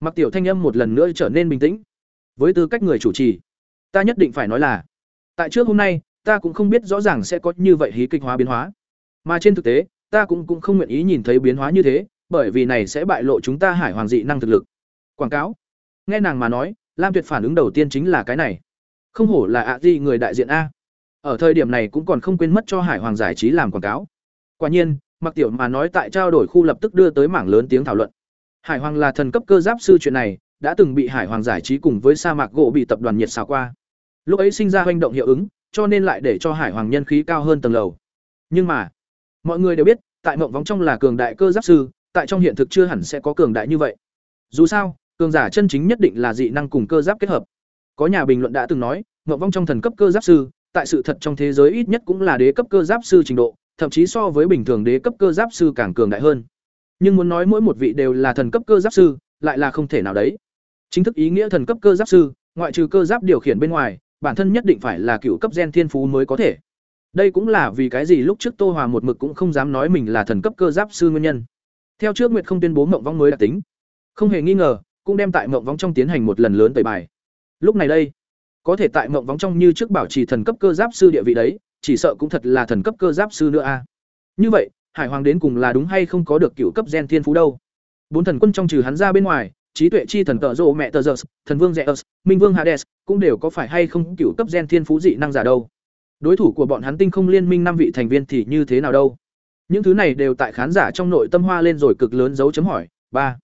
mặc tiểu thanh âm một lần nữa trở nên bình tĩnh. Với tư cách người chủ trì, ta nhất định phải nói là, tại trước hôm nay, ta cũng không biết rõ ràng sẽ có như vậy hí kịch hóa biến hóa. Mà trên thực tế, ta cũng cũng không nguyện ý nhìn thấy biến hóa như thế, bởi vì này sẽ bại lộ chúng ta hải hoàng dị năng thực lực. Quảng cáo. Nghe nàng mà nói, lam tuyệt phản ứng đầu tiên chính là cái này. Không hổ là ạ di người đại diện a. Ở thời điểm này cũng còn không quên mất cho hải hoàng giải trí làm quảng cáo. Quả nhiên, mặc tiểu mà nói tại trao đổi khu lập tức đưa tới mảng lớn tiếng thảo luận hải hoàng là thần cấp cơ giáp sư chuyện này, đã từng bị hải hoàng giải trí cùng với sa mạc gỗ bị tập đoàn nhiệt xào qua. Lúc ấy sinh ra hành động hiệu ứng, cho nên lại để cho hải hoàng nhân khí cao hơn tầng lầu. Nhưng mà, mọi người đều biết, tại mộng vóng trong là cường đại cơ giáp sư, tại trong hiện thực chưa hẳn sẽ có cường đại như vậy. Dù sao, cường giả chân chính nhất định là dị năng cùng cơ giáp kết hợp. Có nhà bình luận đã từng nói, mộng vong trong thần cấp cơ giáp sư, tại sự thật trong thế giới ít nhất cũng là đế cấp cơ giáp sư trình độ, thậm chí so với bình thường đế cấp cơ giáp sư càng cường đại hơn nhưng muốn nói mỗi một vị đều là thần cấp cơ giáp sư, lại là không thể nào đấy. Chính thức ý nghĩa thần cấp cơ giáp sư, ngoại trừ cơ giáp điều khiển bên ngoài, bản thân nhất định phải là cựu cấp gen thiên phú mới có thể. Đây cũng là vì cái gì lúc trước tô hòa một mực cũng không dám nói mình là thần cấp cơ giáp sư nguyên nhân. Theo trước nguyệt không tuyên bố mộng vong mới đặc tính. Không hề nghi ngờ, cũng đem tại mộng vong trong tiến hành một lần lớn tẩy bài. Lúc này đây, có thể tại mộng vong trong như trước bảo trì thần cấp cơ giáp sư địa vị đấy, chỉ sợ cũng thật là thần cấp cơ giáp sư nữa a. Như vậy hải hoàng đến cùng là đúng hay không có được cựu cấp gen thiên phú đâu. Bốn thần quân trong trừ hắn ra bên ngoài, trí tuệ chi thần tợ rộ mẹ tờ giơ thần vương rẽ minh vương hades cũng đều có phải hay không cựu cấp gen thiên phú dị năng giả đâu. Đối thủ của bọn hắn tinh không liên minh năm vị thành viên thì như thế nào đâu. Những thứ này đều tại khán giả trong nội tâm hoa lên rồi cực lớn dấu chấm hỏi. Ba.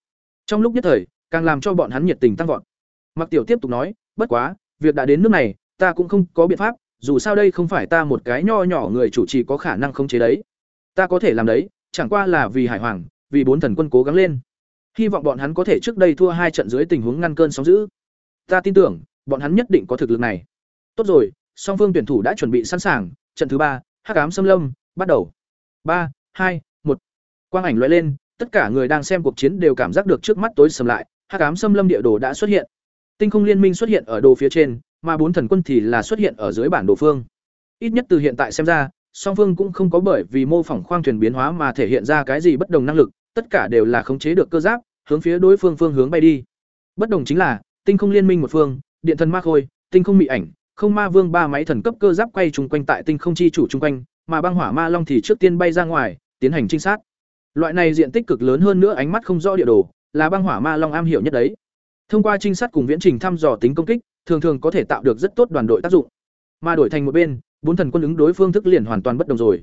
Trong lúc nhất thời, càng làm cho bọn hắn nhiệt tình tăng vọt. Mặc tiểu tiếp tục nói, bất quá, việc đã đến nước này, ta cũng không có biện pháp, dù sao đây không phải ta một cái nho nhỏ người chủ trì có khả năng không chế đấy ta có thể làm đấy, chẳng qua là vì hải hoàng, vì bốn thần quân cố gắng lên. Hy vọng bọn hắn có thể trước đây thua hai trận dưới tình huống ngăn cơn sóng giữ ta tin tưởng, bọn hắn nhất định có thực lực này. Tốt rồi, song phương tuyển thủ đã chuẩn bị sẵn sàng, trận thứ ba, hắc ám xâm lâm, bắt đầu. Ba, hai, một. Quang ảnh loại lên, tất cả người đang xem cuộc chiến đều cảm giác được trước mắt tối sầm lại, hắc ám xâm lâm địa đồ đã xuất hiện. Tinh không liên minh xuất hiện ở đồ phía trên, mà bốn thần quân thì là xuất hiện ở dưới bản đồ phương. Ít nhất từ hiện tại xem ra song phương cũng không có bởi vì mô phỏng khoang thuyền biến hóa mà thể hiện ra cái gì bất đồng năng lực, tất cả đều là khống chế được cơ giáp, hướng phía đối phương phương hướng bay đi. Bất đồng chính là, tinh không liên minh một phương, điện thần ma khôi, tinh không mị ảnh, không ma vương ba máy thần cấp cơ giáp quay chung quanh tại tinh không chi chủ chung quanh, mà băng hỏa ma long thì trước tiên bay ra ngoài, tiến hành trinh sát. Loại này diện tích cực lớn hơn nữa ánh mắt không rõ địa đồ, là băng hỏa ma long am hiểu nhất đấy. Thông qua trinh sát cùng viễn trình thăm dò tính công kích, thường thường có thể tạo được rất tốt đoàn đội tác dụng. Mà đổi thành một bên bốn thần quân ứng đối phương thức liền hoàn toàn bất đồng rồi.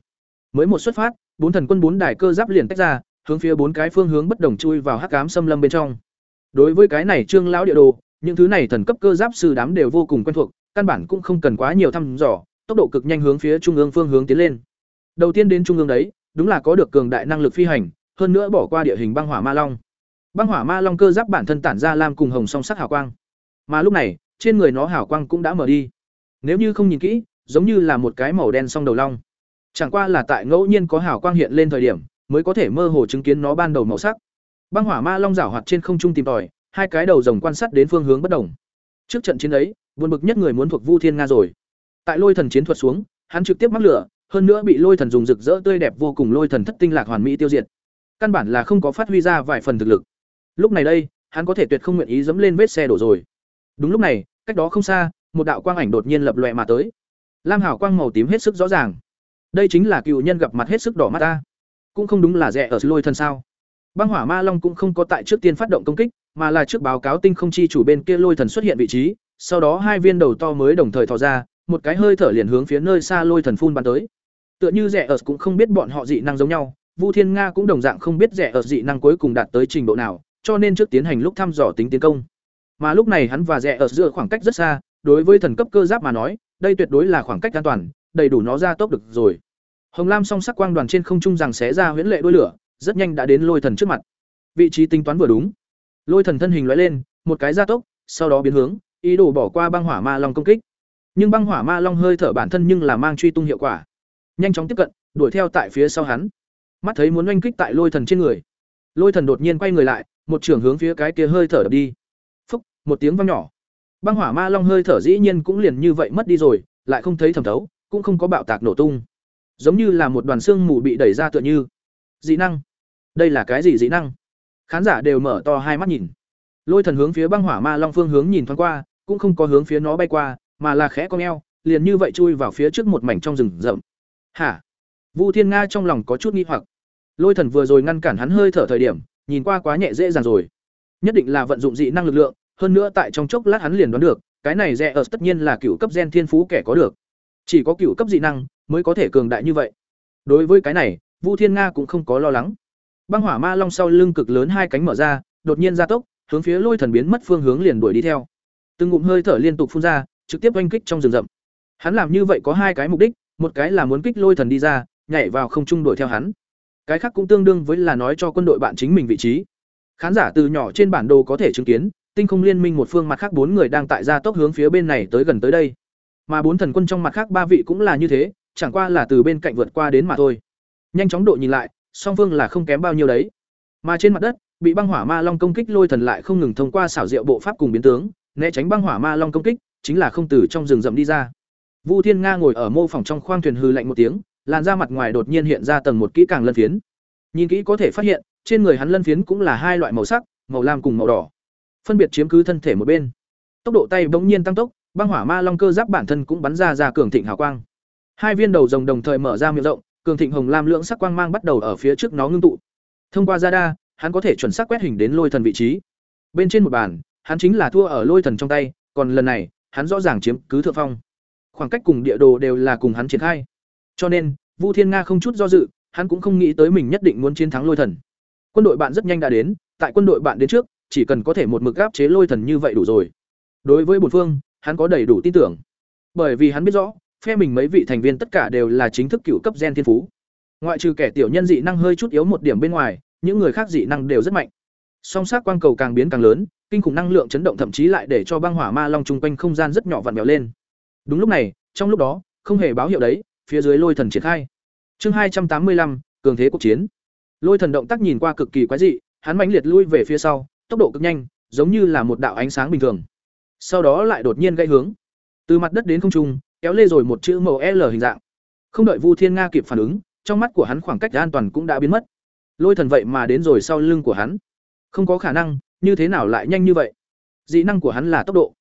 Mới một xuất phát, bốn thần quân bốn đài cơ giáp liền tách ra, hướng phía bốn cái phương hướng bất đồng chui vào hắc ám xâm lâm bên trong. Đối với cái này trương lão địa đồ, những thứ này thần cấp cơ giáp sư đám đều vô cùng quen thuộc, căn bản cũng không cần quá nhiều thăm dò, tốc độ cực nhanh hướng phía trung ương phương hướng tiến lên. Đầu tiên đến trung ương đấy, đúng là có được cường đại năng lực phi hành, hơn nữa bỏ qua địa hình băng hỏa ma long. Băng hỏa ma long cơ giáp bản thân tản ra lam cùng hồng song sắc hào quang. Mà lúc này, trên người nó hào quang cũng đã mở đi. Nếu như không nhìn kỹ giống như là một cái màu đen song đầu long. Chẳng qua là tại ngẫu nhiên có hào quang hiện lên thời điểm, mới có thể mơ hồ chứng kiến nó ban đầu màu sắc. Băng hỏa ma long giảo hoạt trên không trung tìm tòi, hai cái đầu rồng quan sát đến phương hướng bất đồng. Trước trận chiến ấy, buồn bực nhất người muốn thuộc vu thiên nga rồi. Tại lôi thần chiến thuật xuống, hắn trực tiếp mắc lửa, hơn nữa bị lôi thần dùng rực rỡ tươi đẹp vô cùng lôi thần thất tinh lạc hoàn mỹ tiêu diệt. Căn bản là không có phát huy ra vài phần thực lực. Lúc này đây, hắn có thể tuyệt không nguyện ý dẫm lên vết xe đổ rồi. Đúng lúc này, cách đó không xa, một đạo quang ảnh đột nhiên lập lòe mà tới lam hảo quang màu tím hết sức rõ ràng. Đây chính là cựu nhân gặp mặt hết sức đỏ mắt ta. Cũng không đúng là rẻ ở lôi thần sao. Băng hỏa ma long cũng không có tại trước tiên phát động công kích, mà là trước báo cáo tinh không chi chủ bên kia lôi thần xuất hiện vị trí, sau đó hai viên đầu to mới đồng thời thò ra, một cái hơi thở liền hướng phía nơi xa lôi thần phun bắn tới. Tựa như rẻ ở cũng không biết bọn họ dị năng giống nhau, vu thiên nga cũng đồng dạng không biết rẻ ở dị năng cuối cùng đạt tới trình độ nào, cho nên trước tiến hành lúc thăm dò tính tiến công. Mà lúc này hắn và rẻ ở giữa khoảng cách rất xa, đối với thần cấp cơ giáp mà nói đây tuyệt đối là khoảng cách an toàn, đầy đủ nó ra tốc được rồi. Hồng lam song sắc quang đoàn trên không trung rằng xé ra huyễn lệ đôi lửa, rất nhanh đã đến lôi thần trước mặt. Vị trí tính toán vừa đúng. Lôi thần thân hình lóe lên, một cái gia tốc, sau đó biến hướng, ý đồ bỏ qua băng hỏa ma long công kích. Nhưng băng hỏa ma long hơi thở bản thân nhưng là mang truy tung hiệu quả. Nhanh chóng tiếp cận, đuổi theo tại phía sau hắn. Mắt thấy muốn oanh kích tại lôi thần trên người. Lôi thần đột nhiên quay người lại, một trường hướng phía cái kia hơi thở đập đi. Phúc, một tiếng vang nhỏ băng hỏa ma long hơi thở dĩ nhiên cũng liền như vậy mất đi rồi lại không thấy thẩm thấu cũng không có bạo tạc nổ tung giống như là một đoàn xương mù bị đẩy ra tựa như dị năng đây là cái gì dị năng khán giả đều mở to hai mắt nhìn Lôi thần hướng phía băng hỏa ma long phương hướng nhìn thoáng qua, cũng không có hướng phía nó bay qua, mà là khẽ cong eo, liền như vậy chui vào phía trước một mảnh trong rừng rậm. Hả? Vu Thiên Nga trong lòng có chút nghi hoặc. Lôi thần vừa rồi ngăn cản hắn hơi thở thời điểm, nhìn qua quá nhẹ dễ dàng rồi. Nhất định là vận dụng dị năng lực lượng, hơn nữa tại trong chốc lát hắn liền đoán được, cái này rẻ ở tất nhiên là cựu cấp gen thiên phú kẻ có được. Chỉ có cựu cấp dị năng mới có thể cường đại như vậy. Đối với cái này, Vu Thiên Nga cũng không có lo lắng. Băng hỏa ma long sau lưng cực lớn hai cánh mở ra, đột nhiên gia tốc, hướng phía Lôi Thần biến mất phương hướng liền đuổi đi theo. Từng ngụm hơi thở liên tục phun ra, trực tiếp oanh kích trong rừng rậm. Hắn làm như vậy có hai cái mục đích, một cái là muốn kích Lôi Thần đi ra, nhảy vào không trung đuổi theo hắn. Cái khác cũng tương đương với là nói cho quân đội bạn chính mình vị trí. Khán giả từ nhỏ trên bản đồ có thể chứng kiến, tinh không liên minh một phương mặt khác bốn người đang tại gia tốc hướng phía bên này tới gần tới đây. Mà bốn thần quân trong mặt khác ba vị cũng là như thế, chẳng qua là từ bên cạnh vượt qua đến mà thôi. Nhanh chóng độ nhìn lại, song phương là không kém bao nhiêu đấy. Mà trên mặt đất, bị băng hỏa ma long công kích lôi thần lại không ngừng thông qua xảo diệu bộ pháp cùng biến tướng, né tránh băng hỏa ma long công kích, chính là không từ trong rừng rậm đi ra. Vu Thiên Nga ngồi ở mô phòng trong khoang thuyền hư lạnh một tiếng, làn da mặt ngoài đột nhiên hiện ra tầng một kỹ càng lân phiến. Nhìn kỹ có thể phát hiện, trên người hắn lân phiến cũng là hai loại màu sắc, màu lam cùng màu đỏ, phân biệt chiếm cứ thân thể một bên. Tốc độ tay bỗng nhiên tăng tốc, băng hỏa ma long cơ giáp bản thân cũng bắn ra ra cường thịnh hào quang. Hai viên đầu rồng đồng thời mở ra miệng rộng, cường thịnh hồng lam lưỡng sắc quang mang bắt đầu ở phía trước nó ngưng tụ. Thông qua radar, hắn có thể chuẩn xác quét hình đến lôi thần vị trí. Bên trên một bàn, hắn chính là thua ở lôi thần trong tay, còn lần này, hắn rõ ràng chiếm cứ thượng phong. Khoảng cách cùng địa đồ đều là cùng hắn triển khai. Cho nên, Vu Thiên Nga không chút do dự, hắn cũng không nghĩ tới mình nhất định muốn chiến thắng lôi thần. Quân đội bạn rất nhanh đã đến, tại quân đội bạn đến trước, chỉ cần có thể một mực gáp chế lôi thần như vậy đủ rồi. Đối với bổn phương, hắn có đầy đủ tin tưởng. Bởi vì hắn biết rõ, phe mình mấy vị thành viên tất cả đều là chính thức cựu cấp gen thiên phú. Ngoại trừ kẻ tiểu nhân dị năng hơi chút yếu một điểm bên ngoài, những người khác dị năng đều rất mạnh. Song sát quang cầu càng biến càng lớn, kinh khủng năng lượng chấn động thậm chí lại để cho băng hỏa ma long chung quanh không gian rất nhỏ vặn vẹo lên. Đúng lúc này, trong lúc đó, không hề báo hiệu đấy, phía dưới lôi thần triển khai. Chương hai trăm tám mươi lăm cường thế cuộc chiến. Lôi thần động tác nhìn qua cực kỳ quái dị, hắn mãnh liệt lui về phía sau, tốc độ cực nhanh, giống như là một đạo ánh sáng bình thường. Sau đó lại đột nhiên gãy hướng, từ mặt đất đến không trung, kéo lê rồi một chữ màu L hình dạng. Không đợi Vu Thiên Nga kịp phản ứng, trong mắt của hắn khoảng cách an toàn cũng đã biến mất. Lôi thần vậy mà đến rồi sau lưng của hắn. Không có khả năng, như thế nào lại nhanh như vậy? Dị năng của hắn là tốc độ.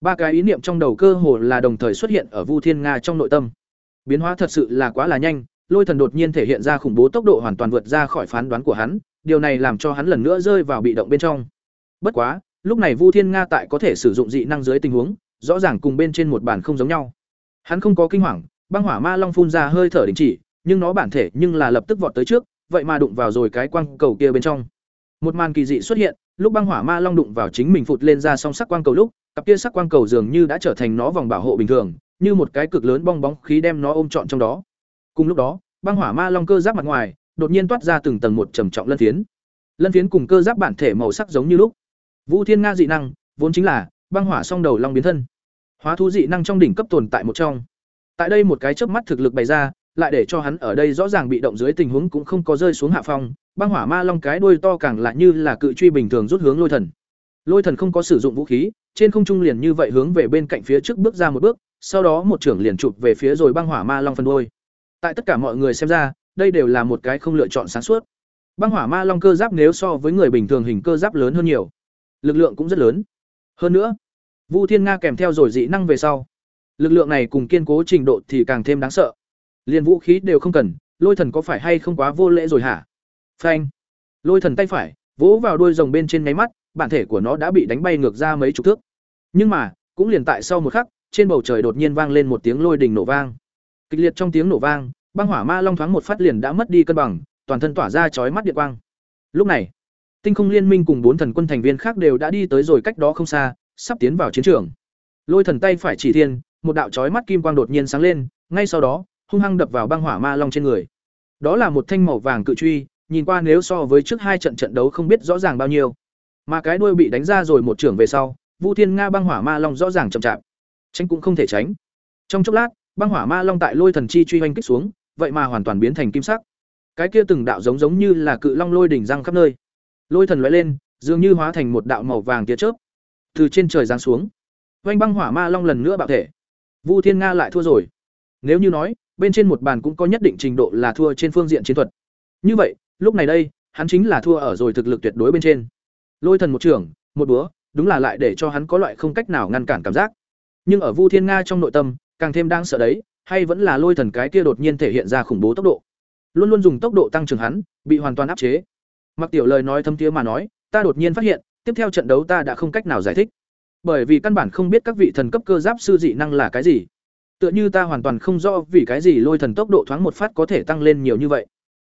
Ba cái ý niệm trong đầu cơ hồ là đồng thời xuất hiện ở Vu Thiên Nga trong nội tâm. Biến hóa thật sự là quá là nhanh, Lôi thần đột nhiên thể hiện ra khủng bố tốc độ hoàn toàn vượt ra khỏi phán đoán của hắn, điều này làm cho hắn lần nữa rơi vào bị động bên trong. Bất quá, lúc này Vu Thiên Nga tại có thể sử dụng dị năng dưới tình huống, rõ ràng cùng bên trên một bàn không giống nhau. Hắn không có kinh hoàng, băng hỏa ma long phun ra hơi thở đình chỉ, nhưng nó bản thể nhưng là lập tức vọt tới trước, vậy mà đụng vào rồi cái quang cầu kia bên trong. Một màn kỳ dị xuất hiện, lúc băng hỏa ma long đụng vào chính mình phụt lên ra song sắc quang cầu lúc, cặp kia sắc quang cầu dường như đã trở thành nó vòng bảo hộ bình thường, như một cái cực lớn bong bóng khí đem nó ôm trọn trong đó. Cùng lúc đó, băng hỏa ma long cơ giáp mặt ngoài đột nhiên toát ra từng tầng một trầm trọng lân phiến. Lân phiến cùng cơ giáp bản thể màu sắc giống như lúc. Vũ Thiên Nga dị năng, vốn chính là băng hỏa song đầu long biến thân. Hóa thú dị năng trong đỉnh cấp tồn tại một trong. Tại đây một cái chớp mắt thực lực bày ra, lại để cho hắn ở đây rõ ràng bị động dưới tình huống cũng không có rơi xuống hạ phong, băng hỏa ma long cái đuôi to càng lại như là cự truy bình thường rút hướng lôi thần. Lôi thần không có sử dụng vũ khí, trên không trung liền như vậy hướng về bên cạnh phía trước bước ra một bước, sau đó một trưởng liền chụp về phía rồi băng hỏa ma long phần đuôi. Tại tất cả mọi người xem ra, đây đều là một cái không lựa chọn sáng suốt. Băng hỏa ma long cơ giáp nếu so với người bình thường hình cơ giáp lớn hơn nhiều, lực lượng cũng rất lớn. Hơn nữa, Vu Thiên Nga kèm theo rồi dị năng về sau, lực lượng này cùng kiên cố trình độ thì càng thêm đáng sợ. Liên vũ khí đều không cần, Lôi Thần có phải hay không quá vô lễ rồi hả? Phanh. Lôi Thần tay phải vỗ vào đuôi rồng bên trên nháy mắt, bản thể của nó đã bị đánh bay ngược ra mấy chục thước. Nhưng mà, cũng liền tại sau một khắc, trên bầu trời đột nhiên vang lên một tiếng lôi đình nổ vang. Kịch liệt trong tiếng nổ vang, băng hỏa ma long thoáng một phát liền đã mất đi cân bằng, toàn thân tỏa ra chói mắt điện quang. Lúc này, Tinh Không Liên Minh cùng bốn thần quân thành viên khác đều đã đi tới rồi cách đó không xa, sắp tiến vào chiến trường. Lôi thần tay phải chỉ thiên, một đạo chói mắt kim quang đột nhiên sáng lên, ngay sau đó, hung hăng đập vào băng hỏa ma long trên người. Đó là một thanh màu vàng cự truy, nhìn qua nếu so với trước hai trận trận đấu không biết rõ ràng bao nhiêu. Mà cái đuôi bị đánh ra rồi một trưởng về sau, Vu Thiên Nga băng hỏa ma long rõ ràng chậm chạp. Tránh cũng không thể tránh. Trong chốc lát, băng hỏa ma long tại lôi thần chi truy hoành kích xuống, vậy mà hoàn toàn biến thành kim sắc. Cái kia từng đạo giống giống như là cự long lôi đỉnh răng khắp nơi. Lôi thần lóe lên, dường như hóa thành một đạo màu vàng tia chớp, từ trên trời giáng xuống. oanh băng hỏa ma long lần nữa bạo thể. Vu Thiên Nga lại thua rồi. Nếu như nói, bên trên một bàn cũng có nhất định trình độ là thua trên phương diện chiến thuật. Như vậy, lúc này đây, hắn chính là thua ở rồi thực lực tuyệt đối bên trên. Lôi thần một trưởng, một búa, đúng là lại để cho hắn có loại không cách nào ngăn cản cảm giác. Nhưng ở Vu Thiên Nga trong nội tâm, càng thêm đang sợ đấy, hay vẫn là lôi thần cái kia đột nhiên thể hiện ra khủng bố tốc độ. Luôn luôn dùng tốc độ tăng trưởng hắn, bị hoàn toàn áp chế. Mặc Tiểu lời nói thâm thiế mà nói, ta đột nhiên phát hiện, tiếp theo trận đấu ta đã không cách nào giải thích. Bởi vì căn bản không biết các vị thần cấp cơ giáp sư dị năng là cái gì. Tựa như ta hoàn toàn không rõ vì cái gì lôi thần tốc độ thoáng một phát có thể tăng lên nhiều như vậy.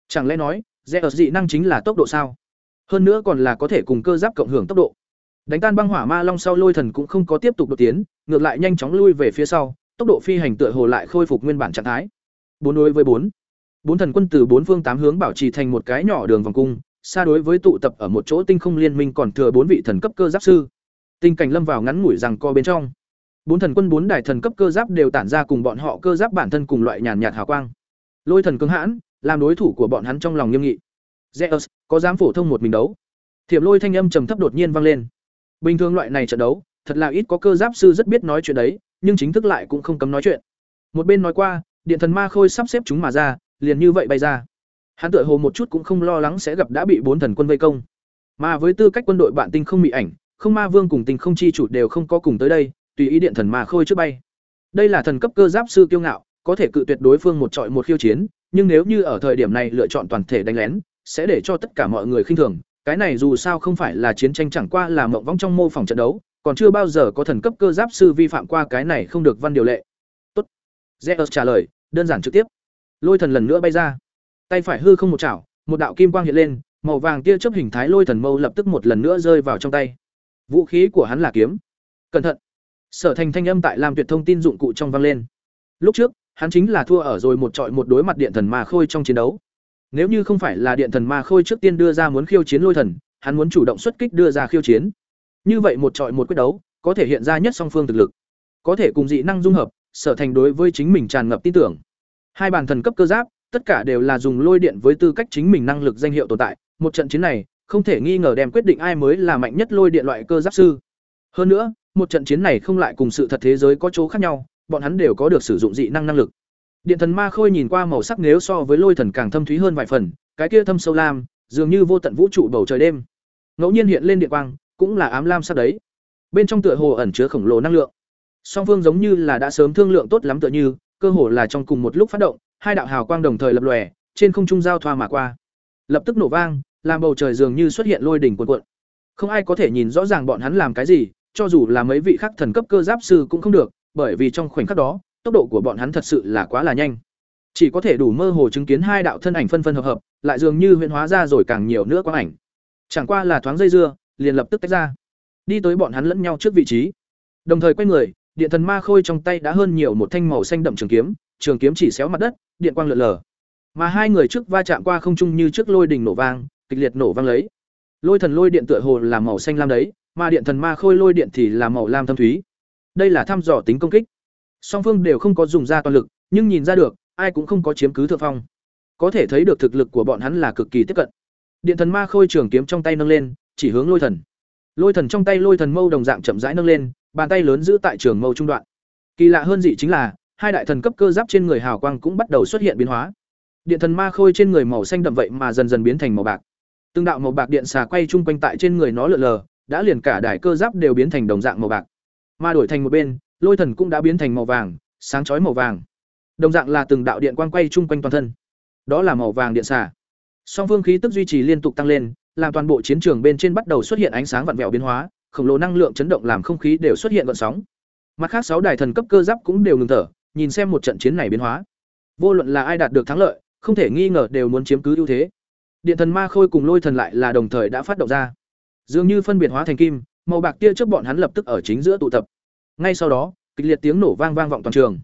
Chẳng lẽ nói, dễ ở dị năng chính là tốc độ sao? Hơn nữa còn là có thể cùng cơ giáp cộng hưởng tốc độ. Đánh tan băng hỏa ma long sau lôi thần cũng không có tiếp tục đột tiến, ngược lại nhanh chóng lui về phía sau, tốc độ phi hành tựa hồ lại khôi phục nguyên bản trạng thái. Bốn đối với bốn, bốn thần quân từ bốn phương tám hướng bảo trì thành một cái nhỏ đường vòng cung, xa đối với tụ tập ở một chỗ tinh không liên minh còn thừa bốn vị thần cấp cơ giáp sư. Tình cảnh lâm vào ngắn ngủi rằng co bên trong. Bốn thần quân bốn đại thần cấp cơ giáp đều tản ra cùng bọn họ cơ giáp bản thân cùng loại nhàn nhạt hào quang. Lôi thần cứng hãn, làm đối thủ của bọn hắn trong lòng nghiêm nghị. Zeus, có dám phổ thông một mình đấu? thiệp Lôi thanh âm trầm thấp đột nhiên vang lên. Bình thường loại này trận đấu, thật là ít có cơ giáp sư rất biết nói chuyện đấy, nhưng chính thức lại cũng không cấm nói chuyện. Một bên nói qua, điện thần ma khôi sắp xếp chúng mà ra, liền như vậy bay ra. Hắn tựa hồ một chút cũng không lo lắng sẽ gặp đã bị bốn thần quân vây công. Mà với tư cách quân đội bạn tinh không bị ảnh, không ma vương cùng tinh không chi chủ đều không có cùng tới đây, tùy ý điện thần mà khôi trước bay. Đây là thần cấp cơ giáp sư kiêu ngạo, có thể cự tuyệt đối phương một trọi một khiêu chiến, nhưng nếu như ở thời điểm này lựa chọn toàn thể đánh lén, sẽ để cho tất cả mọi người khinh thường, cái này dù sao không phải là chiến tranh chẳng qua là mộng vong trong mô phỏng trận đấu, còn chưa bao giờ có thần cấp cơ giáp sư vi phạm qua cái này không được văn điều lệ. Tốt. Zeus trả lời, đơn giản trực tiếp. Lôi thần lần nữa bay ra. Tay phải hư không một chảo, một đạo kim quang hiện lên, màu vàng tia chớp hình thái lôi thần mâu lập tức một lần nữa rơi vào trong tay. Vũ khí của hắn là kiếm. Cẩn thận. Sở Thành thanh âm tại làm tuyệt thông tin dụng cụ trong vang lên. Lúc trước, hắn chính là thua ở rồi một trọi một đối mặt điện thần ma khôi trong chiến đấu. Nếu như không phải là điện thần ma khôi trước tiên đưa ra muốn khiêu chiến lôi thần, hắn muốn chủ động xuất kích đưa ra khiêu chiến. Như vậy một trọi một quyết đấu, có thể hiện ra nhất song phương thực lực, có thể cùng dị năng dung hợp, sở thành đối với chính mình tràn ngập tin tưởng. Hai bản thần cấp cơ giáp, tất cả đều là dùng lôi điện với tư cách chính mình năng lực danh hiệu tồn tại, một trận chiến này, không thể nghi ngờ đem quyết định ai mới là mạnh nhất lôi điện loại cơ giáp sư. Hơn nữa, một trận chiến này không lại cùng sự thật thế giới có chỗ khác nhau, bọn hắn đều có được sử dụng dị năng năng lực. Điện thần ma khôi nhìn qua màu sắc nếu so với lôi thần càng thâm thúy hơn vài phần, cái kia thâm sâu lam, dường như vô tận vũ trụ bầu trời đêm. Ngẫu nhiên hiện lên điện quang, cũng là ám lam sắc đấy. Bên trong tựa hồ ẩn chứa khổng lồ năng lượng. Song phương giống như là đã sớm thương lượng tốt lắm tựa như, cơ hồ là trong cùng một lúc phát động, hai đạo hào quang đồng thời lập lòe, trên không trung giao thoa mà qua. Lập tức nổ vang, làm bầu trời dường như xuất hiện lôi đỉnh cuộn cuộn. Không ai có thể nhìn rõ ràng bọn hắn làm cái gì, cho dù là mấy vị khác thần cấp cơ giáp sư cũng không được, bởi vì trong khoảnh khắc đó, tốc độ của bọn hắn thật sự là quá là nhanh. Chỉ có thể đủ mơ hồ chứng kiến hai đạo thân ảnh phân phân hợp hợp lại dường như huyễn hóa ra rồi càng nhiều nữa quang ảnh. Chẳng qua là thoáng dây dưa liền lập tức tách ra. Đi tới bọn hắn lẫn nhau trước vị trí. Đồng thời quay người điện thần ma khôi trong tay đã hơn nhiều một thanh màu xanh đậm trường kiếm trường kiếm chỉ xéo mặt đất, điện quang lượn lờ. Mà hai người trước va chạm qua không trung như trước lôi đình nổ vang, kịch liệt nổ vang lấy. Lôi thần lôi điện tựa hồ là màu xanh lam đấy, mà điện thần ma khôi lôi điện thì là màu lam thâm thúy. Đây là thăm dò tính công kích. Song phương đều không có dùng ra toàn lực, nhưng nhìn ra được, ai cũng không có chiếm cứ thượng phong. Có thể thấy được thực lực của bọn hắn là cực kỳ tiếp cận. Điện thần ma khôi trường kiếm trong tay nâng lên, chỉ hướng lôi thần. Lôi thần trong tay lôi thần mâu đồng dạng chậm rãi nâng lên, bàn tay lớn giữ tại trường mâu trung đoạn. Kỳ lạ hơn dị chính là hai đại thần cấp cơ giáp trên người hào quang cũng bắt đầu xuất hiện biến hóa. Điện thần ma khôi trên người màu xanh đậm vậy mà dần dần biến thành màu bạc. Từng đạo màu bạc điện xà quay chung quanh tại trên người nó lượn lờ, đã liền cả đại cơ giáp đều biến thành đồng dạng màu bạc. Mà đổi thành một bên, lôi thần cũng đã biến thành màu vàng, sáng chói màu vàng. Đồng dạng là từng đạo điện quang quay chung quanh toàn thân. Đó là màu vàng điện xà. Song phương khí tức duy trì liên tục tăng lên, làm toàn bộ chiến trường bên trên bắt đầu xuất hiện ánh sáng vặn vẹo biến hóa, khổng lồ năng lượng chấn động làm không khí đều xuất hiện gợn sóng. Mặt khác sáu đài thần cấp cơ giáp cũng đều ngừng thở nhìn xem một trận chiến này biến hóa. Vô luận là ai đạt được thắng lợi, không thể nghi ngờ đều muốn chiếm cứ ưu thế. Điện thần ma khôi cùng lôi thần lại là đồng thời đã phát động ra. Dường như phân biệt hóa thành kim, màu bạc tia trước bọn hắn lập tức ở chính giữa tụ tập. Ngay sau đó, kịch liệt tiếng nổ vang vang vọng toàn trường.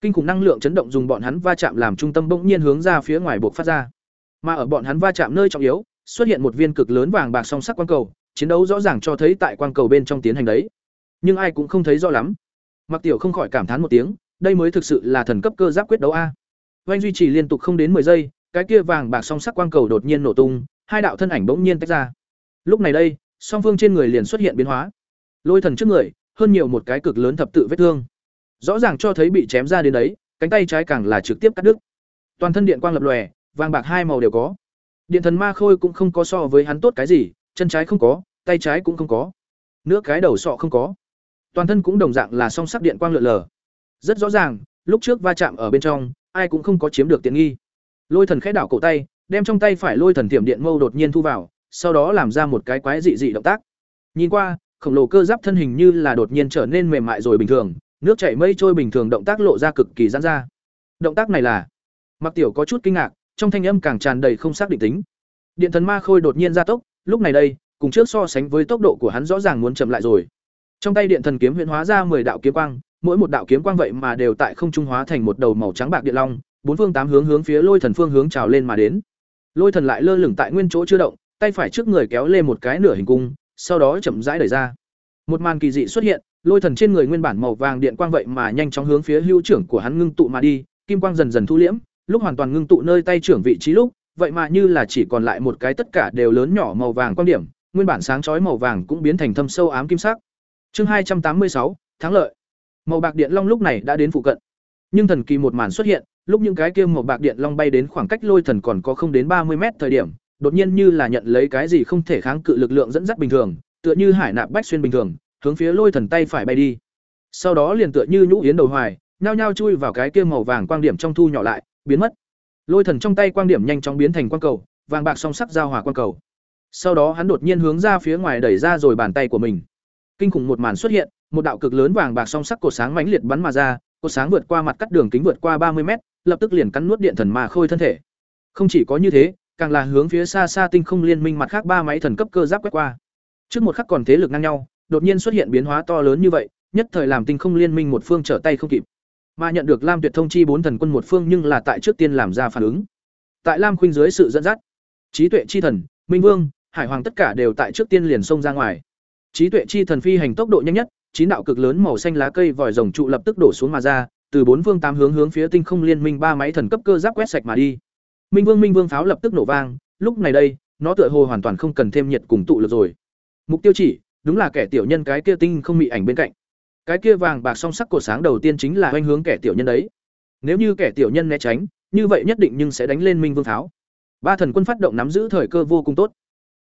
Kinh khủng năng lượng chấn động dùng bọn hắn va chạm làm trung tâm bỗng nhiên hướng ra phía ngoài buộc phát ra. Mà ở bọn hắn va chạm nơi trọng yếu, xuất hiện một viên cực lớn vàng bạc song sắc quang cầu, chiến đấu rõ ràng cho thấy tại quang cầu bên trong tiến hành đấy. Nhưng ai cũng không thấy rõ lắm. Mặc tiểu không khỏi cảm thán một tiếng đây mới thực sự là thần cấp cơ giáp quyết đấu a. Oanh duy trì liên tục không đến 10 giây, cái kia vàng bạc song sắc quang cầu đột nhiên nổ tung, hai đạo thân ảnh bỗng nhiên tách ra. Lúc này đây, song phương trên người liền xuất hiện biến hóa. Lôi thần trước người, hơn nhiều một cái cực lớn thập tự vết thương. Rõ ràng cho thấy bị chém ra đến đấy, cánh tay trái càng là trực tiếp cắt đứt. Toàn thân điện quang lập lòe, vàng bạc hai màu đều có. Điện thần ma khôi cũng không có so với hắn tốt cái gì, chân trái không có, tay trái cũng không có. Nữa cái đầu sọ không có. Toàn thân cũng đồng dạng là song sắc điện quang lượn lờ rất rõ ràng, lúc trước va chạm ở bên trong, ai cũng không có chiếm được tiện nghi. Lôi thần khẽ đảo cổ tay, đem trong tay phải lôi thần tiềm điện mâu đột nhiên thu vào, sau đó làm ra một cái quái dị dị động tác. Nhìn qua, khổng lồ cơ giáp thân hình như là đột nhiên trở nên mềm mại rồi bình thường, nước chảy mây trôi bình thường động tác lộ ra cực kỳ giãn ra. Động tác này là mặc tiểu có chút kinh ngạc, trong thanh âm càng tràn đầy không xác định tính. Điện thần ma khôi đột nhiên gia tốc, lúc này đây, cùng trước so sánh với tốc độ của hắn rõ ràng muốn chậm lại rồi. Trong tay điện thần kiếm huyễn hóa ra 10 đạo kiếm quang mỗi một đạo kiếm quang vậy mà đều tại không trung hóa thành một đầu màu trắng bạc điện long, bốn phương tám hướng hướng phía lôi thần phương hướng trào lên mà đến. Lôi thần lại lơ lửng tại nguyên chỗ chưa động, tay phải trước người kéo lên một cái nửa hình cung, sau đó chậm rãi đẩy ra. Một màn kỳ dị xuất hiện, lôi thần trên người nguyên bản màu vàng điện quang vậy mà nhanh chóng hướng phía hữu trưởng của hắn ngưng tụ mà đi, kim quang dần dần thu liễm, lúc hoàn toàn ngưng tụ nơi tay trưởng vị trí lúc, vậy mà như là chỉ còn lại một cái tất cả đều lớn nhỏ màu vàng quan điểm, nguyên bản sáng chói màu vàng cũng biến thành thâm sâu ám kim sắc. Chương hai trăm tám mươi sáu, thắng lợi màu bạc điện long lúc này đã đến phụ cận. Nhưng thần kỳ một màn xuất hiện, lúc những cái kia màu bạc điện long bay đến khoảng cách lôi thần còn có không đến ba mươi mét thời điểm, đột nhiên như là nhận lấy cái gì không thể kháng cự lực lượng dẫn dắt bình thường, tựa như hải nạp bách xuyên bình thường, hướng phía lôi thần tay phải bay đi. Sau đó liền tựa như nhũ yến đầu hoài, nhao nhao chui vào cái kia màu vàng quang điểm trong thu nhỏ lại, biến mất. Lôi thần trong tay quang điểm nhanh chóng biến thành quang cầu, vàng bạc song sắc giao hòa quang cầu. Sau đó hắn đột nhiên hướng ra phía ngoài đẩy ra rồi bàn tay của mình. Kinh khủng một màn xuất hiện một đạo cực lớn vàng bạc song sắc cột sáng mãnh liệt bắn mà ra cột sáng vượt qua mặt cắt đường kính vượt qua ba mươi mét, lập tức liền cắn nuốt điện thần mà khôi thân thể. Không chỉ có như thế, càng là hướng phía xa xa tinh không liên minh mặt khác ba máy thần cấp cơ giáp quét qua. Trước một khắc còn thế lực ngang nhau, đột nhiên xuất hiện biến hóa to lớn như vậy, nhất thời làm tinh không liên minh một phương trở tay không kịp. Mà nhận được lam tuyệt thông chi bốn thần quân một phương nhưng là tại trước tiên làm ra phản ứng. Tại lam khuynh dưới sự dẫn dắt trí tuệ chi thần, minh vương, hải hoàng tất cả đều tại trước tiên liền xông ra ngoài. Trí tuệ chi thần phi hành tốc độ nhanh nhất chín đạo cực lớn màu xanh lá cây vòi rồng trụ lập tức đổ xuống mà ra, từ bốn phương tám hướng hướng phía tinh không liên minh ba máy thần cấp cơ giáp quét sạch mà đi. Minh vương minh vương pháo lập tức nổ vang, lúc này đây, nó tựa hồ hoàn toàn không cần thêm nhiệt cùng tụ lực rồi. Mục tiêu chỉ, đúng là kẻ tiểu nhân cái kia tinh không bị ảnh bên cạnh. Cái kia vàng bạc song sắc cột sáng đầu tiên chính là hoành hướng kẻ tiểu nhân đấy. Nếu như kẻ tiểu nhân né tránh, như vậy nhất định nhưng sẽ đánh lên minh vương pháo. Ba thần quân phát động nắm giữ thời cơ vô cùng tốt.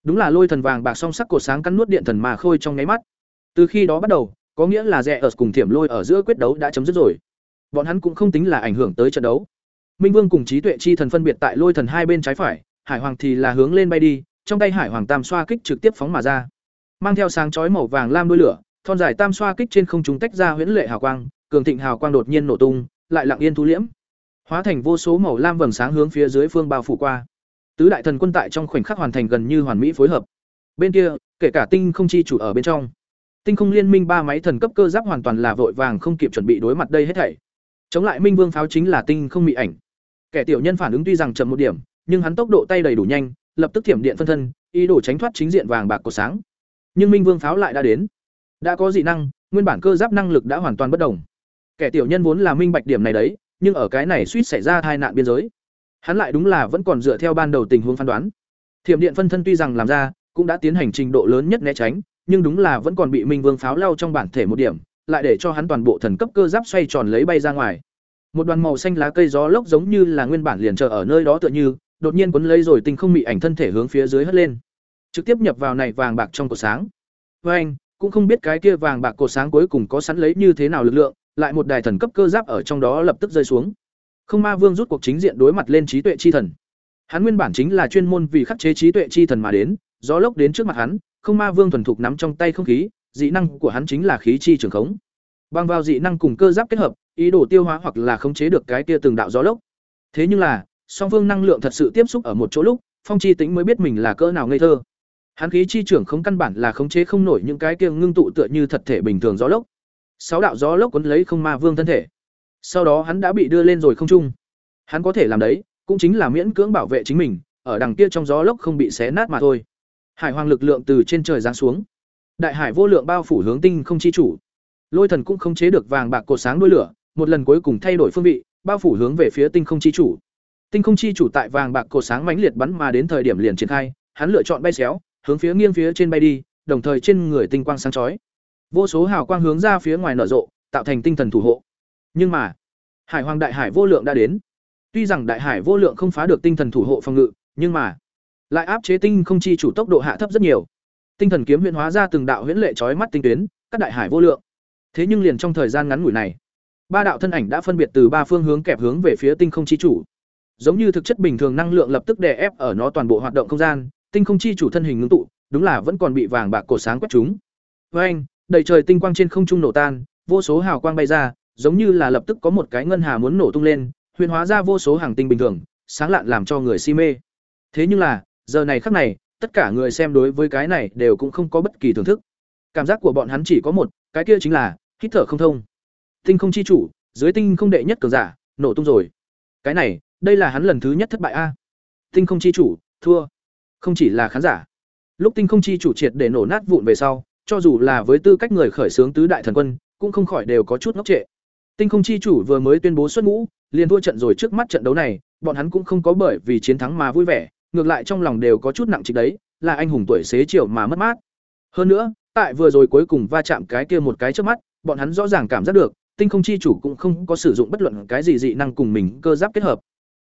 Đúng là lôi thần vàng bạc song sắc cột sáng cắn nuốt điện thần mà khôi trong nháy mắt. Từ khi đó bắt đầu có nghĩa là rẽ ở cùng thiểm lôi ở giữa quyết đấu đã chấm dứt rồi. Bọn hắn cũng không tính là ảnh hưởng tới trận đấu. Minh vương cùng trí tuệ chi thần phân biệt tại lôi thần hai bên trái phải, hải hoàng thì là hướng lên bay đi, trong tay hải hoàng tam xoa kích trực tiếp phóng mà ra. Mang theo sáng chói màu vàng lam đuôi lửa, thon dài tam xoa kích trên không trung tách ra huyễn lệ hào quang, cường thịnh hào quang đột nhiên nổ tung, lại lặng yên thu liễm. Hóa thành vô số màu lam vầng sáng hướng phía dưới phương bao phủ qua. Tứ đại thần quân tại trong khoảnh khắc hoàn thành gần như hoàn mỹ phối hợp. Bên kia, kể cả tinh không chi chủ ở bên trong tinh không liên minh ba máy thần cấp cơ giáp hoàn toàn là vội vàng không kịp chuẩn bị đối mặt đây hết thảy. Chống lại minh vương pháo chính là tinh không bị ảnh. Kẻ tiểu nhân phản ứng tuy rằng chậm một điểm, nhưng hắn tốc độ tay đầy đủ nhanh, lập tức thiểm điện phân thân, ý đồ tránh thoát chính diện vàng bạc của sáng. Nhưng minh vương pháo lại đã đến. Đã có dị năng, nguyên bản cơ giáp năng lực đã hoàn toàn bất đồng. Kẻ tiểu nhân vốn là minh bạch điểm này đấy, nhưng ở cái này suýt xảy ra tai nạn biên giới. Hắn lại đúng là vẫn còn dựa theo ban đầu tình huống phán đoán. Thiểm điện phân thân tuy rằng làm ra, cũng đã tiến hành trình độ lớn nhất né tránh nhưng đúng là vẫn còn bị minh vương pháo lao trong bản thể một điểm, lại để cho hắn toàn bộ thần cấp cơ giáp xoay tròn lấy bay ra ngoài. Một đoàn màu xanh lá cây gió lốc giống như là nguyên bản liền chờ ở nơi đó tựa như, đột nhiên quấn lấy rồi tinh không bị ảnh thân thể hướng phía dưới hất lên. Trực tiếp nhập vào này vàng bạc trong cột sáng. Với anh, cũng không biết cái kia vàng bạc cột sáng cuối cùng có sẵn lấy như thế nào lực lượng, lại một đài thần cấp cơ giáp ở trong đó lập tức rơi xuống. Không ma vương rút cuộc chính diện đối mặt lên trí tuệ chi thần. Hắn nguyên bản chính là chuyên môn vì khắc chế trí tuệ chi thần mà đến, gió lốc đến trước mặt hắn không ma vương thuần thục nắm trong tay không khí, dị năng của hắn chính là khí chi trường khống. Bằng vào dị năng cùng cơ giáp kết hợp, ý đồ tiêu hóa hoặc là khống chế được cái kia từng đạo gió lốc. Thế nhưng là, song phương năng lượng thật sự tiếp xúc ở một chỗ lúc, phong chi tính mới biết mình là cỡ nào ngây thơ. Hắn khí chi trưởng không căn bản là khống chế không nổi những cái kia ngưng tụ tựa như thật thể bình thường gió lốc. Sáu đạo gió lốc quấn lấy không ma vương thân thể. Sau đó hắn đã bị đưa lên rồi không trung. Hắn có thể làm đấy, cũng chính là miễn cưỡng bảo vệ chính mình, ở đằng kia trong gió lốc không bị xé nát mà thôi hải hoàng lực lượng từ trên trời giáng xuống. Đại hải vô lượng bao phủ hướng tinh không chi chủ. Lôi thần cũng không chế được vàng bạc cột sáng đuôi lửa, một lần cuối cùng thay đổi phương vị, bao phủ hướng về phía tinh không chi chủ. Tinh không chi chủ tại vàng bạc cột sáng mãnh liệt bắn mà đến thời điểm liền triển khai, hắn lựa chọn bay xéo, hướng phía nghiêng phía trên bay đi, đồng thời trên người tinh quang sáng chói. Vô số hào quang hướng ra phía ngoài nở rộ, tạo thành tinh thần thủ hộ. Nhưng mà, hải hoàng đại hải vô lượng đã đến. Tuy rằng đại hải vô lượng không phá được tinh thần thủ hộ phòng ngự, nhưng mà lại áp chế tinh không chi chủ tốc độ hạ thấp rất nhiều. Tinh thần kiếm huyễn hóa ra từng đạo huyễn lệ chói mắt tinh tuyến các đại hải vô lượng. Thế nhưng liền trong thời gian ngắn ngủi này, ba đạo thân ảnh đã phân biệt từ ba phương hướng kẹp hướng về phía tinh không chi chủ. Giống như thực chất bình thường năng lượng lập tức đè ép ở nó toàn bộ hoạt động không gian, tinh không chi chủ thân hình ngưng tụ, đúng là vẫn còn bị vàng bạc cổ sáng quét chúng. Với anh, đầy trời tinh quang trên không trung nổ tan, vô số hào quang bay ra, giống như là lập tức có một cái ngân hà muốn nổ tung lên, huyền hóa ra vô số hàng tinh bình thường, sáng lạn làm cho người si mê. Thế nhưng là giờ này khắc này, tất cả người xem đối với cái này đều cũng không có bất kỳ thưởng thức. Cảm giác của bọn hắn chỉ có một, cái kia chính là, hít thở không thông. Tinh không chi chủ, dưới tinh không đệ nhất cường giả, nổ tung rồi. Cái này, đây là hắn lần thứ nhất thất bại a. Tinh không chi chủ, thua. Không chỉ là khán giả. Lúc tinh không chi chủ triệt để nổ nát vụn về sau, cho dù là với tư cách người khởi xướng tứ đại thần quân, cũng không khỏi đều có chút ngốc trệ. Tinh không chi chủ vừa mới tuyên bố xuất ngũ, liền thua trận rồi trước mắt trận đấu này, bọn hắn cũng không có bởi vì chiến thắng mà vui vẻ ngược lại trong lòng đều có chút nặng trịch đấy, là anh hùng tuổi xế chiều mà mất mát. Hơn nữa, tại vừa rồi cuối cùng va chạm cái kia một cái trước mắt, bọn hắn rõ ràng cảm giác được, tinh không chi chủ cũng không có sử dụng bất luận cái gì dị năng cùng mình cơ giáp kết hợp.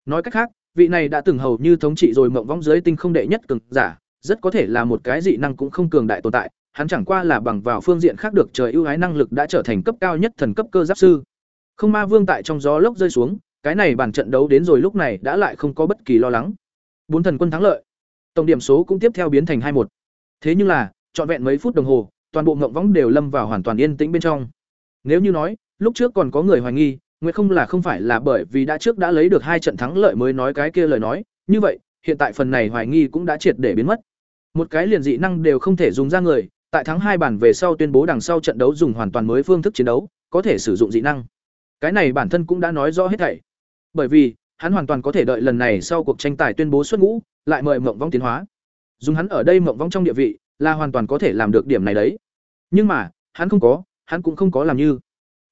Nói cách khác, vị này đã từng hầu như thống trị rồi mộng vong dưới tinh không đệ nhất cường giả, rất có thể là một cái dị năng cũng không cường đại tồn tại, hắn chẳng qua là bằng vào phương diện khác được trời ưu ái năng lực đã trở thành cấp cao nhất thần cấp cơ giáp sư. Không ma vương tại trong gió lốc rơi xuống, cái này bản trận đấu đến rồi lúc này đã lại không có bất kỳ lo lắng bốn thần quân thắng lợi. Tổng điểm số cũng tiếp theo biến thành hai một. Thế nhưng là, trọn vẹn mấy phút đồng hồ, toàn bộ ngộng võng đều lâm vào hoàn toàn yên tĩnh bên trong. Nếu như nói, lúc trước còn có người hoài nghi, nguyệt không là không phải là bởi vì đã trước đã lấy được hai trận thắng lợi mới nói cái kia lời nói, như vậy, hiện tại phần này hoài nghi cũng đã triệt để biến mất. Một cái liền dị năng đều không thể dùng ra người, tại tháng hai bản về sau tuyên bố đằng sau trận đấu dùng hoàn toàn mới phương thức chiến đấu, có thể sử dụng dị năng. Cái này bản thân cũng đã nói rõ hết thảy. Bởi vì hắn hoàn toàn có thể đợi lần này sau cuộc tranh tài tuyên bố xuất ngũ, lại mời mộng vong tiến hóa. Dùng hắn ở đây mộng vong trong địa vị, là hoàn toàn có thể làm được điểm này đấy. Nhưng mà, hắn không có, hắn cũng không có làm như.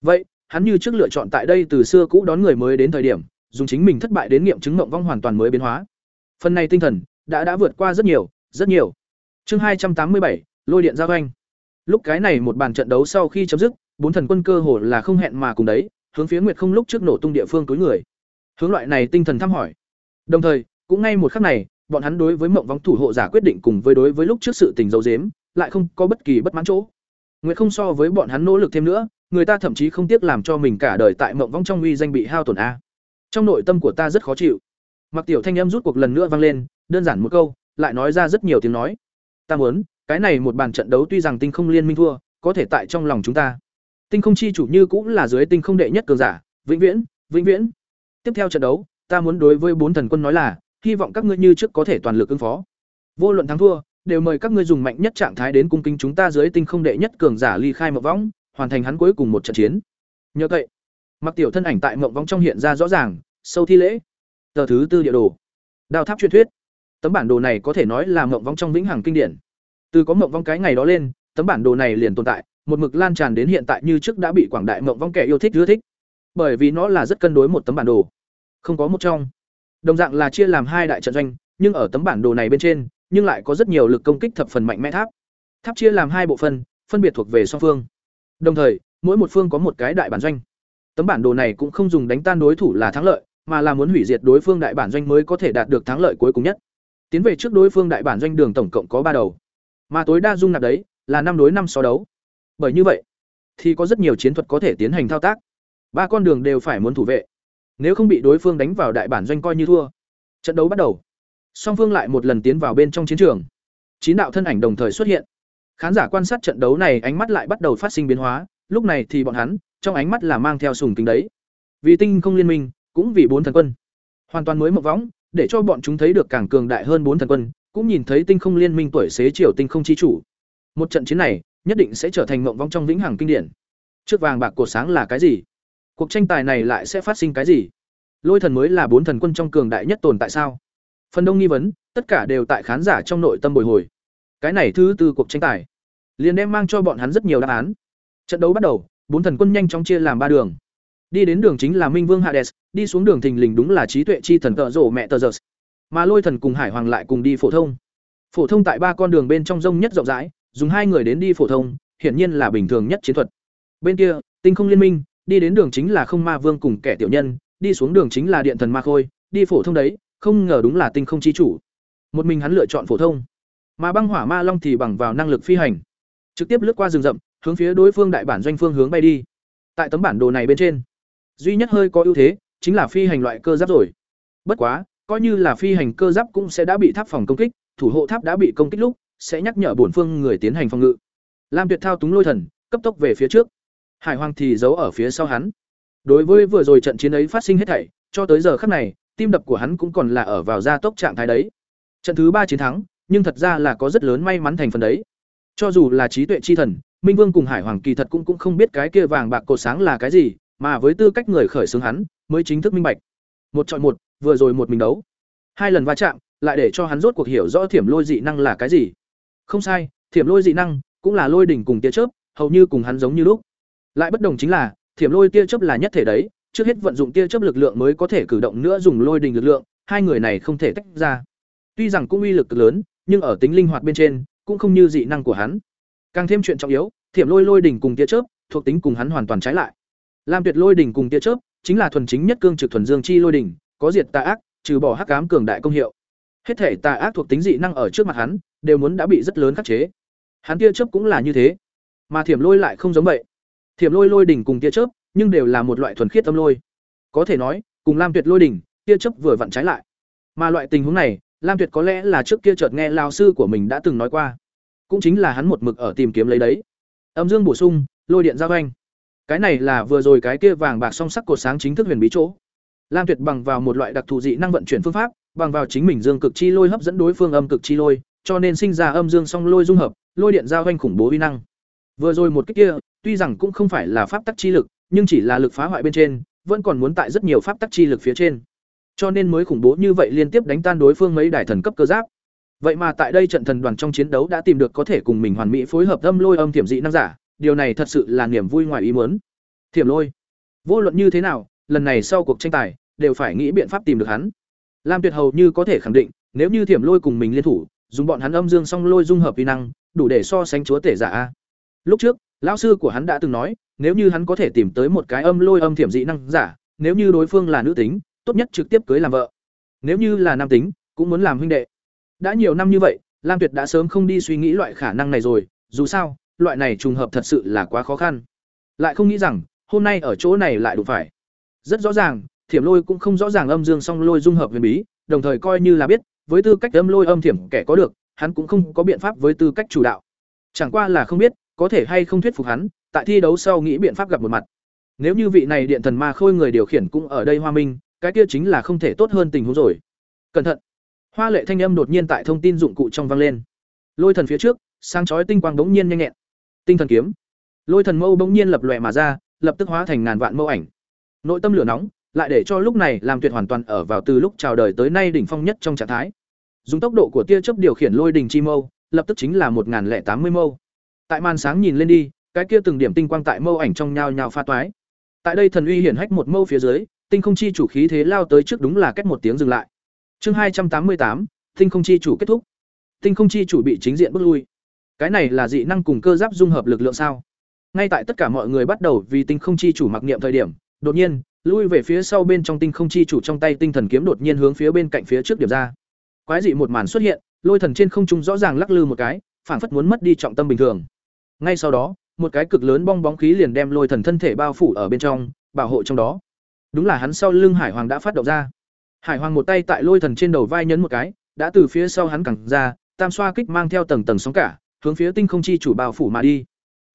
Vậy, hắn như trước lựa chọn tại đây từ xưa cũ đón người mới đến thời điểm, dùng chính mình thất bại đến nghiệm chứng mộng vong hoàn toàn mới biến hóa. Phần này tinh thần, đã đã vượt qua rất nhiều rất nhiều. Chương hai trăm tám mươi bảy, lôi điện giao doanh lúc cái này một bàn trận đấu sau khi chấm dứt, bốn thần quân cơ hồ là không hẹn mà cùng đấy, hướng phía nguyệt không lúc trước nổ tung địa phương túi người hướng loại này tinh thần thăm hỏi. Đồng thời, cũng ngay một khắc này, bọn hắn đối với mộng vong thủ hộ giả quyết định cùng với đối với lúc trước sự tình dấu dếm lại không có bất kỳ bất mãn chỗ. Nguyệt không so với bọn hắn nỗ lực thêm nữa, người ta thậm chí không tiếc làm cho mình cả đời tại mộng vong trong uy danh bị hao tổn a. Trong nội tâm của ta rất khó chịu. Mặc tiểu thanh em rút cuộc lần nữa vang lên, đơn giản một câu, lại nói ra rất nhiều tiếng nói. Ta muốn, cái này một bàn trận đấu tuy rằng tinh không liên minh thua, có thể tại trong lòng chúng ta. Tinh không chi chủ như cũng là dưới tinh không đệ nhất cường giả, vĩnh viễn vĩnh viễn tiếp theo trận đấu, ta muốn đối với bốn thần quân nói là, hy vọng các ngươi như trước có thể toàn lực ứng phó. Vô luận thắng thua, đều mời các ngươi dùng mạnh nhất trạng thái đến cung kính chúng ta dưới tinh không đệ nhất cường giả ly khai mộng võng, hoàn thành hắn cuối cùng một trận chiến. Nhờ vậy, mặc tiểu thân ảnh tại mộng võng trong hiện ra rõ ràng, sâu thi lễ. Tờ thứ tư địa đồ. Đao tháp truyền thuyết. Tấm bản đồ này có thể nói là mộng võng trong vĩnh hằng kinh điển. Từ có mộng vong cái ngày đó lên, tấm bản đồ này liền tồn tại, một mực lan tràn đến hiện tại như trước đã bị quảng đại mộng vong kẻ yêu thích ưa thích bởi vì nó là rất cân đối một tấm bản đồ. Không có một trong. Đồng dạng là chia làm hai đại trận doanh, nhưng ở tấm bản đồ này bên trên, nhưng lại có rất nhiều lực công kích thập phần mạnh mẽ tháp. Tháp chia làm hai bộ phân phân biệt thuộc về song phương. Đồng thời, mỗi một phương có một cái đại bản doanh. Tấm bản đồ này cũng không dùng đánh tan đối thủ là thắng lợi, mà là muốn hủy diệt đối phương đại bản doanh mới có thể đạt được thắng lợi cuối cùng nhất. Tiến về trước đối phương đại bản doanh đường tổng cộng có ba đầu. Mà tối đa dung nạp đấy là năm đối năm so đấu. Bởi như vậy, thì có rất nhiều chiến thuật có thể tiến hành thao tác ba con đường đều phải muốn thủ vệ. Nếu không bị đối phương đánh vào đại bản doanh coi như thua. Trận đấu bắt đầu. Song phương lại một lần tiến vào bên trong chiến trường. Chín đạo thân ảnh đồng thời xuất hiện. Khán giả quan sát trận đấu này ánh mắt lại bắt đầu phát sinh biến hóa. Lúc này thì bọn hắn, trong ánh mắt là mang theo sùng kính đấy. Vì tinh không liên minh, cũng vì bốn thần quân. Hoàn toàn mới một võng, để cho bọn chúng thấy được càng cường đại hơn bốn thần quân, cũng nhìn thấy tinh không liên minh tuổi xế chiều tinh không chi chủ. Một trận chiến này, nhất định sẽ trở thành mộng vong trong vĩnh hằng kinh điển. Trước vàng bạc cột sáng là cái gì? Cuộc tranh tài này lại sẽ phát sinh cái gì? Lôi thần mới là bốn thần quân trong cường đại nhất tồn tại sao? Phần đông nghi vấn, tất cả đều tại khán giả trong nội tâm bồi hồi. Cái này thứ tư cuộc tranh tài, liền đem mang cho bọn hắn rất nhiều đáp án. Trận đấu bắt đầu, bốn thần quân nhanh chóng chia làm ba đường. Đi đến đường chính là minh vương hades, đi xuống đường thình lình đúng là trí tuệ chi thần tợ rổ mẹ tờ giơ mà lôi thần cùng hải hoàng lại cùng đi phổ thông. Phổ thông tại ba con đường bên trong rông nhất rộng rãi, dùng hai người đến đi phổ thông, hiển nhiên là bình thường nhất chiến thuật. Bên kia, tinh không liên minh đi đến đường chính là không ma vương cùng kẻ tiểu nhân đi xuống đường chính là điện thần ma khôi đi phổ thông đấy không ngờ đúng là tinh không chi chủ một mình hắn lựa chọn phổ thông Mà băng hỏa ma long thì bằng vào năng lực phi hành, trực tiếp lướt qua rừng rậm, hướng phía đối phương đại bản doanh phương hướng bay đi. Tại tấm bản đồ này bên trên, duy nhất hơi có ưu thế chính là phi hành loại cơ giáp rồi. Bất quá, coi như là phi hành cơ giáp cũng sẽ đã bị tháp phòng công kích, thủ hộ tháp đã bị công kích lúc, sẽ nhắc nhở bổn phương người tiến hành phòng ngự. Lam Tuyệt thao túng lôi thần, cấp tốc về phía trước. Hải Hoàng thì giấu ở phía sau hắn. Đối với vừa rồi trận chiến ấy phát sinh hết thảy, cho tới giờ khắc này, tim đập của hắn cũng còn là ở vào gia tốc trạng thái đấy. Trận thứ ba chiến thắng, nhưng thật ra là có rất lớn may mắn thành phần đấy. Cho dù là trí tuệ chi thần, Minh Vương cùng Hải Hoàng kỳ thật cũng cũng không biết cái kia vàng bạc cột sáng là cái gì, mà với tư cách người khởi xướng hắn, mới chính thức minh bạch. Một chọi một, vừa rồi một mình đấu. Hai lần va chạm, lại để cho hắn rốt cuộc hiểu rõ thiểm lôi dị năng là cái gì. Không sai, thiểm lôi dị năng cũng là lôi đỉnh cùng tia chớp, hầu như cùng hắn giống như lúc. Lại bất đồng chính là, thiểm lôi tia chớp là nhất thể đấy, trước hết vận dụng tia chớp lực lượng mới có thể cử động nữa dùng lôi đỉnh lực lượng, hai người này không thể tách ra. Tuy rằng cũng uy lực cực lớn, nhưng ở tính linh hoạt bên trên, cũng không như dị năng của hắn. Càng thêm chuyện trọng yếu, thiểm lôi lôi đỉnh cùng tia chớp, thuộc tính cùng hắn hoàn toàn trái lại. Lam Tuyệt lôi đỉnh cùng tia chớp, chính là thuần chính nhất cương trực thuần dương chi lôi đỉnh, có diệt tà ác, trừ bỏ hắc ám cường đại công hiệu. Hết thể tà ác thuộc tính dị năng ở trước mặt hắn, đều muốn đã bị rất lớn khắc chế. Hắn tia chớp cũng là như thế, mà thiểm lôi lại không giống vậy. Thiểm lôi lôi đỉnh cùng tia chớp, nhưng đều là một loại thuần khiết âm lôi. Có thể nói, cùng Lam Tuyệt lôi đỉnh, tia chớp vừa vặn trái lại. Mà loại tình huống này, Lam Tuyệt có lẽ là trước kia chợt nghe lão sư của mình đã từng nói qua, cũng chính là hắn một mực ở tìm kiếm lấy đấy. Âm dương bổ sung, lôi điện giao anh. Cái này là vừa rồi cái kia vàng bạc song sắc cột sáng chính thức huyền bí chỗ. Lam Tuyệt bằng vào một loại đặc thù dị năng vận chuyển phương pháp, bằng vào chính mình dương cực chi lôi hấp dẫn đối phương âm cực chi lôi, cho nên sinh ra âm dương song lôi dung hợp, lôi điện giao anh khủng bố uy năng. Vừa rồi một cái kia, tuy rằng cũng không phải là pháp tắc chi lực, nhưng chỉ là lực phá hoại bên trên, vẫn còn muốn tại rất nhiều pháp tắc chi lực phía trên. Cho nên mới khủng bố như vậy liên tiếp đánh tan đối phương mấy đại thần cấp cơ giáp. Vậy mà tại đây trận thần đoàn trong chiến đấu đã tìm được có thể cùng mình hoàn mỹ phối hợp âm lôi âm thiểm dị năng giả, điều này thật sự là niềm vui ngoài ý muốn. Thiểm lôi, vô luận như thế nào, lần này sau cuộc tranh tài, đều phải nghĩ biện pháp tìm được hắn. Lam Tuyệt hầu như có thể khẳng định, nếu như Thiểm Lôi cùng mình liên thủ, dùng bọn hắn âm dương song lôi dung hợp uy năng, đủ để so sánh chúa tể giả a. Lúc trước, lão sư của hắn đã từng nói, nếu như hắn có thể tìm tới một cái âm lôi âm thiểm dị năng giả, nếu như đối phương là nữ tính, tốt nhất trực tiếp cưới làm vợ. Nếu như là nam tính, cũng muốn làm huynh đệ. Đã nhiều năm như vậy, Lam Tuyệt đã sớm không đi suy nghĩ loại khả năng này rồi, dù sao, loại này trùng hợp thật sự là quá khó khăn. Lại không nghĩ rằng, hôm nay ở chỗ này lại đủ phải. Rất rõ ràng, Thiểm Lôi cũng không rõ ràng âm dương song lôi dung hợp huyền bí, đồng thời coi như là biết, với tư cách âm lôi âm thiểm kẻ có được, hắn cũng không có biện pháp với tư cách chủ đạo. Chẳng qua là không biết, có thể hay không thuyết phục hắn, tại thi đấu sau nghĩ biện pháp gặp một mặt. Nếu như vị này điện thần ma khôi người điều khiển cũng ở đây Hoa Minh, cái kia chính là không thể tốt hơn tình huống rồi. Cẩn thận. Hoa lệ thanh âm đột nhiên tại thông tin dụng cụ trong vang lên. Lôi thần phía trước, sáng chói tinh quang bỗng nhiên nhanh nhẹn. Tinh thần kiếm. Lôi thần mâu bỗng nhiên lập lòe mà ra, lập tức hóa thành ngàn vạn mâu ảnh. Nội tâm lửa nóng, lại để cho lúc này làm tuyệt hoàn toàn ở vào từ lúc chào đời tới nay đỉnh phong nhất trong trạng thái. Dùng tốc độ của tia chớp điều khiển lôi đỉnh chi mâu, lập tức chính là một tám mươi mâu. Tại màn sáng nhìn lên đi, cái kia từng điểm tinh quang tại mâu ảnh trong nhào nhào pha toái. Tại đây thần uy hiển hách một mâu phía dưới, tinh không chi chủ khí thế lao tới trước đúng là cách một tiếng dừng lại. Chương hai trăm tám mươi tám, tinh không chi chủ kết thúc. Tinh không chi chủ bị chính diện bước lui. Cái này là dị năng cùng cơ giáp dung hợp lực lượng sao? Ngay tại tất cả mọi người bắt đầu vì tinh không chi chủ mặc niệm thời điểm, đột nhiên, lui về phía sau bên trong tinh không chi chủ trong tay tinh thần kiếm đột nhiên hướng phía bên cạnh phía trước điểm ra. Quái dị một màn xuất hiện, lôi thần trên không trung rõ ràng lắc lư một cái, phảng phất muốn mất đi trọng tâm bình thường. Ngay sau đó, một cái cực lớn bong bóng khí liền đem lôi thần thân thể bao phủ ở bên trong, bảo hộ trong đó. Đúng là hắn sau lưng Hải Hoàng đã phát động ra. Hải Hoàng một tay tại lôi thần trên đầu vai nhấn một cái, đã từ phía sau hắn cẳng ra, tam xoa kích mang theo tầng tầng sóng cả, hướng phía tinh không chi chủ bao phủ mà đi.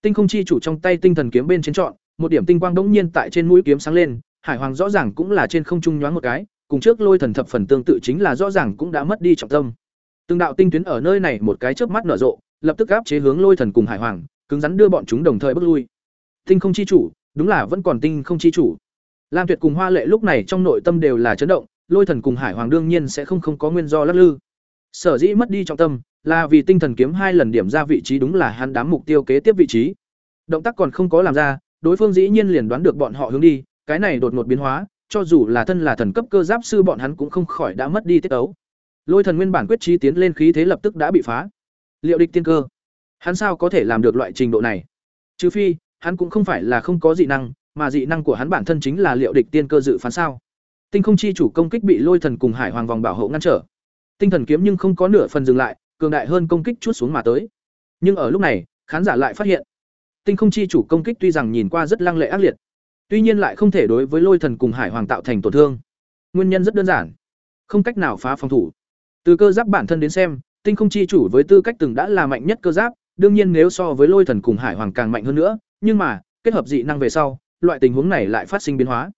Tinh không chi chủ trong tay tinh thần kiếm bên trên trọn, một điểm tinh quang đống nhiên tại trên mũi kiếm sáng lên, Hải Hoàng rõ ràng cũng là trên không trung nhoáng một cái, cùng trước lôi thần thập phần tương tự chính là rõ ràng cũng đã mất đi trọng tâm. Từng đạo tinh tuyến ở nơi này một cái chớp mắt nở rộ, lập tức áp chế hướng lôi thần cùng Hải Hoàng, cứng rắn đưa bọn chúng đồng thời bước lui. Tinh không chi chủ, đúng là vẫn còn tinh không chi chủ. Lam Tuyệt cùng Hoa Lệ lúc này trong nội tâm đều là chấn động, lôi thần cùng Hải Hoàng đương nhiên sẽ không không có nguyên do lắc lư. Sở dĩ mất đi trọng tâm, là vì tinh thần kiếm hai lần điểm ra vị trí đúng là hắn đám mục tiêu kế tiếp vị trí. Động tác còn không có làm ra, đối phương dĩ nhiên liền đoán được bọn họ hướng đi, cái này đột ngột biến hóa, cho dù là thân là thần cấp cơ giáp sư bọn hắn cũng không khỏi đã mất đi tiết tấu. Lôi thần nguyên bản quyết trí tiến lên khí thế lập tức đã bị phá. Liệu địch tiên cơ, hắn sao có thể làm được loại trình độ này? Trừ phi, hắn cũng không phải là không có dị năng, mà dị năng của hắn bản thân chính là liệu địch tiên cơ dự phán sao? Tinh không chi chủ công kích bị lôi thần cùng hải hoàng vòng bảo hộ ngăn trở. Tinh thần kiếm nhưng không có nửa phần dừng lại, cường đại hơn công kích chút xuống mà tới. Nhưng ở lúc này, khán giả lại phát hiện, Tinh không chi chủ công kích tuy rằng nhìn qua rất lăng lệ ác liệt, tuy nhiên lại không thể đối với Lôi Thần cùng Hải Hoàng tạo thành tổn thương. Nguyên nhân rất đơn giản, không cách nào phá phòng thủ. Từ cơ giáp bản thân đến xem, Tinh không chi chủ với tư cách từng đã là mạnh nhất cơ giáp, đương nhiên nếu so với Lôi Thần cùng Hải Hoàng càng mạnh hơn nữa, nhưng mà, kết hợp dị năng về sau, loại tình huống này lại phát sinh biến hóa.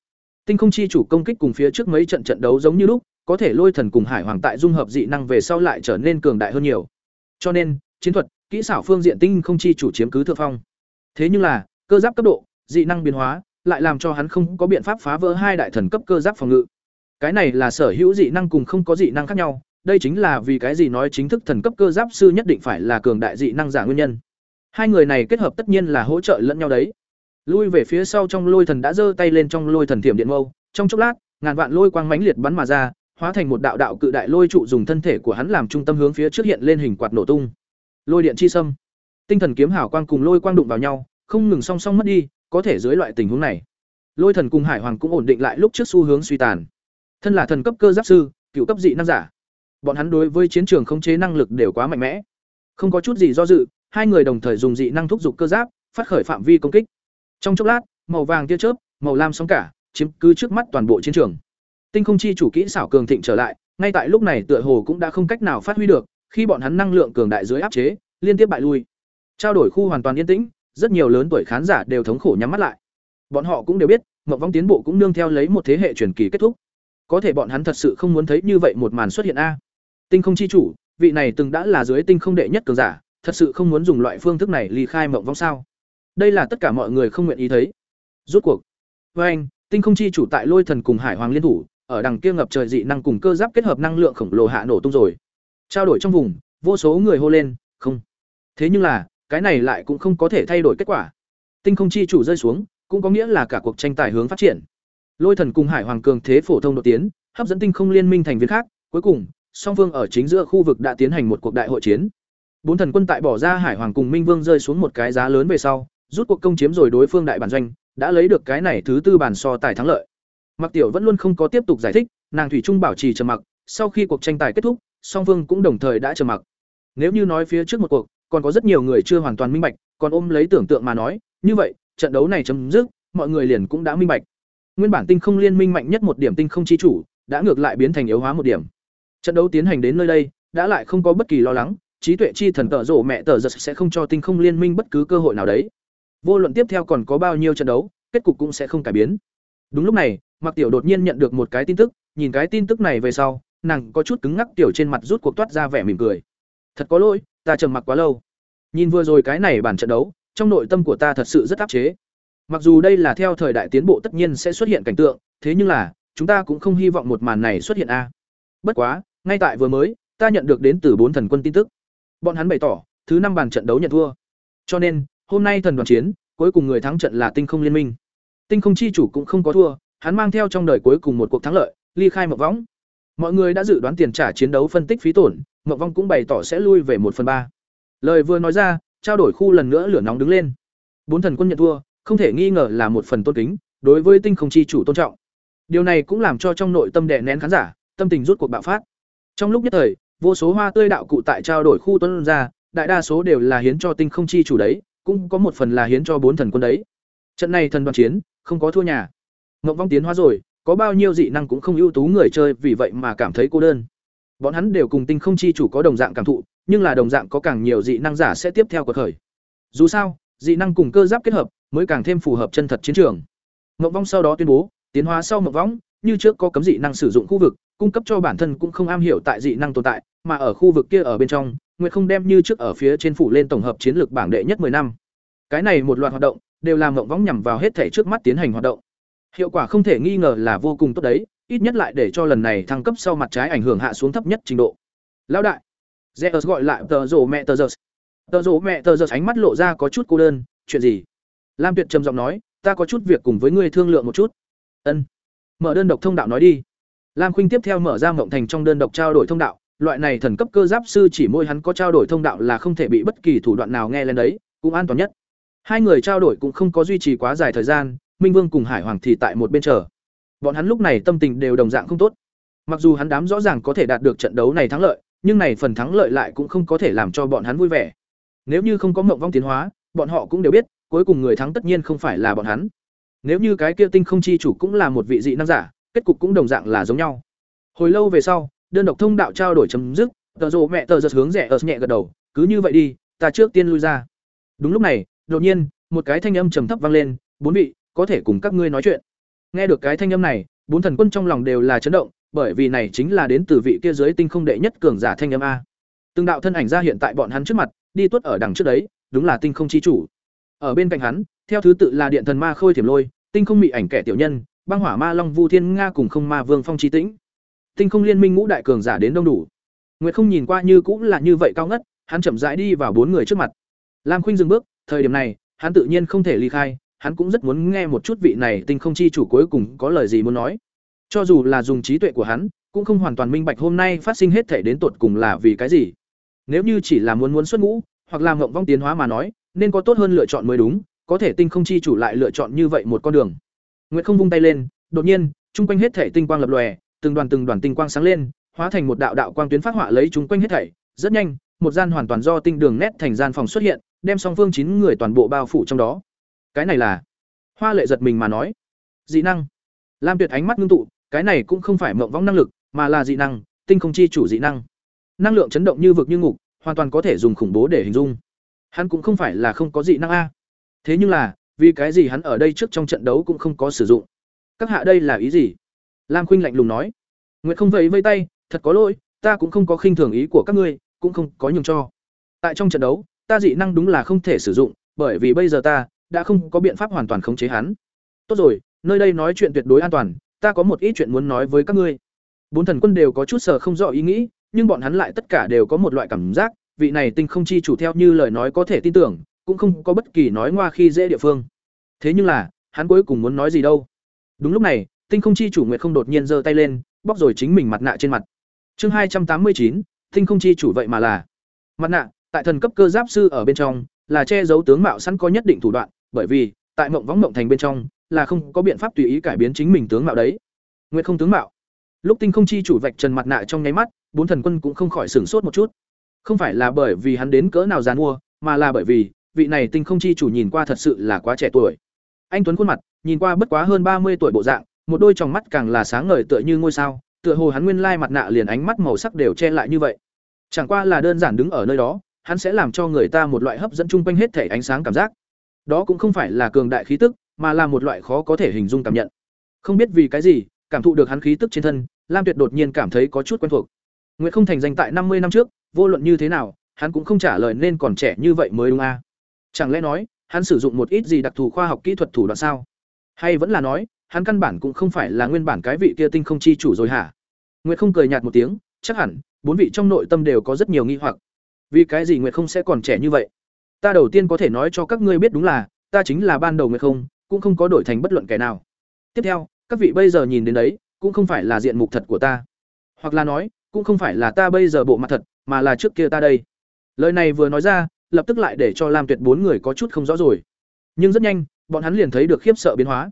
Tinh không chi chủ công kích cùng phía trước mấy trận trận đấu giống như lúc, có thể Lôi Thần cùng Hải Hoàng tại dung hợp dị năng về sau lại trở nên cường đại hơn nhiều. Cho nên, chiến thuật, kỹ xảo phương diện tinh không chi chủ chiếm cứ thượng phong. Thế nhưng là, cơ giáp cấp độ, dị năng biến hóa, lại làm cho hắn không có biện pháp phá vỡ hai đại thần cấp cơ giáp phòng ngự. Cái này là sở hữu dị năng cùng không có dị năng khác nhau, đây chính là vì cái gì nói chính thức thần cấp cơ giáp sư nhất định phải là cường đại dị năng giả nguyên nhân. Hai người này kết hợp tất nhiên là hỗ trợ lẫn nhau đấy. Lui về phía sau trong lôi thần đã giơ tay lên trong lôi thần thiểm điện mâu, trong chốc lát, ngàn vạn lôi quang mãnh liệt bắn mà ra, hóa thành một đạo đạo cự đại lôi trụ dùng thân thể của hắn làm trung tâm hướng phía trước hiện lên hình quạt nổ tung. Lôi điện chi sâm. Tinh thần kiếm hảo quang cùng lôi quang đụng vào nhau, không ngừng song song mất đi, có thể dưới loại tình huống này, lôi thần cùng hải hoàng cũng ổn định lại lúc trước xu hướng suy tàn. Thân là thần cấp cơ giáp sư, cựu cấp dị năng giả, bọn hắn đối với chiến trường khống chế năng lực đều quá mạnh mẽ. Không có chút gì do dự, hai người đồng thời dùng dị năng thúc giục cơ giáp, phát khởi phạm vi công kích. Trong chốc lát, màu vàng tia chớp, màu lam sóng cả, chiếm cứ trước mắt toàn bộ chiến trường. Tinh không chi chủ kỹ xảo cường thịnh trở lại, ngay tại lúc này tựa hồ cũng đã không cách nào phát huy được, khi bọn hắn năng lượng cường đại dưới áp chế, liên tiếp bại lui. Trao đổi khu hoàn toàn yên tĩnh, rất nhiều lớn tuổi khán giả đều thống khổ nhắm mắt lại. Bọn họ cũng đều biết, Ngọc Vong tiến bộ cũng nương theo lấy một thế hệ truyền kỳ kết thúc. Có thể bọn hắn thật sự không muốn thấy như vậy một màn xuất hiện a. Tinh không chi chủ, vị này từng đã là dưới tinh không đệ nhất cường giả, thật sự không muốn dùng loại phương thức này ly khai mộng vong sao? Đây là tất cả mọi người không nguyện ý thấy. Rút cuộc. Với anh, tinh không chi chủ tại Lôi Thần cùng Hải Hoàng liên thủ, ở đằng kia ngập trời dị năng cùng cơ giáp kết hợp năng lượng khổng lồ hạ nổ tung rồi. Trao đổi trong vùng, vô số người hô lên, không. Thế nhưng là, cái này lại cũng không có thể thay đổi kết quả. Tinh không chi chủ rơi xuống, cũng có nghĩa là cả cuộc tranh tài hướng phát triển. Lôi Thần cùng Hải Hoàng cường thế phổ thông đột tiến, hấp dẫn tinh không liên minh thành viên khác, cuối cùng, song phương ở chính giữa khu vực đã tiến hành một cuộc đại hội chiến. Bốn thần quân tại bỏ ra Hải Hoàng cùng Minh Vương rơi xuống một cái giá lớn về sau, rút cuộc công chiếm rồi đối phương đại bản doanh, đã lấy được cái này thứ tư bản so tài thắng lợi. Mặc Tiểu vẫn luôn không có tiếp tục giải thích, nàng thủy trung bảo trì trầm mặc, sau khi cuộc tranh tài kết thúc, song phương cũng đồng thời đã trầm mặc. Nếu như nói phía trước một cuộc, còn có rất nhiều người chưa hoàn toàn minh bạch, còn ôm lấy tưởng tượng mà nói, như vậy, trận đấu này chấm dứt, mọi người liền cũng đã minh bạch. Nguyên bản tinh không liên minh mạnh nhất một điểm tinh không chi chủ, đã ngược lại biến thành yếu hóa một điểm. Trận đấu tiến hành đến nơi đây, đã lại không có bất kỳ lo lắng, trí tuệ chi thần tở rổ mẹ tở giật sẽ không cho tinh không liên minh bất cứ cơ hội nào đấy. Vô luận tiếp theo còn có bao nhiêu trận đấu, kết cục cũng sẽ không cải biến. Đúng lúc này, Mặc Tiểu đột nhiên nhận được một cái tin tức, nhìn cái tin tức này về sau, nàng có chút cứng ngắc tiểu trên mặt rút cuộc toát ra vẻ mỉm cười. Thật có lỗi, ta trầm mặc quá lâu. Nhìn vừa rồi cái này bản trận đấu, trong nội tâm của ta thật sự rất áp chế. Mặc dù đây là theo thời đại tiến bộ tất nhiên sẽ xuất hiện cảnh tượng, thế nhưng là, chúng ta cũng không hy vọng một màn này xuất hiện a. Bất quá, ngay tại vừa mới, ta nhận được đến từ bốn thần quân tin tức. Bọn hắn bày tỏ, thứ năm bàn trận đấu nhận thua. Cho nên, hôm nay thần đoàn chiến, cuối cùng người thắng trận là Tinh Không Liên Minh. Tinh Không chi chủ cũng không có thua, hắn mang theo trong đời cuối cùng một cuộc thắng lợi, ly khai Mộng Võng. Mọi người đã dự đoán tiền trả chiến đấu phân tích phí tổn, Mộng Vong cũng bày tỏ sẽ lui về một phần ba. Lời vừa nói ra, trao đổi khu lần nữa lửa nóng đứng lên. Bốn thần quân nhận thua, không thể nghi ngờ là một phần tôn kính, đối với Tinh Không chi chủ tôn trọng. Điều này cũng làm cho trong nội tâm đè nén khán giả, tâm tình rút cuộc bạo phát. Trong lúc nhất thời, vô số hoa tươi đạo cụ tại trao đổi khu tuấn ra, đại đa số đều là hiến cho Tinh Không chi chủ đấy, cũng có một phần là hiến cho bốn thần quân đấy. Trận này thần đoàn chiến, không có thua nhà. Ngộng vong tiến hóa rồi, có bao nhiêu dị năng cũng không ưu tú người chơi vì vậy mà cảm thấy cô đơn. Bọn hắn đều cùng tinh không chi chủ có đồng dạng cảm thụ, nhưng là đồng dạng có càng nhiều dị năng giả sẽ tiếp theo cuộc khởi. Dù sao, dị năng cùng cơ giáp kết hợp mới càng thêm phù hợp chân thật chiến trường. Ngộng vong sau đó tuyên bố, tiến hóa sau ngộng vong, như trước có cấm dị năng sử dụng khu vực, cung cấp cho bản thân cũng không am hiểu tại dị năng tồn tại, mà ở khu vực kia ở bên trong, Nguyệt không đem như trước ở phía trên phủ lên tổng hợp chiến lược bảng đệ nhất 10 năm. Cái này một loạt hoạt động, đều làm ngộng vong nhằm vào hết thể trước mắt tiến hành hoạt động. Hiệu quả không thể nghi ngờ là vô cùng tốt đấy, ít nhất lại để cho lần này thăng cấp sau mặt trái ảnh hưởng hạ xuống thấp nhất trình độ. Lão đại, Zeus gọi lại tờ rồ mẹ tờ Zeus. Tờ rồ mẹ tờ Zeus ánh mắt lộ ra có chút cô đơn, chuyện gì? Lam Tuyệt trầm giọng nói, ta có chút việc cùng với ngươi thương lượng một chút. Ân. Mở đơn độc thông đạo nói đi. Lam Khuynh tiếp theo mở ra mộng thành trong đơn độc trao đổi thông đạo, loại này thần cấp cơ giáp sư chỉ môi hắn có trao đổi thông đạo là không thể bị bất kỳ thủ đoạn nào nghe lên đấy, cũng an toàn nhất. Hai người trao đổi cũng không có duy trì quá dài thời gian, Minh Vương cùng Hải Hoàng thì tại một bên chờ. Bọn hắn lúc này tâm tình đều đồng dạng không tốt. Mặc dù hắn đám rõ ràng có thể đạt được trận đấu này thắng lợi, nhưng này phần thắng lợi lại cũng không có thể làm cho bọn hắn vui vẻ. Nếu như không có mộng vong tiến hóa, bọn họ cũng đều biết, cuối cùng người thắng tất nhiên không phải là bọn hắn. Nếu như cái kia tinh không chi chủ cũng là một vị dị năng giả, kết cục cũng đồng dạng là giống nhau. Hồi lâu về sau, đơn độc thông đạo trao đổi chấm dứt, tờ rồ mẹ tờ giật hướng rẻ ở nhẹ gật đầu, cứ như vậy đi, ta trước tiên lui ra. Đúng lúc này, đột nhiên, một cái thanh âm trầm thấp vang lên, "Bốn vị, có thể cùng các ngươi nói chuyện." Nghe được cái thanh âm này, bốn thần quân trong lòng đều là chấn động, bởi vì này chính là đến từ vị kia dưới tinh không đệ nhất cường giả thanh âm a. Từng đạo thân ảnh ra hiện tại bọn hắn trước mặt, đi tuất ở đằng trước đấy, đúng là tinh không chi chủ. Ở bên cạnh hắn, theo thứ tự là điện thần ma khôi thiểm lôi, tinh không mị ảnh kẻ tiểu nhân, băng hỏa ma long vu thiên nga cùng không ma vương phong trí tĩnh. Tinh không liên minh ngũ đại cường giả đến đông đủ. Nguyệt không nhìn qua như cũng là như vậy cao ngất, hắn chậm rãi đi vào bốn người trước mặt. Lam Khuynh dừng bước, thời điểm này, hắn tự nhiên không thể ly khai, hắn cũng rất muốn nghe một chút vị này tinh không chi chủ cuối cùng có lời gì muốn nói. Cho dù là dùng trí tuệ của hắn, cũng không hoàn toàn minh bạch hôm nay phát sinh hết thể đến tột cùng là vì cái gì. Nếu như chỉ là muốn muốn xuất ngũ, hoặc là ngộng vong tiến hóa mà nói, nên có tốt hơn lựa chọn mới đúng, có thể tinh không chi chủ lại lựa chọn như vậy một con đường. Nguyệt không vung tay lên, đột nhiên, trung quanh hết thảy tinh quang lập lòe, từng đoàn từng đoàn tinh quang sáng lên, hóa thành một đạo đạo quang tuyến phát họa lấy chúng quanh hết thảy, rất nhanh, một gian hoàn toàn do tinh đường nét thành gian phòng xuất hiện, đem song phương chín người toàn bộ bao phủ trong đó. Cái này là? Hoa Lệ giật mình mà nói. Dị năng. Lam Tuyệt ánh mắt ngưng tụ, cái này cũng không phải mộng vong năng lực, mà là dị năng, tinh không chi chủ dị năng. Năng lượng chấn động như vực như ngục, hoàn toàn có thể dùng khủng bố để hình dung. Hắn cũng không phải là không có dị năng a. Thế nhưng là, vì cái gì hắn ở đây trước trong trận đấu cũng không có sử dụng? Các hạ đây là ý gì? Lam Khuynh lạnh lùng nói. Nguyệt không vẫy vây tay, thật có lỗi, ta cũng không có khinh thường ý của các ngươi, cũng không có nhường cho. Tại trong trận đấu, ta dị năng đúng là không thể sử dụng, bởi vì bây giờ ta đã không có biện pháp hoàn toàn khống chế hắn. Tốt rồi, nơi đây nói chuyện tuyệt đối an toàn, ta có một ít chuyện muốn nói với các ngươi. Bốn thần quân đều có chút sờ không rõ ý nghĩ, nhưng bọn hắn lại tất cả đều có một loại cảm giác, vị này tinh không chi chủ theo như lời nói có thể tin tưởng, cũng không có bất kỳ nói ngoa khi dễ địa phương. Thế nhưng là, hắn cuối cùng muốn nói gì đâu? Đúng lúc này, tinh không chi chủ nguyệt không đột nhiên giơ tay lên, bóc rồi chính mình mặt nạ trên mặt. Chương hai trăm tám mươi chín, tinh không chi chủ vậy mà là mặt nạ, tại thần cấp cơ giáp sư ở bên trong, là che giấu tướng mạo sẵn có nhất định thủ đoạn, bởi vì tại mộng võng mộng thành bên trong, là không có biện pháp tùy ý cải biến chính mình tướng mạo đấy. Nguyệt không tướng mạo. Lúc tinh không chi chủ vạch trần mặt nạ trong nháy mắt, bốn thần quân cũng không khỏi sửng sốt một chút. Không phải là bởi vì hắn đến cỡ nào giàn mua, mà là bởi vì vị này tinh không chi chủ nhìn qua thật sự là quá trẻ tuổi. Anh tuấn khuôn mặt, nhìn qua bất quá hơn ba mươi tuổi bộ dạng, một đôi tròng mắt càng là sáng ngời tựa như ngôi sao, tựa hồ hắn nguyên lai mặt nạ liền ánh mắt màu sắc đều che lại như vậy. Chẳng qua là đơn giản đứng ở nơi đó, hắn sẽ làm cho người ta một loại hấp dẫn chung quanh hết thể ánh sáng cảm giác. Đó cũng không phải là cường đại khí tức, mà là một loại khó có thể hình dung cảm nhận. Không biết vì cái gì, cảm thụ được hắn khí tức trên thân, Lam Tuyệt đột nhiên cảm thấy có chút quen thuộc. Nguyệt không thành danh tại năm mươi năm trước, vô luận như thế nào, hắn cũng không trả lời nên còn trẻ như vậy mới đúng a. À? Chẳng lẽ nói, hắn sử dụng một ít gì đặc thù khoa học kỹ thuật thủ đoạn sao? Hay vẫn là nói, hắn căn bản cũng không phải là nguyên bản cái vị kia tinh không chi chủ rồi hả? Nguyệt không cười nhạt một tiếng, chắc hẳn bốn vị trong nội tâm đều có rất nhiều nghi hoặc. Vì cái gì Nguyệt không sẽ còn trẻ như vậy? Ta đầu tiên có thể nói cho các ngươi biết đúng là, ta chính là ban đầu Nguyệt không, cũng không có đổi thành bất luận kẻ nào. Tiếp theo, các vị bây giờ nhìn đến đấy, cũng không phải là diện mục thật của ta. Hoặc là nói, cũng không phải là ta bây giờ bộ mặt thật, mà là trước kia ta đây. Lời này vừa nói ra, lập tức lại để cho Lam Tuyệt bốn người có chút không rõ rồi. Nhưng rất nhanh, bọn hắn liền thấy được khiếp sợ biến hóa.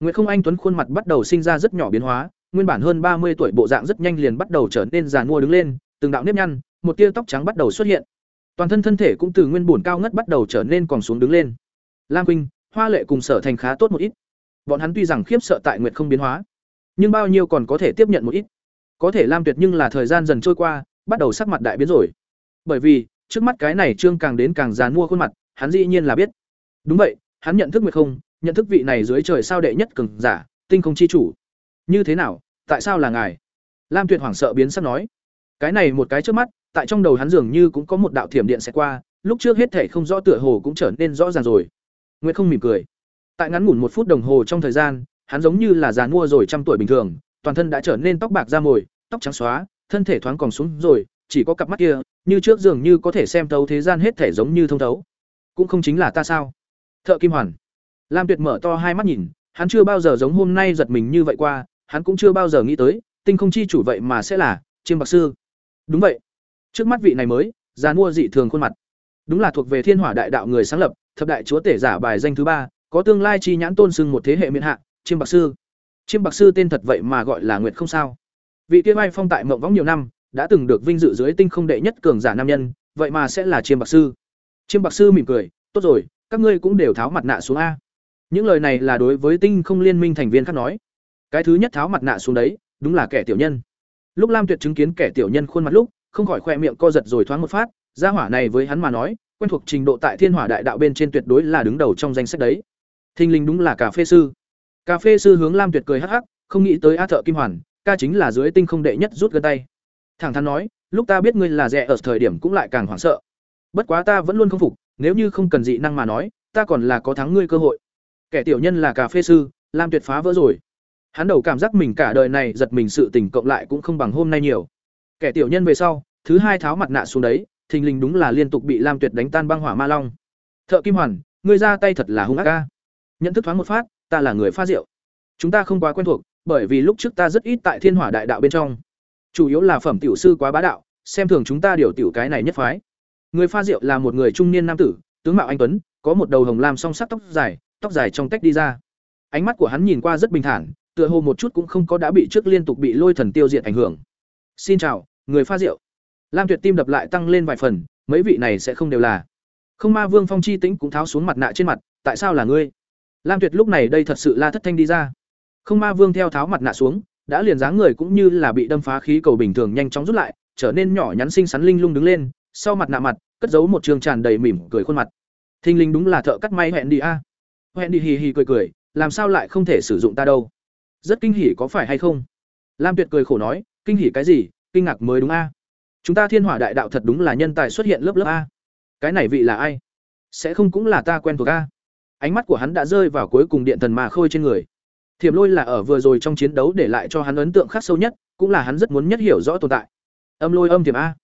Nguyệt Không Anh Tuấn khuôn mặt bắt đầu sinh ra rất nhỏ biến hóa, nguyên bản hơn ba mươi tuổi bộ dạng rất nhanh liền bắt đầu trở nên già mua đứng lên, từng đạo nếp nhăn, một tia tóc trắng bắt đầu xuất hiện. Toàn thân thân thể cũng từ nguyên bổn cao ngất bắt đầu trở nên còn xuống đứng lên. Lam Quynh, Hoa Lệ cùng Sở Thành khá tốt một ít. Bọn hắn tuy rằng khiếp sợ tại Nguyệt không biến hóa, nhưng bao nhiêu còn có thể tiếp nhận một ít. Có thể Lam Tuyệt nhưng là thời gian dần trôi qua, bắt đầu sắc mặt đại biến rồi. Bởi vì, trước mắt cái này trương càng đến càng dàn mua khuôn mặt, hắn dĩ nhiên là biết. Đúng vậy, hắn nhận thức Nguyệt không, nhận thức vị này dưới trời sao đệ nhất cường giả, tinh không chi chủ. Như thế nào, tại sao là ngài? Lam Tuyệt hoảng sợ biến sắc nói. Cái này một cái trước mắt, tại trong đầu hắn dường như cũng có một đạo thiểm điện sẽ qua, lúc trước hết thể không rõ tựa hồ cũng trở nên rõ ràng rồi. Nguyệt không mỉm cười. Tại ngắn ngủn một phút đồng hồ trong thời gian, hắn giống như là già mua rồi trăm tuổi bình thường, toàn thân đã trở nên tóc bạc da mồi, tóc trắng xóa, thân thể thoáng còn xuống rồi, chỉ có cặp mắt kia, như trước dường như có thể xem thấu thế gian hết thể giống như thông thấu. Cũng không chính là ta sao? Thợ Kim Hoàn. Lam Tuyệt mở to hai mắt nhìn, hắn chưa bao giờ giống hôm nay giật mình như vậy qua, hắn cũng chưa bao giờ nghĩ tới, tinh không chi chủ vậy mà sẽ là Chiêm Bạc sư. Đúng vậy. Trước mắt vị này mới, già mua dị thường khuôn mặt. Đúng là thuộc về Thiên Hỏa Đại Đạo người sáng lập, thập đại chúa tể giả bài danh thứ ba, có tương lai chi nhãn tôn sưng một thế hệ miễn hạ, Chiêm Bạc sư. Chiêm Bạc sư tên thật vậy mà gọi là Nguyệt không sao. Vị kia bay phong tại mộng võng nhiều năm, đã từng được vinh dự dưới tinh không đệ nhất cường giả nam nhân, vậy mà sẽ là chiêm bạc sư. Chiêm bạc sư mỉm cười, tốt rồi, các ngươi cũng đều tháo mặt nạ xuống a. Những lời này là đối với tinh không liên minh thành viên khác nói. Cái thứ nhất tháo mặt nạ xuống đấy, đúng là kẻ tiểu nhân. Lúc lam tuyệt chứng kiến kẻ tiểu nhân khuôn mặt lúc, không khỏi khoe miệng co giật rồi thoáng một phát, gia hỏa này với hắn mà nói, quen thuộc trình độ tại thiên hỏa đại đạo bên trên tuyệt đối là đứng đầu trong danh sách đấy. Thinh linh đúng là cà phê sư. Cà phê sư hướng lam tuyệt cười hắc hắc, không nghĩ tới a thợ kim hoàn, ca chính là dưới tinh không đệ nhất rút gân tay thẳng thắn nói, lúc ta biết ngươi là rẻ ở thời điểm cũng lại càng hoảng sợ. Bất quá ta vẫn luôn không phục, nếu như không cần dị năng mà nói, ta còn là có thắng ngươi cơ hội. Kẻ tiểu nhân là cà phê sư, lam tuyệt phá vỡ rồi. Hắn đầu cảm giác mình cả đời này giật mình sự tỉnh cộng lại cũng không bằng hôm nay nhiều. Kẻ tiểu nhân về sau, thứ hai tháo mặt nạ xuống đấy, thình lình đúng là liên tục bị lam tuyệt đánh tan băng hỏa ma long. Thợ kim hoàn, ngươi ra tay thật là hung ác ca nhận thức thoáng một phát, ta là người pha rượu. Chúng ta không quá quen thuộc, bởi vì lúc trước ta rất ít tại thiên hỏa đại đạo bên trong chủ yếu là phẩm tiểu sư quá bá đạo, xem thường chúng ta điều tiểu cái này nhất phái. Người pha rượu là một người trung niên nam tử, tướng mạo anh tuấn, có một đầu hồng lam song sắc tóc dài tóc dài trong tách đi ra. Ánh mắt của hắn nhìn qua rất bình thản, tựa hồ một chút cũng không có đã bị trước liên tục bị lôi thần tiêu diệt ảnh hưởng. Xin chào, người pha rượu. Lam tuyệt tim đập lại tăng lên vài phần, mấy vị này sẽ không đều là. Không ma vương phong chi tĩnh cũng tháo xuống mặt nạ trên mặt, tại sao là ngươi? Lam tuyệt lúc này đây thật sự la thất thanh đi ra. Không ma vương theo tháo mặt nạ xuống đã liền dáng người cũng như là bị đâm phá khí cầu bình thường nhanh chóng rút lại, trở nên nhỏ nhắn xinh xắn linh lung đứng lên, sau mặt nạ mặt, cất giấu một trường tràn đầy mỉm cười khuôn mặt. Thinh linh đúng là thợ cắt may hẹn đi a. Hẹn đi hì hì cười cười, làm sao lại không thể sử dụng ta đâu? Rất kinh hỉ có phải hay không? Lam tuyệt cười khổ nói, kinh hỉ cái gì, kinh ngạc mới đúng a. Chúng ta thiên hỏa đại đạo thật đúng là nhân tài xuất hiện lớp lớp a. Cái này vị là ai? Sẽ không cũng là ta quen thuộc a. Ánh mắt của hắn đã rơi vào cuối cùng điện thần mà khôi trên người thiểm lôi là ở vừa rồi trong chiến đấu để lại cho hắn ấn tượng khắc sâu nhất, cũng là hắn rất muốn nhất hiểu rõ tồn tại. Âm lôi âm thiểm a.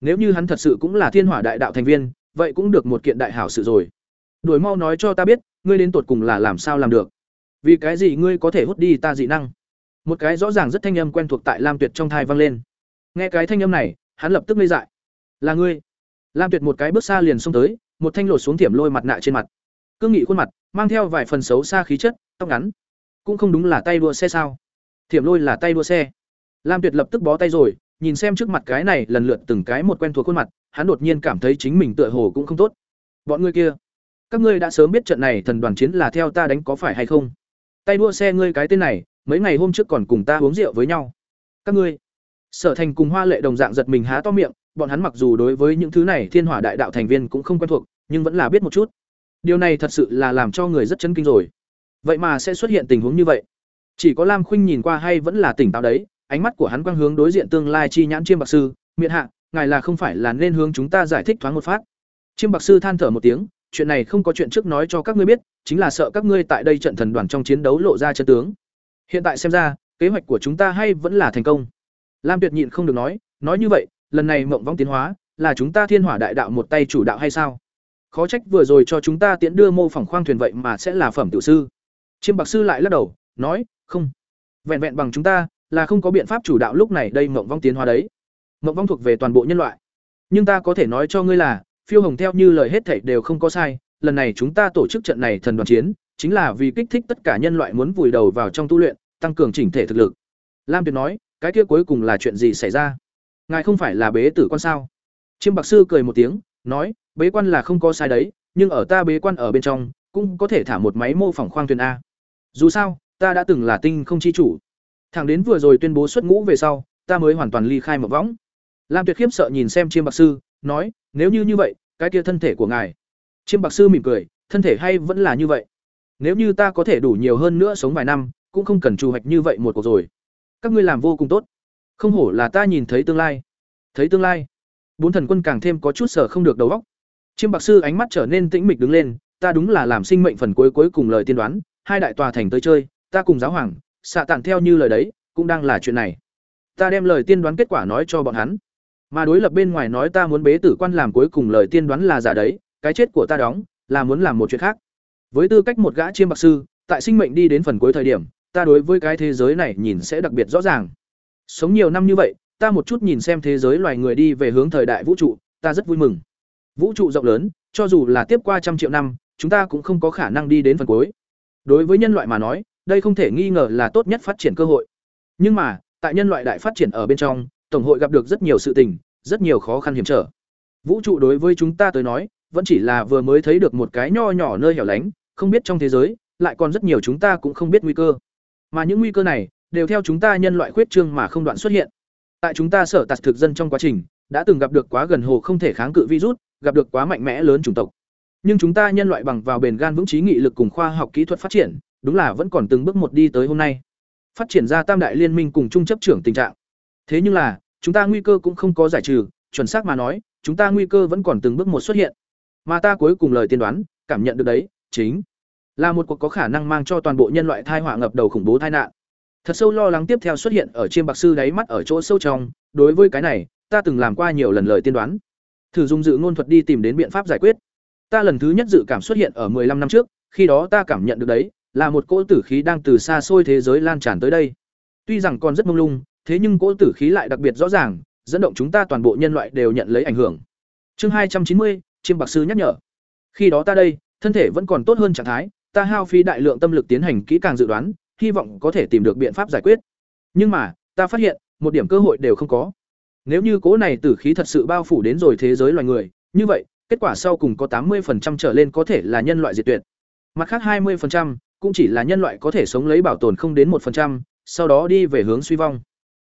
Nếu như hắn thật sự cũng là thiên hỏa đại đạo thành viên, vậy cũng được một kiện đại hảo sự rồi. Đuổi mau nói cho ta biết, ngươi đến tột cùng là làm sao làm được? Vì cái gì ngươi có thể hút đi ta dị năng? Một cái rõ ràng rất thanh âm quen thuộc tại lam tuyệt trong thai vang lên. Nghe cái thanh âm này, hắn lập tức ngây dại. Là ngươi. Lam tuyệt một cái bước xa liền xông tới, một thanh lột xuống thiểm lôi mặt nạ trên mặt. Cương nghị khuôn mặt, mang theo vài phần xấu xa khí chất, tóc ngắn cũng không đúng là tay đua xe sao? Thiểm lôi là tay đua xe. Lam tuyệt lập tức bó tay rồi, nhìn xem trước mặt cái này lần lượt từng cái một quen thuộc khuôn mặt, hắn đột nhiên cảm thấy chính mình tựa hồ cũng không tốt. Bọn ngươi kia, các ngươi đã sớm biết trận này thần đoàn chiến là theo ta đánh có phải hay không? Tay đua xe ngươi cái tên này, mấy ngày hôm trước còn cùng ta uống rượu với nhau. Các ngươi, sở thành cùng hoa lệ đồng dạng giật mình há to miệng, bọn hắn mặc dù đối với những thứ này thiên hỏa đại đạo thành viên cũng không quen thuộc, nhưng vẫn là biết một chút. Điều này thật sự là làm cho người rất chấn kinh rồi vậy mà sẽ xuất hiện tình huống như vậy. Chỉ có lam khuynh nhìn qua hay vẫn là tỉnh táo đấy, ánh mắt của hắn quang hướng đối diện tương lai chi nhãn chiêm bạc sư miệng hạ, ngài là không phải là nên hướng chúng ta giải thích thoáng một phát. Chiêm bạc sư than thở một tiếng, chuyện này không có chuyện trước nói cho các ngươi biết, chính là sợ các ngươi tại đây trận thần đoàn trong chiến đấu lộ ra chân tướng. Hiện tại xem ra, kế hoạch của chúng ta hay vẫn là thành công. Lam tuyệt nhịn không được nói nói như vậy, lần này mộng vong tiến hóa, là chúng ta thiên hỏa đại đạo một tay chủ đạo hay sao? Khó trách vừa rồi cho chúng ta tiễn đưa mô phỏng khoang thuyền vậy mà sẽ là phẩm tiểu sư chiêm bạc sư lại lắc đầu, nói, không, vẹn vẹn bằng chúng ta là không có biện pháp chủ đạo lúc này đây mộng vong tiến hóa đấy. Mộng vong thuộc về toàn bộ nhân loại. Nhưng ta có thể nói cho ngươi là, phiêu hồng theo như lời hết thảy đều không có sai. Lần này chúng ta tổ chức trận này thần đoàn chiến, chính là vì kích thích tất cả nhân loại muốn vùi đầu vào trong tu luyện, tăng cường chỉnh thể thực lực. Lam tuyệt nói, cái kia cuối cùng là chuyện gì xảy ra? Ngài không phải là bế tử quan sao? Chiêm bạc sư cười một tiếng, nói, bế quan là không có sai đấy, nhưng ở ta bế quan ở bên trong, cũng có thể thả một máy mô phỏng khoang thuyền a dù sao, ta đã từng là tinh không chi chủ. Thẳng đến vừa rồi tuyên bố xuất ngũ về sau, ta mới hoàn toàn ly khai một võng. Lam tuyệt khiếp sợ nhìn xem chiêm bạc sư, nói, nếu như như vậy, cái kia thân thể của ngài. Chiêm bạc sư mỉm cười, thân thể hay vẫn là như vậy. Nếu như ta có thể đủ nhiều hơn nữa sống vài năm, cũng không cần trù hoạch như vậy một cuộc rồi. Các ngươi làm vô cùng tốt. Không hổ là ta nhìn thấy tương lai. Thấy tương lai? Bốn thần quân càng thêm có chút sở không được đầu óc. Chiêm bạc sư ánh mắt trở nên tĩnh mịch đứng lên, ta đúng là làm sinh mệnh phần cuối cuối cùng lời tiên đoán hai đại tòa thành tới chơi, ta cùng giáo hoàng, xạ tản theo như lời đấy, cũng đang là chuyện này. Ta đem lời tiên đoán kết quả nói cho bọn hắn. Mà đối lập bên ngoài nói ta muốn bế tử quan làm cuối cùng lời tiên đoán là giả đấy, cái chết của ta đóng, là muốn làm một chuyện khác. Với tư cách một gã chiêm bạc sư, tại sinh mệnh đi đến phần cuối thời điểm, ta đối với cái thế giới này nhìn sẽ đặc biệt rõ ràng. Sống nhiều năm như vậy, ta một chút nhìn xem thế giới loài người đi về hướng thời đại vũ trụ, ta rất vui mừng. Vũ trụ rộng lớn, cho dù là tiếp qua trăm triệu năm, chúng ta cũng không có khả năng đi đến phần cuối đối với nhân loại mà nói đây không thể nghi ngờ là tốt nhất phát triển cơ hội nhưng mà tại nhân loại đại phát triển ở bên trong tổng hội gặp được rất nhiều sự tình, rất nhiều khó khăn hiểm trở. Vũ trụ đối với chúng ta tới nói, vẫn chỉ là vừa mới thấy được một cái nho nhỏ nơi hẻo lánh, không biết trong thế giới lại còn rất nhiều chúng ta cũng không biết nguy cơ. Mà những nguy cơ này đều theo chúng ta nhân loại khuyết trương mà không đoạn xuất hiện. Tại chúng ta sở tạt thực dân trong quá trình, đã từng gặp được quá gần hồ không thể kháng cự virus, gặp được quá mạnh mẽ lớn chủng tộc. Nhưng chúng ta nhân loại bằng vào bền gan vững trí nghị lực cùng khoa học kỹ thuật phát triển, đúng là vẫn còn từng bước một đi tới hôm nay. Phát triển ra tam đại liên minh cùng chung chấp trưởng tình trạng. Thế nhưng là, chúng ta nguy cơ cũng không có giải trừ, chuẩn xác mà nói, chúng ta nguy cơ vẫn còn từng bước một xuất hiện. Mà ta cuối cùng lời tiên đoán, cảm nhận được đấy, chính là một cuộc có khả năng mang cho toàn bộ nhân loại thai họa ngập đầu khủng bố tai nạn. Thật sâu lo lắng tiếp theo xuất hiện ở chiêm bạc sư đáy mắt ở chỗ sâu trong, đối với cái này, ta từng làm qua nhiều lần lời tiên đoán. Thử dùng dự ngôn thuật đi tìm đến biện pháp giải quyết. Ta lần thứ nhất dự cảm xuất hiện ở 15 năm trước, khi đó ta cảm nhận được đấy, là một cỗ tử khí đang từ xa xôi thế giới lan tràn tới đây. Tuy rằng còn rất mông lung, thế nhưng cỗ tử khí lại đặc biệt rõ ràng, dẫn động chúng ta toàn bộ nhân loại đều nhận lấy ảnh hưởng. Chương 290, chiêm bạc sư nhắc nhở. Khi đó ta đây, thân thể vẫn còn tốt hơn trạng thái, ta hao phí đại lượng tâm lực tiến hành kỹ càng dự đoán, hy vọng có thể tìm được biện pháp giải quyết. Nhưng mà, ta phát hiện, một điểm cơ hội đều không có. Nếu như cố này tử khí thật sự bao phủ đến rồi thế giới loài người, như vậy, kết quả sau cùng có 80% trở lên có thể là nhân loại diệt tuyệt. Mặt khác 20% cũng chỉ là nhân loại có thể sống lấy bảo tồn không đến 1%, sau đó đi về hướng suy vong.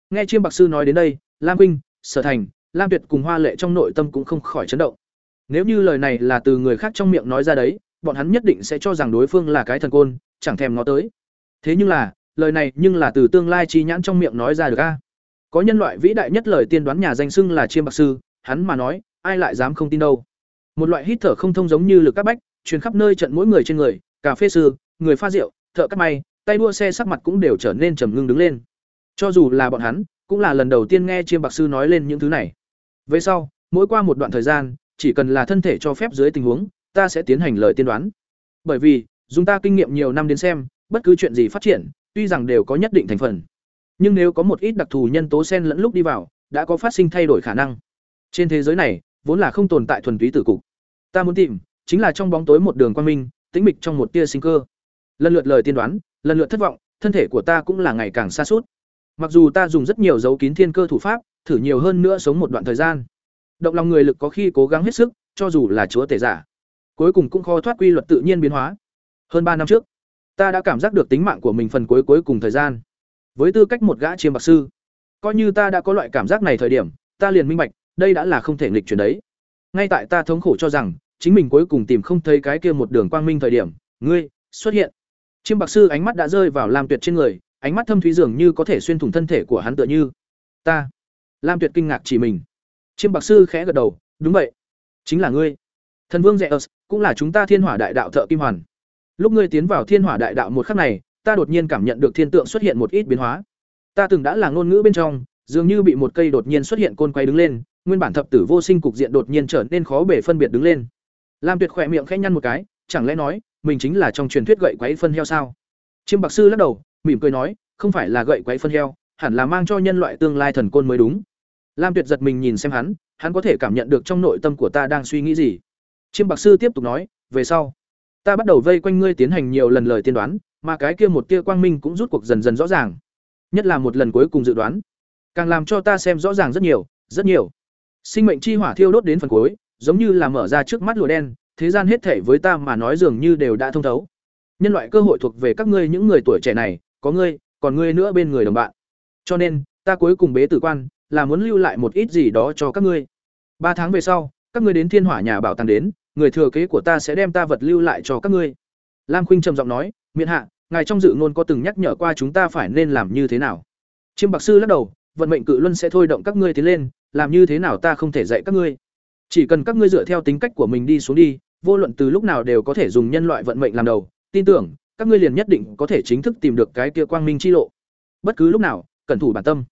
Nghe Chiêm Bạc sư nói đến đây, Lam Vinh, Sở Thành, Lam Tuyệt cùng Hoa Lệ trong nội tâm cũng không khỏi chấn động. Nếu như lời này là từ người khác trong miệng nói ra đấy, bọn hắn nhất định sẽ cho rằng đối phương là cái thần côn, chẳng thèm ngó tới. Thế nhưng là, lời này nhưng là từ tương lai chi nhãn trong miệng nói ra được a. Có nhân loại vĩ đại nhất lời tiên đoán nhà danh xưng là Chiêm Bạc sư, hắn mà nói, ai lại dám không tin đâu. Một loại hít thở không thông giống như lực các bách, truyền khắp nơi trận mỗi người trên người, cà phê sư, người pha rượu, thợ cắt may, tay đua xe sắc mặt cũng đều trở nên trầm ngưng đứng lên. Cho dù là bọn hắn, cũng là lần đầu tiên nghe Chiêm Bạc sư nói lên những thứ này. Về sau, mỗi qua một đoạn thời gian, chỉ cần là thân thể cho phép dưới tình huống, ta sẽ tiến hành lời tiên đoán. Bởi vì, dùng ta kinh nghiệm nhiều năm đến xem, bất cứ chuyện gì phát triển, tuy rằng đều có nhất định thành phần, nhưng nếu có một ít đặc thù nhân tố xen lẫn lúc đi vào, đã có phát sinh thay đổi khả năng. Trên thế giới này, vốn là không tồn tại thuần túy tử cục. Ta muốn tìm, chính là trong bóng tối một đường quang minh, tĩnh mịch trong một tia sinh cơ. Lần lượt lời tiên đoán, lần lượt thất vọng, thân thể của ta cũng là ngày càng xa suốt. Mặc dù ta dùng rất nhiều dấu kín thiên cơ thủ pháp, thử nhiều hơn nữa sống một đoạn thời gian. Động lòng người lực có khi cố gắng hết sức, cho dù là chúa tể giả, cuối cùng cũng khó thoát quy luật tự nhiên biến hóa. Hơn ba năm trước, ta đã cảm giác được tính mạng của mình phần cuối cuối cùng thời gian. Với tư cách một gã chiêm bạc sư, coi như ta đã có loại cảm giác này thời điểm, ta liền minh bạch, đây đã là không thể nghịch chuyển đấy. Ngay tại ta thống khổ cho rằng, chính mình cuối cùng tìm không thấy cái kia một đường quang minh thời điểm, ngươi xuất hiện. Chiêm bạc sư ánh mắt đã rơi vào Lam Tuyệt trên người, ánh mắt thâm thúy dường như có thể xuyên thủng thân thể của hắn tựa như. Ta. Lam Tuyệt kinh ngạc chỉ mình. Chiêm bạc sư khẽ gật đầu, đúng vậy, chính là ngươi. Thần vương Zeus, cũng là chúng ta Thiên Hỏa Đại Đạo thợ kim hoàn. Lúc ngươi tiến vào Thiên Hỏa Đại Đạo một khắc này, ta đột nhiên cảm nhận được thiên tượng xuất hiện một ít biến hóa. Ta từng đã là ngôn ngữ bên trong, dường như bị một cây đột nhiên xuất hiện côn quay đứng lên, nguyên bản thập tử vô sinh cục diện đột nhiên trở nên khó bể phân biệt đứng lên. Lam Tuyệt khỏe miệng khẽ nhăn một cái, chẳng lẽ nói, mình chính là trong truyền thuyết gậy quáy phân heo sao? Chiêm Bạc sư lắc đầu, mỉm cười nói, không phải là gậy quáy phân heo, hẳn là mang cho nhân loại tương lai thần côn mới đúng. Lam Tuyệt giật mình nhìn xem hắn, hắn có thể cảm nhận được trong nội tâm của ta đang suy nghĩ gì. Chiêm Bạc sư tiếp tục nói, về sau, ta bắt đầu vây quanh ngươi tiến hành nhiều lần lời tiên đoán, mà cái kia một tia quang minh cũng rút cuộc dần dần rõ ràng. Nhất là một lần cuối cùng dự đoán, càng làm cho ta xem rõ ràng rất nhiều, rất nhiều. Sinh mệnh chi hỏa thiêu đốt đến phần cuối, giống như là mở ra trước mắt lụa đen, thế gian hết thể với ta mà nói dường như đều đã thông thấu. Nhân loại cơ hội thuộc về các ngươi những người tuổi trẻ này, có ngươi, còn ngươi nữa bên người đồng bạn. Cho nên, ta cuối cùng bế tử quan, là muốn lưu lại một ít gì đó cho các ngươi. Ba tháng về sau, các ngươi đến Thiên Hỏa nhà bảo tàng đến, người thừa kế của ta sẽ đem ta vật lưu lại cho các ngươi. Lam Khuynh trầm giọng nói, "Miện hạ, ngài trong dự ngôn có từng nhắc nhở qua chúng ta phải nên làm như thế nào?" Chiêm Bạc sư lắc đầu, "Vận mệnh cự luân sẽ thôi động các ngươi tiến lên, làm như thế nào ta không thể dạy các ngươi. Chỉ cần các ngươi dựa theo tính cách của mình đi xuống đi, vô luận từ lúc nào đều có thể dùng nhân loại vận mệnh làm đầu, tin tưởng, các ngươi liền nhất định có thể chính thức tìm được cái kia quang minh chi lộ. Bất cứ lúc nào, cẩn thủ bản tâm."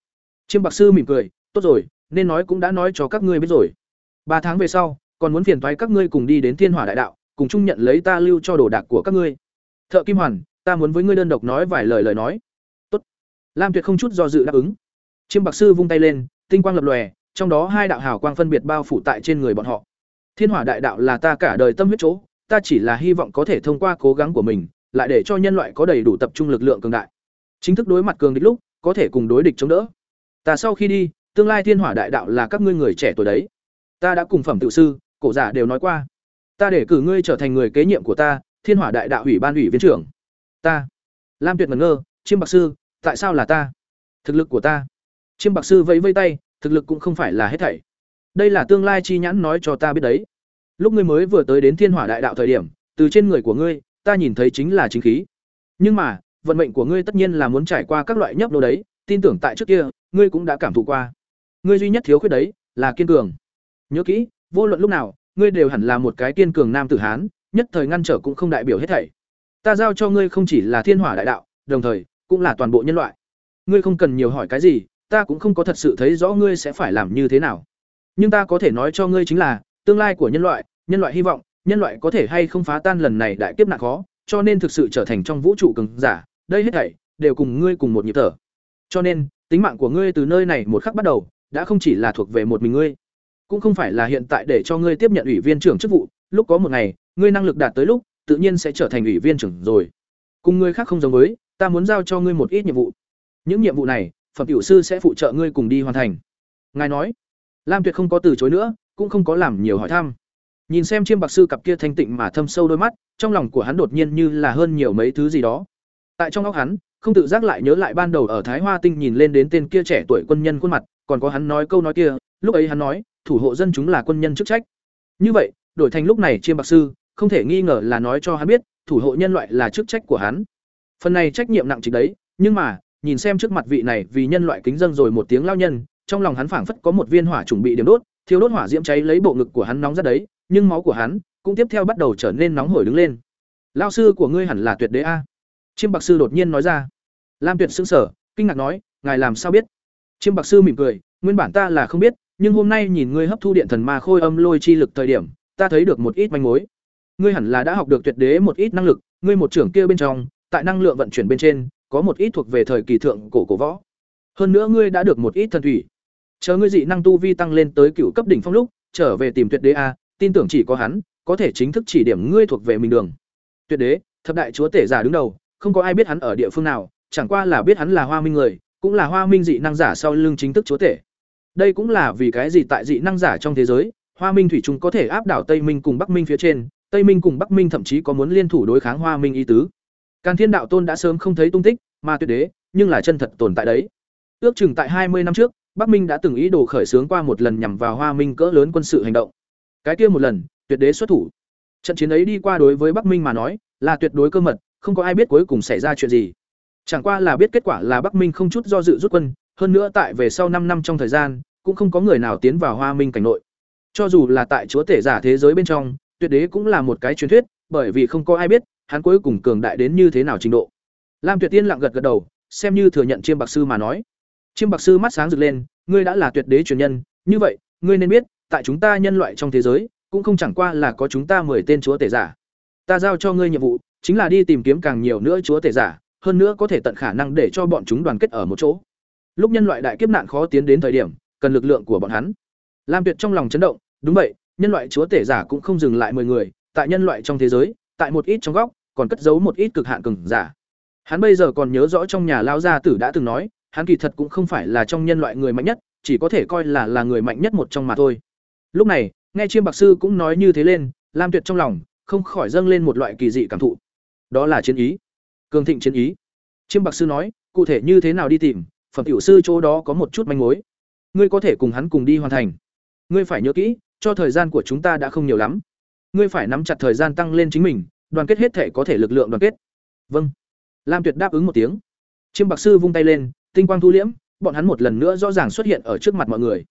Chiêm Bạc sư mỉm cười, "Tốt rồi, nên nói cũng đã nói cho các ngươi biết rồi. Ba tháng về sau, còn muốn phiền thoái các ngươi cùng đi đến Thiên Hỏa Đại Đạo, cùng chung nhận lấy ta lưu cho đồ đạc của các ngươi. Thợ Kim Hoàn, ta muốn với ngươi đơn độc nói vài lời lời nói. Tốt. Lam Tuyệt không chút do dự đáp ứng. Chiêm Bạc sư vung tay lên, tinh quang lập lòe, trong đó hai đạo hào quang phân biệt bao phủ tại trên người bọn họ. Thiên Hỏa Đại Đạo là ta cả đời tâm huyết chỗ, ta chỉ là hy vọng có thể thông qua cố gắng của mình, lại để cho nhân loại có đầy đủ tập trung lực lượng cường đại. Chính thức đối mặt cường địch lúc, có thể cùng đối địch chống đỡ. Ta sau khi đi, tương lai thiên hỏa đại đạo là các ngươi người trẻ tuổi đấy ta đã cùng phẩm tự sư cổ giả đều nói qua ta để cử ngươi trở thành người kế nhiệm của ta thiên hỏa đại đạo ủy ban ủy viên trưởng ta lam tuyệt ngẩn ngơ chiêm bạc sư tại sao là ta thực lực của ta chiêm bạc sư vẫy vây tay thực lực cũng không phải là hết thảy. Đây là tương lai chi nhãn nói cho ta biết đấy. Lúc ngươi mới vừa tới đến thiên hỏa đại đạo thời điểm, từ trên người của ngươi, ta nhìn thấy chính là chính khí. Nhưng mà, vận mệnh của ngươi tất nhiên là muốn trải qua các loại nhấp nô đấy, tin tưởng tại trước kia, ngươi cũng đã cảm thụ qua. Ngươi duy nhất thiếu khuyết đấy, là kiên cường. Nhớ kỹ, vô luận lúc nào, ngươi đều hẳn là một cái kiên cường nam tử hán, nhất thời ngăn trở cũng không đại biểu hết thảy. Ta giao cho ngươi không chỉ là thiên hỏa đại đạo, đồng thời, cũng là toàn bộ nhân loại. Ngươi không cần nhiều hỏi cái gì ta cũng không có thật sự thấy rõ ngươi sẽ phải làm như thế nào. Nhưng ta có thể nói cho ngươi chính là, tương lai của nhân loại nhân loại hy vọng, nhân loại có thể hay không phá tan lần này đại kiếp nạn khó, cho nên thực sự trở thành trong vũ trụ cường giả, đây hết thảy đều cùng ngươi cùng một nhịp thở. Cho nên, tính mạng của ngươi từ nơi này một khắc bắt đầu, đã không chỉ là thuộc về một mình ngươi, cũng không phải là hiện tại để cho ngươi tiếp nhận ủy viên trưởng chức vụ. Lúc có một ngày, ngươi năng lực đạt tới lúc, tự nhiên sẽ trở thành ủy viên trưởng rồi. Cùng ngươi khác không giống với, ta muốn giao cho ngươi một ít nhiệm vụ. Những nhiệm vụ này phẩm tiểu sư sẽ phụ trợ ngươi cùng đi hoàn thành. Ngài nói, lam tuyệt không có từ chối nữa, cũng không có làm nhiều hỏi thăm. Nhìn xem chiêm bạc sư cặp kia thanh tịnh mà thâm sâu đôi mắt, trong lòng của hắn đột nhiên như là hơn nhiều mấy thứ gì đó. Tại trong óc hắn, không tự giác lại nhớ lại ban đầu ở thái hoa tinh nhìn lên đến tên kia trẻ tuổi quân nhân khuôn mặt, còn có hắn nói câu nói kia, lúc ấy hắn nói, thủ hộ dân chúng là quân nhân chức trách. Như vậy, đổi thành lúc này chiêm bạc sư, không thể nghi ngờ là nói cho hắn biết, thủ hộ nhân loại là chức trách của hắn. Phần này trách nhiệm nặng trịch đấy, nhưng mà nhìn xem trước mặt vị này vì nhân loại kính dân rồi một tiếng lao nhân, trong lòng hắn phảng phất có một viên hỏa chuẩn bị điểm đốt thiếu đốt hỏa diễm cháy lấy bộ ngực của hắn nóng rất đấy, nhưng máu của hắn cũng tiếp theo bắt đầu trở nên nóng hổi đứng lên. Lao sư của ngươi hẳn là tuyệt đế a. Chiêm bạc sư đột nhiên nói ra. Lam tuyệt sững sở kinh ngạc nói, ngài làm sao biết? Chiêm bạc sư mỉm cười, nguyên bản ta là không biết, nhưng hôm nay nhìn ngươi hấp thu điện thần ma khôi âm lôi chi lực thời điểm, ta thấy được một ít manh mối. Ngươi hẳn là đã học được tuyệt đế một ít năng lực, ngươi một trưởng kia bên trong, tại năng lượng vận chuyển bên trên có một ít thuộc về thời kỳ thượng cổ cổ võ. Hơn nữa ngươi đã được một ít thần thủy. Chờ ngươi dị năng tu vi tăng lên tới cựu cấp đỉnh phong lúc, trở về tìm tuyệt đế a, tin tưởng chỉ có hắn, có thể chính thức chỉ điểm ngươi thuộc về mình đường. Tuyệt đế, thập đại chúa tể giả đứng đầu, không có ai biết hắn ở địa phương nào, chẳng qua là biết hắn là hoa minh người, cũng là hoa minh dị năng giả sau lưng chính thức chúa tể. Đây cũng là vì cái gì tại dị năng giả trong thế giới, hoa minh thủy chung có thể áp đảo tây minh cùng bắc minh phía trên, tây minh cùng bắc minh thậm chí có muốn liên thủ đối kháng hoa minh ý tứ càn thiên đạo tôn đã sớm không thấy tung tích, mà tuyệt đế, nhưng là chân thật tồn tại đấy. Ước chừng tại hai mươi năm trước, bắc minh đã từng ý đồ khởi xướng qua một lần nhằm vào hoa minh cỡ lớn quân sự hành động. Cái kia một lần, tuyệt đế xuất thủ. Trận chiến ấy đi qua đối với bắc minh mà nói, là tuyệt đối cơ mật, không có ai biết cuối cùng xảy ra chuyện gì. Chẳng qua là biết kết quả là bắc minh không chút do dự rút quân, hơn nữa tại về sau năm năm trong thời gian, cũng không có người nào tiến vào hoa minh cảnh nội. Cho dù là tại chúa tể giả thế giới bên trong, tuyệt đế cũng là một cái truyền thuyết, bởi vì không có ai biết hắn cuối cùng cường đại đến như thế nào trình độ. Lam tuyệt tiên lặng gật gật đầu, xem như thừa nhận chiêm bạc sư mà nói. Chiêm bạc sư mắt sáng rực lên, ngươi đã là tuyệt đế truyền nhân, như vậy, ngươi nên biết, tại chúng ta nhân loại trong thế giới, cũng không chẳng qua là có chúng ta mười tên chúa tể giả. Ta giao cho ngươi nhiệm vụ, chính là đi tìm kiếm càng nhiều nữa chúa tể giả, hơn nữa có thể tận khả năng để cho bọn chúng đoàn kết ở một chỗ. Lúc nhân loại đại kiếp nạn khó tiến đến thời điểm, cần lực lượng của bọn hắn. Lam tuyệt trong lòng chấn động, đúng vậy, nhân loại chúa tể giả cũng không dừng lại mười người, tại nhân loại trong thế giới, tại một ít trong góc còn cất giấu một ít cực hạn cường giả. Hắn bây giờ còn nhớ rõ trong nhà lao gia tử đã từng nói, hắn kỳ thật cũng không phải là trong nhân loại người mạnh nhất, chỉ có thể coi là là người mạnh nhất một trong mà thôi. Lúc này, nghe chiêm bạc sư cũng nói như thế lên, lam tuyệt trong lòng không khỏi dâng lên một loại kỳ dị cảm thụ. Đó là chiến ý. Cường thịnh chiến ý. Chiêm bạc sư nói, cụ thể như thế nào đi tìm, phẩm tiểu sư chỗ đó có một chút manh mối. Ngươi có thể cùng hắn cùng đi hoàn thành. Ngươi phải nhớ kỹ, cho thời gian của chúng ta đã không nhiều lắm. Ngươi phải nắm chặt thời gian tăng lên chính mình đoàn kết hết thể có thể lực lượng đoàn kết. Vâng. Lam tuyệt đáp ứng một tiếng. Chiêm bạc sư vung tay lên, tinh quang thu liễm, bọn hắn một lần nữa rõ ràng xuất hiện ở trước mặt mọi người.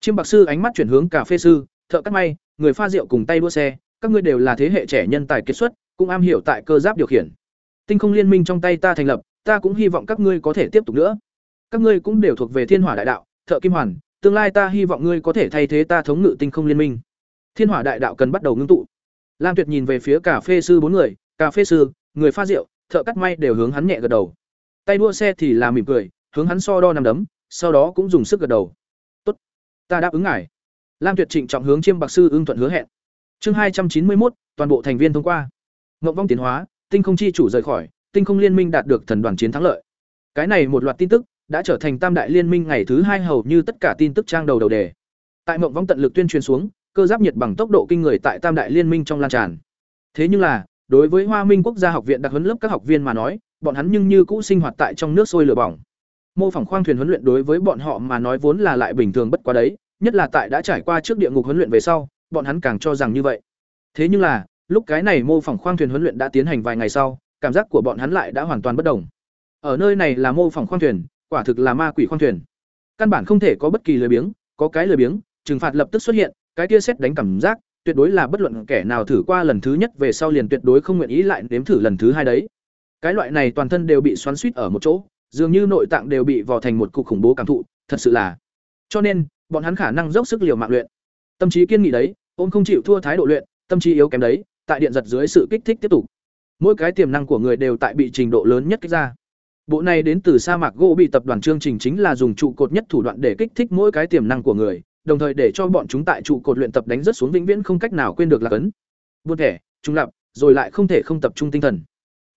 Chiêm bạc sư ánh mắt chuyển hướng cà phê sư, thợ cắt may, người pha rượu cùng tay đua xe, các ngươi đều là thế hệ trẻ nhân tài kết xuất, cũng am hiểu tại cơ giáp điều khiển. Tinh không liên minh trong tay ta thành lập, ta cũng hy vọng các ngươi có thể tiếp tục nữa. Các ngươi cũng đều thuộc về thiên hỏa đại đạo, thợ kim hoàn, tương lai ta hy vọng ngươi có thể thay thế ta thống ngự tinh không liên minh. Thiên hỏa đại đạo cần bắt đầu ngưng tụ lam tuyệt nhìn về phía cà phê sư bốn người cà phê sư người pha rượu thợ cắt may đều hướng hắn nhẹ gật đầu. Tay đua xe thì là mỉm cười hướng hắn so đo nằm đấm sau đó cũng dùng sức gật đầu. Tốt ta đáp ứng ngài. Lam tuyệt trịnh trọng hướng chiêm bạc sư ưng thuận hứa hẹn. Chương hai trăm chín mươi một toàn bộ thành viên thông qua. Ngộng vong tiến hóa tinh không chi chủ rời khỏi tinh không liên minh đạt được thần đoàn chiến thắng lợi. Cái này một loạt tin tức đã trở thành Tam đại liên minh ngày thứ hai hầu như tất cả tin tức trang đầu đầu đề. Tại mộng vong tận lực tuyên truyền xuống, cơ giáp nhiệt bằng tốc độ kinh người tại Tam đại liên minh trong lan tràn. Thế nhưng là, đối với Hoa Minh Quốc gia học viện đặc huấn lớp các học viên mà nói, bọn hắn nhưng như cũ sinh hoạt tại trong nước sôi lửa bỏng. Mô phỏng khoang thuyền huấn luyện đối với bọn họ mà nói vốn là lại bình thường bất quá đấy, nhất là tại đã trải qua trước địa ngục huấn luyện về sau, bọn hắn càng cho rằng như vậy. Thế nhưng là, lúc cái này mô phỏng khoang thuyền huấn luyện đã tiến hành vài ngày sau, cảm giác của bọn hắn lại đã hoàn toàn bất đồng. Ở nơi này là mô phỏng khoang thuyền, quả thực là ma quỷ khoang thuyền. Căn bản không thể có bất kỳ lười biếng, có cái lười biếng, trừng phạt lập tức xuất hiện, cái kia xét đánh cảm giác, tuyệt đối là bất luận kẻ nào thử qua lần thứ nhất về sau liền tuyệt đối không nguyện ý lại nếm thử lần thứ hai đấy. Cái loại này toàn thân đều bị xoắn suýt ở một chỗ, dường như nội tạng đều bị vò thành một cục khủng bố cảm thụ, thật sự là. Cho nên, bọn hắn khả năng dốc sức liều mạng luyện. Tâm trí kiên nghị đấy, ôm không chịu thua thái độ luyện, tâm trí yếu kém đấy, tại điện giật dưới sự kích thích tiếp tục. Mỗi cái tiềm năng của người đều tại bị trình độ lớn nhất kích ra. Bộ này đến từ sa mạc gỗ bị tập đoàn chương trình chính là dùng trụ cột nhất thủ đoạn để kích thích mỗi cái tiềm năng của người, đồng thời để cho bọn chúng tại trụ cột luyện tập đánh rất xuống vĩnh viễn không cách nào quên được là cấn. Buôn thẻ, trung lập, rồi lại không thể không tập trung tinh thần.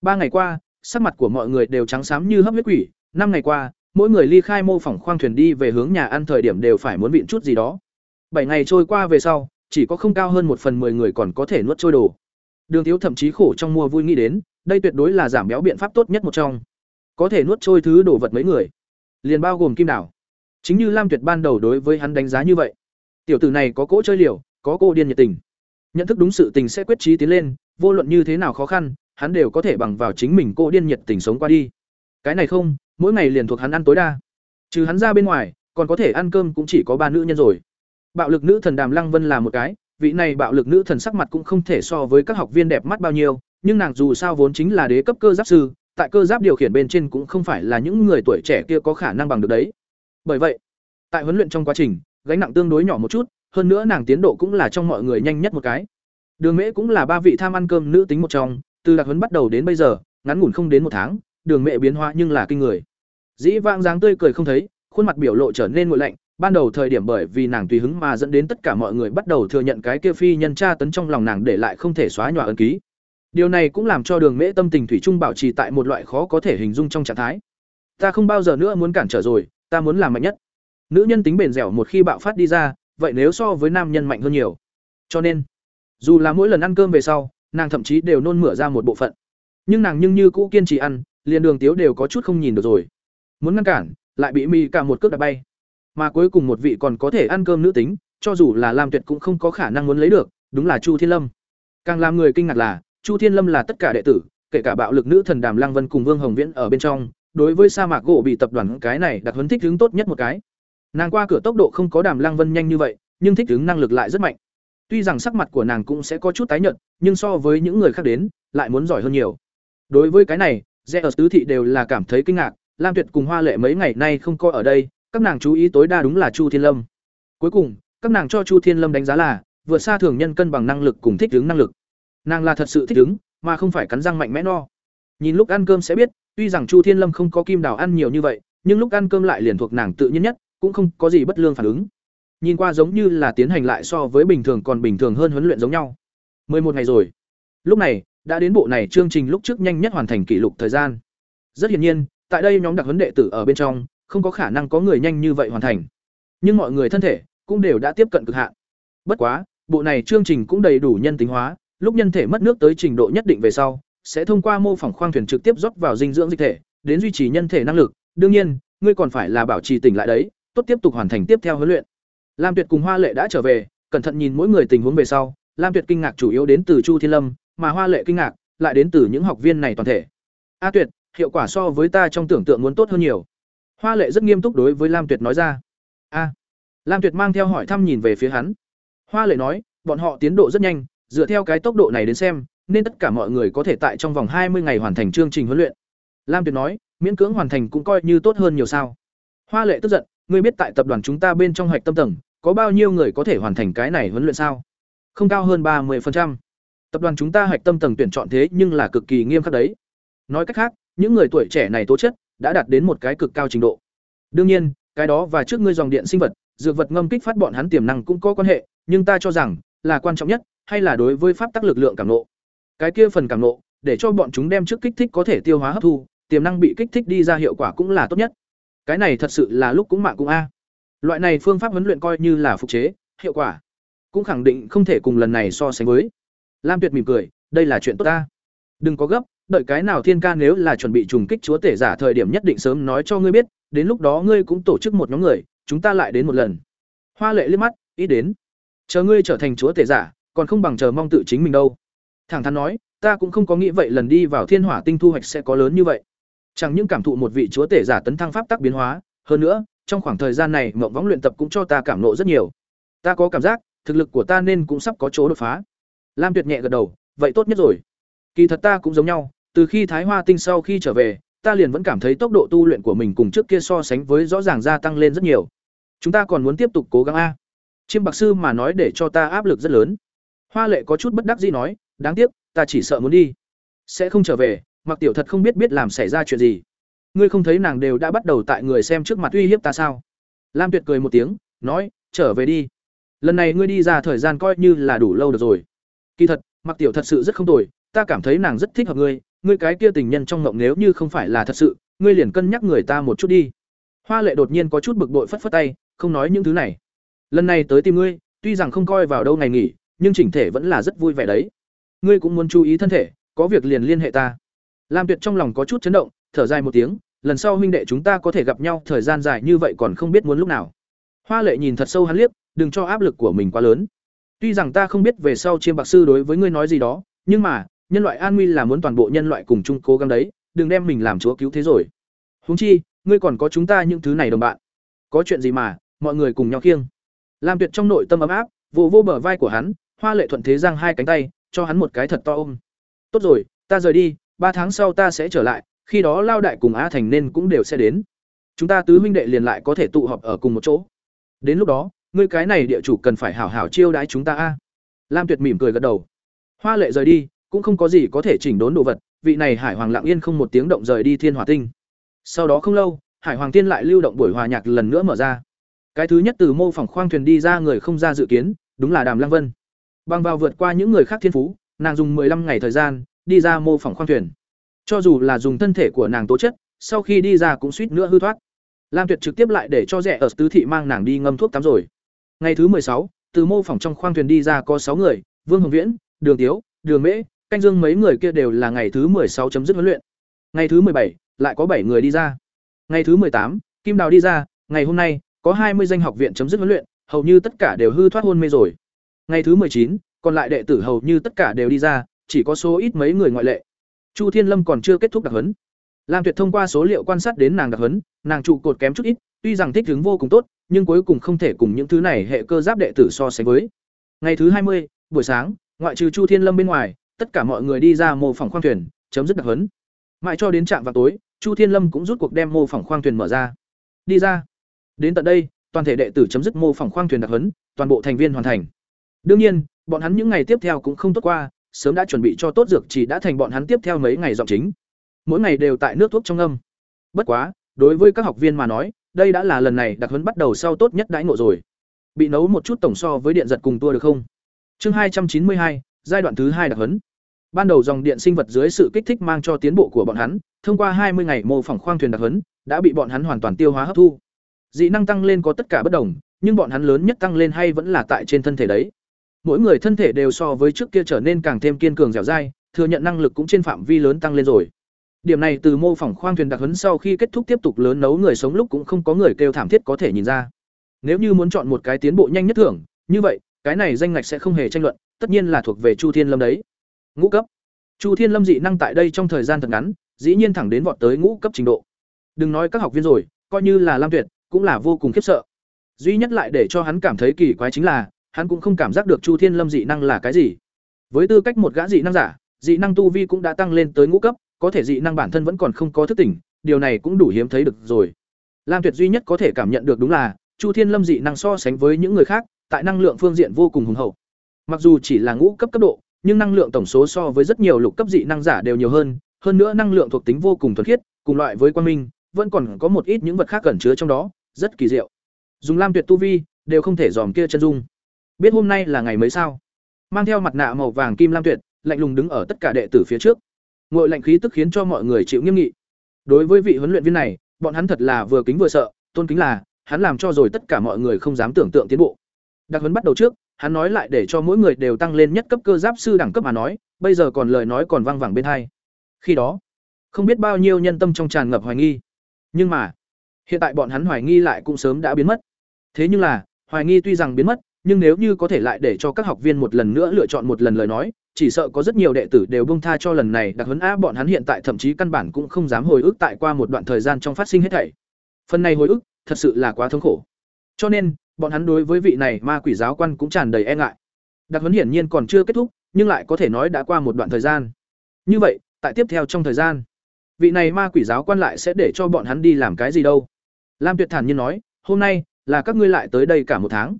Ba ngày qua, sắc mặt của mọi người đều trắng xám như hấp huyết quỷ, năm ngày qua, mỗi người ly khai mô phỏng khoang thuyền đi về hướng nhà ăn thời điểm đều phải muốn vịn chút gì đó. Bảy ngày trôi qua về sau, chỉ có không cao hơn một phần mười người còn có thể nuốt trôi đồ. Đường Thiếu thậm chí khổ trong mua vui nghĩ đến, đây tuyệt đối là giảm béo biện pháp tốt nhất một trong. Có thể nuốt trôi thứ đồ vật mấy người, liền bao gồm Kim Đảo. Chính như Lam Tuyệt ban đầu đối với hắn đánh giá như vậy. Tiểu tử này có cỗ chơi liều, có cô điên nhiệt tình. Nhận thức đúng sự tình sẽ quyết trí tiến lên, vô luận như thế nào khó khăn, hắn đều có thể bằng vào chính mình cô điên nhiệt tình sống qua đi. Cái này không, mỗi ngày liền thuộc hắn ăn tối đa. Trừ hắn ra bên ngoài, còn có thể ăn cơm cũng chỉ có ba nữ nhân rồi. Bạo lực nữ thần Đàm Lăng Vân là một cái, vị này bạo lực nữ thần sắc mặt cũng không thể so với các học viên đẹp mắt bao nhiêu, nhưng nàng dù sao vốn chính là đế cấp cơ giáp sư, tại cơ giáp điều khiển bên trên cũng không phải là những người tuổi trẻ kia có khả năng bằng được đấy. Bởi vậy, tại huấn luyện trong quá trình, gánh nặng tương đối nhỏ một chút, hơn nữa nàng tiến độ cũng là trong mọi người nhanh nhất một cái. Đường Mễ cũng là ba vị tham ăn cơm nữ tính một trong, từ đặc huấn bắt đầu đến bây giờ, ngắn ngủn không đến một tháng, Đường Mễ biến hóa nhưng là kinh người. Dĩ vãng dáng tươi cười không thấy, khuôn mặt biểu lộ trở nên nguội lạnh, ban đầu thời điểm bởi vì nàng tùy hứng mà dẫn đến tất cả mọi người bắt đầu thừa nhận cái kia phi nhân tra tấn trong lòng nàng để lại không thể xóa nhòa ấn ký. Điều này cũng làm cho Đường Mễ tâm tình thủy chung bảo trì tại một loại khó có thể hình dung trong trạng thái. Ta không bao giờ nữa muốn cản trở rồi, ta muốn làm mạnh nhất. Nữ nhân tính bền dẻo một khi bạo phát đi ra, vậy nếu so với nam nhân mạnh hơn nhiều. Cho nên, dù là mỗi lần ăn cơm về sau, nàng thậm chí đều nôn mửa ra một bộ phận. Nhưng nàng nhưng như cũ kiên trì ăn, liền đường tiếu đều có chút không nhìn được rồi. Muốn ngăn cản, lại bị mì cả một cước đạp bay. Mà cuối cùng một vị còn có thể ăn cơm nữ tính, cho dù là Lam Tuyệt cũng không có khả năng muốn lấy được, đúng là Chu Thiên Lâm. Càng làm người kinh ngạc là, Chu Thiên Lâm là tất cả đệ tử, kể cả bạo lực nữ thần Đàm Lăng Vân cùng Vương Hồng Viễn ở bên trong, đối với sa mạc gỗ bị tập đoàn cái này đặt huấn thích ứng tốt nhất một cái. Nàng qua cửa tốc độ không có Đàm Lăng Vân nhanh như vậy, nhưng thích ứng năng lực lại rất mạnh. Tuy rằng sắc mặt của nàng cũng sẽ có chút tái nhợt, nhưng so với những người khác đến, lại muốn giỏi hơn nhiều. Đối với cái này, Rẽ ở tứ thị đều là cảm thấy kinh ngạc, Lam Tuyệt cùng Hoa Lệ mấy ngày nay không coi ở đây, các nàng chú ý tối đa đúng là Chu Thiên Lâm. Cuối cùng, các nàng cho Chu Thiên Lâm đánh giá là vượt xa thường nhân cân bằng năng lực cùng thích ứng năng lực. Nàng là thật sự thích ứng, mà không phải cắn răng mạnh mẽ no. Nhìn lúc ăn cơm sẽ biết, tuy rằng Chu Thiên Lâm không có kim đào ăn nhiều như vậy, nhưng lúc ăn cơm lại liền thuộc nàng tự nhiên nhất, cũng không có gì bất lương phản ứng. Nhìn qua giống như là tiến hành lại so với bình thường còn bình thường hơn huấn luyện giống nhau. một ngày rồi. Lúc này, đã đến bộ này chương trình lúc trước nhanh nhất hoàn thành kỷ lục thời gian. Rất hiển nhiên, tại đây nhóm đặc huấn đệ tử ở bên trong, không có khả năng có người nhanh như vậy hoàn thành. Nhưng mọi người thân thể cũng đều đã tiếp cận cực hạn. Bất quá, bộ này chương trình cũng đầy đủ nhân tính hóa, lúc nhân thể mất nước tới trình độ nhất định về sau, sẽ thông qua mô phỏng khoang thuyền trực tiếp rót vào dinh dưỡng dịch thể, đến duy trì nhân thể năng lực. Đương nhiên, ngươi còn phải là bảo trì tỉnh lại đấy, tốt tiếp tục hoàn thành tiếp theo huấn luyện. Lam Tuyệt cùng Hoa Lệ đã trở về, cẩn thận nhìn mỗi người tình huống về sau, Lam Tuyệt kinh ngạc chủ yếu đến từ Chu Thiên Lâm, mà Hoa Lệ kinh ngạc lại đến từ những học viên này toàn thể. A Tuyệt, hiệu quả so với ta trong tưởng tượng muốn tốt hơn nhiều. Hoa Lệ rất nghiêm túc đối với Lam Tuyệt nói ra. A. Lam Tuyệt mang theo hỏi thăm nhìn về phía hắn. Hoa Lệ nói, bọn họ tiến độ rất nhanh, dựa theo cái tốc độ này đến xem, nên tất cả mọi người có thể tại trong vòng hai mươi ngày hoàn thành chương trình huấn luyện. Lam Tuyệt nói, miễn cưỡng hoàn thành cũng coi như tốt hơn nhiều sao. Hoa Lệ tức giận, ngươi biết tại tập đoàn chúng ta bên trong hoạch tâm tầng, có bao nhiêu người có thể hoàn thành cái này huấn luyện sao? Không cao hơn ba 30%. Tập đoàn chúng ta hoạch tâm tầng tuyển chọn thế nhưng là cực kỳ nghiêm khắc đấy. Nói cách khác, những người tuổi trẻ này tố chất đã đạt đến một cái cực cao trình độ. Đương nhiên, cái đó và trước ngươi dòng điện sinh vật, dược vật ngâm kích phát bọn hắn tiềm năng cũng có quan hệ, nhưng ta cho rằng là quan trọng nhất, hay là đối với pháp tắc lực lượng cảm nộ. Cái kia phần cảm nộ, để cho bọn chúng đem trước kích thích có thể tiêu hóa hấp thu, tiềm năng bị kích thích đi ra hiệu quả cũng là tốt nhất. cái này thật sự là lúc cũng mạng cũng a. Loại này phương pháp huấn luyện coi như là phục chế hiệu quả cũng khẳng định không thể cùng lần này so sánh với. Lam tuyệt mỉm cười đây là chuyện tốt ta đừng có gấp đợi cái nào thiên ca nếu là chuẩn bị trùng kích chúa tể giả thời điểm nhất định sớm nói cho ngươi biết đến lúc đó ngươi cũng tổ chức một nhóm người chúng ta lại đến một lần. Hoa lệ liếc mắt ít đến. Chờ ngươi trở thành chúa tể giả còn không bằng chờ mong tự chính mình đâu thẳng thắn nói, ta cũng không có nghĩ vậy lần đi vào thiên hỏa tinh thu hoạch sẽ có lớn như vậy. Chẳng những cảm thụ một vị chúa tể giả tấn thăng pháp tắc biến hóa, hơn nữa, trong khoảng thời gian này mộng võng luyện tập cũng cho ta cảm nộ rất nhiều. Ta có cảm giác, thực lực của ta nên cũng sắp có chỗ đột phá. Lam tuyệt nhẹ gật đầu, vậy tốt nhất rồi. Kỳ thật ta cũng giống nhau, từ khi thái hoa tinh sau khi trở về, ta liền vẫn cảm thấy tốc độ tu luyện của mình cùng trước kia so sánh với rõ ràng gia tăng lên rất nhiều. Chúng ta còn muốn tiếp tục cố gắng a. Chiêm bạc sư mà nói để cho ta áp lực rất lớn. Hoa lệ có chút bất đắc dĩ nói đáng tiếc, ta chỉ sợ muốn đi. Sẽ không trở về, mặc tiểu thật không biết biết làm xảy ra chuyện gì. Ngươi không thấy nàng đều đã bắt đầu tại người xem trước mặt uy hiếp ta sao? Lam tuyệt cười một tiếng, nói, trở về đi. Lần này ngươi đi ra thời gian coi như là đủ lâu được rồi. Kỳ thật, mặc tiểu thật sự rất không tồi, ta cảm thấy nàng rất thích hợp ngươi. Ngươi cái kia tình nhân trong ngộng nếu như không phải là thật sự, ngươi liền cân nhắc người ta một chút đi. Hoa lệ đột nhiên có chút bực bội phất phất tay, không nói những thứ này. Lần này tới tìm ngươi, tuy rằng không coi vào đâu ngày nghỉ, nhưng chỉnh thể vẫn là rất vui vẻ đấy ngươi cũng muốn chú ý thân thể, có việc liền liên hệ ta. Lam tuyệt trong lòng có chút chấn động, thở dài một tiếng, lần sau huynh đệ chúng ta có thể gặp nhau, thời gian dài như vậy còn không biết muốn lúc nào. Hoa lệ nhìn thật sâu hắn liếc, đừng cho áp lực của mình quá lớn. Tuy rằng ta không biết về sau chiêm bạc sư đối với ngươi nói gì đó, nhưng mà, nhân loại an nguy là muốn toàn bộ nhân loại cùng chung cố gắng đấy, đừng đem mình làm chúa cứu thế rồi. Huống chi, ngươi còn có chúng ta những thứ này đồng bạn. Có chuyện gì mà, mọi người cùng nhau khiêng. Lam tuyệt trong nội tâm ấm áp vụ vô bờ vai của hắn, hoa lệ thuận thế giang hai cánh tay cho hắn một cái thật to ôm. Tốt rồi, ta rời đi, ba tháng sau ta sẽ trở lại, khi đó lao đại cùng A thành nên cũng đều sẽ đến. Chúng ta tứ huynh đệ liền lại có thể tụ họp ở cùng một chỗ. Đến lúc đó, ngươi cái này địa chủ cần phải hảo hảo chiêu đãi chúng ta a. Lam tuyệt mỉm cười gật đầu. Hoa lệ rời đi, cũng không có gì có thể chỉnh đốn đồ vật, vị này hải hoàng lặng yên không một tiếng động rời đi thiên hỏa tinh. Sau đó không lâu, hải hoàng tiên lại lưu động buổi hòa nhạc lần nữa mở ra. Cái thứ nhất từ mô phỏng khoang thuyền đi ra người không ra dự kiến, đúng là đàm lăng vân bằng vào vượt qua những người khác thiên phú nàng dùng 15 ngày thời gian đi ra mô phỏng khoang thuyền. Cho dù là dùng thân thể của nàng tố chất sau khi đi ra cũng suýt nữa hư thoát. Lam tuyệt trực tiếp lại để cho rẻ ở tứ thị mang nàng đi ngâm thuốc tắm rồi. Ngày thứ sáu, từ mô phỏng trong khoang thuyền đi ra có sáu người vương hồng viễn đường tiếu đường mễ canh dương mấy người kia đều là ngày thứ sáu chấm dứt huấn luyện. Ngày thứ bảy lại có bảy người đi ra. Ngày thứ tám, kim đào đi ra ngày hôm nay có hai mươi danh học viện chấm dứt huấn luyện hầu như tất cả đều hư thoát hôn mê rồi ngày thứ chín, còn lại đệ tử hầu như tất cả đều đi ra chỉ có số ít mấy người ngoại lệ. Chu thiên lâm còn chưa kết thúc đặc huấn. Lam tuyệt thông qua số liệu quan sát đến nàng đặc huấn nàng trụ cột kém chút ít tuy rằng thích ứng vô cùng tốt nhưng cuối cùng không thể cùng những thứ này hệ cơ giáp đệ tử so sánh với. Ngày thứ hai mươi buổi sáng ngoại trừ chu thiên lâm bên ngoài tất cả mọi người đi ra mô phỏng khoang thuyền chấm dứt đặc huấn. Mãi cho đến trạm vào tối chu thiên lâm cũng rút cuộc đem mô phỏng khoang thuyền mở ra. Đi ra. Đến tận đây toàn thể đệ tử chấm dứt mô phỏng khoang thuyền đặc huấn toàn bộ thành viên hoàn thành đương nhiên, bọn hắn những ngày tiếp theo cũng không tốt qua, sớm đã chuẩn bị cho tốt dược chỉ đã thành bọn hắn tiếp theo mấy ngày dọn chính. Mỗi ngày đều tại nước thuốc trong âm. Bất quá, đối với các học viên mà nói, đây đã là lần này đặc huấn bắt đầu sau tốt nhất đãi ngộ rồi. Bị nấu một chút tổng so với điện giật cùng tua được không? Chương hai trăm chín mươi hai, giai đoạn thứ hai đặc huấn. Ban đầu dòng điện sinh vật dưới sự kích thích mang cho tiến bộ của bọn hắn, thông qua hai mươi ngày mô phỏng khoang thuyền đặc huấn, đã bị bọn hắn hoàn toàn tiêu hóa hấp thu. Dị năng tăng lên có tất cả bất đồng, nhưng bọn hắn lớn nhất tăng lên hay vẫn là tại trên thân thể đấy mỗi người thân thể đều so với trước kia trở nên càng thêm kiên cường dẻo dai, thừa nhận năng lực cũng trên phạm vi lớn tăng lên rồi. Điểm này từ mô phỏng khoang thuyền đặc huấn sau khi kết thúc tiếp tục lớn nấu người sống lúc cũng không có người kêu thảm thiết có thể nhìn ra. Nếu như muốn chọn một cái tiến bộ nhanh nhất thưởng, như vậy, cái này danh ngạch sẽ không hề tranh luận, tất nhiên là thuộc về chu thiên lâm đấy. Ngũ cấp. Chu thiên lâm dị năng tại đây trong thời gian thật ngắn, dĩ nhiên thẳng đến vọt tới ngũ cấp trình độ. Đừng nói các học viên rồi, coi như là lam tuyệt, cũng là vô cùng khiếp sợ. Duy nhất lại để cho hắn cảm thấy kỳ quái chính là hắn cũng không cảm giác được chu thiên lâm dị năng là cái gì. Với tư cách một gã dị năng giả, dị năng tu vi cũng đã tăng lên tới ngũ cấp, có thể dị năng bản thân vẫn còn không có thức tỉnh, điều này cũng đủ hiếm thấy được rồi. Lam tuyệt duy nhất có thể cảm nhận được đúng là, chu thiên lâm dị năng so sánh với những người khác, tại năng lượng phương diện vô cùng hùng hậu. Mặc dù chỉ là ngũ cấp cấp độ, nhưng năng lượng tổng số so với rất nhiều lục cấp dị năng giả đều nhiều hơn hơn nữa năng lượng thuộc tính vô cùng thuần khiết, cùng loại với quan minh, vẫn còn có một ít những vật khác cẩn chứa trong đó, rất kỳ diệu. Dùng lam tuyệt tu vi, đều không thể dòm kia chân dung biết hôm nay là ngày mấy sao mang theo mặt nạ màu vàng kim lam tuyệt lạnh lùng đứng ở tất cả đệ tử phía trước ngội lạnh khí tức khiến cho mọi người chịu nghiêm nghị đối với vị huấn luyện viên này bọn hắn thật là vừa kính vừa sợ, tôn kính là, hắn làm cho rồi tất cả mọi người không dám tưởng tượng tiến bộ. Đặc huấn bắt đầu trước, hắn nói lại để cho mỗi người đều tăng lên nhất cấp cơ giáp sư đẳng cấp mà nói, bây giờ còn lời nói còn vang vẳng bên hai. Khi đó, không biết bao nhiêu nhân tâm trong tràn ngập hoài nghi. Nhưng mà, hiện tại bọn hắn hoài nghi lại cũng sớm đã biến mất. Thế nhưng là, hoài nghi tuy rằng biến mất, nhưng nếu như có thể lại để cho các học viên một lần nữa lựa chọn một lần lời nói, chỉ sợ có rất nhiều đệ tử đều buông tha cho lần này đặc huấn a bọn hắn hiện tại thậm chí căn bản cũng không dám hồi ức tại qua một đoạn thời gian trong phát sinh hết thảy. Phần này hồi ức, thật sự là quá thống khổ. Cho nên, bọn hắn đối với vị này ma quỷ giáo quan cũng tràn đầy e ngại. Đặc huấn hiển nhiên còn chưa kết thúc, nhưng lại có thể nói đã qua một đoạn thời gian. Như vậy, tại tiếp theo trong thời gian, vị này ma quỷ giáo quan lại sẽ để cho bọn hắn đi làm cái gì đâu? Lam Tuyệt thản nhiên nói, hôm nay là các ngươi lại tới đây cả một tháng.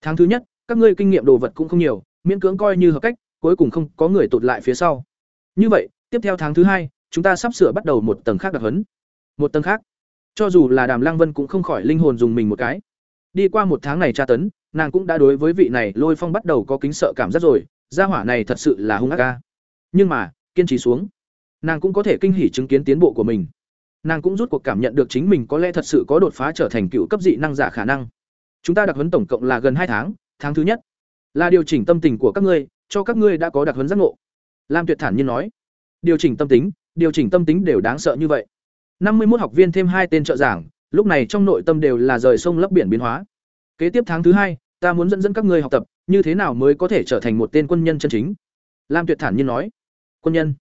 Tháng thứ nhất, các ngươi kinh nghiệm đồ vật cũng không nhiều, miễn cưỡng coi như hợp cách, cuối cùng không có người tụt lại phía sau. Như vậy, tiếp theo tháng thứ hai, chúng ta sắp sửa bắt đầu một tầng khác đặc huấn. Một tầng khác. Cho dù là Đàm Lăng Vân cũng không khỏi linh hồn dùng mình một cái. Đi qua một tháng này tra tấn, nàng cũng đã đối với vị này Lôi Phong bắt đầu có kính sợ cảm giác rồi, gia hỏa này thật sự là hung ác ca. Nhưng mà, kiên trì xuống, nàng cũng có thể kinh hỉ chứng kiến tiến bộ của mình. Nàng cũng rút cuộc cảm nhận được chính mình có lẽ thật sự có đột phá trở thành cựu cấp dị năng giả khả năng. Chúng ta đặc huấn tổng cộng là gần hai tháng, tháng thứ nhất là điều chỉnh tâm tình của các ngươi, cho các ngươi đã có đặc huấn giác ngộ. Lam Tuyệt thản nhiên nói, điều chỉnh tâm tính, điều chỉnh tâm tính đều đáng sợ như vậy. Năm mươi một học viên thêm hai tên trợ giảng, lúc này trong nội tâm đều là rời sông lấp biển biến hóa. Kế tiếp tháng thứ hai, ta muốn dẫn dẫn các ngươi học tập, như thế nào mới có thể trở thành một tên quân nhân chân chính. Lam Tuyệt thản nhiên nói, quân nhân.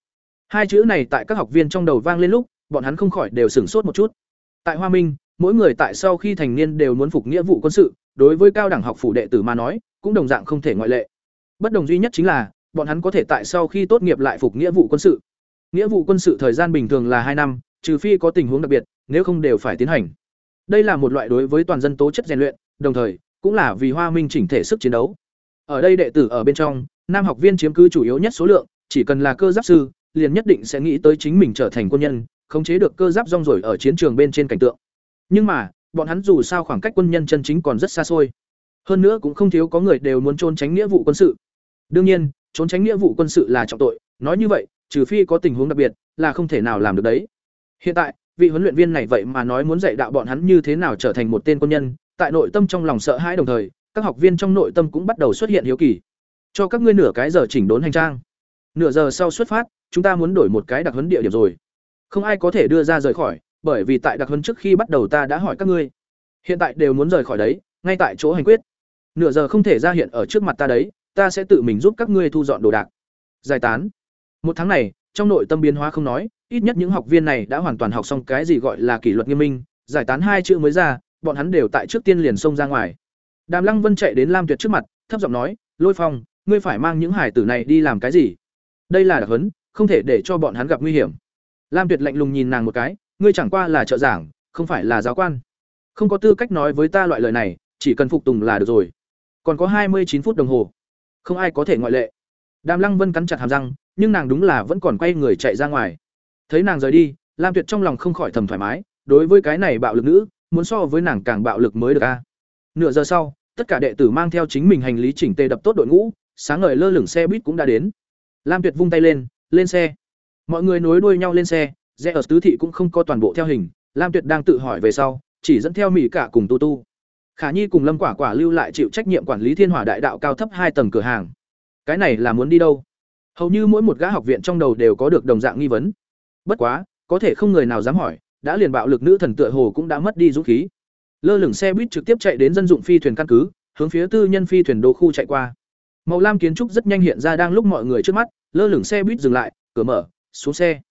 Hai chữ này tại các học viên trong đầu vang lên lúc, bọn hắn không khỏi đều sửng sốt một chút. Tại Hoa Minh, mỗi người tại sau khi thành niên đều muốn phục nghĩa vụ quân sự, đối với cao đẳng học phủ đệ tử mà nói, cũng đồng dạng không thể ngoại lệ. Bất đồng duy nhất chính là, bọn hắn có thể tại sau khi tốt nghiệp lại phục nghĩa vụ quân sự. Nghĩa vụ quân sự thời gian bình thường là hai năm, trừ phi có tình huống đặc biệt, nếu không đều phải tiến hành. Đây là một loại đối với toàn dân tố chất rèn luyện, đồng thời cũng là vì Hoa Minh chỉnh thể sức chiến đấu. Ở đây đệ tử ở bên trong, nam học viên chiếm cứ chủ yếu nhất số lượng, chỉ cần là cơ giáp sư, liền nhất định sẽ nghĩ tới chính mình trở thành quân nhân, khống chế được cơ giáp rong rồi ở chiến trường bên trên cảnh tượng. Nhưng mà, bọn hắn dù sao khoảng cách quân nhân chân chính còn rất xa xôi. Hơn nữa cũng không thiếu có người đều muốn trốn tránh nghĩa vụ quân sự. Đương nhiên, trốn tránh nghĩa vụ quân sự là trọng tội, nói như vậy, trừ phi có tình huống đặc biệt, là không thể nào làm được đấy. Hiện tại, vị huấn luyện viên này vậy mà nói muốn dạy đạo bọn hắn như thế nào trở thành một tên quân nhân, tại nội tâm trong lòng sợ hãi đồng thời, các học viên trong nội tâm cũng bắt đầu xuất hiện hiếu kỳ. Cho các ngươi nửa cái giờ chỉnh đốn hành trang. Nửa giờ sau xuất phát, chúng ta muốn đổi một cái đặc huấn địa điểm rồi. Không ai có thể đưa ra rời khỏi, bởi vì tại đặc huấn trước khi bắt đầu ta đã hỏi các ngươi. Hiện tại đều muốn rời khỏi đấy, ngay tại chỗ hành quyết. Nửa giờ không thể ra hiện ở trước mặt ta đấy, ta sẽ tự mình giúp các ngươi thu dọn đồ đạc. Giải tán. Một tháng này, trong nội tâm biến hóa không nói, ít nhất những học viên này đã hoàn toàn học xong cái gì gọi là kỷ luật nghiêm minh, giải tán hai chữ mới ra, bọn hắn đều tại trước tiên liền xông ra ngoài. Đàm Lăng Vân chạy đến Lam Tuyệt trước mặt, thấp giọng nói, "Lôi Phong, ngươi phải mang những hải tử này đi làm cái gì? Đây là đặc huấn, không thể để cho bọn hắn gặp nguy hiểm." Lam Tuyệt lạnh lùng nhìn nàng một cái, "Ngươi chẳng qua là trợ giảng, không phải là giáo quan, không có tư cách nói với ta loại lời này, chỉ cần phục tùng là được rồi." Còn có hai mươi chín phút đồng hồ, không ai có thể ngoại lệ. Đàm Lăng Vân cắn chặt hàm răng, nhưng nàng đúng là vẫn còn quay người chạy ra ngoài. Thấy nàng rời đi, Lam Tuyệt trong lòng không khỏi thầm thoải mái, đối với cái này bạo lực nữ, muốn so với nàng càng bạo lực mới được a. Nửa giờ sau, tất cả đệ tử mang theo chính mình hành lý chỉnh tề đập tốt đội ngũ, sáng ngời lơ lửng xe buýt cũng đã đến. Lam Tuyệt vung tay lên, lên xe. Mọi người nối đuôi nhau lên xe, rẽ ở tứ thị cũng không có toàn bộ theo hình, Lam Tuyệt đang tự hỏi về sau, chỉ dẫn theo Mỹ cả cùng Tu Tu. Khả Nhi cùng Lâm Quả Quả lưu lại chịu trách nhiệm quản lý Thiên Hỏa Đại Đạo cao thấp hai tầng cửa hàng. Cái này là muốn đi đâu? Hầu như mỗi một gã học viện trong đầu đều có được đồng dạng nghi vấn. Bất quá, có thể không người nào dám hỏi, đã liền bạo lực nữ thần tựa hồ cũng đã mất đi dũng khí. Lơ lửng xe buýt trực tiếp chạy đến dân dụng phi thuyền căn cứ, hướng phía tư nhân phi thuyền đô khu chạy qua. Màu lam kiến trúc rất nhanh hiện ra đang lúc mọi người trước mắt, lơ lửng xe buýt dừng lại, cửa mở, xuống xe.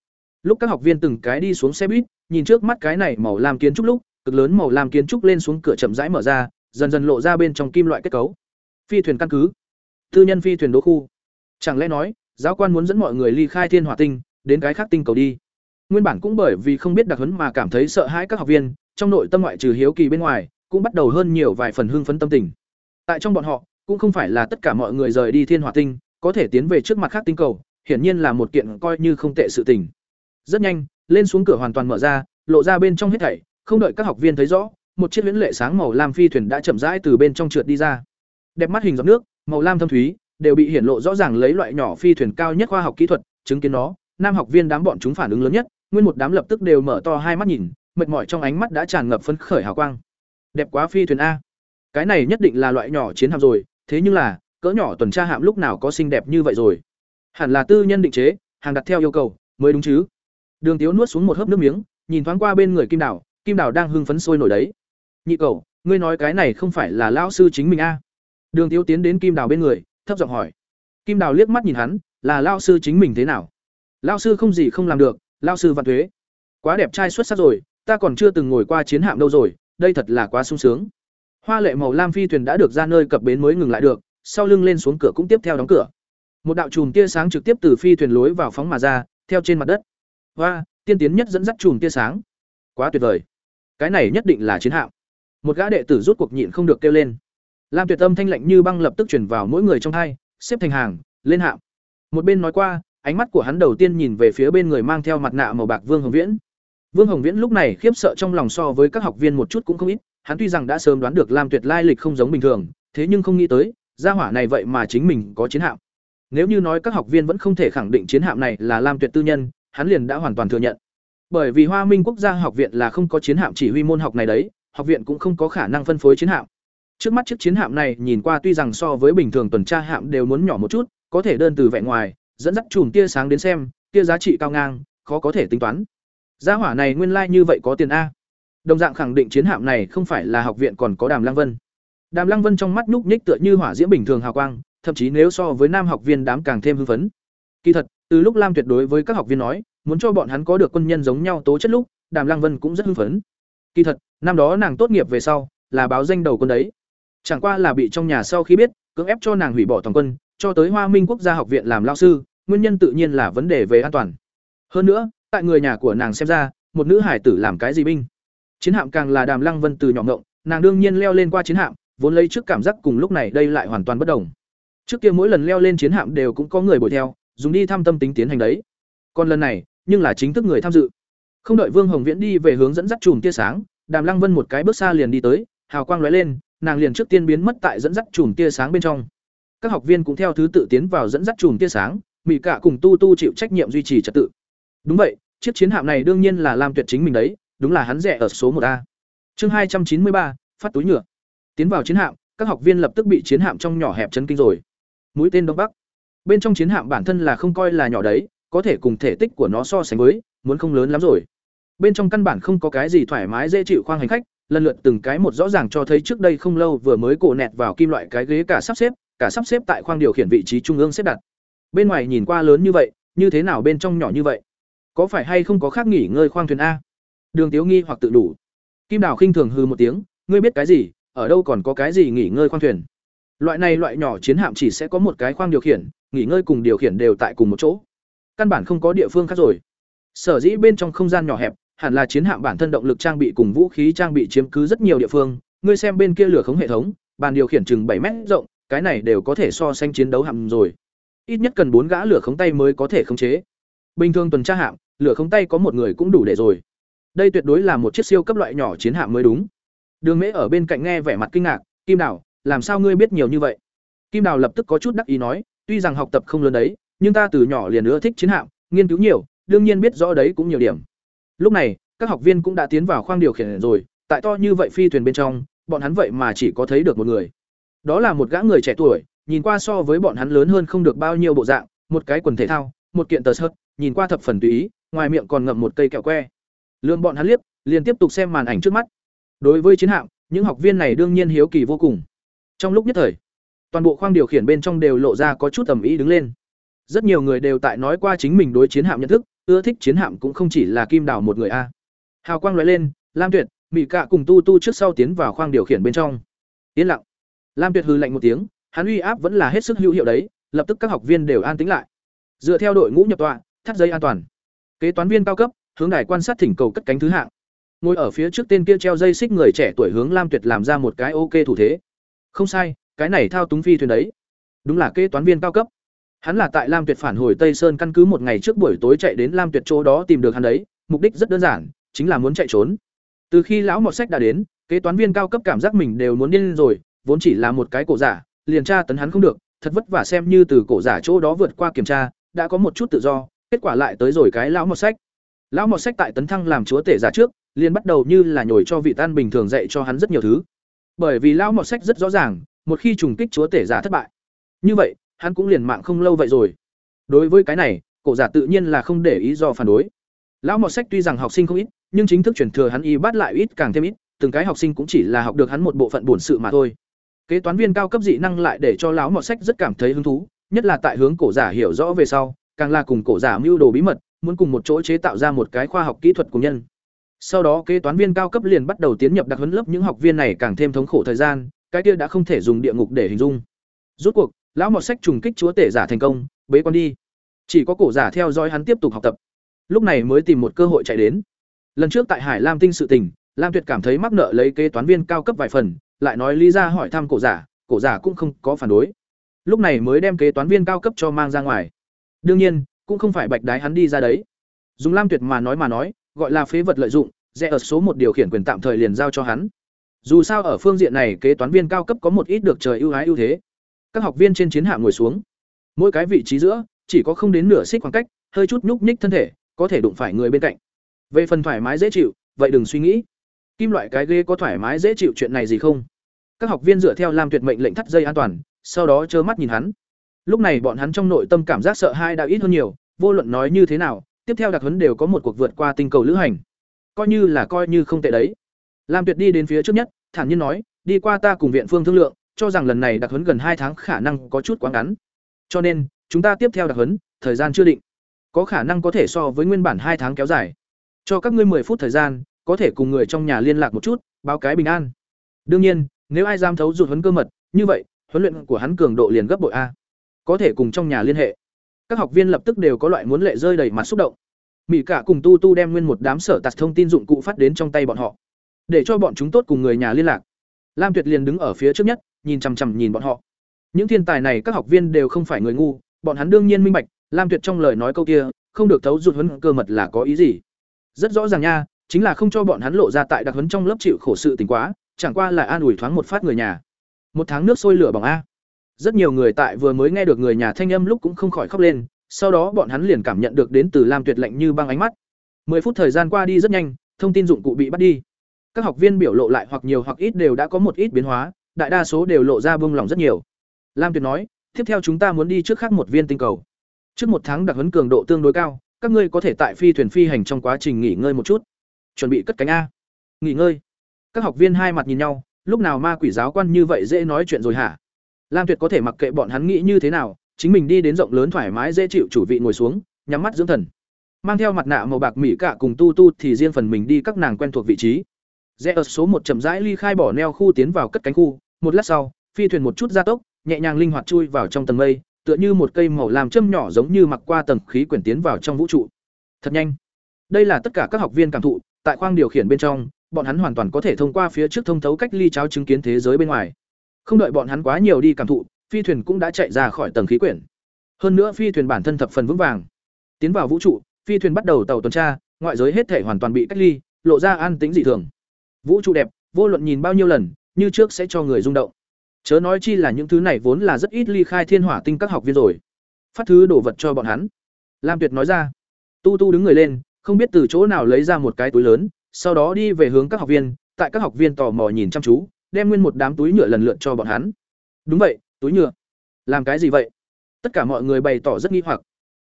Lúc các học viên từng cái đi xuống xe buýt, nhìn trước mắt cái này màu làm kiến trúc lúc, cực lớn màu làm kiến trúc lên xuống cửa chậm rãi mở ra, dần dần lộ ra bên trong kim loại kết cấu. Phi thuyền căn cứ, tư nhân phi thuyền đỗ khu. Chẳng lẽ nói, giáo quan muốn dẫn mọi người ly khai thiên hỏa tinh, đến cái khác tinh cầu đi? Nguyên bản cũng bởi vì không biết đặc huấn mà cảm thấy sợ hãi các học viên, trong nội tâm ngoại trừ hiếu kỳ bên ngoài, cũng bắt đầu hơn nhiều vài phần hưng phấn tâm tình. Tại trong bọn họ, cũng không phải là tất cả mọi người rời đi thiên hỏa tinh, có thể tiến về trước mặt khác tinh cầu, hiển nhiên là một kiện coi như không tệ sự tình. Rất nhanh, lên xuống cửa hoàn toàn mở ra, lộ ra bên trong hết thảy, không đợi các học viên thấy rõ, một chiếc huyễn lệ sáng màu lam phi thuyền đã chậm rãi từ bên trong trượt đi ra. Đẹp mắt hình giọt nước, màu lam thâm thúy, đều bị hiển lộ rõ ràng lấy loại nhỏ phi thuyền cao nhất khoa học kỹ thuật, chứng kiến nó, nam học viên đám bọn chúng phản ứng lớn nhất, nguyên một đám lập tức đều mở to hai mắt nhìn, mệt mỏi trong ánh mắt đã tràn ngập phấn khởi hào quang. Đẹp quá phi thuyền a. Cái này nhất định là loại nhỏ chiến hạm rồi, thế nhưng là, cỡ nhỏ tuần tra hạm lúc nào có xinh đẹp như vậy rồi? Hẳn là tư nhân định chế, hàng đặt theo yêu cầu, mới đúng chứ. Đường Tiếu nuốt xuống một hớp nước miếng, nhìn thoáng qua bên người Kim Đào, Kim Đào đang hưng phấn sôi nổi đấy. Nhị cầu, ngươi nói cái này không phải là lão sư chính mình a? Đường Tiếu tiến đến Kim Đào bên người, thấp giọng hỏi. Kim Đào liếc mắt nhìn hắn, là lão sư chính mình thế nào? Lão sư không gì không làm được, lão sư vạn thuế. Quá đẹp trai xuất sắc rồi, ta còn chưa từng ngồi qua chiến hạm đâu rồi, đây thật là quá sung sướng. Hoa lệ màu lam phi thuyền đã được ra nơi cập bến mới ngừng lại được, sau lưng lên xuống cửa cũng tiếp theo đóng cửa. Một đạo chùm tia sáng trực tiếp từ phi thuyền lối vào phóng mà ra, theo trên mặt đất. Và, tiên tiến nhất dẫn dắt chùm tia sáng. Quá tuyệt vời. Cái này nhất định là chiến hạm. Một gã đệ tử rút cuộc nhịn không được kêu lên. Lam Tuyệt Âm thanh lạnh như băng lập tức truyền vào mỗi người trong hai, xếp thành hàng, lên hạm. Một bên nói qua, ánh mắt của hắn đầu tiên nhìn về phía bên người mang theo mặt nạ màu bạc Vương Hồng Viễn. Vương Hồng Viễn lúc này khiếp sợ trong lòng so với các học viên một chút cũng không ít, hắn tuy rằng đã sớm đoán được Lam Tuyệt lai lịch không giống bình thường, thế nhưng không nghĩ tới, gia hỏa này vậy mà chính mình có chiến hạm. Nếu như nói các học viên vẫn không thể khẳng định chiến hạm này là Lam Tuyệt tư nhân, hắn liền đã hoàn toàn thừa nhận. Bởi vì Hoa Minh Quốc gia học viện là không có chiến hạm chỉ huy môn học này đấy, học viện cũng không có khả năng phân phối chiến hạm. Trước mắt chiếc chiến hạm này nhìn qua tuy rằng so với bình thường tuần tra hạm đều muốn nhỏ một chút, có thể đơn từ vẻ ngoài, dẫn dắt chùm tia sáng đến xem, tia giá trị cao ngang, khó có thể tính toán. Gia hỏa này nguyên lai like như vậy có tiền a. Đồng dạng khẳng định chiến hạm này không phải là học viện còn có Đàm Lăng Vân. Đàm Lăng Vân trong mắt nhúc nhích tựa như hỏa diễm bình thường hào quang, thậm chí nếu so với nam học viên đám càng thêm hưng phấn. Kỳ thật, từ lúc Lam tuyệt đối với các học viên nói, muốn cho bọn hắn có được quân nhân giống nhau tố chất lúc, Đàm Lăng Vân cũng rất hưng phấn. Kỳ thật, năm đó nàng tốt nghiệp về sau, là báo danh đầu quân đấy. Chẳng qua là bị trong nhà sau khi biết, cưỡng ép cho nàng hủy bỏ toàn quân, cho tới Hoa Minh Quốc gia học viện làm lao sư, nguyên nhân tự nhiên là vấn đề về an toàn. Hơn nữa, tại người nhà của nàng xem ra, một nữ hải tử làm cái gì binh? Chiến hạm càng là Đàm Lăng Vân từ nhỏ ngộng, nàng đương nhiên leo lên qua chiến hạm, vốn lấy trước cảm giác cùng lúc này đây lại hoàn toàn bất đồng. Trước kia mỗi lần leo lên chiến hạm đều cũng có người bồi theo, dùng đi thăm tâm tính tiến hành đấy. Còn lần này, nhưng là chính thức người tham dự. Không đợi Vương Hồng Viễn đi về hướng dẫn dắt chùm tia sáng, Đàm Lăng Vân một cái bước xa liền đi tới, hào quang lóe lên, nàng liền trước tiên biến mất tại dẫn dắt chùm tia sáng bên trong. Các học viên cũng theo thứ tự tiến vào dẫn dắt chùm tia sáng, Mỹ cả cùng Tu Tu chịu trách nhiệm duy trì trật tự. Đúng vậy, chiếc chiến hạm này đương nhiên là làm Tuyệt chính mình đấy, đúng là hắn rẻ ở số một a. Chương hai trăm chín mươi ba, phát túi nhựa. Tiến vào chiến hạm, các học viên lập tức bị chiến hạm trong nhỏ hẹp chấn kinh rồi. Mũi tên đông bắc. Bên trong chiến hạm bản thân là không coi là nhỏ đấy, có thể cùng thể tích của nó so sánh với, muốn không lớn lắm rồi. Bên trong căn bản không có cái gì thoải mái dễ chịu khoang hành khách, lần lượt từng cái một rõ ràng cho thấy trước đây không lâu vừa mới cổ nẹt vào kim loại cái ghế cả sắp xếp, cả sắp xếp tại khoang điều khiển vị trí trung ương xếp đặt. Bên ngoài nhìn qua lớn như vậy, như thế nào bên trong nhỏ như vậy? Có phải hay không có khác nghỉ ngơi khoang thuyền a? Đường Tiếu nghi hoặc tự đủ. Kim Đào khinh thường hư một tiếng, ngươi biết cái gì, ở đâu còn có cái gì nghỉ ngơi khoang thuyền? Loại này loại nhỏ chiến hạm chỉ sẽ có một cái khoang điều khiển, nghỉ ngơi cùng điều khiển đều tại cùng một chỗ. Căn bản không có địa phương khác rồi. Sở dĩ bên trong không gian nhỏ hẹp, hẳn là chiến hạm bản thân động lực trang bị cùng vũ khí trang bị chiếm cứ rất nhiều địa phương, ngươi xem bên kia lửa khống hệ thống, bàn điều khiển chừng bảy mét rộng, cái này đều có thể so sánh chiến đấu hạm rồi. Ít nhất cần bốn gã lửa khống tay mới có thể khống chế. Bình thường tuần tra hạm, lửa khống tay có một người cũng đủ để rồi. Đây tuyệt đối là một chiếc siêu cấp loại nhỏ chiến hạm mới đúng. Đường Mễ ở bên cạnh nghe vẻ mặt kinh ngạc, "Kim Đào, làm sao ngươi biết nhiều như vậy?" Kim Đào lập tức có chút đắc ý nói, "Tuy rằng học tập không lớn đấy, nhưng ta từ nhỏ liền ưa thích chiến hạm, nghiên cứu nhiều, đương nhiên biết rõ đấy cũng nhiều điểm." Lúc này, các học viên cũng đã tiến vào khoang điều khiển rồi, tại to như vậy phi thuyền bên trong, bọn hắn vậy mà chỉ có thấy được một người. Đó là một gã người trẻ tuổi, nhìn qua so với bọn hắn lớn hơn không được bao nhiêu bộ dạng, một cái quần thể thao, một kiện tờ sợt, nhìn qua thập phần tùy ý, ngoài miệng còn ngậm một cây kẹo que. Lương bọn hắn liếc, liền tiếp tục xem màn ảnh trước mắt. Đối với chiến hạm, những học viên này đương nhiên hiếu kỳ vô cùng. Trong lúc nhất thời, toàn bộ khoang điều khiển bên trong đều lộ ra có chút tầm ý đứng lên. Rất nhiều người đều tại nói qua chính mình đối chiến hạm nhận thức, ưa thích chiến hạm cũng không chỉ là Kim Đào một người a. Hào quang loại lên, Lam Tuyệt, mỹ Cạ cùng Tu Tu trước sau tiến vào khoang điều khiển bên trong. Yên lặng. Lam Tuyệt hừ lạnh một tiếng, hắn uy áp vẫn là hết sức hữu hiệu đấy, lập tức các học viên đều an tĩnh lại. Dựa theo đội ngũ nhập tọa, thắt dây an toàn. Kế toán viên cao cấp, hướng đài quan sát thỉnh cầu cất cánh thứ hạng. Ngồi ở phía trước tên kia treo dây xích người trẻ tuổi hướng Lam Tuyệt làm ra một cái ok thủ thế. Không sai, cái này thao túng phi thuyền đấy. Đúng là kế toán viên cao cấp. Hắn là tại Lam Tuyệt phản hồi Tây Sơn căn cứ một ngày trước buổi tối chạy đến Lam Tuyệt chỗ đó tìm được hắn đấy, mục đích rất đơn giản, chính là muốn chạy trốn. Từ khi lão Mọt Sách đã đến, kế toán viên cao cấp cảm giác mình đều muốn điên rồi, vốn chỉ là một cái cổ giả, liền tra tấn hắn không được, thật vất vả xem như từ cổ giả chỗ đó vượt qua kiểm tra, đã có một chút tự do, kết quả lại tới rồi cái lão Mọt Sách. Lão Mọt Sách tại tấn thăng làm chúa tể giả trước, liền bắt đầu như là nhồi cho vị tan bình thường dạy cho hắn rất nhiều thứ. Bởi vì lão mọt sách rất rõ ràng, một khi trùng kích chúa tể giả thất bại, như vậy, hắn cũng liền mạng không lâu vậy rồi. Đối với cái này, cổ giả tự nhiên là không để ý do phản đối. Lão mọt sách tuy rằng học sinh không ít, nhưng chính thức truyền thừa hắn y bắt lại ít càng thêm ít, từng cái học sinh cũng chỉ là học được hắn một bộ phận bổn sự mà thôi. Kế toán viên cao cấp dị năng lại để cho lão mọt sách rất cảm thấy hứng thú, nhất là tại hướng cổ giả hiểu rõ về sau, càng là cùng cổ giả mưu đồ bí mật, muốn cùng một chỗ chế tạo ra một cái khoa học kỹ thuật của nhân. Sau đó kế toán viên cao cấp liền bắt đầu tiến nhập đặc huấn lớp những học viên này càng thêm thống khổ thời gian, cái kia đã không thể dùng địa ngục để hình dung. Rút cuộc, lão mọt sách trùng kích chúa tể giả thành công, bế quan đi. Chỉ có cổ giả theo dõi hắn tiếp tục học tập. Lúc này mới tìm một cơ hội chạy đến. Lần trước tại Hải Lam Tinh sự tình, Lam Tuyệt cảm thấy mắc nợ lấy kế toán viên cao cấp vài phần, lại nói lý ra hỏi thăm cổ giả, cổ giả cũng không có phản đối. Lúc này mới đem kế toán viên cao cấp cho mang ra ngoài. Đương nhiên, cũng không phải bạch đái hắn đi ra đấy. Dùng Lam Tuyệt mà nói mà nói, gọi là phế vật lợi dụng, rẽ ở số một điều khiển quyền tạm thời liền giao cho hắn. Dù sao ở phương diện này kế toán viên cao cấp có một ít được trời ưu ái ưu thế. Các học viên trên chiến hạm ngồi xuống, mỗi cái vị trí giữa chỉ có không đến nửa xích khoảng cách, hơi chút nhúc nhích thân thể, có thể đụng phải người bên cạnh. Về phần thoải mái dễ chịu, vậy đừng suy nghĩ. Kim loại cái ghế có thoải mái dễ chịu chuyện này gì không? Các học viên dựa theo Lam Tuyệt mệnh lệnh thắt dây an toàn, sau đó trơ mắt nhìn hắn. Lúc này bọn hắn trong nội tâm cảm giác sợ hãi đã ít hơn nhiều, vô luận nói như thế nào, tiếp theo đặc huấn đều có một cuộc vượt qua tinh cầu lữ hành. Coi như là coi như không tệ đấy. Lam Tuyệt đi đến phía trước nhất, thản nhiên nói, đi qua ta cùng viện phương thương lượng, cho rằng lần này đặc huấn gần hai tháng khả năng có chút quá ngắn. Cho nên, chúng ta tiếp theo đặc huấn, thời gian chưa định. Có khả năng có thể so với nguyên bản hai tháng kéo dài. Cho các ngươi 10 phút thời gian, có thể cùng người trong nhà liên lạc một chút, báo cái bình an. Đương nhiên, nếu ai dám thấu rụt huấn cơ mật, như vậy, huấn luyện của hắn cường độ liền gấp bội a. Có thể cùng trong nhà liên hệ. Các học viên lập tức đều có loại muốn lệ rơi đầy mặt xúc động. Mỹ cả cùng Tu Tu đem nguyên một đám sở tạc thông tin dụng cụ phát đến trong tay bọn họ, để cho bọn chúng tốt cùng người nhà liên lạc. Lam Tuyệt liền đứng ở phía trước nhất, nhìn chằm chằm nhìn bọn họ. Những thiên tài này các học viên đều không phải người ngu, bọn hắn đương nhiên minh bạch, Lam Tuyệt trong lời nói câu kia, không được thấu rụt huấn cơ mật là có ý gì. Rất rõ ràng nha, chính là không cho bọn hắn lộ ra tại đặc huấn trong lớp chịu khổ sự tình quá, chẳng qua là an ủi thoáng một phát người nhà. Một tháng nước sôi lửa bỏng a. Rất nhiều người tại vừa mới nghe được người nhà thanh âm lúc cũng không khỏi khóc lên, sau đó bọn hắn liền cảm nhận được đến từ Lam Tuyệt lạnh như băng ánh mắt. 10 phút thời gian qua đi rất nhanh, thông tin dụng cụ bị bắt đi. Các học viên biểu lộ lại hoặc nhiều hoặc ít đều đã có một ít biến hóa, đại đa số đều lộ ra bông lòng rất nhiều. Lam Tuyệt nói, tiếp theo chúng ta muốn đi trước khác một viên tinh cầu. Trước một tháng đặc huấn cường độ tương đối cao, các ngươi có thể tại phi thuyền phi hành trong quá trình nghỉ ngơi một chút. Chuẩn bị cất cánh a. Nghỉ ngơi. Các học viên hai mặt nhìn nhau, lúc nào ma quỷ giáo quan như vậy dễ nói chuyện rồi hả? Lam Tuyệt có thể mặc kệ bọn hắn nghĩ như thế nào, chính mình đi đến rộng lớn thoải mái dễ chịu chủ vị ngồi xuống, nhắm mắt dưỡng thần. Mang theo mặt nạ màu bạc mỹ cả cùng Tu Tu thì riêng phần mình đi các nàng quen thuộc vị trí. Rẽ ở số một chậm rãi ly khai bỏ neo khu tiến vào cất cánh khu, một lát sau, phi thuyền một chút gia tốc, nhẹ nhàng linh hoạt chui vào trong tầng mây, tựa như một cây màu làm châm nhỏ giống như mặc qua tầng khí quyển tiến vào trong vũ trụ. Thật nhanh. Đây là tất cả các học viên cảm thụ, tại khoang điều khiển bên trong, bọn hắn hoàn toàn có thể thông qua phía trước thông thấu cách ly cháo chứng kiến thế giới bên ngoài. Không đợi bọn hắn quá nhiều đi cảm thụ, phi thuyền cũng đã chạy ra khỏi tầng khí quyển. Hơn nữa phi thuyền bản thân thập phần vững vàng. Tiến vào vũ trụ, phi thuyền bắt đầu tàu tuần tra, ngoại giới hết thể hoàn toàn bị cách ly, lộ ra an tĩnh dị thường. Vũ trụ đẹp, vô luận nhìn bao nhiêu lần, như trước sẽ cho người rung động. Chớ nói chi là những thứ này vốn là rất ít ly khai thiên hỏa tinh các học viên rồi. Phát thứ đồ vật cho bọn hắn. Lam Tuyệt nói ra. Tu Tu đứng người lên, không biết từ chỗ nào lấy ra một cái túi lớn, sau đó đi về hướng các học viên, tại các học viên tò mò nhìn chăm chú, đem nguyên một đám túi nhựa lần lượt cho bọn hắn. Đúng vậy, túi nhựa. Làm cái gì vậy? Tất cả mọi người bày tỏ rất nghi hoặc.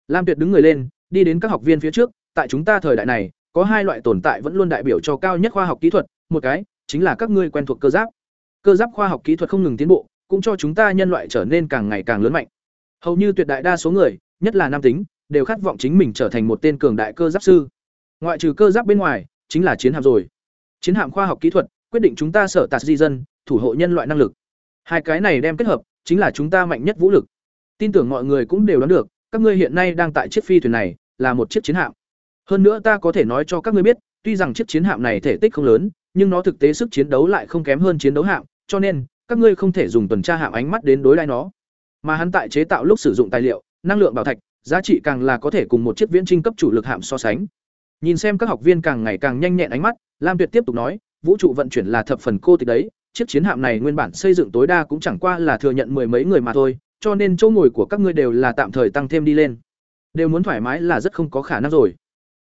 Lam Tuyệt đứng người lên, đi đến các học viên phía trước, tại chúng ta thời đại này, có hai loại tồn tại vẫn luôn đại biểu cho cao nhất khoa học kỹ thuật, một cái chính là các ngươi quen thuộc cơ giáp. Cơ giáp khoa học kỹ thuật không ngừng tiến bộ, cũng cho chúng ta nhân loại trở nên càng ngày càng lớn mạnh. Hầu như tuyệt đại đa số người, nhất là nam tính, đều khát vọng chính mình trở thành một tên cường đại cơ giáp sư. Ngoại trừ cơ giáp bên ngoài, chính là chiến hạm rồi. Chiến hạm khoa học kỹ thuật quyết định chúng ta sở tạt di dân, thủ hộ nhân loại năng lực. Hai cái này đem kết hợp, chính là chúng ta mạnh nhất vũ lực. Tin tưởng mọi người cũng đều đoán được, các ngươi hiện nay đang tại chiếc phi thuyền này, là một chiếc chiến hạm. Hơn nữa ta có thể nói cho các ngươi biết, tuy rằng chiếc chiến hạm này thể tích không lớn, nhưng nó thực tế sức chiến đấu lại không kém hơn chiến đấu hạm, cho nên các ngươi không thể dùng tuần tra hạm ánh mắt đến đối đãi nó. Mà hắn tại chế tạo lúc sử dụng tài liệu, năng lượng bảo thạch, giá trị càng là có thể cùng một chiếc viễn trinh cấp chủ lực hạm so sánh. Nhìn xem các học viên càng ngày càng nhanh nhẹn ánh mắt, Lam Tuyệt tiếp tục nói, vũ trụ vận chuyển là thập phần cô tịch đấy, chiếc chiến hạm này nguyên bản xây dựng tối đa cũng chẳng qua là thừa nhận mười mấy người mà thôi, cho nên chỗ ngồi của các ngươi đều là tạm thời tăng thêm đi lên. Đều muốn thoải mái là rất không có khả năng rồi.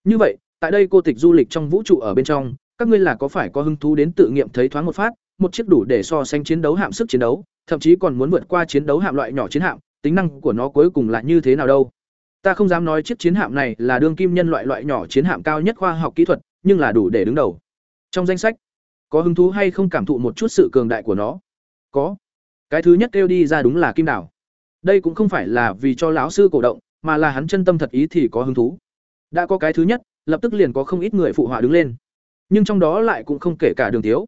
Như vậy, tại đây cô tịch du lịch trong vũ trụ ở bên trong, các ngươi là có phải có hứng thú đến tự nghiệm thấy thoáng một phát, một chiếc đủ để so sánh chiến đấu hạm sức chiến đấu, thậm chí còn muốn vượt qua chiến đấu hạm loại nhỏ chiến hạm, tính năng của nó cuối cùng là như thế nào đâu? Ta không dám nói chiếc chiến hạm này là đương kim nhân loại loại nhỏ chiến hạm cao nhất khoa học kỹ thuật, nhưng là đủ để đứng đầu. Trong danh sách, có hứng thú hay không cảm thụ một chút sự cường đại của nó? Có. Cái thứ nhất kêu đi ra đúng là Kim Đảo. Đây cũng không phải là vì cho lão sư cổ động, mà là hắn chân tâm thật ý thì có hứng thú. Đã có cái thứ nhất, lập tức liền có không ít người phụ họa đứng lên. Nhưng trong đó lại cũng không kể cả Đường Tiếu.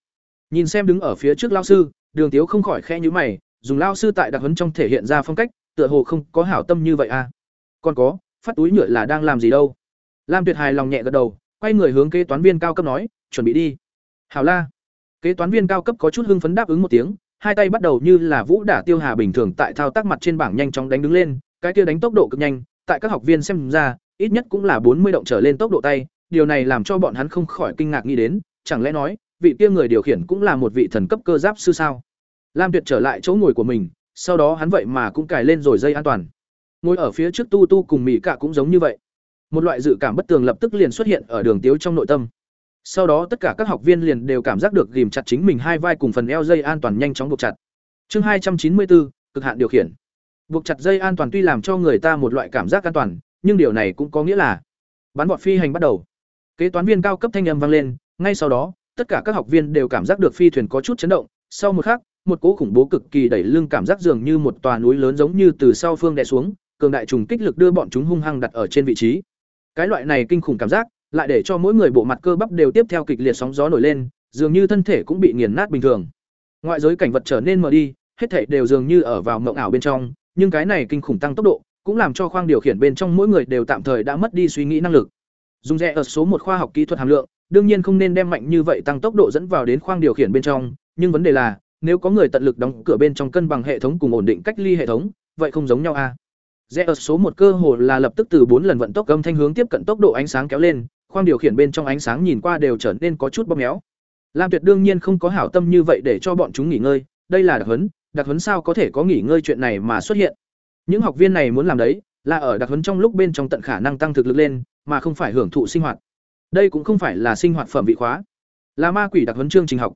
Nhìn xem đứng ở phía trước lão sư, Đường Tiếu không khỏi khe nhíu mày, dùng lão sư tại đặc huấn trong thể hiện ra phong cách, tựa hồ không có hảo tâm như vậy à? Còn có, phát túi nhựa là đang làm gì đâu? Lam Tuyệt hài lòng nhẹ gật đầu, quay người hướng kế toán viên cao cấp nói, chuẩn bị đi. Hảo la. Kế toán viên cao cấp có chút hưng phấn đáp ứng một tiếng, hai tay bắt đầu như là vũ đả tiêu hà bình thường tại thao tác mặt trên bảng nhanh chóng đánh đứng lên, cái kia đánh tốc độ cực nhanh, tại các học viên xem ra, ít nhất cũng là bốn mươi động trở lên tốc độ tay, điều này làm cho bọn hắn không khỏi kinh ngạc nghĩ đến, chẳng lẽ nói, vị kia người điều khiển cũng là một vị thần cấp cơ giáp sư sao? Lam Tuyệt trở lại chỗ ngồi của mình, sau đó hắn vậy mà cũng cài lên rồi dây an toàn. Ngồi ở phía trước Tu Tu cùng Mị Cả cũng giống như vậy. Một loại dự cảm bất tường lập tức liền xuất hiện ở đường tiếu trong nội tâm. Sau đó tất cả các học viên liền đều cảm giác được ghim chặt chính mình hai vai cùng phần eo dây an toàn nhanh chóng buộc chặt. Chương hai trăm chín mươi bốn cực hạn điều khiển. Buộc chặt dây an toàn tuy làm cho người ta một loại cảm giác an toàn, nhưng điều này cũng có nghĩa là bắn bọt phi hành bắt đầu. Kế toán viên cao cấp thanh âm vang lên, ngay sau đó, tất cả các học viên đều cảm giác được phi thuyền có chút chấn động, sau một khắc, một cỗ khủng bố cực kỳ đẩy lưng cảm giác dường như một tòa núi lớn giống như từ sau phương đè xuống, cường đại trùng kích lực đưa bọn chúng hung hăng đặt ở trên vị trí. Cái loại này kinh khủng cảm giác, lại để cho mỗi người bộ mặt cơ bắp đều tiếp theo kịch liệt sóng gió nổi lên, dường như thân thể cũng bị nghiền nát bình thường. Ngoại giới cảnh vật trở nên mờ đi, hết thảy đều dường như ở vào mộng ảo bên trong, nhưng cái này kinh khủng tăng tốc độ, cũng làm cho khoang điều khiển bên trong mỗi người đều tạm thời đã mất đi suy nghĩ năng lực. Dùng rẻ ở số một khoa học kỹ thuật hàm lượng, đương nhiên không nên đem mạnh như vậy tăng tốc độ dẫn vào đến khoang điều khiển bên trong, nhưng vấn đề là, nếu có người tận lực đóng cửa bên trong cân bằng hệ thống cùng ổn định cách ly hệ thống, vậy không giống nhau a. À? Rẽ ở số một cơ hồ là lập tức từ bốn lần vận tốc âm thanh hướng tiếp cận tốc độ ánh sáng kéo lên, khoang điều khiển bên trong ánh sáng nhìn qua đều trở nên có chút bóp méo. Lam Tuyệt đương nhiên không có hảo tâm như vậy để cho bọn chúng nghỉ ngơi, đây là đặc huấn, đặc huấn sao có thể có nghỉ ngơi chuyện này mà xuất hiện. Những học viên này muốn làm đấy, là ở đặc huấn trong lúc bên trong tận khả năng tăng thực lực lên, mà không phải hưởng thụ sinh hoạt. Đây cũng không phải là sinh hoạt phẩm vị khóa, là ma quỷ đặc huấn chương trình học.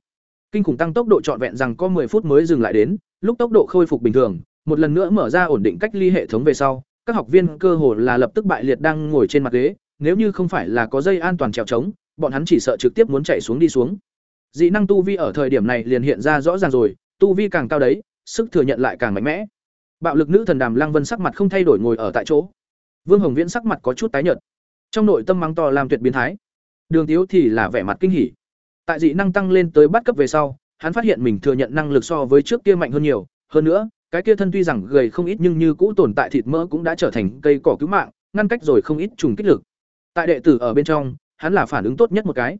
Kinh khủng tăng tốc độ trọn vẹn rằng có 10 phút mới dừng lại đến, lúc tốc độ khôi phục bình thường, một lần nữa mở ra ổn định cách ly hệ thống về sau, các học viên cơ hồ là lập tức bại liệt đang ngồi trên mặt ghế, nếu như không phải là có dây an toàn trèo trống, bọn hắn chỉ sợ trực tiếp muốn chạy xuống đi xuống. Dị năng tu vi ở thời điểm này liền hiện ra rõ ràng rồi, tu vi càng cao đấy, sức thừa nhận lại càng mạnh mẽ. Bạo lực nữ thần Đàm Lăng Vân sắc mặt không thay đổi ngồi ở tại chỗ. Vương Hồng Viễn sắc mặt có chút tái nhợt. Trong nội tâm mắng to làm tuyệt biến thái. Đường Tiếu thì là vẻ mặt kinh hỉ. Tại dị năng tăng lên tới bắt cấp về sau, hắn phát hiện mình thừa nhận năng lực so với trước kia mạnh hơn nhiều, hơn nữa, cái kia thân tuy rằng gầy không ít nhưng như cũ tồn tại thịt mỡ cũng đã trở thành cây cỏ cứu mạng, ngăn cách rồi không ít trùng kích lực. Tại đệ tử ở bên trong, hắn là phản ứng tốt nhất một cái.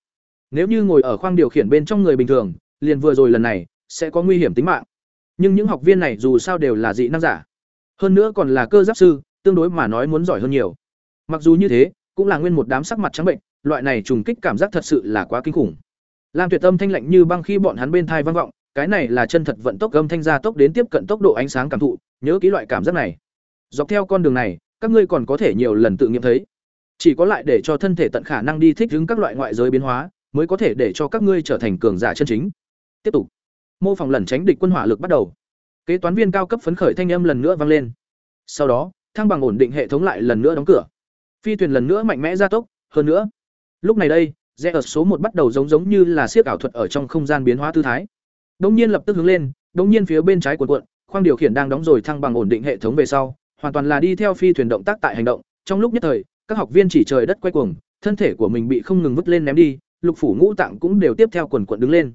Nếu như ngồi ở khoang điều khiển bên trong người bình thường, liền vừa rồi lần này sẽ có nguy hiểm tính mạng. Nhưng những học viên này dù sao đều là dị năng giả, hơn nữa còn là cơ giáp sư, tương đối mà nói muốn giỏi hơn nhiều. Mặc dù như thế, cũng là nguyên một đám sắc mặt trắng bệnh, loại này trùng kích cảm giác thật sự là quá kinh khủng. Lam Tuyệt Âm thanh lạnh như băng khi bọn hắn bên thai vang vọng, cái này là chân thật vận tốc âm thanh ra tốc đến tiếp cận tốc độ ánh sáng cảm thụ, nhớ kỹ loại cảm giác này. Dọc theo con đường này, các ngươi còn có thể nhiều lần tự nghiệm thấy. Chỉ có lại để cho thân thể tận khả năng đi thích ứng các loại ngoại giới biến hóa, mới có thể để cho các ngươi trở thành cường giả chân chính. Tiếp tục. Mô phỏng lẩn tránh địch quân hỏa lực bắt đầu. Kế toán viên cao cấp phấn khởi thanh âm lần nữa vang lên. Sau đó, thăng bằng ổn định hệ thống lại lần nữa đóng cửa. Phi thuyền lần nữa mạnh mẽ gia tốc, hơn nữa. Lúc này đây, rẽ ở số một bắt đầu giống giống như là siếc ảo thuật ở trong không gian biến hóa tư thái. Đống nhiên lập tức hướng lên, đống nhiên phía bên trái của cuộn, khoang điều khiển đang đóng rồi thăng bằng ổn định hệ thống về sau, hoàn toàn là đi theo phi thuyền động tác tại hành động, trong lúc nhất thời, các học viên chỉ trời đất quay cuồng, thân thể của mình bị không ngừng vứt lên ném đi, lục phủ ngũ tạng cũng đều tiếp theo quần quận đứng lên.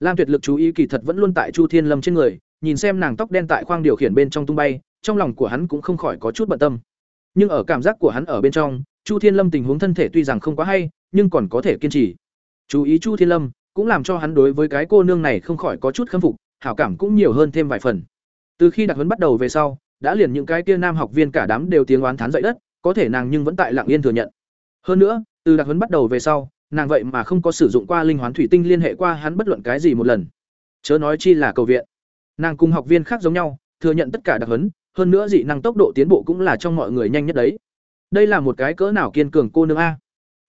Lam Tuyệt lực chú ý kỳ thật vẫn luôn tại Chu Thiên Lâm trên người, nhìn xem nàng tóc đen tại khoang điều khiển bên trong tung bay, trong lòng của hắn cũng không khỏi có chút bận tâm. Nhưng ở cảm giác của hắn ở bên trong, Chu Thiên Lâm tình huống thân thể tuy rằng không quá hay, nhưng còn có thể kiên trì. Chú ý Chu Thiên Lâm, cũng làm cho hắn đối với cái cô nương này không khỏi có chút khâm phục, hảo cảm cũng nhiều hơn thêm vài phần. Từ khi đặc huấn bắt đầu về sau, đã liền những cái kia nam học viên cả đám đều tiếng oán thán dậy đất, có thể nàng nhưng vẫn tại lặng yên thừa nhận. Hơn nữa, từ đặc huấn bắt đầu về sau, nàng vậy mà không có sử dụng qua linh hoán thủy tinh liên hệ qua hắn bất luận cái gì một lần. Chớ nói chi là cầu viện. Nàng cùng học viên khác giống nhau, thừa nhận tất cả đặc huấn, hơn nữa dị năng tốc độ tiến bộ cũng là trong mọi người nhanh nhất đấy. Đây là một cái cỡ nào kiên cường cô nương a.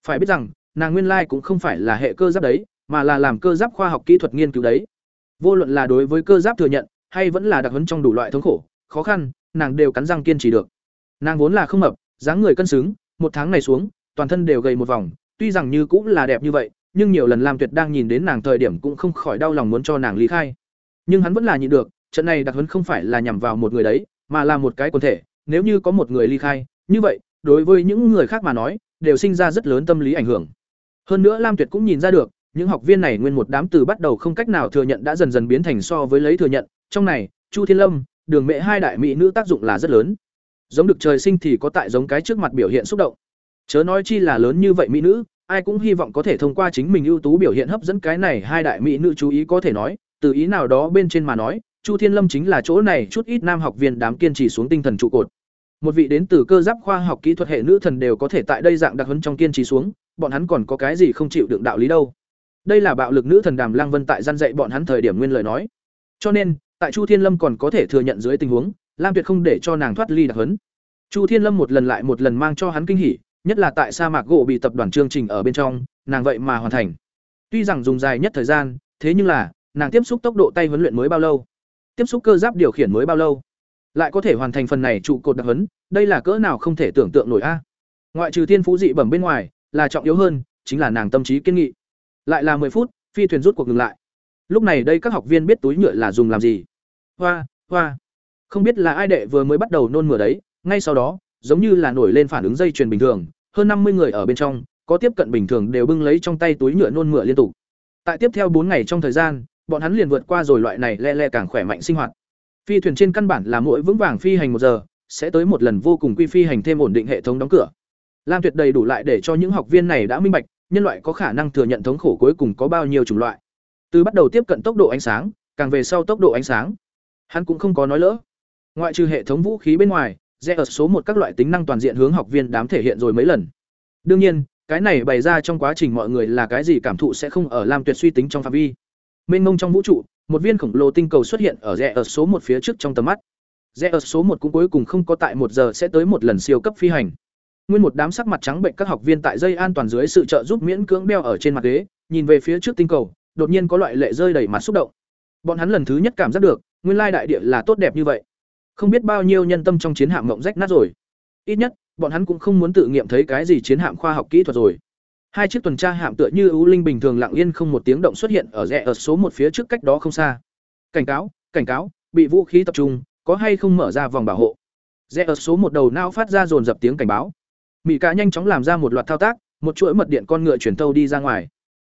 Phải biết rằng, nàng nguyên lai cũng không phải là hệ cơ giáp đấy, mà là làm cơ giáp khoa học kỹ thuật nghiên cứu đấy. Vô luận là đối với cơ giáp thừa nhận, hay vẫn là đặc huấn trong đủ loại thống khổ, khó khăn, nàng đều cắn răng kiên trì được. Nàng vốn là không mập, dáng người cân xứng, một tháng này xuống, toàn thân đều gầy một vòng, tuy rằng như cũng là đẹp như vậy, nhưng nhiều lần Lam Tuyệt đang nhìn đến nàng thời điểm cũng không khỏi đau lòng muốn cho nàng ly khai. Nhưng hắn vẫn là nhịn được, trận này đặc huấn không phải là nhằm vào một người đấy, mà là một cái quần thể, nếu như có một người ly khai, như vậy, đối với những người khác mà nói, đều sinh ra rất lớn tâm lý ảnh hưởng. Hơn nữa Lam Tuyệt cũng nhìn ra được, những học viên này nguyên một đám từ bắt đầu không cách nào thừa nhận đã dần dần biến thành so với lấy thừa nhận, trong này, Chu Thiên Lâm, Đường Mẹ hai đại mỹ nữ tác dụng là rất lớn. Giống được trời sinh thì có tại giống cái trước mặt biểu hiện xúc động. Chớ nói chi là lớn như vậy mỹ nữ, ai cũng hy vọng có thể thông qua chính mình ưu tú biểu hiện hấp dẫn cái này hai đại mỹ nữ chú ý có thể nói, từ ý nào đó bên trên mà nói, Chu Thiên Lâm chính là chỗ này chút ít nam học viên đám kiên trì xuống tinh thần trụ cột. Một vị đến từ cơ giáp khoa học kỹ thuật hệ nữ thần đều có thể tại đây dạng đặc huấn trong kiên trì xuống, bọn hắn còn có cái gì không chịu đựng đạo lý đâu. Đây là bạo lực nữ thần Đàm Lang Vân tại gian dạy bọn hắn thời điểm nguyên lời nói. Cho nên, tại Chu Thiên Lâm còn có thể thừa nhận dưới tình huống, Lam Tuyệt không để cho nàng thoát ly đặc huấn. Chu Thiên Lâm một lần lại một lần mang cho hắn kinh hỉ, nhất là tại sa mạc gỗ bị tập đoàn chương trình ở bên trong, nàng vậy mà hoàn thành. Tuy rằng dùng dài nhất thời gian, thế nhưng là, nàng tiếp xúc tốc độ tay huấn luyện mới bao lâu? Tiếp xúc cơ giáp điều khiển mới bao lâu? Lại có thể hoàn thành phần này trụ cột đặc huấn, đây là cỡ nào không thể tưởng tượng nổi a. Ngoại trừ thiên phú dị bẩm bên ngoài, là trọng yếu hơn, chính là nàng tâm trí kiên nghị. Lại là 10 phút, phi thuyền rút cuộc ngừng lại. Lúc này đây các học viên biết túi nhựa là dùng làm gì. Hoa, hoa. Không biết là ai đệ vừa mới bắt đầu nôn mửa đấy, ngay sau đó, giống như là nổi lên phản ứng dây chuyền bình thường, hơn năm mươi người ở bên trong, có tiếp cận bình thường đều bưng lấy trong tay túi nhựa nôn mửa liên tục. Tại tiếp theo bốn ngày trong thời gian, bọn hắn liền vượt qua rồi loại này le le càng khỏe mạnh sinh hoạt. Phi thuyền trên căn bản là mỗi vững vàng phi hành một giờ, sẽ tới một lần vô cùng quy phi hành thêm ổn định hệ thống đóng cửa. Lam Tuyệt đầy đủ lại để cho những học viên này đã minh bạch, nhân loại có khả năng thừa nhận thống khổ cuối cùng có bao nhiêu chủng loại. Từ bắt đầu tiếp cận tốc độ ánh sáng, càng về sau tốc độ ánh sáng. Hắn cũng không có nói lỡ. Ngoại trừ hệ thống vũ khí bên ngoài, rẽ ở số một các loại tính năng toàn diện hướng học viên đám thể hiện rồi mấy lần. Đương nhiên, cái này bày ra trong quá trình mọi người là cái gì cảm thụ sẽ không ở Lam Tuyệt suy tính trong phạm vi. Mênh mông trong vũ trụ, một viên khổng lồ tinh cầu xuất hiện ở rẽ ở số một phía trước trong tầm mắt. Rẽ ở số một cũng cuối cùng không có tại một giờ sẽ tới một lần siêu cấp phi hành. Nguyên một đám sắc mặt trắng bệnh các học viên tại dây an toàn dưới sự trợ giúp miễn cưỡng đeo ở trên mặt ghế, nhìn về phía trước tinh cầu, đột nhiên có loại lệ rơi đầy mặt xúc động. Bọn hắn lần thứ nhất cảm giác được, nguyên lai đại địa là tốt đẹp như vậy. Không biết bao nhiêu nhân tâm trong chiến hạm mộng rách nát rồi. Ít nhất, bọn hắn cũng không muốn tự nghiệm thấy cái gì chiến hạm khoa học kỹ thuật rồi. Hai chiếc tuần tra hạm tựa như ưu linh bình thường lặng yên không một tiếng động xuất hiện ở rẽ ở số một phía trước cách đó không xa. Cảnh cáo, cảnh cáo, bị vũ khí tập trung, có hay không mở ra vòng bảo hộ. Rẽ ở số một đầu não phát ra dồn dập tiếng cảnh báo. Mỹ cả nhanh chóng làm ra một loạt thao tác, một chuỗi mật điện con ngựa chuyển tâu đi ra ngoài.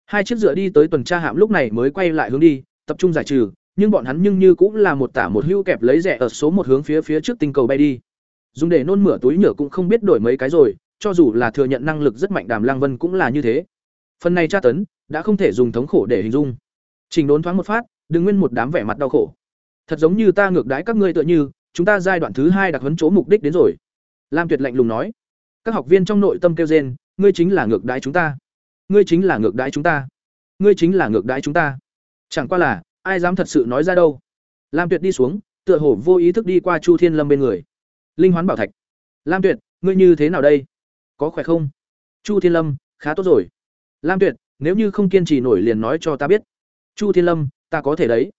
Hai chiếc dựa đi tới tuần tra hạm lúc này mới quay lại hướng đi, tập trung giải trừ, nhưng bọn hắn nhưng như cũng là một tả một hưu kẹp lấy rẻ ở số một hướng phía phía trước tinh cầu bay đi. Dùng để nôn mửa túi nhựa cũng không biết đổi mấy cái rồi, cho dù là thừa nhận năng lực rất mạnh Đàm Lang Vân cũng là như thế. Phần này tra tấn, đã không thể dùng thống khổ để hình dung. Trình đốn thoáng một phát, đừng nguyên một đám vẻ mặt đau khổ. Thật giống như ta ngược đãi các ngươi tựa như, chúng ta giai đoạn thứ hai đặc huấn chỗ mục đích đến rồi. Lam Tuyệt lạnh lùng nói. Các học viên trong nội tâm kêu rên, ngươi chính là ngược đãi chúng ta. Ngươi chính là ngược đãi chúng ta. Ngươi chính là ngược đãi chúng ta. Chẳng qua là, ai dám thật sự nói ra đâu. Lam Tuyệt đi xuống, tựa hồ vô ý thức đi qua Chu Thiên Lâm bên người. Linh Hoán bảo thạch. Lam Tuyệt, ngươi như thế nào đây? Có khỏe không? Chu Thiên Lâm, khá tốt rồi. Lam Tuyệt, nếu như không kiên trì nổi liền nói cho ta biết. Chu Thiên Lâm, ta có thể đấy.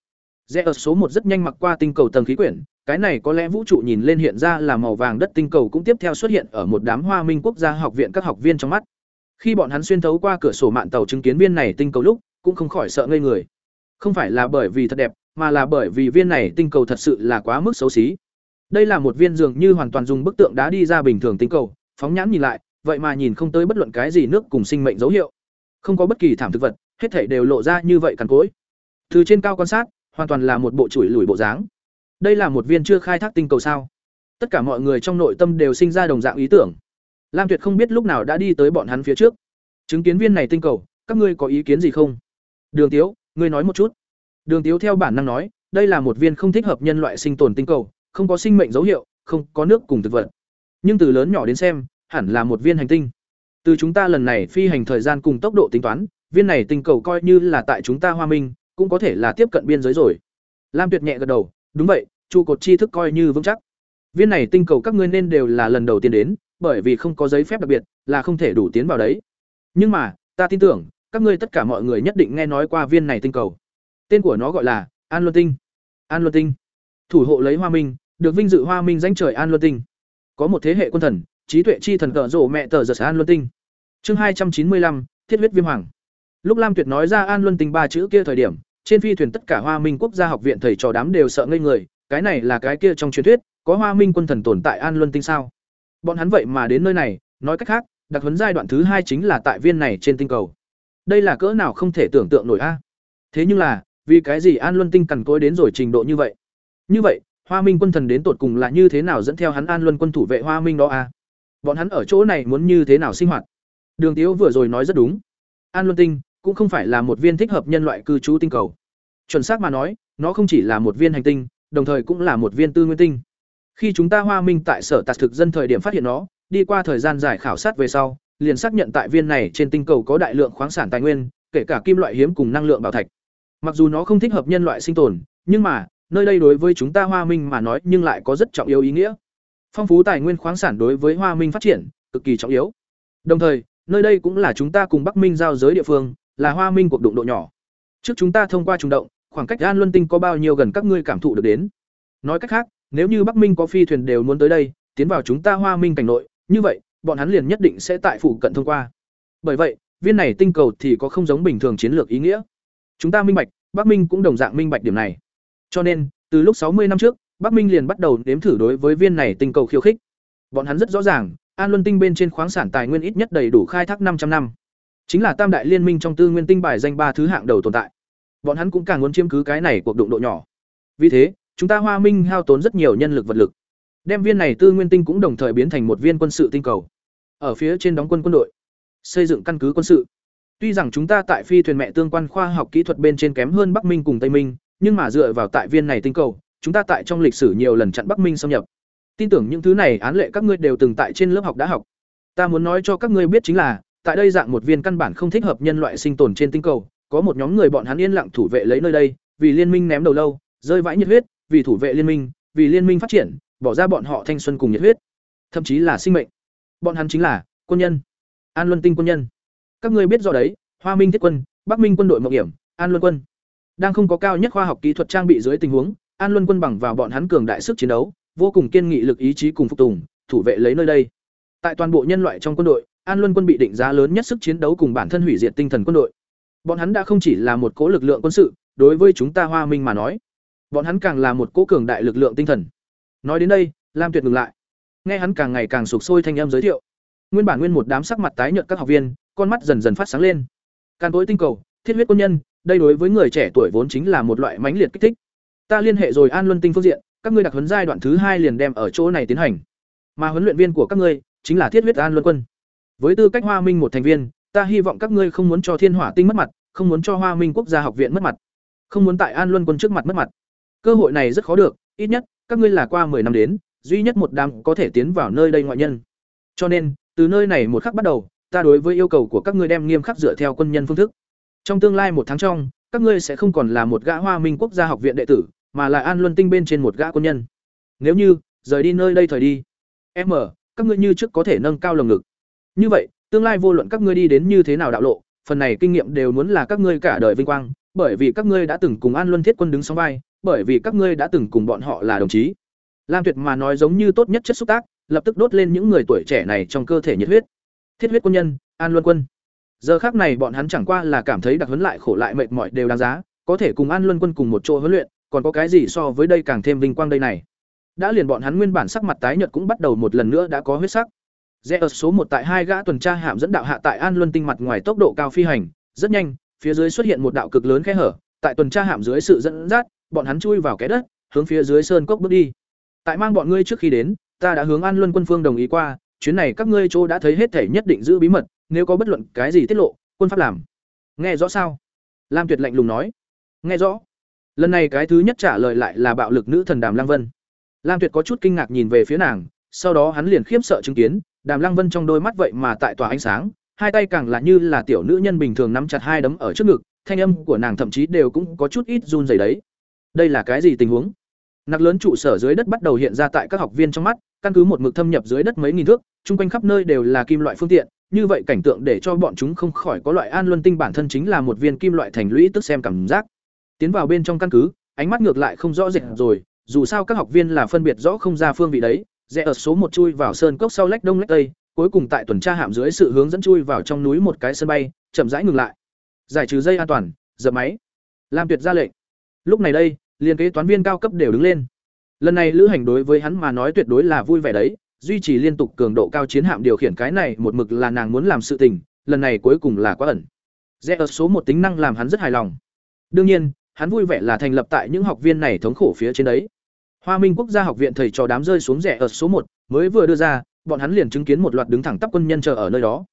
Rẽ ở số một rất nhanh mặc qua tinh cầu tầng khí quyển, cái này có lẽ vũ trụ nhìn lên hiện ra là màu vàng đất tinh cầu cũng tiếp theo xuất hiện ở một đám Hoa Minh quốc gia học viện các học viên trong mắt. Khi bọn hắn xuyên thấu qua cửa sổ mạng tàu chứng kiến viên này tinh cầu lúc, cũng không khỏi sợ ngây người. Không phải là bởi vì thật đẹp, mà là bởi vì viên này tinh cầu thật sự là quá mức xấu xí. Đây là một viên dường như hoàn toàn dùng bức tượng đá đi ra bình thường tinh cầu, phóng nhãn nhìn lại, vậy mà nhìn không tới bất luận cái gì nước cùng sinh mệnh dấu hiệu. Không có bất kỳ thảm thực vật, hết thể đều lộ ra như vậy cằn cỗi. Từ trên cao quan sát, hoàn toàn là một bộ chuỗi lùi bộ dáng. Đây là một viên chưa khai thác tinh cầu sao? Tất cả mọi người trong nội tâm đều sinh ra đồng dạng ý tưởng. Lam Tuyệt không biết lúc nào đã đi tới bọn hắn phía trước. Chứng kiến viên này tinh cầu, các ngươi có ý kiến gì không? Đường Tiếu, ngươi nói một chút. Đường Tiếu theo bản năng nói, đây là một viên không thích hợp nhân loại sinh tồn tinh cầu, không có sinh mệnh dấu hiệu, không có nước cùng thực vật. Nhưng từ lớn nhỏ đến xem, hẳn là một viên hành tinh. Từ chúng ta lần này phi hành thời gian cùng tốc độ tính toán, viên này tinh cầu coi như là tại chúng ta Hoa Minh, cũng có thể là tiếp cận biên giới rồi. Lam Tuyệt nhẹ gật đầu, đúng vậy, trụ cột tri thức coi như vững chắc. Viên này tinh cầu các ngươi nên đều là lần đầu tiên đến, bởi vì không có giấy phép đặc biệt, là không thể đủ tiến vào đấy. Nhưng mà, ta tin tưởng các ngươi tất cả mọi người nhất định nghe nói qua viên này tinh cầu tên của nó gọi là an luân tinh an luân tinh thủ hộ lấy hoa minh được vinh dự hoa minh danh trời an luân tinh có một thế hệ quân thần trí tuệ chi thần cờ rổ mẹ tờ giật an luân tinh. Chương hai trăm chín mươi lăm, thiết huyết viêm hoàng. Lúc lam tuyệt nói ra an luân tinh ba chữ kia thời điểm, trên phi thuyền tất cả hoa minh quốc gia học viện thầy trò đám đều sợ ngây người, cái này là cái kia trong truyền thuyết, có hoa minh quân thần tồn tại an luân tinh sao? Bọn hắn vậy mà đến nơi này, nói cách khác, đặc huấn giai đoạn thứ hai chính là tại viên này trên tinh cầu. Đây là cỡ nào không thể tưởng tượng nổi a? Thế nhưng là, vì cái gì an luân tinh cằn cối đến rồi trình độ như vậy? Như vậy, hoa minh quân thần đến tột cùng là như thế nào dẫn theo hắn an luân quân thủ vệ hoa minh đó a? Bọn hắn ở chỗ này muốn như thế nào sinh hoạt? Đường tiếu vừa rồi nói rất đúng. An luân tinh cũng không phải là một viên thích hợp nhân loại cư trú tinh cầu. Chuẩn xác mà nói, nó không chỉ là một viên hành tinh, đồng thời cũng là một viên tư nguyên tinh. Khi chúng ta hoa minh tại sở tạc thực dân thời điểm phát hiện nó, đi qua thời gian dài khảo sát về sau, liền xác nhận tại viên này trên tinh cầu có đại lượng khoáng sản tài nguyên, kể cả kim loại hiếm cùng năng lượng bảo thạch. Mặc dù nó không thích hợp nhân loại sinh tồn, nhưng mà, nơi đây đối với chúng ta hoa minh mà nói nhưng lại có rất trọng yếu ý nghĩa phong phú tài nguyên khoáng sản đối với hoa minh phát triển, cực kỳ trọng yếu. Đồng thời, nơi đây cũng là chúng ta cùng bắc minh giao giới địa phương, là hoa minh cuộc đụng độ nhỏ. Trước chúng ta thông qua trùng động, khoảng cách an luân tinh có bao nhiêu gần các ngươi cảm thụ được đến. Nói cách khác, nếu như bắc minh có phi thuyền đều muốn tới đây, tiến vào chúng ta hoa minh cảnh nội, như vậy, bọn hắn liền nhất định sẽ tại phụ cận thông qua. Bởi vậy, viên này tinh cầu thì có không giống bình thường chiến lược ý nghĩa. Chúng ta minh bạch, bắc minh cũng đồng dạng minh bạch điểm này. Cho nên, từ lúc sáu mươi năm trước bắc minh liền bắt đầu nếm thử đối với viên này tinh cầu khiêu khích. Bọn hắn rất rõ ràng, an luân tinh bên trên khoáng sản tài nguyên ít nhất đầy đủ khai thác 500 năm. Chính là tam đại liên minh trong tư nguyên tinh bài danh ba thứ hạng đầu tồn tại. Bọn hắn cũng càng muốn chiếm cứ cái này cuộc đụng độ nhỏ. Vì thế, chúng ta hoa minh hao tốn rất nhiều nhân lực vật lực, đem viên này tư nguyên tinh cũng đồng thời biến thành một viên quân sự tinh cầu, ở phía trên đóng quân quân đội, xây dựng căn cứ quân sự. Tuy rằng chúng ta tại phi thuyền mẹ tương quan khoa học kỹ thuật bên trên kém hơn bắc minh cùng tây minh, nhưng mà dựa vào tại viên này tinh cầu chúng ta tại trong lịch sử nhiều lần chặn bắc minh xâm nhập. Tin tưởng những thứ này án lệ các ngươi đều từng tại trên lớp học đã học. Ta muốn nói cho các ngươi biết chính là, tại đây dạng một viên căn bản không thích hợp nhân loại sinh tồn trên tinh cầu, có một nhóm người bọn hắn yên lặng thủ vệ lấy nơi đây, vì liên minh ném đầu lâu, rơi vãi nhiệt huyết, vì thủ vệ liên minh, vì liên minh phát triển, bỏ ra bọn họ thanh xuân cùng nhiệt huyết. Thậm chí là sinh mệnh. Bọn hắn chính là quân nhân. An luân tinh quân nhân. Các ngươi biết rõ đấy, hoa minh thiết quân, bắc minh quân đội mậu hiểm, an luân quân. Đang không có cao nhất khoa học kỹ thuật trang bị dưới tình huống an luân quân bằng vào bọn hắn cường đại sức chiến đấu, vô cùng kiên nghị lực ý chí cùng phục tùng, thủ vệ lấy nơi đây. Tại toàn bộ nhân loại trong quân đội, an luân quân bị định giá lớn nhất sức chiến đấu cùng bản thân hủy diệt tinh thần quân đội. Bọn hắn đã không chỉ là một cố lực lượng quân sự, đối với chúng ta hoa minh mà nói, bọn hắn càng là một cố cường đại lực lượng tinh thần. Nói đến đây, lam tuyệt ngừng lại. Nghe hắn càng ngày càng sụp sôi thanh âm giới thiệu, nguyên bản nguyên một đám sắc mặt tái nhợt các học viên, con mắt dần dần phát sáng lên. Can tối tinh cầu, thiết huyết quân nhân, đây đối với người trẻ tuổi vốn chính là một loại mãnh liệt kích thích ta liên hệ rồi an luân tinh phương diện, các ngươi đặc huấn giai đoạn thứ hai liền đem ở chỗ này tiến hành. Mà huấn luyện viên của các ngươi, chính là thiết huyết an luân quân. Với tư cách hoa minh một thành viên, ta hy vọng các ngươi không muốn cho thiên hỏa tinh mất mặt, không muốn cho hoa minh quốc gia học viện mất mặt. Không muốn tại an luân quân trước mặt mất mặt. Cơ hội này rất khó được, ít nhất, các ngươi là qua 10 năm đến, duy nhất một đám có thể tiến vào nơi đây ngoại nhân. Cho nên, từ nơi này một khắc bắt đầu, ta đối với yêu cầu của các ngươi đem nghiêm khắc dựa theo quân nhân phương thức. Trong tương lai một tháng trong các ngươi sẽ không còn là một gã hoa minh quốc gia học viện đệ tử, mà là an luân tinh bên trên một gã quân nhân. Nếu như, rời đi nơi đây thời đi. M các ngươi như trước có thể nâng cao lồng ngực. Như vậy, tương lai vô luận các ngươi đi đến như thế nào đạo lộ, phần này kinh nghiệm đều muốn là các ngươi cả đời vinh quang, bởi vì các ngươi đã từng cùng an luân thiết quân đứng sóng vai, bởi vì các ngươi đã từng cùng bọn họ là đồng chí. Lam tuyệt mà nói giống như tốt nhất chất xúc tác, lập tức đốt lên những người tuổi trẻ này trong cơ thể nhiệt huyết. Thiết huyết quân nhân, an luân quân giờ khác này bọn hắn chẳng qua là cảm thấy đặc huấn lại khổ lại mệt mỏi đều đáng giá, có thể cùng an luân quân cùng một chỗ huấn luyện, còn có cái gì so với đây càng thêm vinh quang đây này. Đã liền bọn hắn nguyên bản sắc mặt tái nhợt cũng bắt đầu một lần nữa đã có huyết sắc. Rẽ ở số một tại hai gã tuần tra hạm dẫn đạo hạ tại an luân tinh mặt ngoài tốc độ cao phi hành, rất nhanh, phía dưới xuất hiện một đạo cực lớn khe hở, tại tuần tra hạm dưới sự dẫn dắt, bọn hắn chui vào cái đất, hướng phía dưới sơn cốc bước đi. Tại mang bọn ngươi trước khi đến, ta đã hướng an luân quân phương đồng ý qua, chuyến này các ngươi chỗ đã thấy hết thể nhất định giữ bí mật nếu có bất luận cái gì tiết lộ, quân pháp làm. Nghe rõ sao? Lam tuyệt lạnh lùng nói. Nghe rõ. Lần này cái thứ nhất trả lời lại là bạo lực nữ thần đàm lăng vân. Lam tuyệt có chút kinh ngạc nhìn về phía nàng, sau đó hắn liền khiếp sợ chứng kiến, đàm lăng vân trong đôi mắt vậy mà tại tòa ánh sáng, hai tay càng là như là tiểu nữ nhân bình thường nắm chặt hai đấm ở trước ngực, thanh âm của nàng thậm chí đều cũng có chút ít run rẩy đấy. Đây là cái gì tình huống? Nặc lớn trụ sở dưới đất bắt đầu hiện ra tại các học viên trong mắt, căn cứ một mực thâm nhập dưới đất mấy nghìn thước, chung quanh khắp nơi đều là kim loại phương tiện như vậy cảnh tượng để cho bọn chúng không khỏi có loại an luân tinh bản thân chính là một viên kim loại thành lũy tức xem cảm giác. Tiến vào bên trong căn cứ, ánh mắt ngược lại không rõ rệt rồi, dù sao các học viên là phân biệt rõ không ra phương vị đấy, rẽ ở số một chui vào sơn cốc sau lách đông lách tây, cuối cùng tại tuần tra hạm dưới sự hướng dẫn chui vào trong núi một cái sân bay, chậm rãi ngừng lại. Giải trừ dây an toàn, dập máy. làm Tuyệt ra lệnh. Lúc này đây, liên kế toán viên cao cấp đều đứng lên. Lần này lữ hành đối với hắn mà nói tuyệt đối là vui vẻ đấy, duy trì liên tục cường độ cao chiến hạm điều khiển cái này một mực là nàng muốn làm sự tình, lần này cuối cùng là quá ẩn. Rẽ ở số một tính năng làm hắn rất hài lòng. Đương nhiên, hắn vui vẻ là thành lập tại những học viên này thống khổ phía trên đấy. Hoa Minh Quốc gia học viện thầy trò đám rơi xuống rẻ ở số một, mới vừa đưa ra, bọn hắn liền chứng kiến một loạt đứng thẳng tắp quân nhân chờ ở nơi đó.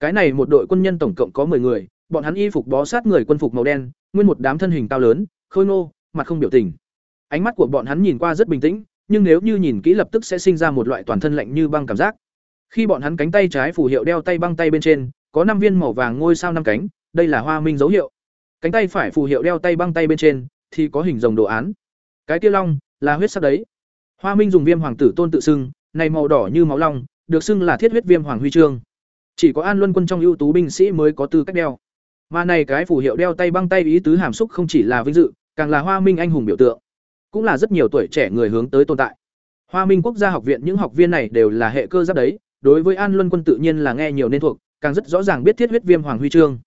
Cái này một đội quân nhân tổng cộng có 10 người, bọn hắn y phục bó sát người quân phục màu đen, nguyên một đám thân hình cao lớn, khôi ngô, mặt không biểu tình. Ánh mắt của bọn hắn nhìn qua rất bình tĩnh, nhưng nếu như nhìn kỹ lập tức sẽ sinh ra một loại toàn thân lạnh như băng cảm giác. Khi bọn hắn cánh tay trái phù hiệu đeo tay băng tay bên trên, có năm viên màu vàng ngôi sao năm cánh, đây là Hoa Minh dấu hiệu. Cánh tay phải phù hiệu đeo tay băng tay bên trên thì có hình rồng đồ án. Cái kia long là huyết sắc đấy. Hoa Minh dùng viêm hoàng tử tôn tự xưng, này màu đỏ như máu long, được xưng là thiết huyết viêm hoàng huy chương. Chỉ có An Luân quân trong ưu tú binh sĩ mới có tư cách đeo. Mà này cái phù hiệu đeo tay băng tay ý tứ hàm xúc không chỉ là vinh dự, càng là Hoa Minh anh hùng biểu tượng, cũng là rất nhiều tuổi trẻ người hướng tới tồn tại. Hoa Minh Quốc gia học viện những học viên này đều là hệ cơ giáp đấy, đối với An Luân quân tự nhiên là nghe nhiều nên thuộc, càng rất rõ ràng biết thiết huyết viêm hoàng huy chương.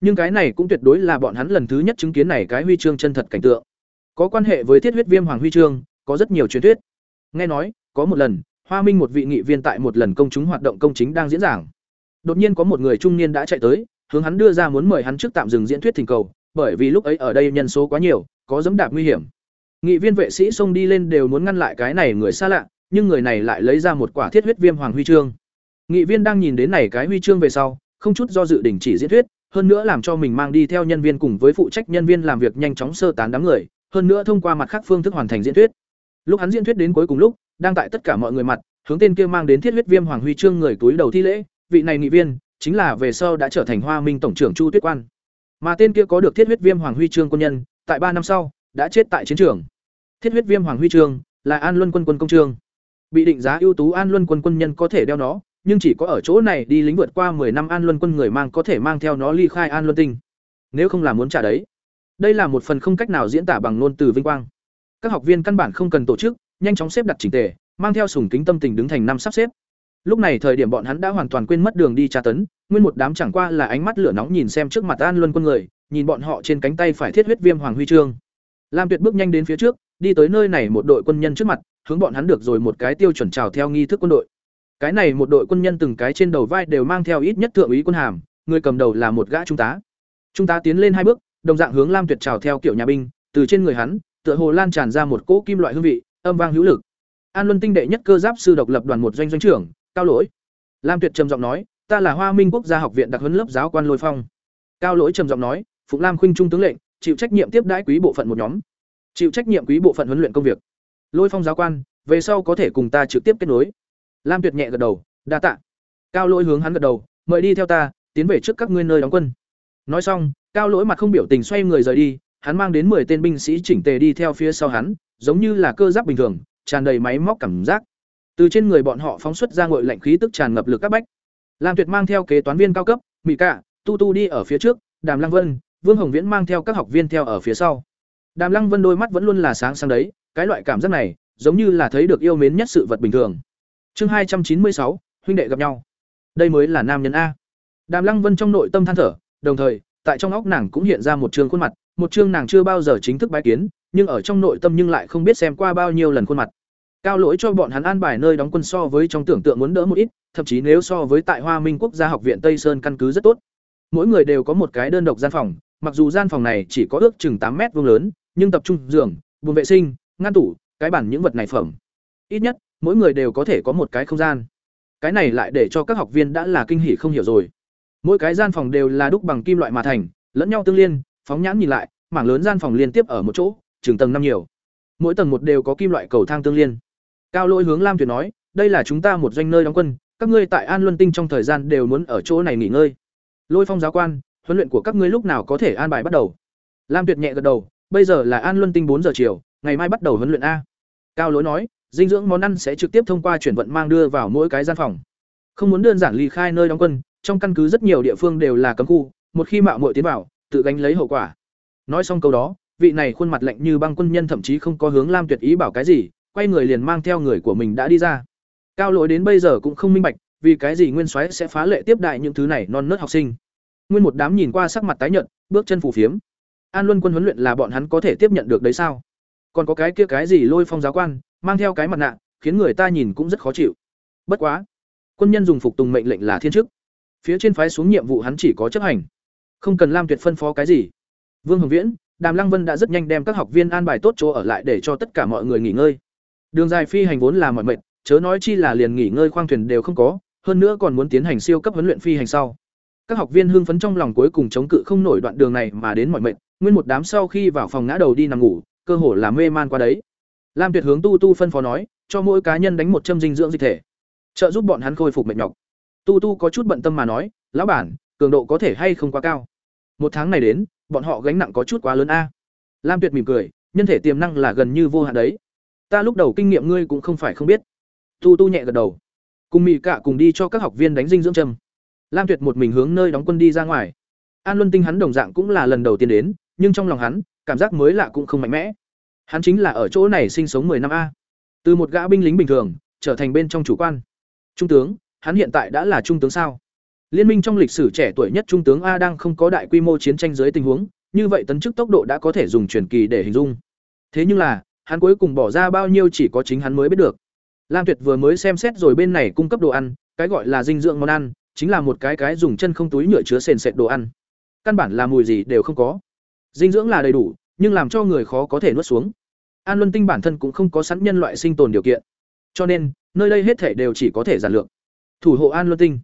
Nhưng cái này cũng tuyệt đối là bọn hắn lần thứ nhất chứng kiến này cái huy chương chân thật cảnh tượng. Có quan hệ với thiết huyết viêm hoàng huy chương, có rất nhiều truyền thuyết. Nghe nói, có một lần, Hoa Minh một vị nghị viên tại một lần công chúng hoạt động công chính đang diễn giảng. Đột nhiên có một người trung niên đã chạy tới, hướng hắn đưa ra muốn mời hắn trước tạm dừng diễn thuyết thỉnh cầu, bởi vì lúc ấy ở đây nhân số quá nhiều, có dẫm đạp nguy hiểm. Nghị viên vệ sĩ xông đi lên đều muốn ngăn lại cái này người xa lạ, nhưng người này lại lấy ra một quả thiết huyết viêm hoàng huy chương. Nghị viên đang nhìn đến này cái huy chương về sau, không chút do dự đình chỉ diễn thuyết, hơn nữa làm cho mình mang đi theo nhân viên cùng với phụ trách nhân viên làm việc nhanh chóng sơ tán đám người, hơn nữa thông qua mặt khác phương thức hoàn thành diễn thuyết. Lúc hắn diễn thuyết đến cuối cùng lúc, đang tại tất cả mọi người mặt, hướng tên kia mang đến thiết huyết viêm hoàng huy chương người túi đầu thi lễ, vị này nghị viên chính là về sau đã trở thành Hoa Minh tổng trưởng Chu Tuyết Quan. Mà tên kia có được thiết huyết viêm hoàng huy chương quân nhân, tại ba năm sau đã chết tại chiến trường. Thiết huyết viêm hoàng huy chương là An Luân quân quân công trường. Bị định giá ưu tú An Luân quân quân nhân có thể đeo nó, nhưng chỉ có ở chỗ này đi lính vượt qua 10 năm An Luân quân người mang có thể mang theo nó ly khai An Luân tinh. Nếu không là muốn trả đấy. Đây là một phần không cách nào diễn tả bằng ngôn từ vinh quang. Các học viên căn bản không cần tổ chức, nhanh chóng xếp đặt chỉnh tề, mang theo sùng kính tâm tình đứng thành năm sắp xếp. Lúc này thời điểm bọn hắn đã hoàn toàn quên mất đường đi tra tấn, nguyên một đám chẳng qua là ánh mắt lửa nóng nhìn xem trước mặt An Luân quân người, nhìn bọn họ trên cánh tay phải thiết huyết viêm hoàng huy chương. Lam Tuyệt bước nhanh đến phía trước, đi tới nơi này một đội quân nhân trước mặt, hướng bọn hắn được rồi một cái tiêu chuẩn chào theo nghi thức quân đội. Cái này một đội quân nhân từng cái trên đầu vai đều mang theo ít nhất thượng úy quân hàm, người cầm đầu là một gã trung tá. Trung tá tiến lên hai bước, đồng dạng hướng Lam Tuyệt chào theo kiểu nhà binh, từ trên người hắn, tựa hồ lan tràn ra một cỗ kim loại hương vị, âm vang hữu lực. An Luân Tinh đệ nhất cơ giáp sư độc lập đoàn một doanh doanh trưởng, Cao Lỗi. Lam Tuyệt trầm giọng nói, ta là Hoa Minh Quốc gia học viện đặc huấn lớp giáo quan Lôi Phong. Cao Lỗi trầm giọng nói, Phụng Lam khuynh trung tướng lệnh, chịu trách nhiệm tiếp đãi quý bộ phận một nhóm, chịu trách nhiệm quý bộ phận huấn luyện công việc. Lôi Phong giáo quan, về sau có thể cùng ta trực tiếp kết nối. Lam Tuyệt nhẹ gật đầu, đa tạ. Cao Lỗi hướng hắn gật đầu, mời đi theo ta, tiến về trước các ngươi nơi đóng quân. Nói xong, Cao Lỗi mặt không biểu tình xoay người rời đi, hắn mang đến 10 tên binh sĩ chỉnh tề đi theo phía sau hắn, giống như là cơ giáp bình thường, tràn đầy máy móc cảm giác. Từ trên người bọn họ phóng xuất ra ngội lạnh khí tức tràn ngập lực các bách. Lam Tuyệt mang theo kế toán viên cao cấp, Mị cả Tu Tu đi ở phía trước, Đàm Lăng Vân, Vương Hồng Viễn mang theo các học viên theo ở phía sau. Đàm Lăng Vân đôi mắt vẫn luôn là sáng sáng đấy, cái loại cảm giác này, giống như là thấy được yêu mến nhất sự vật bình thường. Chương hai trăm chín mươi sáu, huynh đệ gặp nhau. Đây mới là nam nhân a. Đàm Lăng Vân trong nội tâm than thở, đồng thời, tại trong óc nàng cũng hiện ra một trường khuôn mặt, một chương nàng chưa bao giờ chính thức bái kiến, nhưng ở trong nội tâm nhưng lại không biết xem qua bao nhiêu lần khuôn mặt. Cao lỗi cho bọn hắn an bài nơi đóng quân so với trong tưởng tượng muốn đỡ một ít, thậm chí nếu so với tại Hoa Minh Quốc gia học viện Tây Sơn căn cứ rất tốt. Mỗi người đều có một cái đơn độc gian phòng, mặc dù gian phòng này chỉ có ước chừng tám mét vuông lớn, nhưng tập trung giường, buồng vệ sinh, ngăn tủ, cái bản những vật này phẩm. Ít nhất, mỗi người đều có thể có một cái không gian. Cái này lại để cho các học viên đã là kinh hỉ không hiểu rồi. Mỗi cái gian phòng đều là đúc bằng kim loại mà thành, lẫn nhau tương liên, phóng nhãn nhìn lại, mảng lớn gian phòng liên tiếp ở một chỗ, trường tầng năm nhiều. Mỗi tầng một đều có kim loại cầu thang tương liên. Cao Lỗi hướng Lam Tuyệt nói, đây là chúng ta một doanh nơi đóng quân, các ngươi tại An Luân Tinh trong thời gian đều muốn ở chỗ này nghỉ ngơi. Lôi Phong giáo quan, huấn luyện của các ngươi lúc nào có thể an bài bắt đầu? Lam Tuyệt nhẹ gật đầu, bây giờ là An Luân Tinh bốn giờ chiều, ngày mai bắt đầu huấn luyện a. Cao Lỗi nói, dinh dưỡng món ăn sẽ trực tiếp thông qua chuyển vận mang đưa vào mỗi cái gian phòng. Không muốn đơn giản ly khai nơi đóng quân, trong căn cứ rất nhiều địa phương đều là cấm khu, một khi mạo muội tiến vào, tự gánh lấy hậu quả. Nói xong câu đó, vị này khuôn mặt lạnh như băng quân nhân thậm chí không có hướng Lam Tuyệt ý bảo cái gì, quay người liền mang theo người của mình đã đi ra. Cao Lỗi đến bây giờ cũng không minh bạch, vì cái gì Nguyên Soái sẽ phá lệ tiếp đại những thứ này non nớt học sinh. Nguyên một đám nhìn qua sắc mặt tái nhợt, bước chân phù phiếm. An Luân quân huấn luyện là bọn hắn có thể tiếp nhận được đấy sao? Còn có cái kia cái gì Lôi Phong giáo quan, mang theo cái mặt nạ, khiến người ta nhìn cũng rất khó chịu. Bất quá, quân nhân dùng phục tùng mệnh lệnh là thiên chức. Phía trên phái xuống nhiệm vụ hắn chỉ có chấp hành, không cần Lam Tuyệt phân phó cái gì. Vương Hồng Viễn, Đàm Lăng Vân đã rất nhanh đem các học viên an bài tốt chỗ ở lại để cho tất cả mọi người nghỉ ngơi. Đường dài phi hành vốn là mỏi mệt, chớ nói chi là liền nghỉ ngơi khoang thuyền đều không có, hơn nữa còn muốn tiến hành siêu cấp huấn luyện phi hành sau. Các học viên hưng phấn trong lòng cuối cùng chống cự không nổi đoạn đường này mà đến mọi mệt, nguyên một đám sau khi vào phòng ngã đầu đi nằm ngủ, cơ hồ là mê man qua đấy. Lam Tuyệt hướng Tu Tu phân phó nói, cho mỗi cá nhân đánh một châm dinh dưỡng dịch thể, trợ giúp bọn hắn khôi phục mệt nhọc. Tu Tu có chút bận tâm mà nói, lão bản, cường độ có thể hay không quá cao. Một tháng này đến, bọn họ gánh nặng có chút quá lớn a. Lam Tuyệt mỉm cười, nhân thể tiềm năng là gần như vô hạn đấy. Ta lúc đầu kinh nghiệm ngươi cũng không phải không biết. Tu Tu nhẹ gật đầu. Cùng Mị cả cùng đi cho các học viên đánh dinh dưỡng châm. Lam Tuyệt một mình hướng nơi đóng quân đi ra ngoài. An Luân Tinh hắn đồng dạng cũng là lần đầu tiên đến, nhưng trong lòng hắn, cảm giác mới lạ cũng không mạnh mẽ. Hắn chính là ở chỗ này sinh sống 10 năm a. Từ một gã binh lính bình thường, trở thành bên trong chủ quan. Trung tướng, hắn hiện tại đã là trung tướng sao? Liên minh trong lịch sử trẻ tuổi nhất trung tướng A đang không có đại quy mô chiến tranh dưới tình huống, như vậy tấn chức tốc độ đã có thể dùng truyền kỳ để hình dung. Thế nhưng là, hắn cuối cùng bỏ ra bao nhiêu chỉ có chính hắn mới biết được. Lam Tuyệt vừa mới xem xét rồi bên này cung cấp đồ ăn, cái gọi là dinh dưỡng món ăn, chính là một cái cái dùng chân không túi nhựa chứa sền sệt đồ ăn. Căn bản là mùi gì đều không có. Dinh dưỡng là đầy đủ, nhưng làm cho người khó có thể nuốt xuống. An Luân Tinh bản thân cũng không có sẵn nhân loại sinh tồn điều kiện. Cho nên, nơi đây hết thể đều chỉ có thể giản lược. Thủ hộ An Luân Tinh,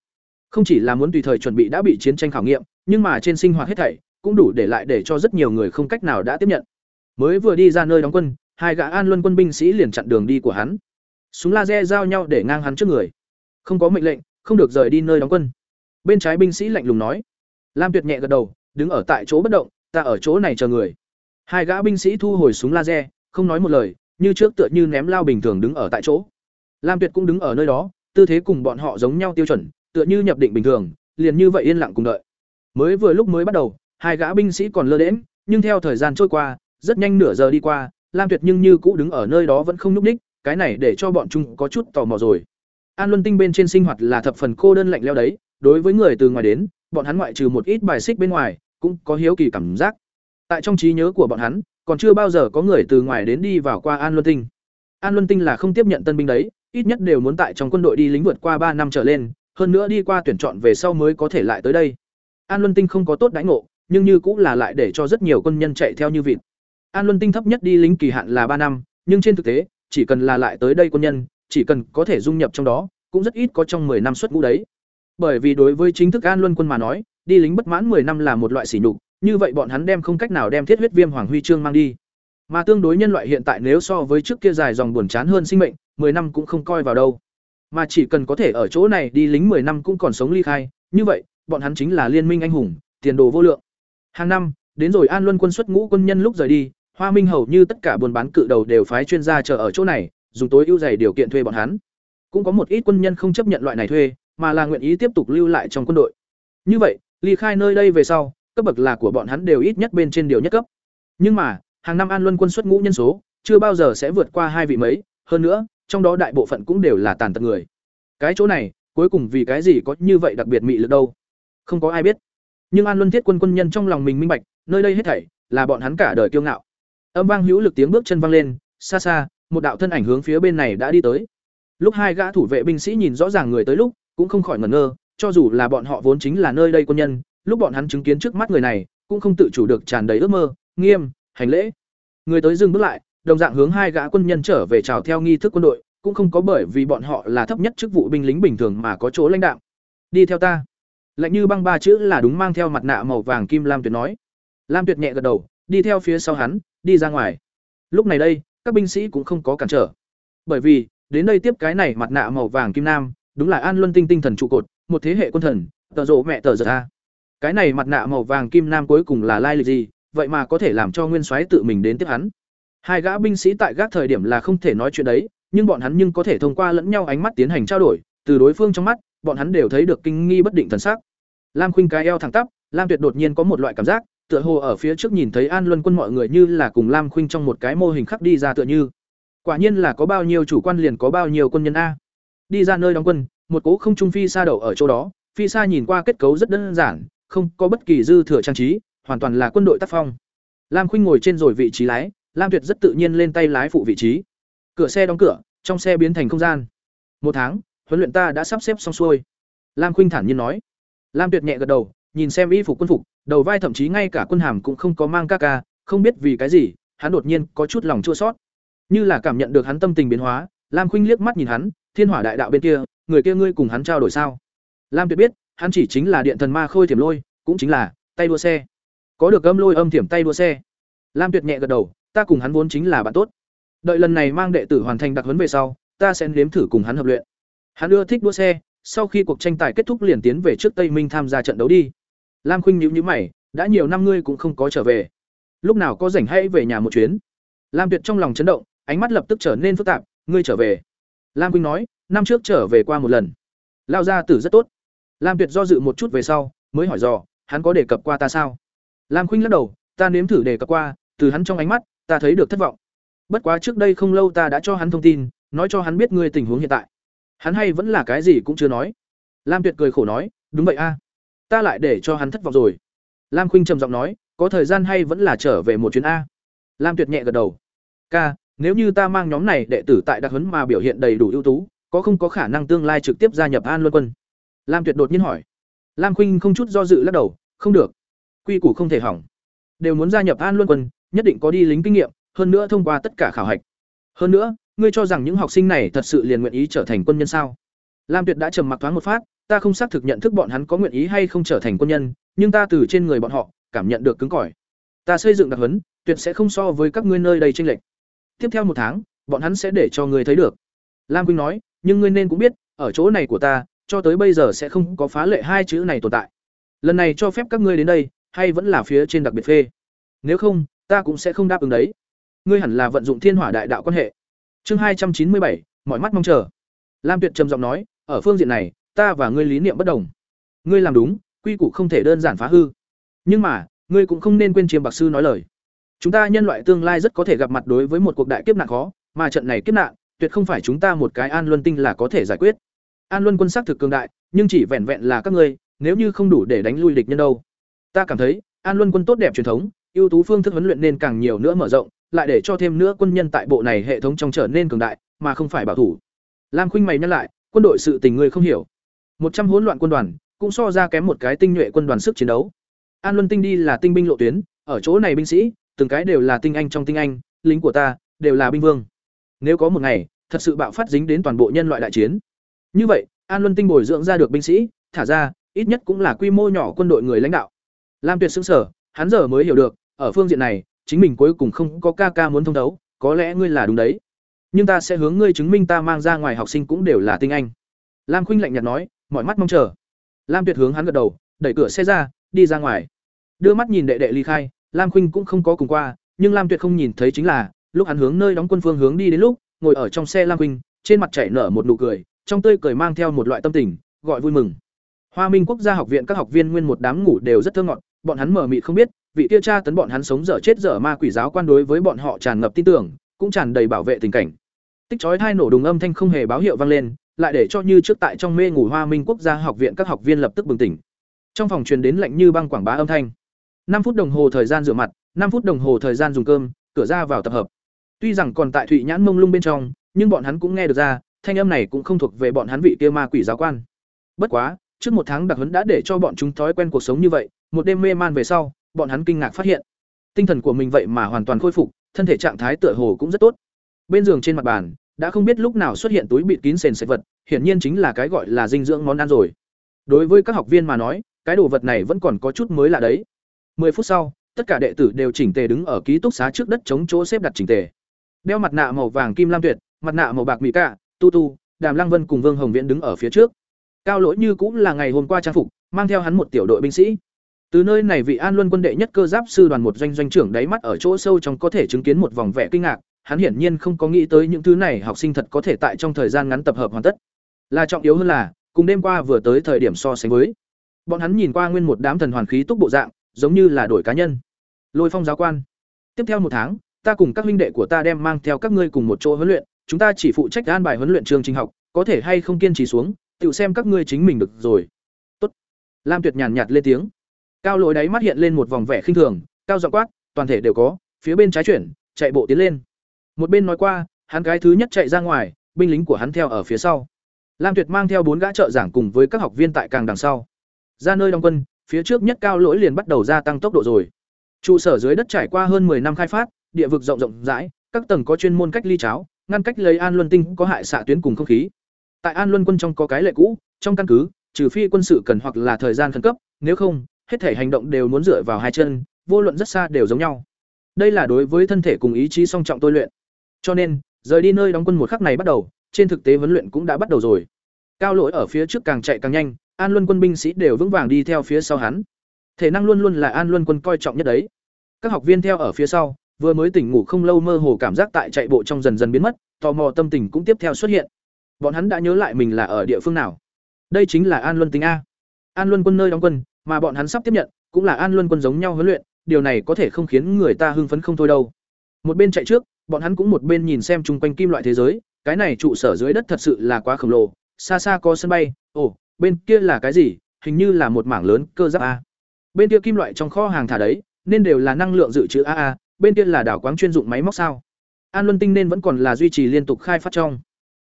không chỉ là muốn tùy thời chuẩn bị đã bị chiến tranh khảo nghiệm, nhưng mà trên sinh hoạt hết thảy cũng đủ để lại để cho rất nhiều người không cách nào đã tiếp nhận. Mới vừa đi ra nơi đóng quân, hai gã An Luân quân binh sĩ liền chặn đường đi của hắn. Súng laser giao nhau để ngang hắn trước người. Không có mệnh lệnh, không được rời đi nơi đóng quân. Bên trái binh sĩ lạnh lùng nói. Lam Tuyệt nhẹ gật đầu, đứng ở tại chỗ bất động, ta ở chỗ này chờ người. Hai gã binh sĩ thu hồi súng laser, không nói một lời, như trước tựa như ném lao bình thường đứng ở tại chỗ. Lam Tuyệt cũng đứng ở nơi đó, tư thế cùng bọn họ giống nhau tiêu chuẩn, tựa như nhập định bình thường, liền như vậy yên lặng cùng đợi. Mới vừa lúc mới bắt đầu, hai gã binh sĩ còn lơ đễnh, nhưng theo thời gian trôi qua, rất nhanh nửa giờ đi qua, Lam Tuyệt nhưng như cũ đứng ở nơi đó vẫn không nhúc nhích, cái này để cho bọn chúng có chút tò mò rồi. An Luân Tinh bên trên sinh hoạt là thập phần cô đơn lạnh lẽo đấy, đối với người từ ngoài đến, bọn hắn ngoại trừ một ít bài xích bên ngoài, cũng có hiếu kỳ cảm giác. Tại trong trí nhớ của bọn hắn, còn chưa bao giờ có người từ ngoài đến đi vào qua An Luân Tinh. An Luân Tinh là không tiếp nhận tân binh đấy, ít nhất đều muốn tại trong quân đội đi lính vượt qua ba năm trở lên, hơn nữa đi qua tuyển chọn về sau mới có thể lại tới đây. An Luân Tinh không có tốt đãi ngộ, nhưng như cũng là lại để cho rất nhiều quân nhân chạy theo như vịt. An Luân Tinh thấp nhất đi lính kỳ hạn là ba năm, nhưng trên thực tế, chỉ cần là lại tới đây quân nhân, chỉ cần có thể dung nhập trong đó, cũng rất ít có trong 10 năm xuất ngũ đấy. Bởi vì đối với chính thức An Luân quân mà nói, đi lính bất mãn 10 năm là một loại sỉ nhục, như vậy bọn hắn đem không cách nào đem thiết huyết viêm hoàng huy chương mang đi. Mà tương đối nhân loại hiện tại nếu so với trước kia dài dòng buồn chán hơn sinh mệnh, 10 năm cũng không coi vào đâu. Mà chỉ cần có thể ở chỗ này đi lính 10 năm cũng còn sống ly khai, như vậy, bọn hắn chính là liên minh anh hùng, tiền đồ vô lượng. Hàng năm, đến rồi An Luân quân xuất ngũ quân nhân lúc rời đi, Hoa Minh hầu như tất cả buôn bán cự đầu đều phái chuyên gia chờ ở chỗ này, dùng tối ưu dày điều kiện thuê bọn hắn. Cũng có một ít quân nhân không chấp nhận loại này thuê, mà là nguyện ý tiếp tục lưu lại trong quân đội. Như vậy, ly khai nơi đây về sau, cấp bậc là của bọn hắn đều ít nhất bên trên điều nhất cấp. Nhưng mà, hàng năm An Luân quân xuất ngũ nhân số, chưa bao giờ sẽ vượt qua hai vị mấy, hơn nữa, trong đó đại bộ phận cũng đều là tàn tật người. Cái chỗ này, cuối cùng vì cái gì có như vậy đặc biệt mị lực đâu? Không có ai biết. Nhưng An Luân Thiết quân quân nhân trong lòng mình minh bạch, nơi đây hết thảy là bọn hắn cả đời kiêu ngạo. Âm vang hữu lực tiếng bước chân vang lên, xa xa, một đạo thân ảnh hướng phía bên này đã đi tới. Lúc hai gã thủ vệ binh sĩ nhìn rõ ràng người tới lúc, cũng không khỏi ngẩn ngơ, cho dù là bọn họ vốn chính là nơi đây quân nhân, lúc bọn hắn chứng kiến trước mắt người này, cũng không tự chủ được tràn đầy ước mơ, nghiêm, hành lễ. Người tới dừng bước lại, đồng dạng hướng hai gã quân nhân trở về chào theo nghi thức quân đội, cũng không có bởi vì bọn họ là thấp nhất chức vụ binh lính bình thường mà có chỗ lãnh đạo. Đi theo ta. Lạnh như băng ba chữ là đúng mang theo mặt nạ màu vàng kim Lam Tuyệt nói. Lam Tuyệt nhẹ gật đầu, đi theo phía sau hắn, đi ra ngoài. Lúc này đây, các binh sĩ cũng không có cản trở. Bởi vì, đến đây tiếp cái này mặt nạ màu vàng kim nam, đúng là An Luân Tinh tinh thần trụ cột, một thế hệ quân thần, tờ rộ mẹ tờ giật a. Cái này mặt nạ màu vàng kim nam cuối cùng là lai lịch gì, vậy mà có thể làm cho Nguyên Soái tự mình đến tiếp hắn. Hai gã binh sĩ tại gác thời điểm là không thể nói chuyện đấy, nhưng bọn hắn nhưng có thể thông qua lẫn nhau ánh mắt tiến hành trao đổi, từ đối phương trong mắt, bọn hắn đều thấy được kinh nghi bất định thần sắc. Lam Khuynh cái eo thẳng tắp, Lam Tuyệt đột nhiên có một loại cảm giác, tựa hồ ở phía trước nhìn thấy An Luân Quân mọi người như là cùng Lam Khuynh trong một cái mô hình khắc đi ra tựa như. Quả nhiên là có bao nhiêu chủ quan liền có bao nhiêu quân nhân a. Đi ra nơi đóng quân, một cố không trung phi xa đậu ở chỗ đó, phi xa nhìn qua kết cấu rất đơn giản, không có bất kỳ dư thừa trang trí, hoàn toàn là quân đội tác phong. Lam Khuynh ngồi trên rồi vị trí lái, Lam Tuyệt rất tự nhiên lên tay lái phụ vị trí. Cửa xe đóng cửa, trong xe biến thành không gian. Một tháng, huấn luyện ta đã sắp xếp xong xuôi. Lam Khuynh thản nhiên nói. Lam Tuyệt nhẹ gật đầu, nhìn xem y phục quân phục, đầu vai thậm chí ngay cả quân hàm cũng không có mang ca ca, không biết vì cái gì, hắn đột nhiên có chút lòng chua xót. Như là cảm nhận được hắn tâm tình biến hóa, Lam Khuynh liếc mắt nhìn hắn, Thiên Hỏa Đại Đạo bên kia, người kia ngươi cùng hắn trao đổi sao? Lam Tuyệt biết, hắn chỉ chính là điện thần ma khôi thiểm lôi, cũng chính là tay đua xe. Có được âm lôi âm thiểm tay đua xe. Lam Tuyệt nhẹ gật đầu, ta cùng hắn vốn chính là bạn tốt. Đợi lần này mang đệ tử hoàn thành đặc huấn về sau, ta sẽ nếm thử cùng hắn hợp luyện. Hắn ưa thích đua xe, sau khi cuộc tranh tài kết thúc liền tiến về trước Tây Minh tham gia trận đấu đi. Lam Khuynh nhíu nhíu mày, đã nhiều năm ngươi cũng không có trở về. Lúc nào có rảnh hãy về nhà một chuyến. Lam Tuyệt trong lòng chấn động, ánh mắt lập tức trở nên phức tạp, ngươi trở về. Lam Khuynh nói, năm trước trở về qua một lần. Lao gia tử rất tốt. Lam Tuyệt do dự một chút về sau, mới hỏi dò, hắn có đề cập qua ta sao? Lam Khuynh lắc đầu, ta nếm thử đề cập qua, từ hắn trong ánh mắt, ta thấy được thất vọng. Bất quá trước đây không lâu ta đã cho hắn thông tin, nói cho hắn biết ngươi tình huống hiện tại. Hắn hay vẫn là cái gì cũng chưa nói. Lam Tuyệt cười khổ nói, đúng vậy a, ta lại để cho hắn thất vọng rồi. Lam Khuynh trầm giọng nói, có thời gian hay vẫn là trở về một chuyến a. Lam Tuyệt nhẹ gật đầu. Ca, nếu như ta mang nhóm này đệ tử tại đặc huấn mà biểu hiện đầy đủ ưu tú, có không có khả năng tương lai trực tiếp gia nhập An Luân Quân? Lam Tuyệt đột nhiên hỏi. Lam Khuynh không chút do dự lắc đầu, không được. Quy củ không thể hỏng. Đều muốn gia nhập An Luân Quân, nhất định có đi lính kinh nghiệm, hơn nữa thông qua tất cả khảo hạch. Hơn nữa, ngươi cho rằng những học sinh này thật sự liền nguyện ý trở thành quân nhân sao? Lam Tuyệt đã trầm mặc thoáng một phát, ta không xác thực nhận thức bọn hắn có nguyện ý hay không trở thành quân nhân, nhưng ta từ trên người bọn họ cảm nhận được cứng cỏi. Ta xây dựng đặc huấn, tuyệt sẽ không so với các ngươi nơi đây chênh lệch. Tiếp theo một tháng, bọn hắn sẽ để cho ngươi thấy được. Lam Quynh nói, nhưng ngươi nên cũng biết, ở chỗ này của ta, cho tới bây giờ sẽ không có phá lệ hai chữ này tồn tại. Lần này cho phép các ngươi đến đây, hay vẫn là phía trên đặc biệt phê. Nếu không, ta cũng sẽ không đáp ứng đấy. Ngươi hẳn là vận dụng thiên hỏa đại đạo quan hệ. Chương hai trăm chín mươi bảy, mọi mắt mong chờ. Lam Tuyệt trầm giọng nói, ở phương diện này, ta và ngươi lý niệm bất đồng. Ngươi làm đúng, quy củ không thể đơn giản phá hư. Nhưng mà, ngươi cũng không nên quên chiêm bạc sư nói lời. Chúng ta nhân loại tương lai rất có thể gặp mặt đối với một cuộc đại kiếp nạn khó, mà trận này kiếp nạn, tuyệt không phải chúng ta một cái An Luân tinh là có thể giải quyết. An Luân quân sắc thực cường đại, nhưng chỉ vẹn vẹn là các ngươi, nếu như không đủ để đánh lui địch nhân đâu. Ta cảm thấy, An Luân quân tốt đẹp truyền thống, ưu tú phương thức huấn luyện nên càng nhiều nữa mở rộng, lại để cho thêm nữa quân nhân tại bộ này hệ thống trong trở nên cường đại, mà không phải bảo thủ. Lam Khuynh mày nhắc lại, quân đội sự tình ngươi không hiểu một trăm hỗn loạn quân đoàn, cũng so ra kém một cái tinh nhuệ quân đoàn sức chiến đấu. An Luân tinh đi là tinh binh lộ tuyến, ở chỗ này binh sĩ, từng cái đều là tinh anh trong tinh anh, lính của ta đều là binh vương. Nếu có một ngày, thật sự bạo phát dính đến toàn bộ nhân loại đại chiến. Như vậy, An Luân tinh bồi dưỡng ra được binh sĩ, thả ra, ít nhất cũng là quy mô nhỏ quân đội người lãnh đạo. Lam Tuyệt sững sở, hắn giờ mới hiểu được, ở phương diện này, chính mình cuối cùng không có ca ca muốn thông đấu, có lẽ ngươi là đúng đấy. Nhưng ta sẽ hướng ngươi chứng minh ta mang ra ngoài học sinh cũng đều là tinh anh. Lam Khuynh lạnh nhạt nói, mọi mắt mong chờ. Lam Tuyệt hướng hắn gật đầu, đẩy cửa xe ra, đi ra ngoài. Đưa mắt nhìn đệ đệ ly khai, Lam Khuynh cũng không có cùng qua, nhưng Lam Tuyệt không nhìn thấy chính là, lúc hắn hướng nơi đóng quân phương hướng đi đến lúc, ngồi ở trong xe Lam Khuynh, trên mặt chảy nở một nụ cười, trong tươi cười mang theo một loại tâm tình, gọi vui mừng. Hoa Minh Quốc gia học viện các học viên nguyên một đám ngủ đều rất thơ ngọt, bọn hắn mở mịt không biết, vị tiêu cha tấn bọn hắn sống dở chết dở ma quỷ giáo quan đối với bọn họ tràn ngập tin tưởng, cũng tràn đầy bảo vệ tình cảnh. Tích chói hai nổ đùng âm thanh không hề báo hiệu vang lên, lại để cho như trước tại trong mê ngủ Hoa Minh Quốc gia học viện các học viên lập tức bừng tỉnh. Trong phòng truyền đến lạnh như băng quảng bá âm thanh. năm phút đồng hồ thời gian rửa mặt, năm phút đồng hồ thời gian dùng cơm, cửa ra vào tập hợp. Tuy rằng còn tại Thụy Nhãn mông lung bên trong, nhưng bọn hắn cũng nghe được ra, thanh âm này cũng không thuộc về bọn hắn vị kia ma quỷ giáo quan. Bất quá, trước một tháng đặc huấn đã để cho bọn chúng thói quen cuộc sống như vậy, một đêm mê man về sau, bọn hắn kinh ngạc phát hiện, tinh thần của mình vậy mà hoàn toàn khôi phục, thân thể trạng thái tựa hồ cũng rất tốt. Bên giường trên mặt bàn, đã không biết lúc nào xuất hiện túi bịt kín sền sệt vật, hiển nhiên chính là cái gọi là dinh dưỡng món ăn rồi. Đối với các học viên mà nói, cái đồ vật này vẫn còn có chút mới lạ đấy. 10 phút sau, tất cả đệ tử đều chỉnh tề đứng ở ký túc xá trước đất chống chỗ xếp đặt chỉnh tề. Đeo mặt nạ màu vàng kim lam tuyệt, mặt nạ màu bạc mỹ cả, tu tu, Đàm Lăng Vân cùng Vương Hồng Viễn đứng ở phía trước. Cao Lỗi như cũng là ngày hôm qua trang phục, mang theo hắn một tiểu đội binh sĩ. Từ nơi này vị An Luân quân đệ nhất cơ giáp sư đoàn một doanh doanh trưởng đáy mắt ở chỗ sâu trong có thể chứng kiến một vòng vẻ kinh ngạc, hắn hiển nhiên không có nghĩ tới những thứ này học sinh thật có thể tại trong thời gian ngắn tập hợp hoàn tất. Là trọng yếu hơn là, cùng đêm qua vừa tới thời điểm so sánh với. Bọn hắn nhìn qua nguyên một đám thần hoàn khí túc bộ dạng giống như là đổi cá nhân. Lôi phong giáo quan tiếp theo một tháng ta cùng các huynh đệ của ta đem mang theo các ngươi cùng một chỗ huấn luyện chúng ta chỉ phụ trách an bài huấn luyện trường trình học có thể hay không kiên trì xuống tự xem các ngươi chính mình được rồi. Tốt. Lam tuyệt nhàn nhạt lên tiếng. Cao lỗi đáy mắt hiện lên một vòng vẻ khinh thường cao giọng quát toàn thể đều có phía bên trái chuyển chạy bộ tiến lên một bên nói qua, hắn cái thứ nhất chạy ra ngoài, binh lính của hắn theo ở phía sau. Lam tuyệt mang theo bốn gã trợ giảng cùng với các học viên tại càng đằng sau. Ra nơi đóng quân, phía trước nhất cao lỗi liền bắt đầu gia tăng tốc độ rồi. Trụ sở dưới đất trải qua hơn 10 năm khai phát, địa vực rộng rộng rãi, các tầng có chuyên môn cách ly cháo, ngăn cách lấy an luân tinh có hại xạ tuyến cùng không khí. Tại an luân quân trong có cái lệ cũ, trong căn cứ, trừ phi quân sự cần hoặc là thời gian khẩn cấp, nếu không, hết thể hành động đều muốn dựa vào hai chân, vô luận rất xa đều giống nhau. Đây là đối với thân thể cùng ý chí song trọng tôi luyện cho nên, rời đi nơi đóng quân một khắc này bắt đầu, trên thực tế huấn luyện cũng đã bắt đầu rồi. Cao lỗi ở phía trước càng chạy càng nhanh, an luân quân binh sĩ đều vững vàng đi theo phía sau hắn. Thể năng luôn luôn là an luân quân coi trọng nhất đấy. Các học viên theo ở phía sau, vừa mới tỉnh ngủ không lâu mơ hồ cảm giác tại chạy bộ trong dần dần biến mất, tò mò tâm tình cũng tiếp theo xuất hiện. Bọn hắn đã nhớ lại mình là ở địa phương nào. Đây chính là an luân tính a. An luân quân nơi đóng quân, mà bọn hắn sắp tiếp nhận, cũng là an luân quân giống nhau huấn luyện, điều này có thể không khiến người ta hưng phấn không thôi đâu. Một bên chạy trước bọn hắn cũng một bên nhìn xem chung quanh kim loại thế giới, cái này trụ sở dưới đất thật sự là quá khổng lồ, xa xa có sân bay, ồ, bên kia là cái gì, hình như là một mảng lớn cơ giáp a. Bên kia kim loại trong kho hàng thả đấy, nên đều là năng lượng dự trữ a a, bên kia là đảo quáng chuyên dụng máy móc sao. An luân tinh nên vẫn còn là duy trì liên tục khai phát trong.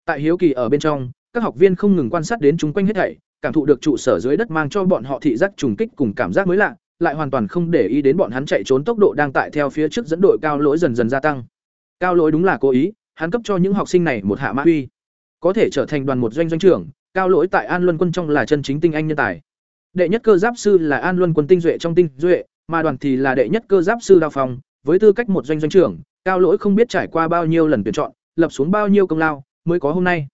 Tại hiếu kỳ ở bên trong, các học viên không ngừng quan sát đến chúng quanh hết thảy, cảm thụ được trụ sở dưới đất mang cho bọn họ thị giác trùng kích cùng cảm giác mới lạ, lại hoàn toàn không để ý đến bọn hắn chạy trốn tốc độ đang tại theo phía trước dẫn đội cao lỗi dần dần gia tăng cao lỗi đúng là cố ý hắn cấp cho những học sinh này một hạ mã uy. Có thể trở thành đoàn một doanh doanh trưởng cao lỗi tại an luân quân trong là chân chính tinh anh nhân tài. Đệ nhất cơ giáp sư là an luân quân tinh duệ trong tinh duệ mà đoàn thì là đệ nhất cơ giáp sư đao phòng, với tư cách một doanh doanh trưởng cao lỗi không biết trải qua bao nhiêu lần tuyển chọn lập xuống bao nhiêu công lao mới có hôm nay.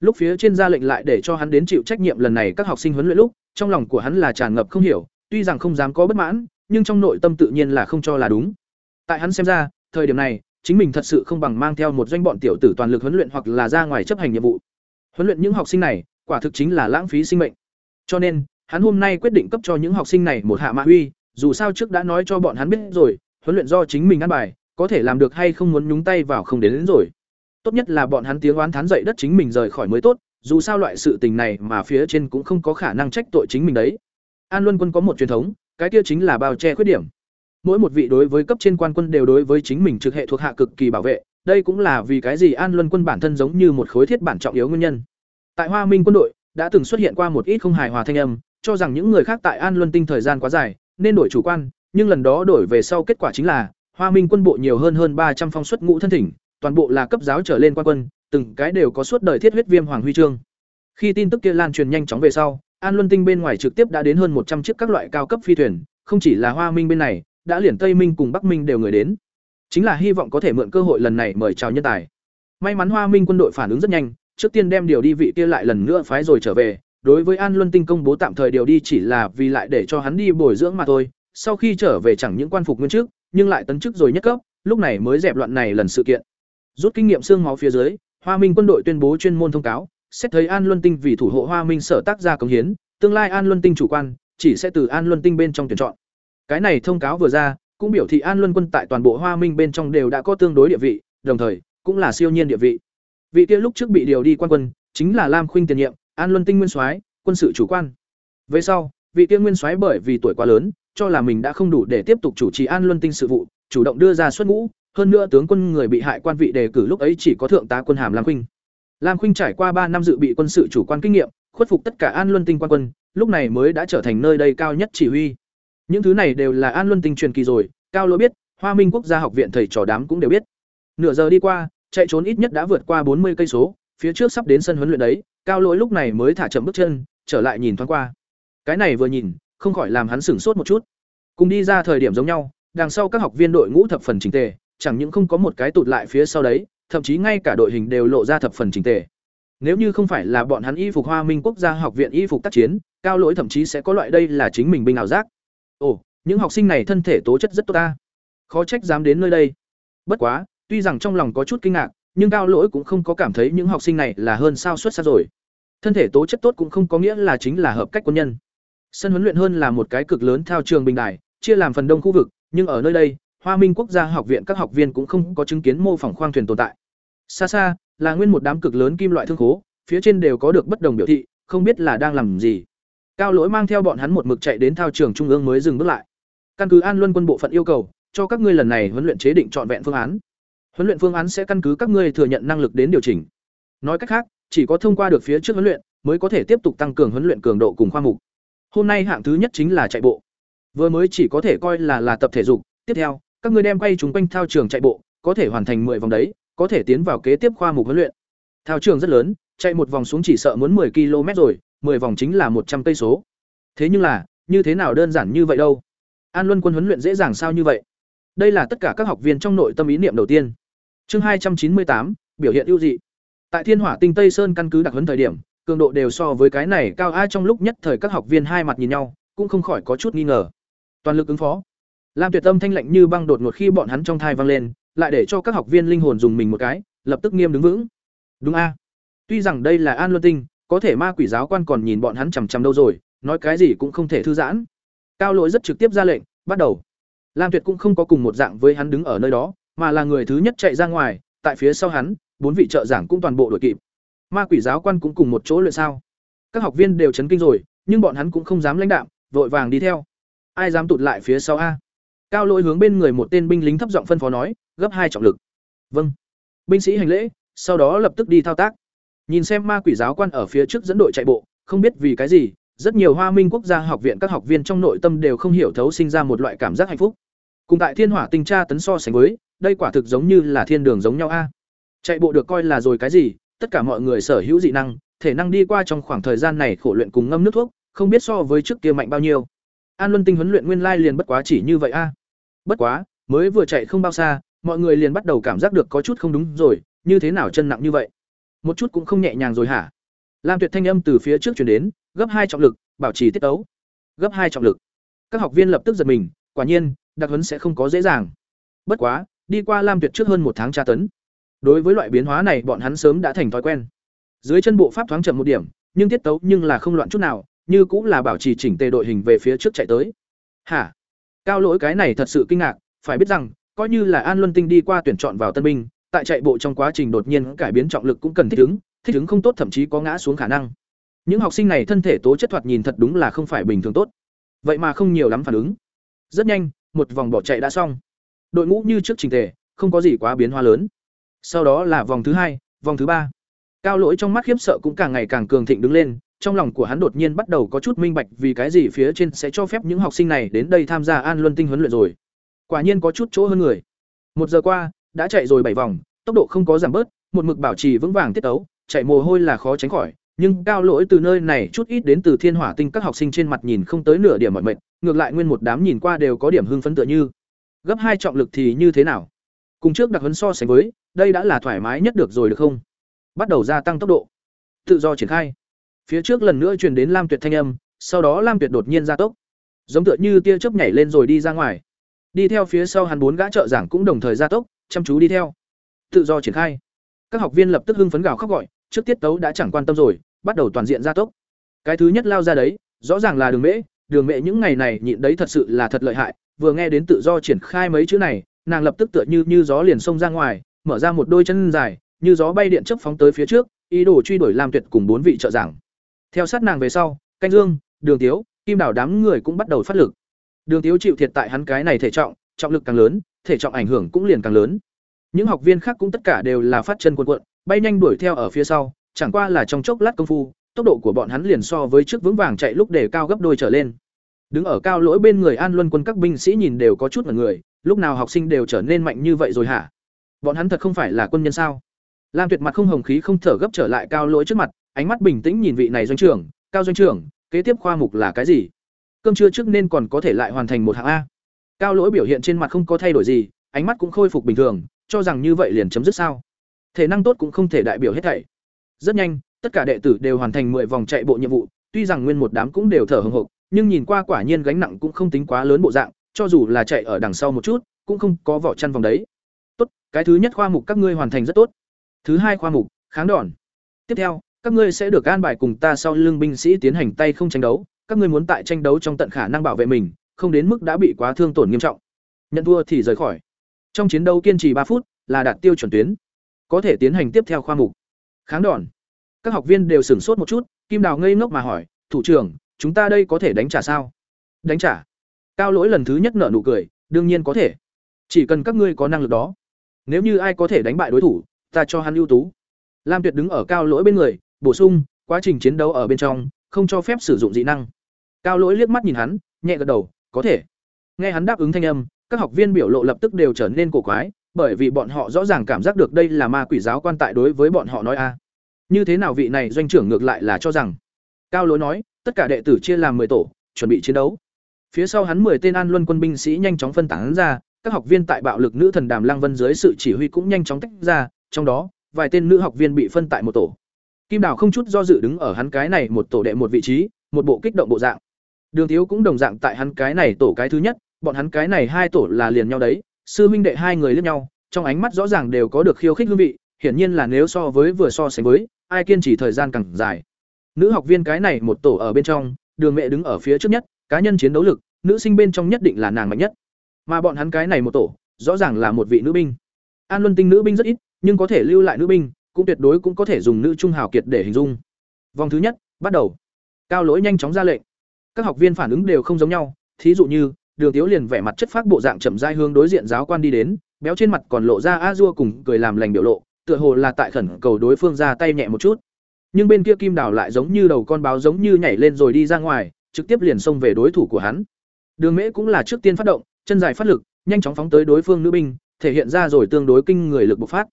Lúc phía trên ra lệnh lại để cho hắn đến chịu trách nhiệm lần này các học sinh huấn luyện lúc trong lòng của hắn là tràn ngập không hiểu tuy rằng không dám có bất mãn nhưng trong nội tâm tự nhiên là không cho là đúng. Tại hắn xem ra thời điểm này chính mình thật sự không bằng mang theo một doanh bọn tiểu tử toàn lực huấn luyện hoặc là ra ngoài chấp hành nhiệm vụ. Huấn luyện những học sinh này quả thực chính là lãng phí sinh mệnh. Cho nên hắn hôm nay quyết định cấp cho những học sinh này một hạ mạ huy dù sao trước đã nói cho bọn hắn biết rồi huấn luyện do chính mình ăn bài có thể làm được hay không muốn nhúng tay vào không đến, đến rồi. Tốt nhất là bọn hắn tiếng oán thán dậy đất chính mình rời khỏi mới tốt dù sao loại sự tình này mà phía trên cũng không có khả năng trách tội chính mình đấy. An luân quân có một truyền thống cái kia chính là bao che khuyết điểm mỗi một vị đối với cấp trên quan quân đều đối với chính mình trực hệ thuộc hạ cực kỳ bảo vệ, đây cũng là vì cái gì an luân quân bản thân giống như một khối thiết bản trọng yếu nguyên nhân. Tại hoa minh quân đội, đã từng xuất hiện qua một ít không hài hòa thanh âm, cho rằng những người khác tại an luân tinh thời gian quá dài, nên đổi chủ quan, nhưng lần đó đổi về sau kết quả chính là, hoa minh quân bộ nhiều hơn hơn ba trăm phong suất ngũ thân thỉnh, toàn bộ là cấp giáo trở lên quan quân, từng cái đều có suốt đời thiết huyết viêm hoàng huy chương. Khi tin tức kia lan truyền nhanh chóng về sau, an luân tinh bên ngoài trực tiếp đã đến hơn một trăm chiếc các loại cao cấp phi thuyền, không chỉ là hoa minh bên này đã liền tây minh cùng bắc minh đều người đến. Chính là hy vọng có thể mượn cơ hội lần này mời chào nhân tài. May mắn hoa minh quân đội phản ứng rất nhanh, trước tiên đem điều đi vị kia lại lần nữa phái rồi trở về. Đối với an luân tinh công bố tạm thời điều đi chỉ là vì lại để cho hắn đi bồi dưỡng mà thôi. Sau khi trở về chẳng những quan phục nguyên chức, nhưng lại tấn chức rồi nhất cấp, lúc này mới dẹp loạn này lần sự kiện. Rút kinh nghiệm xương máu phía dưới, hoa minh quân đội tuyên bố chuyên môn thông cáo, xét thấy an luân tinh vì thủ hộ hoa minh sở tác ra công hiến, tương lai an luân tinh chủ quan, chỉ sẽ từ an luân tinh bên trong tuyển chọn cái này thông cáo vừa ra, cũng biểu thị an luân quân tại toàn bộ hoa minh bên trong đều đã có tương đối địa vị, đồng thời, cũng là siêu nhiên địa vị. Vị kia lúc trước bị điều đi quan quân, chính là lam khuynh tiền nhiệm, an luân tinh nguyên soái, quân sự chủ quan. Về sau, vị kia nguyên soái bởi vì tuổi quá lớn, cho là mình đã không đủ để tiếp tục chủ trì an luân tinh sự vụ, chủ động đưa ra xuất ngũ, hơn nữa tướng quân người bị hại quan vị đề cử lúc ấy chỉ có thượng tá quân hàm lam khuynh. Lam khuynh trải qua ba năm dự bị quân sự chủ quan kinh nghiệm, khuất phục tất cả an luân tinh quan quân, lúc này mới đã trở thành nơi đây cao nhất chỉ huy những thứ này đều là an luân tinh truyền kỳ rồi, cao lỗi biết, hoa minh quốc gia học viện thầy trò đám cũng đều biết. Nửa giờ đi qua, chạy trốn ít nhất đã vượt qua bốn mươi cây số, phía trước sắp đến sân huấn luyện đấy, cao lỗi lúc này mới thả chậm bước chân, trở lại nhìn thoáng qua. Cái này vừa nhìn, không khỏi làm hắn sửng sốt một chút. Cùng đi ra thời điểm giống nhau, đằng sau các học viên đội ngũ thập phần chỉnh tề, chẳng những không có một cái tụt lại phía sau đấy, thậm chí ngay cả đội hình đều lộ ra thập phần chỉnh tề. Nếu như không phải là bọn hắn y phục hoa minh quốc gia học viện y phục tác chiến, cao lỗi thậm chí sẽ có loại đây là chính mình binh ảo giác ồ những học sinh này thân thể tố chất rất tốt ta khó trách dám đến nơi đây bất quá tuy rằng trong lòng có chút kinh ngạc nhưng cao lỗi cũng không có cảm thấy những học sinh này là hơn sao xuất sắc rồi Thân thể tố chất tốt cũng không có nghĩa là chính là hợp cách quân nhân. Sân huấn luyện hơn là một cái cực lớn thao trường bình đài, chia làm phần đông khu vực, nhưng ở nơi đây, Hoa Minh Quốc gia học viện các học viên cũng không có chứng kiến mô phỏng khoang thuyền tồn tại. Xa xa, là nguyên một đám cực lớn kim loại thương khố, phía trên đều có được bất đồng biểu thị, không biết là đang làm gì. Cao Lỗi mang theo bọn hắn một mực chạy đến thao trường trung ương mới dừng bước lại. Căn cứ An Luân quân bộ phận yêu cầu, cho các ngươi lần này huấn luyện chế định trọn vẹn phương án. Huấn luyện phương án sẽ căn cứ các ngươi thừa nhận năng lực đến điều chỉnh. Nói cách khác, chỉ có thông qua được phía trước huấn luyện, mới có thể tiếp tục tăng cường huấn luyện cường độ cùng khoa mục. Hôm nay hạng thứ nhất chính là chạy bộ. Vừa mới chỉ có thể coi là là tập thể dục, tiếp theo, các ngươi đem quay chúng quanh thao trường chạy bộ, có thể hoàn thành 10 vòng đấy, có thể tiến vào kế tiếp khoa mục huấn luyện. Thao trường rất lớn, chạy một vòng xuống chỉ sợ muốn 10 km rồi, 10 vòng chính là 100 cây số. Thế nhưng là, như thế nào đơn giản như vậy đâu? An Luân quân huấn luyện dễ dàng sao như vậy? Đây là tất cả các học viên trong nội tâm ý niệm đầu tiên. Chương hai trăm chín mươi tám biểu hiện ưu dị. Tại Thiên Hỏa Tinh Tây Sơn căn cứ đặc huấn thời điểm, cường độ đều so với cái này cao ai trong lúc nhất thời các học viên hai mặt nhìn nhau, cũng không khỏi có chút nghi ngờ. Toàn lực ứng phó. Lam Tuyệt Tâm thanh lạnh như băng đột ngột khi bọn hắn trong thai vang lên, lại để cho các học viên linh hồn dùng mình một cái, lập tức nghiêm đứng vững. Đúng a. Tuy rằng đây là An Luân Tinh, có thể ma quỷ giáo quan còn nhìn bọn hắn chằm chằm đâu rồi, nói cái gì cũng không thể thư giãn. Cao Lỗi rất trực tiếp ra lệnh, bắt đầu. Lam Tuyệt cũng không có cùng một dạng với hắn đứng ở nơi đó, mà là người thứ nhất chạy ra ngoài, tại phía sau hắn, bốn vị trợ giảng cũng toàn bộ đuổi kịp. Ma quỷ giáo quan cũng cùng một chỗ luyện sao? Các học viên đều chấn kinh rồi, nhưng bọn hắn cũng không dám lãnh đạm, vội vàng đi theo. Ai dám tụt lại phía sau a? Cao Lỗi hướng bên người một tên binh lính thấp giọng phân phó nói, gấp hai trọng lực. Vâng. Binh sĩ hành lễ, sau đó lập tức đi thao tác. Nhìn xem ma quỷ giáo quan ở phía trước dẫn đội chạy bộ, không biết vì cái gì, rất nhiều Hoa Minh quốc gia học viện các học viên trong nội tâm đều không hiểu thấu sinh ra một loại cảm giác hạnh phúc. Cùng tại Thiên Hỏa Tinh tra tấn so sánh với, đây quả thực giống như là thiên đường giống nhau a. Chạy bộ được coi là rồi cái gì, tất cả mọi người sở hữu dị năng, thể năng đi qua trong khoảng thời gian này khổ luyện cùng ngâm nước thuốc, không biết so với trước kia mạnh bao nhiêu. An Luân Tinh huấn luyện nguyên lai liền bất quá chỉ như vậy a. Bất quá, mới vừa chạy không bao xa, mọi người liền bắt đầu cảm giác được có chút không đúng rồi, như thế nào chân nặng như vậy? Một chút cũng không nhẹ nhàng rồi hả? Lam Tuyệt thanh âm từ phía trước truyền đến, gấp hai trọng lực, bảo trì tiết tấu. Gấp hai trọng lực. Các học viên lập tức giật mình, quả nhiên, đặc huấn sẽ không có dễ dàng. Bất quá, đi qua Lam Tuyệt trước hơn một tháng tra tấn. Đối với loại biến hóa này bọn hắn sớm đã thành thói quen. Dưới chân bộ pháp thoáng chậm một điểm, nhưng tiết tấu nhưng là không loạn chút nào, như cũng là bảo trì chỉnh tề đội hình về phía trước chạy tới. Hả? Cao lỗi cái này thật sự kinh ngạc, phải biết rằng, coi như là An Luân Tinh đi qua tuyển chọn vào tân binh, tại chạy bộ trong quá trình đột nhiên cải biến trọng lực cũng cần thích ứng, thích ứng không tốt thậm chí có ngã xuống khả năng. Những học sinh này thân thể tố chất thoạt nhìn thật đúng là không phải bình thường tốt. Vậy mà không nhiều lắm phản ứng. Rất nhanh, một vòng bỏ chạy đã xong. Đội ngũ như trước trình thể, không có gì quá biến hóa lớn. Sau đó là vòng thứ hai, vòng thứ ba. Cao lỗi trong mắt khiếp sợ cũng càng ngày càng cường thịnh đứng lên, trong lòng của hắn đột nhiên bắt đầu có chút minh bạch vì cái gì phía trên sẽ cho phép những học sinh này đến đây tham gia An Luân Tinh huấn luyện rồi. Quả nhiên có chút chỗ hơn người. Một giờ qua, đã chạy rồi bảy vòng, tốc độ không có giảm bớt, một mực bảo trì vững vàng tiết tấu, chạy mồ hôi là khó tránh khỏi, nhưng cao lỗi từ nơi này chút ít đến từ thiên hỏa tinh các học sinh trên mặt nhìn không tới nửa điểm mọi mệnh ngược lại nguyên một đám nhìn qua đều có điểm hưng phấn tựa như. Gấp hai trọng lực thì như thế nào? Cùng trước đặc huấn so sánh với đây đã là thoải mái nhất được rồi được không? Bắt đầu gia tăng tốc độ. Tự do triển khai. Phía trước lần nữa truyền đến lam tuyệt thanh âm sau đó lam tuyệt đột nhiên gia tốc. Giống tựa như tia chớp nhảy lên rồi đi ra ngoài. Đi theo phía sau hắn bốn gã trợ giảng cũng đồng thời gia tốc chăm chú đi theo tự do triển khai các học viên lập tức hưng phấn gào khóc gọi trước tiết tấu đã chẳng quan tâm rồi bắt đầu toàn diện gia tốc. Cái thứ nhất lao ra đấy, rõ ràng là Đường Mễ, Đường Mễ những ngày này nhịn đấy thật sự là thật lợi hại, vừa nghe đến tự do triển khai mấy chữ này, nàng lập tức tựa như như gió liền xông ra ngoài, mở ra một đôi chân dài, như gió bay điện chớp phóng tới phía trước, ý đồ truy đuổi Lam Tuyệt cùng bốn vị trợ giảng. Theo sát nàng về sau, Canh Dương, Đường Tiếu, Kim Đào đám người cũng bắt đầu phát lực. Đường Tiếu chịu thiệt tại hắn cái này thể trọng, trọng lực càng lớn, thể trọng ảnh hưởng cũng liền càng lớn. Những học viên khác cũng tất cả đều là phát chân cuộn cuộn, bay nhanh đuổi theo ở phía sau, chẳng qua là trong chốc lát công phu, tốc độ của bọn hắn liền so với trước vững vàng chạy lúc để cao gấp đôi trở lên. Đứng ở cao lỗi bên người An Luân quân các binh sĩ nhìn đều có chút ngẩn người, lúc nào học sinh đều trở nên mạnh như vậy rồi hả? Bọn hắn thật không phải là quân nhân sao? Lam Tuyệt mặt không hồng khí không thở gấp trở lại cao lỗi trước mặt, ánh mắt bình tĩnh nhìn vị này doanh trưởng, cao doanh trưởng, kế tiếp khoa mục là cái gì? Cơm trưa trước nên còn có thể lại hoàn thành một hạng a. Cao lỗi biểu hiện trên mặt không có thay đổi gì, ánh mắt cũng khôi phục bình thường, cho rằng như vậy liền chấm dứt sao? Thể năng tốt cũng không thể đại biểu hết thảy. Rất nhanh, tất cả đệ tử đều hoàn thành 10 vòng chạy bộ nhiệm vụ, tuy rằng nguyên một đám cũng đều thở hồng hộc, nhưng nhìn qua quả nhiên gánh nặng cũng không tính quá lớn bộ dạng, cho dù là chạy ở đằng sau một chút, cũng không có vỏ chăn vòng đấy. Tốt, cái thứ nhất khoa mục các ngươi hoàn thành rất tốt. Thứ hai khoa mục, kháng đòn. Tiếp theo, các ngươi sẽ được an bài cùng ta sau lưng binh sĩ tiến hành tay không tranh đấu, các ngươi muốn tại tranh đấu trong tận khả năng bảo vệ mình, không đến mức đã bị quá thương tổn nghiêm trọng. Nhận thua thì rời khỏi. Trong chiến đấu kiên trì ba phút là đạt tiêu chuẩn tuyến. Có thể tiến hành tiếp theo khoa mục. Kháng đòn. Các học viên đều sửng sốt một chút, Kim Đào ngây ngốc mà hỏi, "Thủ trưởng, chúng ta đây có thể đánh trả sao?" "Đánh trả?" Cao Lỗi lần thứ nhất nở nụ cười, "Đương nhiên có thể. Chỉ cần các ngươi có năng lực đó. Nếu như ai có thể đánh bại đối thủ, ta cho hắn ưu tú." Lam Tuyệt đứng ở Cao Lỗi bên người, bổ sung, "Quá trình chiến đấu ở bên trong, không cho phép sử dụng dị năng." Cao Lỗi liếc mắt nhìn hắn, nhẹ gật đầu, "Có thể." Nghe hắn đáp ứng thanh âm, các học viên biểu lộ lập tức đều trở nên cổ quái, bởi vì bọn họ rõ ràng cảm giác được đây là ma quỷ giáo quan tại đối với bọn họ nói a. Như thế nào vị này doanh trưởng ngược lại là cho rằng. Cao lối nói, tất cả đệ tử chia làm 10 tổ, chuẩn bị chiến đấu. Phía sau hắn 10 tên An Luân quân binh sĩ nhanh chóng phân tán ra, các học viên tại bạo lực nữ thần Đàm lang Vân dưới sự chỉ huy cũng nhanh chóng tách ra, trong đó, vài tên nữ học viên bị phân tại một tổ. Kim Đào không chút do dự đứng ở hắn cái này một tổ đệ một vị trí, một bộ kích động bộ dạng. Đường Thiếu cũng đồng dạng tại hắn cái này tổ cái thứ nhất, bọn hắn cái này hai tổ là liền nhau đấy, sư huynh đệ hai người liếc nhau, trong ánh mắt rõ ràng đều có được khiêu khích hương vị, hiển nhiên là nếu so với vừa so sánh với, ai kiên trì thời gian càng dài. Nữ học viên cái này một tổ ở bên trong, Đường Mẹ đứng ở phía trước nhất, cá nhân chiến đấu lực, nữ sinh bên trong nhất định là nàng mạnh nhất. Mà bọn hắn cái này một tổ, rõ ràng là một vị nữ binh. An Luân Tinh nữ binh rất ít, nhưng có thể lưu lại nữ binh, cũng tuyệt đối cũng có thể dùng nữ trung hào kiệt để hình dung. Vòng thứ nhất, bắt đầu. Cao Lỗi nhanh chóng ra lệnh. Các học viên phản ứng đều không giống nhau, thí dụ như, Đường Tiếu liền vẻ mặt chất phác bộ dạng chậm rãi hướng đối diện giáo quan đi đến, béo trên mặt còn lộ ra a dua cùng cười làm lành biểu lộ, tựa hồ là tại khẩn cầu đối phương ra tay nhẹ một chút. Nhưng bên kia Kim Đào lại giống như đầu con báo giống như nhảy lên rồi đi ra ngoài, trực tiếp liền xông về đối thủ của hắn. Đường Mễ cũng là trước tiên phát động, chân dài phát lực, nhanh chóng phóng tới đối phương nữ binh, thể hiện ra rồi tương đối kinh người lực bộc phát.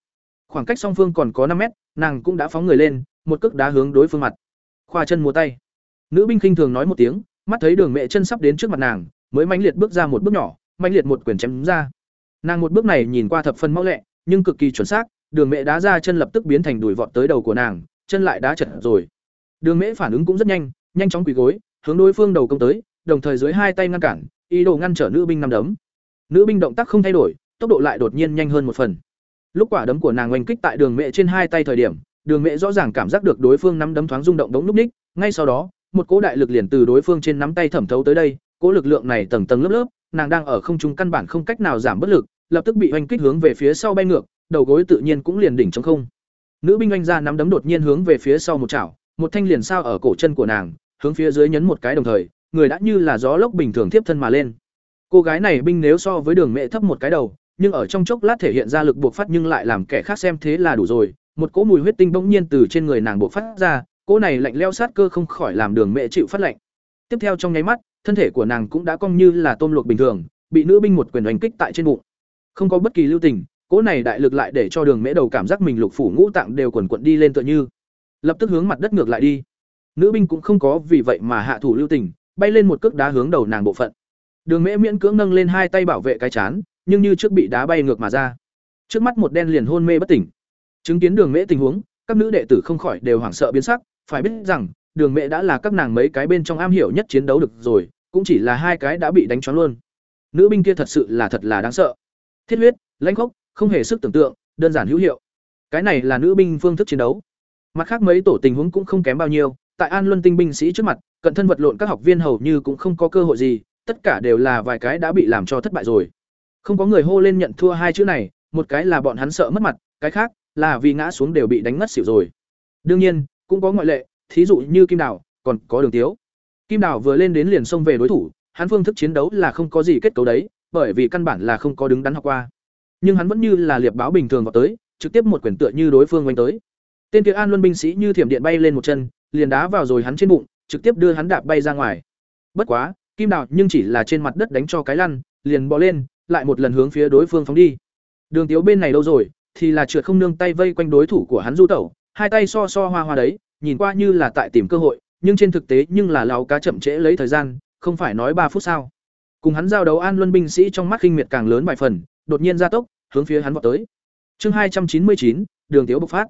Khoảng cách song phương còn có năm mét, nàng cũng đã phóng người lên, một cước đá hướng đối phương mặt. Khoa chân mua tay. Nữ binh khinh thường nói một tiếng, mắt thấy Đường Mẹ chân sắp đến trước mặt nàng, mới mãnh liệt bước ra một bước nhỏ, mãnh liệt một quyền chém ra. Nàng một bước này nhìn qua thập phần mau lẹ, nhưng cực kỳ chuẩn xác, Đường Mẹ đá ra chân lập tức biến thành đùi vọt tới đầu của nàng, chân lại đá chật rồi. Đường Mễ phản ứng cũng rất nhanh, nhanh chóng quỳ gối, hướng đối phương đầu công tới, đồng thời dưới hai tay ngăn cản, ý đồ ngăn trở nữ binh năm đấm. Nữ binh động tác không thay đổi, tốc độ lại đột nhiên nhanh hơn một phần. Lúc quả đấm của nàng oanh kích tại Đường mẹ trên hai tay thời điểm, Đường mẹ rõ ràng cảm giác được đối phương nắm đấm thoáng rung động đống núp ních, ngay sau đó, một cỗ đại lực liền từ đối phương trên nắm tay thẩm thấu tới đây, cỗ lực lượng này tầng tầng lớp lớp, nàng đang ở không trung căn bản không cách nào giảm bất lực, lập tức bị oanh kích hướng về phía sau bay ngược, đầu gối tự nhiên cũng liền đỉnh trong không. Nữ binh oanh ra nắm đấm đột nhiên hướng về phía sau một chảo, một thanh liền sao ở cổ chân của nàng, hướng phía dưới nhấn một cái đồng thời, người đã như là gió lốc bình thường tiếp thân mà lên. Cô gái này binh nếu so với Đường Mẹ thấp một cái đầu, nhưng ở trong chốc lát thể hiện ra lực buộc phát nhưng lại làm kẻ khác xem thế là đủ rồi, một cỗ mùi huyết tinh bỗng nhiên từ trên người nàng buộc phát ra, cỗ này lạnh leo sát cơ không khỏi làm Đường Mẹ chịu phát lạnh. Tiếp theo trong nháy mắt, thân thể của nàng cũng đã cong như là tôm luộc bình thường, bị nữ binh một quyền đánh kích tại trên bụng. Không có bất kỳ lưu tình, cỗ này đại lực lại để cho Đường Mễ đầu cảm giác mình lục phủ ngũ tạng đều quần quận đi lên tựa như, lập tức hướng mặt đất ngược lại đi. Nữ binh cũng không có vì vậy mà hạ thủ lưu tình, bay lên một cước đá hướng đầu nàng bộ phận. Đường Mễ miễn cưỡng nâng lên hai tay bảo vệ cái chán, nhưng như trước bị đá bay ngược mà ra. Trước mắt một đen liền hôn mê bất tỉnh. Chứng kiến Đường Mễ tình huống, các nữ đệ tử không khỏi đều hoảng sợ biến sắc, phải biết rằng, Đường mẹ đã là các nàng mấy cái bên trong am hiểu nhất chiến đấu được rồi, cũng chỉ là hai cái đã bị đánh choáng luôn. Nữ binh kia thật sự là thật là đáng sợ. Thiết huyết, lãnh khốc, không hề sức tưởng tượng, đơn giản hữu hiệu. Cái này là nữ binh phương thức chiến đấu. Mặt khác mấy tổ tình huống cũng không kém bao nhiêu, tại An Luân tinh binh sĩ trước mặt, cận thân vật lộn các học viên hầu như cũng không có cơ hội gì, tất cả đều là vài cái đã bị làm cho thất bại rồi. Không có người hô lên nhận thua hai chữ này, một cái là bọn hắn sợ mất mặt, cái khác là vì ngã xuống đều bị đánh ngất xỉu rồi. Đương nhiên, cũng có ngoại lệ, thí dụ như Kim Đào, còn có Đường Tiếu. Kim Đào vừa lên đến liền xông về đối thủ, hắn phương thức chiến đấu là không có gì kết cấu đấy, bởi vì căn bản là không có đứng đắn học qua. Nhưng hắn vẫn như là liệp báo bình thường vào tới, trực tiếp một quyền tựa như đối phương quanh tới. Tên kia An Luân binh sĩ như thiểm điện bay lên một chân, liền đá vào rồi hắn trên bụng, trực tiếp đưa hắn đạp bay ra ngoài. Bất quá, Kim Đào nhưng chỉ là trên mặt đất đánh cho cái lăn, liền bò lên, lại một lần hướng phía đối phương phóng đi. Đường Tiếu bên này đâu rồi, thì là trượt không nương tay vây quanh đối thủ của hắn du tẩu, hai tay so so hoa hoa đấy, nhìn qua như là tại tìm cơ hội, nhưng trên thực tế nhưng là lão cá chậm trễ lấy thời gian, không phải nói ba phút sao? Cùng hắn giao đấu An Luân binh sĩ trong mắt khinh miệt càng lớn vài phần, đột nhiên gia tốc, hướng phía hắn vọt tới. Chương hai trăm chín mươi chín, Đường Tiếu bộc phát.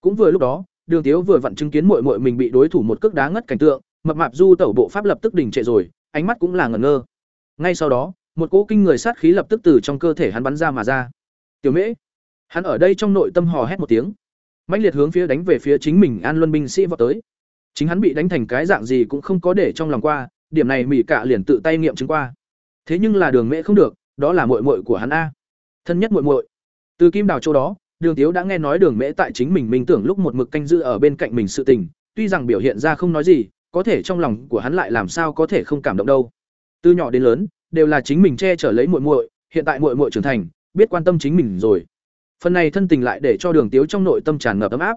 Cũng vừa lúc đó, Đường Tiếu vừa vặn chứng kiến muội muội mình bị đối thủ một cước đá ngất cảnh tượng, mập mạp du tẩu bộ pháp lập tức đình trệ rồi, ánh mắt cũng là ngẩn ngơ. Ngay sau đó, một cỗ kinh người sát khí lập tức từ trong cơ thể hắn bắn ra mà ra. "Tiểu Mễ!" Hắn ở đây trong nội tâm hò hét một tiếng mãnh liệt hướng phía đánh về phía chính mình an luân binh sĩ vào tới. Chính hắn bị đánh thành cái dạng gì cũng không có để trong lòng qua, điểm này mỹ cạ liền tự tay nghiệm chứng qua. Thế nhưng là đường mễ không được, đó là muội muội của hắn a. Thân nhất muội muội. Từ kim đào châu đó, đường tiếu đã nghe nói đường mễ tại chính mình minh tưởng lúc một mực canh giữ ở bên cạnh mình sự tình, tuy rằng biểu hiện ra không nói gì, có thể trong lòng của hắn lại làm sao có thể không cảm động đâu. Từ nhỏ đến lớn, đều là chính mình che chở lấy muội muội, hiện tại muội muội trưởng thành, biết quan tâm chính mình rồi phần này thân tình lại để cho đường tiếu trong nội tâm tràn ngập ấm áp.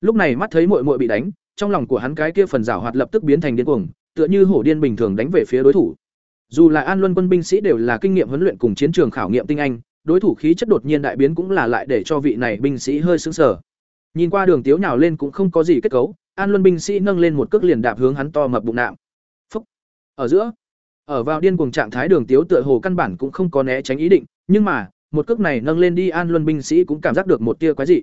Lúc này mắt thấy muội muội bị đánh, trong lòng của hắn cái kia phần giảo hoạt lập tức biến thành điên cuồng, tựa như hổ điên bình thường đánh về phía đối thủ. Dù là an luân quân binh sĩ đều là kinh nghiệm huấn luyện cùng chiến trường khảo nghiệm tinh anh, đối thủ khí chất đột nhiên đại biến cũng là lại để cho vị này binh sĩ hơi sững sờ. Nhìn qua đường tiếu nhào lên cũng không có gì kết cấu, an luân binh sĩ nâng lên một cước liền đạp hướng hắn to mập bụng nạm. Phúc! Ở giữa, ở vào điên cuồng trạng thái đường tiếu tựa hồ căn bản cũng không có né tránh ý định, nhưng mà một cước này nâng lên đi an luân binh sĩ cũng cảm giác được một tia quái dị.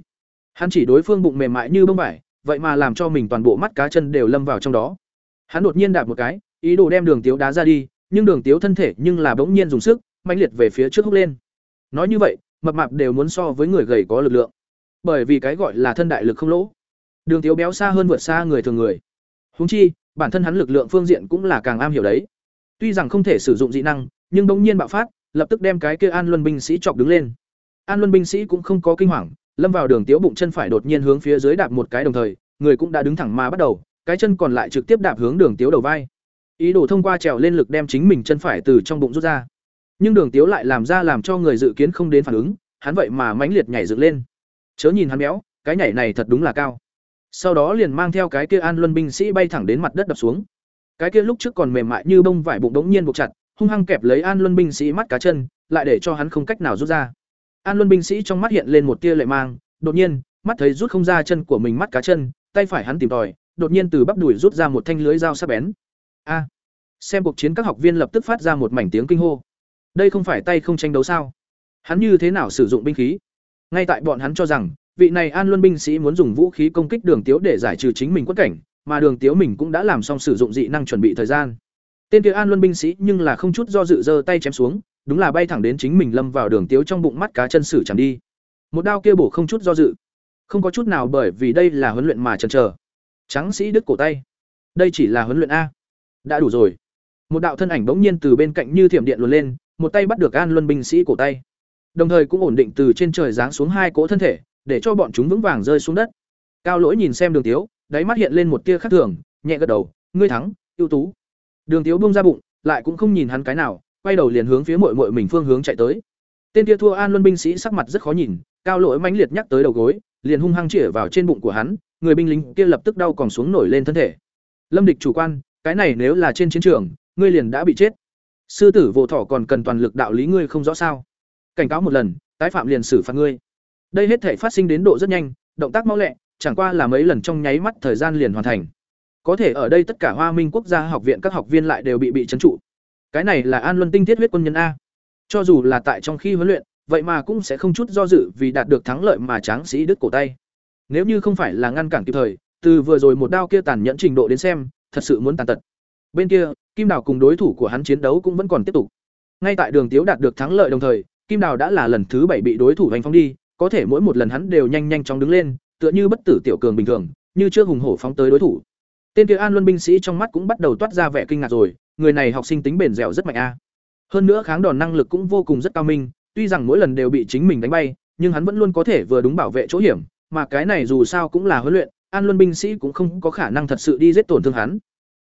Hắn chỉ đối phương bụng mềm mại như bông vải, vậy mà làm cho mình toàn bộ mắt cá chân đều lâm vào trong đó. Hắn đột nhiên đạp một cái, ý đồ đem đường tiếu đá ra đi, nhưng đường tiếu thân thể nhưng là bỗng nhiên dùng sức mạnh liệt về phía trước húc lên. Nói như vậy, mập mạp đều muốn so với người gầy có lực lượng. Bởi vì cái gọi là thân đại lực không lỗ. Đường tiếu béo xa hơn vượt xa người thường người. Húng chi, bản thân hắn lực lượng phương diện cũng là càng am hiểu đấy. Tuy rằng không thể sử dụng dị năng, nhưng bỗng nhiên bạo phát lập tức đem cái kia an luân binh sĩ chọc đứng lên. An luân binh sĩ cũng không có kinh hoàng, lâm vào đường tiếu bụng chân phải đột nhiên hướng phía dưới đạp một cái đồng thời, người cũng đã đứng thẳng mà bắt đầu, cái chân còn lại trực tiếp đạp hướng đường tiếu đầu vai. Ý đồ thông qua trèo lên lực đem chính mình chân phải từ trong bụng rút ra. Nhưng đường tiếu lại làm ra làm cho người dự kiến không đến phản ứng, hắn vậy mà mãnh liệt nhảy dựng lên. Chớ nhìn hắn béo, cái nhảy này thật đúng là cao. Sau đó liền mang theo cái kia an luân binh sĩ bay thẳng đến mặt đất đập xuống. Cái kia lúc trước còn mềm mại như bông vải bụng đống nhiên buộc chặt hung hăng kẹp lấy an luân binh sĩ mắt cá chân, lại để cho hắn không cách nào rút ra. An luân binh sĩ trong mắt hiện lên một tia lệ mang, đột nhiên, mắt thấy rút không ra chân của mình mắt cá chân, tay phải hắn tìm tòi, đột nhiên từ bắp đùi rút ra một thanh lưới dao sắc bén. A! Xem cuộc chiến các học viên lập tức phát ra một mảnh tiếng kinh hô. Đây không phải tay không tranh đấu sao? Hắn như thế nào sử dụng binh khí? Ngay tại bọn hắn cho rằng, vị này an luân binh sĩ muốn dùng vũ khí công kích đường tiếu để giải trừ chính mình quất cảnh, mà đường tiếu mình cũng đã làm xong sử dụng dị năng chuẩn bị thời gian tên kia an luân binh sĩ nhưng là không chút do dự giơ tay chém xuống, đúng là bay thẳng đến chính mình lâm vào đường tiếu trong bụng mắt cá chân sử chẳng đi. Một đao kia bổ không chút do dự. Không có chút nào bởi vì đây là huấn luyện mà chần chờ. Tráng sĩ đứt cổ tay. Đây chỉ là huấn luyện a. Đã đủ rồi. Một đạo thân ảnh bỗng nhiên từ bên cạnh như thiểm điện luồn lên, một tay bắt được an luân binh sĩ cổ tay. Đồng thời cũng ổn định từ trên trời giáng xuống hai cỗ thân thể, để cho bọn chúng vững vàng rơi xuống đất. Cao lỗi nhìn xem đường tiếu, đáy mắt hiện lên một tia khác thường, nhẹ gật đầu, ngươi thắng, ưu tú đường tiếu buông ra bụng, lại cũng không nhìn hắn cái nào, quay đầu liền hướng phía muội muội mình phương hướng chạy tới. Tên kia thua an luân binh sĩ sắc mặt rất khó nhìn, cao lỗi mãnh liệt nhắc tới đầu gối, liền hung hăng chĩa vào trên bụng của hắn, người binh lính kia lập tức đau còn xuống nổi lên thân thể. Lâm địch chủ quan, cái này nếu là trên chiến trường, ngươi liền đã bị chết. Sư tử vô thỏ còn cần toàn lực đạo lý ngươi không rõ sao. Cảnh cáo một lần, tái phạm liền xử phạt ngươi. Đây hết thể phát sinh đến độ rất nhanh, động tác mau lẹ, chẳng qua là mấy lần trong nháy mắt thời gian liền hoàn thành có thể ở đây tất cả hoa minh quốc gia học viện các học viên lại đều bị bị trấn trụ. Cái này là an luân tinh thiết huyết quân nhân a. Cho dù là tại trong khi huấn luyện, vậy mà cũng sẽ không chút do dự vì đạt được thắng lợi mà tráng sĩ đứt cổ tay. Nếu như không phải là ngăn cản kịp thời, từ vừa rồi một đao kia tàn nhẫn trình độ đến xem, thật sự muốn tàn tật. Bên kia, kim đào cùng đối thủ của hắn chiến đấu cũng vẫn còn tiếp tục. Ngay tại đường tiếu đạt được thắng lợi đồng thời, kim đào đã là lần thứ bảy bị đối thủ hành phong đi, có thể mỗi một lần hắn đều nhanh nhanh chóng đứng lên, tựa như bất tử tiểu cường bình thường, như chưa hùng hổ phóng tới đối thủ tên kia an luân binh sĩ trong mắt cũng bắt đầu toát ra vẻ kinh ngạc rồi, người này học sinh tính bền dẻo rất mạnh a. Hơn nữa kháng đòn năng lực cũng vô cùng rất cao minh, tuy rằng mỗi lần đều bị chính mình đánh bay, nhưng hắn vẫn luôn có thể vừa đúng bảo vệ chỗ hiểm, mà cái này dù sao cũng là huấn luyện, an luân binh sĩ cũng không có khả năng thật sự đi giết tổn thương hắn.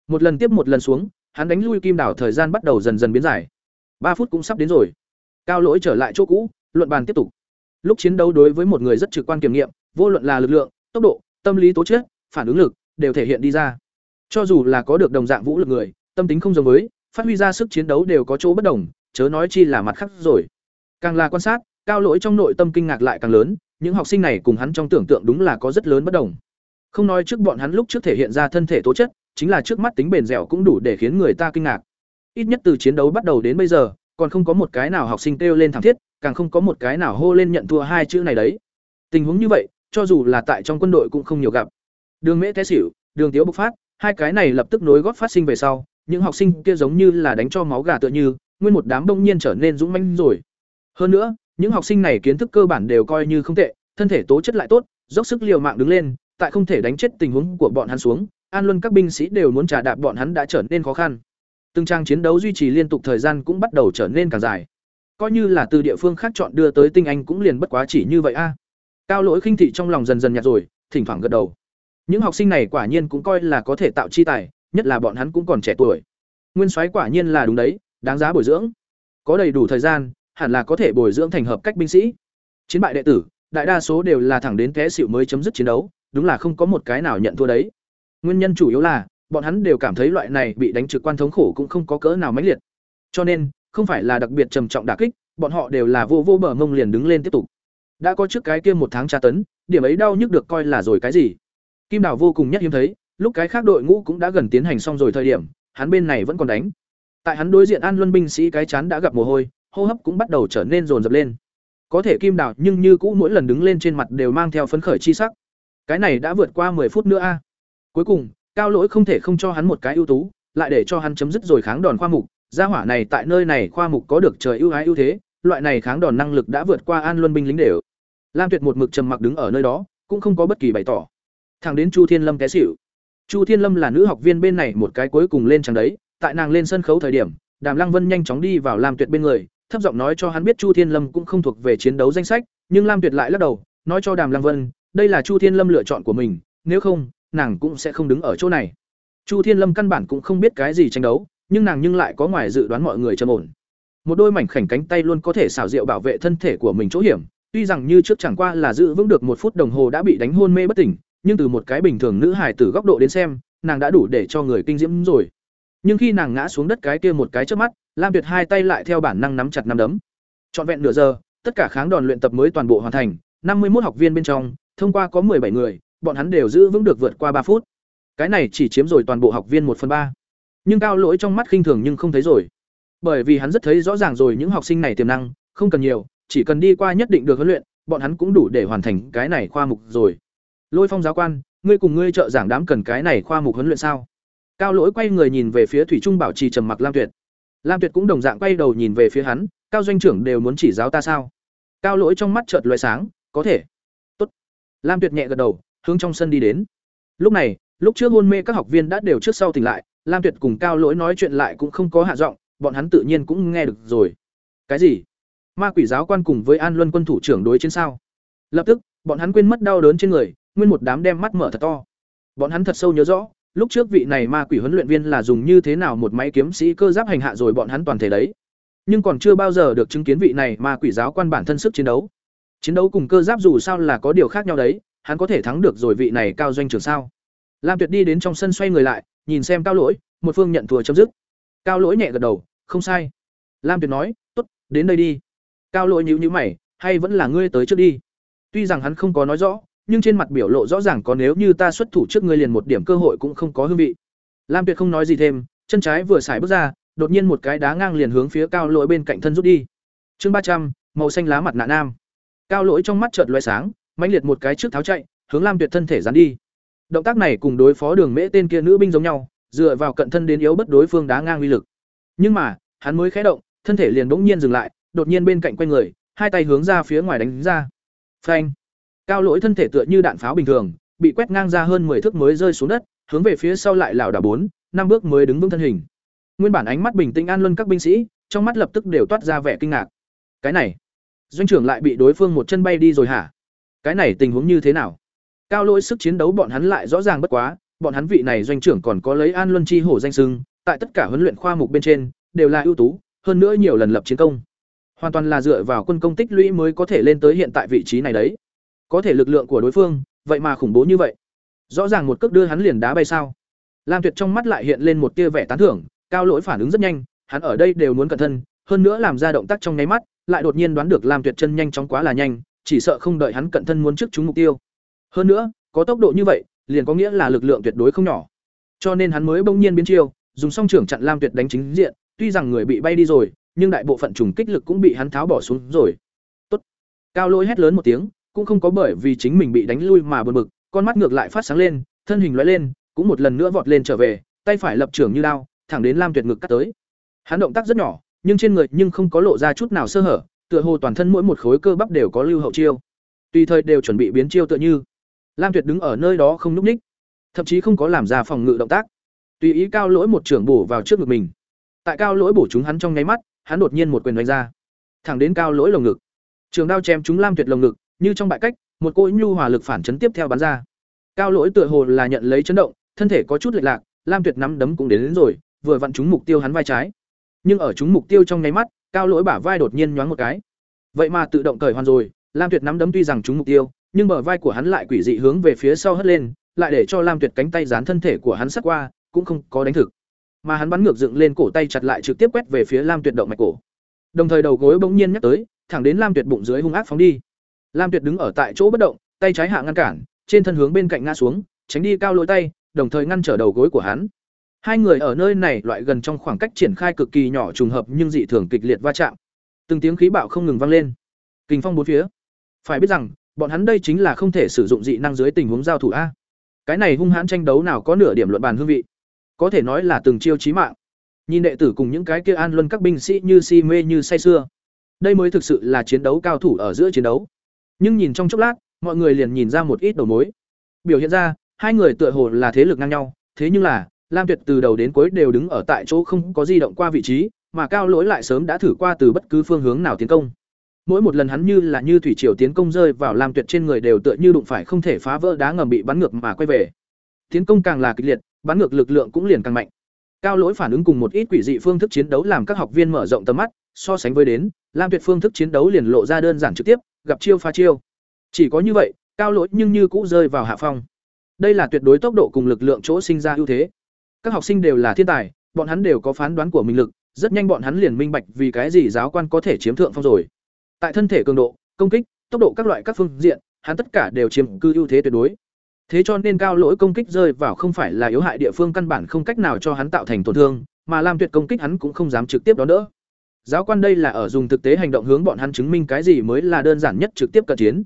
Một lần tiếp một lần xuống, hắn đánh lui kim đảo thời gian bắt đầu dần dần biến dài. Ba phút cũng sắp đến rồi. Cao lỗi trở lại chỗ cũ, luận bàn tiếp tục. Lúc chiến đấu đối với một người rất trực quan kiểm nghiệm, vô luận là lực lượng, tốc độ, tâm lý tố chất, phản ứng lực đều thể hiện đi ra. Cho dù là có được đồng dạng vũ lực người, tâm tính không giống với, phát huy ra sức chiến đấu đều có chỗ bất đồng, chớ nói chi là mặt khác rồi. Càng là quan sát, cao lỗi trong nội tâm kinh ngạc lại càng lớn, những học sinh này cùng hắn trong tưởng tượng đúng là có rất lớn bất đồng. Không nói trước bọn hắn lúc trước thể hiện ra thân thể tố chất, chính là trước mắt tính bền dẻo cũng đủ để khiến người ta kinh ngạc. Ít nhất từ chiến đấu bắt đầu đến bây giờ, còn không có một cái nào học sinh kêu lên thảm thiết, càng không có một cái nào hô lên nhận thua hai chữ này đấy. Tình huống như vậy, cho dù là tại trong quân đội cũng không nhiều gặp đường mễ té xỉu đường tiếu bộc phát hai cái này lập tức nối gót phát sinh về sau những học sinh kia giống như là đánh cho máu gà tựa như nguyên một đám đông nhiên trở nên dũng mãnh rồi hơn nữa những học sinh này kiến thức cơ bản đều coi như không tệ thân thể tố chất lại tốt dốc sức liều mạng đứng lên, tại không thể đánh chết tình huống của bọn hắn xuống, An Luân các binh sĩ đều muốn trả đạp bọn hắn đã trở nên khó khăn. Từng trang chiến đấu duy trì liên tục thời gian cũng bắt đầu trở nên càng dài. Coi như là từ địa phương khác chọn đưa tới tinh anh cũng liền bất quá chỉ như vậy a. Cao lỗi khinh thị trong lòng dần dần nhạt rồi, thỉnh thoảng gật đầu. Những học sinh này quả nhiên cũng coi là có thể tạo chi tài, nhất là bọn hắn cũng còn trẻ tuổi. Nguyên soái quả nhiên là đúng đấy, đáng giá bồi dưỡng. Có đầy đủ thời gian, hẳn là có thể bồi dưỡng thành hợp cách binh sĩ. Chiến bại đệ tử, đại đa số đều là thẳng đến té xỉu mới chấm dứt chiến đấu, đúng là không có một cái nào nhận thua đấy. Nguyên nhân chủ yếu là, bọn hắn đều cảm thấy loại này bị đánh trực quan thống khổ cũng không có cỡ nào mãnh liệt. Cho nên, không phải là đặc biệt trầm trọng đả kích, bọn họ đều là vô vô bờ mông liền đứng lên tiếp tục. Đã có trước cái kia một tháng tra tấn, điểm ấy đau nhức được coi là rồi cái gì. Kim Đào vô cùng nhất hiếm thấy, lúc cái khác đội ngũ cũng đã gần tiến hành xong rồi thời điểm, hắn bên này vẫn còn đánh. Tại hắn đối diện An Luân binh sĩ cái chán đã gặp mồ hôi, hô hấp cũng bắt đầu trở nên rồn rập lên. Có thể Kim Đào nhưng như cũ mỗi lần đứng lên trên mặt đều mang theo phấn khởi chi sắc. Cái này đã vượt qua 10 phút nữa a. Cuối cùng, Cao Lỗi không thể không cho hắn một cái ưu tú, lại để cho hắn chấm dứt rồi kháng đòn khoa mục, gia hỏa này tại nơi này khoa mục có được trời ưu ái ưu thế, loại này kháng đòn năng lực đã vượt qua An Luân binh lính đều. Lam Tuyệt một mực trầm mặc đứng ở nơi đó, cũng không có bất kỳ bày tỏ. Thẳng đến Chu Thiên Lâm té xỉu. Chu Thiên Lâm là nữ học viên bên này một cái cuối cùng lên tràng đấy, tại nàng lên sân khấu thời điểm, Đàm Lăng Vân nhanh chóng đi vào Lam Tuyệt bên người, thấp giọng nói cho hắn biết Chu Thiên Lâm cũng không thuộc về chiến đấu danh sách, nhưng Lam Tuyệt lại lắc đầu, nói cho Đàm Lăng Vân, đây là Chu Thiên Lâm lựa chọn của mình, nếu không, nàng cũng sẽ không đứng ở chỗ này. Chu Thiên Lâm căn bản cũng không biết cái gì tranh đấu, nhưng nàng nhưng lại có ngoài dự đoán mọi người trầm ổn. Một đôi mảnh khảnh cánh tay luôn có thể xảo diệu bảo vệ thân thể của mình chỗ hiểm, tuy rằng như trước chẳng qua là giữ vững được một phút đồng hồ đã bị đánh hôn mê bất tỉnh, nhưng từ một cái bình thường nữ hải từ góc độ đến xem, nàng đã đủ để cho người kinh diễm rồi. Nhưng khi nàng ngã xuống đất cái kia một cái trước mắt, Lam Tuyệt hai tay lại theo bản năng nắm chặt nắm đấm. Trọn vẹn nửa giờ, tất cả kháng đòn luyện tập mới toàn bộ hoàn thành, năm mươi một học viên bên trong, thông qua có bảy người, bọn hắn đều giữ vững được vượt qua ba phút. Cái này chỉ chiếm rồi toàn bộ học viên một phần ba. Nhưng cao lỗi trong mắt khinh thường nhưng không thấy rồi. Bởi vì hắn rất thấy rõ ràng rồi những học sinh này tiềm năng, không cần nhiều, chỉ cần đi qua nhất định được huấn luyện, bọn hắn cũng đủ để hoàn thành cái này khoa mục rồi. Lôi Phong giáo quan, ngươi cùng ngươi trợ giảng đám cần cái này khoa mục huấn luyện sao? Cao Lỗi quay người nhìn về phía Thủy Trung bảo trì trầm mặc Lam Tuyệt. Lam Tuyệt cũng đồng dạng quay đầu nhìn về phía hắn, cao doanh trưởng đều muốn chỉ giáo ta sao? Cao Lỗi trong mắt chợt lóe sáng, có thể. Tốt. Lam Tuyệt nhẹ gật đầu, hướng trong sân đi đến. Lúc này, lúc trước hôn mê các học viên đã đều trước sau tỉnh lại, Lam Tuyệt cùng Cao Lỗi nói chuyện lại cũng không có hạ giọng, bọn hắn tự nhiên cũng nghe được rồi. Cái gì? Ma quỷ giáo quan cùng với An Luân quân thủ trưởng đối chiến sao? Lập tức, bọn hắn quên mất đau đớn trên người, nguyên một đám đem mắt mở thật to. Bọn hắn thật sâu nhớ rõ, lúc trước vị này ma quỷ huấn luyện viên là dùng như thế nào một máy kiếm sĩ cơ giáp hành hạ rồi bọn hắn toàn thể đấy. Nhưng còn chưa bao giờ được chứng kiến vị này ma quỷ giáo quan bản thân sức chiến đấu. Chiến đấu cùng cơ giáp dù sao là có điều khác nhau đấy, hắn có thể thắng được rồi vị này cao doanh trưởng sao? Lam Tuyệt đi đến trong sân xoay người lại, nhìn xem Cao Lỗi, một phương nhận thua chấm dứt. Cao Lỗi nhẹ gật đầu, không sai. Lam Tuyệt nói, "Tốt, đến đây đi." Cao Lỗi nhíu nhíu mày, "Hay vẫn là ngươi tới trước đi?" Tuy rằng hắn không có nói rõ, nhưng trên mặt biểu lộ rõ ràng có nếu như ta xuất thủ trước ngươi liền một điểm cơ hội cũng không có hương vị. Lam Tuyệt không nói gì thêm, chân trái vừa xài bước ra, đột nhiên một cái đá ngang liền hướng phía Cao Lỗi bên cạnh thân rút đi. Chương ba trăm màu xanh lá mặt nạ nam. Cao Lỗi trong mắt chợt lóe sáng, mãnh liệt một cái trước tháo chạy, hướng Lam Tuyệt thân thể dán đi. Động tác này cùng đối phó Đường Mễ tên kia nữ binh giống nhau, dựa vào cận thân đến yếu bất đối phương đá ngang uy lực. Nhưng mà, hắn mới khẽ động, thân thể liền bỗng nhiên dừng lại, đột nhiên bên cạnh quay người, hai tay hướng ra phía ngoài đánh ra. Phanh! Cao lỗi thân thể tựa như đạn pháo bình thường, bị quét ngang ra hơn 10 thước mới rơi xuống đất, hướng về phía sau lại lảo đảo bốn, năm bước mới đứng vững thân hình. Nguyên bản ánh mắt bình tĩnh an luân các binh sĩ, trong mắt lập tức đều toát ra vẻ kinh ngạc. Cái này, doanh trưởng lại bị đối phương một chân bay đi rồi hả? Cái này tình huống như thế nào? Cao lỗi sức chiến đấu bọn hắn lại rõ ràng bất quá, bọn hắn vị này doanh trưởng còn có lấy an luân chi hổ danh sưng, tại tất cả huấn luyện khoa mục bên trên đều là ưu tú, hơn nữa nhiều lần lập chiến công. Hoàn toàn là dựa vào quân công tích lũy mới có thể lên tới hiện tại vị trí này đấy. Có thể lực lượng của đối phương, vậy mà khủng bố như vậy. Rõ ràng một cước đưa hắn liền đá bay sao? Lam Tuyệt trong mắt lại hiện lên một tia vẻ tán thưởng, cao lỗi phản ứng rất nhanh, hắn ở đây đều muốn cẩn thân, hơn nữa làm ra động tác trong nháy mắt, lại đột nhiên đoán được Lam Tuyệt chân nhanh chóng quá là nhanh, chỉ sợ không đợi hắn cận thân muốn trước chúng mục tiêu. Hơn nữa, có tốc độ như vậy, liền có nghĩa là lực lượng tuyệt đối không nhỏ. Cho nên hắn mới bỗng nhiên biến chiêu, dùng song trưởng chặn Lam Tuyệt đánh chính diện, tuy rằng người bị bay đi rồi, nhưng đại bộ phận trùng kích lực cũng bị hắn tháo bỏ xuống rồi. Tốt. Cao lỗi hét lớn một tiếng, cũng không có bởi vì chính mình bị đánh lui mà buồn bực, con mắt ngược lại phát sáng lên, thân hình lóe lên, cũng một lần nữa vọt lên trở về, tay phải lập trưởng như đao, thẳng đến Lam Tuyệt ngực cắt tới. Hắn động tác rất nhỏ, nhưng trên người nhưng không có lộ ra chút nào sơ hở, tựa hồ toàn thân mỗi một khối cơ bắp đều có lưu hậu chiêu. Tùy thời đều chuẩn bị biến chiêu tựa như, lam tuyệt đứng ở nơi đó không n ních thậm chí không có làm ra phòng ngự động tác. Tùy ý cao lỗi một trưởng bổ vào trước ngực mình. Tại cao lỗi bổ chúng hắn trong nháy mắt hắn đột nhiên một quyền đánh ra. Thẳng đến cao lỗi lồng ngực. Trường đao chém chúng lam tuyệt lồng ngực như trong bại cách một cỗ nhu hòa lực phản chấn tiếp theo bắn ra. Cao lỗi tựa hồ là nhận lấy chấn động thân thể có chút lệch lạc lam tuyệt nắm đấm cũng đến, đến rồi vừa vặn trúng mục tiêu hắn vai trái. Nhưng ở trúng mục tiêu trong nháy mắt cao lỗi bả vai đột nhiên nhoáng một cái. Vậy mà tự động cởi hoàn rồi lam tuyệt nắm đấm tuy rằng trúng mục tiêu nhưng bờ vai của hắn lại quỷ dị hướng về phía sau hất lên lại để cho lam tuyệt cánh tay dán thân thể của hắn sắt qua cũng không có đánh thực. Mà hắn bắn ngược dựng lên cổ tay chặt lại trực tiếp quét về phía lam tuyệt động mạch cổ. Đồng thời đầu gối bỗng nhiên nhắc tới thẳng đến lam tuyệt bụng dưới hung ác phóng đi lam tuyệt đứng ở tại chỗ bất động, tay trái hạ ngăn cản, trên thân hướng bên cạnh ngã xuống, tránh đi cao lỗi tay, đồng thời ngăn trở đầu gối của hắn. Hai người ở nơi này loại gần trong khoảng cách triển khai cực kỳ nhỏ trùng hợp nhưng dị thường kịch liệt va chạm. Từng tiếng khí bạo không ngừng vang lên. Kình phong bốn phía. Phải biết rằng, bọn hắn đây chính là không thể sử dụng dị năng dưới tình huống giao thủ a. Cái này hung hãn tranh đấu nào có nửa điểm luận bàn hương vị. Có thể nói là từng chiêu chí mạng. Nhìn đệ tử cùng những cái kia an luân các binh sĩ như si mê như say xưa đây mới thực sự là chiến đấu cao thủ ở giữa chiến đấu nhưng nhìn trong chốc lát, mọi người liền nhìn ra một ít đầu mối. Biểu hiện ra, hai người tựa hồ là thế lực ngang nhau, thế nhưng là, lam tuyệt từ đầu đến cuối đều đứng ở tại chỗ không có di động qua vị trí, mà cao lỗi lại sớm đã thử qua từ bất cứ phương hướng nào tiến công. Mỗi một lần hắn như là như thủy triều tiến công rơi vào lam tuyệt trên người đều tựa như đụng phải không thể phá vỡ đá ngầm bị bắn ngược mà quay về. Tiến công càng là kịch liệt, bắn ngược lực lượng cũng liền càng mạnh. Cao lỗi phản ứng cùng một ít quỷ dị phương thức chiến đấu làm các học viên mở rộng tầm mắt, so sánh với đến, lam tuyệt phương thức chiến đấu liền lộ ra đơn giản trực tiếp gặp chiêu phá chiêu. Chỉ có như vậy, cao lỗi nhưng như cũ rơi vào hạ phong. Đây là tuyệt đối tốc độ cùng lực lượng chỗ sinh ra ưu thế. Các học sinh đều là thiên tài, bọn hắn đều có phán đoán của mình lực, rất nhanh bọn hắn liền minh bạch vì cái gì giáo quan có thể chiếm thượng phong rồi. Tại thân thể cường độ, công kích, tốc độ các loại các phương diện, hắn tất cả đều chiếm cư ưu thế tuyệt đối. Thế cho nên cao lỗi công kích rơi vào không phải là yếu hại địa phương căn bản không cách nào cho hắn tạo thành tổn thương, mà làm tuyệt công kích hắn cũng không dám trực tiếp đón đỡ giáo quan đây là ở dùng thực tế hành động hướng bọn hắn chứng minh cái gì mới là đơn giản nhất trực tiếp cận chiến.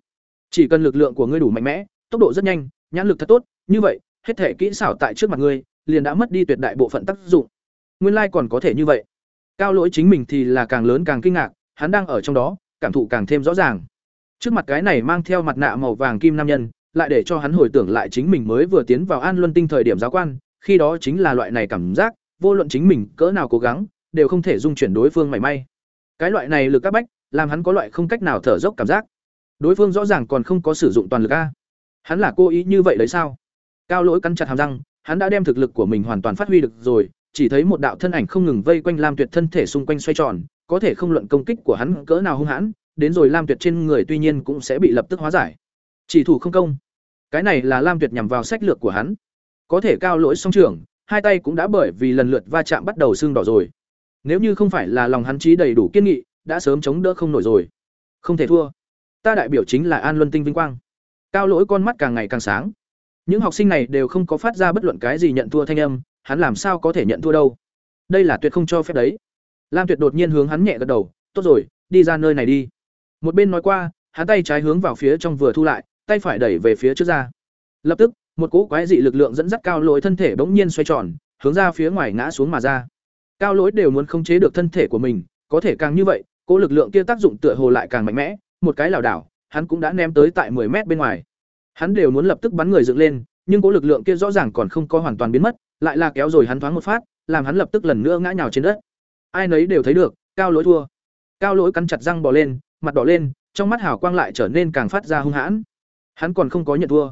Chỉ cần lực lượng của ngươi đủ mạnh mẽ, tốc độ rất nhanh, nhãn lực thật tốt, như vậy, hết thể kỹ xảo tại trước mặt ngươi, liền đã mất đi tuyệt đại bộ phận tác dụng. Nguyên lai còn có thể như vậy. Cao lỗi chính mình thì là càng lớn càng kinh ngạc, hắn đang ở trong đó, cảm thụ càng thêm rõ ràng. Trước mặt cái này mang theo mặt nạ màu vàng kim nam nhân, lại để cho hắn hồi tưởng lại chính mình mới vừa tiến vào an luân tinh thời điểm giáo quan, khi đó chính là loại này cảm giác, vô luận chính mình cỡ nào cố gắng đều không thể dung chuyển đối phương mảy may. Cái loại này lực áp bách, làm hắn có loại không cách nào thở dốc cảm giác. Đối phương rõ ràng còn không có sử dụng toàn lực a. Hắn là cố ý như vậy đấy sao? Cao lỗi cắn chặt hàm răng, hắn đã đem thực lực của mình hoàn toàn phát huy được rồi, chỉ thấy một đạo thân ảnh không ngừng vây quanh lam tuyệt thân thể xung quanh xoay tròn, có thể không luận công kích của hắn cỡ nào hung hãn, đến rồi lam tuyệt trên người tuy nhiên cũng sẽ bị lập tức hóa giải. Chỉ thủ không công. Cái này là lam tuyệt nhằm vào sách lược của hắn. Có thể cao lỗi song trưởng, hai tay cũng đã bởi vì lần lượt va chạm bắt đầu sưng đỏ rồi nếu như không phải là lòng hắn trí đầy đủ kiên nghị, đã sớm chống đỡ không nổi rồi. Không thể thua. Ta đại biểu chính là an luân tinh vinh quang. Cao lỗi con mắt càng ngày càng sáng. Những học sinh này đều không có phát ra bất luận cái gì nhận thua thanh âm, hắn làm sao có thể nhận thua đâu. Đây là tuyệt không cho phép đấy. Lam tuyệt đột nhiên hướng hắn nhẹ gật đầu, tốt rồi, đi ra nơi này đi. Một bên nói qua, hắn tay trái hướng vào phía trong vừa thu lại, tay phải đẩy về phía trước ra. Lập tức, một cỗ quái dị lực lượng dẫn dắt cao lỗi thân thể bỗng nhiên xoay tròn, hướng ra phía ngoài ngã xuống mà ra cao lỗi đều muốn khống chế được thân thể của mình, có thể càng như vậy cỗ lực lượng kia tác dụng tựa hồ lại càng mạnh mẽ, một cái lảo đảo, hắn cũng đã ném tới tại 10 mét bên ngoài. Hắn đều muốn lập tức bắn người dựng lên, nhưng cỗ lực lượng kia rõ ràng còn không có hoàn toàn biến mất, lại là kéo rồi hắn thoáng một phát, làm hắn lập tức lần nữa ngã nhào trên đất. Ai nấy đều thấy được, cao lỗi thua. Cao lỗi cắn chặt răng bỏ lên, mặt đỏ lên, trong mắt hào quang lại trở nên càng phát ra hung hãn. Hắn còn không có nhận thua.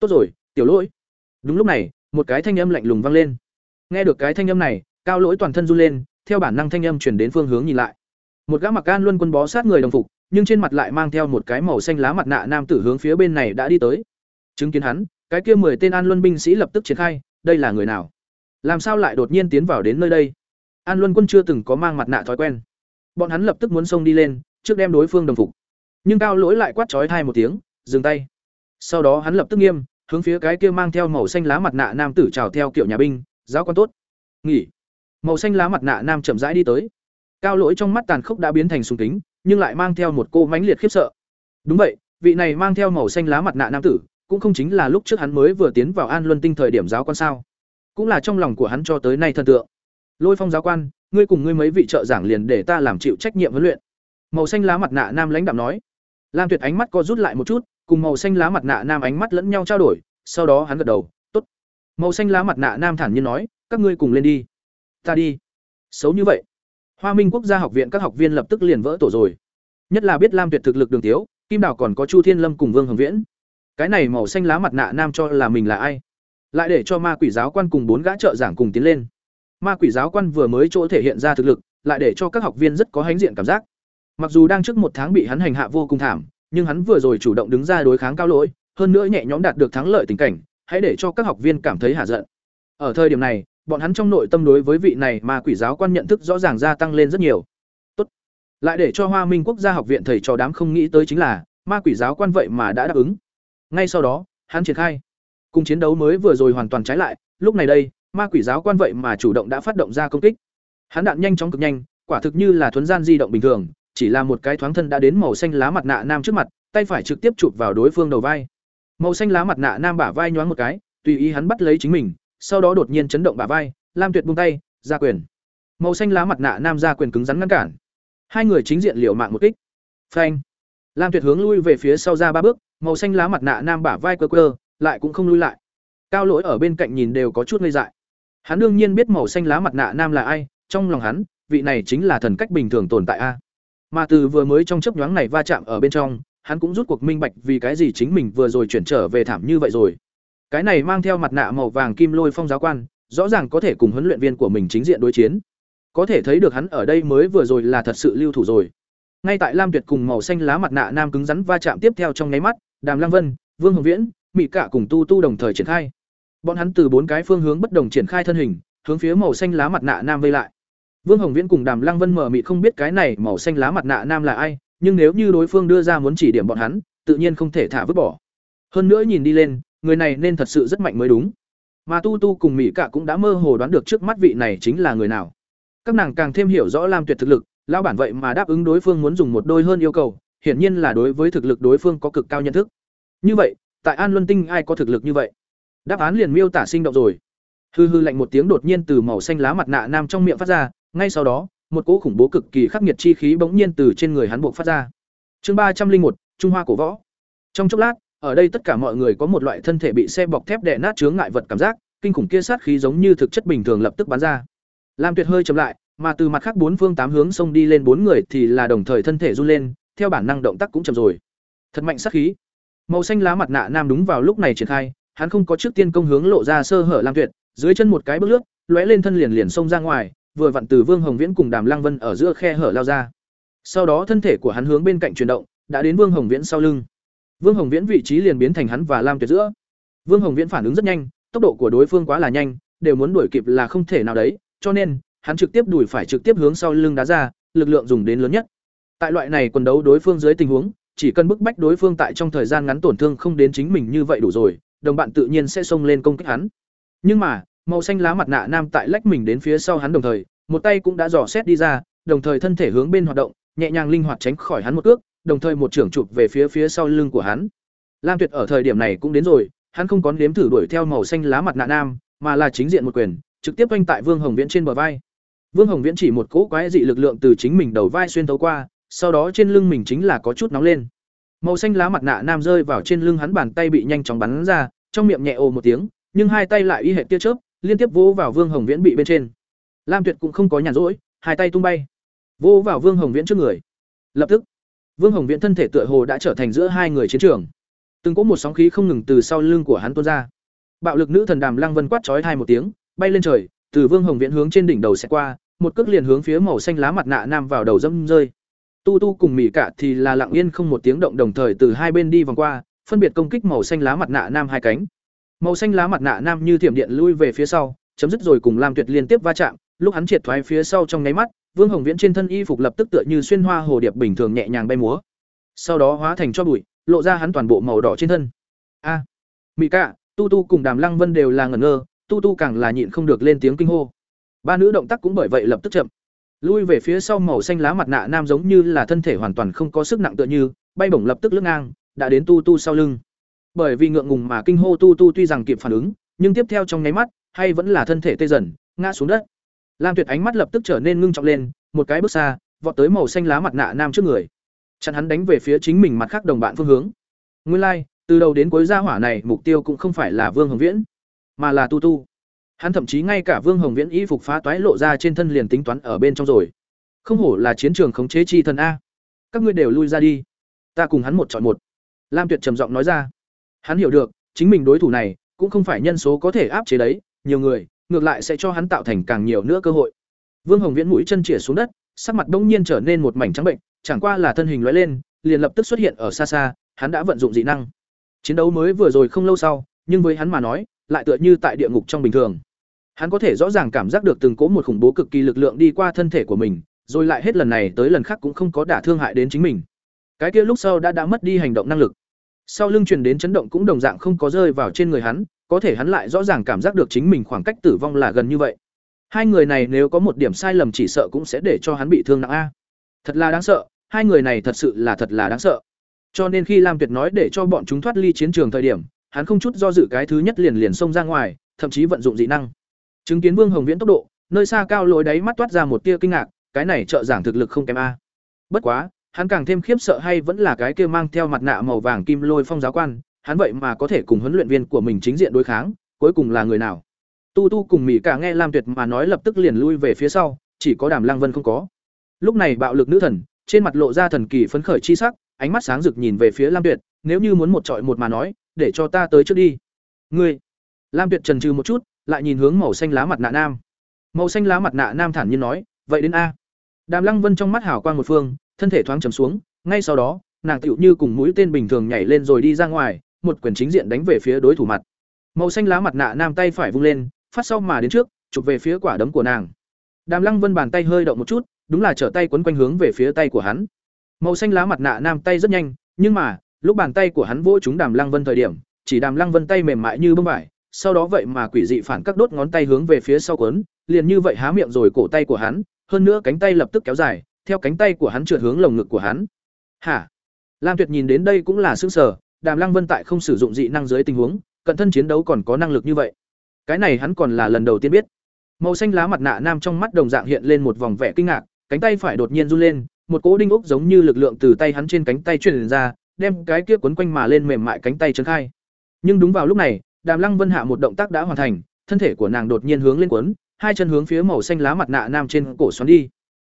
Tốt rồi, tiểu lỗi. Đúng lúc này, một cái thanh âm lạnh lùng vang lên. Nghe được cái thanh âm này cao lỗi toàn thân run lên, theo bản năng thanh âm chuyển đến phương hướng nhìn lại. Một gã mặc an luôn quân bó sát người đồng phục, nhưng trên mặt lại mang theo một cái màu xanh lá mặt nạ nam tử hướng phía bên này đã đi tới. Chứng kiến hắn, cái kia mười tên an luân binh sĩ lập tức triển khai, đây là người nào? Làm sao lại đột nhiên tiến vào đến nơi đây? An luân quân chưa từng có mang mặt nạ thói quen. Bọn hắn lập tức muốn xông đi lên, trước đem đối phương đồng phục. Nhưng cao lỗi lại quát trói thai một tiếng, dừng tay. Sau đó hắn lập tức nghiêm, hướng phía cái kia mang theo màu xanh lá mặt nạ nam tử trào theo kiểu nhà binh, giáo quan tốt. Nghỉ màu xanh lá mặt nạ nam chậm rãi đi tới. Cao lỗi trong mắt tàn khốc đã biến thành sùng kính nhưng lại mang theo một cô mãnh liệt khiếp sợ. Đúng vậy vị này mang theo màu xanh lá mặt nạ nam tử cũng không chính là lúc trước hắn mới vừa tiến vào an luân tinh thời điểm giáo quan sao. Cũng là trong lòng của hắn cho tới nay thần tượng. Lôi phong giáo quan ngươi cùng ngươi mấy vị trợ giảng liền để ta làm chịu trách nhiệm huấn luyện. Màu xanh lá mặt nạ nam lãnh đạm nói. Lam tuyệt ánh mắt co rút lại một chút cùng màu xanh lá mặt nạ nam ánh mắt lẫn nhau trao đổi, sau đó hắn gật đầu, "Tốt." Màu xanh lá mặt nạ nam thản nhiên nói, "Các ngươi cùng lên đi." "Ta đi." Xấu như vậy. Hoa Minh Quốc gia học viện các học viên lập tức liền vỡ tổ rồi. Nhất là biết Lam Tuyệt thực lực đường thiếu, Kim Đào còn có Chu Thiên Lâm cùng Vương Hồng Viễn. Cái này màu xanh lá mặt nạ nam cho là mình là ai? Lại để cho Ma Quỷ giáo quan cùng bốn gã trợ giảng cùng tiến lên. Ma Quỷ giáo quan vừa mới chỗ thể hiện ra thực lực, lại để cho các học viên rất có hãnh diện cảm giác. Mặc dù đang trước một tháng bị hắn hành hạ vô cùng thảm, nhưng hắn vừa rồi chủ động đứng ra đối kháng cao lỗi, hơn nữa nhẹ nhõm đạt được thắng lợi tình cảnh, hãy để cho các học viên cảm thấy hạ giận. Ở thời điểm này, bọn hắn trong nội tâm đối với vị này mà quỷ giáo quan nhận thức rõ ràng gia tăng lên rất nhiều. Tốt. Lại để cho Hoa Minh Quốc gia học viện thầy trò đám không nghĩ tới chính là, ma quỷ giáo quan vậy mà đã đáp ứng. Ngay sau đó, hắn triển khai. Cùng chiến đấu mới vừa rồi hoàn toàn trái lại, lúc này đây, ma quỷ giáo quan vậy mà chủ động đã phát động ra công kích. Hắn đạn nhanh chóng cực nhanh, quả thực như là thuấn gian di động bình thường, chỉ là một cái thoáng thân đã đến màu xanh lá mặt nạ nam trước mặt, tay phải trực tiếp chụp vào đối phương đầu vai. Màu xanh lá mặt nạ nam bả vai nhoáng một cái, tùy ý hắn bắt lấy chính mình, sau đó đột nhiên chấn động bả vai, Lam Tuyệt buông tay, ra quyền. Màu xanh lá mặt nạ nam ra quyền cứng rắn ngăn cản. Hai người chính diện liều mạng một kích. Phanh. Lam Tuyệt hướng lui về phía sau ra ba bước, màu xanh lá mặt nạ nam bả vai cơ cơ, lại cũng không lui lại. Cao Lỗi ở bên cạnh nhìn đều có chút ngây dại. Hắn đương nhiên biết màu xanh lá mặt nạ nam là ai, trong lòng hắn, vị này chính là thần cách bình thường tồn tại a. Mà từ vừa mới trong chớp nhoáng này va chạm ở bên trong, hắn cũng rút cuộc minh bạch vì cái gì chính mình vừa rồi chuyển trở về thảm như vậy rồi. Cái này mang theo mặt nạ màu vàng kim lôi phong giáo quan, rõ ràng có thể cùng huấn luyện viên của mình chính diện đối chiến. Có thể thấy được hắn ở đây mới vừa rồi là thật sự lưu thủ rồi. Ngay tại Lam Tuyệt cùng màu xanh lá mặt nạ nam cứng rắn va chạm tiếp theo trong nháy mắt, Đàm Lăng Vân, Vương Hồng Viễn, Mị Cả cùng Tu Tu đồng thời triển khai. Bọn hắn từ bốn cái phương hướng bất đồng triển khai thân hình, hướng phía màu xanh lá mặt nạ nam vây lại. Vương Hồng Viễn cùng Đàm Lăng Vân mở mịt không biết cái này màu xanh lá mặt nạ nam là ai, nhưng nếu như đối phương đưa ra muốn chỉ điểm bọn hắn, tự nhiên không thể thả vứt bỏ. Hơn nữa nhìn đi lên, người này nên thật sự rất mạnh mới đúng. Mà Tu Tu cùng Mỹ cả cũng đã mơ hồ đoán được trước mắt vị này chính là người nào. Các nàng càng thêm hiểu rõ Lam Tuyệt thực lực, lão bản vậy mà đáp ứng đối phương muốn dùng một đôi hơn yêu cầu, hiển nhiên là đối với thực lực đối phương có cực cao nhận thức. Như vậy, tại An Luân Tinh ai có thực lực như vậy? Đáp án liền miêu tả sinh động rồi. Hư hư lạnh một tiếng đột nhiên từ màu xanh lá mặt nạ nam trong miệng phát ra, ngay sau đó, một cỗ khủng bố cực kỳ khắc nghiệt chi khí bỗng nhiên từ trên người hắn buộc phát ra. Chương ba trăm linh một Trung Hoa cổ võ. Trong chốc lát, ở đây tất cả mọi người có một loại thân thể bị xe bọc thép đè nát chướng ngại vật cảm giác, kinh khủng kia sát khí giống như thực chất bình thường lập tức bắn ra. Lam Tuyệt hơi chậm lại, mà từ mặt khác bốn phương tám hướng xông đi lên bốn người thì là đồng thời thân thể run lên, theo bản năng động tác cũng chậm rồi. Thật mạnh sát khí. Màu xanh lá mặt nạ nam đúng vào lúc này triển khai, hắn không có trước tiên công hướng lộ ra sơ hở Lam Tuyệt, dưới chân một cái bước lướt, lóe lên thân liền liền xông ra ngoài, vừa vặn từ Vương Hồng Viễn cùng Đàm Lăng Vân ở giữa khe hở lao ra. Sau đó thân thể của hắn hướng bên cạnh chuyển động, đã đến Vương Hồng Viễn sau lưng. Vương Hồng Viễn vị trí liền biến thành hắn và Lam Tuyệt giữa. Vương Hồng Viễn phản ứng rất nhanh, tốc độ của đối phương quá là nhanh, đều muốn đuổi kịp là không thể nào đấy, cho nên, hắn trực tiếp đuổi phải trực tiếp hướng sau lưng đá ra, lực lượng dùng đến lớn nhất. Tại loại này quần đấu đối phương dưới tình huống, chỉ cần bức bách đối phương tại trong thời gian ngắn tổn thương không đến chính mình như vậy đủ rồi, đồng bạn tự nhiên sẽ xông lên công kích hắn. Nhưng mà, màu xanh lá mặt nạ nam tại lách mình đến phía sau hắn đồng thời, một tay cũng đã dò xét đi ra, đồng thời thân thể hướng bên hoạt động, nhẹ nhàng linh hoạt tránh khỏi hắn một cước, đồng thời một trưởng chụp về phía phía sau lưng của hắn. Lam Tuyệt ở thời điểm này cũng đến rồi, hắn không có nếm thử đuổi theo màu xanh lá mặt nạ nam, mà là chính diện một quyền, trực tiếp vung tại Vương Hồng Viễn trên bờ vai. Vương Hồng Viễn chỉ một cỗ quái dị lực lượng từ chính mình đầu vai xuyên thấu qua, sau đó trên lưng mình chính là có chút nóng lên. Màu xanh lá mặt nạ nam rơi vào trên lưng hắn bàn tay bị nhanh chóng bắn ra, trong miệng nhẹ ồ một tiếng, nhưng hai tay lại y hệt tia chớp, liên tiếp vỗ vào Vương Hồng Viễn bị bên trên. Lam Tuyệt cũng không có nhàn rỗi, hai tay tung bay, vỗ vào Vương Hồng Viễn trước người. Lập tức, Vương Hồng Viễn thân thể tựa hồ đã trở thành giữa hai người chiến trường. Từng có một sóng khí không ngừng từ sau lưng của hắn tuôn ra. Bạo lực nữ thần Đàm Lăng Vân quát chói tai một tiếng, bay lên trời, từ Vương Hồng Viễn hướng trên đỉnh đầu sẽ qua, một cước liền hướng phía màu xanh lá mặt nạ nam vào đầu dâm rơi. Tu Tu cùng Mị Cả thì là lặng yên không một tiếng động đồng thời từ hai bên đi vòng qua, phân biệt công kích màu xanh lá mặt nạ nam hai cánh. Màu xanh lá mặt nạ nam như thiểm điện lui về phía sau, chấm dứt rồi cùng Lam Tuyệt liên tiếp va chạm, lúc hắn triệt thoái phía sau trong nháy mắt, Vương Hồng Viễn trên thân y phục lập tức tựa như xuyên hoa hồ điệp bình thường nhẹ nhàng bay múa. Sau đó hóa thành cho bụi, lộ ra hắn toàn bộ màu đỏ trên thân. A, à, Mị Cả, Tu Tu cùng Đàm Lăng Vân đều là ngẩn ngơ, Tu Tu càng là nhịn không được lên tiếng kinh hô. Ba nữ động tác cũng bởi vậy lập tức chậm. Lui về phía sau màu xanh lá mặt nạ nam giống như là thân thể hoàn toàn không có sức nặng tựa như, bay bổng lập tức lướt ngang, đã đến Tu Tu sau lưng. Bởi vì ngượng ngùng mà kinh hô Tu Tu tuy rằng kịp phản ứng, nhưng tiếp theo trong nháy mắt, hay vẫn là thân thể tê dần, ngã xuống đất. Lam Tuyệt ánh mắt lập tức trở nên ngưng trọng lên, một cái bước xa, vọt tới màu xanh lá mặt nạ nam trước người. Chặn hắn đánh về phía chính mình mặt khác đồng bạn phương hướng. Nguyên lai, like, từ đầu đến cuối gia hỏa này, mục tiêu cũng không phải là Vương Hồng Viễn, mà là Tu Tu. Hắn thậm chí ngay cả Vương Hồng Viễn y phục phá toái lộ ra trên thân liền tính toán ở bên trong rồi. Không hổ là chiến trường khống chế chi thần a. Các ngươi đều lui ra đi, ta cùng hắn một chọn một. Lam Tuyệt trầm giọng nói ra. Hắn hiểu được, chính mình đối thủ này cũng không phải nhân số có thể áp chế đấy, nhiều người, ngược lại sẽ cho hắn tạo thành càng nhiều nữa cơ hội. Vương Hồng Viễn mũi chân chĩa xuống đất, sắc mặt bỗng nhiên trở nên một mảnh trắng bệnh, chẳng qua là thân hình lóe lên, liền lập tức xuất hiện ở xa xa, hắn đã vận dụng dị năng. Chiến đấu mới vừa rồi không lâu sau, nhưng với hắn mà nói, lại tựa như tại địa ngục trong bình thường. Hắn có thể rõ ràng cảm giác được từng cỗ một khủng bố cực kỳ lực lượng đi qua thân thể của mình, rồi lại hết lần này tới lần khác cũng không có đả thương hại đến chính mình. Cái kia lúc sau đã đã mất đi hành động năng lực. Sau lưng truyền đến chấn động cũng đồng dạng không có rơi vào trên người hắn, có thể hắn lại rõ ràng cảm giác được chính mình khoảng cách tử vong là gần như vậy. Hai người này nếu có một điểm sai lầm chỉ sợ cũng sẽ để cho hắn bị thương nặng a. Thật là đáng sợ, hai người này thật sự là thật là đáng sợ. Cho nên khi Lam Tuyệt nói để cho bọn chúng thoát ly chiến trường thời điểm, hắn không chút do dự cái thứ nhất liền liền xông ra ngoài, thậm chí vận dụng dị năng. Chứng kiến Vương Hồng Viễn tốc độ, nơi xa cao lối đáy mắt toát ra một tia kinh ngạc, cái này trợ giảng thực lực không kém a. Bất quá, hắn càng thêm khiếp sợ hay vẫn là cái kia mang theo mặt nạ màu vàng kim lôi phong giáo quan, hắn vậy mà có thể cùng huấn luyện viên của mình chính diện đối kháng, cuối cùng là người nào? Tu Tu cùng Mỹ cả nghe Lam Tuyệt mà nói lập tức liền lui về phía sau, chỉ có Đàm Lăng Vân không có. Lúc này bạo lực nữ thần, trên mặt lộ ra thần kỳ phấn khởi chi sắc, ánh mắt sáng rực nhìn về phía Lam Tuyệt, nếu như muốn một trọi một mà nói, để cho ta tới trước đi. Ngươi. Lam Tuyệt trần trừ một chút, lại nhìn hướng màu xanh lá mặt nạ nam. Màu xanh lá mặt nạ nam thản nhiên nói, vậy đến a. Đàm Lăng Vân trong mắt hào quang một phương, thân thể thoáng trầm xuống, ngay sau đó, nàng tựu như cùng mũi tên bình thường nhảy lên rồi đi ra ngoài, một quyền chính diện đánh về phía đối thủ mặt. Màu xanh lá mặt nạ nam tay phải vung lên, phát sau mà đến trước, chụp về phía quả đấm của nàng. Đàm Lăng Vân bàn tay hơi động một chút, đúng là trở tay quấn quanh hướng về phía tay của hắn. Màu xanh lá mặt nạ nam tay rất nhanh, nhưng mà, lúc bàn tay của hắn vỗ trúng Đàm Lăng Vân thời điểm, chỉ Đàm Lăng Vân tay mềm mại như bông vải, sau đó vậy mà quỷ dị phản các đốt ngón tay hướng về phía sau quấn, liền như vậy há miệng rồi cổ tay của hắn, hơn nữa cánh tay lập tức kéo dài, theo cánh tay của hắn trượt hướng lồng ngực của hắn. Hả? Lam Tuyệt nhìn đến đây cũng là sửng sở, Đàm Lăng Vân tại không sử dụng dị năng dưới tình huống, cận thân chiến đấu còn có năng lực như vậy. Cái này hắn còn là lần đầu tiên biết. Màu xanh lá mặt nạ nam trong mắt đồng dạng hiện lên một vòng vẻ kinh ngạc, cánh tay phải đột nhiên run lên, một cỗ đinh ốc giống như lực lượng từ tay hắn trên cánh tay truyền ra, đem cái kia quấn quanh mà lên mềm mại cánh tay trấn khai. Nhưng đúng vào lúc này, Đàm Lăng Vân hạ một động tác đã hoàn thành, thân thể của nàng đột nhiên hướng lên quấn, hai chân hướng phía màu xanh lá mặt nạ nam trên cổ xoắn đi.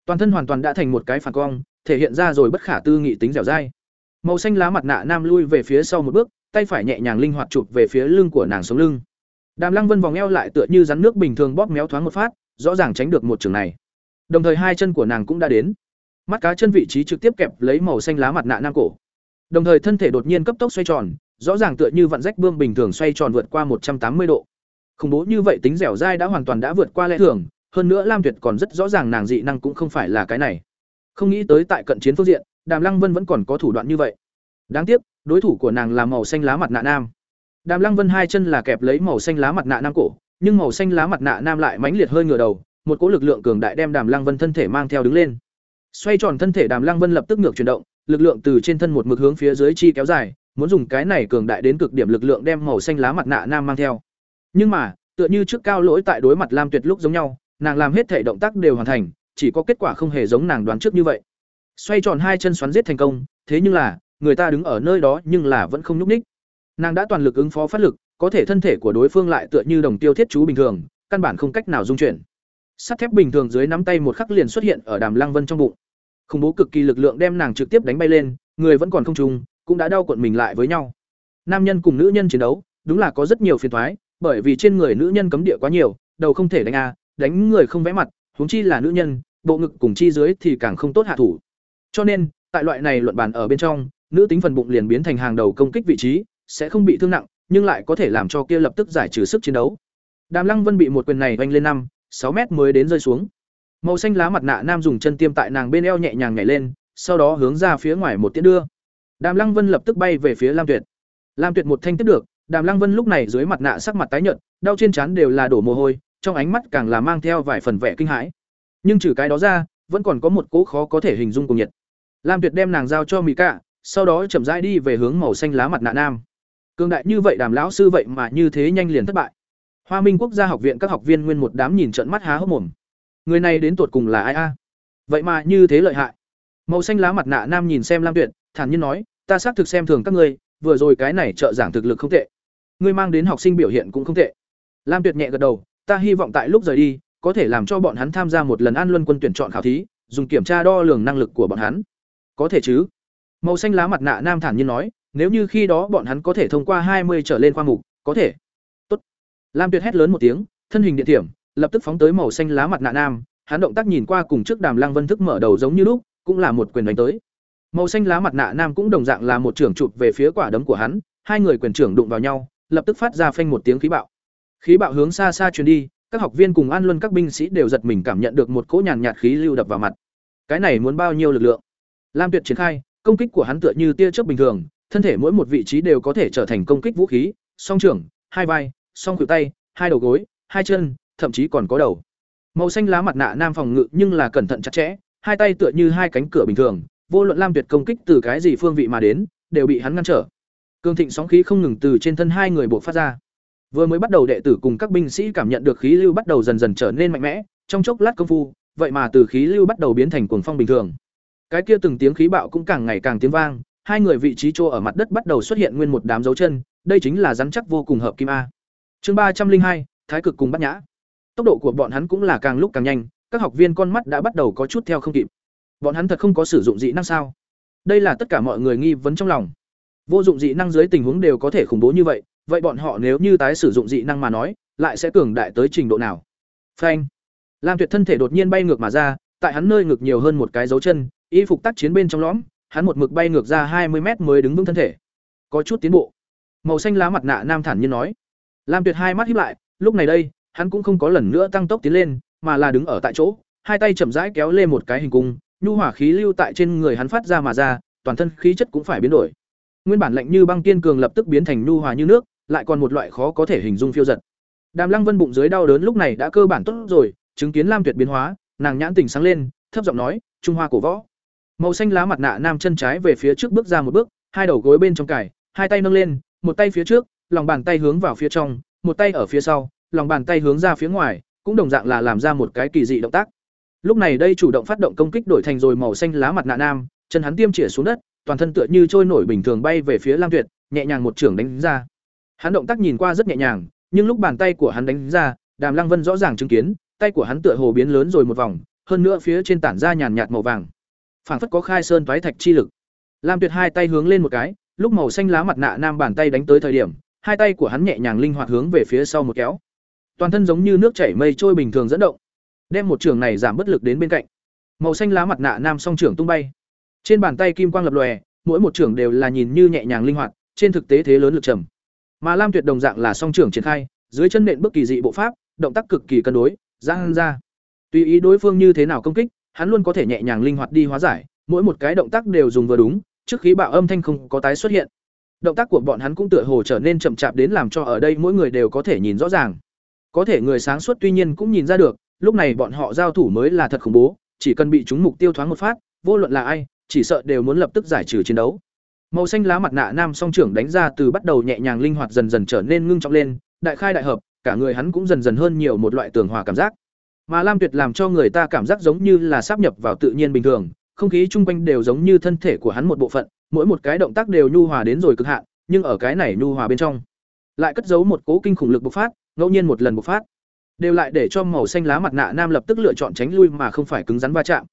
Toàn thân hoàn toàn đã thành một cái phản cong, thể hiện ra rồi bất khả tư nghị tính dẻo dai. Màu xanh lá mặt nạ nam lui về phía sau một bước, tay phải nhẹ nhàng linh hoạt chụp về phía lưng của nàng sống lưng. Đàm Lăng Vân vòng eo lại tựa như rắn nước bình thường bóp méo thoáng một phát, rõ ràng tránh được một trường này. Đồng thời hai chân của nàng cũng đã đến. Mắt cá chân vị trí trực tiếp kẹp lấy màu xanh lá mặt nạ nam cổ. Đồng thời thân thể đột nhiên cấp tốc xoay tròn, rõ ràng tựa như vặn rách bươm bình thường xoay tròn vượt qua một trăm tám mươi độ. Không bố như vậy tính dẻo dai đã hoàn toàn đã vượt qua lẽ thường, hơn nữa Lam Tuyệt còn rất rõ ràng nàng dị năng cũng không phải là cái này. Không nghĩ tới tại cận chiến phương diện, Đàm Lăng Vân vẫn còn có thủ đoạn như vậy. Đáng tiếc, đối thủ của nàng là màu xanh lá mặt nạ nam. Đàm Lăng Vân hai chân là kẹp lấy màu xanh lá mặt nạ nam cổ, nhưng màu xanh lá mặt nạ nam lại mãnh liệt hơi ngửa đầu, một cỗ lực lượng cường đại đem Đàm Lăng Vân thân thể mang theo đứng lên. Xoay tròn thân thể Đàm Lăng Vân lập tức ngược chuyển động, lực lượng từ trên thân một mực hướng phía dưới chi kéo dài, muốn dùng cái này cường đại đến cực điểm lực lượng đem màu xanh lá mặt nạ nam mang theo. Nhưng mà, tựa như trước cao lỗi tại đối mặt Lam Tuyệt lúc giống nhau, nàng làm hết thể động tác đều hoàn thành, chỉ có kết quả không hề giống nàng đoán trước như vậy. Xoay tròn hai chân xoắn giết thành công, thế nhưng là, người ta đứng ở nơi đó nhưng là vẫn không nhúc ních. Nàng đã toàn lực ứng phó phát lực, có thể thân thể của đối phương lại tựa như đồng tiêu thiết chú bình thường, căn bản không cách nào dung chuyển. Sắt thép bình thường dưới nắm tay một khắc liền xuất hiện ở Đàm Lăng Vân trong bụng. Khủng bố cực kỳ lực lượng đem nàng trực tiếp đánh bay lên, người vẫn còn không trùng, cũng đã đau cuộn mình lại với nhau. Nam nhân cùng nữ nhân chiến đấu, đúng là có rất nhiều phiền toái, bởi vì trên người nữ nhân cấm địa quá nhiều, đầu không thể đánh a, đánh người không vẽ mặt, huống chi là nữ nhân, bộ ngực cùng chi dưới thì càng không tốt hạ thủ. Cho nên, tại loại này luận bàn ở bên trong, nữ tính phần bụng liền biến thành hàng đầu công kích vị trí, sẽ không bị thương nặng, nhưng lại có thể làm cho kia lập tức giải trừ sức chiến đấu. Đàm Lăng Vân bị một quyền này vanh lên năm, sáu mét mới đến rơi xuống. Màu xanh lá mặt nạ nam dùng chân tiêm tại nàng bên eo nhẹ nhàng nhảy lên, sau đó hướng ra phía ngoài một tiễn đưa. Đàm Lăng Vân lập tức bay về phía Lam Tuyệt. Lam Tuyệt một thanh tiếp được, Đàm Lăng Vân lúc này dưới mặt nạ sắc mặt tái nhợt, đau trên trán đều là đổ mồ hôi, trong ánh mắt càng là mang theo vài phần vẻ kinh hãi. Nhưng trừ cái đó ra, vẫn còn có một cố khó có thể hình dung cùng nhiệt. Lam Tuyệt đem nàng giao cho Mị Cạ, sau đó chậm rãi đi về hướng màu xanh lá mặt nạ nam. Cương đại như vậy Đàm lão sư vậy mà như thế nhanh liền thất bại. Hoa Minh Quốc gia học viện các học viên nguyên một đám nhìn trợn mắt há hốc mồm. Người này đến tột cùng là ai a? Vậy mà như thế lợi hại. Màu xanh lá mặt nạ nam nhìn xem Lam Tuyệt, thản nhiên nói, ta xác thực xem thường các ngươi, vừa rồi cái này trợ giảng thực lực không tệ ngươi mang đến học sinh biểu hiện cũng không tệ lam tuyệt nhẹ gật đầu ta hy vọng tại lúc rời đi có thể làm cho bọn hắn tham gia một lần an luân quân tuyển chọn khảo thí dùng kiểm tra đo lường năng lực của bọn hắn có thể chứ? Màu xanh lá mặt nạ nam thản nhiên nói, nếu như khi đó bọn hắn có thể thông qua hai mươi trở lên khoa mục, có thể. Tốt. lam tuyệt hét lớn một tiếng, thân hình điện thiểm, lập tức phóng tới màu xanh lá mặt nạ nam. Hắn động tác nhìn qua cùng trước đàm lăng vân thức mở đầu giống như lúc, cũng là một quyền đánh tới. Màu xanh lá mặt nạ nam cũng đồng dạng là một trưởng chụp về phía quả đấm của hắn, hai người quyền trưởng đụng vào nhau, lập tức phát ra phanh một tiếng khí bạo. Khí bạo hướng xa xa truyền đi, các học viên cùng an luân các binh sĩ đều giật mình cảm nhận được một cỗ nhàn nhạt khí lưu đập vào mặt. Cái này muốn bao nhiêu lực lượng? Lam tuyệt triển khai, công kích của hắn tựa như tia chớp bình thường, thân thể mỗi một vị trí đều có thể trở thành công kích vũ khí, song trưởng, hai vai, song khuỷu tay, hai đầu gối, hai chân, thậm chí còn có đầu. Màu xanh lá mặt nạ nam phòng ngự nhưng là cẩn thận chặt chẽ, hai tay tựa như hai cánh cửa bình thường, vô luận lam tuyệt công kích từ cái gì phương vị mà đến, đều bị hắn ngăn trở. Cương thịnh sóng khí không ngừng từ trên thân hai người buộc phát ra. Vừa mới bắt đầu đệ tử cùng các binh sĩ cảm nhận được khí lưu bắt đầu dần dần trở nên mạnh mẽ, trong chốc lát công phu, vậy mà từ khí lưu bắt đầu biến thành cuồng phong bình thường cái kia từng tiếng khí bạo cũng càng ngày càng tiếng vang, hai người vị trí chỗ ở mặt đất bắt đầu xuất hiện nguyên một đám dấu chân, đây chính là rắn chắc vô cùng hợp kim a. Chương ba trăm linh hai, thái cực cùng bắt nhã. Tốc độ của bọn hắn cũng là càng lúc càng nhanh, các học viên con mắt đã bắt đầu có chút theo không kịp. Bọn hắn thật không có sử dụng dị năng sao? Đây là tất cả mọi người nghi vấn trong lòng. Vô dụng dị năng dưới tình huống đều có thể khủng bố như vậy vậy bọn họ nếu như tái sử dụng dị năng mà nói, lại sẽ cường đại tới trình độ nào? Phanh. Lam tuyệt thân thể đột nhiên bay ngược mà ra, tại hắn nơi ngực nhiều hơn một cái dấu chân y phục tác chiến bên trong lõm, hắn một mực bay ngược ra hai mươi mét mới đứng vững thân thể. Có chút tiến bộ. Màu xanh lá mặt nạ nam thản nhiên nói. Lam tuyệt hai mắt híp lại, lúc này đây, hắn cũng không có lần nữa tăng tốc tiến lên, mà là đứng ở tại chỗ, hai tay chậm rãi kéo lên một cái hình cung, nhu hỏa khí lưu tại trên người hắn phát ra mà ra, toàn thân khí chất cũng phải biến đổi. Nguyên bản lạnh như băng kiên cường lập tức biến thành nhu hòa như nước, lại còn một loại khó có thể hình dung phiêu giật. Đàm lăng vân bụng dưới đau đớn lúc này đã cơ bản tốt rồi, chứng kiến lam tuyệt biến hóa, nàng nhãn tình sáng lên, thấp giọng nói, trung hoa cổ võ màu xanh lá mặt nạ nam chân trái về phía trước bước ra một bước, hai đầu gối bên trong cải hai tay nâng lên, một tay phía trước, lòng bàn tay hướng vào phía trong, một tay ở phía sau, lòng bàn tay hướng ra phía ngoài, cũng đồng dạng là làm ra một cái kỳ dị động tác. Lúc này đây chủ động phát động công kích đổi thành rồi màu xanh lá mặt nạ nam, chân hắn tiêm chĩa xuống đất, toàn thân tựa như trôi nổi bình thường bay về phía lam tuyệt, nhẹ nhàng một trưởng đánh ra. Hắn động tác nhìn qua rất nhẹ nhàng, nhưng lúc bàn tay của hắn đánh ra, đàm lăng vân rõ ràng chứng kiến, tay của hắn tựa hồ biến lớn rồi một vòng, hơn nữa phía trên tản ra nhàn nhạt màu vàng phảng phất có khai sơn toái thạch chi lực. Lam tuyệt hai tay hướng lên một cái, lúc màu xanh lá mặt nạ nam bàn tay đánh tới thời điểm, hai tay của hắn nhẹ nhàng linh hoạt hướng về phía sau một kéo. Toàn thân giống như nước chảy mây trôi bình thường dẫn động, đem một trường này giảm bất lực đến bên cạnh. Màu xanh lá mặt nạ nam song trưởng tung bay. Trên bàn tay kim quang lập lòe, mỗi một trưởng đều là nhìn như nhẹ nhàng linh hoạt, trên thực tế thế lớn lực trầm. Mà lam tuyệt đồng dạng là song trưởng triển khai, dưới chân nện bước kỳ dị bộ pháp, động tác cực kỳ cân đối, giang ra. Tùy ý đối phương như thế nào công kích hắn luôn có thể nhẹ nhàng linh hoạt đi hóa giải, mỗi một cái động tác đều dùng vừa đúng, trước khí bạo âm thanh không có tái xuất hiện. Động tác của bọn hắn cũng tựa hồ trở nên chậm chạp đến làm cho ở đây mỗi người đều có thể nhìn rõ ràng. Có thể người sáng suốt tuy nhiên cũng nhìn ra được, lúc này bọn họ giao thủ mới là thật khủng bố, chỉ cần bị chúng mục tiêu thoáng một phát, vô luận là ai, chỉ sợ đều muốn lập tức giải trừ chiến đấu. Màu xanh lá mặt nạ nam song trưởng đánh ra từ bắt đầu nhẹ nhàng linh hoạt dần dần trở nên ngưng trọng lên, đại khai đại hợp, cả người hắn cũng dần dần hơn nhiều một loại tường hòa cảm giác mà lam tuyệt làm cho người ta cảm giác giống như là sáp nhập vào tự nhiên bình thường, không khí chung quanh đều giống như thân thể của hắn một bộ phận, mỗi một cái động tác đều nhu hòa đến rồi cực hạn, nhưng ở cái này nhu hòa bên trong, lại cất giấu một cố kinh khủng lực bộc phát, ngẫu nhiên một lần bộc phát, đều lại để cho màu xanh lá mặt nạ nam lập tức lựa chọn tránh lui mà không phải cứng rắn va chạm.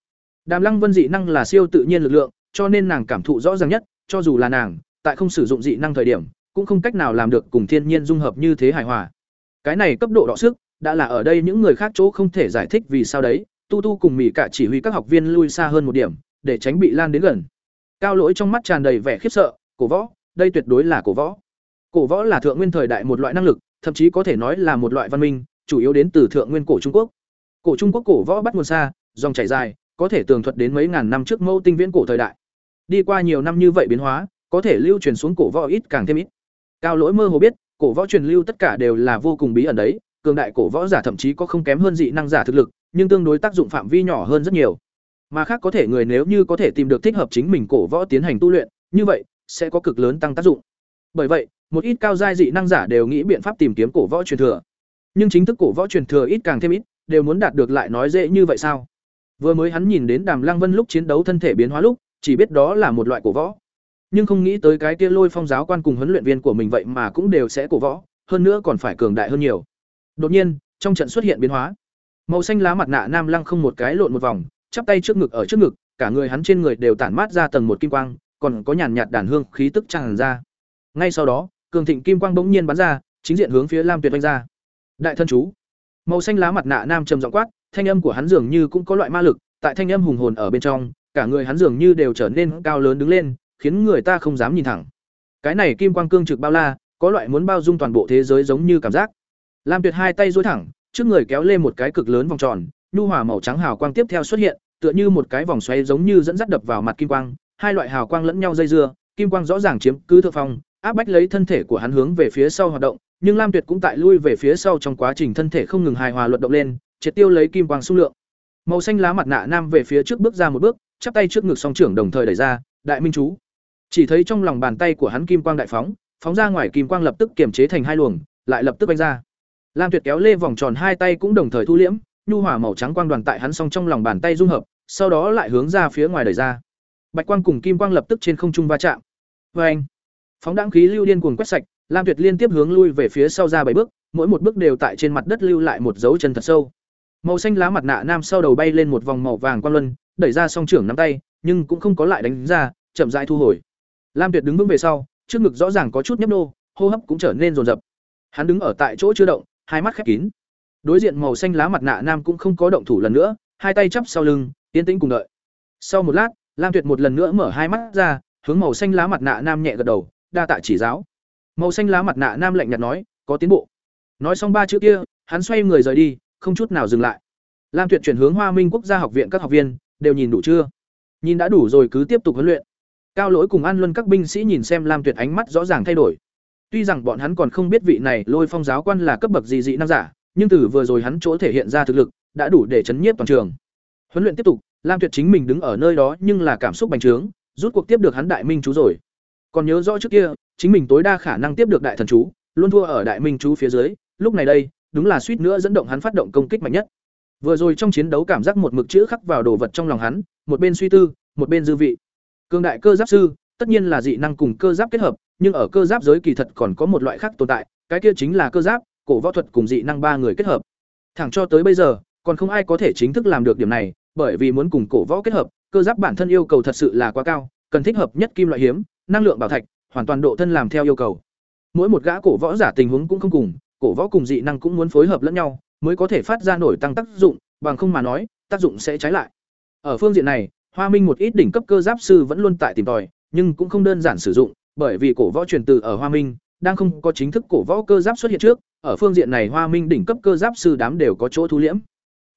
Đàm lăng vân dị năng là siêu tự nhiên lực lượng, cho nên nàng cảm thụ rõ ràng nhất, cho dù là nàng, tại không sử dụng dị năng thời điểm, cũng không cách nào làm được cùng thiên nhiên dung hợp như thế hài hòa. Cái này cấp độ đọ sức đã là ở đây những người khác chỗ không thể giải thích vì sao đấy, tu tu cùng mỹ cả chỉ huy các học viên lui xa hơn một điểm, để tránh bị lan đến gần. Cao lỗi trong mắt tràn đầy vẻ khiếp sợ, cổ võ, đây tuyệt đối là cổ võ. Cổ võ là thượng nguyên thời đại một loại năng lực, thậm chí có thể nói là một loại văn minh, chủ yếu đến từ thượng nguyên cổ trung quốc. Cổ trung quốc cổ võ bắt nguồn xa, dòng chảy dài, có thể tường thuật đến mấy ngàn năm trước mâu tinh viễn cổ thời đại. Đi qua nhiều năm như vậy biến hóa, có thể lưu truyền xuống cổ võ ít càng thêm ít. Cao lỗi mơ hồ biết, cổ võ truyền lưu tất cả đều là vô cùng bí ẩn đấy cường đại cổ võ giả thậm chí có không kém hơn dị năng giả thực lực, nhưng tương đối tác dụng phạm vi nhỏ hơn rất nhiều. Mà khác có thể người nếu như có thể tìm được thích hợp chính mình cổ võ tiến hành tu luyện, như vậy, sẽ có cực lớn tăng tác dụng. Bởi vậy, một ít cao giai dị năng giả đều nghĩ biện pháp tìm kiếm cổ võ truyền thừa. Nhưng chính thức cổ võ truyền thừa ít càng thêm ít, đều muốn đạt được lại nói dễ như vậy sao? Vừa mới hắn nhìn đến đàm lăng vân lúc chiến đấu thân thể biến hóa lúc, chỉ biết đó là một loại cổ võ. Nhưng không nghĩ tới cái kia lôi phong giáo quan cùng huấn luyện viên của mình vậy mà cũng đều sẽ cổ võ, hơn nữa còn phải cường đại hơn nhiều đột nhiên, trong trận xuất hiện biến hóa. Màu xanh lá mặt nạ nam lăng không một cái lộn một vòng, chắp tay trước ngực ở trước ngực, cả người hắn trên người đều tản mát ra tầng một kim quang, còn có nhàn nhạt đàn hương khí tức tràn ra. Ngay sau đó, cường thịnh kim quang bỗng nhiên bắn ra, chính diện hướng phía lam tuyệt oanh ra. Đại thân chú. Màu xanh lá mặt nạ nam trầm giọng quát, thanh âm của hắn dường như cũng có loại ma lực, tại thanh âm hùng hồn ở bên trong, cả người hắn dường như đều trở nên cao lớn đứng lên, khiến người ta không dám nhìn thẳng. Cái này kim quang cương trực bao la, có loại muốn bao dung toàn bộ thế giới giống như cảm giác lam tuyệt hai tay duỗi thẳng, trước người kéo lên một cái cực lớn vòng tròn, nhu hòa màu trắng hào quang tiếp theo xuất hiện, tựa như một cái vòng xoáy giống như dẫn dắt đập vào mặt kim quang, hai loại hào quang lẫn nhau dây dưa, kim quang rõ ràng chiếm cứ thượng phong, áp bách lấy thân thể của hắn hướng về phía sau hoạt động, nhưng lam tuyệt cũng tại lui về phía sau trong quá trình thân thể không ngừng hài hòa luận động lên, triệt tiêu lấy kim quang xung lượng. Màu xanh lá mặt nạ nam về phía trước bước ra một bước, chắp tay trước ngực song trưởng đồng thời đẩy ra, đại minh chú. Chỉ thấy trong lòng bàn tay của hắn kim quang đại phóng phóng ra ngoài kim quang lập tức kiềm chế thành hai luồng, lại lập tức bay ra lam tuyệt kéo lê vòng tròn hai tay cũng đồng thời thu liễm, nhu hỏa màu trắng quang đoàn tại hắn song trong lòng bàn tay dung hợp, sau đó lại hướng ra phía ngoài đẩy ra. Bạch quang cùng kim quang lập tức trên không trung va chạm. Oeng! anh phóng đãng khí lưu điên cuồng quét sạch, lam tuyệt liên tiếp hướng lui về phía sau ra bảy bước, mỗi một bước đều tại trên mặt đất lưu lại một dấu chân thật sâu. Màu xanh lá mặt nạ nam sau đầu bay lên một vòng màu vàng quang luân, đẩy ra song trưởng nắm tay, nhưng cũng không có lại đánh ra, chậm rãi thu hồi. Lam tuyệt đứng vững về sau, trước ngực rõ ràng có chút nhấp nô, hô hấp cũng trở nên rồn rập hắn đứng ở tại chỗ chưa động hai mắt khép kín. Đối diện màu xanh lá mặt nạ nam cũng không có động thủ lần nữa, hai tay chắp sau lưng, yên tĩnh cùng đợi. Sau một lát, lam tuyệt một lần nữa mở hai mắt ra, hướng màu xanh lá mặt nạ nam nhẹ gật đầu, đa tạ chỉ giáo. Màu xanh lá mặt nạ nam lạnh nhạt nói, có tiến bộ. Nói xong ba chữ kia, hắn xoay người rời đi, không chút nào dừng lại. Lam tuyệt chuyển hướng hoa minh quốc gia học viện các học viên, đều nhìn đủ chưa? Nhìn đã đủ rồi, cứ tiếp tục huấn luyện. Cao lỗi cùng an luân các binh sĩ nhìn xem lam tuyệt ánh mắt rõ ràng thay đổi tuy rằng bọn hắn còn không biết vị này lôi phong giáo quan là cấp bậc gì dị năng giả, nhưng từ vừa rồi hắn chỗ thể hiện ra thực lực, đã đủ để chấn nhiếp toàn trường. Huấn luyện tiếp tục, lam tuyệt chính mình đứng ở nơi đó nhưng là cảm xúc bành trướng, rút cuộc tiếp được hắn đại minh chú rồi. Còn nhớ rõ trước kia, chính mình tối đa khả năng tiếp được đại thần chú, luôn thua ở đại minh chú phía dưới, lúc này đây, đúng là suýt nữa dẫn động hắn phát động công kích mạnh nhất. Vừa rồi trong chiến đấu cảm giác một mực chữ khắc vào đồ vật trong lòng hắn, một bên suy tư, một bên dư vị. Cường đại cơ giáp sư, tất nhiên là dị năng cùng cơ giáp kết hợp nhưng ở cơ giáp giới kỳ thật còn có một loại khác tồn tại, cái kia chính là cơ giáp, cổ võ thuật cùng dị năng ba người kết hợp. Thẳng cho tới bây giờ, còn không ai có thể chính thức làm được điểm này, bởi vì muốn cùng cổ võ kết hợp, cơ giáp bản thân yêu cầu thật sự là quá cao, cần thích hợp nhất kim loại hiếm, năng lượng bảo thạch, hoàn toàn độ thân làm theo yêu cầu. Mỗi một gã cổ võ giả tình huống cũng không cùng, cổ võ cùng dị năng cũng muốn phối hợp lẫn nhau, mới có thể phát ra nổi tăng tác dụng, bằng không mà nói, tác dụng sẽ trái lại. Ở phương diện này, hoa minh một ít đỉnh cấp cơ giáp sư vẫn luôn tại tìm tòi, nhưng cũng không đơn giản sử dụng bởi vì cổ võ truyền từ ở hoa minh, đang không có chính thức cổ võ cơ giáp xuất hiện trước, ở phương diện này hoa minh đỉnh cấp cơ giáp sư đám đều có chỗ thu liễm.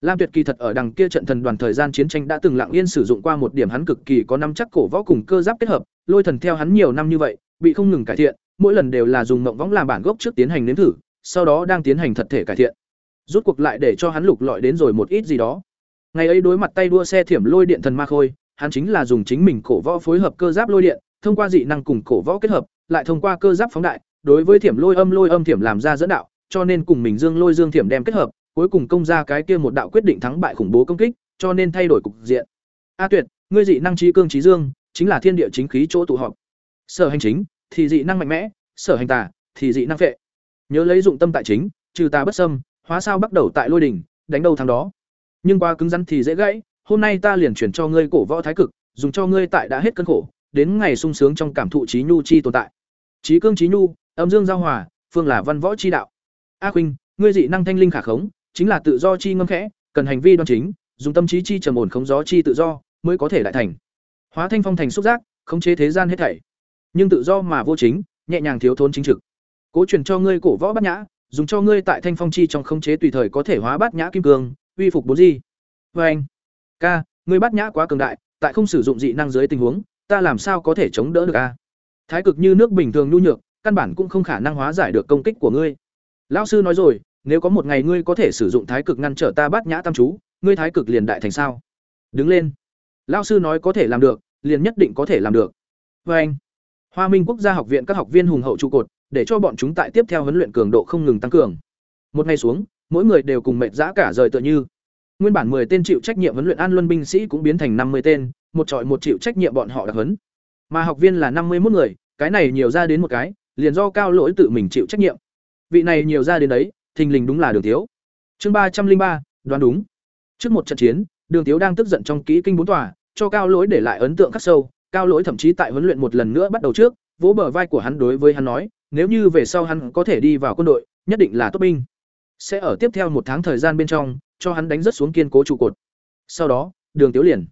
Lam tuyệt kỳ thật ở đằng kia trận thần đoàn thời gian chiến tranh đã từng lặng yên sử dụng qua một điểm hắn cực kỳ có năm chắc cổ võ cùng cơ giáp kết hợp, lôi thần theo hắn nhiều năm như vậy, bị không ngừng cải thiện, mỗi lần đều là dùng mộng võng làm bản gốc trước tiến hành nếm thử, sau đó đang tiến hành thật thể cải thiện. Rút cuộc lại để cho hắn lục lọi đến rồi một ít gì đó. Ngày ấy đối mặt tay đua xe thiểm lôi điện thần ma khôi, hắn chính là dùng chính mình cổ võ phối hợp cơ giáp lôi điện thông qua dị năng cùng cổ võ kết hợp, lại thông qua cơ giáp phóng đại, đối với thiểm lôi âm lôi âm thiểm làm ra dẫn đạo, cho nên cùng mình dương lôi dương thiểm đem kết hợp, cuối cùng công ra cái kia một đạo quyết định thắng bại khủng bố công kích, cho nên thay đổi cục diện. A tuyệt, ngươi dị năng trí cương trí dương, chính là thiên địa chính khí chỗ tụ họp. Sở hành chính, thì dị năng mạnh mẽ, sở hành tà, thì dị năng phệ. Nhớ lấy dụng tâm tại chính, trừ tà bất sâm hóa sao bắt đầu tại lôi đỉnh, đánh đầu thằng đó. Nhưng qua cứng rắn thì dễ gãy, hôm nay ta liền chuyển cho ngươi cổ võ thái cực, dùng cho ngươi tại đã hết cơn khổ đến ngày sung sướng trong cảm thụ trí nhu chi tồn tại. Trí cương trí nhu, âm dương giao hòa, phương là văn võ chi đạo. A khuynh, ngươi dị năng thanh linh khả khống, chính là tự do chi ngâm khẽ, cần hành vi đoan chính, dùng tâm trí chi trầm ổn khống gió chi tự do, mới có thể lại thành. Hóa thanh phong thành xúc giác, khống chế thế gian hết thảy. Nhưng tự do mà vô chính, nhẹ nhàng thiếu thốn chính trực. Cố truyền cho ngươi cổ võ bát nhã, dùng cho ngươi tại thanh phong chi trong khống chế tùy thời có thể hóa bát nhã kim cương, uy phục bốn di. Vê anh ca, ngươi bát nhã quá cường đại, tại không sử dụng dị năng dưới tình huống ta làm sao có thể chống đỡ được a? Thái cực như nước bình thường nhu nhược, căn bản cũng không khả năng hóa giải được công kích của ngươi. Lão sư nói rồi, nếu có một ngày ngươi có thể sử dụng thái cực ngăn trở ta bát nhã tam chú, ngươi thái cực liền đại thành sao? Đứng lên. Lão sư nói có thể làm được, liền nhất định có thể làm được. Và anh, hoa minh quốc gia học viện các học viên hùng hậu trụ cột, để cho bọn chúng tại tiếp theo huấn luyện cường độ không ngừng tăng cường. Một ngày xuống, mỗi người đều cùng mệt dã cả rời tựa như. Nguyên bản 10 tên chịu trách nhiệm huấn luyện an luân binh sĩ cũng biến thành năm mươi tên một trọi một chịu trách nhiệm bọn họ đặc huấn Mà học viên là năm mươi một người, cái này nhiều ra đến một cái, liền do cao lỗi tự mình chịu trách nhiệm. Vị này nhiều ra đến đấy, thình lình đúng là Đường thiếu. Chương ba trăm linh ba, đoán đúng. Trước một trận chiến, Đường thiếu đang tức giận trong kỹ kinh bốn tòa, cho cao lỗi để lại ấn tượng khắc sâu, cao lỗi thậm chí tại huấn luyện một lần nữa bắt đầu trước, vỗ bờ vai của hắn đối với hắn nói, nếu như về sau hắn có thể đi vào quân đội, nhất định là tốt binh. Sẽ ở tiếp theo một tháng thời gian bên trong, cho hắn đánh rất xuống kiên cố trụ cột. Sau đó, Đường Tiếu liền,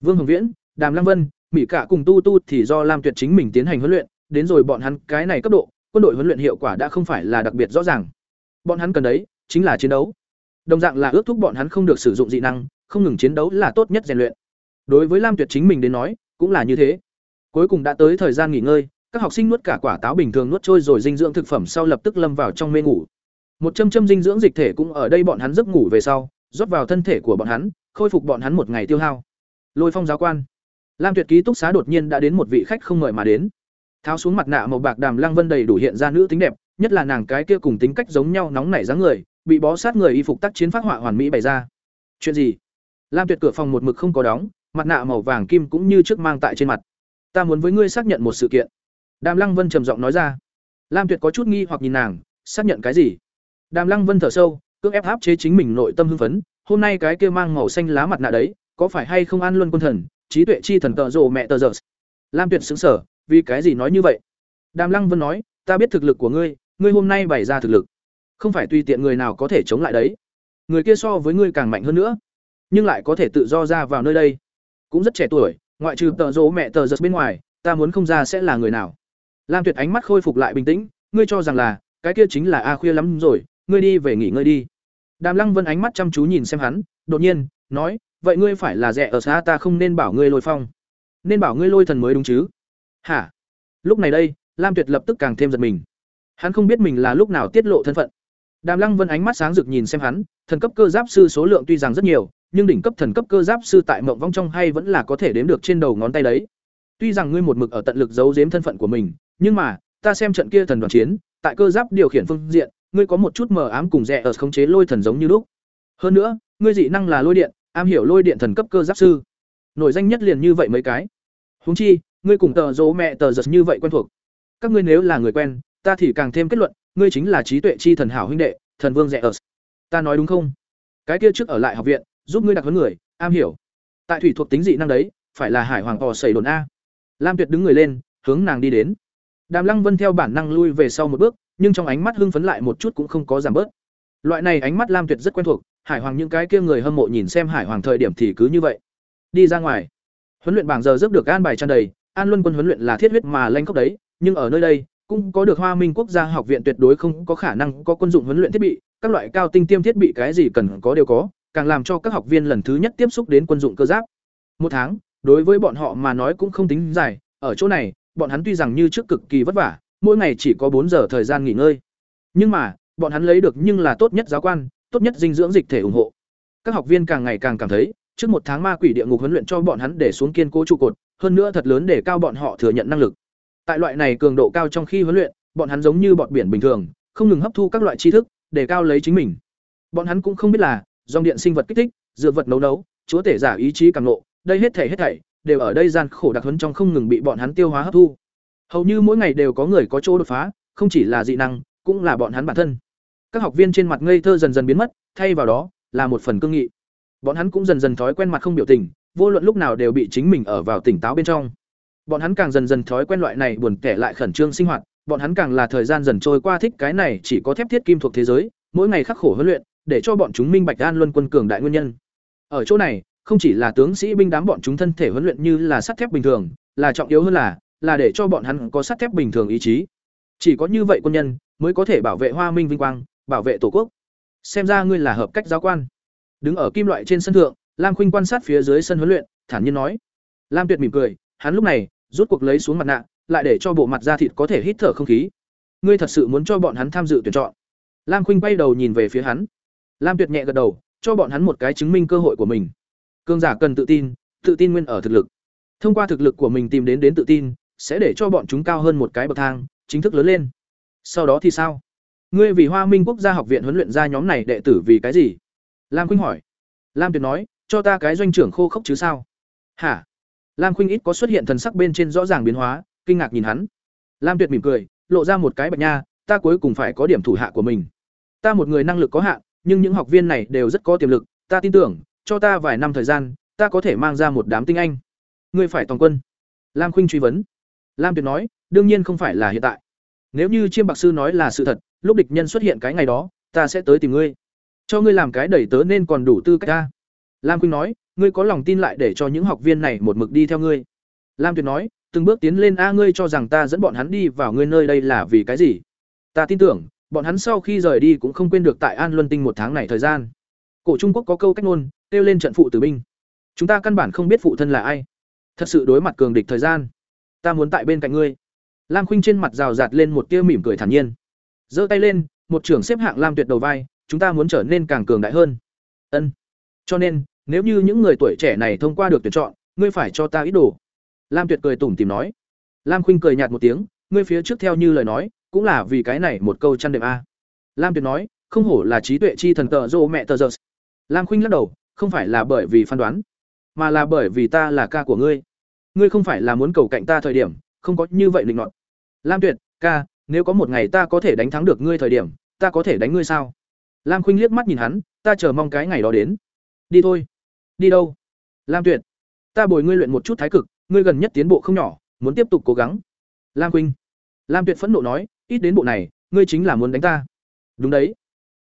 Vương Hồng Viễn, Đàm Lăng Vân, Mỹ Cả cùng Tu Tu thì do Lam Tuyệt chính mình tiến hành huấn luyện, đến rồi bọn hắn cái này cấp độ, quân đội huấn luyện hiệu quả đã không phải là đặc biệt rõ ràng. Bọn hắn cần đấy chính là chiến đấu. Đồng dạng là ước thúc bọn hắn không được sử dụng dị năng, không ngừng chiến đấu là tốt nhất rèn luyện. Đối với Lam Tuyệt chính mình đến nói, cũng là như thế. Cuối cùng đã tới thời gian nghỉ ngơi, các học sinh nuốt cả quả táo bình thường nuốt trôi rồi dinh dưỡng thực phẩm sau lập tức lâm vào trong mê ngủ. Một châm châm dinh dưỡng dịch thể cũng ở đây bọn hắn giấc ngủ về sau, rót vào thân thể của bọn hắn, khôi phục bọn hắn một ngày tiêu hao. Lôi Phong giáo quan, Lam Tuyệt ký túc xá đột nhiên đã đến một vị khách không mời mà đến. Tháo xuống mặt nạ màu bạc đàm Lăng Vân đầy đủ hiện ra nữ tính đẹp, nhất là nàng cái kia cùng tính cách giống nhau nóng nảy dáng người, bị bó sát người y phục tác chiến phát họa hoàn mỹ bày ra. Chuyện gì? Lam Tuyệt cửa phòng một mực không có đóng, mặt nạ màu vàng kim cũng như trước mang tại trên mặt. Ta muốn với ngươi xác nhận một sự kiện. Đàm Lăng Vân trầm giọng nói ra. Lam Tuyệt có chút nghi hoặc nhìn nàng, xác nhận cái gì? Đàm Lăng Vân thở sâu, cưỡng ép áp chế chính mình nội tâm hưng phấn, hôm nay cái kia mang màu xanh lá mặt nạ đấy, có phải hay không an luân quân thần, trí tuệ chi thần tợ rộ mẹ tờ giờ. Lam Tuyệt xứng sở, vì cái gì nói như vậy? Đàm Lăng Vân nói, ta biết thực lực của ngươi, ngươi hôm nay bày ra thực lực, không phải tùy tiện người nào có thể chống lại đấy. Người kia so với ngươi càng mạnh hơn nữa, nhưng lại có thể tự do ra vào nơi đây. Cũng rất trẻ tuổi, ngoại trừ tợ rỗ mẹ tờ giật bên ngoài, ta muốn không ra sẽ là người nào. Lam Tuyệt ánh mắt khôi phục lại bình tĩnh, ngươi cho rằng là, cái kia chính là a khuya lắm rồi, ngươi đi về nghỉ ngơi đi. Đàm Lăng Vân ánh mắt chăm chú nhìn xem hắn, đột nhiên nói, vậy ngươi phải là rẻ ở xa ta không nên bảo ngươi lôi phong, nên bảo ngươi lôi thần mới đúng chứ? Hả? Lúc này đây, Lam Tuyệt lập tức càng thêm giật mình. Hắn không biết mình là lúc nào tiết lộ thân phận. Đàm Lăng Vân ánh mắt sáng rực nhìn xem hắn, thần cấp cơ giáp sư số lượng tuy rằng rất nhiều, nhưng đỉnh cấp thần cấp cơ giáp sư tại mộng vong trong hay vẫn là có thể đếm được trên đầu ngón tay đấy. Tuy rằng ngươi một mực ở tận lực giấu giếm thân phận của mình, nhưng mà, ta xem trận kia thần đoàn chiến, tại cơ giáp điều khiển phương diện, ngươi có một chút mờ ám cùng rẻ ở khống chế lôi thần giống như lúc. Hơn nữa, ngươi dị năng là lôi điện, am hiểu lôi điện thần cấp cơ giáp sư. Nổi danh nhất liền như vậy mấy cái. Huống chi, ngươi cùng tờ dỗ mẹ tờ giật như vậy quen thuộc. Các ngươi nếu là người quen, ta thì càng thêm kết luận, ngươi chính là trí tuệ chi thần hảo huynh đệ, thần vương rẻ ở. Ta nói đúng không? Cái kia trước ở lại học viện, giúp ngươi đặc huấn người, am hiểu. Tại thủy thuộc tính dị năng đấy, phải là hải hoàng tò sẩy đồn a. Lam Tuyệt đứng người lên, hướng nàng đi đến. Đàm Lăng Vân theo bản năng lui về sau một bước, nhưng trong ánh mắt hưng phấn lại một chút cũng không có giảm bớt. Loại này ánh mắt Lam Tuyệt rất quen thuộc, Hải Hoàng những cái kia người hâm mộ nhìn xem Hải Hoàng thời điểm thì cứ như vậy. Đi ra ngoài. Huấn luyện bảng giờ giấc được an bài tràn đầy, An Luân quân huấn luyện là thiết huyết mà lanh cốc đấy, nhưng ở nơi đây cũng có được Hoa Minh quốc gia học viện tuyệt đối không có khả năng có quân dụng huấn luyện thiết bị, các loại cao tinh tiêm thiết bị cái gì cần có đều có, càng làm cho các học viên lần thứ nhất tiếp xúc đến quân dụng cơ giáp. Một tháng, đối với bọn họ mà nói cũng không tính dài, ở chỗ này, bọn hắn tuy rằng như trước cực kỳ vất vả, mỗi ngày chỉ có bốn giờ thời gian nghỉ ngơi. Nhưng mà, bọn hắn lấy được nhưng là tốt nhất giáo quan, tốt nhất dinh dưỡng dịch thể ủng hộ. Các học viên càng ngày càng cảm thấy, trước một tháng ma quỷ địa ngục huấn luyện cho bọn hắn để xuống kiên cố trụ cột, hơn nữa thật lớn để cao bọn họ thừa nhận năng lực. Tại loại này cường độ cao trong khi huấn luyện, bọn hắn giống như bọt biển bình thường, không ngừng hấp thu các loại tri thức, để cao lấy chính mình. Bọn hắn cũng không biết là, dòng điện sinh vật kích thích, dược vật nấu nấu, chúa tể giả ý chí càng nộ, đây hết thảy hết thảy đều ở đây gian khổ đặc huấn trong không ngừng bị bọn hắn tiêu hóa hấp thu. Hầu như mỗi ngày đều có người có chỗ đột phá, không chỉ là dị năng, cũng là bọn hắn bản thân. Các học viên trên mặt ngây thơ dần dần biến mất, thay vào đó là một phần cương nghị. Bọn hắn cũng dần dần thói quen mặt không biểu tình, vô luận lúc nào đều bị chính mình ở vào tỉnh táo bên trong. Bọn hắn càng dần dần thói quen loại này buồn kẻ lại khẩn trương sinh hoạt, bọn hắn càng là thời gian dần trôi qua thích cái này chỉ có thép thiết kim thuộc thế giới, mỗi ngày khắc khổ huấn luyện, để cho bọn chúng minh bạch an luân quân cường đại nguyên nhân. Ở chỗ này, không chỉ là tướng sĩ binh đám bọn chúng thân thể huấn luyện như là sắt thép bình thường, là trọng yếu hơn là là để cho bọn hắn có sắt thép bình thường ý chí. Chỉ có như vậy quân nhân mới có thể bảo vệ Hoa Minh vinh quang, bảo vệ Tổ quốc. Xem ra ngươi là hợp cách giáo quan. Đứng ở kim loại trên sân thượng, Lam Khuynh quan sát phía dưới sân huấn luyện, thản nhiên nói. Lam Tuyệt mỉm cười, hắn lúc này rút cuộc lấy xuống mặt nạ, lại để cho bộ mặt da thịt có thể hít thở không khí. Ngươi thật sự muốn cho bọn hắn tham dự tuyển chọn? Lam Khuynh bay đầu nhìn về phía hắn. Lam Tuyệt nhẹ gật đầu, cho bọn hắn một cái chứng minh cơ hội của mình. Cương giả cần tự tin, tự tin nguyên ở thực lực. Thông qua thực lực của mình tìm đến đến tự tin, sẽ để cho bọn chúng cao hơn một cái bậc thang, chính thức lớn lên. Sau đó thì sao? Ngươi vì Hoa Minh Quốc gia học viện huấn luyện ra nhóm này đệ tử vì cái gì? Lam Khuynh hỏi. Lam Tuyệt nói, cho ta cái doanh trưởng khô khốc chứ sao? Hả? lam khuynh ít có xuất hiện thần sắc bên trên rõ ràng biến hóa kinh ngạc nhìn hắn lam tuyệt mỉm cười lộ ra một cái bạch nha ta cuối cùng phải có điểm thủ hạ của mình ta một người năng lực có hạn nhưng những học viên này đều rất có tiềm lực ta tin tưởng cho ta vài năm thời gian ta có thể mang ra một đám tinh anh ngươi phải toàn quân lam khuynh truy vấn lam tuyệt nói đương nhiên không phải là hiện tại nếu như chiêm bạc sư nói là sự thật, lúc địch nhân xuất hiện cái ngày đó, ta sẽ tới tìm ngươi. Cho ngươi làm cái đẩy tớ nên còn đủ tư cách ta. Lam khuynh nói, ngươi có lòng tin lại để cho những học viên này một mực đi theo ngươi. Lam tuyệt nói, từng bước tiến lên, a, ngươi cho rằng ta dẫn bọn hắn đi vào ngươi nơi đây là vì cái gì? Ta tin tưởng, bọn hắn sau khi rời đi cũng không quên được tại an luân tinh một tháng này thời gian. Cổ trung quốc có câu cách ngôn, kêu lên trận phụ tử binh. Chúng ta căn bản không biết phụ thân là ai. Thật sự đối mặt cường địch thời gian, ta muốn tại bên cạnh ngươi lam khuynh trên mặt rào rạt lên một tia mỉm cười thản nhiên. Giơ tay lên, một trưởng xếp hạng lam tuyệt đầu vai, chúng ta muốn trở nên càng cường đại hơn. Ân. Cho nên, nếu như những người tuổi trẻ này thông qua được tuyển chọn, ngươi phải cho ta ít đồ. Lam tuyệt cười tủm tìm nói. Lam khuynh cười nhạt một tiếng, ngươi phía trước theo như lời nói, cũng là vì cái này một câu chăn đệm a. Lam tuyệt nói, không hổ là trí tuệ chi thần tợ dô mẹ tờ giờ lam khuynh lắc đầu, không phải là bởi vì phán đoán, mà là bởi vì ta là ca của ngươi. Ngươi không phải là muốn cầu cạnh ta thời điểm, không có như vậy định luận lam tuyệt, ca, nếu có một ngày ta có thể đánh thắng được ngươi thời điểm, ta có thể đánh ngươi sao? Lam khuynh liếc mắt nhìn hắn, ta chờ mong cái ngày đó đến. Đi thôi. Đi đâu? Lam tuyệt, ta bồi ngươi luyện một chút thái cực, ngươi gần nhất tiến bộ không nhỏ, muốn tiếp tục cố gắng. Lam khuynh, lam tuyệt phẫn nộ nói, ít đến bộ này, ngươi chính là muốn đánh ta. Đúng đấy.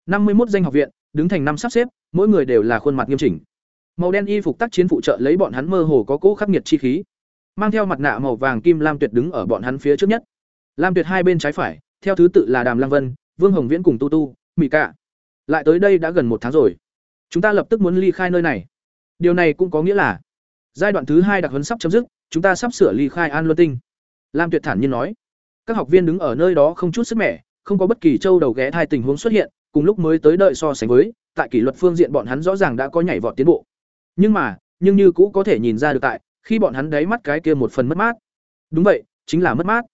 Năm mươi một danh học viện, đứng thành năm sắp xếp, mỗi người đều là khuôn mặt nghiêm chỉnh. Màu đen y phục tác chiến phụ trợ lấy bọn hắn mơ hồ có cỗ khắc nghiệt chi khí. Mang theo mặt nạ màu vàng kim lam tuyệt đứng ở bọn hắn phía trước nhất lam tuyệt hai bên trái phải, theo thứ tự là đàm lăng vân, vương hồng viễn cùng tu tu, Mị cạ. Lại tới đây đã gần một tháng rồi. Chúng ta lập tức muốn ly khai nơi này. Điều này cũng có nghĩa là, giai đoạn thứ hai đặc huấn sắp chấm dứt, chúng ta sắp sửa ly khai an luân tinh. Lam tuyệt thản nhiên nói. Các học viên đứng ở nơi đó không chút sức mẻ, không có bất kỳ châu đầu ghé thai tình huống xuất hiện, cùng lúc mới tới đợi so sánh với, tại kỷ luật phương diện bọn hắn rõ ràng đã có nhảy vọt tiến bộ. Nhưng mà, nhưng như cũ có thể nhìn ra được tại, khi bọn hắn đáy mắt cái kia một phần mất mát. Đúng vậy, chính là mất mát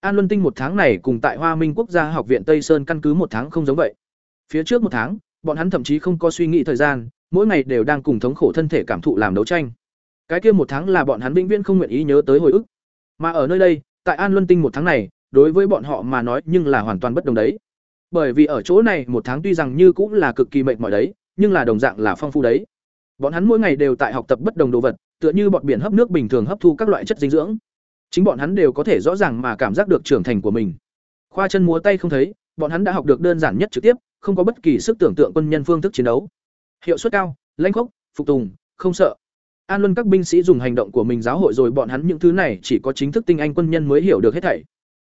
an luân tinh một tháng này cùng tại hoa minh quốc gia học viện tây sơn căn cứ một tháng không giống vậy. Phía trước một tháng, bọn hắn thậm chí không có suy nghĩ thời gian, mỗi ngày đều đang cùng thống khổ thân thể cảm thụ làm đấu tranh. Cái kia một tháng là bọn hắn vĩnh viễn không nguyện ý nhớ tới hồi ức. Mà ở nơi đây, tại an luân tinh một tháng này, đối với bọn họ mà nói nhưng là hoàn toàn bất đồng đấy. Bởi vì ở chỗ này một tháng tuy rằng như cũng là cực kỳ mệt mỏi đấy, nhưng là đồng dạng là phong phú đấy. Bọn hắn mỗi ngày đều tại học tập bất đồng đồ vật, tựa như bọn biển hấp nước bình thường hấp thu các loại chất dinh dưỡng chính bọn hắn đều có thể rõ ràng mà cảm giác được trưởng thành của mình. Khoa chân múa tay không thấy, bọn hắn đã học được đơn giản nhất trực tiếp, không có bất kỳ sức tưởng tượng quân nhân phương thức chiến đấu. Hiệu suất cao, lãnh khốc, phục tùng, không sợ. An luân các binh sĩ dùng hành động của mình giáo hội rồi bọn hắn những thứ này chỉ có chính thức tinh anh quân nhân mới hiểu được hết thảy.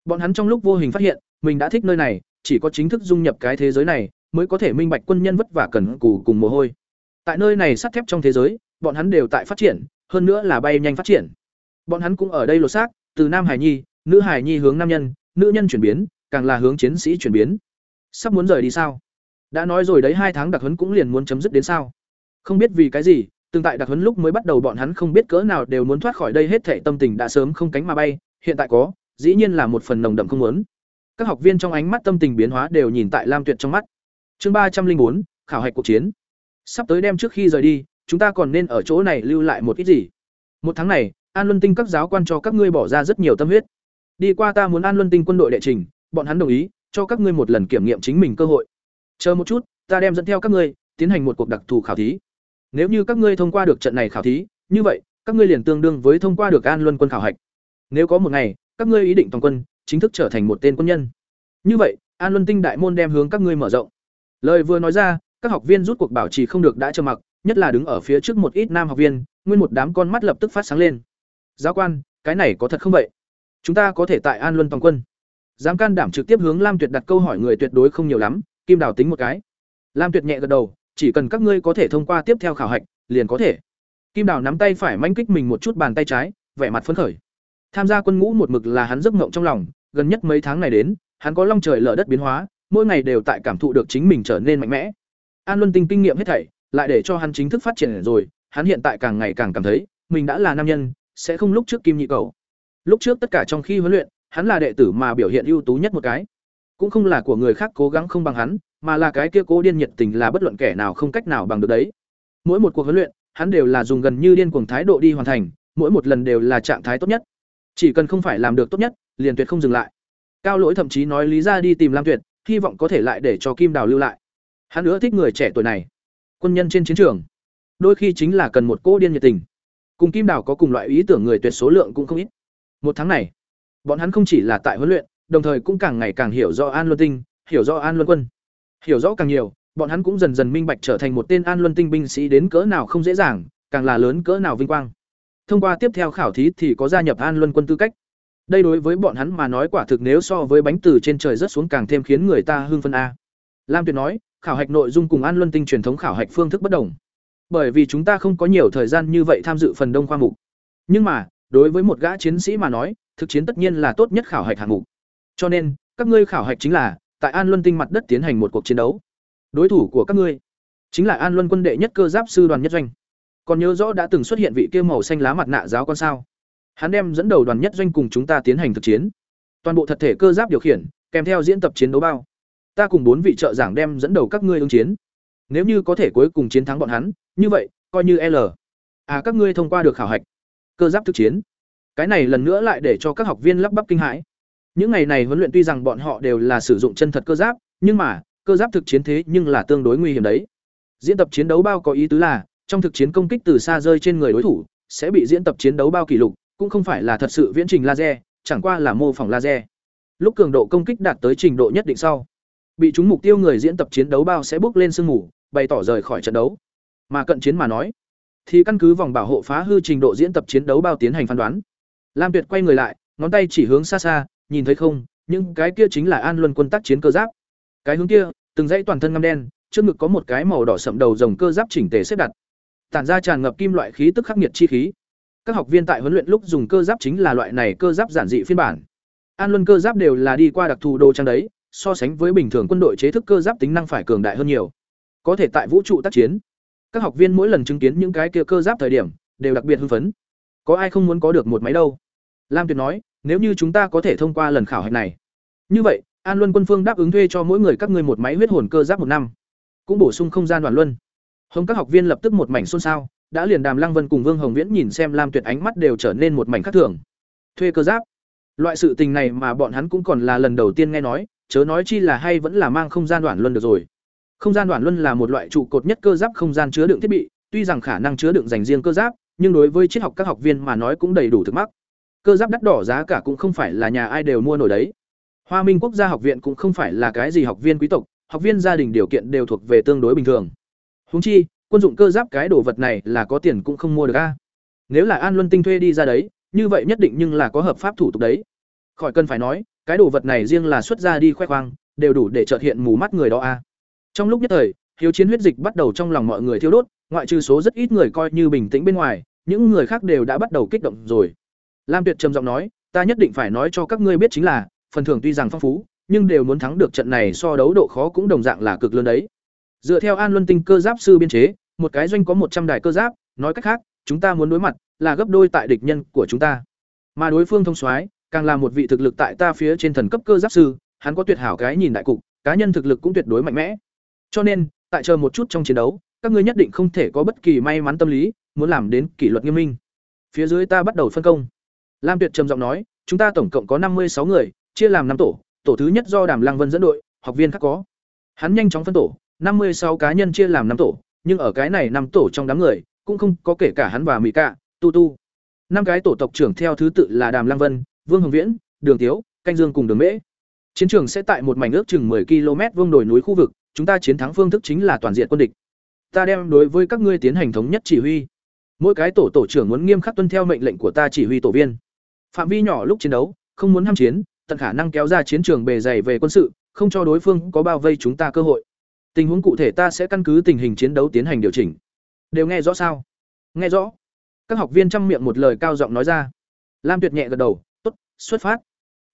Bọn hắn trong lúc vô hình phát hiện, mình đã thích nơi này, chỉ có chính thức dung nhập cái thế giới này, mới có thể minh bạch quân nhân vất vả cần cù cùng mồ hôi. Tại nơi này sắt thép trong thế giới, bọn hắn đều tại phát triển, hơn nữa là bay nhanh phát triển bọn hắn cũng ở đây lột xác, từ nam hải nhi, nữ hải nhi hướng nam nhân, nữ nhân chuyển biến, càng là hướng chiến sĩ chuyển biến. Sắp muốn rời đi sao? Đã nói rồi đấy, hai tháng đặc huấn cũng liền muốn chấm dứt đến sao? Không biết vì cái gì từng tại đặc huấn lúc mới bắt đầu bọn hắn không biết cỡ nào đều muốn thoát khỏi đây, hết thệ tâm tình đã sớm không cánh mà bay, hiện tại có, dĩ nhiên là một phần nồng đậm không muốn. Các học viên trong ánh mắt tâm tình biến hóa đều nhìn tại lam tuyệt trong mắt. Chương ba trăm linh bốn, khảo hạch cuộc chiến. Sắp tới đêm trước khi rời đi, chúng ta còn nên ở chỗ này lưu lại một ít gì? Một tháng này an luân tinh các giáo quan cho các ngươi bỏ ra rất nhiều tâm huyết. Đi qua ta muốn an luân tinh quân đội đệ trình, bọn hắn đồng ý, cho các ngươi một lần kiểm nghiệm chính mình cơ hội. Chờ một chút, ta đem dẫn theo các ngươi, tiến hành một cuộc đặc thù khảo thí. Nếu như các ngươi thông qua được trận này khảo thí, như vậy, các ngươi liền tương đương với thông qua được an luân quân khảo hạch. Nếu có một ngày, các ngươi ý định toàn quân, chính thức trở thành một tên quân nhân. Như vậy, an luân tinh đại môn đem hướng các ngươi mở rộng. Lời vừa nói ra, các học viên rút cuộc bảo trì không được đã trơ mặc, nhất là đứng ở phía trước một ít nam học viên, nguyên một đám con mắt lập tức phát sáng lên giáo quan, cái này có thật không vậy? Chúng ta có thể tại an luân toàn quân. Dám can đảm trực tiếp hướng lam tuyệt đặt câu hỏi người tuyệt đối không nhiều lắm, kim đào tính một cái. Lam tuyệt nhẹ gật đầu, chỉ cần các ngươi có thể thông qua tiếp theo khảo hạch, liền có thể. Kim đào nắm tay phải manh kích mình một chút bàn tay trái, vẻ mặt phấn khởi. Tham gia quân ngũ một mực là hắn giấc ngộng trong lòng, gần nhất mấy tháng này đến, hắn có long trời lở đất biến hóa, mỗi ngày đều tại cảm thụ được chính mình trở nên mạnh mẽ. An luân tinh kinh nghiệm hết thảy, lại để cho hắn chính thức phát triển rồi, hắn hiện tại càng ngày càng cảm thấy, mình đã là nam nhân sẽ không lúc trước kim nhị cầu lúc trước tất cả trong khi huấn luyện hắn là đệ tử mà biểu hiện ưu tú nhất một cái cũng không là của người khác cố gắng không bằng hắn mà là cái kia cố điên nhiệt tình là bất luận kẻ nào không cách nào bằng được đấy mỗi một cuộc huấn luyện hắn đều là dùng gần như điên cuồng thái độ đi hoàn thành mỗi một lần đều là trạng thái tốt nhất. Chỉ cần không phải làm được tốt nhất, liền tuyệt không dừng lại. Cao Lỗi thậm chí nói lý ra đi tìm Lam Tuyệt, hy vọng có thể lại để cho Kim Đào lưu lại. Hắn nữa thích người trẻ tuổi này. Quân nhân trên chiến trường, đôi khi chính là cần một cô điên nhiệt tình. Cùng Kim Đào có cùng loại ý tưởng người tuyệt số lượng cũng không ít. Một tháng này, bọn hắn không chỉ là tại huấn luyện, đồng thời cũng càng ngày càng hiểu rõ An Luân Tinh, hiểu rõ An Luân Quân. Hiểu rõ càng nhiều, bọn hắn cũng dần dần minh bạch trở thành một tên An Luân Tinh binh sĩ đến cỡ nào không dễ dàng, càng là lớn cỡ nào vinh quang. Thông qua tiếp theo khảo thí thì có gia nhập An Luân Quân tư cách. Đây đối với bọn hắn mà nói quả thực nếu so với bánh từ trên trời rất xuống càng thêm khiến người ta hưng phấn a. Lam Tuyệt nói, khảo hạch nội dung cùng An Luân Tinh truyền thống khảo hạch phương thức bất đồng. Bởi vì chúng ta không có nhiều thời gian như vậy tham dự phần đông khoa mục. Nhưng mà, đối với một gã chiến sĩ mà nói, thực chiến tất nhiên là tốt nhất khảo hạch hạng mục. Cho nên, các ngươi khảo hạch chính là tại An Luân Tinh mặt đất tiến hành một cuộc chiến đấu. Đối thủ của các ngươi chính là An Luân quân đệ nhất cơ giáp sư đoàn nhất doanh. Còn nhớ rõ đã từng xuất hiện vị kia màu xanh lá mặt nạ giáo con sao? Hắn đem dẫn đầu đoàn nhất doanh cùng chúng ta tiến hành thực chiến. Toàn bộ thật thể cơ giáp điều khiển, kèm theo diễn tập chiến đấu bao. Ta cùng bốn vị trợ giảng đem dẫn đầu các ngươi ứng chiến. Nếu như có thể cuối cùng chiến thắng bọn hắn, như vậy, coi như L. À các ngươi thông qua được khảo hạch. Cơ giáp thực chiến. Cái này lần nữa lại để cho các học viên lắp bắp kinh hãi. Những ngày này huấn luyện tuy rằng bọn họ đều là sử dụng chân thật cơ giáp, nhưng mà, cơ giáp thực chiến thế nhưng là tương đối nguy hiểm đấy. Diễn tập chiến đấu bao có ý tứ là, trong thực chiến công kích từ xa rơi trên người đối thủ, sẽ bị diễn tập chiến đấu bao kỷ lục, cũng không phải là thật sự viễn trình laser, chẳng qua là mô phỏng laser. Lúc cường độ công kích đạt tới trình độ nhất định sau, bị chúng mục tiêu người diễn tập chiến đấu bao sẽ bước lên sương mù, bày tỏ rời khỏi trận đấu. Mà cận chiến mà nói, thì căn cứ vòng bảo hộ phá hư trình độ diễn tập chiến đấu bao tiến hành phán đoán. Lam Tuyệt quay người lại, ngón tay chỉ hướng xa xa, nhìn thấy không, những cái kia chính là An Luân quân tác chiến cơ giáp. Cái hướng kia, từng dãy toàn thân ngăm đen, trước ngực có một cái màu đỏ sậm đầu rồng cơ giáp chỉnh tề xếp đặt. Tản ra tràn ngập kim loại khí tức khắc nghiệt chi khí. Các học viên tại huấn luyện lúc dùng cơ giáp chính là loại này cơ giáp giản dị phiên bản. An Luân cơ giáp đều là đi qua đặc thù đồ trang đấy, so sánh với bình thường quân đội chế thức cơ giáp tính năng phải cường đại hơn nhiều. Có thể tại vũ trụ tác chiến. Các học viên mỗi lần chứng kiến những cái kia cơ giáp thời điểm, đều đặc biệt hưng phấn. Có ai không muốn có được một máy đâu? Lam Tuyệt nói, nếu như chúng ta có thể thông qua lần khảo hạch này, như vậy, An Luân quân phương đáp ứng thuê cho mỗi người các ngươi một máy huyết hồn cơ giáp một năm, cũng bổ sung không gian đoàn luân. Hồng các học viên lập tức một mảnh xôn xao, đã liền Đàm Lăng Vân cùng Vương Hồng Viễn nhìn xem Lam Tuyệt ánh mắt đều trở nên một mảnh khác thường. Thuê cơ giáp. Loại sự tình này mà bọn hắn cũng còn là lần đầu tiên nghe nói, chớ nói chi là hay vẫn là mang không gian đoạn luân được rồi. Không gian đoạn luân là một loại trụ cột nhất cơ giáp không gian chứa đựng thiết bị, tuy rằng khả năng chứa đựng dành riêng cơ giáp, nhưng đối với triết học các học viên mà nói cũng đầy đủ thực mắc. Cơ giáp đắt đỏ giá cả cũng không phải là nhà ai đều mua nổi đấy. Hoa Minh Quốc gia học viện cũng không phải là cái gì học viên quý tộc, học viên gia đình điều kiện đều thuộc về tương đối bình thường. Huống chi, quân dụng cơ giáp cái đồ vật này là có tiền cũng không mua được a. Nếu là An Luân Tinh thuê đi ra đấy, như vậy nhất định nhưng là có hợp pháp thủ tục đấy. Khỏi cần phải nói, cái đồ vật này riêng là xuất ra đi khoe khoang, đều đủ để chợt hiện mù mắt người đó a. Trong lúc nhất thời, hiếu chiến huyết dịch bắt đầu trong lòng mọi người thiêu đốt, ngoại trừ số rất ít người coi như bình tĩnh bên ngoài, những người khác đều đã bắt đầu kích động rồi. Lam Tuyệt trầm giọng nói, ta nhất định phải nói cho các ngươi biết chính là, phần thưởng tuy rằng phong phú, nhưng đều muốn thắng được trận này so đấu độ khó cũng đồng dạng là cực lớn đấy. Dựa theo An Luân Tinh cơ giáp sư biên chế, một cái doanh có một trăm đài cơ giáp, nói cách khác, chúng ta muốn đối mặt là gấp đôi tại địch nhân của chúng ta. Mà đối phương thông soái, càng là một vị thực lực tại ta phía trên thần cấp cơ giáp sư, hắn có tuyệt hảo cái nhìn đại cục, cá nhân thực lực cũng tuyệt đối mạnh mẽ. Cho nên, tại chờ một chút trong chiến đấu, các ngươi nhất định không thể có bất kỳ may mắn tâm lý, muốn làm đến kỷ luật nghiêm minh. Phía dưới ta bắt đầu phân công. Lam Tuyệt trầm giọng nói, chúng ta tổng cộng có năm mươi sáu người, chia làm năm tổ, tổ thứ nhất do Đàm Lăng Vân dẫn đội, học viên khác có. Hắn nhanh chóng phân tổ, năm mươi sáu cá nhân chia làm năm tổ, nhưng ở cái này năm tổ trong đám người, cũng không có kể cả hắn và Mỹ Cạ, Tu Tu. Năm cái tổ tộc trưởng theo thứ tự là Đàm Lăng Vân, Vương Hồng Viễn, Đường Tiếu, Canh Dương cùng Đường Mễ. Chiến trường sẽ tại một mảnh ước chừng 10 km vuông đồi núi khu vực, chúng ta chiến thắng phương thức chính là toàn diện quân địch. Ta đem đối với các ngươi tiến hành thống nhất chỉ huy. Mỗi cái tổ tổ trưởng muốn nghiêm khắc tuân theo mệnh lệnh của ta chỉ huy tổ viên. Phạm vi nhỏ lúc chiến đấu, không muốn ham chiến, tận khả năng kéo ra chiến trường bề dày về quân sự, không cho đối phương có bao vây chúng ta cơ hội. Tình huống cụ thể ta sẽ căn cứ tình hình chiến đấu tiến hành điều chỉnh. Đều nghe rõ sao? Nghe rõ. Các học viên chăm miệng một lời cao giọng nói ra. Lam Tuyệt nhẹ gật đầu, "Tốt, xuất phát."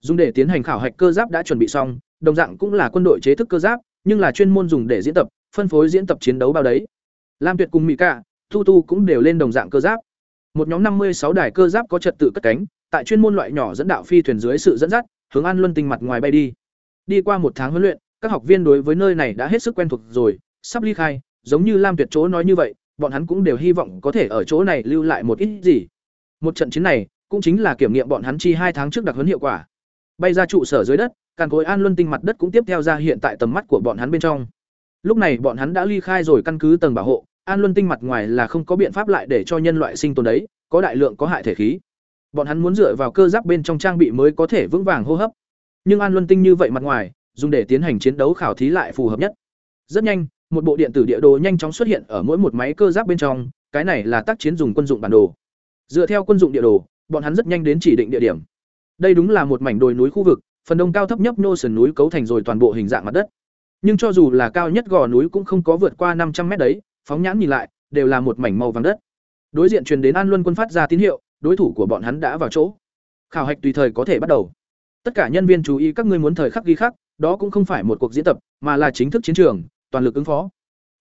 Dùng để tiến hành khảo hạch cơ giáp đã chuẩn bị xong, đồng dạng cũng là quân đội chế thức cơ giáp, nhưng là chuyên môn dùng để diễn tập, phân phối diễn tập chiến đấu bao đấy. Lam Tuyệt cùng Mỹ Cả, Tu Tu cũng đều lên đồng dạng cơ giáp. Một nhóm năm mươi sáu đài cơ giáp có trật tự cất cánh, tại chuyên môn loại nhỏ dẫn đạo phi thuyền dưới sự dẫn dắt, hướng An Luân Tinh mặt ngoài bay đi. Đi qua một tháng huấn luyện, các học viên đối với nơi này đã hết sức quen thuộc rồi, sắp ly khai, giống như Lam Tuyệt chỗ nói như vậy, bọn hắn cũng đều hy vọng có thể ở chỗ này lưu lại một ít gì. Một trận chiến này, cũng chính là kiểm nghiệm bọn hắn chi hai tháng trước đặc huấn hiệu quả. Bay ra trụ sở dưới đất, càn cối An Luân tinh mặt đất cũng tiếp theo ra hiện tại tầm mắt của bọn hắn bên trong. Lúc này bọn hắn đã ly khai rồi căn cứ tầng bảo hộ, An Luân tinh mặt ngoài là không có biện pháp lại để cho nhân loại sinh tồn đấy, có đại lượng có hại thể khí. Bọn hắn muốn dựa vào cơ giáp bên trong trang bị mới có thể vững vàng hô hấp. Nhưng An Luân tinh như vậy mặt ngoài, dùng để tiến hành chiến đấu khảo thí lại phù hợp nhất. Rất nhanh, một bộ điện tử địa đồ nhanh chóng xuất hiện ở mỗi một máy cơ giáp bên trong, cái này là tác chiến dùng quân dụng bản đồ. Dựa theo quân dụng địa đồ, bọn hắn rất nhanh đến chỉ định địa điểm. Đây đúng là một mảnh đồi núi khu vực, phần đông cao thấp nhấp nhô sườn núi cấu thành rồi toàn bộ hình dạng mặt đất. Nhưng cho dù là cao nhất gò núi cũng không có vượt qua năm trăm mét đấy, phóng nhãn nhìn lại, đều là một mảnh màu vàng đất. Đối diện truyền đến An Luân quân phát ra tín hiệu, đối thủ của bọn hắn đã vào chỗ. Khảo hạch tùy thời có thể bắt đầu. Tất cả nhân viên chú ý các ngươi muốn thời khắc ghi khắc, đó cũng không phải một cuộc diễn tập, mà là chính thức chiến trường, toàn lực ứng phó.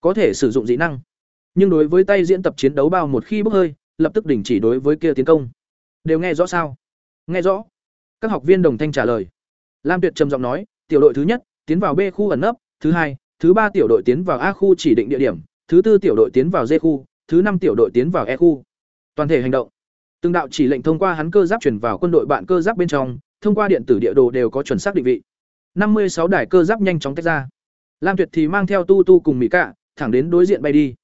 Có thể sử dụng dị năng. Nhưng đối với tay diễn tập chiến đấu bao một khi bốc hơi, lập tức đình chỉ đối với kia tiến công. Đều nghe rõ sao? Nghe rõ. Các học viên đồng thanh trả lời. Lam Tuyệt trầm giọng nói, tiểu đội thứ nhất tiến vào B khu ẩn nấp, thứ hai, thứ ba tiểu đội tiến vào A khu chỉ định địa điểm, thứ tư tiểu đội tiến vào D khu, thứ năm tiểu đội tiến vào E khu. Toàn thể hành động. Từng đạo chỉ lệnh thông qua hắn cơ giáp truyền vào quân đội bạn cơ giáp bên trong, thông qua điện tử địa đồ đều có chuẩn xác định vị. năm mươi sáu đài cơ giáp nhanh chóng tách ra. Lam Tuyệt thì mang theo Tu Tu cùng Mỹ Cạ, thẳng đến đối diện bay đi.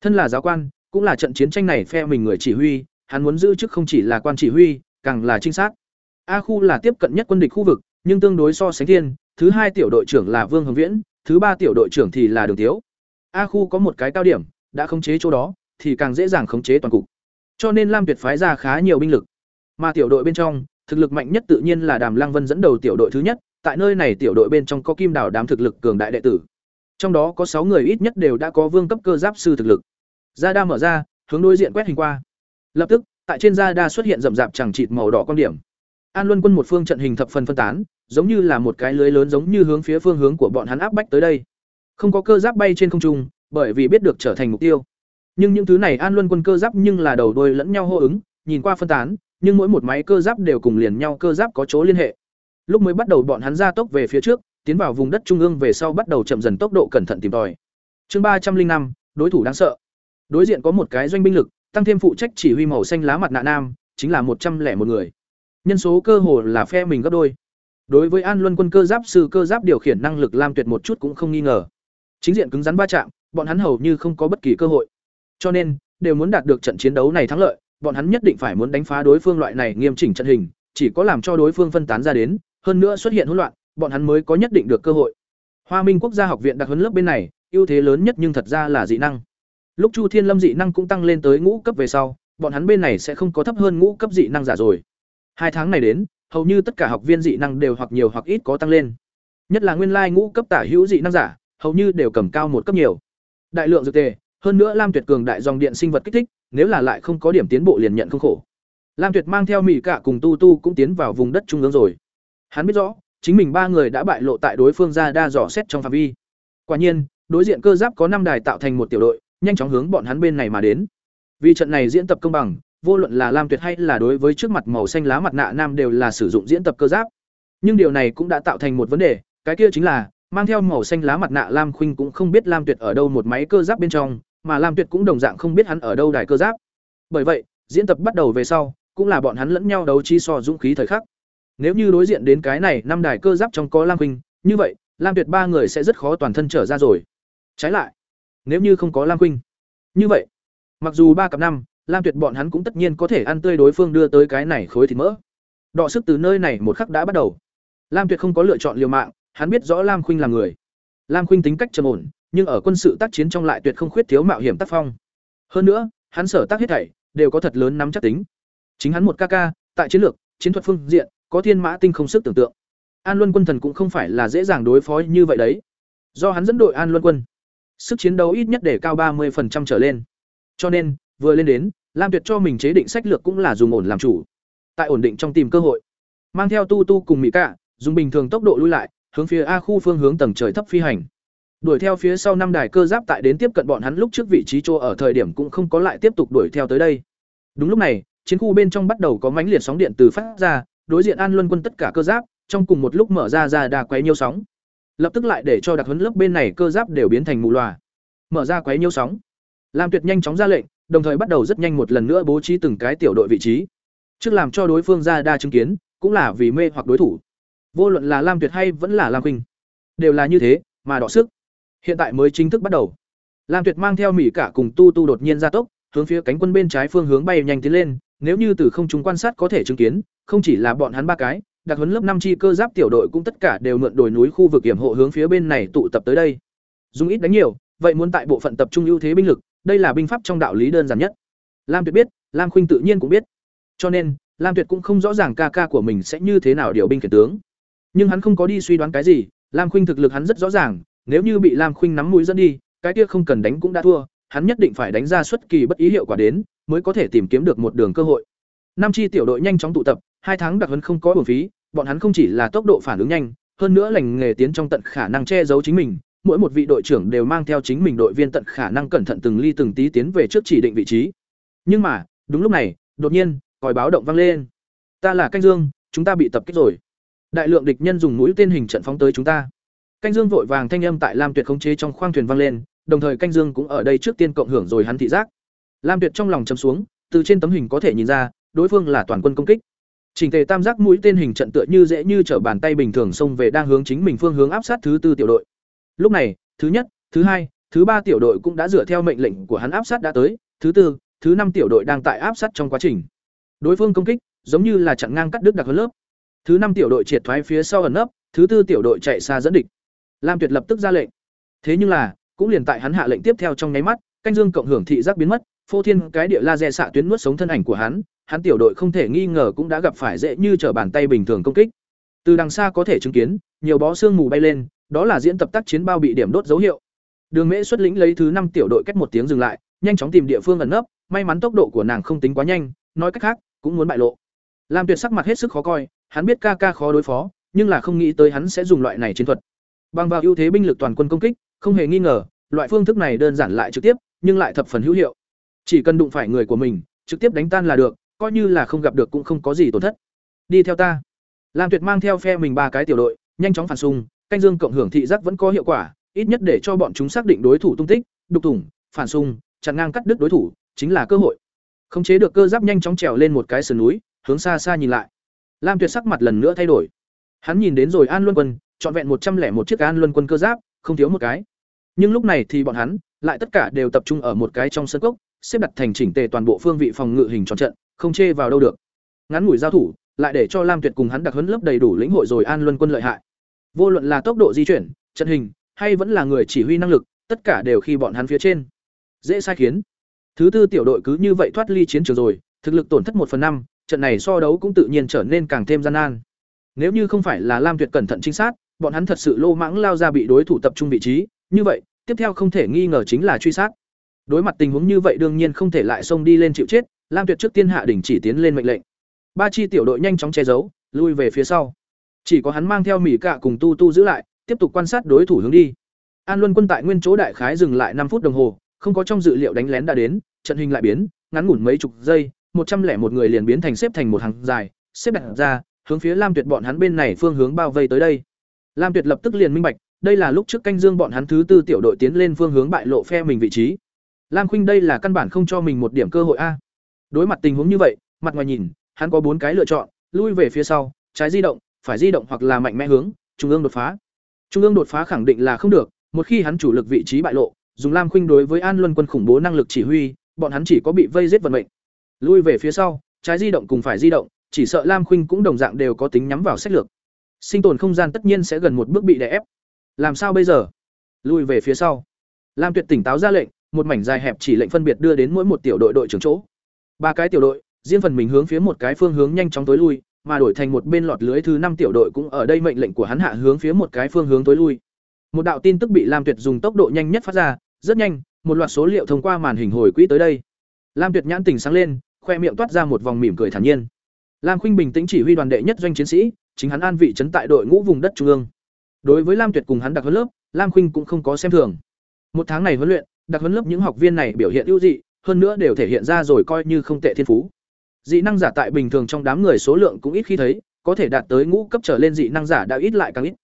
Thân là giáo quan, cũng là trận chiến tranh này phe mình người chỉ huy, hắn muốn giữ chức không chỉ là quan chỉ huy, càng là trinh sát. A khu là tiếp cận nhất quân địch khu vực, nhưng tương đối so sánh thiên, thứ hai tiểu đội trưởng là Vương Hồng Viễn, thứ ba tiểu đội trưởng thì là Đường Tiếu. A khu có một cái cao điểm, đã khống chế chỗ đó, thì càng dễ dàng khống chế toàn cục. Cho nên Lam Tuyệt phái ra khá nhiều binh lực. Mà tiểu đội bên trong, thực lực mạnh nhất tự nhiên là Đàm Lăng Vân dẫn đầu tiểu đội thứ nhất, tại nơi này tiểu đội bên trong có Kim Đào đám thực lực cường đại đệ tử. Trong đó có sáu người ít nhất đều đã có vương cấp cơ giáp sư thực lực. Gia đa mở ra, hướng đối diện quét hình qua. Lập tức, tại trên Gia đa xuất hiện rậm rạp chẳng chịt màu đỏ quan điểm. An Luân quân một phương trận hình thập phần phân tán, giống như là một cái lưới lớn giống như hướng phía phương hướng của bọn hắn áp bách tới đây. Không có cơ giáp bay trên không trung, bởi vì biết được trở thành mục tiêu. Nhưng những thứ này An Luân quân cơ giáp nhưng là đầu đuôi lẫn nhau hô ứng, nhìn qua phân tán, nhưng mỗi một máy cơ giáp đều cùng liền nhau cơ giáp có chỗ liên hệ. Lúc mới bắt đầu bọn hắn ra tốc về phía trước, tiến vào vùng đất trung ương về sau bắt đầu chậm dần tốc độ cẩn thận tìm tòi. Chương ba trăm linh năm, đối thủ đáng sợ. Đối diện có một cái doanh binh lực, tăng thêm phụ trách chỉ huy màu xanh lá mặt nạ nam, chính là một trăm lẻ một người. Nhân số cơ hồ là phe mình gấp đôi. Đối với An Luân quân cơ giáp sư cơ giáp điều khiển năng lực Lam Tuyệt một chút cũng không nghi ngờ. Chính diện cứng rắn va chạm, bọn hắn hầu như không có bất kỳ cơ hội. Cho nên, đều muốn đạt được trận chiến đấu này thắng lợi, bọn hắn nhất định phải muốn đánh phá đối phương loại này nghiêm chỉnh trận hình, chỉ có làm cho đối phương phân tán ra đến, hơn nữa xuất hiện hỗn loạn, bọn hắn mới có nhất định được cơ hội. Hoa Minh Quốc gia học viện đặc huấn lớp bên này, ưu thế lớn nhất nhưng thật ra là dị năng. Lúc Chu Thiên Lâm dị năng cũng tăng lên tới ngũ cấp về sau, bọn hắn bên này sẽ không có thấp hơn ngũ cấp dị năng giả rồi. Hai tháng này đến, hầu như tất cả học viên dị năng đều hoặc nhiều hoặc ít có tăng lên. Nhất là nguyên lai ngũ cấp tả hữu dị năng giả, hầu như đều cầm cao một cấp nhiều. Đại lượng dược tề, hơn nữa Lam Tuyệt cường đại dòng điện sinh vật kích thích, nếu là lại không có điểm tiến bộ liền nhận không khổ. Lam Tuyệt mang theo Mỹ cả cùng Tu Tu cũng tiến vào vùng đất trung ương rồi. Hắn biết rõ, chính mình ba người đã bại lộ tại đối phương ra đa dò xét trong phạm vi. Quả nhiên, đối diện cơ giáp có năm đài tạo thành một tiểu đội, nhanh chóng hướng bọn hắn bên này mà đến. Vì trận này diễn tập công bằng, vô luận là Lam Tuyệt hay là đối với trước mặt màu xanh lá mặt nạ nam đều là sử dụng diễn tập cơ giáp. Nhưng điều này cũng đã tạo thành một vấn đề, cái kia chính là mang theo màu xanh lá mặt nạ Lam Khuynh cũng không biết Lam Tuyệt ở đâu một máy cơ giáp bên trong, mà Lam Tuyệt cũng đồng dạng không biết hắn ở đâu đài cơ giáp. Bởi vậy, diễn tập bắt đầu về sau, cũng là bọn hắn lẫn nhau đấu chi so dũng khí thời khắc. Nếu như đối diện đến cái này năm đài cơ giáp trong có Lam Khuynh, như vậy, Lam Tuyệt ba người sẽ rất khó toàn thân trở ra rồi. Trái lại, nếu như không có Lam Khuynh, như vậy, mặc dù ba cặp năm, Lam Tuyệt bọn hắn cũng tất nhiên có thể ăn tươi đối phương đưa tới cái này khối thịt mỡ. Đọ sức từ nơi này một khắc đã bắt đầu. Lam Tuyệt không có lựa chọn liều mạng, hắn biết rõ Lam Khuynh là người. Lam Khuynh tính cách trầm ổn, nhưng ở quân sự tác chiến trong lại tuyệt không khuyết thiếu mạo hiểm tác phong. Hơn nữa, hắn sở tác hết thảy đều có thật lớn nắm chắc tính. Chính hắn một ca ca, tại chiến lược, chiến thuật phương diện, có thiên mã tinh không sức tưởng tượng. An Luân quân thần cũng không phải là dễ dàng đối phó như vậy đấy. Do hắn dẫn đội An Luân quân, sức chiến đấu ít nhất để cao ba 30% trở lên. Cho nên, vừa lên đến, Lam Tuyệt cho mình chế định sách lược cũng là dùng ổn làm chủ. Tại ổn định trong tìm cơ hội, mang theo Tu Tu cùng Mỹ Cả, dùng bình thường tốc độ lui lại, hướng phía A khu phương hướng tầng trời thấp phi hành. Đuổi theo phía sau năm đài cơ giáp tại đến tiếp cận bọn hắn lúc trước vị trí chỗ ở thời điểm cũng không có lại tiếp tục đuổi theo tới đây. Đúng lúc này, chiến khu bên trong bắt đầu có mãnh liệt sóng điện từ phát ra, đối diện An Luân quân tất cả cơ giáp, trong cùng một lúc mở ra ra đà quấy nhiêu sóng. Lập tức lại để cho đặc huấn lớp bên này cơ giáp đều biến thành mù lòa. Mở ra quấy nhiêu sóng. Lam Tuyệt nhanh chóng ra lệnh, đồng thời bắt đầu rất nhanh một lần nữa bố trí từng cái tiểu đội vị trí. trước làm cho đối phương ra đa chứng kiến, cũng là vì mê hoặc đối thủ. Vô luận là lam tuyệt hay vẫn là lam khuynh đều là như thế, mà đọ sức. Hiện tại mới chính thức bắt đầu. Lam tuyệt mang theo mỹ cả cùng tu tu đột nhiên ra tốc, hướng phía cánh quân bên trái phương hướng bay nhanh tiến lên, nếu như từ không chúng quan sát có thể chứng kiến, không chỉ là bọn hắn ba cái, đặc huấn lớp năm chi cơ giáp tiểu đội cũng tất cả đều mượn đồi núi khu vực hiểm hộ hướng phía bên này tụ tập tới đây. Dùng ít đánh nhiều, vậy muốn tại bộ phận tập trung ưu thế binh lực đây là binh pháp trong đạo lý đơn giản nhất. Lam tuyệt biết, lam khuynh tự nhiên cũng biết. Cho nên, lam tuyệt cũng không rõ ràng ca ca của mình sẽ như thế nào điều binh khiển tướng. Nhưng hắn không có đi suy đoán cái gì, lam khuynh thực lực hắn rất rõ ràng, nếu như bị lam khuynh nắm mũi dẫn đi, cái kia không cần đánh cũng đã thua, hắn nhất định phải đánh ra xuất kỳ bất ý hiệu quả đến, mới có thể tìm kiếm được một đường cơ hội. Năm chi tiểu đội nhanh chóng tụ tập, hai tháng đặc huấn không có bổn phí, bọn hắn không chỉ là tốc độ phản ứng nhanh, hơn nữa lành nghề tiến trong tận khả năng che giấu chính mình mỗi một vị đội trưởng đều mang theo chính mình đội viên tận khả năng cẩn thận từng ly từng tí tiến về trước chỉ định vị trí. Nhưng mà, đúng lúc này, đột nhiên, còi báo động vang lên. Ta là canh dương, chúng ta bị tập kích rồi. Đại lượng địch nhân dùng mũi tên hình trận phóng tới chúng ta. Canh dương vội vàng thanh âm tại lam tuyệt khống chế trong khoang thuyền vang lên, đồng thời canh dương cũng ở đây trước tiên cộng hưởng rồi hắn thị giác. Lam tuyệt trong lòng chấm xuống, từ trên tấm hình có thể nhìn ra, đối phương là toàn quân công kích. Trình tề tam giác mũi tên hình trận tựa như dễ như trở bàn tay bình thường xông về đang hướng chính mình phương hướng áp sát thứ tư tiểu đội. Lúc này, thứ nhất, thứ hai, thứ ba tiểu đội cũng đã dựa theo mệnh lệnh của hắn áp sát đã tới, thứ tư, thứ năm tiểu đội đang tại áp sát trong quá trình. Đối phương công kích, giống như là chặn ngang cắt đứt đặc hơn lớp. Thứ năm tiểu đội triệt thoái phía sau ẩn nấp, thứ tư tiểu đội chạy xa dẫn địch. Lam Tuyệt lập tức ra lệnh. Thế nhưng là, cũng liền tại hắn hạ lệnh tiếp theo trong nháy mắt, canh dương cộng hưởng thị giác biến mất, phô thiên cái địa laser xạ tuyến nuốt sống thân ảnh của hắn, hắn tiểu đội không thể nghi ngờ cũng đã gặp phải dễ như trở bàn tay bình thường công kích. Từ đằng xa có thể chứng kiến, nhiều bó xương mù bay lên, đó là diễn tập tác chiến bao bị điểm đốt dấu hiệu. Đường Mễ xuất lĩnh lấy thứ năm tiểu đội cách một tiếng dừng lại, nhanh chóng tìm địa phương ẩn nấp, may mắn tốc độ của nàng không tính quá nhanh, nói cách khác, cũng muốn bại lộ. Lam Tuyệt sắc mặt hết sức khó coi, hắn biết ca ca khó đối phó, nhưng là không nghĩ tới hắn sẽ dùng loại này chiến thuật. Bằng vào ưu thế binh lực toàn quân công kích, không hề nghi ngờ, loại phương thức này đơn giản lại trực tiếp, nhưng lại thập phần hữu hiệu. Chỉ cần đụng phải người của mình, trực tiếp đánh tan là được, coi như là không gặp được cũng không có gì tổn thất. Đi theo ta. Lam Tuyệt mang theo phe mình ba cái tiểu đội, nhanh chóng phản xung, canh dương cộng hưởng thị giác vẫn có hiệu quả, ít nhất để cho bọn chúng xác định đối thủ tung tích, đục thủng, phản xung, chặn ngang cắt đứt đối thủ, chính là cơ hội. Khống chế được cơ giáp nhanh chóng trèo lên một cái sườn núi, hướng xa xa nhìn lại. Lam Tuyệt sắc mặt lần nữa thay đổi. Hắn nhìn đến rồi An Luân Quân, chọn vẹn một trăm lẻ một chiếc An Luân Quân cơ giáp, không thiếu một cái. Nhưng lúc này thì bọn hắn lại tất cả đều tập trung ở một cái trong sân cốc, xếp đặt thành chỉnh tề toàn bộ phương vị phòng ngự hình tròn trận, không chê vào đâu được. Ngắn ngủi giao thủ, lại để cho Lam Tuyệt cùng hắn đặc huấn lớp đầy đủ lĩnh hội rồi An Luân Quân lợi hại. Vô luận là tốc độ di chuyển, trận hình, hay vẫn là người chỉ huy năng lực, tất cả đều khi bọn hắn phía trên. Dễ sai khiến. Thứ tư tiểu đội cứ như vậy thoát ly chiến trường rồi, thực lực tổn thất một phần năm, trận này so đấu cũng tự nhiên trở nên càng thêm gian nan. Nếu như không phải là Lam Tuyệt cẩn thận chính xác, bọn hắn thật sự lô mãng lao ra bị đối thủ tập trung vị trí, như vậy, tiếp theo không thể nghi ngờ chính là truy sát. Đối mặt tình huống như vậy đương nhiên không thể lại xông đi lên chịu chết, Lam Tuyệt trước tiên hạ đỉnh chỉ tiến lên mệnh lệnh. Ba chi tiểu đội nhanh chóng che giấu, lui về phía sau. Chỉ có hắn mang theo Mỹ Cạ cùng Tu Tu giữ lại, tiếp tục quan sát đối thủ hướng đi. An Luân quân tại nguyên chỗ đại khái dừng lại năm phút đồng hồ, không có trong dự liệu đánh lén đã đến, trận hình lại biến, ngắn ngủn mấy chục giây, một trăm lẻ một người liền biến thành xếp thành một hàng dài, xếp đặt ra, hướng phía Lam Tuyệt bọn hắn bên này phương hướng bao vây tới đây. Lam Tuyệt lập tức liền minh bạch, đây là lúc trước canh dương bọn hắn thứ tư tiểu đội tiến lên phương hướng bại lộ phe mình vị trí. Lam Khuynh đây là căn bản không cho mình một điểm cơ hội a. Đối mặt tình huống như vậy, mặt ngoài nhìn, hắn có bốn cái lựa chọn, lui về phía sau, trái di động, phải di động hoặc là mạnh mẽ hướng, trung ương đột phá. Trung ương đột phá khẳng định là không được, một khi hắn chủ lực vị trí bại lộ, dùng Lam Khuynh đối với An Luân quân khủng bố năng lực chỉ huy, bọn hắn chỉ có bị vây giết vận mệnh. Lui về phía sau, trái di động cùng phải di động, chỉ sợ Lam Khuynh cũng đồng dạng đều có tính nhắm vào sách lược. Sinh tồn không gian tất nhiên sẽ gần một bước bị đè ép. Làm sao bây giờ? Lui về phía sau. Lam Tuyệt tỉnh táo ra lệnh, một mảnh dài hẹp chỉ lệnh phân biệt đưa đến mỗi một tiểu đội đội trưởng chỗ. Ba cái tiểu đội, riêng phần mình hướng phía một cái phương hướng nhanh chóng tối lui, mà đổi thành một bên lọt lưới thứ năm tiểu đội cũng ở đây mệnh lệnh của hắn hạ hướng phía một cái phương hướng tối lui. Một đạo tin tức bị Lam Tuyệt dùng tốc độ nhanh nhất phát ra, rất nhanh, một loạt số liệu thông qua màn hình hồi quỹ tới đây. Lam Tuyệt nhãn tỉnh sáng lên, khoe miệng toát ra một vòng mỉm cười thản nhiên. Lam Khuynh bình tĩnh chỉ huy đoàn đệ nhất doanh chiến sĩ, chính hắn an vị trấn tại đội ngũ vùng đất trung ương. Đối với Lam Tuyệt cùng hắn đặc huấn lớp, Lam Khuynh cũng không có xem thường. Một tháng này huấn luyện, đặc huấn lớp những học viên này biểu hiện ưu dị, hơn nữa đều thể hiện ra rồi coi như không tệ thiên phú. Dị năng giả tại bình thường trong đám người số lượng cũng ít khi thấy, có thể đạt tới ngũ cấp trở lên dị năng giả đã ít lại càng ít.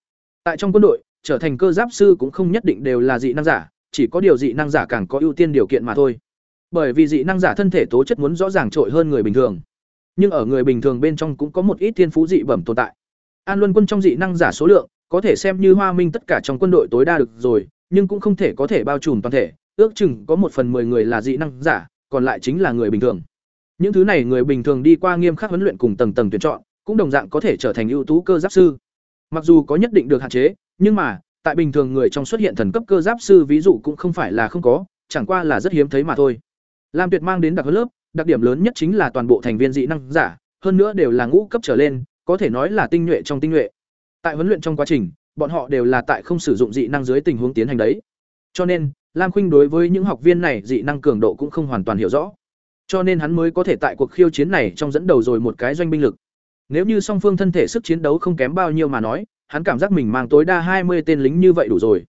Tại trong quân đội, trở thành cơ giáp sư cũng không nhất định đều là dị năng giả, chỉ có điều dị năng giả càng có ưu tiên điều kiện mà thôi. Bởi vì dị năng giả thân thể tố chất muốn rõ ràng trội hơn người bình thường. nhưng ở người bình thường bên trong cũng có một ít thiên phú dị bẩm tồn tại. An Luân quân trong dị năng giả số lượng, có thể xem như Hoa Minh tất cả trong quân đội tối đa được rồi, nhưng cũng không thể có thể bao trùm toàn thể, ước chừng có một phần 10 người là dị năng giả, còn lại chính là người bình thường. Những thứ này người bình thường đi qua nghiêm khắc huấn luyện cùng tầng tầng tuyển chọn, cũng đồng dạng có thể trở thành ưu tú cơ giáp sư. Mặc dù có nhất định được hạn chế, nhưng mà, tại bình thường người trong xuất hiện thần cấp cơ giáp sư ví dụ cũng không phải là không có, chẳng qua là rất hiếm thấy mà thôi. Lam Tuyệt mang đến đặc lớp, đặc điểm lớn nhất chính là toàn bộ thành viên dị năng giả, hơn nữa đều là ngũ cấp trở lên, có thể nói là tinh nhuệ trong tinh nhuệ. Tại huấn luyện trong quá trình, bọn họ đều là tại không sử dụng dị năng dưới tình huống tiến hành đấy. Cho nên, Lam Khuynh đối với những học viên này dị năng cường độ cũng không hoàn toàn hiểu rõ. Cho nên hắn mới có thể tại cuộc khiêu chiến này trong dẫn đầu rồi một cái doanh binh lực. Nếu như song phương thân thể sức chiến đấu không kém bao nhiêu mà nói, hắn cảm giác mình mang tối đa hai mươi tên lính như vậy đủ rồi.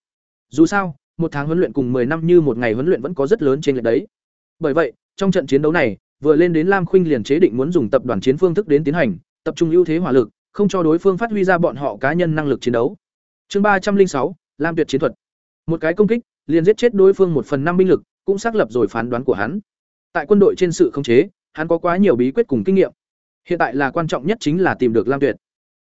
Dù sao, một tháng huấn luyện cùng 10 năm như một ngày huấn luyện vẫn có rất lớn trên lệch đấy. Bởi vậy, trong trận chiến đấu này, vừa lên đến Lam Khuynh liền chế định muốn dùng tập đoàn chiến phương thức đến tiến hành, tập trung ưu thế hỏa lực, không cho đối phương phát huy ra bọn họ cá nhân năng lực chiến đấu. Chương ba trăm linh sáu, Lam Tuyệt chiến thuật. Một cái công kích, liền giết chết đối phương một phần năm binh lực, cũng xác lập rồi phán đoán của hắn. Tại quân đội trên sự khống chế, hắn có quá nhiều bí quyết cùng kinh nghiệm. Hiện tại là quan trọng nhất chính là tìm được Lam Tuyệt.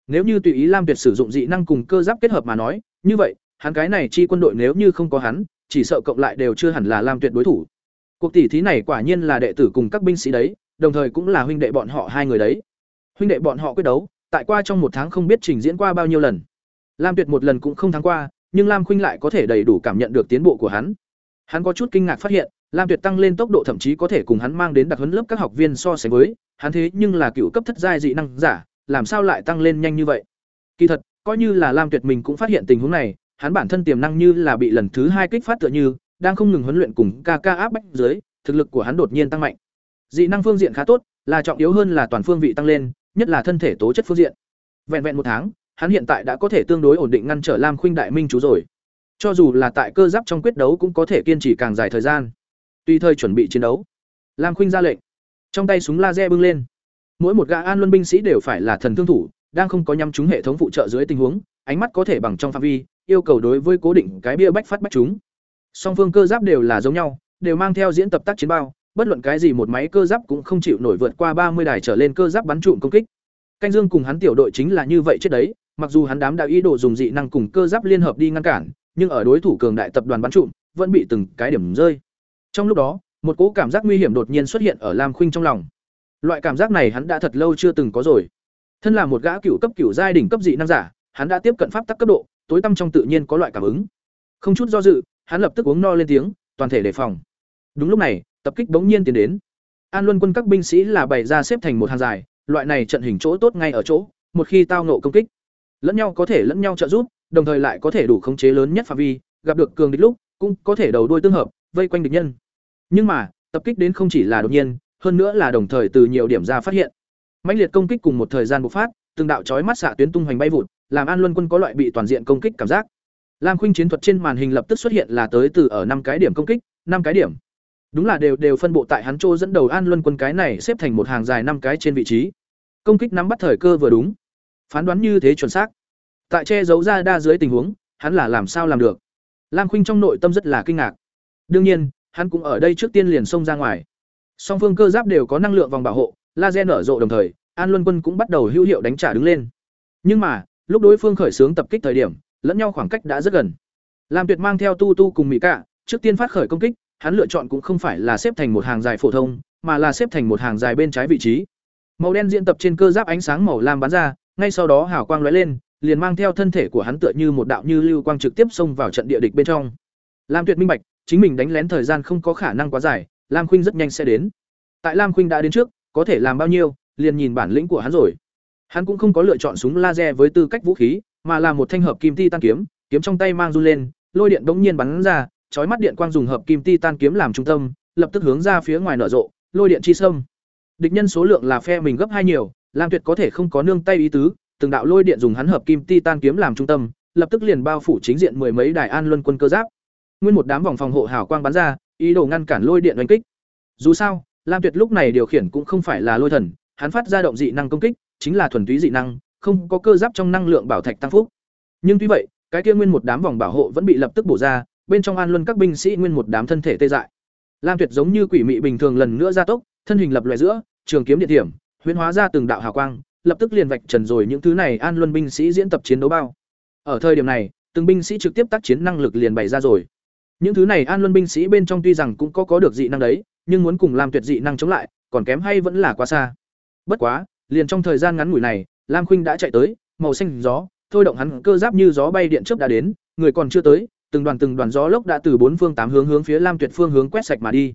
Nếu như tùy ý Lam Tuyệt sử dụng dị năng cùng cơ giáp kết hợp mà nói, như vậy, hắn cái này chi quân đội nếu như không có hắn, chỉ sợ cộng lại đều chưa hẳn là Lam Tuyệt đối thủ. Cuộc tỷ thí này quả nhiên là đệ tử cùng các binh sĩ đấy, đồng thời cũng là huynh đệ bọn họ hai người đấy. Huynh đệ bọn họ quyết đấu, tại qua trong một tháng không biết trình diễn qua bao nhiêu lần. Lam Tuyệt một lần cũng không thắng qua, nhưng Lam Khuynh lại có thể đầy đủ cảm nhận được tiến bộ của hắn. Hắn có chút kinh ngạc phát hiện, Lam Tuyệt tăng lên tốc độ thậm chí có thể cùng hắn mang đến đặc huấn lớp các học viên so sánh với, hắn thế nhưng là cựu cấp thất giai dị năng giả, làm sao lại tăng lên nhanh như vậy? Kỳ thật, coi như là Lam Tuyệt mình cũng phát hiện tình huống này, hắn bản thân tiềm năng như là bị lần thứ hai kích phát tựa như, đang không ngừng huấn luyện cùng Kaka áp bách dưới, thực lực của hắn đột nhiên tăng mạnh. Dị năng phương diện khá tốt, là trọng yếu hơn là toàn phương vị tăng lên, nhất là thân thể tố chất phương diện. Vẹn vẹn một tháng, hắn hiện tại đã có thể tương đối ổn định ngăn trở Lam Khuynh đại minh chú rồi. Cho dù là tại cơ giáp trong quyết đấu cũng có thể kiên trì càng dài thời gian. Tùy thời chuẩn bị chiến đấu. Lam Khuynh ra lệnh. Trong tay súng laser bưng lên. Mỗi một gã an luân binh sĩ đều phải là thần thương thủ, đang không có nhắm trúng hệ thống phụ trợ dưới tình huống, ánh mắt có thể bằng trong phạm vi, yêu cầu đối với cố định cái bia bách phát bách chúng. Song phương cơ giáp đều là giống nhau, đều mang theo diễn tập tác chiến bao, bất luận cái gì một máy cơ giáp cũng không chịu nổi vượt qua ba mươi đài trở lên cơ giáp bắn trụm công kích. Canh Dương cùng hắn tiểu đội chính là như vậy chết đấy, mặc dù hắn đám đã ý đồ dùng dị năng cùng cơ giáp liên hợp đi ngăn cản, nhưng ở đối thủ cường đại tập đoàn bắn trụm, vẫn bị từng cái điểm rơi. Trong lúc đó, một cỗ cảm giác nguy hiểm đột nhiên xuất hiện ở Lam Khuynh trong lòng. Loại cảm giác này hắn đã thật lâu chưa từng có rồi. Thân là một gã cựu cấp cựu giai đỉnh cấp dị năng giả, hắn đã tiếp cận pháp tắc cấp độ, tối tâm trong tự nhiên có loại cảm ứng. Không chút do dự, hắn lập tức uống no lên tiếng, toàn thể đề phòng. Đúng lúc này, tập kích bỗng nhiên tiến đến. An Luân quân các binh sĩ là bày ra xếp thành một hàng dài, loại này trận hình chỗ tốt ngay ở chỗ, một khi tao ngộ công kích, lẫn nhau có thể lẫn nhau trợ giúp, đồng thời lại có thể đủ khống chế lớn nhất phạm vi, gặp được cường địch lúc, cũng có thể đầu đuôi tương hợp, vây quanh địch nhân. Nhưng mà, tập kích đến không chỉ là đột nhiên, hơn nữa là đồng thời từ nhiều điểm ra phát hiện. Mãnh liệt công kích cùng một thời gian bộc phát, từng đạo chói mắt xạ tuyến tung hoành bay vụt, làm An Luân quân có loại bị toàn diện công kích cảm giác. Lam Khuynh chiến thuật trên màn hình lập tức xuất hiện là tới từ ở năm cái điểm công kích, năm cái điểm. Đúng là đều đều phân bộ tại hắn chỗ dẫn đầu An Luân quân cái này xếp thành một hàng dài năm cái trên vị trí. Công kích nắm bắt thời cơ vừa đúng. Phán đoán như thế chuẩn xác. Tại che giấu ra đa dưới tình huống, hắn là làm sao làm được? Lam Khuynh trong nội tâm rất là kinh ngạc. Đương nhiên, hắn cũng ở đây trước tiên liền xông ra ngoài. Song phương cơ giáp đều có năng lượng vòng bảo hộ, laser nở rộ đồng thời, An Luân Quân cũng bắt đầu hữu hiệu đánh trả đứng lên. Nhưng mà, lúc đối phương khởi xướng tập kích thời điểm, lẫn nhau khoảng cách đã rất gần. Lam Tuyệt mang theo Tu Tu cùng Mỹ Cả, trước tiên phát khởi công kích, hắn lựa chọn cũng không phải là xếp thành một hàng dài phổ thông, mà là xếp thành một hàng dài bên trái vị trí. Màu đen diễn tập trên cơ giáp ánh sáng màu lam bắn ra, ngay sau đó hào quang lóe lên, liền mang theo thân thể của hắn tựa như một đạo như lưu quang trực tiếp xông vào trận địa địch bên trong. Lam Tuyệt minh bạch, chính mình đánh lén thời gian không có khả năng quá dài, Lam Khuynh rất nhanh sẽ đến. Tại Lam Khuynh đã đến trước, có thể làm bao nhiêu, liền nhìn bản lĩnh của hắn rồi. Hắn cũng không có lựa chọn súng laser với tư cách vũ khí, mà là một thanh hợp kim titan kiếm, kiếm trong tay mang run lên, lôi điện bỗng nhiên bắn ra, chói mắt điện quang dùng hợp kim titan kiếm làm trung tâm, lập tức hướng ra phía ngoài nở rộ, lôi điện chi sâm. Địch nhân số lượng là phe mình gấp hai nhiều, Lam Tuyệt có thể không có nương tay ý tứ, từng đạo lôi điện dùng hắn hợp kim titan kiếm làm trung tâm, lập tức liền bao phủ chính diện mười mấy đài an luân quân cơ giáp. Nguyên một đám vòng phòng hộ hào quang bắn ra, ý đồ ngăn cản lôi điện đánh kích. Dù sao, Lam Tuyệt lúc này điều khiển cũng không phải là lôi thần, hắn phát ra động dị năng công kích, chính là thuần túy dị năng, không có cơ giáp trong năng lượng bảo thạch tăng phúc. Nhưng tuy vậy, cái kia nguyên một đám vòng bảo hộ vẫn bị lập tức bổ ra, bên trong an luân các binh sĩ nguyên một đám thân thể tê dại. Lam Tuyệt giống như quỷ mị bình thường lần nữa ra tốc, thân hình lập loè giữa, trường kiếm điện điểm, huyễn hóa ra từng đạo hào quang, lập tức liền vạch trần rồi những thứ này An Luân binh sĩ diễn tập chiến đấu bao. Ở thời điểm này, từng binh sĩ trực tiếp tác chiến năng lực liền bày ra rồi. Những thứ này An Luân binh sĩ bên trong tuy rằng cũng có có được dị năng đấy, nhưng muốn cùng Lam Tuyệt dị năng chống lại, còn kém hay vẫn là quá xa. Bất quá, liền trong thời gian ngắn ngủi này, Lam Khuynh đã chạy tới, màu xanh gió, thôi động hắn cơ giáp như gió bay điện chớp đã đến, người còn chưa tới, từng đoàn từng đoàn gió lốc đã từ bốn phương tám hướng hướng phía Lam Tuyệt phương hướng quét sạch mà đi.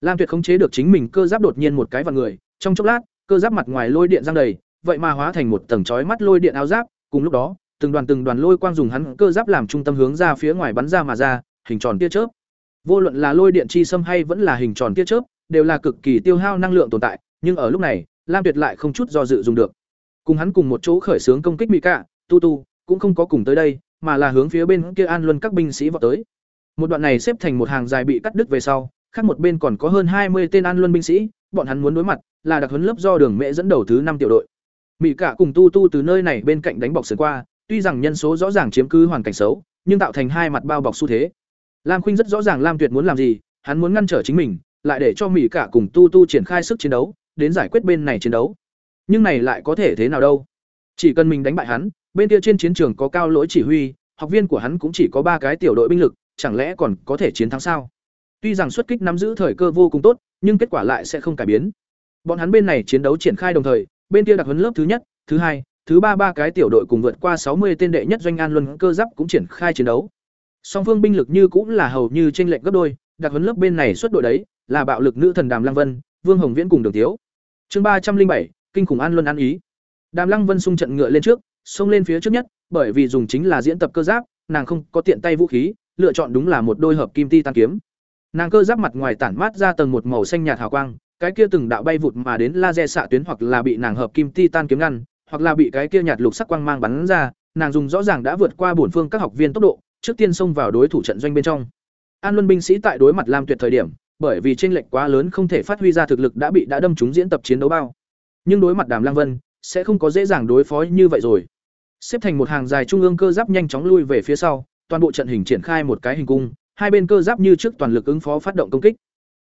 Lam Tuyệt khống chế được chính mình cơ giáp đột nhiên một cái vào người, trong chốc lát, cơ giáp mặt ngoài lôi điện giăng đầy, vậy mà hóa thành một tầng chói mắt lôi điện áo giáp, cùng lúc đó, từng đoàn từng đoàn lôi quang dùng hắn cơ giáp làm trung tâm hướng ra phía ngoài bắn ra mà ra, hình tròn tia chớp. Vô luận là lôi điện chi xâm hay vẫn là hình tròn tia chớp, đều là cực kỳ tiêu hao năng lượng tồn tại, nhưng ở lúc này, Lam Tuyệt lại không chút do dự dùng được. Cùng hắn cùng một chỗ khởi xướng công kích Mị Cả, Tu Tu cũng không có cùng tới đây, mà là hướng phía bên kia An Luân các binh sĩ vọt tới. Một đoạn này xếp thành một hàng dài bị cắt đứt về sau, khác một bên còn có hơn hai mươi tên An Luân binh sĩ, bọn hắn muốn đối mặt là đặc huấn lớp do Đường Mẹ dẫn đầu thứ năm tiểu đội. Mị Cả cùng Tu Tu từ nơi này bên cạnh đánh bọc sườn qua, tuy rằng nhân số rõ ràng chiếm cứ hoàn cảnh xấu, nhưng tạo thành hai mặt bao bọc xu thế. Lam Khuynh rất rõ ràng Lam Tuyệt muốn làm gì, hắn muốn ngăn trở chính mình, lại để cho Mị Cả cùng Tu Tu triển khai sức chiến đấu, đến giải quyết bên này chiến đấu. Nhưng này lại có thể thế nào đâu? Chỉ cần mình đánh bại hắn, bên kia trên chiến trường có cao lỗi chỉ huy, học viên của hắn cũng chỉ có ba cái tiểu đội binh lực, chẳng lẽ còn có thể chiến thắng sao? Tuy rằng xuất kích nắm giữ thời cơ vô cùng tốt, nhưng kết quả lại sẽ không cải biến. Bọn hắn bên này chiến đấu triển khai đồng thời, bên kia đặc huấn lớp thứ nhất, thứ hai, thứ ba ba cái tiểu đội cùng vượt qua sáu mươi tên đệ nhất doanh an luân cơ giáp cũng triển khai chiến đấu. Song phương binh lực như cũng là hầu như chênh lệch gấp đôi, đặc huấn lớp bên này xuất đội đấy, là bạo lực nữ thần Đàm Lăng Vân, Vương Hồng Viễn cùng Đường Tiếu. Chương ba trăm linh bảy kinh khủng an luân an ý. Đàm Lăng Vân xung trận ngựa lên trước, xông lên phía trước nhất, bởi vì dùng chính là diễn tập cơ giáp, nàng không có tiện tay vũ khí, lựa chọn đúng là một đôi hợp kim ti tan kiếm. Nàng cơ giáp mặt ngoài tản mát ra tầng một màu xanh nhạt hào quang, cái kia từng đạo bay vụt mà đến laser xạ tuyến hoặc là bị nàng hợp kim ti tan kiếm ngăn, hoặc là bị cái kia nhạt lục sắc quang mang bắn ra, nàng dùng rõ ràng đã vượt qua bổn phương các học viên tốc độ, trước tiên xông vào đối thủ trận doanh bên trong. An Luân binh sĩ tại đối mặt Lam Tuyệt thời điểm, bởi vì chênh lệch quá lớn không thể phát huy ra thực lực đã bị đã đâm trúng diễn tập chiến đấu bao. Nhưng đối mặt Đàm Lang Vân, sẽ không có dễ dàng đối phó như vậy rồi. Xếp thành một hàng dài trung ương cơ giáp nhanh chóng lui về phía sau, toàn bộ trận hình triển khai một cái hình cung, hai bên cơ giáp như trước toàn lực ứng phó phát động công kích.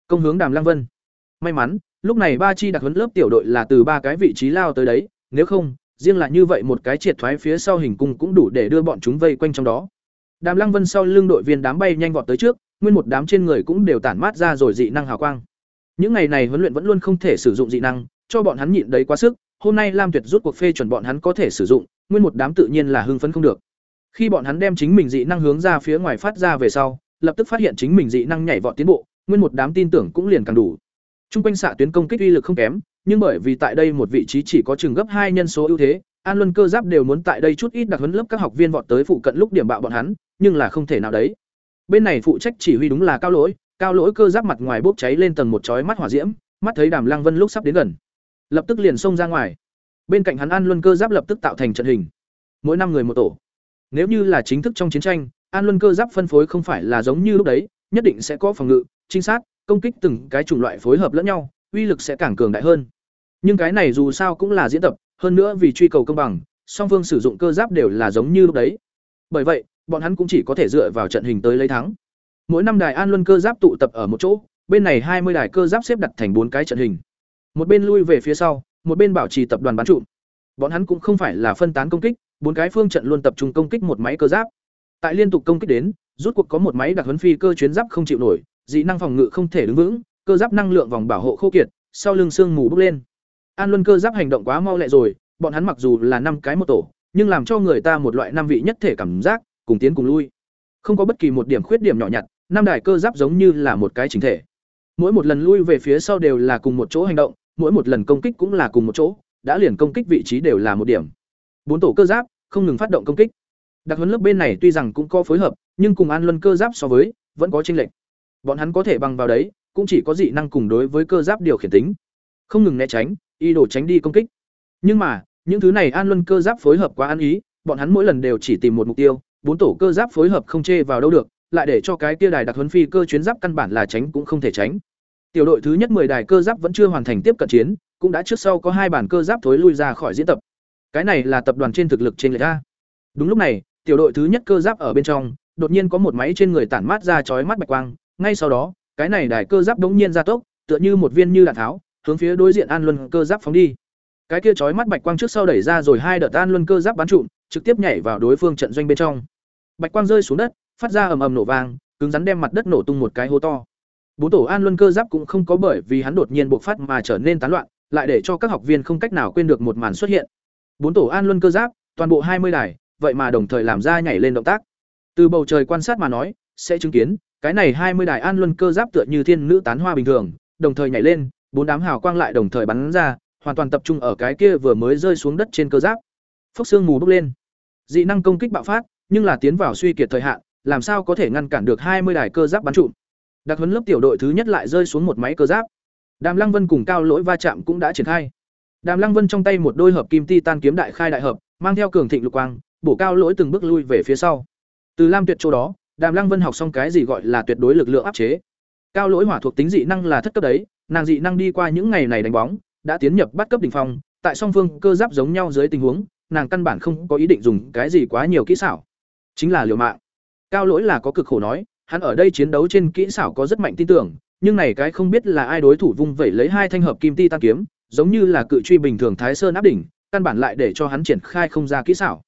Công hướng Đàm Lang Vân. May mắn, lúc này ba chi đặc huấn lớp tiểu đội là từ ba cái vị trí lao tới đấy, nếu không, riêng là như vậy một cái triệt thoái phía sau hình cung cũng đủ để đưa bọn chúng vây quanh trong đó. Đàm Lăng Vân sau lưng đội viên đám bay nhanh vọt tới trước, nguyên một đám trên người cũng đều tản mát ra rồi dị năng hào quang. Những ngày này huấn luyện vẫn luôn không thể sử dụng dị năng, cho bọn hắn nhịn đấy quá sức, hôm nay Lam Tuyệt rút cuộc phê chuẩn bọn hắn có thể sử dụng, nguyên một đám tự nhiên là hưng phấn không được. Khi bọn hắn đem chính mình dị năng hướng ra phía ngoài phát ra về sau, lập tức phát hiện chính mình dị năng nhảy vọt tiến bộ, nguyên một đám tin tưởng cũng liền càng đủ. Trung quanh xạ tuyến công kích uy lực không kém, nhưng bởi vì tại đây một vị trí chỉ có chừng gấp hai nhân số ưu thế, An Luân cơ giáp đều muốn tại đây chút ít đặc huấn lớp các học viên vọt tới phụ cận lúc điểm bạo bọn hắn, nhưng là không thể nào đấy. Bên này phụ trách chỉ huy đúng là Cao Lỗi, Cao Lỗi cơ giáp mặt ngoài bốc cháy lên tầng một chói mắt hỏa diễm, mắt thấy Đàm Lăng Vân lúc sắp đến gần, lập tức liền xông ra ngoài. Bên cạnh hắn An Luân cơ giáp lập tức tạo thành trận hình. Mỗi năm người một tổ. Nếu như là chính thức trong chiến tranh, An Luân cơ giáp phân phối không phải là giống như lúc đấy, nhất định sẽ có phòng ngự, trinh sát, công kích từng cái chủng loại phối hợp lẫn nhau, uy lực sẽ càng cường đại hơn. Nhưng cái này dù sao cũng là diễn tập, hơn nữa vì truy cầu công bằng, song phương sử dụng cơ giáp đều là giống như lúc đấy. Bởi vậy, bọn hắn cũng chỉ có thể dựa vào trận hình tới lấy thắng. Mỗi năm đài An Luân cơ giáp tụ tập ở một chỗ, bên này hai mươi đài cơ giáp xếp đặt thành bốn cái trận hình. Một bên lui về phía sau, một bên bảo trì tập đoàn bắn trụm Bọn hắn cũng không phải là phân tán công kích, bốn cái phương trận luôn tập trung công kích một máy cơ giáp. Tại liên tục công kích đến, rút cuộc có một máy đặc huấn phi cơ chuyến giáp không chịu nổi, dị năng phòng ngự không thể đứng vững, cơ giáp năng lượng vòng bảo hộ khô kiệt, sau lưng xương mù bốc lên. An Luân cơ giáp hành động quá mau lẹ rồi, bọn hắn mặc dù là năm cái một tổ, nhưng làm cho người ta một loại năm vị nhất thể cảm giác, cùng tiến cùng lui. Không có bất kỳ một điểm khuyết điểm nhỏ nhặt, năm đài cơ giáp giống như là một cái chỉnh thể. Mỗi một lần lui về phía sau đều là cùng một chỗ hành động, mỗi một lần công kích cũng là cùng một chỗ, đã liền công kích vị trí đều là một điểm. Bốn tổ cơ giáp không ngừng phát động công kích. Đặc huấn lớp bên này tuy rằng cũng có phối hợp, nhưng cùng An Luân cơ giáp so với, vẫn có chênh lệch. Bọn hắn có thể bằng vào đấy, cũng chỉ có dị năng cùng đối với cơ giáp điều khiển tính. Không ngừng né tránh, y đồ tránh đi công kích. Nhưng mà, những thứ này An Luân cơ giáp phối hợp quá ăn ý, bọn hắn mỗi lần đều chỉ tìm một mục tiêu, bốn tổ cơ giáp phối hợp không chê vào đâu được, lại để cho cái kia đài đặc huấn phi cơ chuyến giáp căn bản là tránh cũng không thể tránh. Tiểu đội thứ nhất 10 đài cơ giáp vẫn chưa hoàn thành tiếp cận chiến, cũng đã trước sau có hai bản cơ giáp thối lui ra khỏi diễn tập. Cái này là tập đoàn trên thực lực trên lệch ra. Đúng lúc này, tiểu đội thứ nhất cơ giáp ở bên trong, đột nhiên có một máy trên người tản mát ra chói mắt bạch quang, ngay sau đó, cái này đài cơ giáp đống nhiên ra tốc, tựa như một viên như đạn tháo, hướng phía đối diện An Luân cơ giáp phóng đi. Cái kia chói mắt bạch quang trước sau đẩy ra rồi hai đợt an luân cơ giáp bắn trụm, trực tiếp nhảy vào đối phương trận doanh bên trong. Bạch quang rơi xuống đất, phát ra ầm ầm nổ vang, cứng rắn đem mặt đất nổ tung một cái hố to. Bốn tổ an luân cơ giáp cũng không có bởi vì hắn đột nhiên bộc phát mà trở nên tán loạn, lại để cho các học viên không cách nào quên được một màn xuất hiện. Bốn tổ an luân cơ giáp, toàn bộ hai mươi đài, vậy mà đồng thời làm ra nhảy lên động tác. Từ bầu trời quan sát mà nói, sẽ chứng kiến, cái này hai mươi đài an luân cơ giáp tựa như thiên nữ tán hoa bình thường, đồng thời nhảy lên, bốn đám hào quang lại đồng thời bắn ra, hoàn toàn tập trung ở cái kia vừa mới rơi xuống đất trên cơ giáp. Phốc xương mù bốc lên. Dị năng công kích bạo phát, nhưng là tiến vào suy kiệt thời hạn, làm sao có thể ngăn cản được hai mươi đài cơ giáp bắn trụm. Đặc huấn lớp tiểu đội thứ nhất lại rơi xuống một máy cơ giáp. Đàm Lăng Vân cùng Cao Lỗi va chạm cũng đã triển khai. Đàm Lăng Vân trong tay một đôi hợp kim titan kiếm đại khai đại hợp, mang theo cường thịnh lục quang, bổ Cao Lỗi từng bước lui về phía sau. Từ Lam Tuyệt chỗ đó, Đàm Lăng Vân học xong cái gì gọi là tuyệt đối lực lượng áp chế. Cao Lỗi hỏa thuộc tính dị năng là thất cấp đấy, nàng dị năng đi qua những ngày này đánh bóng, đã tiến nhập bắt cấp đỉnh phong, tại song phương cơ giáp giống nhau dưới tình huống, nàng căn bản không có ý định dùng cái gì quá nhiều kỹ xảo. Chính là liều mạng. Cao Lỗi là có cực khổ nói, hắn ở đây chiến đấu trên kỹ xảo có rất mạnh tin tưởng, nhưng này cái không biết là ai đối thủ vung vẩy lấy hai thanh hợp kim ti tan kiếm, giống như là cự truy bình thường Thái Sơn áp đỉnh, căn bản lại để cho hắn triển khai không ra kỹ xảo.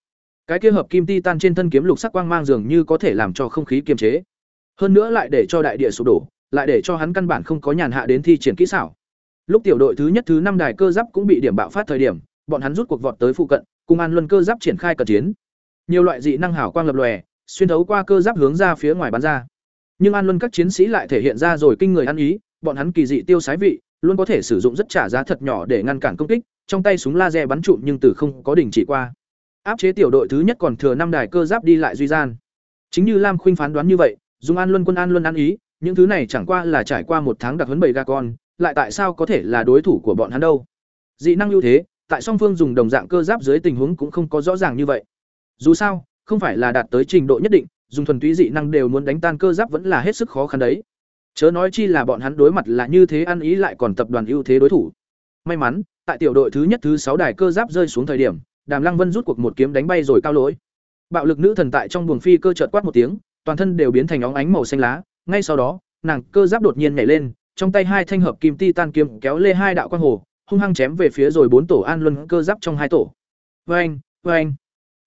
Cái kia hợp kim ti tan trên thân kiếm lục sắc quang mang dường như có thể làm cho không khí kiềm chế. Hơn nữa lại để cho đại địa sụp đổ, lại để cho hắn căn bản không có nhàn hạ đến thi triển kỹ xảo. Lúc tiểu đội thứ nhất thứ năm đài cơ giáp cũng bị điểm bạo phát thời điểm, bọn hắn rút cuộc vọt tới phụ cận, cùng An Luân cơ giáp triển khai cận chiến. Nhiều loại dị năng hảo quang lập lòe, xuyên thấu qua cơ giáp hướng ra phía ngoài bắn ra. Nhưng An Luân các chiến sĩ lại thể hiện ra rồi kinh người ăn ý, bọn hắn kỳ dị tiêu sái vị, luôn có thể sử dụng rất trả giá thật nhỏ để ngăn cản công kích, trong tay súng laser bắn trụm nhưng từ không có đình chỉ qua. Áp chế tiểu đội thứ nhất còn thừa năm đài cơ giáp đi lại duy gian. Chính như Lam Khuynh phán đoán như vậy, dùng An Luân quân An Luân ăn ý, những thứ này chẳng qua là trải qua một tháng đặc huấn bầy ga con, lại tại sao có thể là đối thủ của bọn hắn đâu? Dị năng ưu thế, tại song phương dùng đồng dạng cơ giáp dưới tình huống cũng không có rõ ràng như vậy. Dù sao, không phải là đạt tới trình độ nhất định, dùng thuần túy dị năng đều muốn đánh tan cơ giáp vẫn là hết sức khó khăn đấy. Chớ nói chi là bọn hắn đối mặt là như thế ăn ý lại còn tập đoàn ưu thế đối thủ. May mắn, tại tiểu đội thứ nhất thứ sáu đài cơ giáp rơi xuống thời điểm, Đàm Lăng Vân rút cuộc một kiếm đánh bay rồi cao lỗi. Bạo lực nữ thần tại trong buồng phi cơ chợt quát một tiếng, toàn thân đều biến thành óng ánh màu xanh lá, ngay sau đó, nàng cơ giáp đột nhiên nhảy lên, trong tay hai thanh hợp kim titan kiếm kéo lê hai đạo quang hồ, hung hăng chém về phía rồi bốn tổ an luân cơ giáp trong hai tổ. Oeng, oeng.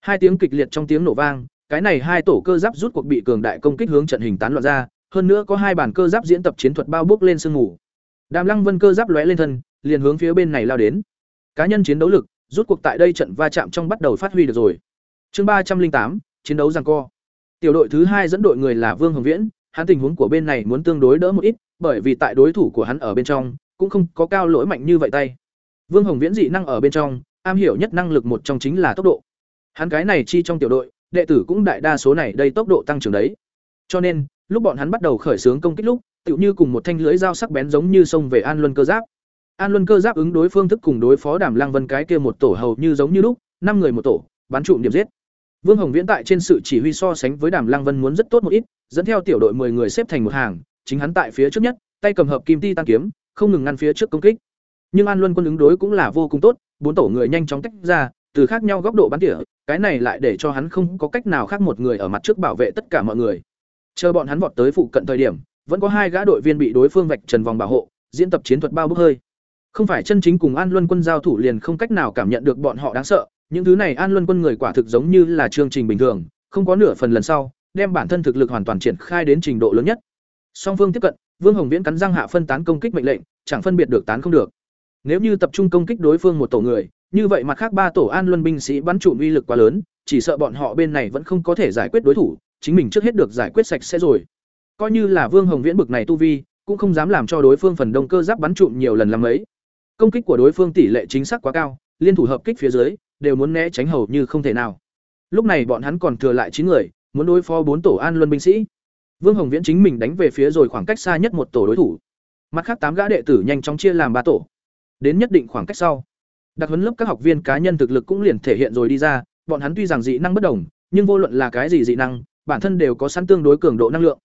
Hai tiếng kịch liệt trong tiếng nổ vang, cái này hai tổ cơ giáp rút cuộc bị cường đại công kích hướng trận hình tán loạn ra, hơn nữa có hai bản cơ giáp diễn tập chiến thuật bao bước lên sương ngủ. Đàm Lăng Vân cơ giáp lóe lên thân, liền hướng phía bên này lao đến. Cá nhân chiến đấu lực, rút cuộc tại đây trận va chạm trong bắt đầu phát huy được rồi. Chương ba trăm linh tám chiến đấu giằng co. Tiểu đội thứ hai dẫn đội người là Vương Hồng Viễn, hắn tình huống của bên này muốn tương đối đỡ một ít, bởi vì tại đối thủ của hắn ở bên trong, cũng không có cao lỗi mạnh như vậy tay. Vương Hồng Viễn dị năng ở bên trong, am hiểu nhất năng lực một trong chính là tốc độ. Hắn cái này chi trong tiểu đội, đệ tử cũng đại đa số này đây tốc độ tăng trưởng đấy. Cho nên, lúc bọn hắn bắt đầu khởi xướng công kích lúc, tựu như cùng một thanh lưới dao sắc bén giống như xông về An Luân cơ giáp. An Luân cơ giáp ứng đối phương thức cùng đối phó Đàm Lăng Vân cái kia một tổ hầu như giống như lúc, năm người một tổ, bắn trụm điểm giết. Vương Hồng Viễn tại trên sự chỉ huy so sánh với Đàm Lăng Vân muốn rất tốt một ít, dẫn theo tiểu đội 10 người xếp thành một hàng, chính hắn tại phía trước nhất, tay cầm hợp kim ti tan kiếm, không ngừng ngăn phía trước công kích. Nhưng An Luân quân ứng đối cũng là vô cùng tốt, bốn tổ người nhanh chóng tách ra, từ khác nhau góc độ bắn tỉa, cái này lại để cho hắn không có cách nào khác một người ở mặt trước bảo vệ tất cả mọi người. Chờ bọn hắn vọt tới phụ cận thời điểm, vẫn có hai gã đội viên bị đối phương vạch trần vòng bảo hộ, diễn tập chiến thuật bao bước hơi. Không phải chân chính cùng An Luân quân giao thủ liền không cách nào cảm nhận được bọn họ đáng sợ, những thứ này An Luân quân người quả thực giống như là chương trình bình thường, không có nửa phần lần sau, đem bản thân thực lực hoàn toàn triển khai đến trình độ lớn nhất. Song phương tiếp cận, Vương Hồng Viễn cắn răng hạ phân tán công kích mệnh lệnh, chẳng phân biệt được tán không được. Nếu như tập trung công kích đối phương một tổ người, như vậy mặt khác ba tổ An Luân binh sĩ bắn trụm uy lực quá lớn, chỉ sợ bọn họ bên này vẫn không có thể giải quyết đối thủ, chính mình trước hết được giải quyết sạch sẽ rồi. Coi như là Vương Hồng Viễn bực này tu vi, cũng không dám làm cho đối phương phần đông cơ giáp bắn trụm nhiều lần làm ấy. Công kích của đối phương tỷ lệ chính xác quá cao, liên thủ hợp kích phía dưới, đều muốn né tránh hầu như không thể nào. Lúc này bọn hắn còn thừa lại chín người, muốn đối phó bốn tổ An Luân binh sĩ. Vương Hồng Viễn chính mình đánh về phía rồi khoảng cách xa nhất một tổ đối thủ. Mặt khác tám gã đệ tử nhanh chóng chia làm ba tổ. Đến nhất định khoảng cách sau, đặc huấn lớp các học viên cá nhân thực lực cũng liền thể hiện rồi đi ra, bọn hắn tuy rằng dị năng bất đồng, nhưng vô luận là cái gì dị năng, bản thân đều có sẵn tương đối cường độ năng lượng.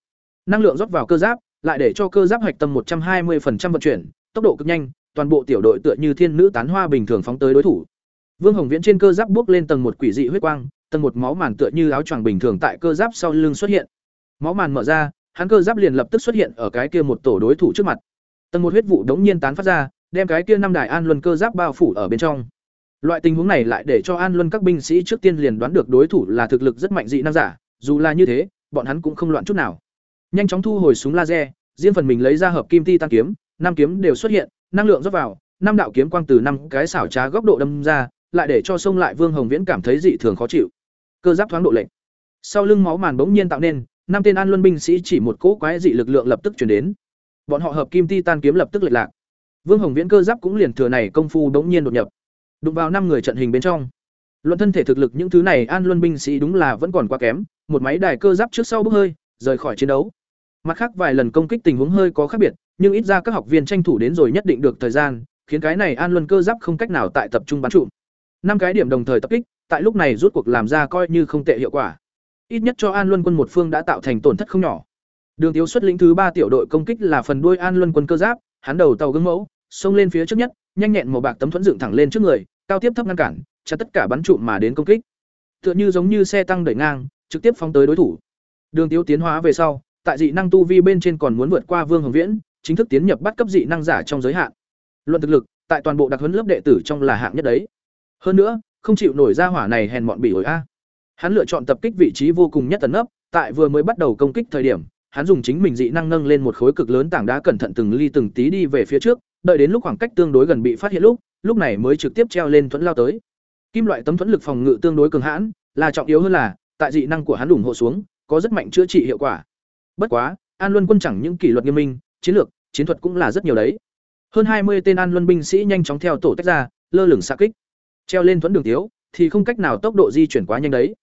Năng lượng rót vào cơ giáp, lại để cho cơ giáp hoạch tâm 120% vận chuyển, tốc độ cực nhanh, toàn bộ tiểu đội tựa như thiên nữ tán hoa bình thường phóng tới đối thủ. Vương Hồng Viễn trên cơ giáp bước lên tầng một quỷ dị huyết quang, tầng một máu màn tựa như áo choàng bình thường tại cơ giáp sau lưng xuất hiện. Máu màn mở ra, hắn cơ giáp liền lập tức xuất hiện ở cái kia một tổ đối thủ trước mặt. Tầng một huyết vụ đống nhiên tán phát ra, đem cái kia năm đài an luân cơ giáp bao phủ ở bên trong. Loại tình huống này lại để cho An Luân các binh sĩ trước tiên liền đoán được đối thủ là thực lực rất mạnh dị năng giả, dù là như thế, bọn hắn cũng không loạn chút nào. Nhanh chóng thu hồi súng laser, riêng phần mình lấy ra hợp kim ti tăng kiếm, năm kiếm đều xuất hiện, năng lượng rót vào, năm đạo kiếm quang từ năm cái xảo trá góc độ đâm ra, lại để cho sông lại Vương Hồng Viễn cảm thấy dị thường khó chịu. Cơ giáp thoáng độ lệnh. Sau lưng máu màn bỗng nhiên tạo nên, năm tên An Luân binh sĩ chỉ một cỗ quái dị lực lượng lập tức chuyển đến. Bọn họ hợp kim ti tan kiếm lập tức lệch lạc. Vương Hồng Viễn cơ giáp cũng liền thừa này công phu bỗng nhiên đột nhập. Đụng vào năm người trận hình bên trong. Luận thân thể thực lực những thứ này An Luân binh sĩ đúng là vẫn còn quá kém, một máy đài cơ giáp trước sau bốc hơi, rời khỏi chiến đấu. Mặt khác vài lần công kích tình huống hơi có khác biệt, nhưng ít ra các học viên tranh thủ đến rồi nhất định được thời gian, khiến cái này An Luân cơ giáp không cách nào tại tập trung bắn trụ. Năm cái điểm đồng thời tập kích, tại lúc này rút cuộc làm ra coi như không tệ hiệu quả. Ít nhất cho An Luân quân một phương đã tạo thành tổn thất không nhỏ. Đường Tiếu xuất lĩnh thứ ba tiểu đội công kích là phần đuôi An Luân quân cơ giáp, hắn đầu tàu gương mẫu, xông lên phía trước nhất, nhanh nhẹn màu bạc tấm thuẫn dựng thẳng lên trước người, cao tiếp thấp ngăn cản, chặn tất cả bắn trụm mà đến công kích. Tựa như giống như xe tăng đẩy ngang, trực tiếp phóng tới đối thủ. Đường Tiếu tiến hóa về sau, tại dị năng tu vi bên trên còn muốn vượt qua Vương Hồng Viễn, chính thức tiến nhập bắt cấp dị năng giả trong giới hạn. Luận thực lực, tại toàn bộ đặc huấn lớp đệ tử trong là hạng nhất đấy. Hơn nữa, không chịu nổi ra hỏa này hèn mọn bị ổi a. Hắn lựa chọn tập kích vị trí vô cùng nhất tấn ấp, tại vừa mới bắt đầu công kích thời điểm, hắn dùng chính mình dị năng nâng lên một khối cực lớn tảng đá cẩn thận từng ly từng tí đi về phía trước, đợi đến lúc khoảng cách tương đối gần bị phát hiện lúc, lúc này mới trực tiếp treo lên thuẫn lao tới. Kim loại tấm thuẫn lực phòng ngự tương đối cường hãn, là trọng yếu hơn là, tại dị năng của hắn ủng hộ xuống, có rất mạnh chữa trị hiệu quả. Bất quá, An Luân quân chẳng những kỷ luật nghiêm minh, chiến lược, chiến thuật cũng là rất nhiều đấy. Hơn hai mươi tên An Luân binh sĩ nhanh chóng theo tổ tách ra, lơ lửng xạ kích. Treo lên thuẫn đường tiếu, thì không cách nào tốc độ di chuyển quá nhanh đấy.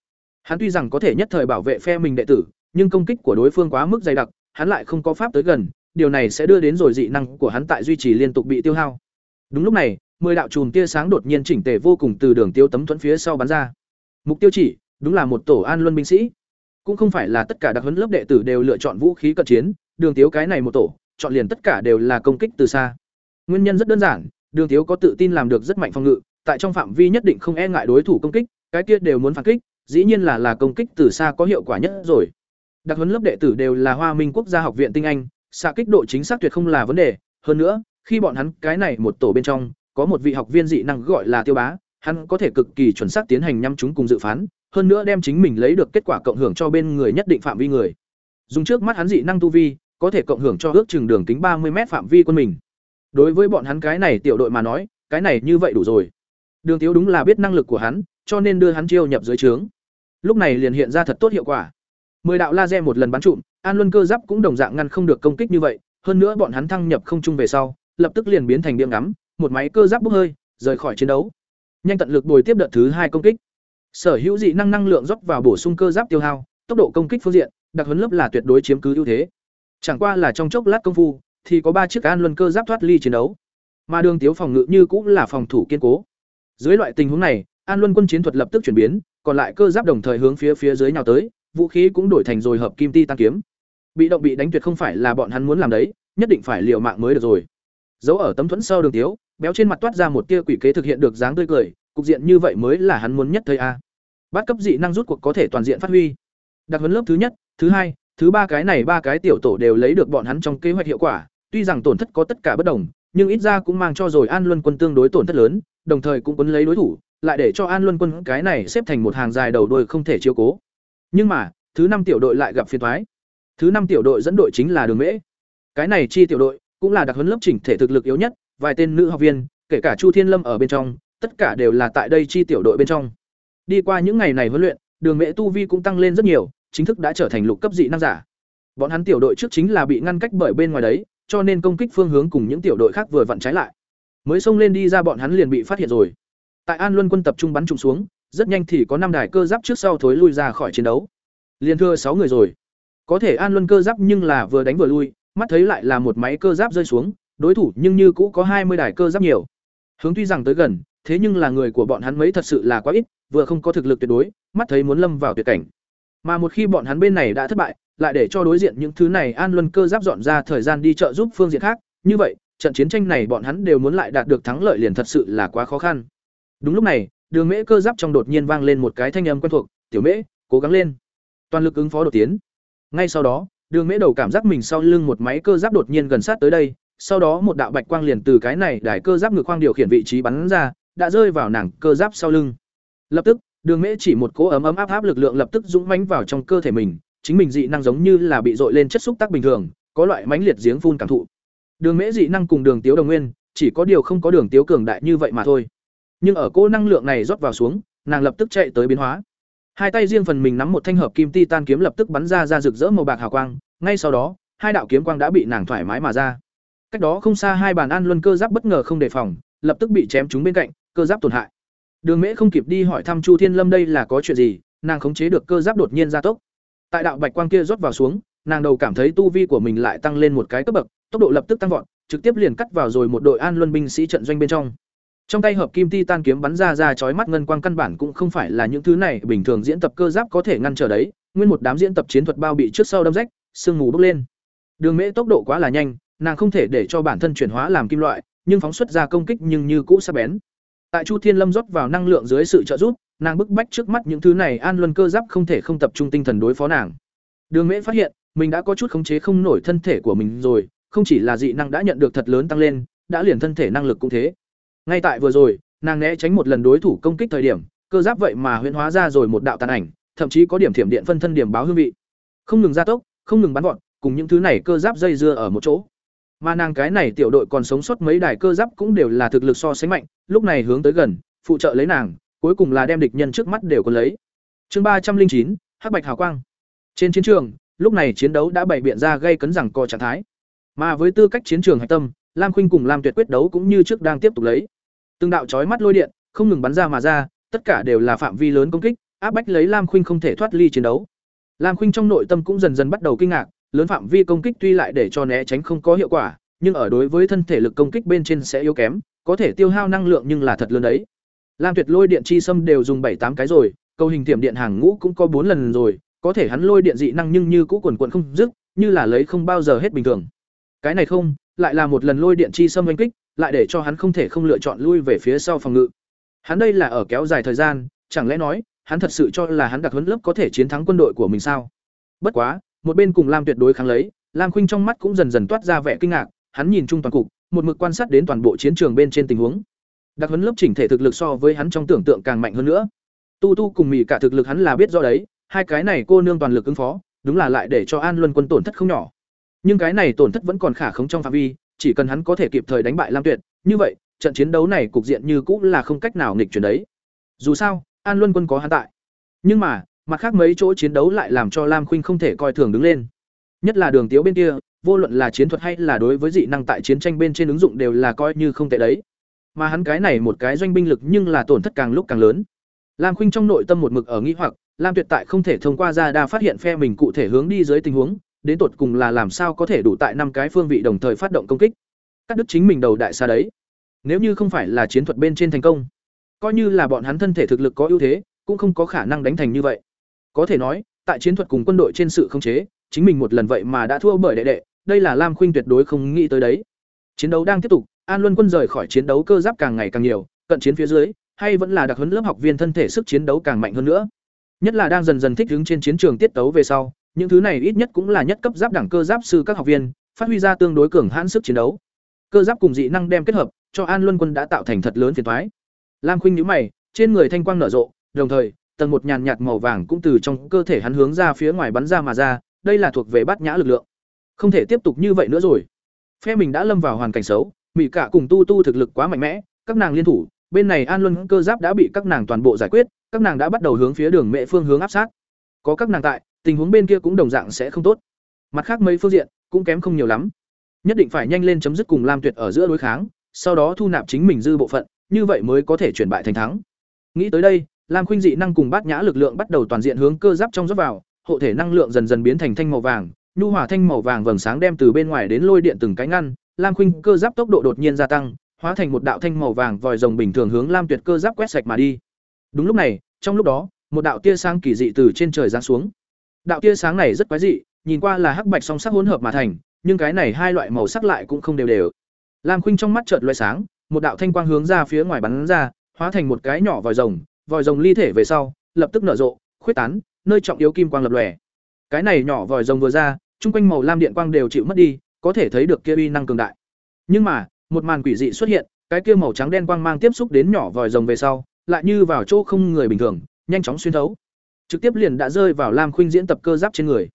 Hắn tuy rằng có thể nhất thời bảo vệ phe mình đệ tử, nhưng công kích của đối phương quá mức dày đặc, hắn lại không có pháp tới gần, điều này sẽ đưa đến rồi dị năng của hắn tại duy trì liên tục bị tiêu hao. Đúng lúc này, mười đạo chùm tia sáng đột nhiên chỉnh tề vô cùng từ đường tiêu tấm thuẫn phía sau bắn ra. Mục tiêu chỉ, đúng là một tổ An Luân binh sĩ. Cũng không phải là tất cả đặc huấn lớp đệ tử đều lựa chọn vũ khí cận chiến, đường tiếu cái này một tổ, chọn liền tất cả đều là công kích từ xa. Nguyên nhân rất đơn giản, đường tiếu có tự tin làm được rất mạnh phòng ngự, tại trong phạm vi nhất định không e ngại đối thủ công kích, cái kia đều muốn phản kích, dĩ nhiên là là công kích từ xa có hiệu quả nhất rồi. Đặc huấn lớp đệ tử đều là Hoa Minh Quốc gia học viện tinh anh, xạ kích độ chính xác tuyệt không là vấn đề, hơn nữa, khi bọn hắn cái này một tổ bên trong, có một vị học viên dị năng gọi là Tiêu Bá, hắn có thể cực kỳ chuẩn xác tiến hành nhắm chúng cùng dự phán, hơn nữa đem chính mình lấy được kết quả cộng hưởng cho bên người nhất định phạm vi người. Dùng trước mắt hắn dị năng tu vi, có thể cộng hưởng cho ước chừng đường kính ba mươi m phạm vi quân mình. Đối với bọn hắn cái này tiểu đội mà nói, cái này như vậy đủ rồi. Đường Tiếu đúng là biết năng lực của hắn, cho nên đưa hắn chiêu nhập dưới trướng. Lúc này liền hiện ra thật tốt hiệu quả. Mười đạo laser một lần bắn trụm, An Luân cơ giáp cũng đồng dạng ngăn không được công kích như vậy, hơn nữa bọn hắn thăng nhập không trung về sau, lập tức liền biến thành điểm ngắm, một máy cơ giáp bốc hơi, rời khỏi chiến đấu. Nhanh tận lực bồi tiếp đợt thứ hai công kích. Sở hữu dị năng năng lượng rót vào bổ sung cơ giáp tiêu hao, tốc độ công kích phương diện, đặc huấn lớp là tuyệt đối chiếm cứ ưu thế. Chẳng qua là trong chốc lát công phu, thì có ba chiếc An Luân cơ giáp thoát ly chiến đấu. Mà Đường Tiếu phòng ngự như cũng là phòng thủ kiên cố. Dưới loại tình huống này, An Luân quân chiến thuật lập tức chuyển biến, còn lại cơ giáp đồng thời hướng phía phía dưới nhào tới, vũ khí cũng đổi thành rồi hợp kim ti tan kiếm. Bị động bị đánh tuyệt không phải là bọn hắn muốn làm đấy, nhất định phải liều mạng mới được rồi. Dấu ở tấm thuẫn sau đường tiếu, béo trên mặt toát ra một tia quỷ kế thực hiện được dáng tươi cười, cục diện như vậy mới là hắn muốn nhất thấy a. Bát cấp dị năng rút cuộc có thể toàn diện phát huy. Đặc huấn lớp thứ nhất, thứ hai, thứ ba cái này ba cái tiểu tổ đều lấy được bọn hắn trong kế hoạch hiệu quả, tuy rằng tổn thất có tất cả bất đồng, nhưng ít ra cũng mang cho rồi An Luân quân tương đối tổn thất lớn, đồng thời cũng quấn lấy đối thủ, lại để cho An Luân quân cái này xếp thành một hàng dài đầu đuôi không thể chiếu cố. Nhưng mà, thứ năm tiểu đội lại gặp phiền toái. Thứ năm tiểu đội dẫn đội chính là Đường Mễ. Cái này chi tiểu đội cũng là đặc huấn lớp chỉnh thể thực lực yếu nhất, vài tên nữ học viên, kể cả Chu Thiên Lâm ở bên trong, tất cả đều là tại đây chi tiểu đội bên trong. Đi qua những ngày này huấn luyện, Đường Mễ tu vi cũng tăng lên rất nhiều, chính thức đã trở thành lục cấp dị năng giả. Bọn hắn tiểu đội trước chính là bị ngăn cách bởi bên ngoài đấy, cho nên công kích phương hướng cùng những tiểu đội khác vừa vặn trái lại. Mới xông lên đi ra bọn hắn liền bị phát hiện rồi. Tại An Luân quân tập trung bắn trùng xuống, rất nhanh thì có năm đài cơ giáp trước sau thối lui ra khỏi chiến đấu. Liên thưa sáu người rồi. Có thể An Luân cơ giáp nhưng là vừa đánh vừa lui, mắt thấy lại là một máy cơ giáp rơi xuống, đối thủ nhưng như cũ có hai mươi đài cơ giáp nhiều. Hướng tuy rằng tới gần, thế nhưng là người của bọn hắn mấy thật sự là quá ít, vừa không có thực lực tuyệt đối, mắt thấy muốn lâm vào tuyệt cảnh. Mà một khi bọn hắn bên này đã thất bại, lại để cho đối diện những thứ này An Luân cơ giáp dọn ra thời gian đi trợ giúp phương diện khác, như vậy, trận chiến tranh này bọn hắn đều muốn lại đạt được thắng lợi liền thật sự là quá khó khăn. Đúng lúc này, Đường Mễ cơ giáp trong đột nhiên vang lên một cái thanh âm quen thuộc, "Tiểu Mễ, cố gắng lên." Toàn lực ứng phó đột tiến. Ngay sau đó, Đường Mễ đầu cảm giác mình sau lưng một máy cơ giáp đột nhiên gần sát tới đây, sau đó một đạo bạch quang liền từ cái này đài cơ giáp ngược khoang điều khiển vị trí bắn ra, đã rơi vào nàng cơ giáp sau lưng. Lập tức, Đường Mễ chỉ một cỗ ấm ấm áp áp lực lượng lập tức dũng mãnh vào trong cơ thể mình, chính mình dị năng giống như là bị dội lên chất xúc tác bình thường, có loại mãnh liệt giếng phun cảm thụ. Đường Mễ dị năng cùng Đường Tiếu đồng nguyên, chỉ có điều không có Đường Tiếu cường đại như vậy mà thôi. Nhưng ở cô năng lượng này rót vào xuống, nàng lập tức chạy tới biến hóa. Hai tay riêng phần mình nắm một thanh hợp kim titan kiếm lập tức bắn ra ra rực rỡ màu bạc hào quang, ngay sau đó, hai đạo kiếm quang đã bị nàng thoải mái mà ra. Cách đó không xa hai bàn an luân cơ giáp bất ngờ không đề phòng, lập tức bị chém trúng bên cạnh, cơ giáp tổn hại. Đường Mễ không kịp đi hỏi thăm Chu Thiên Lâm đây là có chuyện gì, nàng khống chế được cơ giáp đột nhiên gia tốc. Tại đạo bạch quang kia rót vào xuống, nàng đầu cảm thấy tu vi của mình lại tăng lên một cái cấp bậc, tốc độ lập tức tăng vọt, trực tiếp liền cắt vào rồi một đội an luân binh sĩ trận doanh bên trong. Trong tay hợp kim titan kiếm bắn ra ra chói mắt ngân quang căn bản cũng không phải là những thứ này bình thường diễn tập cơ giáp có thể ngăn trở đấy, nguyên một đám diễn tập chiến thuật bao bị trước sau đâm rách, sương mù bốc lên. Đường Mễ tốc độ quá là nhanh, nàng không thể để cho bản thân chuyển hóa làm kim loại, nhưng phóng xuất ra công kích nhưng như cũ sắc bén. Tại Chu Thiên Lâm rót vào năng lượng dưới sự trợ giúp, nàng bức bách trước mắt những thứ này an luân cơ giáp không thể không tập trung tinh thần đối phó nàng. Đường Mễ phát hiện, mình đã có chút khống chế không nổi thân thể của mình rồi, không chỉ là dị năng đã nhận được thật lớn tăng lên, đã liền thân thể năng lực cũng thế. Ngay tại vừa rồi, nàng né tránh một lần đối thủ công kích thời điểm, cơ giáp vậy mà huyễn hóa ra rồi một đạo tàn ảnh, thậm chí có điểm thiểm điện phân thân điểm báo hương vị. Không ngừng gia tốc, không ngừng bắn vọt, cùng những thứ này cơ giáp dây dưa ở một chỗ. Mà nàng cái này tiểu đội còn sống sót mấy đài cơ giáp cũng đều là thực lực so sánh mạnh, lúc này hướng tới gần, phụ trợ lấy nàng, cuối cùng là đem địch nhân trước mắt đều có lấy. Chương ba trăm linh chín Hắc Bạch Hào Quang. Trên chiến trường, lúc này chiến đấu đã bày biện ra gây cấn rằng co trạng thái. Mà với tư cách chiến trường hạch tâm, Lam Khuynh cùng Lam Tuyệt quyết đấu cũng như trước đang tiếp tục lấy. Từng đạo chói mắt lôi điện, không ngừng bắn ra mà ra, tất cả đều là phạm vi lớn công kích, áp bách lấy Lam Khuynh không thể thoát ly chiến đấu. Lam Khuynh trong nội tâm cũng dần dần bắt đầu kinh ngạc, lớn phạm vi công kích tuy lại để cho né tránh không có hiệu quả, nhưng ở đối với thân thể lực công kích bên trên sẽ yếu kém, có thể tiêu hao năng lượng nhưng là thật lớn đấy. Lam Tuyệt lôi điện chi xâm đều dùng bảy tám cái rồi, câu hình tiềm điện hàng ngũ cũng có bốn lần rồi, có thể hắn lôi điện dị năng nhưng như cũ quần quần không dứt, như là lấy không bao giờ hết bình thường. Cái này không, lại là một lần lôi điện chi xâm đánh kích, lại để cho hắn không thể không lựa chọn lui về phía sau phòng ngự. Hắn đây là ở kéo dài thời gian, chẳng lẽ nói, hắn thật sự cho là hắn đặc huấn lớp có thể chiến thắng quân đội của mình sao? Bất quá, một bên cùng Lam Tuyệt đối kháng lấy, Lam Khuynh trong mắt cũng dần dần toát ra vẻ kinh ngạc, hắn nhìn chung toàn cục, một mực quan sát đến toàn bộ chiến trường bên trên tình huống. Đặc huấn lớp chỉnh thể thực lực so với hắn trong tưởng tượng càng mạnh hơn nữa. Tu Tu cùng Mị cả thực lực hắn là biết do đấy, hai cái này cô nương toàn lực ứng phó, đúng là lại để cho An Luân quân tổn thất không nhỏ. Nhưng cái này tổn thất vẫn còn khả khống trong phạm vi, chỉ cần hắn có thể kịp thời đánh bại Lam Tuyệt, như vậy, trận chiến đấu này cục diện như cũng là không cách nào nghịch chuyển đấy. Dù sao, An Luân quân có hắn tại. Nhưng mà, mặt khác mấy chỗ chiến đấu lại làm cho Lam Khuynh không thể coi thường đứng lên. Nhất là Đường Tiếu bên kia, vô luận là chiến thuật hay là đối với dị năng tại chiến tranh bên trên ứng dụng đều là coi như không tệ đấy. Mà hắn cái này một cái doanh binh lực nhưng là tổn thất càng lúc càng lớn. Lam Khuynh trong nội tâm một mực ở nghi hoặc, Lam Tuyệt tại không thể thông qua ra đa phát hiện phe mình cụ thể hướng đi dưới tình huống, đến tột cùng là làm sao có thể đủ tại năm cái phương vị đồng thời phát động công kích. Cắt đứt chính mình đầu đại xa đấy. Nếu như không phải là chiến thuật bên trên thành công, coi như là bọn hắn thân thể thực lực có ưu thế, cũng không có khả năng đánh thành như vậy. Có thể nói, tại chiến thuật cùng quân đội trên sự khống chế, chính mình một lần vậy mà đã thua bởi đệ đệ, đây là Lam Khuynh tuyệt đối không nghĩ tới đấy. Chiến đấu đang tiếp tục, An Luân quân rời khỏi chiến đấu cơ giáp càng ngày càng nhiều, cận chiến phía dưới, hay vẫn là đặc huấn lớp học viên thân thể sức chiến đấu càng mạnh hơn nữa. Nhất là đang dần dần thích ứng trên chiến trường tiết tấu về sau, những thứ này ít nhất cũng là nhất cấp giáp đẳng cơ giáp sư các học viên, phát huy ra tương đối cường hãn sức chiến đấu. Cơ giáp cùng dị năng đem kết hợp, cho An Luân quân đã tạo thành thật lớn phiền toái. Lam Khuynh nhíu mày, trên người thanh quang nở rộ, đồng thời, tầng một nhàn nhạt màu vàng cũng từ trong cơ thể hắn hướng ra phía ngoài bắn ra mà ra, đây là thuộc về bát nhã lực lượng. Không thể tiếp tục như vậy nữa rồi. Phe mình đã lâm vào hoàn cảnh xấu, Mỹ cả cùng Tu Tu thực lực quá mạnh mẽ, các nàng liên thủ, bên này An Luân cơ giáp đã bị các nàng toàn bộ giải quyết, các nàng đã bắt đầu hướng phía đường mẹ phương hướng áp sát. Có các nàng tại, tình huống bên kia cũng đồng dạng sẽ không tốt. Mặt khác mấy phương diện cũng kém không nhiều lắm. Nhất định phải nhanh lên chấm dứt cùng Lam Tuyệt ở giữa đối kháng, sau đó thu nạp chính mình dư bộ phận, như vậy mới có thể chuyển bại thành thắng. Nghĩ tới đây, Lam Khuynh dị năng cùng bát nhã lực lượng bắt đầu toàn diện hướng cơ giáp trong dốc vào, hộ thể năng lượng dần dần biến thành thanh màu vàng, nhu hỏa thanh màu vàng vầng sáng đem từ bên ngoài đến lôi điện từng cái ngăn, Lam Khuynh cơ giáp tốc độ đột nhiên gia tăng, hóa thành một đạo thanh màu vàng vòi rồng bình thường hướng Lam Tuyệt cơ giáp quét sạch mà đi. Đúng lúc này, trong lúc đó, một đạo tia sáng kỳ dị từ trên trời giáng xuống. Đạo tia sáng này rất quái dị, nhìn qua là hắc bạch song sắc hỗn hợp mà thành, nhưng cái này hai loại màu sắc lại cũng không đều đều. Lam Khuynh trong mắt chợt lóe sáng, một đạo thanh quang hướng ra phía ngoài bắn ra, hóa thành một cái nhỏ vòi rồng, vòi rồng ly thể về sau, lập tức nở rộ, khuyết tán, nơi trọng yếu kim quang lập lòe. Cái này nhỏ vòi rồng vừa ra, trung quanh màu lam điện quang đều chịu mất đi, có thể thấy được kia uy năng cường đại. Nhưng mà, một màn quỷ dị xuất hiện, cái kia màu trắng đen quang mang tiếp xúc đến nhỏ vòi rồng về sau, lại như vào chỗ không người bình thường, nhanh chóng xuyên thấu. Trực tiếp liền đã rơi vào Lam Khuynh diễn tập cơ giáp trên người.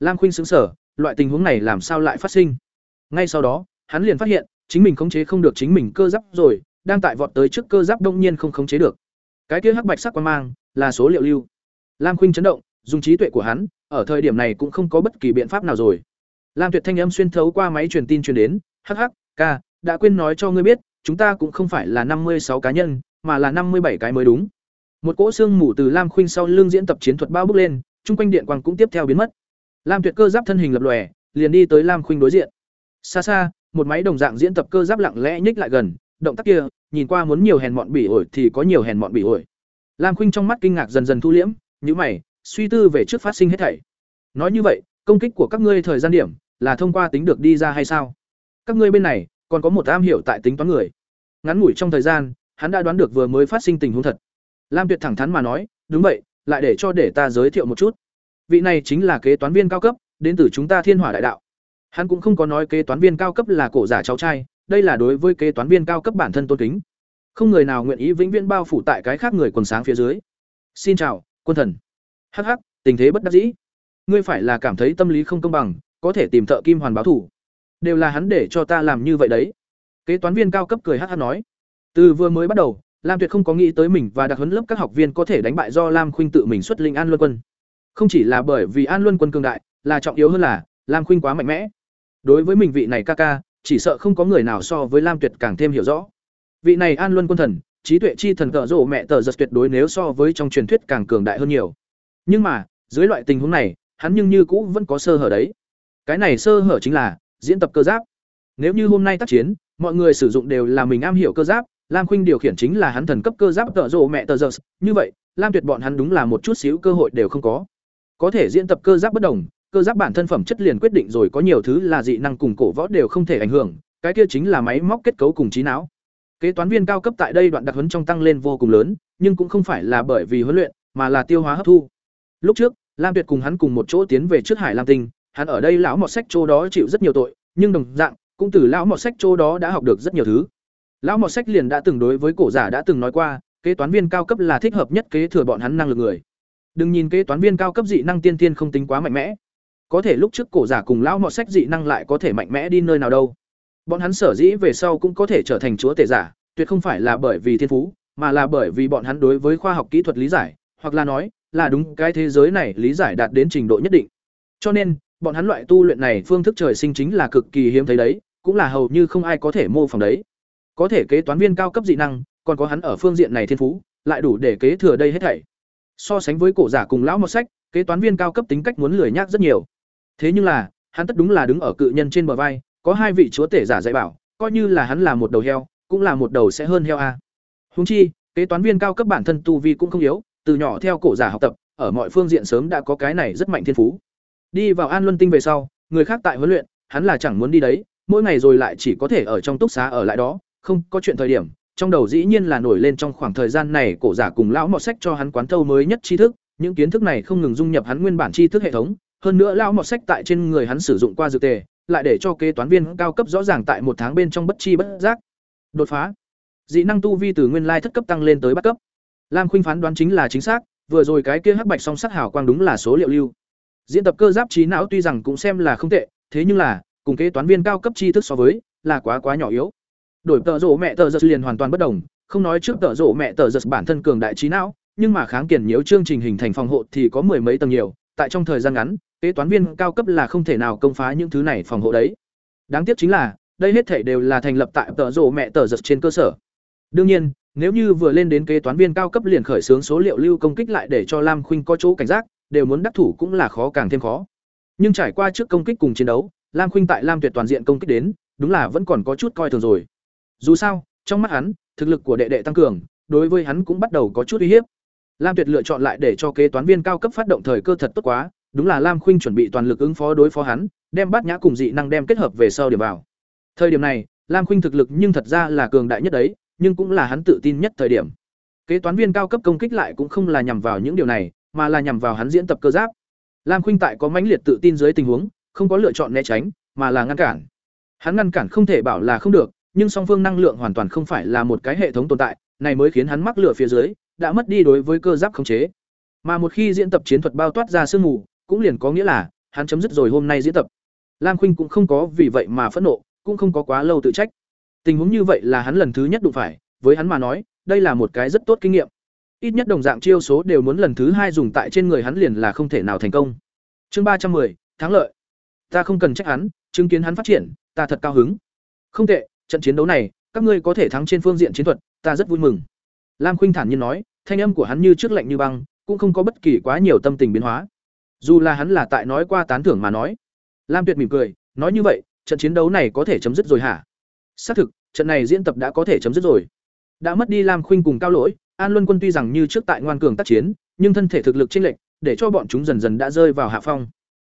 Lam Khuynh sững sờ, loại tình huống này làm sao lại phát sinh? Ngay sau đó, hắn liền phát hiện, chính mình khống chế không được chính mình cơ giáp rồi, đang tại vọt tới trước cơ giáp đông nhiên không khống chế được. Cái kia hắc bạch sắc quang mang, là số liệu lưu. Lam Khuynh chấn động, dùng trí tuệ của hắn, ở thời điểm này cũng không có bất kỳ biện pháp nào rồi. Lam Tuyệt thanh âm xuyên thấu qua máy truyền tin truyền đến, "Hắc hắc, ca, đã quên nói cho ngươi biết, chúng ta cũng không phải là năm mươi sáu cá nhân, mà là năm mươi bảy cái mới đúng." Một cỗ xương mù từ Lam Khuynh sau lưng diễn tập chiến thuật bao bước lên, trung quanh điện quang cũng tiếp theo biến mất. Lam Tuyệt cơ giáp thân hình lập lòe, liền đi tới Lam Khuynh đối diện. Xa xa, một máy đồng dạng diễn tập cơ giáp lặng lẽ nhích lại gần, động tác kia, nhìn qua muốn nhiều hèn mọn bỉ ổi thì có nhiều hèn mọn bỉ ổi. Lam Khuynh trong mắt kinh ngạc dần dần thu liễm, như mày, suy tư về trước phát sinh hết thảy. Nói như vậy, công kích của các ngươi thời gian điểm là thông qua tính được đi ra hay sao? Các ngươi bên này còn có một am hiểu tại tính toán người. Ngắn ngủi trong thời gian, hắn đã đoán được vừa mới phát sinh tình huống thật. Lam Tuyệt thẳng thắn mà nói, "Đúng vậy, lại để cho để ta giới thiệu một chút. Vị này chính là kế toán viên cao cấp, đến từ chúng ta Thiên Hỏa Đại Đạo." Hắn cũng không có nói kế toán viên cao cấp là cổ giả cháu trai, đây là đối với kế toán viên cao cấp bản thân tôn kính. Không người nào nguyện ý vĩnh viễn bao phủ tại cái khác người quần sáng phía dưới. "Xin chào, quân thần." Hắc hắc, tình thế bất đắc dĩ. Ngươi phải là cảm thấy tâm lý không công bằng, có thể tìm thợ kim hoàn báo thủ. Đều là hắn để cho ta làm như vậy đấy. Kế toán viên cao cấp cười hắc hắc nói. Từ vừa mới bắt đầu, Lam Tuyệt không có nghĩ tới mình và đặc huấn lớp các học viên có thể đánh bại do Lam Khuynh tự mình xuất linh An Luân Quân. Không chỉ là bởi vì An Luân Quân cường đại, là trọng yếu hơn là Lam Khuynh quá mạnh mẽ. Đối với mình vị này ca ca, chỉ sợ không có người nào so với Lam Tuyệt càng thêm hiểu rõ. Vị này An Luân Quân thần, trí tuệ chi thần cỡ rộ mẹ tờ giật tuyệt đối nếu so với trong truyền thuyết càng cường đại hơn nhiều. Nhưng mà, dưới loại tình huống này, hắn nhưng như cũ vẫn có sơ hở đấy. Cái này sơ hở chính là diễn tập cơ giáp. Nếu như hôm nay tác chiến, mọi người sử dụng đều là mình am hiểu cơ giáp, Lam Khuynh điều khiển chính là hắn thần cấp cơ giáp tợ rồ mẹ tờ giờ, như vậy, Lam Tuyệt bọn hắn đúng là một chút xíu cơ hội đều không có. Có thể diễn tập cơ giáp bất đồng, cơ giáp bản thân phẩm chất liền quyết định rồi có nhiều thứ là dị năng cùng cổ võ đều không thể ảnh hưởng, cái kia chính là máy móc kết cấu cùng trí não. Kế toán viên cao cấp tại đây đoạn đặc huấn trong tăng lên vô cùng lớn, nhưng cũng không phải là bởi vì huấn luyện, mà là tiêu hóa hấp thu. Lúc trước, Lam Tuyệt cùng hắn cùng một chỗ tiến về trước Hải Lam Tinh, hắn ở đây lão mọt sách chỗ đó chịu rất nhiều tội, nhưng đồng dạng, cũng từ lão mọt sách chỗ đó đã học được rất nhiều thứ. Lão mọt sách liền đã từng đối với cổ giả đã từng nói qua, kế toán viên cao cấp là thích hợp nhất kế thừa bọn hắn năng lực người. Đừng nhìn kế toán viên cao cấp dị năng tiên tiên không tính quá mạnh mẽ, có thể lúc trước cổ giả cùng lão mọt sách dị năng lại có thể mạnh mẽ đi nơi nào đâu. Bọn hắn sở dĩ về sau cũng có thể trở thành chúa tể giả, tuyệt không phải là bởi vì thiên phú, mà là bởi vì bọn hắn đối với khoa học kỹ thuật lý giải, hoặc là nói, là đúng cái thế giới này lý giải đạt đến trình độ nhất định. Cho nên, bọn hắn loại tu luyện này phương thức trời sinh chính là cực kỳ hiếm thấy đấy, cũng là hầu như không ai có thể mô phỏng đấy. Có thể kế toán viên cao cấp dị năng, còn có hắn ở phương diện này thiên phú, lại đủ để kế thừa đây hết thảy. So sánh với cổ giả cùng lão một sách, kế toán viên cao cấp tính cách muốn lười nhác rất nhiều. Thế nhưng là, hắn tất đúng là đứng ở cự nhân trên bờ vai, có hai vị chúa tể giả dạy bảo, coi như là hắn là một đầu heo, cũng là một đầu sẽ hơn heo a. húng chi, kế toán viên cao cấp bản thân tu vi cũng không yếu, từ nhỏ theo cổ giả học tập, ở mọi phương diện sớm đã có cái này rất mạnh thiên phú. Đi vào An Luân Tinh về sau, người khác tại huấn luyện, hắn là chẳng muốn đi đấy, mỗi ngày rồi lại chỉ có thể ở trong túc xá ở lại đó, không có chuyện thời điểm, trong đầu dĩ nhiên là nổi lên trong khoảng thời gian này cổ giả cùng lão mọt sách cho hắn quán thâu mới nhất tri thức, những kiến thức này không ngừng dung nhập hắn nguyên bản tri thức hệ thống, hơn nữa lão mọt sách tại trên người hắn sử dụng qua dược tề, lại để cho kế toán viên cao cấp rõ ràng tại một tháng bên trong bất chi bất giác đột phá. Dị năng tu vi từ nguyên lai thất cấp tăng lên tới bắt cấp. Lam Khuynh phán đoán chính là chính xác, vừa rồi cái kia hắc bạch song sắc hào quang đúng là số liệu lưu. Diễn tập cơ giáp trí não tuy rằng cũng xem là không tệ, thế nhưng là, cùng kế toán viên cao cấp tri thức so với, là quá quá nhỏ yếu. Đổi tợ rỗ mẹ tợ giật liền hoàn toàn bất đồng, không nói trước tợ rỗ mẹ tợ giật bản thân cường đại trí não, nhưng mà kháng kiền nhiễu chương trình hình thành phòng hộ thì có mười mấy tầng nhiều, tại trong thời gian ngắn, kế toán viên cao cấp là không thể nào công phá những thứ này phòng hộ đấy. Đáng tiếc chính là, đây hết thảy đều là thành lập tại tợ rỗ mẹ tợ giật trên cơ sở. Đương nhiên, nếu như vừa lên đến kế toán viên cao cấp liền khởi xướng số liệu lưu công kích lại để cho Lam Khuynh có chỗ cảnh giác, đều muốn đắc thủ cũng là khó càng thêm khó. Nhưng trải qua trước công kích cùng chiến đấu, Lam Khuynh tại Lam Tuyệt toàn diện công kích đến, đúng là vẫn còn có chút coi thường rồi. Dù sao, trong mắt hắn, thực lực của đệ đệ tăng cường, đối với hắn cũng bắt đầu có chút uy hiếp. Lam Tuyệt lựa chọn lại để cho kế toán viên cao cấp phát động thời cơ thật tốt quá, đúng là Lam Khuynh chuẩn bị toàn lực ứng phó đối phó hắn, đem bát nhã cùng dị năng đem kết hợp về sau điểm vào. Thời điểm này, Lam Khuynh thực lực nhưng thật ra là cường đại nhất đấy, nhưng cũng là hắn tự tin nhất thời điểm. Kế toán viên cao cấp công kích lại cũng không là nhằm vào những điều này, mà là nhằm vào hắn diễn tập cơ giáp. Lam Khuynh tại có mãnh liệt tự tin dưới tình huống, không có lựa chọn né tránh, mà là ngăn cản. Hắn ngăn cản không thể bảo là không được, nhưng song phương năng lượng hoàn toàn không phải là một cái hệ thống tồn tại, này mới khiến hắn mắc lửa phía dưới, đã mất đi đối với cơ giáp khống chế. Mà một khi diễn tập chiến thuật bao toát ra sương mù, cũng liền có nghĩa là hắn chấm dứt rồi hôm nay diễn tập. Lam Khuynh cũng không có vì vậy mà phẫn nộ, cũng không có quá lâu tự trách. Tình huống như vậy là hắn lần thứ nhất đụng phải, với hắn mà nói, đây là một cái rất tốt kinh nghiệm. Ít nhất đồng dạng chiêu số đều muốn lần thứ hai dùng tại trên người hắn liền là không thể nào thành công. Chương ba trăm 310, thắng lợi. Ta không cần trách hắn, chứng kiến hắn phát triển, ta thật cao hứng. Không tệ, trận chiến đấu này, các ngươi có thể thắng trên phương diện chiến thuật, ta rất vui mừng. Lam Khuynh thản nhiên nói, thanh âm của hắn như trước lạnh như băng, cũng không có bất kỳ quá nhiều tâm tình biến hóa. Dù là hắn là tại nói qua tán thưởng mà nói. Lam Tuyệt mỉm cười, nói như vậy, trận chiến đấu này có thể chấm dứt rồi hả? Xác thực, trận này diễn tập đã có thể chấm dứt rồi. Đã mất đi Lam Khuynh cùng Cao Lỗi, An Luân Quân tuy rằng như trước tại ngoan cường tác chiến, nhưng thân thể thực lực chênh lệch, để cho bọn chúng dần dần đã rơi vào hạ phong.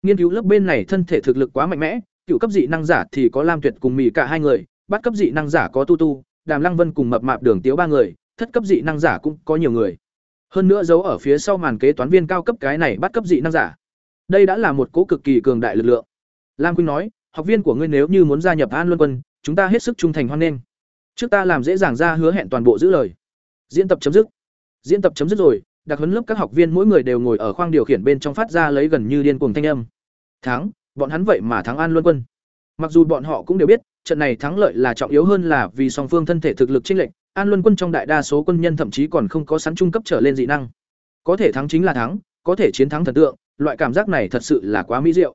Nghiên cứu lớp bên này thân thể thực lực quá mạnh mẽ, cựu cấp dị năng giả thì có Lam Tuyệt cùng Mị cả hai người, bắt cấp dị năng giả có Tu Tu, Đàm Lăng Vân cùng mập mạp Đường Tiếu ba người, thất cấp dị năng giả cũng có nhiều người. Hơn nữa giấu ở phía sau màn kế toán viên cao cấp cái này bắt cấp dị năng giả. Đây đã là một cố cực kỳ cường đại lực lượng. Lam Quynh nói, học viên của ngươi nếu như muốn gia nhập An Luân Quân, chúng ta hết sức trung thành hoan nghênh. Trước ta làm dễ dàng ra hứa hẹn toàn bộ giữ lời. Diễn tập chấm dứt. Diễn tập chấm dứt rồi, đặc huấn lớp các học viên mỗi người đều ngồi ở khoang điều khiển bên trong phát ra lấy gần như điên cuồng thanh âm. Thắng, bọn hắn vậy mà thắng An Luân Quân. Mặc dù bọn họ cũng đều biết, trận này thắng lợi là trọng yếu hơn là vì song phương thân thể thực lực chênh lệch, An Luân quân trong đại đa số quân nhân thậm chí còn không có sẵn trung cấp trở lên dị năng. Có thể thắng chính là thắng, có thể chiến thắng thần tượng, loại cảm giác này thật sự là quá mỹ diệu.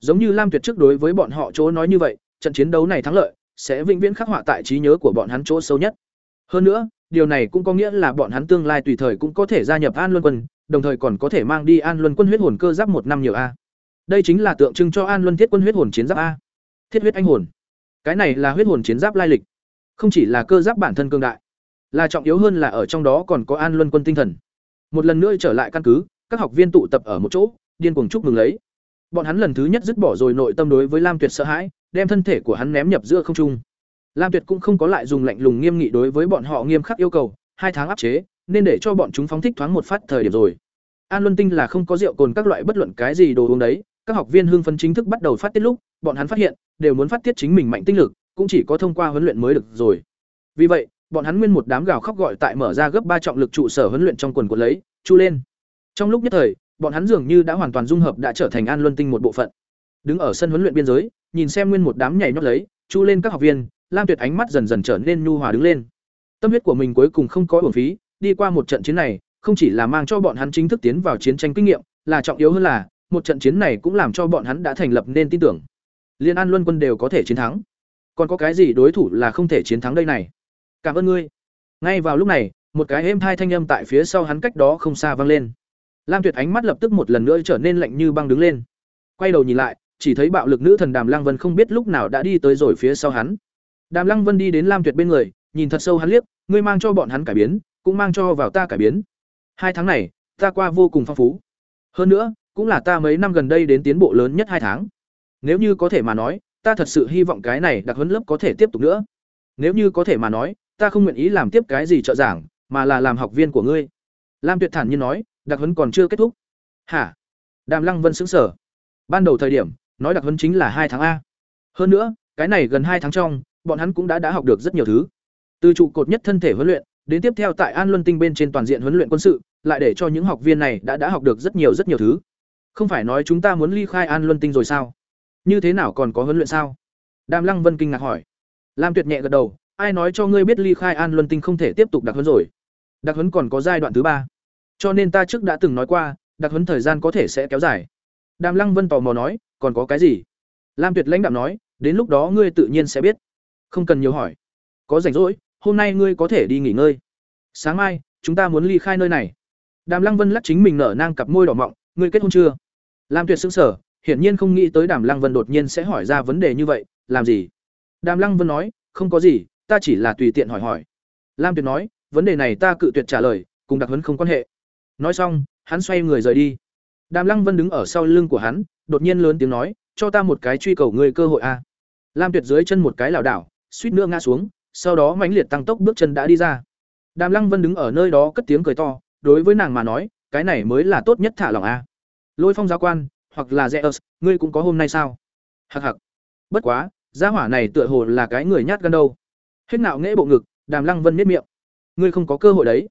Giống như Lam Tuyệt trước đối với bọn họ chỗ nói như vậy, trận chiến đấu này thắng lợi sẽ vĩnh viễn khắc họa tại trí nhớ của bọn hắn chỗ sâu nhất. Hơn nữa, điều này cũng có nghĩa là bọn hắn tương lai tùy thời cũng có thể gia nhập An Luân quân, đồng thời còn có thể mang đi An Luân quân huyết hồn cơ giáp một năm nhiều a. Đây chính là tượng trưng cho An Luân Thiết quân huyết hồn chiến giáp a. Thiết huyết anh hồn. Cái này là huyết hồn chiến giáp lai lịch, không chỉ là cơ giáp bản thân cương đại, là trọng yếu hơn là ở trong đó còn có An Luân quân tinh thần. Một lần nữa trở lại căn cứ, các học viên tụ tập ở một chỗ, điên cuồng chúc mừng lấy. Bọn hắn lần thứ nhất dứt bỏ rồi nội tâm đối với Lam Tuyệt sợ hãi, đem thân thể của hắn ném nhập giữa không trung. Lam Tuyệt cũng không có lại dùng lạnh lùng nghiêm nghị đối với bọn họ nghiêm khắc yêu cầu, hai tháng áp chế, nên để cho bọn chúng phóng thích thoáng một phát thời điểm rồi. An Luân Tinh là không có rượu cồn các loại bất luận cái gì đồ uống đấy, các học viên hưng phấn chính thức bắt đầu phát tiết lúc, bọn hắn phát hiện, đều muốn phát tiết chính mình mạnh tinh lực, cũng chỉ có thông qua huấn luyện mới được rồi. Vì vậy, bọn hắn nguyên một đám gào khóc gọi tại mở ra gấp ba trọng lực trụ sở huấn luyện trong quần của lấy, chu lên. Trong lúc nhất thời, bọn hắn dường như đã hoàn toàn dung hợp đã trở thành An Luân Tinh một bộ phận. Đứng ở sân huấn luyện biên giới, nhìn xem nguyên một đám nhảy nhót lấy, chu lên các học viên, Lam Tuyệt ánh mắt dần dần trở nên nhu hòa đứng lên. Tâm huyết của mình cuối cùng không có uổng phí, đi qua một trận chiến này, không chỉ là mang cho bọn hắn chính thức tiến vào chiến tranh kinh nghiệm, là trọng yếu hơn là, một trận chiến này cũng làm cho bọn hắn đã thành lập nên tin tưởng. Liên An Luân quân đều có thể chiến thắng. Còn có cái gì đối thủ là không thể chiến thắng đây này? Cảm ơn ngươi. Ngay vào lúc này, một cái êm thai thanh âm tại phía sau hắn cách đó không xa vang lên. Lam Tuyệt ánh mắt lập tức một lần nữa trở nên lạnh như băng đứng lên. Quay đầu nhìn lại, chỉ thấy bạo lực nữ thần Đàm Lăng Vân không biết lúc nào đã đi tới rồi phía sau hắn. Đàm Lăng Vân đi đến Lam Tuyệt bên người, nhìn thật sâu hắn liếc, ngươi mang cho bọn hắn cải biến, cũng mang cho vào ta cải biến. Hai tháng này, ta qua vô cùng phong phú. Hơn nữa, cũng là ta mấy năm gần đây đến tiến bộ lớn nhất hai tháng. Nếu như có thể mà nói, ta thật sự hy vọng cái này đặc huấn lớp có thể tiếp tục nữa. Nếu như có thể mà nói, ta không nguyện ý làm tiếp cái gì trợ giảng, mà là làm học viên của ngươi. Lam Tuyệt thản nhiên nói, đặc huấn còn chưa kết thúc. Hả? Đàm Lăng Vân sững sờ. Ban đầu thời điểm, nói đặc huấn chính là hai tháng a. Hơn nữa, cái này gần hai tháng trong, bọn hắn cũng đã đã học được rất nhiều thứ. Từ trụ cột nhất thân thể huấn luyện, đến tiếp theo tại An Luân Tinh bên trên toàn diện huấn luyện quân sự, lại để cho những học viên này đã đã học được rất nhiều rất nhiều thứ. Không phải nói chúng ta muốn ly khai An Luân Tinh rồi sao? Như thế nào còn có huấn luyện sao? Đàm Lăng Vân kinh ngạc hỏi. Lam Tuyệt nhẹ gật đầu, ai nói cho ngươi biết ly khai An Luân Tinh không thể tiếp tục đặc huấn rồi? Đặc huấn còn có giai đoạn thứ ba. Cho nên ta trước đã từng nói qua, đặc huấn thời gian có thể sẽ kéo dài. Đàm Lăng Vân tò mò nói, còn có cái gì? Lam Tuyệt lãnh đạm nói, đến lúc đó ngươi tự nhiên sẽ biết. Không cần nhiều hỏi. Có rảnh rỗi, hôm nay ngươi có thể đi nghỉ ngơi. Sáng mai, chúng ta muốn ly khai nơi này. Đàm Lăng Vân lắc chính mình nở nang cặp môi đỏ mọng, ngươi kết hôn chưa? Lam Tuyệt sững sờ, hiển nhiên không nghĩ tới Đàm Lăng Vân đột nhiên sẽ hỏi ra vấn đề như vậy, làm gì? Đàm Lăng Vân nói, không có gì, ta chỉ là tùy tiện hỏi hỏi. Lam Tuyệt nói, vấn đề này ta cự tuyệt trả lời, cùng đặc huấn không quan hệ. Nói xong, hắn xoay người rời đi. Đàm Lăng Vân đứng ở sau lưng của hắn, đột nhiên lớn tiếng nói, cho ta một cái truy cầu người cơ hội a. Lam Tuyệt dưới chân một cái lảo đảo, suýt nữa ngã xuống, sau đó mãnh liệt tăng tốc bước chân đã đi ra. Đàm Lăng Vân đứng ở nơi đó cất tiếng cười to, đối với nàng mà nói, cái này mới là tốt nhất thả lỏng a. Lôi Phong giáo quan, hoặc là Zeus, ngươi cũng có hôm nay sao? Hắc hắc. Bất quá, gia hỏa này tựa hồ là cái người nhát gan đâu. hết nạo nghễ bộ ngực đàm lăng vân miết miệng ngươi không có cơ hội đấy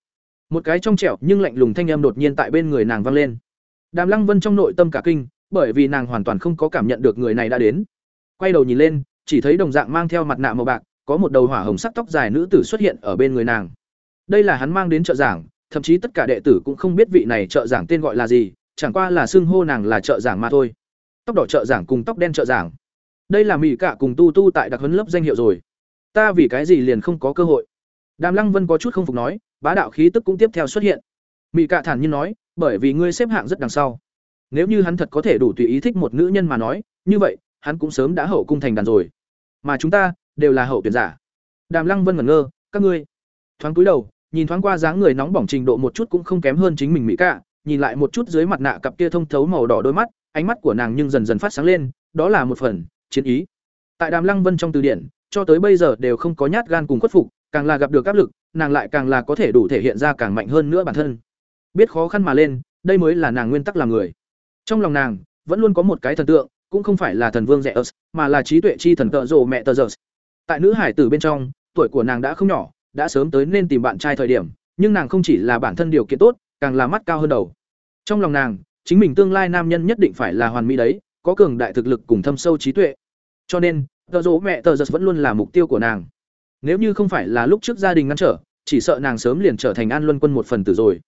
một cái trong trẻo nhưng lạnh lùng thanh âm đột nhiên tại bên người nàng vang lên đàm lăng vân trong nội tâm cả kinh bởi vì nàng hoàn toàn không có cảm nhận được người này đã đến quay đầu nhìn lên chỉ thấy đồng dạng mang theo mặt nạ màu bạc có một đầu hỏa hồng sắc tóc dài nữ tử xuất hiện ở bên người nàng đây là hắn mang đến trợ giảng thậm chí tất cả đệ tử cũng không biết vị này trợ giảng tên gọi là gì chẳng qua là xưng hô nàng là trợ giảng mà thôi. Tóc đỏ trợ giảng cùng tóc đen trợ giảng. Đây là mỹ cả cùng tu tu tại đặc huấn lớp danh hiệu rồi. Ta vì cái gì liền không có cơ hội? Đàm lăng vân có chút không phục nói, bá đạo khí tức cũng tiếp theo xuất hiện. Mỹ cả thản nhiên nói, bởi vì ngươi xếp hạng rất đằng sau. Nếu như hắn thật có thể đủ tùy ý thích một nữ nhân mà nói, như vậy, hắn cũng sớm đã hậu cung thành đàn rồi. Mà chúng ta, đều là hậu tuyển giả. Đàm lăng vân ngẩn ngơ, các ngươi. Thoáng cúi đầu, nhìn thoáng qua dáng người nóng bỏng trình độ một chút cũng không kém hơn chính mình mỹ cả nhìn lại một chút dưới mặt nạ cặp kia thông thấu màu đỏ đôi mắt ánh mắt của nàng nhưng dần dần phát sáng lên đó là một phần chiến ý. Tại đàm lăng vân trong từ điển cho tới bây giờ đều không có nhát gan cùng khuất phục càng là gặp được áp lực nàng lại càng là có thể đủ thể hiện ra càng mạnh hơn nữa bản thân. Biết khó khăn mà lên đây mới là nàng nguyên tắc làm người. Trong lòng nàng vẫn luôn có một cái thần tượng cũng không phải là thần vương rẻ Zeus, mà là trí tuệ chi thần tợ rồ mẹ tờ Zeus. tại nữ hải tử bên trong tuổi của nàng đã không nhỏ đã sớm tới nên tìm bạn trai thời điểm nhưng nàng không chỉ là bản thân điều kiện tốt càng là mắt cao hơn đầu trong lòng nàng, chính mình tương lai nam nhân nhất định phải là hoàn mỹ đấy, có cường đại thực lực cùng thâm sâu trí tuệ. Cho nên, tờ rộ mẹ tờ giật vẫn luôn là mục tiêu của nàng. Nếu như không phải là lúc trước gia đình ngăn trở, chỉ sợ nàng sớm liền trở thành an luân quân một phần tử rồi.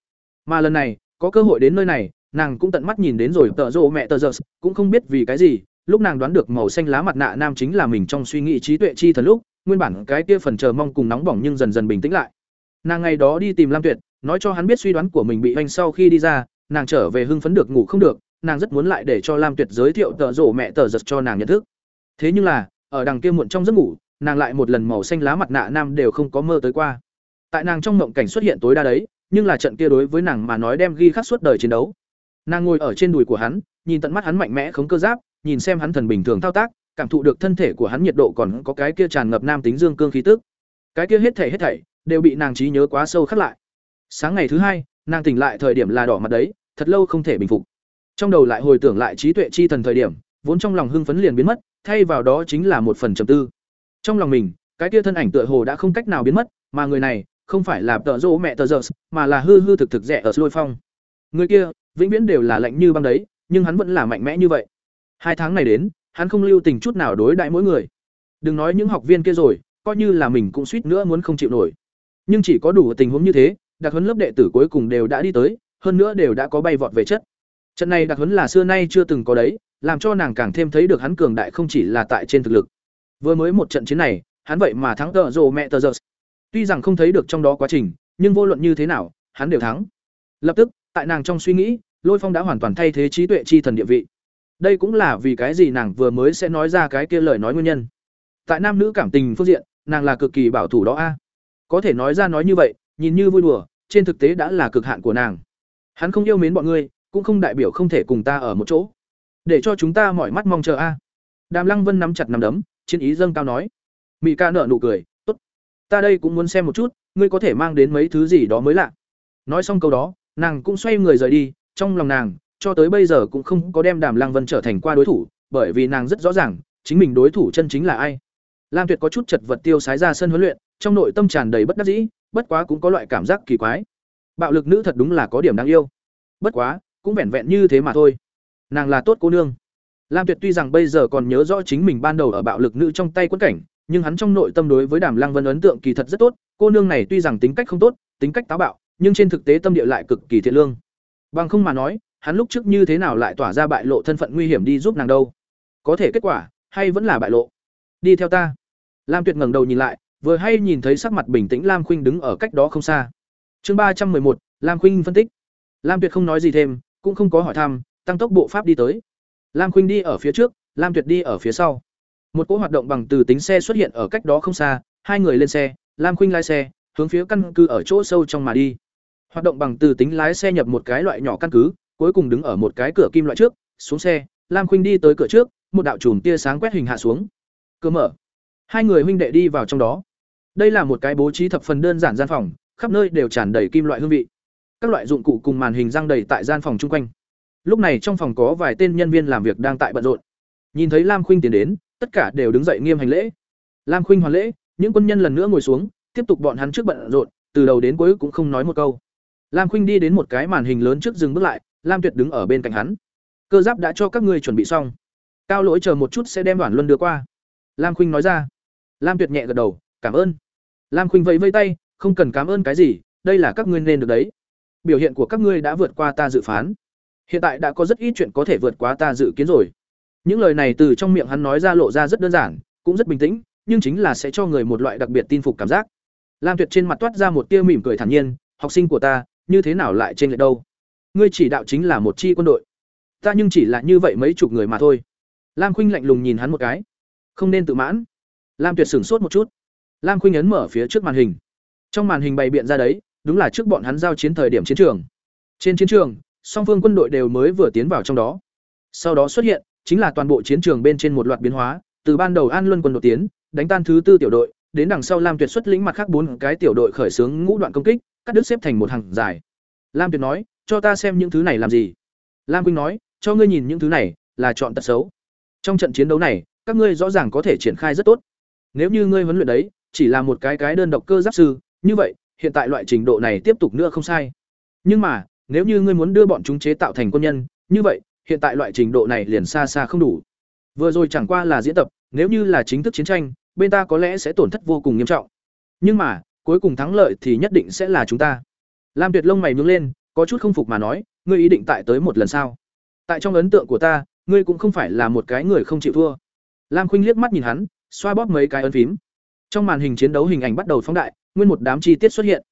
Mà lần này, có cơ hội đến nơi này, nàng cũng tận mắt nhìn đến rồi tợ rộ mẹ tờ giật, cũng không biết vì cái gì, lúc nàng đoán được màu xanh lá mặt nạ nam chính là mình trong suy nghĩ trí tuệ chi thần lúc, nguyên bản cái kia phần chờ mong cùng nóng bỏng nhưng dần dần bình tĩnh lại. Nàng ngày đó đi tìm lam tuyệt, nói cho hắn biết suy đoán của mình bị hoành sau khi đi ra nàng trở về hưng phấn được ngủ không được, nàng rất muốn lại để cho lam tuyệt giới thiệu tợ rổ mẹ tờ giật cho nàng nhận thức. Thế nhưng là, ở đằng kia muộn trong giấc ngủ, nàng lại một lần màu xanh lá mặt nạ nam đều không có mơ tới qua. Tại nàng trong mộng cảnh xuất hiện tối đa đấy, nhưng là trận kia đối với nàng mà nói đem ghi khắc suốt đời chiến đấu. Nàng ngồi ở trên đùi của hắn, nhìn tận mắt hắn mạnh mẽ khống cơ giáp, nhìn xem hắn thần bình thường thao tác, cảm thụ được thân thể của hắn nhiệt độ còn có cái kia tràn ngập nam tính dương cương khí tức. Cái kia hết thảy hết thảy đều bị nàng trí nhớ quá sâu khắc lại. Sáng ngày thứ hai, nàng tỉnh lại thời điểm là đỏ mặt đấy thật lâu không thể bình phục. Trong đầu lại hồi tưởng lại trí tuệ chi thần thời điểm, vốn trong lòng hưng phấn liền biến mất, thay vào đó chính là một phần trầm tư. Trong lòng mình, cái kia thân ảnh tựa hồ đã không cách nào biến mất, mà người này, không phải là tợ rỗ mẹ tờ giờ mà là hư hư thực thực rẻ ở lôi phong. Người kia, vĩnh viễn đều là lạnh như băng đấy, nhưng hắn vẫn là mạnh mẽ như vậy. Hai tháng này đến, hắn không lưu tình chút nào đối đãi mỗi người. Đừng nói những học viên kia rồi, coi như là mình cũng suýt nữa muốn không chịu nổi. Nhưng chỉ có đủ tình huống như thế, đặc huấn lớp đệ tử cuối cùng đều đã đi tới hơn nữa đều đã có bay vọt về chất. Trận này đặc huấn là xưa nay chưa từng có đấy, làm cho nàng càng thêm thấy được hắn cường đại không chỉ là tại trên thực lực. Vừa mới một trận chiến này, hắn vậy mà thắng tợ rồ mẹ tờ giờ tuy rằng không thấy được trong đó quá trình, nhưng vô luận như thế nào, hắn đều thắng. Lập tức, tại nàng trong suy nghĩ, lôi phong đã hoàn toàn thay thế trí tuệ chi thần địa vị. Đây cũng là vì cái gì nàng vừa mới sẽ nói ra cái kia lời nói nguyên nhân. Tại nam nữ cảm tình phương diện, nàng là cực kỳ bảo thủ đó a. Có thể nói ra nói như vậy, nhìn như vui đùa, trên thực tế đã là cực hạn của nàng hắn không yêu mến bọn ngươi, cũng không đại biểu không thể cùng ta ở một chỗ. Để cho chúng ta mỏi mắt mong chờ a. Đàm lăng vân nắm chặt nắm đấm, chiến ý dâng cao nói. Mỹ ca nợ nụ cười, tốt, ta đây cũng muốn xem một chút, ngươi có thể mang đến mấy thứ gì đó mới lạ. Nói xong câu đó, nàng cũng xoay người rời đi, trong lòng nàng, cho tới bây giờ cũng không có đem đàm lăng vân trở thành qua đối thủ, bởi vì nàng rất rõ ràng, chính mình đối thủ chân chính là ai. Lam tuyệt có chút chật vật tiêu sái ra sân huấn luyện, trong nội tâm tràn đầy bất đắc dĩ, bất quá cũng có loại cảm giác kỳ quái bạo lực nữ thật đúng là có điểm đáng yêu. Bất quá, cũng vẹn vẹn như thế mà thôi. Nàng là tốt cô nương. Lam tuyệt tuy rằng bây giờ còn nhớ rõ chính mình ban đầu ở bạo lực nữ trong tay quân cảnh, nhưng hắn trong nội tâm đối với đàm lăng vân ấn tượng kỳ thật rất tốt. Cô nương này tuy rằng tính cách không tốt, tính cách táo bạo, nhưng trên thực tế tâm địa lại cực kỳ thiện lương. Bằng không mà nói, hắn lúc trước như thế nào lại tỏa ra bại lộ thân phận nguy hiểm đi giúp nàng đâu? Có thể kết quả, hay vẫn là bại lộ? Đi theo ta. Lam tuyệt ngẩng đầu nhìn lại, vừa hay nhìn thấy sắc mặt bình tĩnh lam khuynh đứng ở cách đó không xa chương ba trăm một, lam khuynh phân tích. Lam tuyệt không nói gì thêm, cũng không có hỏi thăm, tăng tốc bộ pháp đi tới. Lam khuynh đi ở phía trước, lam tuyệt đi ở phía sau. Một cỗ hoạt động bằng từ tính xe xuất hiện ở cách đó không xa, hai người lên xe, lam khuynh lái xe, hướng phía căn cứ ở chỗ sâu trong mà đi. Hoạt động bằng từ tính lái xe nhập một cái loại nhỏ căn cứ, cuối cùng đứng ở một cái cửa kim loại trước, xuống xe, lam khuynh đi tới cửa trước, một đạo chùm tia sáng quét hình hạ xuống. Cửa mở. Hai người huynh đệ đi vào trong đó. Đây là một cái bố trí thập phần đơn giản gian phòng khắp nơi đều tràn đầy kim loại hương vị. Các loại dụng cụ cùng màn hình răng đầy tại gian phòng chung quanh. Lúc này trong phòng có vài tên nhân viên làm việc đang tại bận rộn. Nhìn thấy lam khuynh tiến đến, tất cả đều đứng dậy nghiêm hành lễ. Lam khuynh hoàn lễ, những quân nhân lần nữa ngồi xuống, tiếp tục bọn hắn trước bận rộn, từ đầu đến cuối cũng không nói một câu. Lam khuynh đi đến một cái màn hình lớn trước dừng bước lại, lam tuyệt đứng ở bên cạnh hắn. Cơ giáp đã cho các ngươi chuẩn bị xong. Cao lỗi chờ một chút sẽ đem đoàn luân đưa qua. Lam khuynh nói ra. Lam tuyệt nhẹ gật đầu, cảm ơn. Lam khuynh vẫy vây tay không cần cảm ơn cái gì, đây là các ngươi nên được đấy. Biểu hiện của các ngươi đã vượt qua ta dự phán. Hiện tại đã có rất ít chuyện có thể vượt qua ta dự kiến rồi. Những lời này từ trong miệng hắn nói ra lộ ra rất đơn giản, cũng rất bình tĩnh, nhưng chính là sẽ cho người một loại đặc biệt tin phục cảm giác. Lam tuyệt trên mặt toát ra một tia mỉm cười thản nhiên, học sinh của ta, như thế nào lại trên lệch đâu? Ngươi chỉ đạo chính là một chi quân đội. Ta nhưng chỉ là như vậy mấy chục người mà thôi. Lam khuynh lạnh lùng nhìn hắn một cái. Không nên tự mãn. Lam tuyệt sửng sốt một chút. Lam khuynh ấn mở phía trước màn hình trong màn hình bày biện ra đấy, đúng là trước bọn hắn giao chiến thời điểm chiến trường. Trên chiến trường, song phương quân đội đều mới vừa tiến vào trong đó. Sau đó xuất hiện, chính là toàn bộ chiến trường bên trên một loạt biến hóa, từ ban đầu an luân quân đột tiến, đánh tan thứ tư tiểu đội, đến đằng sau lam tuyệt xuất lĩnh mặt khác bốn cái tiểu đội khởi xướng ngũ đoạn công kích, cắt đứt xếp thành một hàng dài. Lam tuyệt nói, cho ta xem những thứ này làm gì? Lam quynh nói, cho ngươi nhìn những thứ này, là chọn tật xấu. Trong trận chiến đấu này, các ngươi rõ ràng có thể triển khai rất tốt. Nếu như ngươi huấn luyện đấy, chỉ là một cái cái đơn độc cơ giáp sư như vậy, hiện tại loại trình độ này tiếp tục nữa không sai. Nhưng mà, nếu như ngươi muốn đưa bọn chúng chế tạo thành quân nhân, như vậy, hiện tại loại trình độ này liền xa xa không đủ. Vừa rồi chẳng qua là diễn tập, nếu như là chính thức chiến tranh, bên ta có lẽ sẽ tổn thất vô cùng nghiêm trọng. Nhưng mà, cuối cùng thắng lợi thì nhất định sẽ là chúng ta. Lam tuyệt lông mày nhướng lên, có chút không phục mà nói, ngươi ý định tại tới một lần sau. Tại trong ấn tượng của ta, ngươi cũng không phải là một cái người không chịu thua. Lam khuynh liếc mắt nhìn hắn, xoa bóp mấy cái ấn phím. Trong màn hình chiến đấu hình ảnh bắt đầu phóng đại nguyên một đám chi tiết xuất hiện.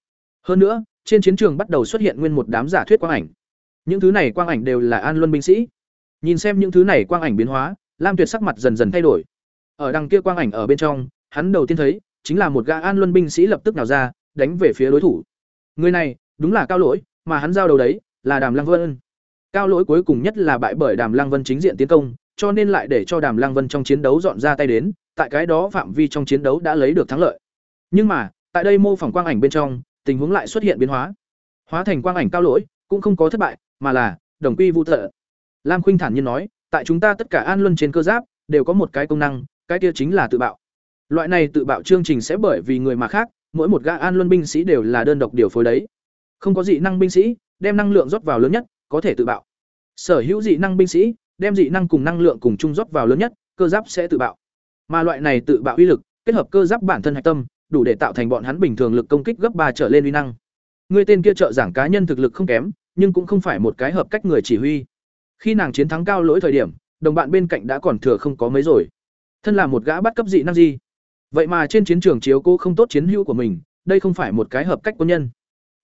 Hơn nữa, trên chiến trường bắt đầu xuất hiện nguyên một đám giả thuyết quang ảnh. Những thứ này quang ảnh đều là an luân binh sĩ. Nhìn xem những thứ này quang ảnh biến hóa, lam tuyệt sắc mặt dần dần thay đổi. Ở đằng kia quang ảnh ở bên trong, hắn đầu tiên thấy, chính là một gã an luân binh sĩ lập tức nào ra, đánh về phía đối thủ. Người này, đúng là cao lỗi, mà hắn giao đầu đấy, là đàm lăng vân. Cao lỗi cuối cùng nhất là bại bởi đàm lăng vân chính diện tiến công, cho nên lại để cho đàm lăng vân trong chiến đấu dọn ra tay đến, tại cái đó phạm vi trong chiến đấu đã lấy được thắng lợi. Nhưng mà tại đây mô phỏng quang ảnh bên trong, tình huống lại xuất hiện biến hóa. Hóa thành quang ảnh cao lỗi, cũng không có thất bại, mà là, đồng quy vu thợ lam khuynh thản nhiên nói, tại chúng ta tất cả an luân trên cơ giáp, đều có một cái công năng, cái kia chính là tự bạo. Loại này tự bạo chương trình sẽ bởi vì người mà khác, mỗi một gã an luân binh sĩ đều là đơn độc điều phối đấy. Không có dị năng binh sĩ, đem năng lượng rót vào lớn nhất, có thể tự bạo. Sở hữu dị năng binh sĩ, đem dị năng cùng năng lượng cùng chung rót vào lớn nhất, cơ giáp sẽ tự bạo. Mà loại này tự bạo uy lực, kết hợp cơ giáp bản thân hạch tâm đủ để tạo thành bọn hắn bình thường lực công kích gấp ba trở lên uy năng. Người tên kia trợ giảng cá nhân thực lực không kém, nhưng cũng không phải một cái hợp cách người chỉ huy. Khi nàng chiến thắng cao lỗi thời điểm, đồng bạn bên cạnh đã còn thừa không có mấy rồi. Thân là một gã bắt cấp dị năng gì vậy mà trên chiến trường chiếu cố không tốt chiến hữu của mình, đây không phải một cái hợp cách quân nhân.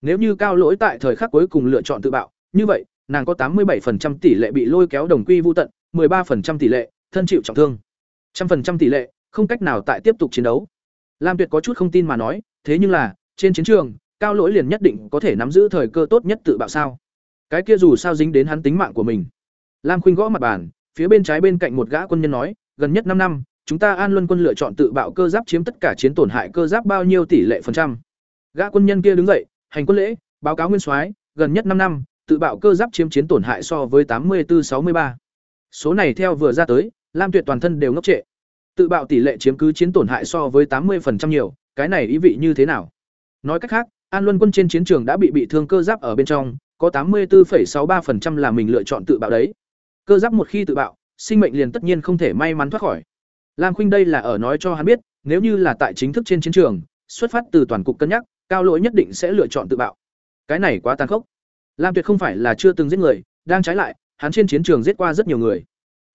Nếu như cao lỗi tại thời khắc cuối cùng lựa chọn tự bạo, như vậy, nàng có tám mươi 87% tỷ lệ bị lôi kéo đồng quy vô tận 13% tỷ lệ thân chịu trọng thương. Trăm phần trăm tỷ lệ, không cách nào tại tiếp tục chiến đấu lam tuyệt có chút không tin mà nói, thế nhưng là, trên chiến trường, cao lỗi liền nhất định có thể nắm giữ thời cơ tốt nhất tự bạo sao? Cái kia dù sao dính đến hắn tính mạng của mình. Lam khuynh gõ mặt bàn, phía bên trái bên cạnh một gã quân nhân nói, gần nhất năm năm, chúng ta an luân quân lựa chọn tự bạo cơ giáp chiếm tất cả chiến tổn hại cơ giáp bao nhiêu tỷ lệ phần trăm? Gã quân nhân kia đứng dậy, hành quân lễ, báo cáo nguyên soái, gần nhất năm năm, tự bạo cơ giáp chiếm chiến tổn hại so với tám mươi bốn sáu mươi ba. Số này theo vừa ra tới, lam tuyệt toàn thân đều ngốc trệ tự bạo tỷ lệ chiếm cứ chiến tổn hại so với tám mươi nhiều, cái này ý vị như thế nào? Nói cách khác, an luân quân trên chiến trường đã bị bị thương cơ giáp ở bên trong, có tám mươi bốn sáu ba là mình lựa chọn tự bạo đấy. Cơ giáp một khi tự bạo, sinh mệnh liền tất nhiên không thể may mắn thoát khỏi. Lam khuynh đây là ở nói cho hắn biết, nếu như là tại chính thức trên chiến trường, xuất phát từ toàn cục cân nhắc, cao lỗi nhất định sẽ lựa chọn tự bạo. Cái này quá tàn khốc. Lam tuyệt không phải là chưa từng giết người, đang trái lại, hắn trên chiến trường giết qua rất nhiều người.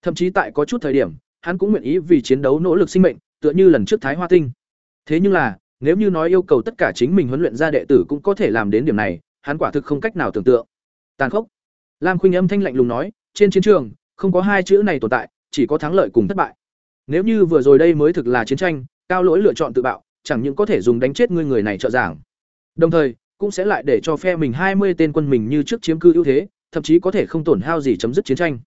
Thậm chí tại có chút thời điểm hắn cũng nguyện ý vì chiến đấu nỗ lực sinh mệnh, tựa như lần trước thái hoa tinh. Thế nhưng là, nếu như nói yêu cầu tất cả chính mình huấn luyện ra đệ tử cũng có thể làm đến điểm này, hắn quả thực không cách nào tưởng tượng. Tàn khốc. Lam khuynh âm thanh lạnh lùng nói, trên chiến trường, không có hai chữ này tồn tại, chỉ có thắng lợi cùng thất bại. Nếu như vừa rồi đây mới thực là chiến tranh, cao lỗi lựa chọn tự bạo, chẳng những có thể dùng đánh chết ngươi người này trợ giảng. Đồng thời, cũng sẽ lại để cho phe mình hai mươi tên quân mình như trước chiếm cư ưu thế, thậm chí có thể không tổn hao gì chấm dứt chiến tranh.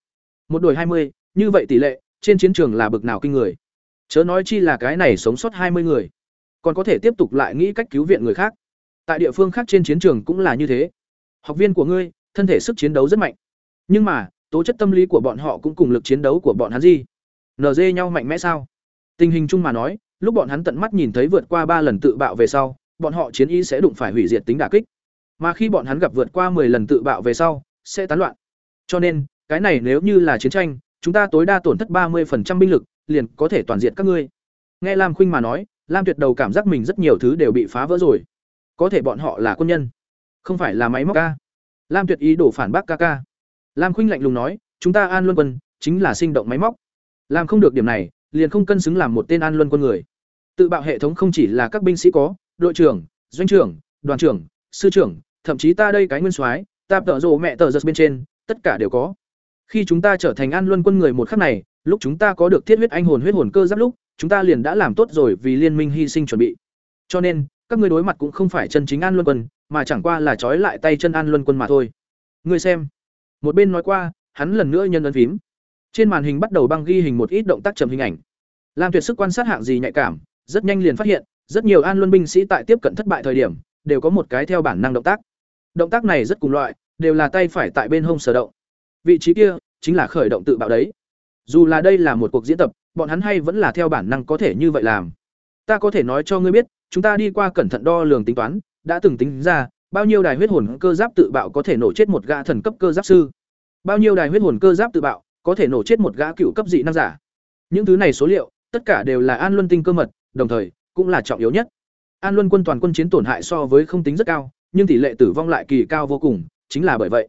Một đội hai mươi, như vậy tỷ lệ trên chiến trường là bực nào kinh người. Chớ nói chi là cái này sống sót hai mươi người. Còn có thể tiếp tục lại nghĩ cách cứu viện người khác. Tại địa phương khác trên chiến trường cũng là như thế. Học viên của ngươi, thân thể sức chiến đấu rất mạnh. Nhưng mà, tố chất tâm lý của bọn họ cũng cùng lực chiến đấu của bọn hắn gì? Nd nhau mạnh mẽ sao? Tình hình chung mà nói, lúc bọn hắn tận mắt nhìn thấy vượt qua ba lần tự bạo về sau, bọn họ chiến ý sẽ đụng phải hủy diệt tính đả kích. Mà khi bọn hắn gặp vượt qua 10 lần tự bạo về sau, sẽ tán loạn. Cho nên, cái này nếu như là chiến tranh chúng ta tối đa tổn thất 30% binh lực, liền có thể toàn diện các ngươi. Nghe lam khuynh mà nói, lam tuyệt đầu cảm giác mình rất nhiều thứ đều bị phá vỡ rồi. Có thể bọn họ là quân nhân, không phải là máy móc ca. Lam tuyệt ý đổ phản bác ca ca. Lam khuynh lạnh lùng nói, chúng ta an luân quân chính là sinh động máy móc. Làm không được điểm này, liền không cân xứng làm một tên an luân quân người. Tự bạo hệ thống không chỉ là các binh sĩ có, đội trưởng, doanh trưởng, đoàn trưởng, sư trưởng, thậm chí ta đây cái nguyên soái, ta tợ rồ mẹ tờ giật bên trên, tất cả đều có khi chúng ta trở thành an luân quân người một khắc này, lúc chúng ta có được thiết huyết anh hồn huyết hồn cơ giáp lúc, chúng ta liền đã làm tốt rồi vì liên minh hy sinh chuẩn bị. Cho nên, các ngươi đối mặt cũng không phải chân chính an luân quân, mà chẳng qua là trói lại tay chân an luân quân mà thôi. Ngươi xem. Một bên nói qua, hắn lần nữa nhân ấn phím. Trên màn hình bắt đầu băng ghi hình một ít động tác chậm hình ảnh. Lam tuyệt sức quan sát hạng gì nhạy cảm, rất nhanh liền phát hiện, rất nhiều an luân binh sĩ tại tiếp cận thất bại thời điểm, đều có một cái theo bản năng động tác. Động tác này rất cùng loại, đều là tay phải tại bên hông sở động vị trí kia chính là khởi động tự bạo đấy. Dù là đây là một cuộc diễn tập, bọn hắn hay vẫn là theo bản năng có thể như vậy làm. Ta có thể nói cho ngươi biết, chúng ta đi qua cẩn thận đo lường tính toán, đã từng tính ra, bao nhiêu đài huyết hồn cơ giáp tự bạo có thể nổ chết một gã thần cấp cơ giáp sư? Bao nhiêu đài huyết hồn cơ giáp tự bạo có thể nổ chết một gã cựu cấp dị năng giả? Những thứ này số liệu, tất cả đều là an luân tinh cơ mật, đồng thời, cũng là trọng yếu nhất. An luân quân toàn quân chiến tổn hại so với không tính rất cao, nhưng tỷ lệ tử vong lại kỳ cao vô cùng, chính là bởi vậy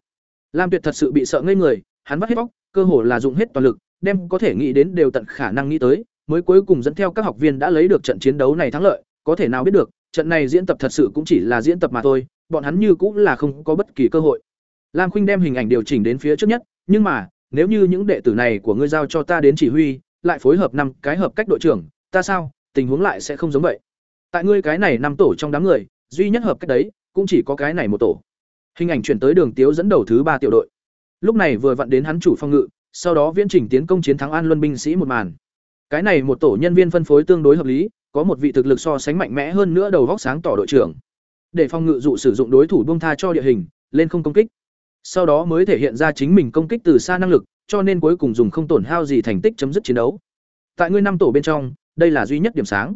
lam tuyệt thật sự bị sợ ngây người hắn vắt hết óc, cơ hồ là dùng hết toàn lực đem có thể nghĩ đến đều tận khả năng nghĩ tới mới cuối cùng dẫn theo các học viên đã lấy được trận chiến đấu này thắng lợi có thể nào biết được trận này diễn tập thật sự cũng chỉ là diễn tập mà thôi bọn hắn như cũng là không có bất kỳ cơ hội. Lam khuynh đem hình ảnh điều chỉnh đến phía trước nhất nhưng mà nếu như những đệ tử này của ngươi giao cho ta đến chỉ huy lại phối hợp năm cái hợp cách đội trưởng ta sao tình huống lại sẽ không giống vậy. Tại ngươi cái này năm tổ trong đám người duy nhất hợp cách đấy cũng chỉ có cái này một tổ hình ảnh chuyển tới đường tiếu dẫn đầu thứ ba tiểu đội. Lúc này vừa vặn đến hắn chủ phong ngự, sau đó viễn trình tiến công chiến thắng an luân binh sĩ một màn. Cái này một tổ nhân viên phân phối tương đối hợp lý, có một vị thực lực so sánh mạnh mẽ hơn nữa đầu vóc sáng tỏ đội trưởng. Để phong ngự dụ sử dụng đối thủ buông tha cho địa hình, lên không công kích. Sau đó mới thể hiện ra chính mình công kích từ xa năng lực, cho nên cuối cùng dùng không tổn hao gì thành tích chấm dứt chiến đấu. Tại ngươi năm tổ bên trong, đây là duy nhất điểm sáng.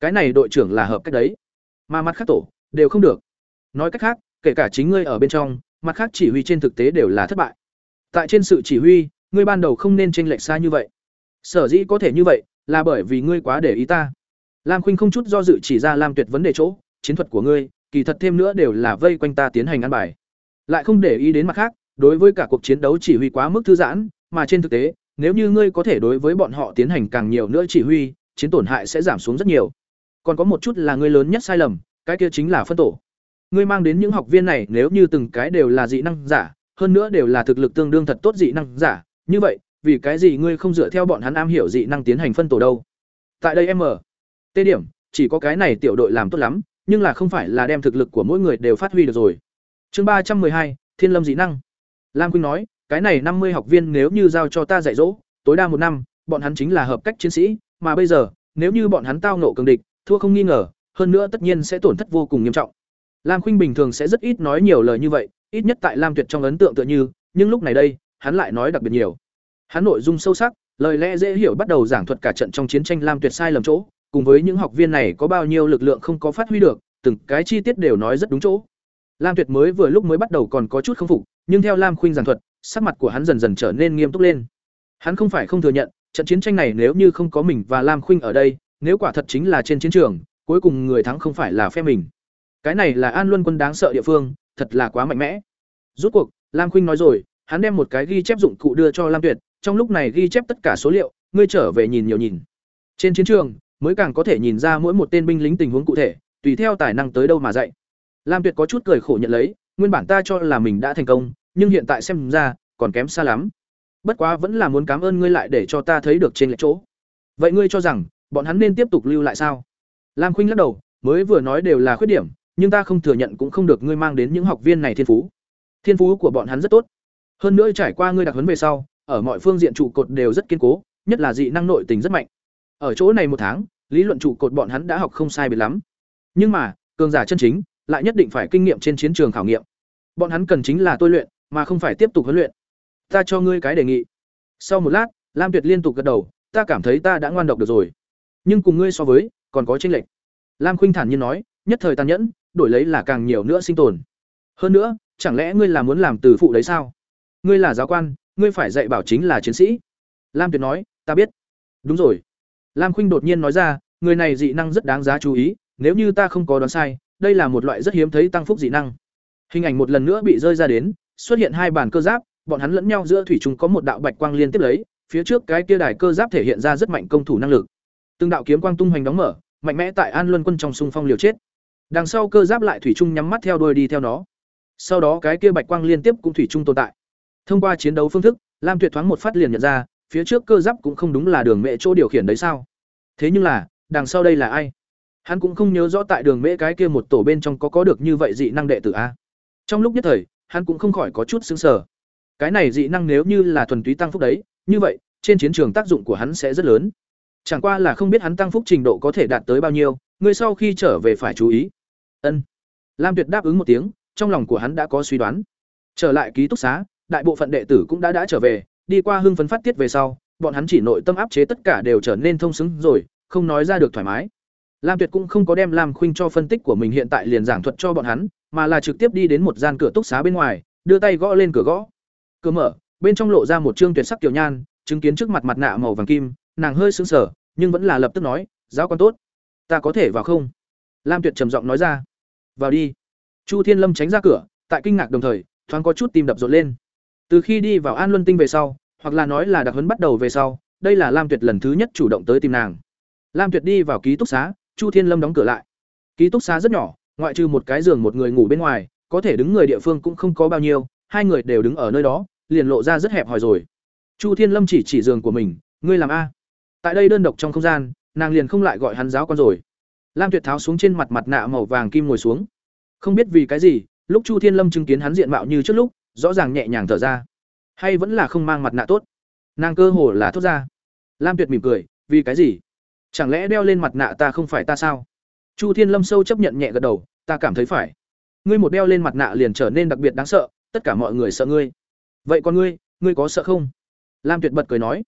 Cái này đội trưởng là hợp cách đấy. Mà mặt khác tổ, đều không được. Nói cách khác kể cả chính ngươi ở bên trong, mặt khác chỉ huy trên thực tế đều là thất bại. Tại trên sự chỉ huy, ngươi ban đầu không nên tranh lệch xa như vậy. Sở dĩ có thể như vậy, là bởi vì ngươi quá để ý ta. Lam khuynh không chút do dự chỉ ra lam tuyệt vấn đề chỗ, chiến thuật của ngươi, kỳ thật thêm nữa đều là vây quanh ta tiến hành ăn bài. Lại không để ý đến mặt khác, đối với cả cuộc chiến đấu chỉ huy quá mức thư giãn, mà trên thực tế, nếu như ngươi có thể đối với bọn họ tiến hành càng nhiều nữa chỉ huy, chiến tổn hại sẽ giảm xuống rất nhiều. Còn có một chút là ngươi lớn nhất sai lầm, cái kia chính là phân tổ ngươi mang đến những học viên này nếu như từng cái đều là dị năng giả, hơn nữa đều là thực lực tương đương thật tốt dị năng giả, như vậy, vì cái gì ngươi không dựa theo bọn hắn am hiểu dị năng tiến hành phân tổ đâu? Tại đây em ở. Tê điểm, chỉ có cái này tiểu đội làm tốt lắm, nhưng là không phải là đem thực lực của mỗi người đều phát huy được rồi. Chương ba trăm hai, thiên lâm dị năng. Lam quynh nói, cái này năm mươi học viên nếu như giao cho ta dạy dỗ, tối đa một năm, bọn hắn chính là hợp cách chiến sĩ, mà bây giờ, nếu như bọn hắn tao nộ cường địch, thua không nghi ngờ, hơn nữa tất nhiên sẽ tổn thất vô cùng nghiêm trọng lam khuynh bình thường sẽ rất ít nói nhiều lời như vậy, ít nhất tại lam tuyệt trong ấn tượng tựa như, nhưng lúc này đây, hắn lại nói đặc biệt nhiều. Hắn nội dung sâu sắc, lời lẽ dễ hiểu bắt đầu giảng thuật cả trận trong chiến tranh lam tuyệt sai lầm chỗ, cùng với những học viên này có bao nhiêu lực lượng không có phát huy được, từng cái chi tiết đều nói rất đúng chỗ. Lam tuyệt mới vừa lúc mới bắt đầu còn có chút không phục, nhưng theo lam khuynh giảng thuật, sắc mặt của hắn dần dần trở nên nghiêm túc lên. Hắn không phải không thừa nhận, trận chiến tranh này nếu như không có mình và lam khuynh ở đây, nếu quả thật chính là trên chiến trường, cuối cùng người thắng không phải là phe mình cái này là an luân quân đáng sợ địa phương, thật là quá mạnh mẽ. Rút cuộc, lam khuynh nói rồi, hắn đem một cái ghi chép dụng cụ đưa cho lam tuyệt, trong lúc này ghi chép tất cả số liệu, ngươi trở về nhìn nhiều nhìn. Trên chiến trường, mới càng có thể nhìn ra mỗi một tên binh lính tình huống cụ thể, tùy theo tài năng tới đâu mà dạy. Lam tuyệt có chút cười khổ nhận lấy, nguyên bản ta cho là mình đã thành công, nhưng hiện tại xem ra, còn kém xa lắm. Bất quá vẫn là muốn cảm ơn ngươi lại để cho ta thấy được trên lệch chỗ. Vậy ngươi cho rằng, bọn hắn nên tiếp tục lưu lại sao? Lam khuynh lắc đầu, mới vừa nói đều là khuyết điểm nhưng ta không thừa nhận cũng không được ngươi mang đến những học viên này thiên phú. Thiên phú của bọn hắn rất tốt. Hơn nữa trải qua ngươi đặc huấn về sau, ở mọi phương diện trụ cột đều rất kiên cố, nhất là dị năng nội tình rất mạnh. Ở chỗ này một tháng, lý luận trụ cột bọn hắn đã học không sai biệt lắm. Nhưng mà, cường giả chân chính, lại nhất định phải kinh nghiệm trên chiến trường khảo nghiệm. Bọn hắn cần chính là tôi luyện, mà không phải tiếp tục huấn luyện. Ta cho ngươi cái đề nghị. Sau một lát, lam tuyệt liên tục gật đầu, ta cảm thấy ta đã ngoan độc được rồi. Nhưng cùng ngươi so với, còn có chênh lệch. Lam khuynh thản nhiên nói nhất thời tàn nhẫn, đổi lấy là càng nhiều nữa sinh tồn. Hơn nữa, chẳng lẽ ngươi là muốn làm từ phụ đấy sao? Ngươi là giáo quan, ngươi phải dạy bảo chính là chiến sĩ. Lam tuyệt nói, ta biết. Đúng rồi. Lam khuynh đột nhiên nói ra, người này dị năng rất đáng giá chú ý, nếu như ta không có đoán sai, đây là một loại rất hiếm thấy tăng phúc dị năng. Hình ảnh một lần nữa bị rơi ra đến, xuất hiện hai bản cơ giáp, bọn hắn lẫn nhau giữa thủy trùng có một đạo bạch quang liên tiếp lấy, phía trước cái kia đài cơ giáp thể hiện ra rất mạnh công thủ năng lực. Từng đạo kiếm quang tung hoành đóng mở, mạnh mẽ tại an luân quân trong xung phong liều chết đằng sau cơ giáp lại thủy trung nhắm mắt theo đuôi đi theo nó. Sau đó cái kia bạch quang liên tiếp cũng thủy trung tồn tại. Thông qua chiến đấu phương thức, lam tuyệt thoáng một phát liền nhận ra, phía trước cơ giáp cũng không đúng là đường mẹ chỗ điều khiển đấy sao? Thế nhưng là, đằng sau đây là ai? Hắn cũng không nhớ rõ tại đường mễ cái kia một tổ bên trong có có được như vậy dị năng đệ tử a. Trong lúc nhất thời, hắn cũng không khỏi có chút xứng sở cái này dị năng nếu như là thuần túy tăng phúc đấy, như vậy, trên chiến trường tác dụng của hắn sẽ rất lớn. Chẳng qua là không biết hắn tăng phúc trình độ có thể đạt tới bao nhiêu người sau khi trở về phải chú ý. Ân. Lam tuyệt đáp ứng một tiếng, trong lòng của hắn đã có suy đoán. Trở lại ký túc xá, đại bộ phận đệ tử cũng đã đã trở về, đi qua hưng phấn phát tiết về sau, bọn hắn chỉ nội tâm áp chế tất cả đều trở nên thông xứng rồi, không nói ra được thoải mái. Lam tuyệt cũng không có đem lam khuynh cho phân tích của mình hiện tại liền giảng thuật cho bọn hắn, mà là trực tiếp đi đến một gian cửa túc xá bên ngoài, đưa tay gõ lên cửa gõ. Cửa mở, bên trong lộ ra một trương tuyệt sắc tiểu nhan, chứng kiến trước mặt mặt nạ màu vàng kim, nàng hơi sững sờ, nhưng vẫn là lập tức nói, giáo quan tốt ta có thể vào không? Lam tuyệt trầm giọng nói ra. Vào đi. Chu thiên lâm tránh ra cửa, tại kinh ngạc đồng thời, thoáng có chút tim đập rộn lên. Từ khi đi vào an luân tinh về sau, hoặc là nói là đặc huấn bắt đầu về sau, đây là lam tuyệt lần thứ nhất chủ động tới tìm nàng. Lam tuyệt đi vào ký túc xá, chu thiên lâm đóng cửa lại. Ký túc xá rất nhỏ, ngoại trừ một cái giường một người ngủ bên ngoài, có thể đứng người địa phương cũng không có bao nhiêu, hai người đều đứng ở nơi đó, liền lộ ra rất hẹp hòi rồi. Chu thiên lâm chỉ chỉ giường của mình, ngươi làm a. Tại đây đơn độc trong không gian nàng liền không lại gọi hắn giáo con rồi. Lam tuyệt tháo xuống trên mặt mặt nạ màu vàng kim ngồi xuống. Không biết vì cái gì, lúc chu thiên lâm chứng kiến hắn diện mạo như trước lúc, rõ ràng nhẹ nhàng thở ra. Hay vẫn là không mang mặt nạ tốt? Nàng cơ hồ là thốt ra. Lam tuyệt mỉm cười, vì cái gì? Chẳng lẽ đeo lên mặt nạ ta không phải ta sao? Chu thiên lâm sâu chấp nhận nhẹ gật đầu, ta cảm thấy phải. Ngươi một đeo lên mặt nạ liền trở nên đặc biệt đáng sợ, tất cả mọi người sợ ngươi. Vậy còn ngươi ngươi có sợ không? Lam tuyệt bật cười nói.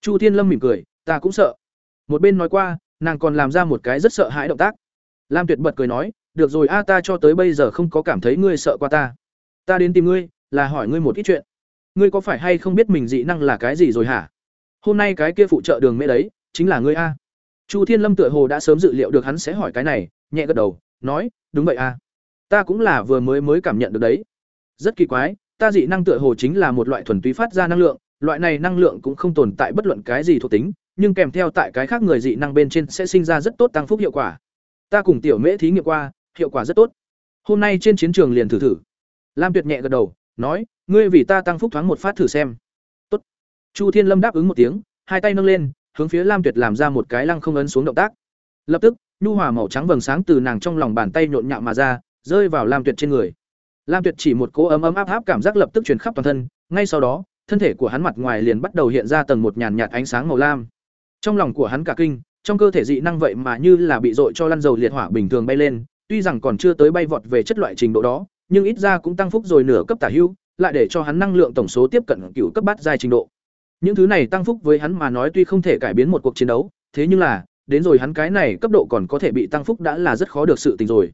Chu thiên lâm mỉm cười, ta cũng sợ một bên nói qua, nàng còn làm ra một cái rất sợ hãi động tác. Lam tuyệt bật cười nói, được rồi a, ta cho tới bây giờ không có cảm thấy ngươi sợ qua ta. Ta đến tìm ngươi, là hỏi ngươi một ít chuyện. Ngươi có phải hay không biết mình dị năng là cái gì rồi hả? Hôm nay cái kia phụ trợ đường mễ đấy, chính là ngươi a. Chu thiên lâm tựa hồ đã sớm dự liệu được hắn sẽ hỏi cái này, nhẹ gật đầu, nói, đúng vậy a. Ta cũng là vừa mới mới cảm nhận được đấy. Rất kỳ quái, ta dị năng tựa hồ chính là một loại thuần túy phát ra năng lượng, loại này năng lượng cũng không tồn tại bất luận cái gì thuộc tính nhưng kèm theo tại cái khác người dị năng bên trên sẽ sinh ra rất tốt tăng phúc hiệu quả. Ta cùng tiểu mễ thí nghiệm qua, hiệu quả rất tốt. Hôm nay trên chiến trường liền thử thử. Lam tuyệt nhẹ gật đầu, nói, ngươi vì ta tăng phúc thoáng một phát thử xem. Tốt. Chu thiên lâm đáp ứng một tiếng, hai tay nâng lên, hướng phía lam tuyệt làm ra một cái lăng không ấn xuống động tác. Lập tức, nhu hòa màu trắng vầng sáng từ nàng trong lòng bàn tay nhộn nhạo mà ra, rơi vào lam tuyệt trên người. Lam tuyệt chỉ một cỗ ấm ấm áp áp cảm giác lập tức truyền khắp toàn thân, ngay sau đó, thân thể của hắn mặt ngoài liền bắt đầu hiện ra tầng một nhàn nhạt ánh sáng màu lam trong lòng của hắn cả kinh, trong cơ thể dị năng vậy mà như là bị dội cho lăn dầu liệt hỏa bình thường bay lên, tuy rằng còn chưa tới bay vọt về chất loại trình độ đó, nhưng ít ra cũng tăng phúc rồi nửa cấp tả hưu, lại để cho hắn năng lượng tổng số tiếp cận cựu cấp bát giai trình độ. Những thứ này tăng phúc với hắn mà nói tuy không thể cải biến một cuộc chiến đấu, thế nhưng là, đến rồi hắn cái này cấp độ còn có thể bị tăng phúc đã là rất khó được sự tình rồi.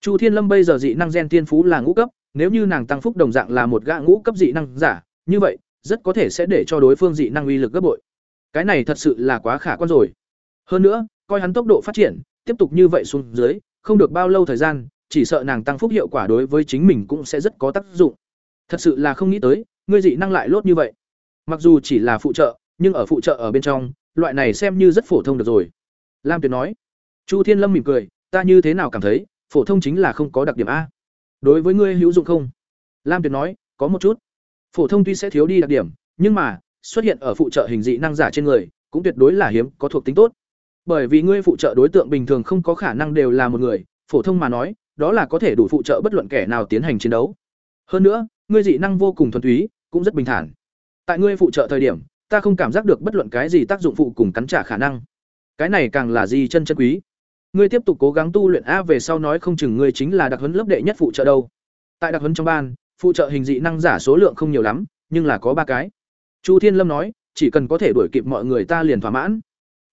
Chu thiên lâm bây giờ dị năng gen tiên phú là ngũ cấp, nếu như nàng tăng phúc đồng dạng là một gã ngũ cấp dị năng giả, như vậy, rất có thể sẽ để cho đối phương dị năng uy lực gấp bội cái này thật sự là quá khả quan rồi. Hơn nữa, coi hắn tốc độ phát triển, tiếp tục như vậy xuống dưới, không được bao lâu thời gian, chỉ sợ nàng tăng phúc hiệu quả đối với chính mình cũng sẽ rất có tác dụng. Thật sự là không nghĩ tới, ngươi dị năng lại lốt như vậy. Mặc dù chỉ là phụ trợ, nhưng ở phụ trợ ở bên trong, loại này xem như rất phổ thông được rồi. Lam tuyệt nói. Chu thiên lâm mỉm cười, ta như thế nào cảm thấy, phổ thông chính là không có đặc điểm a. Đối với ngươi hữu dụng không? Lam tuyệt nói, có một chút. Phổ thông tuy sẽ thiếu đi đặc điểm, nhưng mà xuất hiện ở phụ trợ hình dị năng giả trên người, cũng tuyệt đối là hiếm, có thuộc tính tốt. Bởi vì ngươi phụ trợ đối tượng bình thường không có khả năng đều là một người, phổ thông mà nói, đó là có thể đủ phụ trợ bất luận kẻ nào tiến hành chiến đấu. Hơn nữa, ngươi dị năng vô cùng thuần túy, cũng rất bình thản. Tại ngươi phụ trợ thời điểm, ta không cảm giác được bất luận cái gì tác dụng phụ cùng cắn trả khả năng. Cái này càng là gì chân chân quý. Ngươi tiếp tục cố gắng tu luyện a về sau nói không chừng ngươi chính là đặc huấn lớp đệ nhất phụ trợ đâu. Tại đặc huấn trong ban, phụ trợ hình dị năng giả số lượng không nhiều lắm, nhưng là có ba cái chu thiên lâm nói, chỉ cần có thể đuổi kịp mọi người ta liền thỏa mãn.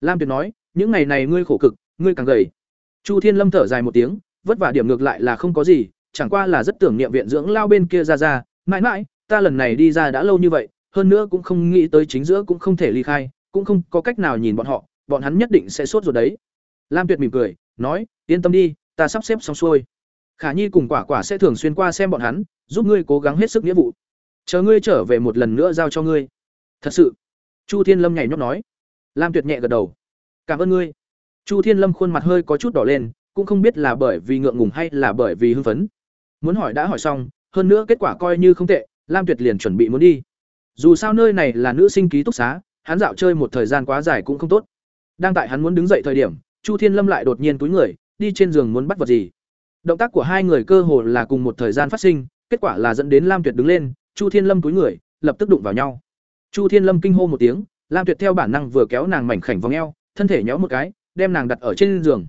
Lam tuyệt nói, những ngày này ngươi khổ cực, ngươi càng gầy. Chu thiên lâm thở dài một tiếng, vất vả điểm ngược lại là không có gì, chẳng qua là rất tưởng niệm viện dưỡng lao bên kia ra ra. Mãi mãi, ta lần này đi ra đã lâu như vậy, hơn nữa cũng không nghĩ tới chính giữa cũng không thể ly khai, cũng không có cách nào nhìn bọn họ, bọn hắn nhất định sẽ sốt rồi đấy. Lam tuyệt mỉm cười, nói, yên tâm đi, ta sắp xếp xong xuôi. Khả nhi cùng quả quả sẽ thường xuyên qua xem bọn hắn, giúp ngươi cố gắng hết sức nghĩa vụ. Chờ ngươi trở về một lần nữa giao cho ngươi thật sự. Chu thiên lâm nhảy nhóc nói. Lam tuyệt nhẹ gật đầu. Cảm ơn ngươi. Chu thiên lâm khuôn mặt hơi có chút đỏ lên, cũng không biết là bởi vì ngượng ngùng hay là bởi vì hưng phấn. Muốn hỏi đã hỏi xong, hơn nữa kết quả coi như không tệ, lam tuyệt liền chuẩn bị muốn đi. Dù sao nơi này là nữ sinh ký túc xá, hắn dạo chơi một thời gian quá dài cũng không tốt. Đang tại hắn muốn đứng dậy thời điểm, chu thiên lâm lại đột nhiên túi người, đi trên giường muốn bắt vật gì. Động tác của hai người cơ hồ là cùng một thời gian phát sinh, kết quả là dẫn đến lam tuyệt đứng lên, chu thiên lâm túi người, lập tức đụng vào nhau chu thiên lâm kinh hô một tiếng, lam tuyệt theo bản năng vừa kéo nàng mảnh khảnh vòng eo, thân thể nhéo một cái, đem nàng đặt ở trên giường.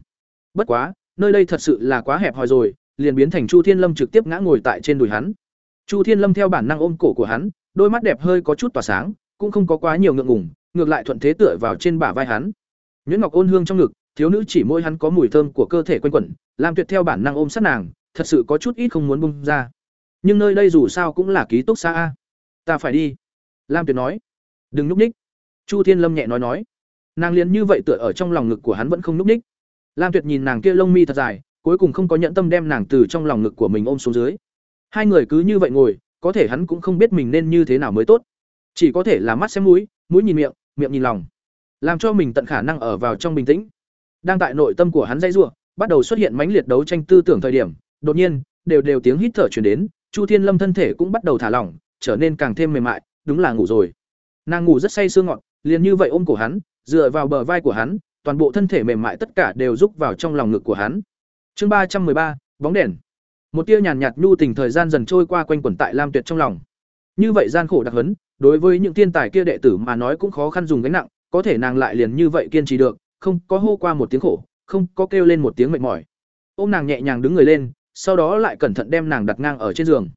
Bất quá, nơi đây thật sự là quá hẹp hòi rồi, liền biến thành chu thiên lâm trực tiếp ngã ngồi tại trên đùi hắn. Chu thiên lâm theo bản năng ôm cổ của hắn, đôi mắt đẹp hơi có chút tỏa sáng, cũng không có quá nhiều ngượng ngùng, ngược lại thuận thế tựa vào trên bả vai hắn. Nhuyễn ngọc ôn hương trong ngực, thiếu nữ chỉ môi hắn có mùi thơm của cơ thể quanh quẩn làm tuyệt theo bản năng ôm sát nàng, thật sự có chút ít không muốn bung ra. Nhưng nơi đây dù sao cũng là ký túc xa a. Ta phải đi lam tuyệt nói, đừng núp ních chu thiên lâm nhẹ nói nói, nàng liền như vậy tựa ở trong lòng ngực của hắn vẫn không núp ních lam tuyệt nhìn nàng kia lông mi thật dài, cuối cùng không có nhẫn tâm đem nàng từ trong lòng ngực của mình ôm xuống dưới. Hai người cứ như vậy ngồi, có thể hắn cũng không biết mình nên như thế nào mới tốt. Chỉ có thể là mắt xem mũi mũi nhìn miệng miệng nhìn lòng. Làm cho mình tận khả năng ở vào trong bình tĩnh. Đang tại nội tâm của hắn dãy rủa, bắt đầu xuất hiện mãnh liệt đấu tranh tư tưởng thời điểm, đột nhiên, đều đều tiếng hít thở chuyển đến, chu thiên lâm thân thể cũng bắt đầu thả lỏng, trở nên càng thêm mềm mại đúng là ngủ rồi. Nàng ngủ rất say sương ngọt liền như vậy ôm cổ hắn, dựa vào bờ vai của hắn, toàn bộ thân thể mềm mại tất cả đều rúc vào trong lòng ngực của hắn. Chương ba trăm ba, bóng đèn. Một tia nhàn nhạt nhu tình thời gian dần trôi qua quanh quẩn tại lam tuyệt trong lòng. Như vậy gian khổ đặc hấn, đối với những thiên tài kia đệ tử mà nói cũng khó khăn dùng gánh nặng, có thể nàng lại liền như vậy kiên trì được, không có hô qua một tiếng khổ, không có kêu lên một tiếng mệt mỏi. Ôm nàng nhẹ nhàng đứng người lên, sau đó lại cẩn thận đem nàng đặt ngang ở trên giường.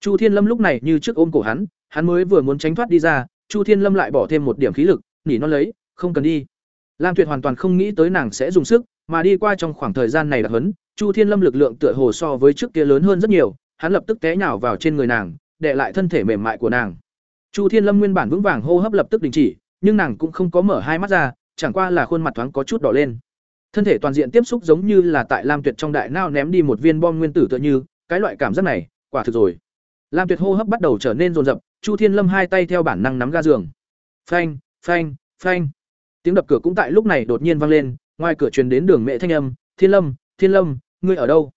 Chu thiên lâm lúc này như trước ôm cổ hắn hắn mới vừa muốn tránh thoát đi ra, chu thiên lâm lại bỏ thêm một điểm khí lực, nỉ nó lấy, không cần đi. Lam tuyệt hoàn toàn không nghĩ tới nàng sẽ dùng sức, mà đi qua trong khoảng thời gian này đặc hấn, chu thiên lâm lực lượng tựa hồ so với trước kia lớn hơn rất nhiều, hắn lập tức té nhào vào trên người nàng để lại thân thể mềm mại của nàng. Chu thiên lâm nguyên bản vững vàng hô hấp lập tức đình chỉ, nhưng nàng cũng không có mở hai mắt ra, chẳng qua là khuôn mặt thoáng có chút đỏ lên. Thân thể toàn diện tiếp xúc giống như là tại lam tuyệt trong đại nao ném đi một viên bom nguyên tử tựa như, cái loại cảm giác này, quả thực rồi lam tuyệt hô hấp bắt đầu trở nên rồn rập, chu thiên lâm hai tay theo bản năng nắm ga giường. Phanh phanh phanh. Tiếng đập cửa cũng tại lúc này đột nhiên vang lên, ngoài cửa truyền đến đường mẹ thanh âm, thiên lâm thiên lâm, ngươi ở đâu?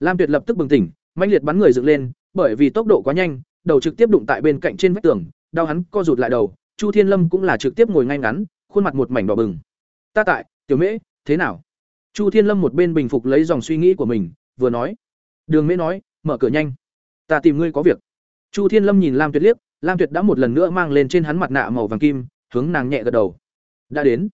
Lam tuyệt lập tức bừng tỉnh, mãnh liệt bắn người dựng lên, bởi vì tốc độ quá nhanh, đầu trực tiếp đụng tại bên cạnh trên vách tường, đau hắn co rụt lại đầu, chu thiên lâm cũng là trực tiếp ngồi ngay ngắn, khuôn mặt một mảnh đỏ bừng. Ta tại, tiểu mễ, thế nào? Chu thiên lâm một bên bình phục lấy dòng suy nghĩ của mình, vừa nói. Đường mễ nói, mở cửa nhanh ta tìm ngươi có việc. Chu thiên lâm nhìn lam tuyệt liếc, lam tuyệt đã một lần nữa mang lên trên hắn mặt nạ màu vàng kim, hướng nàng nhẹ gật đầu. Đã đến.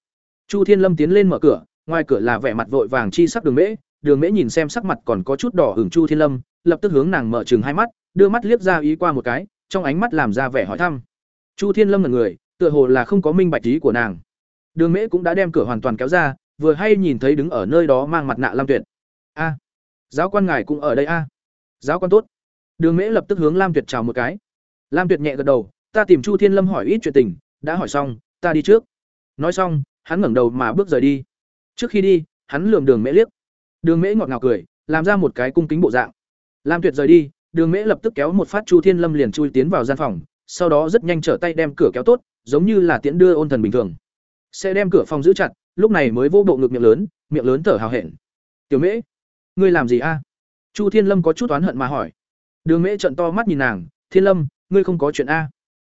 Chu thiên lâm tiến lên mở cửa, ngoài cửa là vẻ mặt vội vàng chi sắc đường mễ đường mễ nhìn xem sắc mặt còn có chút đỏ hửng chu thiên lâm, lập tức hướng nàng mở chừng hai mắt, đưa mắt liếc ra ý qua một cái, trong ánh mắt làm ra vẻ hỏi thăm. Chu thiên lâm là người, tựa hồ là không có minh bạch ý của nàng. Đường mễ cũng đã đem cửa hoàn toàn kéo ra, vừa hay nhìn thấy đứng ở nơi đó mang mặt nạ lam tuyệt. A, giáo quan ngài cũng ở đây a. Giáo quan tốt đường mễ lập tức hướng lam tuyệt chào một cái. Lam tuyệt nhẹ gật đầu, ta tìm chu thiên lâm hỏi ít chuyện tình, đã hỏi xong, ta đi trước. Nói xong, hắn ngẩng đầu mà bước rời đi. Trước khi đi, hắn lườm đường mễ liếc. Đường mễ ngọt ngào cười, làm ra một cái cung kính bộ dạng. Lam tuyệt rời đi, đường mễ lập tức kéo một phát chu thiên lâm liền chui tiến vào gian phòng, sau đó rất nhanh trở tay đem cửa kéo tốt, giống như là tiễn đưa ôn thần bình thường. Sẽ đem cửa phòng giữ chặt, lúc này mới vô bộ ngực miệng lớn miệng lớn thở hào hẹn. Tiểu mễ, ngươi làm gì a? Chu thiên lâm có chút oán hận mà hỏi đường mễ trợn to mắt nhìn nàng, thiên lâm, ngươi không có chuyện a.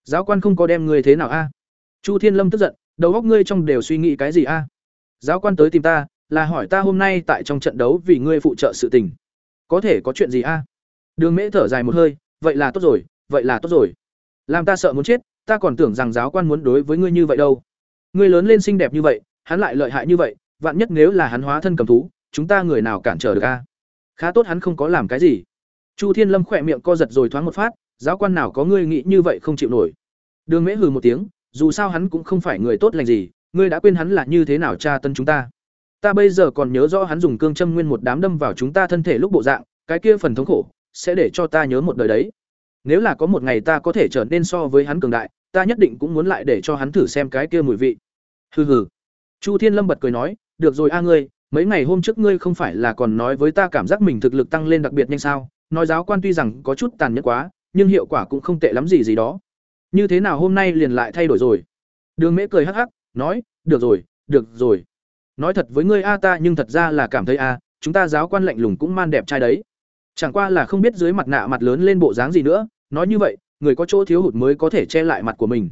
Giáo quan không có đem ngươi thế nào a? Chu thiên lâm tức giận, đầu óc ngươi trong đều suy nghĩ cái gì a? Giáo quan tới tìm ta, là hỏi ta hôm nay tại trong trận đấu vì ngươi phụ trợ sự tình. Có thể có chuyện gì a? Đường mễ thở dài một hơi, vậy là tốt rồi, vậy là tốt rồi. Làm ta sợ muốn chết, ta còn tưởng rằng giáo quan muốn đối với ngươi như vậy đâu. Ngươi lớn lên xinh đẹp như vậy, hắn lại lợi hại như vậy, vạn nhất nếu là hắn hóa thân cầm thú, chúng ta người nào cản trở được a? Khá tốt hắn không có làm cái gì chu thiên lâm khỏe miệng co giật rồi thoáng một phát, giáo quan nào có ngươi nghĩ như vậy không chịu nổi? Đường mễ hừ một tiếng, dù sao hắn cũng không phải người tốt lành gì, ngươi đã quên hắn là như thế nào tra tân chúng ta. Ta bây giờ còn nhớ rõ hắn dùng cương châm nguyên một đám đâm vào chúng ta thân thể lúc bộ dạng, cái kia phần thống khổ, sẽ để cho ta nhớ một đời đấy. Nếu là có một ngày ta có thể trở nên so với hắn cường đại, ta nhất định cũng muốn lại để cho hắn thử xem cái kia mùi vị. Hừ hừ. Chu thiên lâm bật cười nói, được rồi a ngươi, mấy ngày hôm trước ngươi không phải là còn nói với ta cảm giác mình thực lực tăng lên đặc biệt nhanh sao? Nói giáo quan tuy rằng có chút tàn nhẫn quá, nhưng hiệu quả cũng không tệ lắm gì gì đó. Như thế nào hôm nay liền lại thay đổi rồi? Đường mễ cười hắc hắc, nói, được rồi được rồi. Nói thật với ngươi a ta nhưng thật ra là cảm thấy a, chúng ta giáo quan lạnh lùng cũng man đẹp trai đấy. Chẳng qua là không biết dưới mặt nạ mặt lớn lên bộ dáng gì nữa, nói như vậy, người có chỗ thiếu hụt mới có thể che lại mặt của mình.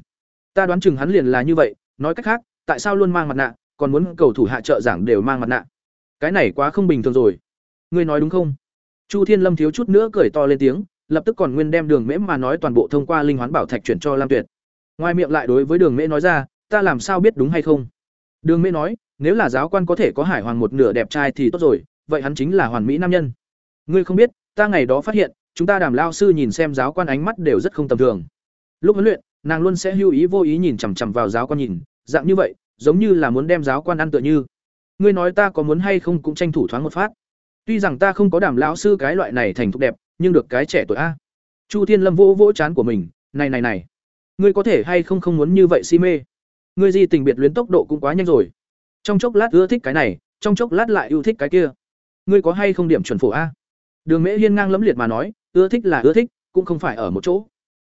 Ta đoán chừng hắn liền là như vậy, nói cách khác, tại sao luôn mang mặt nạ, còn muốn cầu thủ hạ trợ giảng đều mang mặt nạ? Cái này quá không bình thường rồi. Ngươi nói đúng không? Chu thiên lâm thiếu chút nữa cười to lên tiếng, lập tức còn nguyên đem đường mễ mà nói toàn bộ thông qua linh hoán bảo thạch chuyển cho lam tuyệt. Ngoài miệng lại đối với đường mễ nói ra, ta làm sao biết đúng hay không? Đường mễ nói, nếu là giáo quan có thể có hải hoàng một nửa đẹp trai thì tốt rồi, vậy hắn chính là hoàn mỹ nam nhân. Ngươi không biết, ta ngày đó phát hiện, chúng ta đàm lao sư nhìn xem giáo quan ánh mắt đều rất không tầm thường. Lúc huấn luyện, nàng luôn sẽ hưu ý vô ý nhìn chằm chằm vào giáo quan nhìn, dạng như vậy, giống như là muốn đem giáo quan ăn tựa như. Ngươi nói ta có muốn hay không cũng tranh thủ thoáng một phát tuy rằng ta không có đàm lão sư cái loại này thành thục đẹp, nhưng được cái trẻ tuổi a. Chu thiên lâm vỗ vỗ chán của mình, này này này. Ngươi có thể hay không không muốn như vậy si mê? Ngươi di tình biệt luyến tốc độ cũng quá nhanh rồi. Trong chốc lát ưa thích cái này, trong chốc lát lại yêu thích cái kia. Ngươi có hay không điểm chuẩn phổ a? Đường mễ hiên ngang lẫm liệt mà nói, ưa thích là ưa thích, cũng không phải ở một chỗ.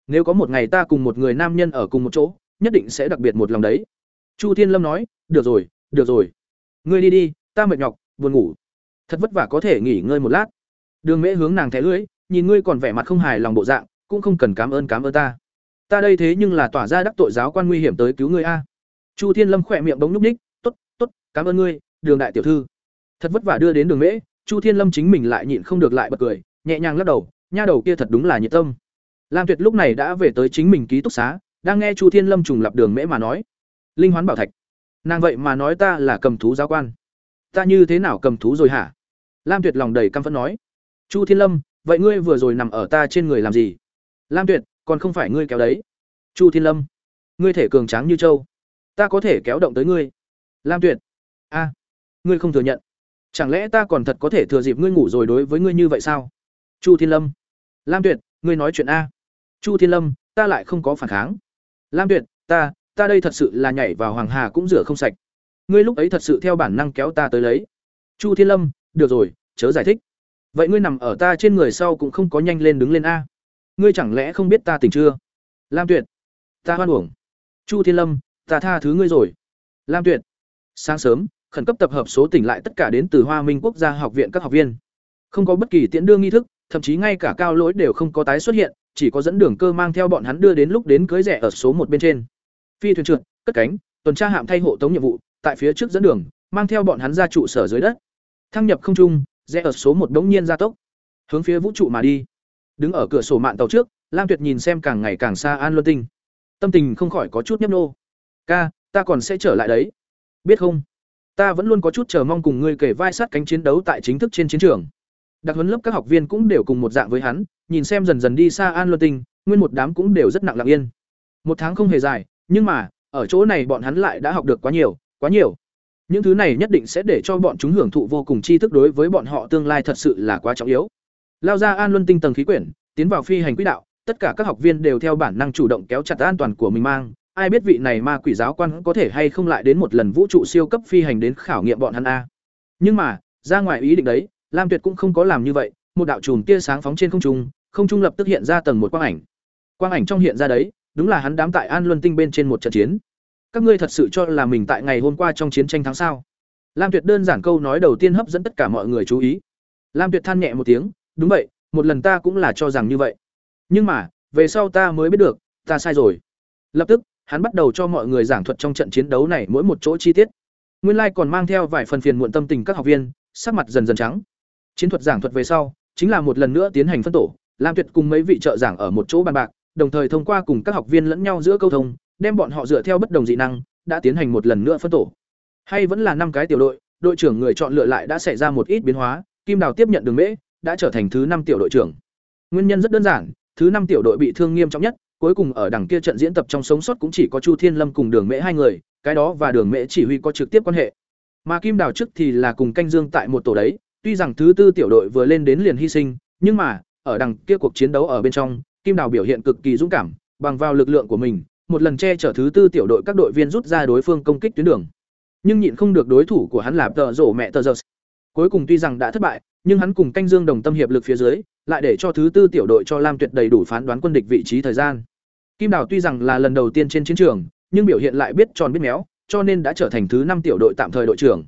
Nếu có một ngày ta cùng một người nam nhân ở cùng một chỗ, nhất định sẽ đặc biệt một lòng đấy. Chu thiên lâm nói, được rồi được rồi. Ngươi đi đi, ta mệt nhọc, buồn ngủ thật vất vả có thể nghỉ ngơi một lát. Đường mễ hướng nàng thẻ lưỡi nhìn ngươi còn vẻ mặt không hài lòng bộ dạng, cũng không cần cảm ơn cảm ơn ta. Ta đây thế nhưng là tỏa ra đắc tội giáo quan nguy hiểm tới cứu ngươi a. Chu thiên lâm khỏe miệng bóng nhúc ních t ố t t ố t cảm ơn ngươi, đường đại tiểu thư. Thật vất vả đưa đến đường mễ, chu thiên lâm chính mình lại nhịn không được lại bật cười, nhẹ nhàng lắc đầu, nha đầu kia thật đúng là nhiệt tâm. Lam tuyệt lúc này đã về tới chính mình ký túc xá, đang nghe chu thiên lâm trùng lập đường mễ mà nói, linh hoán bảo thạch, nàng vậy mà nói ta là cầm thú giáo quan. Ta như thế nào cầm thú rồi hả? Lam tuyệt lòng đầy căm phẫn nói, chu thiên lâm, vậy ngươi vừa rồi nằm ở ta trên người làm gì? Lam tuyệt, còn không phải ngươi kéo đấy. Chu thiên lâm, ngươi thể cường tráng như châu, ta có thể kéo động tới ngươi. Lam tuyệt, a, ngươi không thừa nhận. Chẳng lẽ ta còn thật có thể thừa dịp ngươi ngủ rồi đối với ngươi như vậy sao? Chu thiên lâm, lam tuyệt, ngươi nói chuyện a. Chu thiên lâm, ta lại không có phản kháng. Lam tuyệt, ta ta đây thật sự là nhảy vào hoàng hà cũng rửa không sạch. Ngươi lúc ấy thật sự theo bản năng kéo ta tới lấy. Chu thiên lâm được rồi, chớ giải thích. Vậy ngươi nằm ở ta trên người sau cũng không có nhanh lên đứng lên a. Ngươi chẳng lẽ không biết ta tỉnh chưa? Lam tuyệt. Ta hoan uổng. Chu thiên lâm, ta tha thứ ngươi rồi. Lam tuyệt. Sáng sớm, khẩn cấp tập hợp số tỉnh lại tất cả đến từ hoa minh quốc gia học viện các học viên. Không có bất kỳ tiễn đưa nghi thức, thậm chí ngay cả cao lỗi đều không có tái xuất hiện, chỉ có dẫn đường cơ mang theo bọn hắn đưa đến lúc đến cưới rẻ ở số một bên trên. Phi thuyền trượt, cất cánh, tuần tra hạm thay hộ tống nhiệm vụ, tại phía trước dẫn đường, mang theo bọn hắn ra trụ sở dưới đất thăng nhập không trung, rẽ ở số một đống nhiên gia tốc, hướng phía vũ trụ mà đi. Đứng ở cửa sổ mạng tàu trước, lam tuyệt nhìn xem càng ngày càng xa an luân tinh. Tâm tình không khỏi có chút nhấp nô ca, ta còn sẽ trở lại đấy. Biết không? Ta vẫn luôn có chút chờ mong cùng ngươi kể vai sát cánh chiến đấu tại chính thức trên chiến trường. Đặc huấn lớp các học viên cũng đều cùng một dạng với hắn, nhìn xem dần dần đi xa an luân tinh, nguyên một đám cũng đều rất nặng lặng yên. Một tháng không hề dài, nhưng mà, ở chỗ này bọn hắn lại đã học được quá nhiều quá nhiều những thứ này nhất định sẽ để cho bọn chúng hưởng thụ vô cùng tri thức đối với bọn họ tương lai thật sự là quá trọng yếu. Lao ra an luân tinh tầng khí quyển, tiến vào phi hành quỹ đạo, tất cả các học viên đều theo bản năng chủ động kéo chặt an toàn của mình mang. Ai biết vị này ma quỷ giáo quan có thể hay không lại đến một lần vũ trụ siêu cấp phi hành đến khảo nghiệm bọn hắn a. Nhưng mà, ra ngoài ý định đấy, lam tuyệt cũng không có làm như vậy, một đạo chùm tia sáng phóng trên không trung không trung lập tức hiện ra tầng một quang ảnh. Quang ảnh trong hiện ra đấy, đúng là hắn đám tại an luân tinh bên trên một trận chiến các ngươi thật sự cho là mình tại ngày hôm qua trong chiến tranh thắng sao? Lam tuyệt đơn giản câu nói đầu tiên hấp dẫn tất cả mọi người chú ý. Lam tuyệt than nhẹ một tiếng, đúng vậy, một lần ta cũng là cho rằng như vậy. Nhưng mà, về sau ta mới biết được, ta sai rồi. Lập tức, hắn bắt đầu cho mọi người giảng thuật trong trận chiến đấu này mỗi một chỗ chi tiết. Nguyên lai còn mang theo vài phần phiền muộn tâm tình các học viên, sắc mặt dần dần trắng. Chiến thuật giảng thuật về sau, chính là một lần nữa tiến hành phân tổ, lam tuyệt cùng mấy vị trợ giảng ở một chỗ bàn bạc, đồng thời thông qua cùng các học viên lẫn nhau giữa câu thông đem bọn họ dựa theo bất đồng dị năng đã tiến hành một lần nữa phân tổ hay vẫn là năm cái tiểu đội đội trưởng người chọn lựa lại đã xảy ra một ít biến hóa kim đào tiếp nhận đường mễ đã trở thành thứ năm tiểu đội trưởng nguyên nhân rất đơn giản thứ năm tiểu đội bị thương nghiêm trọng nhất cuối cùng ở đằng kia trận diễn tập trong sống sót cũng chỉ có Chu Thiên Lâm cùng Đường Mễ hai người, cái đó và Đường Mễ chỉ huy có trực tiếp quan hệ. Mà Kim Đào trước thì là cùng canh dương tại một tổ đấy, tuy rằng thứ tư tiểu đội vừa lên đến liền hy sinh, nhưng mà, ở đằng kia cuộc chiến đấu ở bên trong, Kim Đào biểu hiện cực kỳ dũng cảm, bằng vào lực lượng của mình, một lần che chở thứ tư tiểu đội các đội viên rút ra đối phương công kích tuyến đường. Nhưng nhịn không được đối thủ của hắn là tờ rổ mẹ tờ giờ. Cuối cùng tuy rằng đã thất bại, nhưng hắn cùng canh dương đồng tâm hiệp lực phía dưới, lại để cho thứ tư tiểu đội cho Lam Tuyệt đầy đủ phán đoán quân địch vị trí thời gian. Kim Đào tuy rằng là lần đầu tiên trên chiến trường, nhưng biểu hiện lại biết tròn biết méo, cho nên đã trở thành thứ năm tiểu đội tạm thời đội trưởng.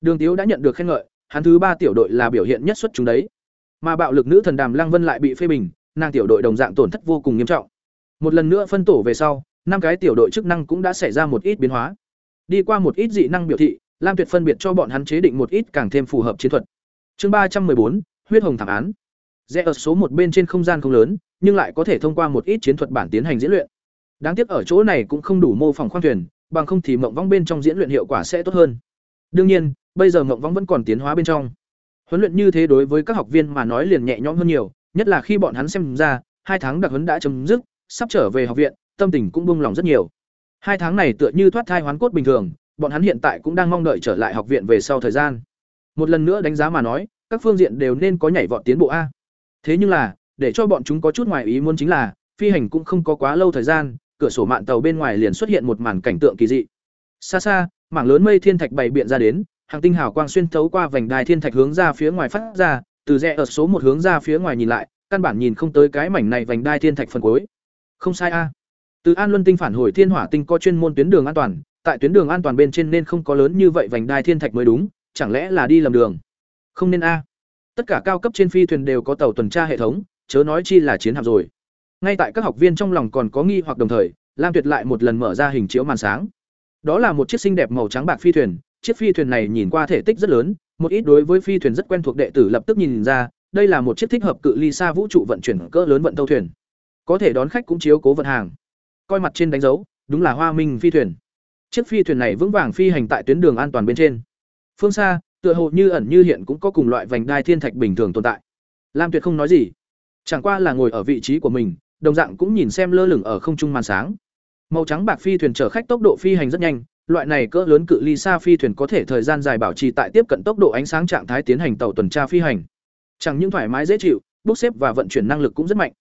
Đường Tiếu đã nhận được khen ngợi, hắn thứ ba tiểu đội là biểu hiện nhất xuất chúng đấy. Mà bạo lực nữ thần Đàm Lăng Vân lại bị phê bình, nàng tiểu đội đồng dạng tổn thất vô cùng nghiêm trọng. Một lần nữa phân tổ về sau, năm cái tiểu đội chức năng cũng đã xảy ra một ít biến hóa. Đi qua một ít dị năng biểu thị, Lam Tuyệt phân biệt cho bọn hắn chế định một ít càng thêm phù hợp chiến thuật. Chương ba trăm bốn, huyết hồng thảm án. Rẽ ở số một bên trên không gian không lớn, nhưng lại có thể thông qua một ít chiến thuật bản tiến hành diễn luyện. Đáng tiếc ở chỗ này cũng không đủ mô phỏng khoang thuyền, bằng không thì mộng vong bên trong diễn luyện hiệu quả sẽ tốt hơn. Đương nhiên, bây giờ mộng vong vẫn còn tiến hóa bên trong. Huấn luyện như thế đối với các học viên mà nói liền nhẹ nhõm hơn nhiều, nhất là khi bọn hắn xem ra, hai tháng đặc huấn đã chấm dứt, sắp trở về học viện, tâm tình cũng buông lòng rất nhiều. Hai tháng này tựa như thoát thai hoán cốt bình thường, bọn hắn hiện tại cũng đang mong đợi trở lại học viện về sau thời gian. Một lần nữa đánh giá mà nói, các phương diện đều nên có nhảy vọt tiến bộ a. Thế nhưng là, để cho bọn chúng có chút ngoài ý muốn chính là, phi hành cũng không có quá lâu thời gian, cửa sổ mạn tàu bên ngoài liền xuất hiện một màn cảnh tượng kỳ dị. Xa xa, mảng lớn mây thiên thạch bày biện ra đến, hàng tinh hào quang xuyên thấu qua vành đai thiên thạch hướng ra phía ngoài phát ra, từ rẽ ở số một hướng ra phía ngoài nhìn lại, căn bản nhìn không tới cái mảnh này vành đai thiên thạch phần cuối. Không sai a. Từ An Luân tinh phản hồi thiên hỏa tinh có chuyên môn tuyến đường an toàn, tại tuyến đường an toàn bên trên nên không có lớn như vậy vành đai thiên thạch mới đúng, chẳng lẽ là đi lầm đường? Không nên a. Tất cả cao cấp trên phi thuyền đều có tàu tuần tra hệ thống, chớ nói chi là chiến hạm rồi. Ngay tại các học viên trong lòng còn có nghi hoặc đồng thời, Lam Tuyệt lại một lần mở ra hình chiếu màn sáng. Đó là một chiếc xinh đẹp màu trắng bạc phi thuyền, chiếc phi thuyền này nhìn qua thể tích rất lớn, một ít đối với phi thuyền rất quen thuộc đệ tử lập tức nhìn ra, đây là một chiếc thích hợp cự ly xa vũ trụ vận chuyển cỡ lớn vận tàu thuyền. Có thể đón khách cũng chiếu cố vận hàng. Coi mặt trên đánh dấu, đúng là Hoa Minh phi thuyền. Chiếc phi thuyền này vững vàng phi hành tại tuyến đường an toàn bên trên. Phương xa, tựa hồ như ẩn như hiện cũng có cùng loại vành đai thiên thạch bình thường tồn tại. Lam Tuyệt không nói gì, chẳng qua là ngồi ở vị trí của mình, đồng dạng cũng nhìn xem lơ lửng ở không trung màn sáng. Màu trắng bạc phi thuyền chở khách tốc độ phi hành rất nhanh, loại này cỡ lớn cự ly xa phi thuyền có thể thời gian dài bảo trì tại tiếp cận tốc độ ánh sáng trạng thái tiến hành tàu tuần tra phi hành. Chẳng những thoải mái dễ chịu, bốc xếp và vận chuyển năng lực cũng rất mạnh.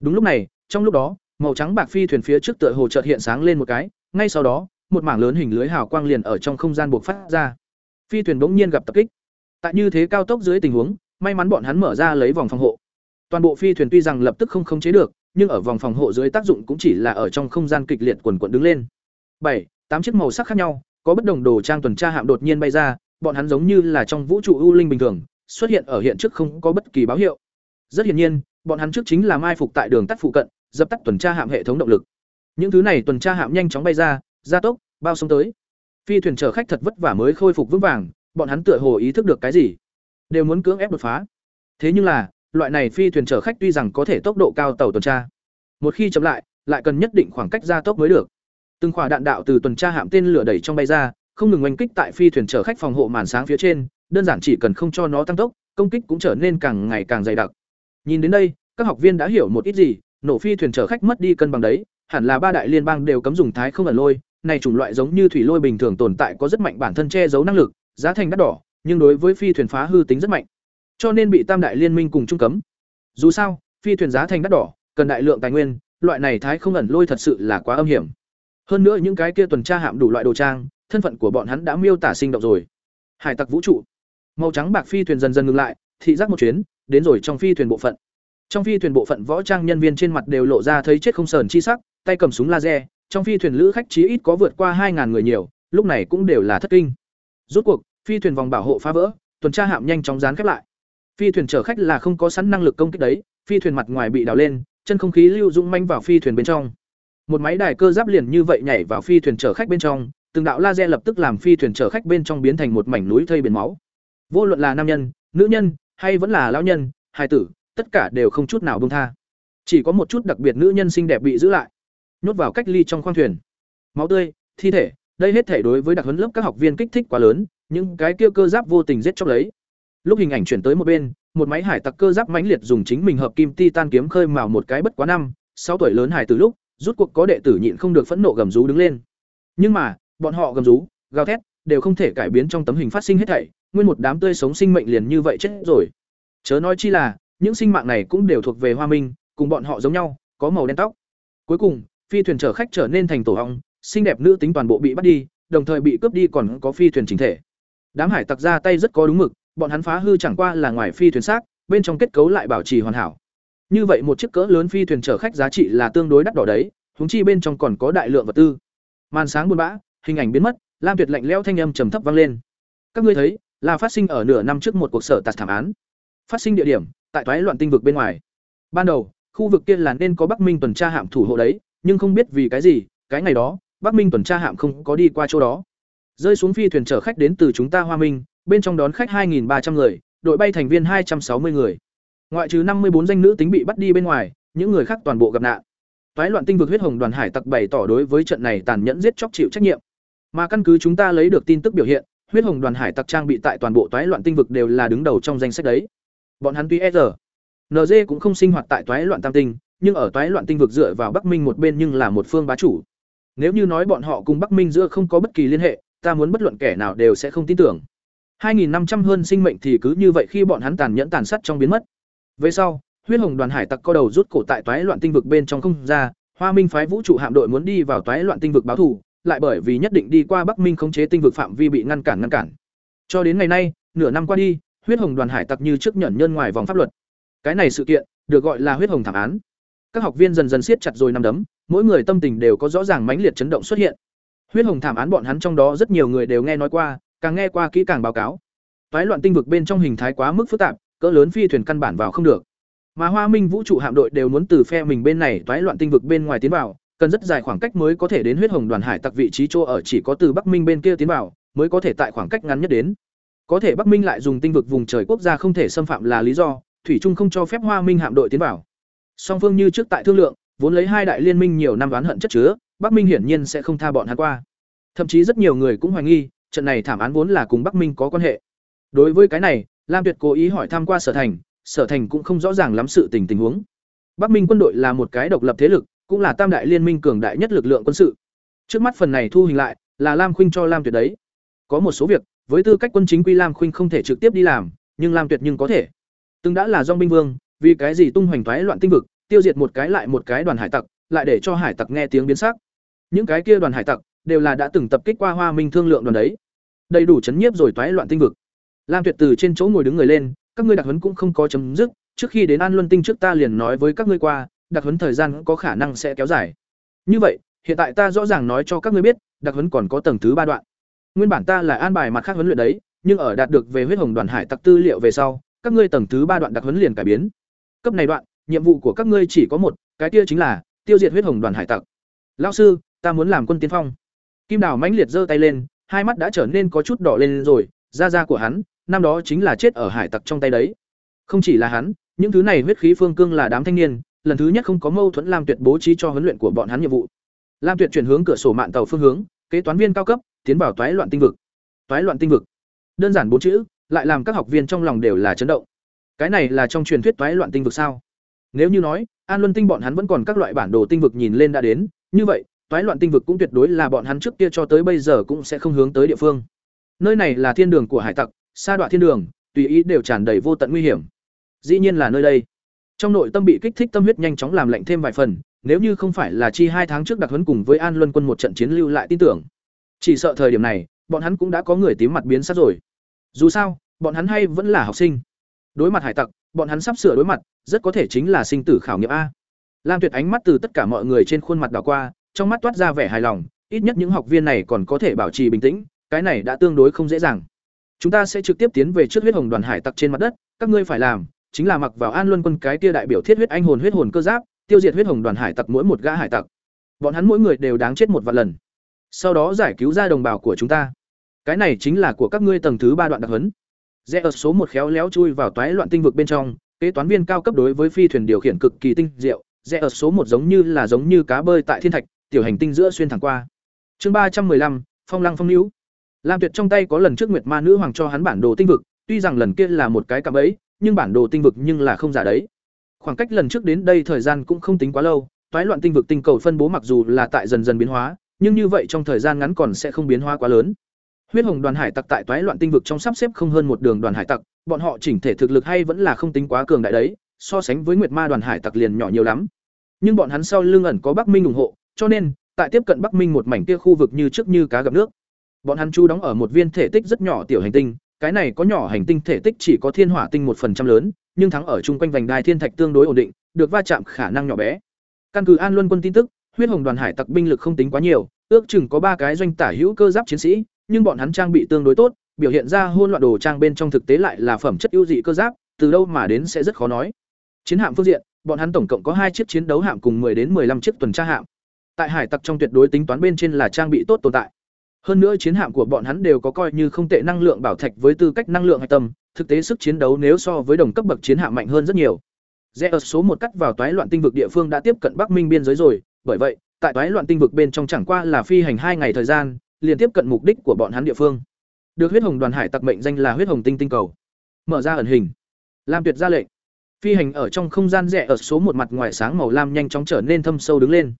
Đúng lúc này, trong lúc đó, màu trắng bạc phi thuyền phía trước tựa hồ chợt hiện sáng lên một cái, ngay sau đó, một mảng lớn hình lưới hào quang liền ở trong không gian buộc phát ra. Phi thuyền bỗng nhiên gặp tập kích. Tại như thế cao tốc dưới tình huống, may mắn bọn hắn mở ra lấy vòng phòng hộ. Toàn bộ phi thuyền tuy rằng lập tức không khống chế được, nhưng ở vòng phòng hộ dưới tác dụng cũng chỉ là ở trong không gian kịch liệt quần quần đứng lên. Bảy, tám chiếc màu sắc khác nhau, có bất đồng đồ trang tuần tra hạm đột nhiên bay ra, bọn hắn giống như là trong vũ trụ u linh bình thường, xuất hiện ở hiện trước không có bất kỳ báo hiệu. Rất hiển nhiên, bọn hắn trước chính là mai phục tại đường tắt phụ cận, dập tắt tuần tra hạm hệ thống động lực. Những thứ này tuần tra hạm nhanh chóng bay ra, gia tốc, bao sông tới. Phi thuyền chở khách thật vất vả mới khôi phục vững vàng, bọn hắn tựa hồ ý thức được cái gì, đều muốn cưỡng ép đột phá. Thế nhưng là, loại này phi thuyền chở khách tuy rằng có thể tốc độ cao tàu tuần tra, một khi chậm lại, lại cần nhất định khoảng cách gia tốc mới được. Từng quả đạn đạo từ tuần tra hạm tên lửa đẩy trong bay ra, không ngừng oanh kích tại phi thuyền chở khách phòng hộ màn sáng phía trên, đơn giản chỉ cần không cho nó tăng tốc, công kích cũng trở nên càng ngày càng dày đặc. Nhìn đến đây, các học viên đã hiểu một ít gì, nổ phi thuyền chở khách mất đi cân bằng đấy, hẳn là ba đại liên bang đều cấm dùng thái không ẩn lôi, này chủng loại giống như thủy lôi bình thường tồn tại có rất mạnh bản thân che giấu năng lực, giá thành đắt đỏ, nhưng đối với phi thuyền phá hư tính rất mạnh. Cho nên bị Tam đại liên minh cùng chung cấm. Dù sao, phi thuyền giá thành đắt đỏ, cần đại lượng tài nguyên, loại này thái không ẩn lôi thật sự là quá âm hiểm. Hơn nữa những cái kia tuần tra hạm đủ loại đồ trang, thân phận của bọn hắn đã miêu tả sinh động rồi. Hải tặc vũ trụ. Màu trắng bạc phi thuyền dần dần ngừng lại, thị giác một chuyến, đến rồi trong phi thuyền bộ phận. Trong phi thuyền bộ phận võ trang nhân viên trên mặt đều lộ ra thấy chết không sờn chi sắc, tay cầm súng laser, trong phi thuyền lữ khách chí ít có vượt qua 2000 người nhiều, lúc này cũng đều là thất kinh. Rút cuộc, phi thuyền vòng bảo hộ phá vỡ, tuần tra hạm nhanh chóng dán khép lại. Phi thuyền chở khách là không có sẵn năng lực công kích đấy, phi thuyền mặt ngoài bị đào lên, chân không khí lưu dũng manh vào phi thuyền bên trong. Một máy đài cơ giáp liền như vậy nhảy vào phi thuyền chở khách bên trong, từng đạo laser lập tức làm phi thuyền chở khách bên trong biến thành một mảnh núi thây biển máu. Vô luận là nam nhân, nữ nhân, hay vẫn là lão nhân, hài tử, tất cả đều không chút nào buông tha. Chỉ có một chút đặc biệt nữ nhân xinh đẹp bị giữ lại, nhốt vào cách ly trong khoang thuyền. Máu tươi, thi thể, đây hết thể đối với đặc huấn lớp các học viên kích thích quá lớn, những cái kia cơ giáp vô tình giết chóc lấy. Lúc hình ảnh chuyển tới một bên, một máy hải tặc cơ giáp mãnh liệt dùng chính mình hợp kim titan kiếm khơi mào một cái bất quá năm, sáu tuổi lớn hải từ lúc, rút cuộc có đệ tử nhịn không được phẫn nộ gầm rú đứng lên. Nhưng mà, bọn họ gầm rú, gào thét, đều không thể cải biến trong tấm hình phát sinh hết thảy, nguyên một đám tươi sống sinh mệnh liền như vậy chết rồi. Chớ nói chi là, những sinh mạng này cũng đều thuộc về Hoa Minh, cùng bọn họ giống nhau, có màu đen tóc. Cuối cùng, phi thuyền chở khách trở nên thành tổ ong, xinh đẹp nữ tính toàn bộ bị bắt đi, đồng thời bị cướp đi còn có phi thuyền chính thể. Đám hải tặc ra tay rất có đúng mực, bọn hắn phá hư chẳng qua là ngoài phi thuyền xác, bên trong kết cấu lại bảo trì hoàn hảo. Như vậy một chiếc cỡ lớn phi thuyền chở khách giá trị là tương đối đắt đỏ đấy, huống chi bên trong còn có đại lượng vật tư. Màn sáng buôn bã, hình ảnh biến mất, Lam Tuyệt lạnh leo thanh âm trầm thấp vang lên. Các ngươi thấy, là phát sinh ở nửa năm trước một cuộc sở tạt thảm án. Phát sinh địa điểm, tại toái loạn tinh vực bên ngoài. Ban đầu, khu vực kia là nên có Bắc Minh tuần tra hạm thủ hộ đấy, nhưng không biết vì cái gì, cái ngày đó, Bắc Minh tuần tra hạm không có đi qua chỗ đó. Rơi xuống phi thuyền chở khách đến từ chúng ta Hoa Minh, bên trong đón khách 2300 người, đội bay thành viên 260 người. Ngoại trừ 54 danh nữ tính bị bắt đi bên ngoài, những người khác toàn bộ gặp nạn. Toái loạn tinh vực huyết hồng đoàn hải tặc bày tỏ đối với trận này tàn nhẫn giết chóc chịu trách nhiệm. Mà căn cứ chúng ta lấy được tin tức biểu hiện, huyết hồng đoàn hải tặc trang bị tại toàn bộ toái loạn tinh vực đều là đứng đầu trong danh sách đấy. Bọn hắn tuy e giờ, NG cũng không sinh hoạt tại toái loạn tam tinh, nhưng ở toái loạn tinh vực dựa vào Bắc Minh một bên nhưng là một phương bá chủ. Nếu như nói bọn họ cùng Bắc Minh giữa không có bất kỳ liên hệ, ta muốn bất luận kẻ nào đều sẽ không tin tưởng. 2500 hơn sinh mệnh thì cứ như vậy khi bọn hắn tàn nhẫn tàn sát trong biến mất. Về sau, huyết hồng đoàn hải tặc co đầu rút cổ tại toái loạn tinh vực bên trong không ra, Hoa Minh phái vũ trụ hạm đội muốn đi vào toái loạn tinh vực báo thù, lại bởi vì nhất định đi qua Bắc Minh khống chế tinh vực phạm vi bị ngăn cản ngăn cản. Cho đến ngày nay, nửa năm qua đi, huyết hồng đoàn hải tặc như trước nhận nhân ngoài vòng pháp luật. Cái này sự kiện được gọi là huyết hồng thảm án. Các học viên dần dần siết chặt rồi nắm đấm, mỗi người tâm tình đều có rõ ràng mãnh liệt chấn động xuất hiện. Huyết hồng thảm án bọn hắn trong đó rất nhiều người đều nghe nói qua, càng nghe qua kỹ càng báo cáo. Phái loạn tinh vực bên trong hình thái quá mức phức tạp, cỡ lớn phi thuyền căn bản vào không được. Mà Hoa Minh vũ trụ hạm đội đều muốn từ phe mình bên này toái loạn tinh vực bên ngoài tiến vào, cần rất dài khoảng cách mới có thể đến huyết hồng đoàn hải tặc vị trí chỗ ở chỉ có từ Bắc Minh bên kia tiến vào, mới có thể tại khoảng cách ngắn nhất đến. Có thể Bắc Minh lại dùng tinh vực vùng trời quốc gia không thể xâm phạm là lý do, thủy trung không cho phép Hoa Minh hạm đội tiến vào. Song phương như trước tại thương lượng, vốn lấy hai đại liên minh nhiều năm oán hận chất chứa, Bắc Minh hiển nhiên sẽ không tha bọn hắn qua. Thậm chí rất nhiều người cũng hoài nghi, trận này thảm án vốn là cùng Bắc Minh có quan hệ. Đối với cái này, Lam Tuyệt cố ý hỏi tham qua Sở Thành, Sở Thành cũng không rõ ràng lắm sự tình tình huống. Bắc Minh quân đội là một cái độc lập thế lực, cũng là tam đại liên minh cường đại nhất lực lượng quân sự. Trước mắt phần này thu hình lại, là Lam Khuynh cho Lam Tuyệt đấy. Có một số việc, với tư cách quân chính quy Lam Khuynh không thể trực tiếp đi làm, nhưng Lam Tuyệt nhưng có thể. Từng đã là Dung binh vương, vì cái gì tung hoành toái loạn tinh vực, tiêu diệt một cái lại một cái đoàn hải tặc, lại để cho hải tặc nghe tiếng biến sắc. Những cái kia đoàn hải tặc đều là đã từng tập kích qua Hoa Minh thương lượng đoàn đấy. Đầy đủ chấn nhiếp rồi toái loạn tinh vực. Lam Tuyệt từ trên chỗ ngồi đứng người lên, các ngươi đặc huấn cũng không có chấm dứt, trước khi đến An Luân Tinh trước ta liền nói với các ngươi qua, đặc huấn thời gian có khả năng sẽ kéo dài. Như vậy, hiện tại ta rõ ràng nói cho các ngươi biết, đặc huấn còn có tầng thứ ba đoạn. Nguyên bản ta là an bài mặt khác huấn luyện đấy, nhưng ở đạt được về huyết hồng đoàn hải tặc tư liệu về sau, các ngươi tầng thứ ba đoạn đặc huấn liền cải biến. Cấp này đoạn, nhiệm vụ của các ngươi chỉ có một, cái kia chính là tiêu diệt huyết hồng đoàn hải tặc. Lão sư, ta muốn làm quân tiên phong. Kim Đào mãnh liệt giơ tay lên, hai mắt đã trở nên có chút đỏ lên rồi, da da của hắn, năm đó chính là chết ở hải tặc trong tay đấy. Không chỉ là hắn, những thứ này huyết khí phương cương là đám thanh niên, lần thứ nhất không có mâu thuẫn Lam Tuyệt bố trí cho huấn luyện của bọn hắn nhiệm vụ. Lam Tuyệt chuyển hướng cửa sổ mạn tàu phương hướng, kế toán viên cao cấp, tiến vào toái loạn tinh vực. Toái loạn tinh vực. Đơn giản bốn chữ, lại làm các học viên trong lòng đều là chấn động. Cái này là trong truyền thuyết toái loạn tinh vực sao? Nếu như nói, An Luân tinh bọn hắn vẫn còn các loại bản đồ tinh vực nhìn lên đã đến, như vậy, toái loạn tinh vực cũng tuyệt đối là bọn hắn trước kia cho tới bây giờ cũng sẽ không hướng tới địa phương. Nơi này là thiên đường của hải tặc, sa đoạn thiên đường, tùy ý đều tràn đầy vô tận nguy hiểm. Dĩ nhiên là nơi đây. Trong nội tâm bị kích thích tâm huyết nhanh chóng làm lạnh thêm vài phần, nếu như không phải là chi hai tháng trước đặc huấn cùng với An Luân quân một trận chiến lưu lại tin tưởng, chỉ sợ thời điểm này, bọn hắn cũng đã có người tím mặt biến sắc rồi. Dù sao, bọn hắn hay vẫn là học sinh. Đối mặt hải tặc, bọn hắn sắp sửa đối mặt, rất có thể chính là sinh tử khảo nghiệm a. Lam Tuyệt ánh mắt từ tất cả mọi người trên khuôn mặt đảo qua, trong mắt toát ra vẻ hài lòng, ít nhất những học viên này còn có thể bảo trì bình tĩnh, cái này đã tương đối không dễ dàng. Chúng ta sẽ trực tiếp tiến về trước huyết hồng đoàn hải tặc trên mặt đất, các ngươi phải làm chính là mặc vào An Luân quân cái kia đại biểu thiết huyết anh hồn huyết hồn cơ giáp, tiêu diệt huyết hồng đoàn hải tặc mỗi một gã hải tặc. Bọn hắn mỗi người đều đáng chết một vạn lần. Sau đó giải cứu ra đồng bào của chúng ta. Cái này chính là của các ngươi tầng thứ ba đoạn đặc huấn. Rẽ ở số một khéo léo chui vào toái loạn tinh vực bên trong, kế toán viên cao cấp đối với phi thuyền điều khiển cực kỳ tinh diệu, rẽ ở số một giống như là giống như cá bơi tại thiên thạch, tiểu hành tinh giữa xuyên thẳng qua. Chương ba trăm lăm Phong Lăng Phong hữu Lam Tuyệt trong tay có lần trước Nguyệt Ma nữ hoàng cho hắn bản đồ tinh vực, tuy rằng lần kia là một cái cạm bẫy, nhưng bản đồ tinh vực nhưng là không giả đấy. Khoảng cách lần trước đến đây thời gian cũng không tính quá lâu, toái loạn tinh vực tinh cầu phân bố mặc dù là tại dần dần biến hóa, nhưng như vậy trong thời gian ngắn còn sẽ không biến hóa quá lớn. Huyết Hồng đoàn hải tặc tại toái loạn tinh vực trong sắp xếp không hơn một đường đoàn hải tặc, bọn họ chỉnh thể thực lực hay vẫn là không tính quá cường đại đấy, so sánh với Nguyệt Ma đoàn hải tặc liền nhỏ nhiều lắm. Nhưng bọn hắn sau lưng ẩn có Bắc Minh ủng hộ, cho nên tại tiếp cận Bắc Minh một mảnh kia khu vực như trước như cá gặp nước. Bọn hắn chú đóng ở một viên thể tích rất nhỏ tiểu hành tinh, cái này có nhỏ hành tinh thể tích chỉ có thiên hỏa tinh một phần trăm lớn, nhưng thắng ở chung quanh vành đai thiên thạch tương đối ổn định, được va chạm khả năng nhỏ bé. Căn cứ An Luân quân tin tức, huyết hồng đoàn hải tặc binh lực không tính quá nhiều, ước chừng có ba cái doanh tả hữu cơ giáp chiến sĩ, nhưng bọn hắn trang bị tương đối tốt, biểu hiện ra hôn loạn đồ trang bên trong thực tế lại là phẩm chất ưu dị cơ giáp, từ đâu mà đến sẽ rất khó nói. Chiến hạm phương diện, bọn hắn tổng cộng có hai chiếc chiến đấu hạm cùng 10 đến 15 chiếc tuần tra hạm. Tại hải tặc trong tuyệt đối tính toán bên trên là trang bị tốt tồn tại. Hơn nữa chiến hạm của bọn hắn đều có coi như không tệ năng lượng bảo thạch với tư cách năng lượng hạch tâm, thực tế sức chiến đấu nếu so với đồng cấp bậc chiến hạm mạnh hơn rất nhiều. Rẽ ở số một cắt vào toái loạn tinh vực địa phương đã tiếp cận Bắc Minh biên giới rồi, bởi vậy, tại toái loạn tinh vực bên trong chẳng qua là phi hành hai ngày thời gian, liền tiếp cận mục đích của bọn hắn địa phương. Được huyết hồng đoàn hải tặc mệnh danh là huyết hồng tinh tinh cầu. Mở ra ẩn hình. Lam Tuyệt ra lệnh. Phi hành ở trong không gian rẽ ở số một mặt ngoài sáng màu lam nhanh chóng trở nên thâm sâu đứng lên.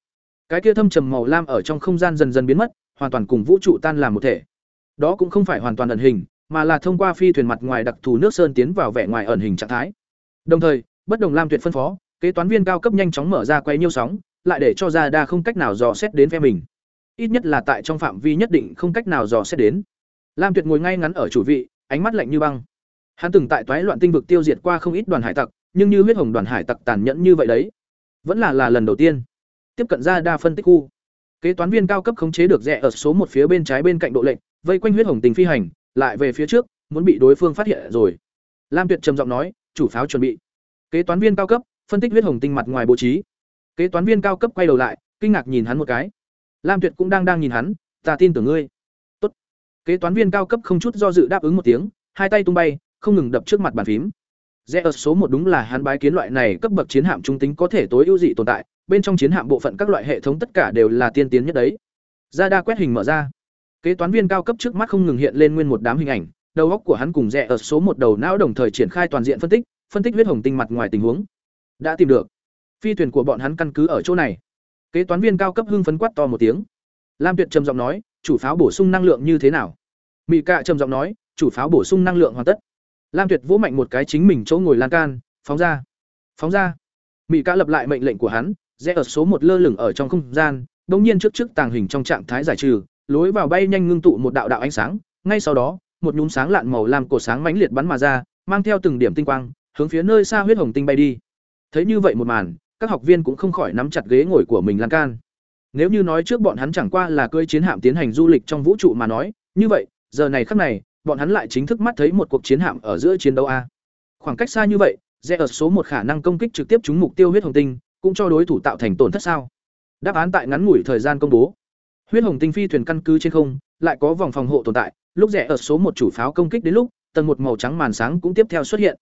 Cái kia thâm trầm màu lam ở trong không gian dần dần biến mất, hoàn toàn cùng vũ trụ tan làm một thể. Đó cũng không phải hoàn toàn ẩn hình, mà là thông qua phi thuyền mặt ngoài đặc thù nước sơn tiến vào vẻ ngoài ẩn hình trạng thái. Đồng thời, bất đồng lam tuyệt phân phó, kế toán viên cao cấp nhanh chóng mở ra quay nhiêu sóng, lại để cho ra đa không cách nào dò xét đến phe mình. Ít nhất là tại trong phạm vi nhất định không cách nào dò xét đến. Lam Tuyệt ngồi ngay ngắn ở chủ vị, ánh mắt lạnh như băng. Hắn từng tại toái loạn tinh vực tiêu diệt qua không ít đoàn hải tặc, nhưng như huyết hồng đoàn hải tặc tàn nhẫn như vậy đấy, vẫn là là lần đầu tiên. Tiếp cận ra đa phân tích khu. Kế toán viên cao cấp khống chế được rẽ ở số một phía bên trái bên cạnh độ lệnh, vây quanh huyết hồng tình phi hành, lại về phía trước, muốn bị đối phương phát hiện rồi. Lam Tuyệt trầm giọng nói, chủ pháo chuẩn bị. Kế toán viên cao cấp, phân tích huyết hồng tinh mặt ngoài bố trí. Kế toán viên cao cấp quay đầu lại, kinh ngạc nhìn hắn một cái. Lam Tuyệt cũng đang đang nhìn hắn, ta tin tưởng ngươi. Tốt. Kế toán viên cao cấp không chút do dự đáp ứng một tiếng, hai tay tung bay, không ngừng đập trước mặt bàn phím. Rẽ ở số một đúng là hắn bái kiến loại này cấp bậc chiến hạm trung tính có thể tối ưu dị tồn tại, bên trong chiến hạm bộ phận các loại hệ thống tất cả đều là tiên tiến nhất đấy. Ra đa quét hình mở ra. Kế toán viên cao cấp trước mắt không ngừng hiện lên nguyên một đám hình ảnh, đầu óc của hắn cùng rẽ ở số một đầu não đồng thời triển khai toàn diện phân tích, phân tích huyết hồng tinh mặt ngoài tình huống. Đã tìm được. Phi thuyền của bọn hắn căn cứ ở chỗ này. Kế toán viên cao cấp hưng phấn quát to một tiếng. Lam Tuyệt trầm giọng nói, chủ pháo bổ sung năng lượng như thế nào? Mị Cạ trầm giọng nói, chủ pháo bổ sung năng lượng hoàn tất. Lam Tuyệt vỗ mạnh một cái chính mình chỗ ngồi lan can, phóng ra. Phóng ra. Mị Cạ lập lại mệnh lệnh của hắn, rẽ ở số một lơ lửng ở trong không gian, đột nhiên trước trước tàng hình trong trạng thái giải trừ, lối vào bay nhanh ngưng tụ một đạo đạo ánh sáng, ngay sau đó, một nhúm sáng lạn màu làm cổ sáng mãnh liệt bắn mà ra, mang theo từng điểm tinh quang, hướng phía nơi xa huyết hồng tinh bay đi. Thấy như vậy một màn, các học viên cũng không khỏi nắm chặt ghế ngồi của mình lan can. Nếu như nói trước bọn hắn chẳng qua là cưỡi chiến hạm tiến hành du lịch trong vũ trụ mà nói, như vậy, giờ này khắc này, bọn hắn lại chính thức mắt thấy một cuộc chiến hạm ở giữa chiến đấu a. Khoảng cách xa như vậy, rẽ ở số một khả năng công kích trực tiếp trúng mục tiêu huyết hồng tinh, cũng cho đối thủ tạo thành tổn thất sao? Đáp án tại ngắn ngủi thời gian công bố. Huyết hồng tinh phi thuyền căn cứ trên không, lại có vòng phòng hộ tồn tại, lúc rẽ ở số một chủ pháo công kích đến lúc, tầng một màu trắng màn sáng cũng tiếp theo xuất hiện.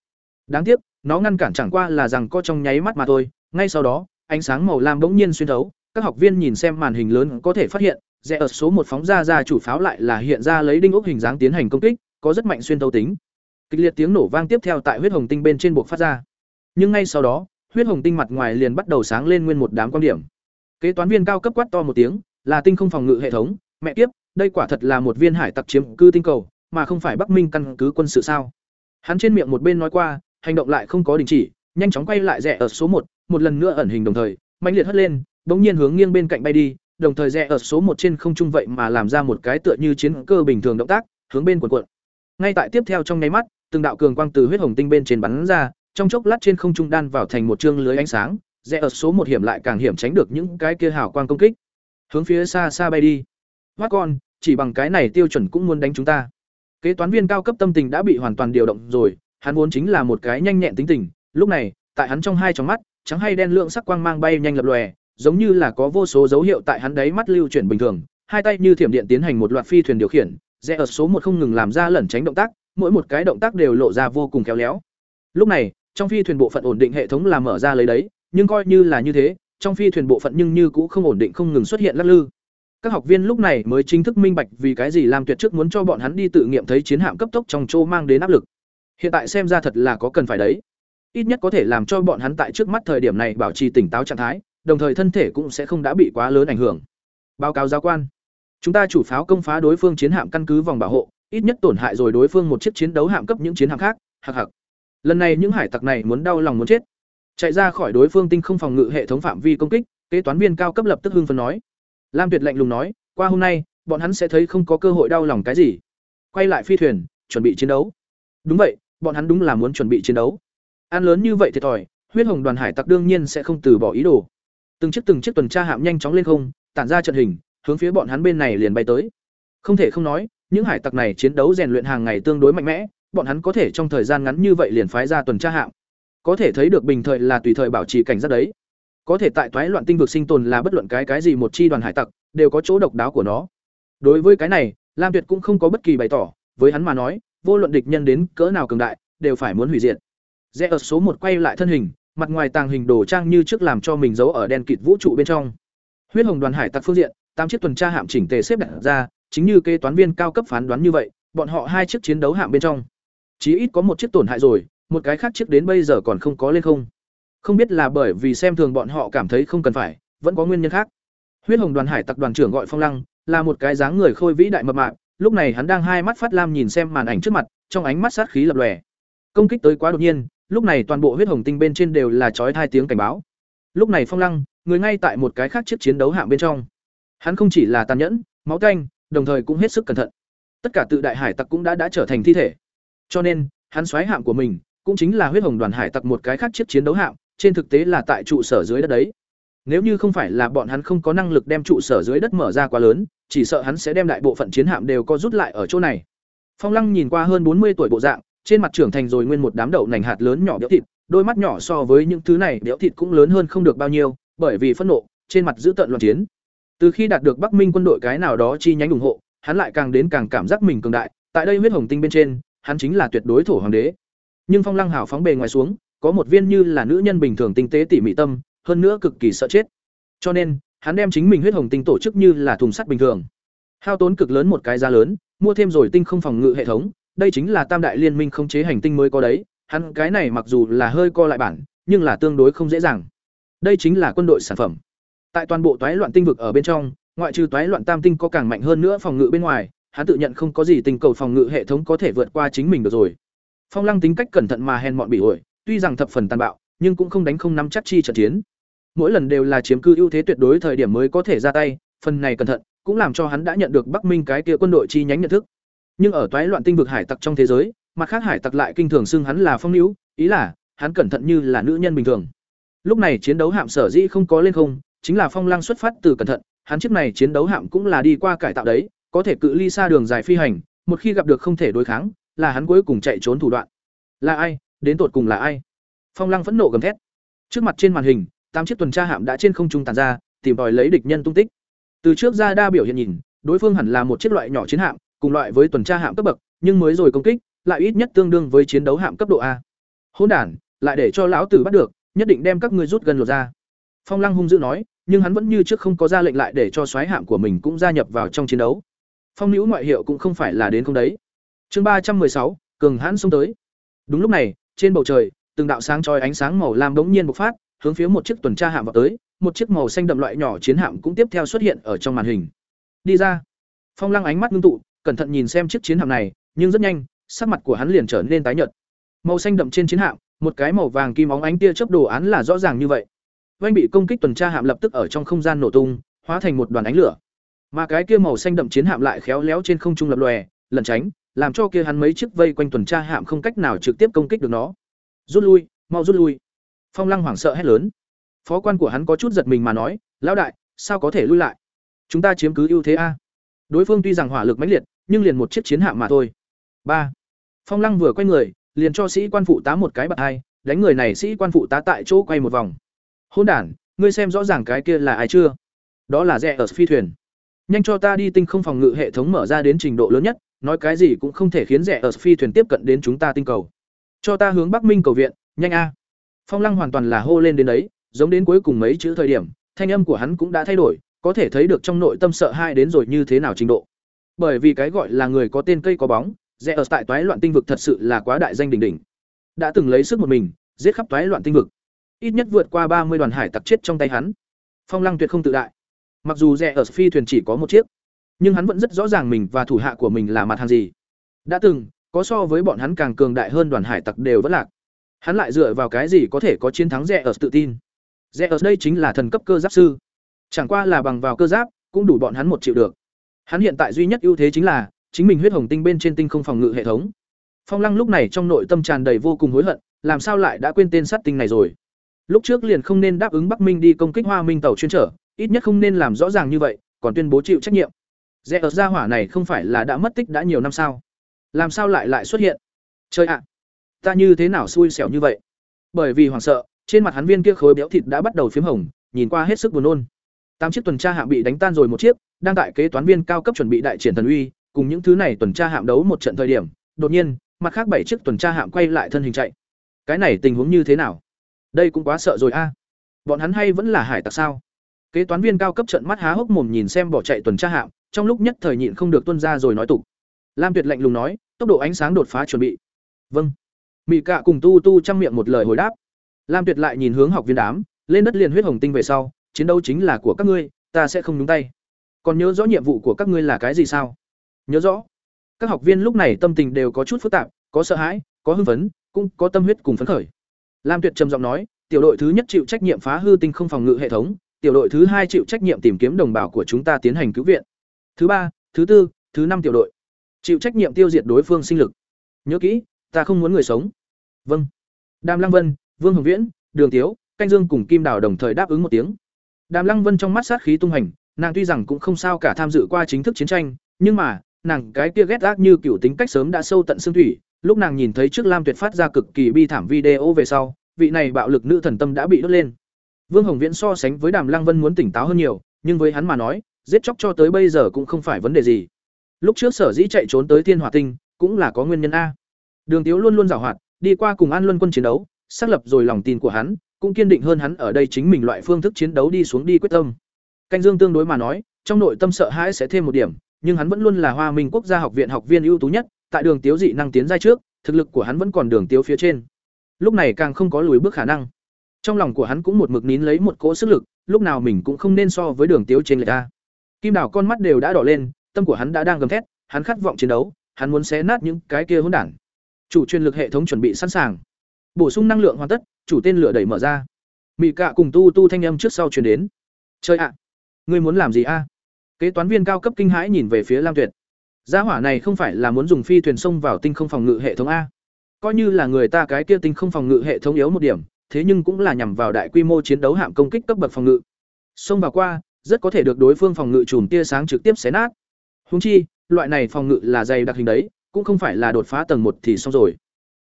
Đáng tiếc, nó ngăn cản chẳng qua là rằng có trong nháy mắt mà thôi, ngay sau đó, ánh sáng màu lam bỗng nhiên xuyên thấu, các học viên nhìn xem màn hình lớn có thể phát hiện, rẽ ở số một phóng ra ra chủ pháo lại là hiện ra lấy đinh ốc hình dáng tiến hành công kích, có rất mạnh xuyên thấu tính. Kịch liệt tiếng nổ vang tiếp theo tại huyết hồng tinh bên trên buộc phát ra. Nhưng ngay sau đó, huyết hồng tinh mặt ngoài liền bắt đầu sáng lên nguyên một đám quan điểm. Kế toán viên cao cấp quát to một tiếng, là tinh không phòng ngự hệ thống, mẹ kiếp, đây quả thật là một viên hải tặc chiếm cư tinh cầu, mà không phải Bắc Minh căn cứ quân sự sao? Hắn trên miệng một bên nói qua, hành động lại không có đình chỉ, nhanh chóng quay lại rẽ ở số một, một lần nữa ẩn hình đồng thời, mãnh liệt hất lên, bỗng nhiên hướng nghiêng bên cạnh bay đi, đồng thời rẽ ở số một trên không trung vậy mà làm ra một cái tựa như chiến cơ bình thường động tác, hướng bên cuộn cuộn. Ngay tại tiếp theo trong nháy mắt, từng đạo cường quang từ huyết hồng tinh bên trên bắn ra, trong chốc lát trên không trung đan vào thành một chương lưới ánh sáng, rẽ ở số một hiểm lại càng hiểm tránh được những cái kia hào quang công kích. Hướng phía xa xa bay đi. Hoắc con, chỉ bằng cái này tiêu chuẩn cũng muốn đánh chúng ta. Kế toán viên cao cấp tâm tình đã bị hoàn toàn điều động rồi, hắn vốn chính là một cái nhanh nhẹn tính tình, lúc này, tại hắn trong hai tròng mắt, trắng hay đen lượng sắc quang mang bay nhanh lập lòe, giống như là có vô số dấu hiệu tại hắn đấy mắt lưu chuyển bình thường, hai tay như thiểm điện tiến hành một loạt phi thuyền điều khiển, rẽ ở số một không ngừng làm ra lẩn tránh động tác, mỗi một cái động tác đều lộ ra vô cùng khéo léo. Lúc này, trong phi thuyền bộ phận ổn định hệ thống là mở ra lấy đấy, nhưng coi như là như thế, trong phi thuyền bộ phận nhưng như cũ không ổn định không ngừng xuất hiện lắc lư. Các học viên lúc này mới chính thức minh bạch vì cái gì làm tuyệt trước muốn cho bọn hắn đi tự nghiệm thấy chiến hạm cấp tốc trong chỗ mang đến áp lực. Hiện tại xem ra thật là có cần phải đấy. Ít nhất có thể làm cho bọn hắn tại trước mắt thời điểm này bảo trì tỉnh táo trạng thái, đồng thời thân thể cũng sẽ không đã bị quá lớn ảnh hưởng. Báo cáo giáo quan, chúng ta chủ pháo công phá đối phương chiến hạm căn cứ vòng bảo hộ, ít nhất tổn hại rồi đối phương một chiếc chiến đấu hạm cấp những chiến hạm khác, hạc hạc. Lần này những hải tặc này muốn đau lòng muốn chết. Chạy ra khỏi đối phương tinh không phòng ngự hệ thống phạm vi công kích, kế toán viên cao cấp lập tức hưng phấn nói. Lam Tuyệt lạnh lùng nói, qua hôm nay, bọn hắn sẽ thấy không có cơ hội đau lòng cái gì. Quay lại phi thuyền, chuẩn bị chiến đấu. Đúng vậy, bọn hắn đúng là muốn chuẩn bị chiến đấu. Ăn lớn như vậy thiệt thòi, huyết hồng đoàn hải tặc đương nhiên sẽ không từ bỏ ý đồ. Từng chiếc từng chiếc tuần tra hạm nhanh chóng lên không, tản ra trận hình, hướng phía bọn hắn bên này liền bay tới. Không thể không nói, những hải tặc này chiến đấu rèn luyện hàng ngày tương đối mạnh mẽ, bọn hắn có thể trong thời gian ngắn như vậy liền phái ra tuần tra hạm. Có thể thấy được bình thời là tùy thời bảo trì cảnh giác đấy. Có thể tại toái loạn tinh vực sinh tồn là bất luận cái cái gì một chi đoàn hải tặc, đều có chỗ độc đáo của nó. Đối với cái này, Lam Tuyệt cũng không có bất kỳ bày tỏ, với hắn mà nói, vô luận địch nhân đến cỡ nào cường đại, đều phải muốn hủy diệt. Rẽ ở số một quay lại thân hình, mặt ngoài tàng hình đồ trang như trước làm cho mình giấu ở đen kịt vũ trụ bên trong. Huyết Hồng đoàn hải tặc phương diện, tám chiếc tuần tra hạm chỉnh tề xếp đặt ra, chính như kế toán viên cao cấp phán đoán như vậy, bọn họ hai chiếc chiến đấu hạm bên trong, chí ít có một chiếc tổn hại rồi, một cái khác chiếc đến bây giờ còn không có lên không. Không biết là bởi vì xem thường bọn họ cảm thấy không cần phải, vẫn có nguyên nhân khác. Huyết Hồng đoàn hải tặc đoàn trưởng gọi Phong Lăng, là một cái dáng người khôi vĩ đại mập mạp, lúc này hắn đang hai mắt phát lam nhìn xem màn ảnh trước mặt, trong ánh mắt sát khí lập lòe. Công kích tới quá đột nhiên, lúc này toàn bộ huyết hồng tinh bên trên đều là chói hai tiếng cảnh báo. Lúc này Phong Lăng, người ngay tại một cái khác chiếc chiến đấu hạm bên trong. Hắn không chỉ là tàn nhẫn, máu tanh, đồng thời cũng hết sức cẩn thận. Tất cả tự đại hải tặc cũng đã đã trở thành thi thể. Cho nên, hắn xoáy hạm của mình cũng chính là huyết hồng đoàn hải tặc một cái khác chiếc chiến đấu hạm, trên thực tế là tại trụ sở dưới đất đấy. Nếu như không phải là bọn hắn không có năng lực đem trụ sở dưới đất mở ra quá lớn, chỉ sợ hắn sẽ đem đại bộ phận chiến hạm đều có rút lại ở chỗ này. Phong Lăng nhìn qua hơn bốn mươi tuổi bộ dạng, trên mặt trưởng thành rồi nguyên một đám đậu nành hạt lớn nhỏ béo thịt, đôi mắt nhỏ so với những thứ này béo thịt cũng lớn hơn không được bao nhiêu, bởi vì phẫn nộ, trên mặt giữ tận loạn chiến. Từ khi đạt được Bắc Minh quân đội cái nào đó chi nhánh ủng hộ, hắn lại càng đến càng cảm giác mình cường đại, tại đây huyết hồng tinh bên trên, hắn chính là tuyệt đối thổ hoàng đế. Nhưng Phong Lăng hảo phóng bề ngoài xuống, có một viên như là nữ nhân bình thường tinh tế tỉ mỉ tâm, hơn nữa cực kỳ sợ chết. Cho nên, hắn đem chính mình huyết hồng tinh tổ chức như là thùng sắt bình thường. Hao tốn cực lớn một cái giá lớn, mua thêm rồi tinh không phòng ngự hệ thống, đây chính là tam đại liên minh không chế hành tinh mới có đấy, hắn cái này mặc dù là hơi co lại bản, nhưng là tương đối không dễ dàng. Đây chính là quân đội sản phẩm. Tại toàn bộ toái loạn tinh vực ở bên trong, ngoại trừ toái loạn tam tinh có càng mạnh hơn nữa phòng ngự bên ngoài, hắn tự nhận không có gì tình cầu phòng ngự hệ thống có thể vượt qua chính mình được rồi. Phong Lăng tính cách cẩn thận mà hèn mọn bị ổi, tuy rằng thập phần tàn bạo, nhưng cũng không đánh không nắm chắc chi trận chiến. Mỗi lần đều là chiếm cư ưu thế tuyệt đối thời điểm mới có thể ra tay, phần này cẩn thận, cũng làm cho hắn đã nhận được Bắc Minh cái kia quân đội chi nhánh nhận thức. Nhưng ở toái loạn tinh vực hải tặc trong thế giới, mặt khác hải tặc lại kinh thường xưng hắn là phong níu, ý là hắn cẩn thận như là nữ nhân bình thường. Lúc này chiến đấu hạm sở dĩ không có lên không, chính là phong lăng xuất phát từ cẩn thận, hắn chiếc này chiến đấu hạm cũng là đi qua cải tạo đấy, có thể cự ly xa đường dài phi hành, một khi gặp được không thể đối kháng, là hắn cuối cùng chạy trốn thủ đoạn. Là ai? Đến tột cùng là ai? Phong Lăng phẫn nộ gầm thét. Trước mặt trên màn hình, tám chiếc tuần tra hạm đã trên không trung tàn ra, tìm tòi lấy địch nhân tung tích. Từ trước ra đa biểu hiện nhìn, đối phương hẳn là một chiếc loại nhỏ chiến hạm, cùng loại với tuần tra hạm cấp bậc, nhưng mới rồi công kích, lại ít nhất tương đương với chiến đấu hạm cấp độ A. Hỗn đản, lại để cho lão tử bắt được, nhất định đem các ngươi rút gần lột ra. Phong Lăng hung dữ nói, nhưng hắn vẫn như trước không có ra lệnh lại để cho soái hạm của mình cũng gia nhập vào trong chiến đấu. Phong Nữu ngoại hiệu cũng không phải là đến không đấy. Chương ba trăm sáu, cường hãn xông tới. Đúng lúc này, trên bầu trời, từng đạo sáng chói ánh sáng màu lam đống nhiên bộc phát, hướng phía một chiếc tuần tra hạm vào tới, một chiếc màu xanh đậm loại nhỏ chiến hạm cũng tiếp theo xuất hiện ở trong màn hình. Đi ra. Phong Lăng ánh mắt ngưng tụ, cẩn thận nhìn xem chiếc chiến hạm này, nhưng rất nhanh, sắc mặt của hắn liền trở nên tái nhợt. Màu xanh đậm trên chiến hạm, một cái màu vàng kim óng ánh tia chớp đồ án là rõ ràng như vậy. Vành bị công kích tuần tra hạm lập tức ở trong không gian nổ tung, hóa thành một đoàn ánh lửa. Mà cái kia màu xanh đậm chiến hạm lại khéo léo trên không trung lập lòe, lẩn tránh, làm cho kia hắn mấy chiếc vây quanh tuần tra hạm không cách nào trực tiếp công kích được nó. Rút lui, mau rút lui. Phong Lăng hoảng sợ hét lớn. Phó quan của hắn có chút giật mình mà nói, "Lão đại, sao có thể lui lại? Chúng ta chiếm cứ ưu thế a." Đối phương tuy rằng hỏa lực mãnh liệt, nhưng liền một chiếc chiến hạm mà thôi. ba Phong Lăng vừa quay người, liền cho sĩ quan phụ tá một cái bật hai, đánh người này sĩ quan phụ tá tại chỗ quay một vòng. hỗn đản, ngươi xem rõ ràng cái kia là ai chưa? Đó là rẻ ở phi thuyền. Nhanh cho ta đi tinh không phòng ngự hệ thống mở ra đến trình độ lớn nhất, nói cái gì cũng không thể khiến rẻ ở phi thuyền tiếp cận đến chúng ta tinh cầu. Cho ta hướng Bắc Minh cầu viện, nhanh a. Phong Lăng hoàn toàn là hô lên đến đấy, giống đến cuối cùng mấy chữ thời điểm, thanh âm của hắn cũng đã thay đổi, có thể thấy được trong nội tâm sợ hãi đến rồi như thế nào trình độ. Bởi vì cái gọi là người có tên cây có bóng, rẽ ở tại toái loạn tinh vực thật sự là quá đại danh đỉnh đỉnh. Đã từng lấy sức một mình, giết khắp toái loạn tinh vực. Ít nhất vượt qua ba mươi đoàn hải tặc chết trong tay hắn. Phong Lăng tuyệt không tự đại. Mặc dù rẽ ở phi thuyền chỉ có một chiếc, nhưng hắn vẫn rất rõ ràng mình và thủ hạ của mình là mặt hàng gì. Đã từng, có so với bọn hắn càng cường đại hơn đoàn hải tặc đều vất lạc. Hắn lại dựa vào cái gì có thể có chiến thắng rẽ ở tự tin? rẽ ở đây chính là thần cấp cơ giáp sư. Chẳng qua là bằng vào cơ giáp, cũng đủ bọn hắn một chịu được. Hắn hiện tại duy nhất ưu thế chính là chính mình huyết hồng tinh bên trên tinh không phòng ngự hệ thống. Phong Lăng lúc này trong nội tâm tràn đầy vô cùng hối hận, làm sao lại đã quên tên sát tinh này rồi? Lúc trước liền không nên đáp ứng Bắc Minh đi công kích Hoa Minh tàu chuyên trở, ít nhất không nên làm rõ ràng như vậy, còn tuyên bố chịu trách nhiệm. Rẽ ở gia hỏa này không phải là đã mất tích đã nhiều năm sao? Làm sao lại lại xuất hiện? Chơi ạ, ta như thế nào xui xẻo như vậy? Bởi vì hoảng sợ, trên mặt hắn viên kia khối béo thịt đã bắt đầu phím hồng, nhìn qua hết sức buồn nôn. Tám chiếc tuần tra hạm bị đánh tan rồi một chiếc, đang tại kế toán viên cao cấp chuẩn bị đại triển thần uy, cùng những thứ này tuần tra hạm đấu một trận thời điểm, đột nhiên, mặt khác bảy chiếc tuần tra hạm quay lại thân hình chạy. Cái này tình huống như thế nào? Đây cũng quá sợ rồi a. Bọn hắn hay vẫn là hải tặc sao? Kế toán viên cao cấp trận mắt há hốc mồm nhìn xem bỏ chạy tuần tra hạm, trong lúc nhất thời nhịn không được tuân ra rồi nói tục. Lam Tuyệt lạnh lùng nói, tốc độ ánh sáng đột phá chuẩn bị. Vâng. Mị Cạ cùng Tu Tu chăm miệng một lời hồi đáp. Lam Tuyệt lại nhìn hướng học viên đám, lên đất liền huyết hồng tinh về sau, chiến đấu chính là của các ngươi, ta sẽ không nhúng tay. Còn nhớ rõ nhiệm vụ của các ngươi là cái gì sao? Nhớ rõ. Các học viên lúc này tâm tình đều có chút phức tạp, có sợ hãi, có hưng phấn, cũng có tâm huyết cùng phấn khởi. Lam Tuyệt trầm giọng nói, tiểu đội thứ nhất chịu trách nhiệm phá hư tinh không phòng ngự hệ thống, tiểu đội thứ hai chịu trách nhiệm tìm kiếm đồng bào của chúng ta tiến hành cứu viện. Thứ ba, thứ tư, thứ năm tiểu đội chịu trách nhiệm tiêu diệt đối phương sinh lực. Nhớ kỹ, ta không muốn người sống. Vâng. Đàm Lăng Vân, Vương Hồng Viễn, Đường Tiếu, Canh Dương cùng Kim Đào đồng thời đáp ứng một tiếng. Đàm Lăng Vân trong mắt sát khí tung hành, nàng tuy rằng cũng không sao cả tham dự qua chính thức chiến tranh, nhưng mà, nàng cái kia ghét ác như cựu tính cách sớm đã sâu tận xương thủy, lúc nàng nhìn thấy trước Lam Tuyệt phát ra cực kỳ bi thảm video về sau, vị này bạo lực nữ thần tâm đã bị đốt lên. Vương Hồng Viễn so sánh với Đàm Lăng Vân muốn tỉnh táo hơn nhiều, nhưng với hắn mà nói, giết chóc cho tới bây giờ cũng không phải vấn đề gì. Lúc trước Sở Dĩ chạy trốn tới Thiên Hỏa Tinh, cũng là có nguyên nhân a. Đường Tiếu luôn luôn giàu hoạt, đi qua cùng An Luân quân chiến đấu, xác lập rồi lòng tin của hắn, cũng kiên định hơn hắn ở đây chính mình loại phương thức chiến đấu đi xuống đi quyết tâm. Canh Dương tương đối mà nói, trong nội tâm sợ hãi sẽ thêm một điểm, nhưng hắn vẫn luôn là Hoa Minh Quốc gia học viện học viên ưu tú nhất, tại Đường Tiếu dị năng tiến giai trước, thực lực của hắn vẫn còn Đường Tiếu phía trên. Lúc này càng không có lùi bước khả năng. Trong lòng của hắn cũng một mực nín lấy một cỗ sức lực, lúc nào mình cũng không nên so với Đường Tiếu trên lệch a. Kim Đào con mắt đều đã đỏ lên, tâm của hắn đã đang gầm thét, hắn khát vọng chiến đấu, hắn muốn xé nát những cái kia hỗn đản. Chủ chuyên lực hệ thống chuẩn bị sẵn sàng. Bổ sung năng lượng hoàn tất, chủ tên lửa đẩy mở ra. Mị Cạ cùng Tu Tu thanh âm trước sau truyền đến. Chơi ạ, ngươi muốn làm gì a? Kế toán viên cao cấp kinh hãi nhìn về phía Lam Tuyệt. Gia hỏa này không phải là muốn dùng phi thuyền sông vào tinh không phòng ngự hệ thống a? Coi như là người ta cái kia tinh không phòng ngự hệ thống yếu một điểm, thế nhưng cũng là nhằm vào đại quy mô chiến đấu hạm công kích cấp bậc phòng ngự. Xông vào qua, rất có thể được đối phương phòng ngự chùm tia sáng trực tiếp xé nát. húng chi, loại này phòng ngự là dày đặc hình đấy, cũng không phải là đột phá tầng một thì xong rồi.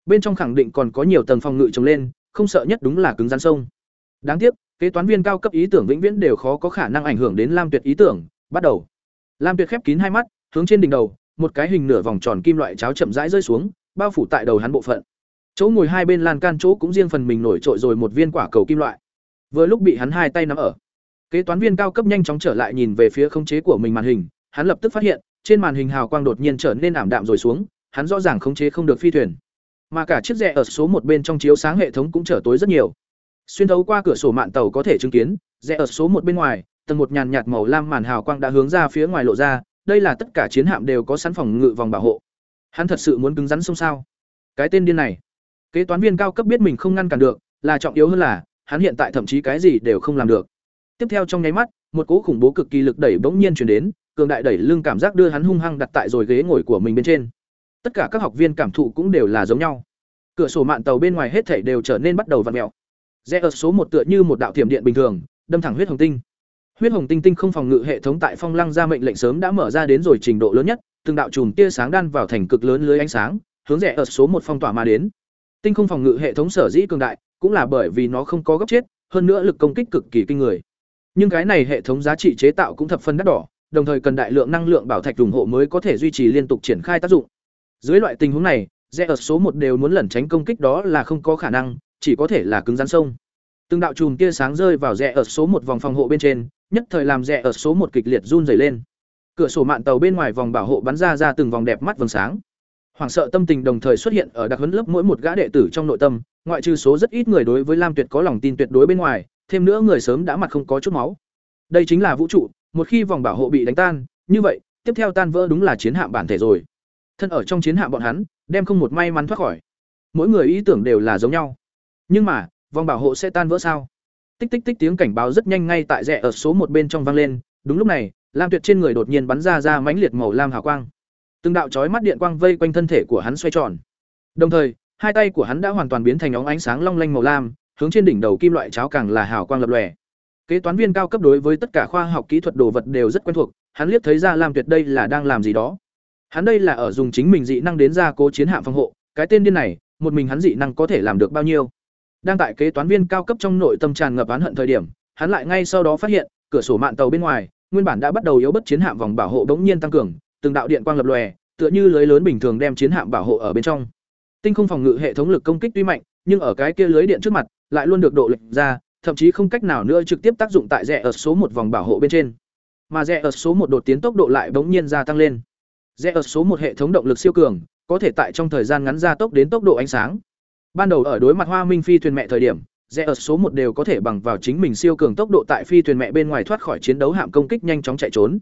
Bên trong khẳng định còn có nhiều tầng phòng ngự trồng lên, không sợ nhất đúng là cứng rắn sông. Đáng tiếc, kế toán viên cao cấp ý tưởng vĩnh viễn đều khó có khả năng ảnh hưởng đến Lam Tuyệt ý tưởng, bắt đầu. Lam Tuyệt khép kín hai mắt, hướng trên đỉnh đầu, một cái hình nửa vòng tròn kim loại cháo chậm rãi rơi xuống, bao phủ tại đầu hắn bộ phận. Chỗ ngồi hai bên lan can chỗ cũng riêng phần mình nổi trội rồi một viên quả cầu kim loại. Vừa lúc bị hắn hai tay nắm ở. Kế toán viên cao cấp nhanh chóng trở lại nhìn về phía khống chế của mình màn hình, hắn lập tức phát hiện, trên màn hình hào quang đột nhiên trở nên ảm đạm rồi xuống, hắn rõ ràng khống chế không được phi thuyền. Mà cả chiếc rẽ ở số một bên trong chiếu sáng hệ thống cũng trở tối rất nhiều. Xuyên thấu qua cửa sổ mạn tàu có thể chứng kiến, rẽ ở số một bên ngoài, tầng một nhàn nhạt màu lam màn hào quang đã hướng ra phía ngoài lộ ra, đây là tất cả chiến hạm đều có sẵn phòng ngự vòng bảo hộ. Hắn thật sự muốn cứng rắn xông sao? Cái tên điên này. Kế toán viên cao cấp biết mình không ngăn cản được, là trọng yếu hơn là, hắn hiện tại thậm chí cái gì đều không làm được. Tiếp theo trong nháy mắt, một cỗ khủng bố cực kỳ lực đẩy bỗng nhiên chuyển đến, cường đại đẩy lưng cảm giác đưa hắn hung hăng đặt tại rồi ghế ngồi của mình bên trên. Tất cả các học viên cảm thụ cũng đều là giống nhau. Cửa sổ mạn tàu bên ngoài hết thảy đều trở nên bắt đầu vặn mèo. Rẽ ở số một tựa như một đạo thiểm điện bình thường, đâm thẳng huyết hồng tinh. Huyết hồng tinh tinh không phòng ngự hệ thống tại Phong Lăng ra mệnh lệnh sớm đã mở ra đến rồi trình độ lớn nhất, từng đạo chùm tia sáng đan vào thành cực lớn lưới ánh sáng, hướng rẽ ở số một phong tỏa mà đến. Tinh không phòng ngự hệ thống sở dĩ cường đại, cũng là bởi vì nó không có góc chết, hơn nữa lực công kích cực kỳ kinh người. Nhưng cái này hệ thống giá trị chế tạo cũng thập phân đắt đỏ, đồng thời cần đại lượng năng lượng bảo thạch ủng hộ mới có thể duy trì liên tục triển khai tác dụng. Dưới loại tình huống này, rẽ ở số một đều muốn lẩn tránh công kích đó là không có khả năng, chỉ có thể là cứng rắn sông. Từng đạo chùm tia sáng rơi vào rẽ ở số một vòng phòng hộ bên trên, nhất thời làm rẽ ở số một kịch liệt run rẩy lên. Cửa sổ mạn tàu bên ngoài vòng bảo hộ bắn ra ra từng vòng đẹp mắt vầng sáng. Hoảng sợ tâm tình đồng thời xuất hiện ở đặc huấn lớp mỗi một gã đệ tử trong nội tâm, ngoại trừ số rất ít người đối với Lam Tuyệt có lòng tin tuyệt đối bên ngoài, thêm nữa người sớm đã mặt không có chút máu. Đây chính là vũ trụ, một khi vòng bảo hộ bị đánh tan, như vậy, tiếp theo tan vỡ đúng là chiến hạm bản thể rồi. Thân ở trong chiến hạm bọn hắn, đem không một may mắn thoát khỏi. Mỗi người ý tưởng đều là giống nhau. Nhưng mà, vòng bảo hộ sẽ tan vỡ sao? Tích tích tích tiếng cảnh báo rất nhanh ngay tại rẽ ở số một bên trong vang lên, đúng lúc này, lam tuyệt trên người đột nhiên bắn ra ra mãnh liệt màu lam hào quang. Từng đạo chói mắt điện quang vây quanh thân thể của hắn xoay tròn. Đồng thời, hai tay của hắn đã hoàn toàn biến thành óng ánh sáng long lanh màu lam, hướng trên đỉnh đầu kim loại cháo càng là hào quang lập lòe. Kế toán viên cao cấp đối với tất cả khoa học kỹ thuật đồ vật đều rất quen thuộc, hắn liếc thấy ra Lam Tuyệt đây là đang làm gì đó. Hắn đây là ở dùng chính mình dị năng đến gia cố chiến hạm phòng hộ, cái tên điên này, một mình hắn dị năng có thể làm được bao nhiêu? Đang tại kế toán viên cao cấp trong nội tâm tràn ngập oán hận thời điểm, hắn lại ngay sau đó phát hiện, cửa sổ mạn tàu bên ngoài, nguyên bản đã bắt đầu yếu bất chiến hạm vòng bảo hộ bỗng nhiên tăng cường, từng đạo điện quang lập lòe, tựa như lưới lớn bình thường đem chiến hạm bảo hộ ở bên trong. Tinh không phòng ngự hệ thống lực công kích tuy mạnh, nhưng ở cái kia lưới điện trước mặt, lại luôn được độ lệch ra, thậm chí không cách nào nữa trực tiếp tác dụng tại rẻ ở số một vòng bảo hộ bên trên. Mà rẻ ở số một đột tiến tốc độ lại bỗng nhiên gia tăng lên. Rẽ ở số một hệ thống động lực siêu cường, có thể tại trong thời gian ngắn gia tốc đến tốc độ ánh sáng. Ban đầu ở đối mặt Hoa Minh phi thuyền mẹ thời điểm, rẽ ở số một đều có thể bằng vào chính mình siêu cường tốc độ tại phi thuyền mẹ bên ngoài thoát khỏi chiến đấu hạm công kích nhanh chóng chạy trốn.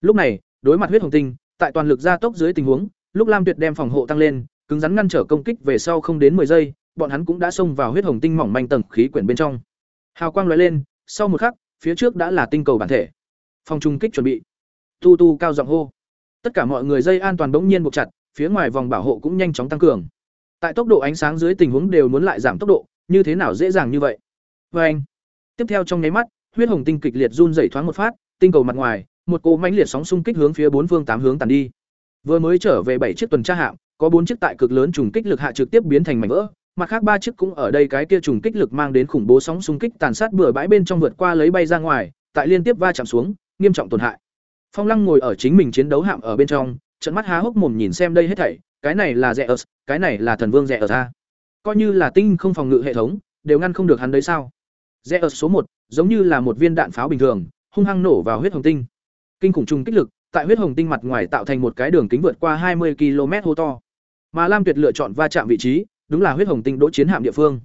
Lúc này, đối mặt huyết hồng tinh, tại toàn lực gia tốc dưới tình huống, lúc Lam Tuyệt đem phòng hộ tăng lên, cứng rắn ngăn trở công kích về sau không đến 10 giây, bọn hắn cũng đã xông vào huyết hồng tinh mỏng manh tầng khí quyển bên trong. Hào quang lóe lên, sau một khắc, phía trước đã là tinh cầu bản thể. Phòng trung kích chuẩn bị. Tu tu cao giọng hô. Tất cả mọi người dây an toàn bỗng nhiên buộc chặt, phía ngoài vòng bảo hộ cũng nhanh chóng tăng cường. Tại tốc độ ánh sáng dưới tình huống đều muốn lại giảm tốc độ, như thế nào dễ dàng như vậy? vê anh. Tiếp theo trong nháy mắt, huyết hồng tinh kịch liệt run rẩy thoáng một phát, tinh cầu mặt ngoài, một cỗ mãnh liệt sóng xung kích hướng phía bốn phương tám hướng tàn đi. Vừa mới trở về bảy chiếc tuần tra hạm, có bốn chiếc tại cực lớn trùng kích lực hạ trực tiếp biến thành mảnh vỡ, mặt khác ba chiếc cũng ở đây cái kia trùng kích lực mang đến khủng bố sóng xung kích tàn sát bừa bãi bên trong vượt qua lấy bay ra ngoài, tại liên tiếp va chạm xuống, nghiêm trọng tổn hại. Phong Lăng ngồi ở chính mình chiến đấu hạm ở bên trong, trận mắt há hốc mồm nhìn xem đây hết thảy, cái này là Zeus, cái này là thần vương Zeus a. Coi như là tinh không phòng ngự hệ thống, đều ngăn không được hắn đấy sao? Zeus số một, giống như là một viên đạn pháo bình thường, hung hăng nổ vào huyết hồng tinh. Kinh khủng trùng kích lực, tại huyết hồng tinh mặt ngoài tạo thành một cái đường kính vượt qua 20 km hô to. Mà Lam Tuyệt lựa chọn va chạm vị trí, đúng là huyết hồng tinh đỗ chiến hạm địa phương.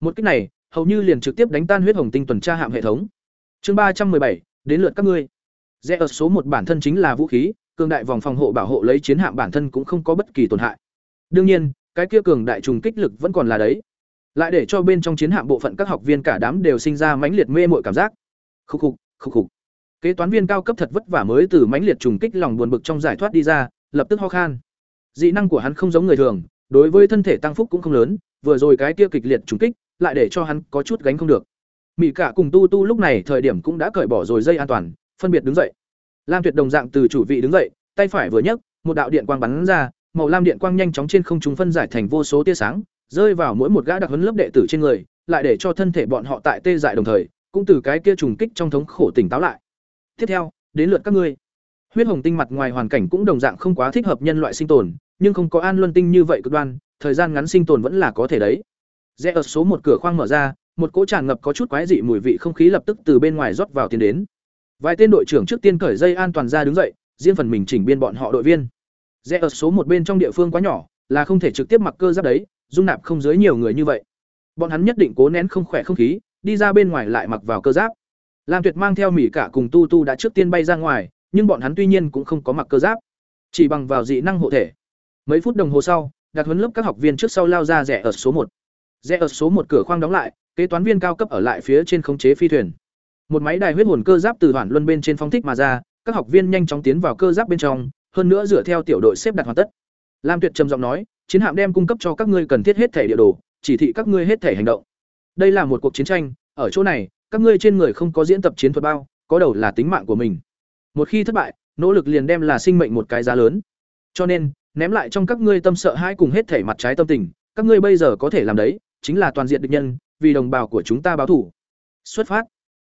Một kích này, hầu như liền trực tiếp đánh tan huyết hồng tinh tuần tra hạm hệ thống. Chương ba trăm bảy đến lượt các ngươi. Rẽ ở số một bản thân chính là vũ khí, cường đại vòng phòng hộ bảo hộ lấy chiến hạm bản thân cũng không có bất kỳ tổn hại. Đương nhiên, cái kia cường đại trùng kích lực vẫn còn là đấy. Lại để cho bên trong chiến hạm bộ phận các học viên cả đám đều sinh ra mãnh liệt mê mội cảm giác. Khúc khục, khúc khục. Kế toán viên cao cấp thật vất vả mới từ mãnh liệt trùng kích lòng buồn bực trong giải thoát đi ra, lập tức ho khan. Dị năng của hắn không giống người thường, đối với thân thể tăng phúc cũng không lớn, vừa rồi cái kia kịch liệt trùng kích, lại để cho hắn có chút gánh không được. Mị cả cùng Tu Tu lúc này thời điểm cũng đã cởi bỏ rồi dây an toàn, phân biệt đứng dậy. Lam Tuyệt đồng dạng từ chủ vị đứng dậy, tay phải vừa nhấc, một đạo điện quang bắn ra, màu lam điện quang nhanh chóng trên không trung phân giải thành vô số tia sáng, rơi vào mỗi một gã đặc huấn lớp đệ tử trên người, lại để cho thân thể bọn họ tại tê dại đồng thời, cũng từ cái kia trùng kích trong thống khổ tỉnh táo lại. Tiếp theo, đến lượt các ngươi. Huyết hồng tinh mặt ngoài hoàn cảnh cũng đồng dạng không quá thích hợp nhân loại sinh tồn, nhưng không có an luân tinh như vậy cực đoan, thời gian ngắn sinh tồn vẫn là có thể đấy. Rẽ ở số một cửa khoang mở ra, một cỗ tràn ngập có chút quái dị mùi vị không khí lập tức từ bên ngoài rót vào tiến đến. Vài tên đội trưởng trước tiên cởi dây an toàn ra đứng dậy, riêng phần mình chỉnh biên bọn họ đội viên. Rẽ ở số một bên trong địa phương quá nhỏ, là không thể trực tiếp mặc cơ giáp đấy, dung nạp không dưới nhiều người như vậy. Bọn hắn nhất định cố nén không khỏe không khí, đi ra bên ngoài lại mặc vào cơ giáp. Lam Tuyệt mang theo mỉ cả cùng Tu Tu đã trước tiên bay ra ngoài, nhưng bọn hắn tuy nhiên cũng không có mặc cơ giáp, chỉ bằng vào dị năng hộ thể. Mấy phút đồng hồ sau, đặt huấn lớp các học viên trước sau lao ra rẽ ở số một. Rẽ ở số một cửa khoang đóng lại, kế toán viên cao cấp ở lại phía trên khống chế phi thuyền. Một máy đài huyết hồn cơ giáp từ hoàn luân bên trên phóng thích mà ra, các học viên nhanh chóng tiến vào cơ giáp bên trong, hơn nữa dựa theo tiểu đội xếp đặt hoàn tất. Lam Tuyệt trầm giọng nói, chiến hạm đem cung cấp cho các ngươi cần thiết hết thể địa đồ, chỉ thị các ngươi hết thể hành động. Đây là một cuộc chiến tranh, ở chỗ này, các ngươi trên người không có diễn tập chiến thuật bao, có đầu là tính mạng của mình. Một khi thất bại, nỗ lực liền đem là sinh mệnh một cái giá lớn. Cho nên, ném lại trong các ngươi tâm sợ hãi cùng hết thể mặt trái tâm tình, các ngươi bây giờ có thể làm đấy, chính là toàn diện địch nhân, vì đồng bào của chúng ta báo thủ. Xuất phát.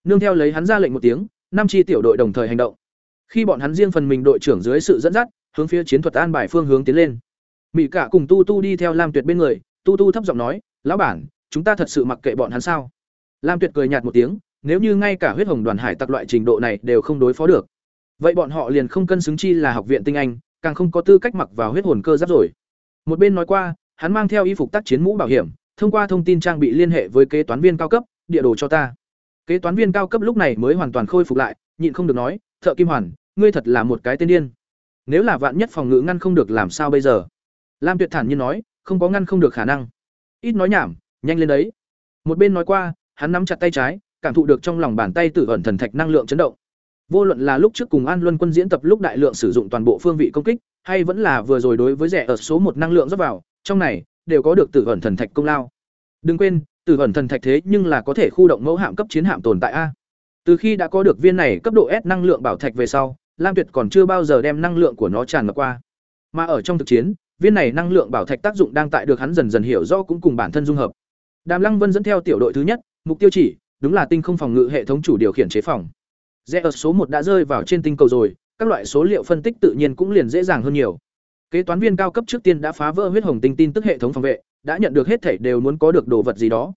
Nương theo lấy hắn ra lệnh một tiếng, năm chi tiểu đội đồng thời hành động. Khi bọn hắn riêng phần mình đội trưởng dưới sự dẫn dắt, hướng phía chiến thuật an bài phương hướng tiến lên. Mỹ cả cùng Tu Tu đi theo Lam Tuyệt bên người, Tu Tu thấp giọng nói, "Lão bản, chúng ta thật sự mặc kệ bọn hắn sao?" Lam Tuyệt cười nhạt một tiếng, nếu như ngay cả huyết hồng đoàn hải tặc loại trình độ này đều không đối phó được, vậy bọn họ liền không cân xứng chi là học viện tinh anh, càng không có tư cách mặc vào huyết hồn cơ giáp rồi. Một bên nói qua, hắn mang theo y phục tác chiến mũ bảo hiểm, thông qua thông tin trang bị liên hệ với kế toán viên cao cấp, địa đồ cho ta. Kế toán viên cao cấp lúc này mới hoàn toàn khôi phục lại, nhịn không được nói, "Thợ Kim Hoàn, ngươi thật là một cái tên điên. Nếu là vạn nhất phòng ngự ngăn không được làm sao bây giờ?" Lam Tuyệt thản nhiên nói, "Không có ngăn không được khả năng." Ít nói nhảm, nhanh lên đấy. Một bên nói qua, hắn nắm chặt tay trái, cảm thụ được trong lòng bàn tay tự ẩn thần thạch năng lượng chấn động. Vô luận là lúc trước cùng An Luân quân diễn tập lúc đại lượng sử dụng toàn bộ phương vị công kích, hay vẫn là vừa rồi đối với rẻ ở số một năng lượng rót vào, trong này đều có được tử ẩn thần thạch công lao. Đừng quên, tử ẩn thần thạch thế nhưng là có thể khu động mẫu hạm cấp chiến hạm tồn tại a. Từ khi đã có được viên này cấp độ S năng lượng bảo thạch về sau, Lam Tuyệt còn chưa bao giờ đem năng lượng của nó tràn ngập qua. Mà ở trong thực chiến, viên này năng lượng bảo thạch tác dụng đang tại được hắn dần dần hiểu rõ cũng cùng bản thân dung hợp. Đàm Lăng Vân dẫn theo tiểu đội thứ nhất, mục tiêu chỉ đúng là tinh không phòng ngự hệ thống chủ điều khiển chế phòng. Rẽ ở số một đã rơi vào trên tinh cầu rồi, các loại số liệu phân tích tự nhiên cũng liền dễ dàng hơn nhiều. Kế toán viên cao cấp trước tiên đã phá vỡ huyết hồng tinh tin tức hệ thống phòng vệ, đã nhận được hết thảy đều muốn có được đồ vật gì đó.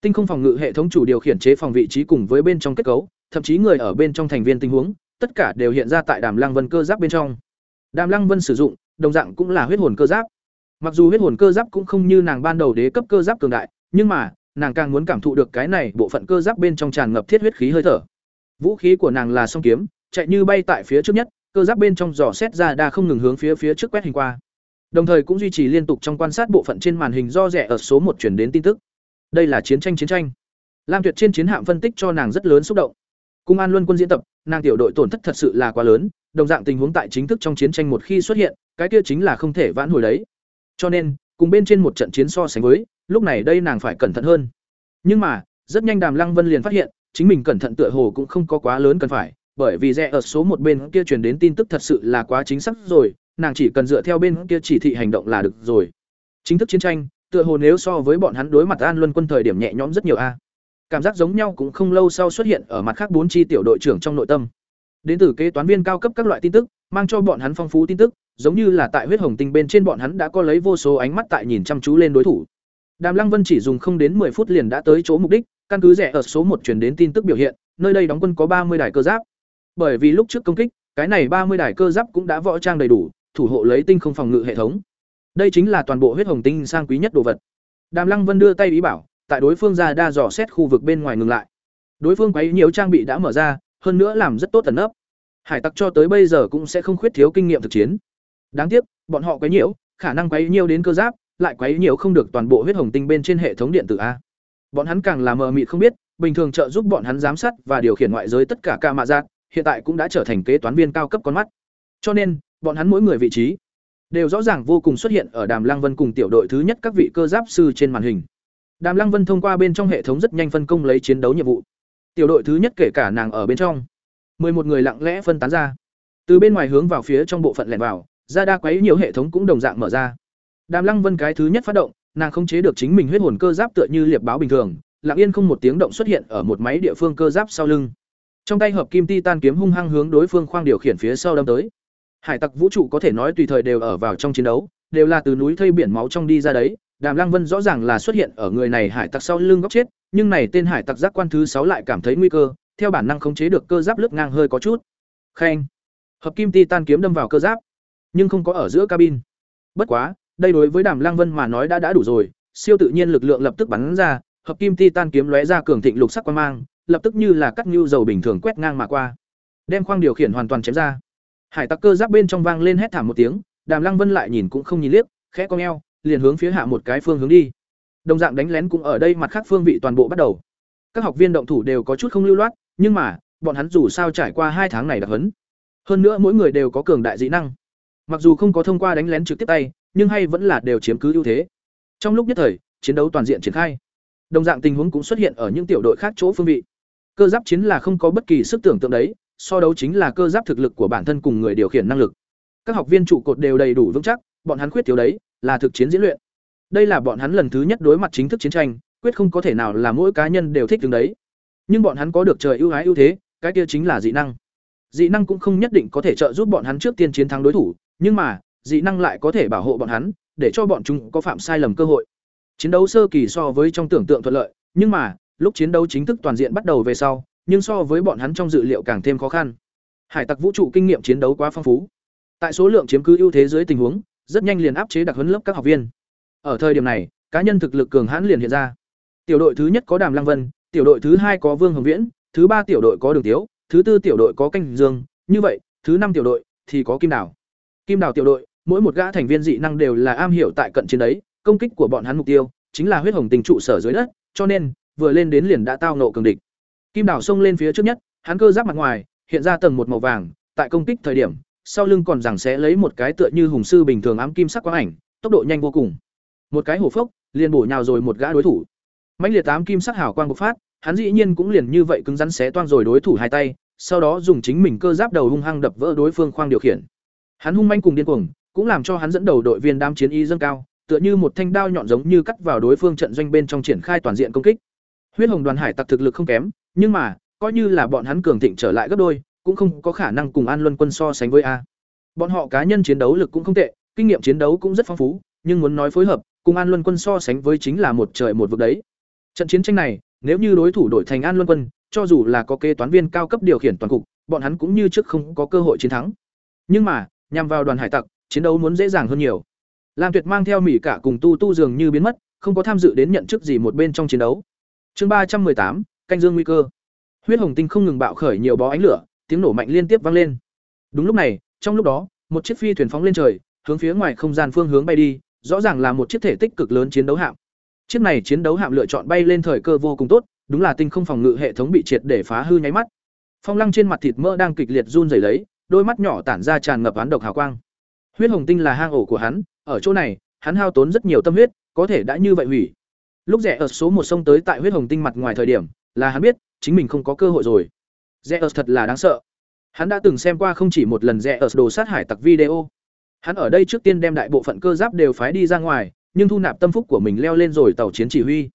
Tinh không phòng ngự hệ thống chủ điều khiển chế phòng vị trí cùng với bên trong kết cấu, thậm chí người ở bên trong thành viên tình huống, tất cả đều hiện ra tại Đàm Lăng Vân cơ giáp bên trong. Đàm Lăng Vân sử dụng, đồng dạng cũng là huyết hồn cơ giáp. Mặc dù huyết hồn cơ giáp cũng không như nàng ban đầu đế cấp cơ giáp cường đại, nhưng mà, nàng càng muốn cảm thụ được cái này bộ phận cơ giáp bên trong tràn ngập thiết huyết khí hơi thở. Vũ khí của nàng là song kiếm, chạy như bay tại phía trước nhất, cơ giáp bên trong dò xét ra đa không ngừng hướng phía phía trước quét hình qua. Đồng thời cũng duy trì liên tục trong quan sát bộ phận trên màn hình do rẻ ở số một chuyển đến tin tức. Đây là chiến tranh chiến tranh. Lam Tuyệt trên chiến hạm phân tích cho nàng rất lớn xúc động. Cung An Luân quân diễn tập, nàng tiểu đội tổn thất thật sự là quá lớn, đồng dạng tình huống tại chính thức trong chiến tranh một khi xuất hiện, cái kia chính là không thể vãn hồi đấy. Cho nên, cùng bên trên một trận chiến so sánh với, lúc này đây nàng phải cẩn thận hơn. Nhưng mà, rất nhanh Đàm Lăng Vân liền phát hiện, chính mình cẩn thận tựa hồ cũng không có quá lớn cần phải, bởi vì rẽ ở số một bên kia truyền đến tin tức thật sự là quá chính xác rồi, nàng chỉ cần dựa theo bên kia chỉ thị hành động là được rồi. Chính thức chiến tranh, tựa hồ nếu so với bọn hắn đối mặt An Luân quân thời điểm nhẹ nhõm rất nhiều a. Cảm giác giống nhau cũng không lâu sau xuất hiện ở mặt khác bốn chi tiểu đội trưởng trong nội tâm. Đến từ kế toán viên cao cấp các loại tin tức, mang cho bọn hắn phong phú tin tức, giống như là tại huyết hồng tinh bên trên bọn hắn đã có lấy vô số ánh mắt tại nhìn chăm chú lên đối thủ. Đàm Lăng Vân chỉ dùng không đến 10 phút liền đã tới chỗ mục đích, căn cứ rẻ ở số một truyền đến tin tức biểu hiện, nơi đây đóng quân có 30 đài cơ giáp. Bởi vì lúc trước công kích, cái này 30 đài cơ giáp cũng đã võ trang đầy đủ, thủ hộ lấy tinh không phòng ngự hệ thống. Đây chính là toàn bộ huyết hồng tinh sang quý nhất đồ vật. Đàm Lăng Vân đưa tay ý bảo, tại đối phương ra đa dò xét khu vực bên ngoài ngừng lại. Đối phương quấy nhiều trang bị đã mở ra, hơn nữa làm rất tốt tần ấp. Hải tặc cho tới bây giờ cũng sẽ không khuyết thiếu kinh nghiệm thực chiến. Đáng tiếc, bọn họ quấy nhiễu, khả năng quấy nhiễu đến cơ giáp, lại quấy nhiễu không được toàn bộ huyết hồng tinh bên trên hệ thống điện tử a. Bọn hắn càng là mờ mịt không biết, bình thường trợ giúp bọn hắn giám sát và điều khiển ngoại giới tất cả ca mạ giác, hiện tại cũng đã trở thành kế toán viên cao cấp con mắt. Cho nên, bọn hắn mỗi người vị trí đều rõ ràng vô cùng xuất hiện ở Đàm Lăng Vân cùng tiểu đội thứ nhất các vị cơ giáp sư trên màn hình. Đàm Lăng Vân thông qua bên trong hệ thống rất nhanh phân công lấy chiến đấu nhiệm vụ. Tiểu đội thứ nhất kể cả nàng ở bên trong. một người lặng lẽ phân tán ra. Từ bên ngoài hướng vào phía trong bộ phận lẻn vào, ra đa quấy nhiều hệ thống cũng đồng dạng mở ra. Đàm Lăng Vân cái thứ nhất phát động, nàng không chế được chính mình huyết hồn cơ giáp tựa như liệp báo bình thường, lặng yên không một tiếng động xuất hiện ở một máy địa phương cơ giáp sau lưng. Trong tay hợp kim ti tan kiếm hung hăng hướng đối phương khoang điều khiển phía sau đâm tới. Hải tặc vũ trụ có thể nói tùy thời đều ở vào trong chiến đấu, đều là từ núi thây biển máu trong đi ra đấy. Đàm Lăng Vân rõ ràng là xuất hiện ở người này hải tặc sau lưng góc chết, nhưng này tên hải tặc giác quan thứ sáu lại cảm thấy nguy cơ, theo bản năng khống chế được cơ giáp lướt ngang hơi có chút. Khen. Hợp kim ti tan kiếm đâm vào cơ giáp, nhưng không có ở giữa cabin. Bất quá, đây đối với Đàm Lăng Vân mà nói đã đã đủ rồi, siêu tự nhiên lực lượng lập tức bắn ra, hợp kim ti tan kiếm lóe ra cường thịnh lục sắc quang mang, lập tức như là cắt nhu dầu bình thường quét ngang mà qua, đem khoang điều khiển hoàn toàn chém ra. Hải tặc cơ giáp bên trong vang lên hét thảm một tiếng, Đàm Lăng Vân lại nhìn cũng không nhìn liếc, khẽ cong eo, liền hướng phía hạ một cái phương hướng đi. Đồng dạng đánh lén cũng ở đây mặt khác phương vị toàn bộ bắt đầu. Các học viên động thủ đều có chút không lưu loát, nhưng mà, bọn hắn dù sao trải qua hai tháng này đặc huấn. Hơn nữa mỗi người đều có cường đại dị năng. Mặc dù không có thông qua đánh lén trực tiếp tay, nhưng hay vẫn là đều chiếm cứ ưu thế. Trong lúc nhất thời, chiến đấu toàn diện triển khai. Đồng dạng tình huống cũng xuất hiện ở những tiểu đội khác chỗ phương vị. Cơ giáp chiến là không có bất kỳ sức tưởng tượng đấy, so đấu chính là cơ giáp thực lực của bản thân cùng người điều khiển năng lực. Các học viên trụ cột đều đầy đủ vững chắc, bọn hắn khuyết thiếu đấy là thực chiến diễn luyện. Đây là bọn hắn lần thứ nhất đối mặt chính thức chiến tranh, quyết không có thể nào là mỗi cá nhân đều thích đứng đấy. Nhưng bọn hắn có được trời ưu ái ưu thế, cái kia chính là dị năng. Dị năng cũng không nhất định có thể trợ giúp bọn hắn trước tiên chiến thắng đối thủ, nhưng mà, dị năng lại có thể bảo hộ bọn hắn, để cho bọn chúng có phạm sai lầm cơ hội. Chiến đấu sơ kỳ so với trong tưởng tượng thuận lợi, nhưng mà, lúc chiến đấu chính thức toàn diện bắt đầu về sau, nhưng so với bọn hắn trong dự liệu càng thêm khó khăn. Hải tặc vũ trụ kinh nghiệm chiến đấu quá phong phú. Tại số lượng chiếm cứ ưu thế dưới tình huống, rất nhanh liền áp chế đặc huấn lớp các học viên. Ở thời điểm này, cá nhân thực lực cường hãn liền hiện ra. Tiểu đội thứ nhất có Đàm Lăng Vân, tiểu đội thứ hai có Vương Hồng Viễn, thứ ba tiểu đội có Đường Tiếu, thứ tư tiểu đội có Canh Dương, như vậy, thứ năm tiểu đội thì có Kim Đào. Kim Đào tiểu đội, mỗi một gã thành viên dị năng đều là am hiểu tại cận chiến đấy, công kích của bọn hắn mục tiêu chính là huyết hồng tình trụ sở dưới đất, cho nên vừa lên đến liền đã tao nộ cường địch. Kim Đào xông lên phía trước nhất, hắn cơ giáp mặt ngoài hiện ra tầng một màu vàng, tại công kích thời điểm, sau lưng còn rằng sẽ lấy một cái tựa như hùng sư bình thường ám kim sắc quang ảnh, tốc độ nhanh vô cùng. Một cái hổ phốc, liền bổ nhào rồi một gã đối thủ. Mãnh liệt ám kim sắc hào quang bộc phát, hắn dĩ nhiên cũng liền như vậy cứng rắn xé toang rồi đối thủ hai tay, sau đó dùng chính mình cơ giáp đầu hung hăng đập vỡ đối phương khoang điều khiển. Hắn hung manh cùng điên cuồng, cũng làm cho hắn dẫn đầu đội viên đám chiến y dâng cao, tựa như một thanh đao nhọn giống như cắt vào đối phương trận doanh bên trong triển khai toàn diện công kích. Huyết Hồng Đoàn Hải tặc thực lực không kém, nhưng mà, coi như là bọn hắn cường thịnh trở lại gấp đôi, cũng không có khả năng cùng An Luân quân so sánh với a. Bọn họ cá nhân chiến đấu lực cũng không tệ, kinh nghiệm chiến đấu cũng rất phong phú, nhưng muốn nói phối hợp, cùng An Luân quân so sánh với chính là một trời một vực đấy. Trận chiến tranh này, nếu như đối thủ đổi thành An Luân quân, cho dù là có kế toán viên cao cấp điều khiển toàn cục, bọn hắn cũng như trước không có cơ hội chiến thắng. Nhưng mà, nhằm vào đoàn hải tặc, chiến đấu muốn dễ dàng hơn nhiều. Lam Tuyệt mang theo Mỹ cả cùng Tu Tu dường như biến mất, không có tham dự đến nhận chức gì một bên trong chiến đấu. Chương ba trăm tám, canh dương nguy cơ. Huyết hồng tinh không ngừng bạo khởi nhiều bó ánh lửa, tiếng nổ mạnh liên tiếp vang lên. Đúng lúc này, trong lúc đó, một chiếc phi thuyền phóng lên trời, hướng phía ngoài không gian phương hướng bay đi, rõ ràng là một chiếc thể tích cực lớn chiến đấu hạm. Chiếc này chiến đấu hạm lựa chọn bay lên thời cơ vô cùng tốt, đúng là tinh không phòng ngự hệ thống bị triệt để phá hư nháy mắt. Phong Lăng trên mặt thịt mỡ đang kịch liệt run rẩy lấy, đôi mắt nhỏ tản ra tràn ngập án độc hào quang. Huyết hồng tinh là hang ổ của hắn, ở chỗ này, hắn hao tốn rất nhiều tâm huyết, có thể đã như vậy hủy. Lúc rẻ ở số một sông tới tại huyết hồng tinh mặt ngoài thời điểm, là hắn biết, chính mình không có cơ hội rồi. Rẻ ở thật là đáng sợ. Hắn đã từng xem qua không chỉ một lần rẻ ở đồ sát hải tặc video. Hắn ở đây trước tiên đem đại bộ phận cơ giáp đều phái đi ra ngoài, nhưng thu nạp tâm phúc của mình leo lên rồi tàu chiến chỉ huy.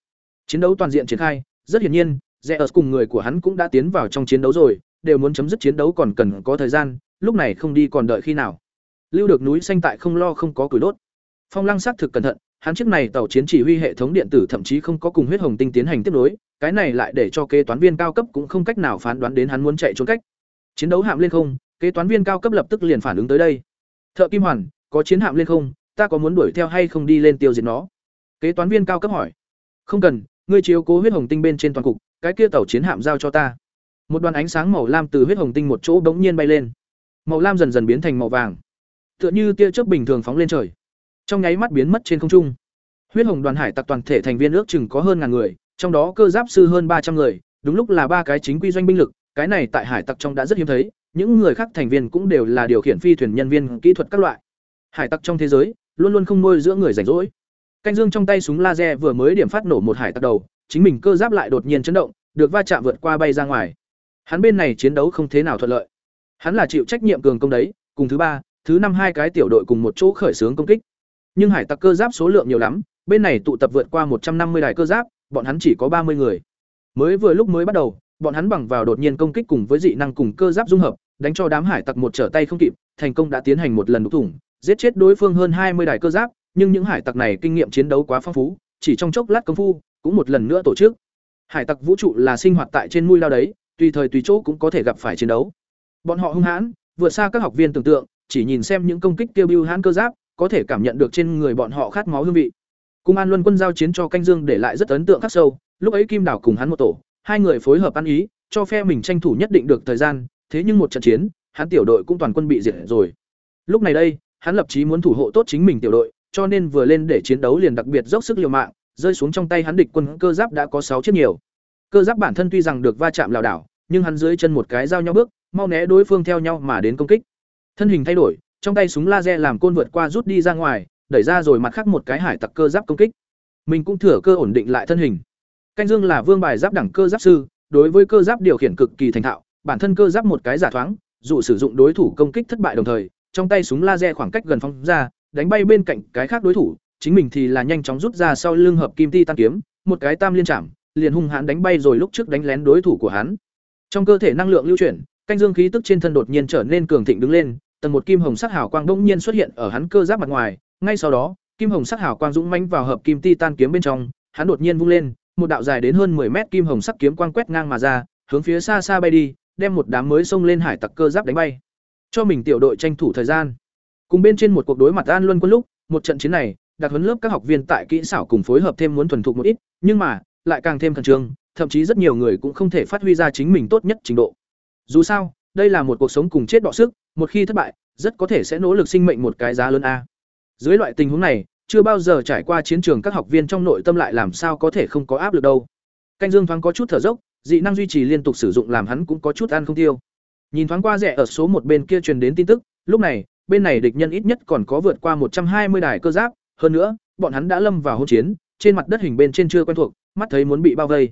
Chiến đấu toàn diện triển khai, rất hiển nhiên, Zeus cùng người của hắn cũng đã tiến vào trong chiến đấu rồi, đều muốn chấm dứt chiến đấu còn cần có thời gian, lúc này không đi còn đợi khi nào. Lưu được núi xanh tại không lo không có củi đốt. Phong Lăng xác thực cẩn thận, hắn chiếc này tàu chiến chỉ huy hệ thống điện tử thậm chí không có cùng huyết hồng tinh tiến hành tiếp nối, cái này lại để cho kế toán viên cao cấp cũng không cách nào phán đoán đến hắn muốn chạy trốn cách. Chiến đấu hạm lên không, kế toán viên cao cấp lập tức liền phản ứng tới đây. Thợ Kim Hoàn, có chiến hạm lên không, ta có muốn đuổi theo hay không đi lên tiêu diệt nó? Kế toán viên cao cấp hỏi. Không cần, ngươi chiếu cố huyết hồng tinh bên trên toàn cục, cái kia tàu chiến hạm giao cho ta. Một đoàn ánh sáng màu lam từ huyết hồng tinh một chỗ bỗng nhiên bay lên. Màu lam dần dần biến thành màu vàng, tựa như tia chớp bình thường phóng lên trời. Trong nháy mắt biến mất trên không trung. Huyết hồng đoàn hải tặc toàn thể thành viên ước chừng có hơn ngàn người, trong đó cơ giáp sư hơn ba trăm người, đúng lúc là ba cái chính quy doanh binh lực, cái này tại hải tặc trong đã rất hiếm thấy, những người khác thành viên cũng đều là điều khiển phi thuyền nhân viên kỹ thuật các loại. Hải tặc trong thế giới, luôn luôn không nuôi giữa người rảnh rỗi. Canh Dương trong tay súng laser vừa mới điểm phát nổ một hải tặc đầu, chính mình cơ giáp lại đột nhiên chấn động, được va chạm vượt qua bay ra ngoài. Hắn bên này chiến đấu không thế nào thuận lợi. Hắn là chịu trách nhiệm cường công đấy, cùng thứ ba, thứ năm hai cái tiểu đội cùng một chỗ khởi xướng công kích. Nhưng hải tặc cơ giáp số lượng nhiều lắm, bên này tụ tập vượt qua một trăm năm mươi đài cơ giáp, bọn hắn chỉ có ba mươi người. Mới vừa lúc mới bắt đầu, bọn hắn bằng vào đột nhiên công kích cùng với dị năng cùng cơ giáp dung hợp, đánh cho đám hải tặc một trở tay không kịp, thành công đã tiến hành một lần đục thủng, giết chết đối phương hơn hai mươi đài cơ giáp, nhưng những hải tặc này kinh nghiệm chiến đấu quá phong phú, chỉ trong chốc lát công phu, cũng một lần nữa tổ chức. Hải tặc vũ trụ là sinh hoạt tại trên mui lao đấy, tùy thời tùy chỗ cũng có thể gặp phải chiến đấu. Bọn họ hung hãn, vượt xa các học viên tưởng tượng, chỉ nhìn xem những công kích tiêu bưu hãn cơ giáp, có thể cảm nhận được trên người bọn họ khát máu hương vị. Cung An Luân quân giao chiến cho canh dương để lại rất ấn tượng khắc sâu, lúc ấy Kim Đảo cùng hắn một tổ, hai người phối hợp ăn ý, cho phe mình tranh thủ nhất định được thời gian, thế nhưng một trận chiến, hắn tiểu đội cũng toàn quân bị diệt rồi. Lúc này đây, hắn lập chí muốn thủ hộ tốt chính mình tiểu đội, cho nên vừa lên để chiến đấu liền đặc biệt dốc sức liều mạng, rơi xuống trong tay hắn địch quân cơ giáp đã có sáu chiếc nhiều. Cơ giáp bản thân tuy rằng được va chạm lảo đảo, nhưng hắn dưới chân một cái giao nhau bước, mau né đối phương theo nhau mà đến công kích. Thân hình thay đổi, trong tay súng laser làm côn vượt qua rút đi ra ngoài, đẩy ra rồi mặt khác một cái hải tặc cơ giáp công kích. Mình cũng thừa cơ ổn định lại thân hình. Canh Dương là vương bài giáp đẳng cơ giáp sư, đối với cơ giáp điều khiển cực kỳ thành thạo, bản thân cơ giáp một cái giả thoáng, dụ sử dụng đối thủ công kích thất bại đồng thời, trong tay súng laser khoảng cách gần phóng ra, đánh bay bên cạnh cái khác đối thủ, chính mình thì là nhanh chóng rút ra sau lưng hợp kim ti tan kiếm, một cái tam liên chạm, liền hung hãn đánh bay rồi lúc trước đánh lén đối thủ của hắn. Trong cơ thể năng lượng lưu chuyển, canh dương khí tức trên thân đột nhiên trở nên cường thịnh đứng lên, tầng một kim hồng sắc hào quang bỗng nhiên xuất hiện ở hắn cơ giáp mặt ngoài, ngay sau đó, kim hồng sắc hào quang dũng mãnh vào hợp kim titan kiếm bên trong, hắn đột nhiên vung lên, một đạo dài đến hơn 10 mét kim hồng sắc kiếm quang quét ngang mà ra, hướng phía xa xa bay đi, đem một đám mới xông lên hải tặc cơ giáp đánh bay. Cho mình tiểu đội tranh thủ thời gian. Cùng bên trên một cuộc đối mặt An Luân quân lúc, một trận chiến này, đặc huấn lớp các học viên tại kỹ xảo cùng phối hợp thêm muốn thuần thục một ít, nhưng mà, lại càng thêm khẩn trương, thậm chí rất nhiều người cũng không thể phát huy ra chính mình tốt nhất trình độ. Dù sao, đây là một cuộc sống cùng chết đọ sức, một khi thất bại, rất có thể sẽ nỗ lực sinh mệnh một cái giá lớn a. Dưới loại tình huống này, chưa bao giờ trải qua chiến trường các học viên trong nội tâm lại làm sao có thể không có áp lực đâu. Canh Dương thoáng có chút thở dốc, dị năng duy trì liên tục sử dụng làm hắn cũng có chút ăn không tiêu. Nhìn thoáng qua rẻ ở số một bên kia truyền đến tin tức, lúc này, bên này địch nhân ít nhất còn có vượt qua một trăm hai mươi đài cơ giáp, hơn nữa, bọn hắn đã lâm vào hỗn chiến, trên mặt đất hình bên trên chưa quen thuộc, mắt thấy muốn bị bao vây.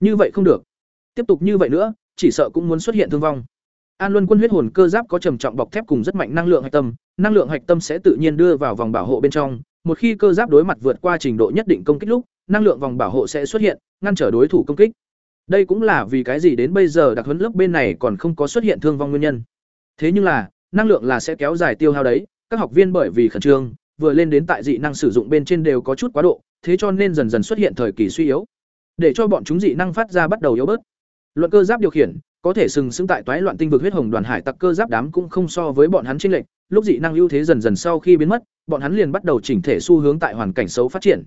Như vậy không được. Tiếp tục như vậy nữa, chỉ sợ cũng muốn xuất hiện thương vong. An Luân Quân huyết hồn cơ giáp có trầm trọng bọc thép cùng rất mạnh năng lượng hạch tâm, năng lượng hạch tâm sẽ tự nhiên đưa vào vòng bảo hộ bên trong, một khi cơ giáp đối mặt vượt qua trình độ nhất định công kích lúc, năng lượng vòng bảo hộ sẽ xuất hiện, ngăn trở đối thủ công kích. Đây cũng là vì cái gì đến bây giờ đặc huấn lớp bên này còn không có xuất hiện thương vong nguyên nhân. Thế nhưng là, năng lượng là sẽ kéo dài tiêu hao đấy, các học viên bởi vì khẩn trương, vừa lên đến tại dị năng sử dụng bên trên đều có chút quá độ, thế cho nên dần dần xuất hiện thời kỳ suy yếu. Để cho bọn chúng dị năng phát ra bắt đầu yếu bớt. Luận cơ giáp điều khiển, có thể sừng sững tại toái loạn tinh vực huyết hồng đoàn hải tặc cơ giáp đám cũng không so với bọn hắn chênh lệch, lúc dị năng ưu thế dần dần sau khi biến mất, bọn hắn liền bắt đầu chỉnh thể xu hướng tại hoàn cảnh xấu phát triển.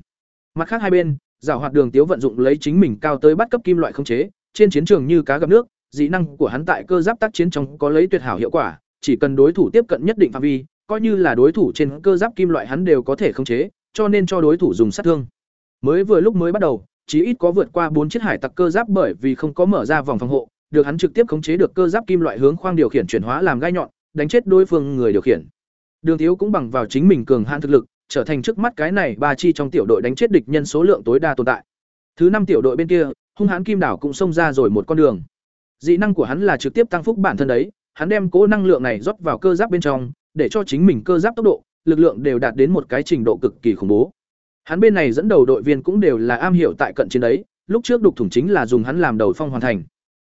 Mặt khác hai bên, giảo hoạt đường tiếu vận dụng lấy chính mình cao tới bắt cấp kim loại không chế, trên chiến trường như cá gặp nước, dị năng của hắn tại cơ giáp tác chiến trong có lấy tuyệt hảo hiệu quả, chỉ cần đối thủ tiếp cận nhất định phạm vi, coi như là đối thủ trên cơ giáp kim loại hắn đều có thể khống chế, cho nên cho đối thủ dùng sát thương. Mới vừa lúc mới bắt đầu, chí ít có vượt qua bốn chiếc hải tặc cơ giáp bởi vì không có mở ra vòng phòng hộ, được hắn trực tiếp khống chế được cơ giáp kim loại hướng khoang điều khiển chuyển hóa làm gai nhọn, đánh chết đối phương người điều khiển. Đường Thiếu cũng bằng vào chính mình cường hãn thực lực, trở thành trước mắt cái này ba chi trong tiểu đội đánh chết địch nhân số lượng tối đa tồn tại. Thứ năm tiểu đội bên kia, hung hãn kim đảo cũng xông ra rồi một con đường. Dị năng của hắn là trực tiếp tăng phúc bản thân đấy, hắn đem cố năng lượng này rót vào cơ giáp bên trong, để cho chính mình cơ giáp tốc độ, lực lượng đều đạt đến một cái trình độ cực kỳ khủng bố. Hắn bên này dẫn đầu đội viên cũng đều là am hiểu tại cận chiến đấy, lúc trước đục thủng chính là dùng hắn làm đầu phong hoàn thành.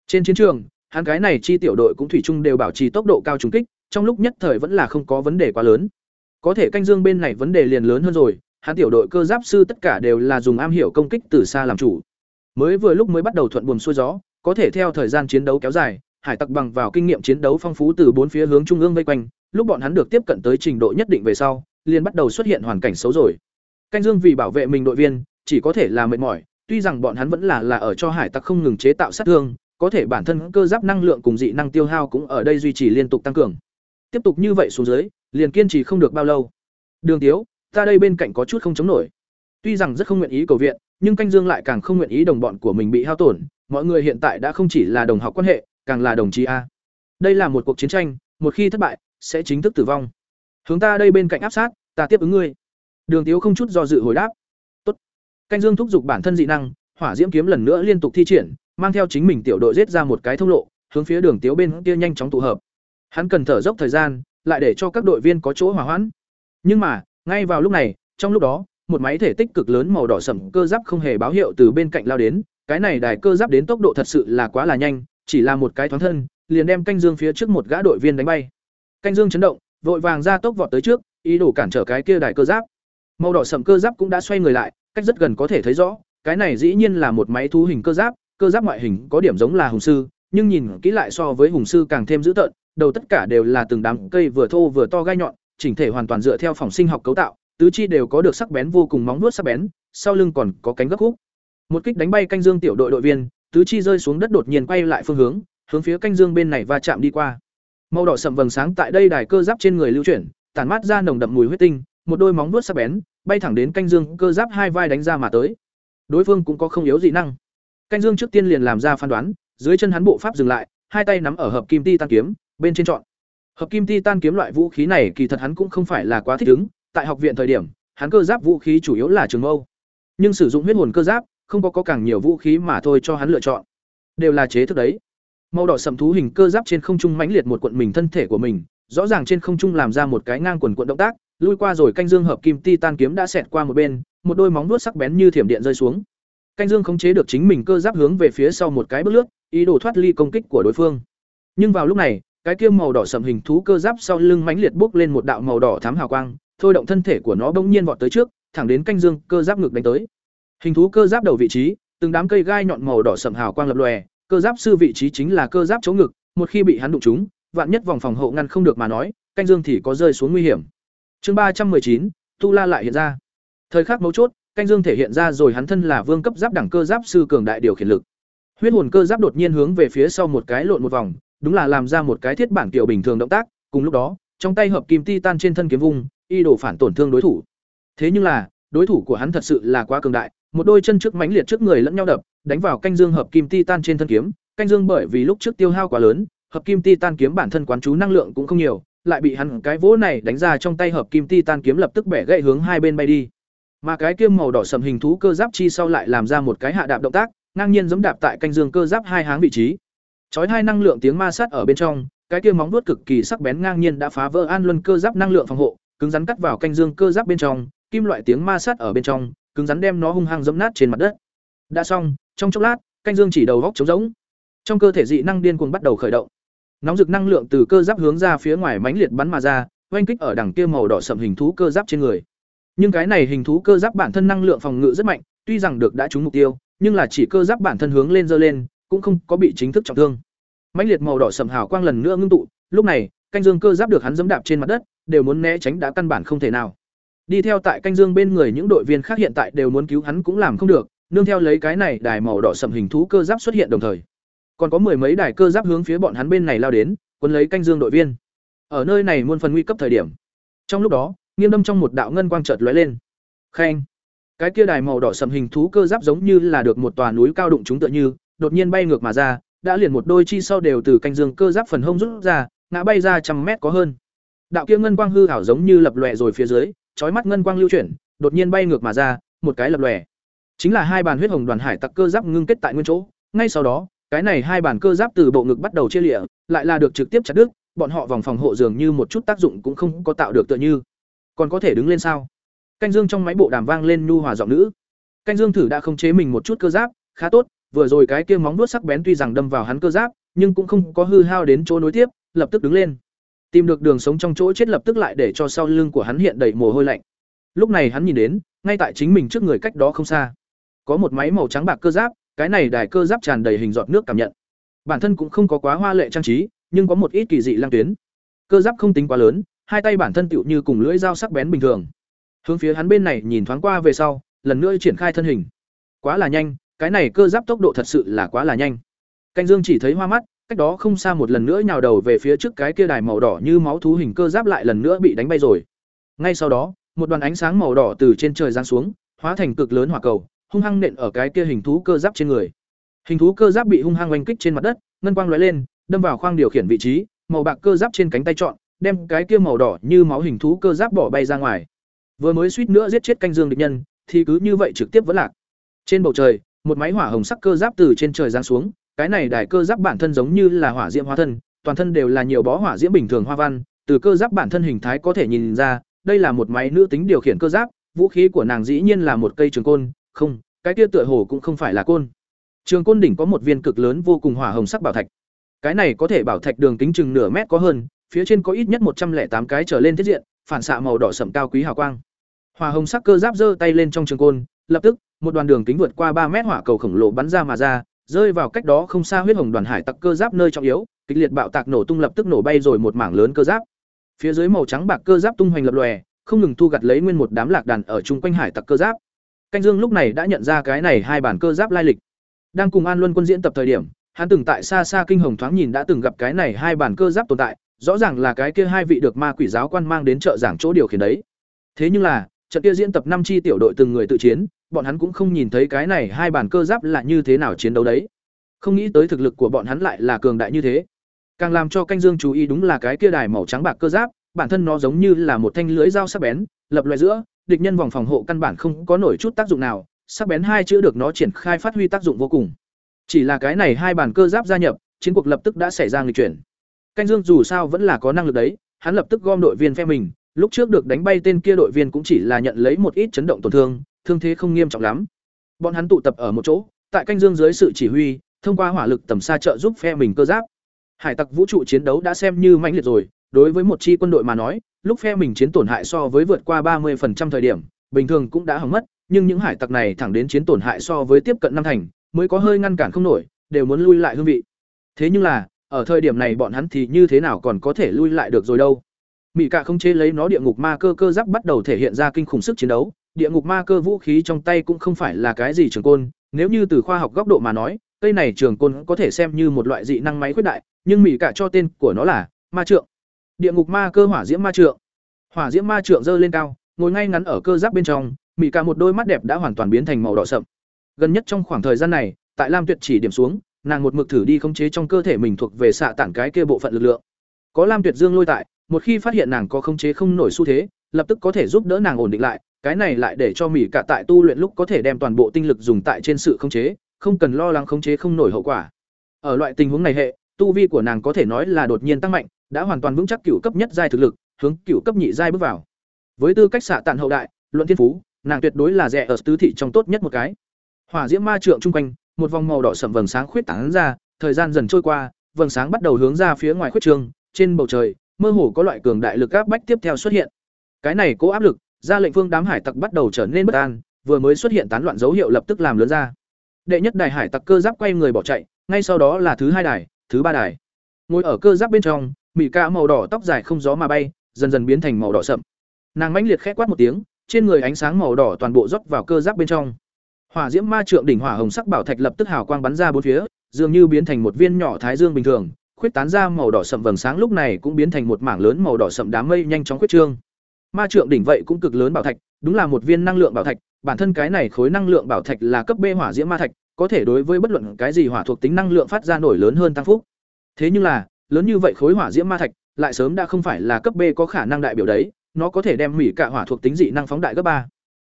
Trên chiến trường, hắn cái này chi tiểu đội cũng thủy chung đều bảo trì tốc độ cao trùng kích, trong lúc nhất thời vẫn là không có vấn đề quá lớn. Có thể canh dương bên này vấn đề liền lớn hơn rồi, hắn tiểu đội cơ giáp sư tất cả đều là dùng am hiểu công kích từ xa làm chủ. Mới vừa lúc mới bắt đầu thuận buồm xuôi gió, có thể theo thời gian chiến đấu kéo dài, hải tặc bằng vào kinh nghiệm chiến đấu phong phú từ bốn phía hướng trung ương vây quanh, lúc bọn hắn được tiếp cận tới trình độ nhất định về sau, liền bắt đầu xuất hiện hoàn cảnh xấu rồi. Canh Dương vì bảo vệ mình đội viên, chỉ có thể là mệt mỏi, tuy rằng bọn hắn vẫn là là ở cho hải tặc không ngừng chế tạo sát thương, có thể bản thân cơ giáp năng lượng cùng dị năng tiêu hao cũng ở đây duy trì liên tục tăng cường. Tiếp tục như vậy xuống dưới, liền kiên trì không được bao lâu. Đường Tiếu, ta đây bên cạnh có chút không chống nổi. Tuy rằng rất không nguyện ý cầu viện, nhưng canh Dương lại càng không nguyện ý đồng bọn của mình bị hao tổn, mọi người hiện tại đã không chỉ là đồng học quan hệ, càng là đồng chí a. Đây là một cuộc chiến tranh, một khi thất bại, sẽ chính thức tử vong. Hướng ta đây bên cạnh áp sát, ta tiếp ứng ngươi. Đường Tiếu không chút do dự hồi đáp. Tốt. Canh Dương thúc giục bản thân dị năng, hỏa diễm kiếm lần nữa liên tục thi triển, mang theo chính mình tiểu đội giết ra một cái thông lộ, hướng phía Đường Tiếu bên kia nhanh chóng tụ hợp. Hắn cần thở dốc thời gian, lại để cho các đội viên có chỗ hòa hoãn. Nhưng mà, ngay vào lúc này, trong lúc đó, một máy thể tích cực lớn màu đỏ sẫm cơ giáp không hề báo hiệu từ bên cạnh lao đến, cái này đài cơ giáp đến tốc độ thật sự là quá là nhanh, chỉ là một cái thoáng thân, liền đem canh dương phía trước một gã đội viên đánh bay. Canh dương chấn động, vội vàng ra tốc vọt tới trước, ý đồ cản trở cái kia đài cơ giáp. Màu đỏ sẫm cơ giáp cũng đã xoay người lại, cách rất gần có thể thấy rõ, cái này dĩ nhiên là một máy thú hình cơ giáp, cơ giáp ngoại hình có điểm giống là hùng sư, nhưng nhìn kỹ lại so với hùng sư càng thêm dữ tợn, đầu tất cả đều là từng đám cây vừa thô vừa to gai nhọn, chỉnh thể hoàn toàn dựa theo phòng sinh học cấu tạo, tứ chi đều có được sắc bén vô cùng móng vuốt sắc bén, sau lưng còn có cánh gấp khúc. Một kích đánh bay canh dương tiểu đội đội viên, tứ chi rơi xuống đất đột nhiên quay lại phương hướng, hướng phía canh dương bên này va chạm đi qua. Màu đỏ sậm vầng sáng tại đây đài cơ giáp trên người lưu chuyển, tản mát ra nồng đậm mùi huyết tinh, một đôi móng vuốt sắc bén, bay thẳng đến canh dương cơ giáp hai vai đánh ra mà tới. Đối phương cũng có không yếu dị năng. Canh dương trước tiên liền làm ra phán đoán, dưới chân hắn bộ pháp dừng lại, hai tay nắm ở hợp kim ti tan kiếm, bên trên chọn. Hợp kim ti tan kiếm loại vũ khí này kỳ thật hắn cũng không phải là quá thích ứng, tại học viện thời điểm, hắn cơ giáp vũ khí chủ yếu là trường mâu. Nhưng sử dụng huyết hồn cơ giáp, không có có càng nhiều vũ khí mà thôi cho hắn lựa chọn. Đều là chế thức đấy. Màu đỏ sầm thú hình cơ giáp trên không trung mãnh liệt một cuộn mình thân thể của mình, rõ ràng trên không trung làm ra một cái ngang quần cuộn động tác, lui qua rồi canh dương hợp kim ti tan kiếm đã xẹt qua một bên, một đôi móng vuốt sắc bén như thiểm điện rơi xuống. Canh dương khống chế được chính mình cơ giáp hướng về phía sau một cái bước lướt, ý đồ thoát ly công kích của đối phương. Nhưng vào lúc này, cái kia màu đỏ sầm hình thú cơ giáp sau lưng mãnh liệt bốc lên một đạo màu đỏ thám hào quang, thôi động thân thể của nó bỗng nhiên vọt tới trước, thẳng đến canh dương cơ giáp ngực đánh tới. Hình thú cơ giáp đầu vị trí, từng đám cây gai nhọn màu đỏ sậm hào quang lập lòe, cơ giáp sư vị trí chính là cơ giáp chống ngực, một khi bị hắn đụng trúng, vạn nhất vòng phòng hộ ngăn không được mà nói, canh dương thì có rơi xuống nguy hiểm. Chương ba trăm chín, Tu La lại hiện ra. Thời khắc mấu chốt, canh dương thể hiện ra rồi hắn thân là vương cấp giáp đẳng cơ giáp sư cường đại điều khiển lực. Huyết hồn cơ giáp đột nhiên hướng về phía sau một cái lộn một vòng, đúng là làm ra một cái thiết bản kiểu bình thường động tác, cùng lúc đó, trong tay hợp kim titan trên thân kiếm vung, y đổ phản tổn thương đối thủ. Thế nhưng là, đối thủ của hắn thật sự là quá cường đại, một đôi chân trước mánh liệt trước người lẫn nhau đập, đánh vào canh dương hợp kim titan trên thân kiếm, canh dương bởi vì lúc trước tiêu hao quá lớn, hợp kim titan kiếm bản thân quán chú năng lượng cũng không nhiều, lại bị hắn cái vỗ này đánh ra trong tay hợp kim titan kiếm lập tức bẻ gãy hướng hai bên bay đi. Mà cái kiêm màu đỏ sầm hình thú cơ giáp chi sau lại làm ra một cái hạ đạp động tác, ngang nhiên giẫm đạp tại canh dương cơ giáp hai háng vị trí. Chói hai năng lượng tiếng ma sát ở bên trong, cái kia móng vuốt cực kỳ sắc bén ngang nhiên đã phá vỡ an luân cơ giáp năng lượng phòng hộ, cứng rắn cắt vào canh dương cơ giáp bên trong, kim loại tiếng ma sát ở bên trong, cứng rắn đem nó hung hăng giẫm nát trên mặt đất. Đã xong, trong chốc lát, canh dương chỉ đầu góc trống rỗng. Trong cơ thể dị năng điên cuồng bắt đầu khởi động. Nóng rực năng lượng từ cơ giáp hướng ra phía ngoài mãnh liệt bắn mà ra, oanh kích ở đằng kia màu đỏ sậm hình thú cơ giáp trên người. Nhưng cái này hình thú cơ giáp bản thân năng lượng phòng ngự rất mạnh, tuy rằng được đã trúng mục tiêu, nhưng là chỉ cơ giáp bản thân hướng lên dơ lên, cũng không có bị chính thức trọng thương. Mãnh liệt màu đỏ sầm hào quang lần nữa ngưng tụ, lúc này, canh dương cơ giáp được hắn dẫm đạp trên mặt đất, đều muốn né tránh đã căn bản không thể nào. Đi theo tại canh dương bên người những đội viên khác hiện tại đều muốn cứu hắn cũng làm không được, nương theo lấy cái này đài màu đỏ sầm hình thú cơ giáp xuất hiện đồng thời. Còn có mười mấy đài cơ giáp hướng phía bọn hắn bên này lao đến, quân lấy canh dương đội viên. Ở nơi này muôn phần nguy cấp thời điểm. Trong lúc đó, nghiêng đâm trong một đạo ngân quang chợt lóe lên. Khen. Cái kia đài màu đỏ sậm hình thú cơ giáp giống như là được một tòa núi cao đụng chúng tựa như, đột nhiên bay ngược mà ra, đã liền một đôi chi sau đều từ canh dương cơ giáp phần hông rút ra, ngã bay ra trăm mét có hơn. Đạo kia ngân quang hư ảo giống như lập lòe rồi phía dưới, chói mắt ngân quang lưu chuyển, đột nhiên bay ngược mà ra, một cái lập lòe. Chính là hai bàn huyết hồng đoàn hải tặc cơ giáp ngưng kết tại nguyên chỗ, ngay sau đó, cái này hai bàn cơ giáp từ bộ ngực bắt đầu chia lịa, lại là được trực tiếp chặt đứt, bọn họ vòng phòng hộ dường như một chút tác dụng cũng không có tạo được tựa như. Còn có thể đứng lên sao? Canh Dương trong máy bộ đàm vang lên nhu hòa giọng nữ. Canh Dương thử đã không chế mình một chút cơ giáp, khá tốt, vừa rồi cái kia móng vuốt sắc bén tuy rằng đâm vào hắn cơ giáp, nhưng cũng không có hư hao đến chỗ nối tiếp, lập tức đứng lên. Tìm được đường sống trong chỗ chết lập tức lại để cho sau lưng của hắn hiện đầy mồ hôi lạnh. Lúc này hắn nhìn đến, ngay tại chính mình trước người cách đó không xa, có một máy màu trắng bạc cơ giáp, cái này đài cơ giáp tràn đầy hình giọt nước cảm nhận. Bản thân cũng không có quá hoa lệ trang trí, nhưng có một ít kỳ dị lang tuyến. Cơ giáp không tính quá lớn, hai tay bản thân tựu như cùng lưỡi dao sắc bén bình thường. Hướng phía hắn bên này nhìn thoáng qua về sau, lần nữa triển khai thân hình. Quá là nhanh, cái này cơ giáp tốc độ thật sự là quá là nhanh. Canh Dương chỉ thấy hoa mắt, cách đó không xa một lần nữa nhào đầu về phía trước cái kia đài màu đỏ như máu thú hình cơ giáp lại lần nữa bị đánh bay rồi. Ngay sau đó, một đoàn ánh sáng màu đỏ từ trên trời giáng xuống, hóa thành cực lớn hỏa cầu, hung hăng nện ở cái kia hình thú cơ giáp trên người. Hình thú cơ giáp bị hung hăng oanh kích trên mặt đất, ngân quang lóe lên, đâm vào khoang điều khiển vị trí, màu bạc cơ giáp trên cánh tay chọn, đem cái kia màu đỏ như máu hình thú cơ giáp bỏ bay ra ngoài. Vừa mới suýt nữa giết chết canh dương địch nhân, thì cứ như vậy trực tiếp vẫn lạc. Trên bầu trời, một máy hỏa hồng sắc cơ giáp từ trên trời giáng xuống, cái này đài cơ giáp bản thân giống như là hỏa diễm hóa thân, toàn thân đều là nhiều bó hỏa diễm bình thường hoa văn, từ cơ giáp bản thân hình thái có thể nhìn ra, đây là một máy nữ tính điều khiển cơ giáp, vũ khí của nàng dĩ nhiên là một cây trường côn, không, cái kia tựa hồ cũng không phải là côn. Trường côn đỉnh có một viên cực lớn vô cùng hỏa hồng sắc bảo thạch. Cái này có thể bảo thạch đường kính chừng nửa mét có hơn, phía trên có ít nhất một trăm lẻ tám cái trở lên thiết diện, phản xạ màu đỏ sẫm cao quý hào quang. Hỏa hồng sắc cơ giáp giơ tay lên trong trường côn, lập tức, một đoàn đường kính vượt qua ba mét hỏa cầu khổng lồ bắn ra mà ra, rơi vào cách đó không xa huyết hồng đoàn hải tặc cơ giáp nơi trọng yếu, kịch liệt bạo tạc nổ tung lập tức nổ bay rồi một mảng lớn cơ giáp. Phía dưới màu trắng bạc cơ giáp tung hoành lập lòe, không ngừng thu gặt lấy nguyên một đám lạc đàn ở chung quanh hải tặc cơ giáp. Canh Dương lúc này đã nhận ra cái này hai bản cơ giáp lai lịch. Đang cùng An Luân quân diễn tập thời điểm, hắn từng tại xa xa kinh hồng thoáng nhìn đã từng gặp cái này hai bản cơ giáp tồn tại, rõ ràng là cái kia hai vị được ma quỷ giáo quan mang đến trợ giảng chỗ điều khiển đấy. Thế nhưng là, trận kia diễn tập năm chi tiểu đội từng người tự chiến, bọn hắn cũng không nhìn thấy cái này hai bản cơ giáp là như thế nào chiến đấu đấy. Không nghĩ tới thực lực của bọn hắn lại là cường đại như thế. Càng làm cho canh Dương chú ý đúng là cái kia đài màu trắng bạc cơ giáp, bản thân nó giống như là một thanh lưới dao sắc bén, lập loè giữa, địch nhân vòng phòng hộ căn bản không có nổi chút tác dụng nào, sắc bén hai chữ được nó triển khai phát huy tác dụng vô cùng. Chỉ là cái này hai bản cơ giáp gia nhập, chiến cuộc lập tức đã xảy ra nghịch chuyển. Canh Dương dù sao vẫn là có năng lực đấy, hắn lập tức gom đội viên phe mình, lúc trước được đánh bay tên kia đội viên cũng chỉ là nhận lấy một ít chấn động tổn thương, thương thế không nghiêm trọng lắm. Bọn hắn tụ tập ở một chỗ, tại canh Dương dưới sự chỉ huy, thông qua hỏa lực tầm xa trợ giúp phe mình cơ giáp. Hải tặc vũ trụ chiến đấu đã xem như mãnh liệt rồi, đối với một chi quân đội mà nói, lúc phe mình chiến tổn hại so với vượt qua ba 30% thời điểm, bình thường cũng đã hỏng mất, nhưng những hải tặc này thẳng đến chiến tổn hại so với tiếp cận năm thành, mới có hơi ngăn cản không nổi, đều muốn lui lại hương vị. Thế nhưng là, ở thời điểm này bọn hắn thì như thế nào còn có thể lui lại được rồi đâu. Mị cả không chế lấy nó địa ngục ma cơ cơ giáp bắt đầu thể hiện ra kinh khủng sức chiến đấu, địa ngục ma cơ vũ khí trong tay cũng không phải là cái gì trường côn, nếu như từ khoa học góc độ mà nói, cây này trường côn có thể xem như một loại dị năng máy khuyết đại nhưng mỹ cả cho tên của nó là ma trượng. Địa ngục ma cơ hỏa diễm ma trượng. Hỏa diễm ma trượng dơ lên cao ngồi ngay ngắn ở cơ giáp bên trong mỹ cả một đôi mắt đẹp đã hoàn toàn biến thành màu đỏ sậm. Gần nhất trong khoảng thời gian này tại lam tuyệt chỉ điểm xuống nàng một mực thử đi khống chế trong cơ thể mình thuộc về xạ tản cái kia bộ phận lực lượng. Có lam tuyệt dương lôi tại, một khi phát hiện nàng có khống chế không nổi xu thế, lập tức có thể giúp đỡ nàng ổn định lại, cái này lại để cho mỹ cả tại tu luyện lúc có thể đem toàn bộ tinh lực dùng tại trên sự khống chế, không cần lo lắng khống chế không nổi hậu quả. Ở loại tình huống này hệ, tu vi của nàng có thể nói là đột nhiên tăng mạnh, đã hoàn toàn vững chắc cựu cấp nhất giai thực lực, hướng cựu cấp nhị giai bước vào. Với tư cách xạ tản hậu đại, luận thiên phú, nàng tuyệt đối là rẻ ở tứ thị trong tốt nhất một cái. Hỏa diễm ma trượng chung quanh một vòng màu đỏ sậm vầng sáng khuyết tán ra, thời gian dần trôi qua, vầng sáng bắt đầu hướng ra phía ngoài khuyết trường, trên bầu trời, mơ hồ có loại cường đại lực áp bách tiếp theo xuất hiện. Cái này cố áp lực, ra lệnh phương đám hải tặc bắt đầu trở nên bất an, vừa mới xuất hiện tán loạn dấu hiệu lập tức làm lớn ra. Đệ nhất đài hải tặc cơ giáp quay người bỏ chạy, ngay sau đó là thứ hai đài, thứ ba đài. Ngồi ở cơ giáp bên trong mỹ ca màu đỏ tóc dài không gió mà bay, dần dần biến thành màu đỏ sậm. Nàng mãnh liệt khẽ quát một tiếng, trên người ánh sáng màu đỏ toàn bộ rót vào cơ giáp bên trong hỏa diễm ma trượng đỉnh hỏa hồng sắc bảo thạch lập tức hào quang bắn ra bốn phía, dường như biến thành một viên nhỏ thái dương bình thường, khuyết tán ra màu đỏ sậm vầng sáng lúc này cũng biến thành một mảng lớn màu đỏ sậm đám mây nhanh chóng khuyết trương. Ma trượng đỉnh vậy cũng cực lớn bảo thạch, đúng là một viên năng lượng bảo thạch, bản thân cái này khối năng lượng bảo thạch là cấp b hỏa diễm ma thạch, có thể đối với bất luận cái gì hỏa thuộc tính năng lượng phát ra nổi lớn hơn tăng phúc. Thế nhưng là, lớn như vậy khối hỏa diễm ma thạch lại sớm đã không phải là cấp b có khả năng đại biểu đấy, nó có thể đem hủy cả hỏa thuộc tính dị năng phóng đại cấp ba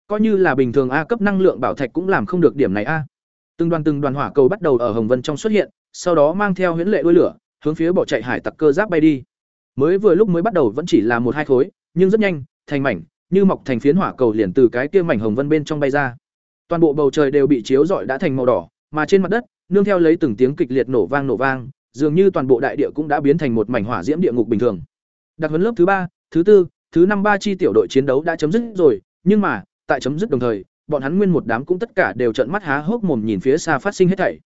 coi như là bình thường a cấp năng lượng bảo thạch cũng làm không được điểm này a. Từng đoàn từng đoàn hỏa cầu bắt đầu ở hồng vân trong xuất hiện, sau đó mang theo huyễn lệ đuôi lửa, hướng phía bỏ chạy hải tặc cơ giáp bay đi. Mới vừa lúc mới bắt đầu vẫn chỉ là một hai khối, nhưng rất nhanh, thành mảnh, như mọc thành phiến hỏa cầu liền từ cái kia mảnh hồng vân bên trong bay ra. Toàn bộ bầu trời đều bị chiếu rọi đã thành màu đỏ, mà trên mặt đất, nương theo lấy từng tiếng kịch liệt nổ vang nổ vang, dường như toàn bộ đại địa cũng đã biến thành một mảnh hỏa diễm địa ngục bình thường. Đặc huấn lớp thứ ba, thứ tư, thứ năm ba chi tiểu đội chiến đấu đã chấm dứt rồi, nhưng mà tại chấm dứt đồng thời, bọn hắn nguyên một đám cũng tất cả đều trợn mắt há hốc mồm nhìn phía xa phát sinh hết thảy.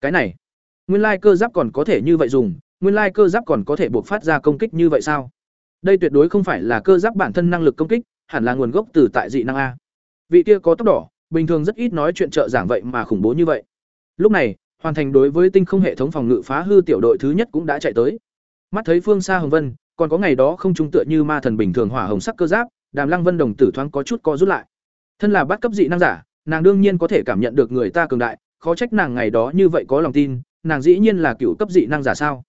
Cái này, nguyên lai cơ giáp còn có thể như vậy dùng, nguyên lai cơ giáp còn có thể buộc phát ra công kích như vậy sao? Đây tuyệt đối không phải là cơ giáp bản thân năng lực công kích, hẳn là nguồn gốc từ tại dị năng a. Vị kia có tóc đỏ, bình thường rất ít nói chuyện trợ giảng vậy mà khủng bố như vậy. Lúc này, hoàn thành đối với tinh không hệ thống phòng ngự phá hư tiểu đội thứ nhất cũng đã chạy tới. Mắt thấy phương xa hồng vân, còn có ngày đó không trung tựa như ma thần bình thường hỏa hồng sắc cơ giáp, đàm lăng vân đồng tử thoáng có chút co rút lại thân là bắt cấp dị năng giả, nàng đương nhiên có thể cảm nhận được người ta cường đại, khó trách nàng ngày đó như vậy có lòng tin, nàng dĩ nhiên là cựu cấp dị năng giả sao?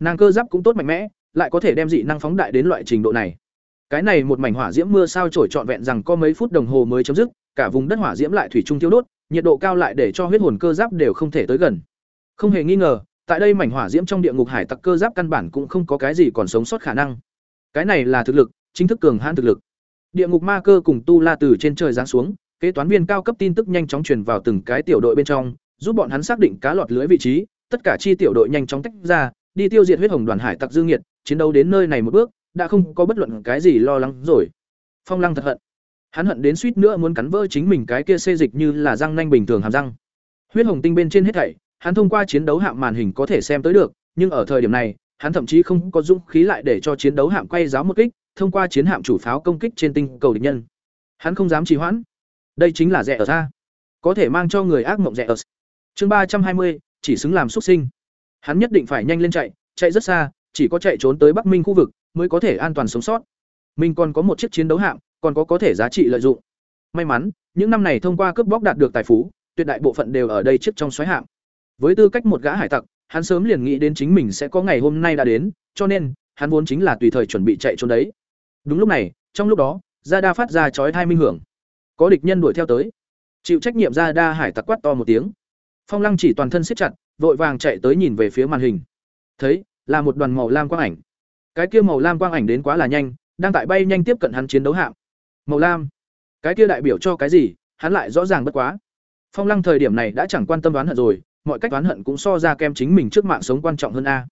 Nàng cơ giáp cũng tốt mạnh mẽ, lại có thể đem dị năng phóng đại đến loại trình độ này. Cái này một mảnh hỏa diễm mưa sao trổi trọn vẹn rằng có mấy phút đồng hồ mới chấm dứt, cả vùng đất hỏa diễm lại thủy trung thiêu đốt, nhiệt độ cao lại để cho huyết hồn cơ giáp đều không thể tới gần. Không hề nghi ngờ, tại đây mảnh hỏa diễm trong địa ngục hải tặc cơ giáp căn bản cũng không có cái gì còn sống sót khả năng. Cái này là thực lực, chính thức cường hãn thực lực địa ngục ma cơ cùng tu la từ trên trời giáng xuống, kế toán viên cao cấp tin tức nhanh chóng truyền vào từng cái tiểu đội bên trong, giúp bọn hắn xác định cá lọt lưới vị trí, tất cả chi tiểu đội nhanh chóng tách ra, đi tiêu diệt huyết hồng đoàn hải tặc dương nhiệt chiến đấu đến nơi này một bước, đã không có bất luận cái gì lo lắng rồi. Phong lăng thật hận. Hắn hận đến suýt nữa muốn cắn vỡ chính mình cái kia xê dịch như là răng nanh bình thường hàm răng. Huyết hồng tinh bên trên hết thảy, hắn thông qua chiến đấu hạm màn hình có thể xem tới được, nhưng ở thời điểm này, hắn thậm chí không có dũng khí lại để cho chiến đấu hạm quay giáo một kích thông qua chiến hạm chủ pháo công kích trên tinh cầu địch nhân. Hắn không dám trì hoãn. Đây chính là rẻ ở ra. có thể mang cho người ác mộng rẻ ở. Chương ba trăm hai mươi, chỉ xứng làm xuất sinh. Hắn nhất định phải nhanh lên chạy chạy rất xa, chỉ có chạy trốn tới bắc minh khu vực mới có thể an toàn sống sót. Mình còn có một chiếc chiến đấu hạm, còn có có thể giá trị lợi dụng. May mắn, những năm này thông qua cướp bóc đạt được tài phú, tuyệt đại bộ phận đều ở đây chiếc trong xoáy hạm. Với tư cách một gã hải tặc, hắn sớm liền nghĩ đến chính mình sẽ có ngày hôm nay đã đến, cho nên, hắn vốn chính là tùy thời chuẩn bị chạy trốn đấy đúng lúc này, trong lúc đó, gia đa phát ra chói thai minh hưởng. Có địch nhân đuổi theo tới. Chịu trách nhiệm gia đa hải tặc quát to một tiếng. Phong lăng chỉ toàn thân siết chặt, vội vàng chạy tới nhìn về phía màn hình. Thấy, là một đoàn màu lam quang ảnh. Cái kia màu lam quang ảnh đến quá là nhanh, đang tại bay nhanh tiếp cận hắn chiến đấu hạm. Màu lam. Cái kia đại biểu cho cái gì, hắn lại rõ ràng bất quá. Phong lăng thời điểm này đã chẳng quan tâm đoán hận rồi, mọi cách đoán hận cũng so ra kem chính mình trước mạng sống quan trọng hơn a.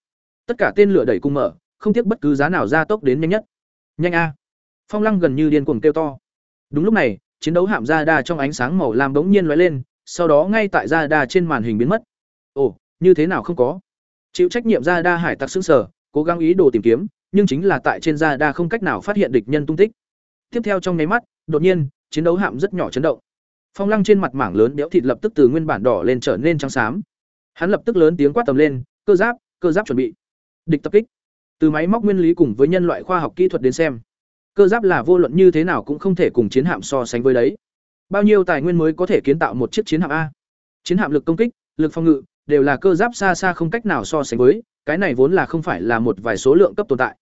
Tất cả tên lửa đẩy cung mở, không tiếc bất cứ giá nào ra tốc đến nhanh nhất nhanh a. Phong lăng gần như điên cuồng kêu to. Đúng lúc này chiến đấu hạm ra đa trong ánh sáng màu lam bỗng nhiên lóe lên sau đó ngay tại ra đa trên màn hình biến mất. Ồ như thế nào không có? Chịu trách nhiệm ra đa hải tặc xứng sở cố gắng ý đồ tìm kiếm nhưng chính là tại trên ra đa không cách nào phát hiện địch nhân tung tích. Tiếp theo trong nháy mắt đột nhiên chiến đấu hạm rất nhỏ chấn động. Phong lăng trên mặt mảng lớn đẽo thịt lập tức từ nguyên bản đỏ lên trở nên trắng xám. Hắn lập tức lớn tiếng quát tầm lên, cơ giáp, cơ giáp chuẩn bị. Địch tập kích. Từ máy móc nguyên lý cùng với nhân loại khoa học kỹ thuật đến xem, cơ giáp là vô luận như thế nào cũng không thể cùng chiến hạm so sánh với đấy. Bao nhiêu tài nguyên mới có thể kiến tạo một chiếc chiến hạm a? Chiến hạm lực công kích, lực phòng ngự đều là cơ giáp xa xa không cách nào so sánh với, cái này vốn là không phải là một vài số lượng cấp tồn tại.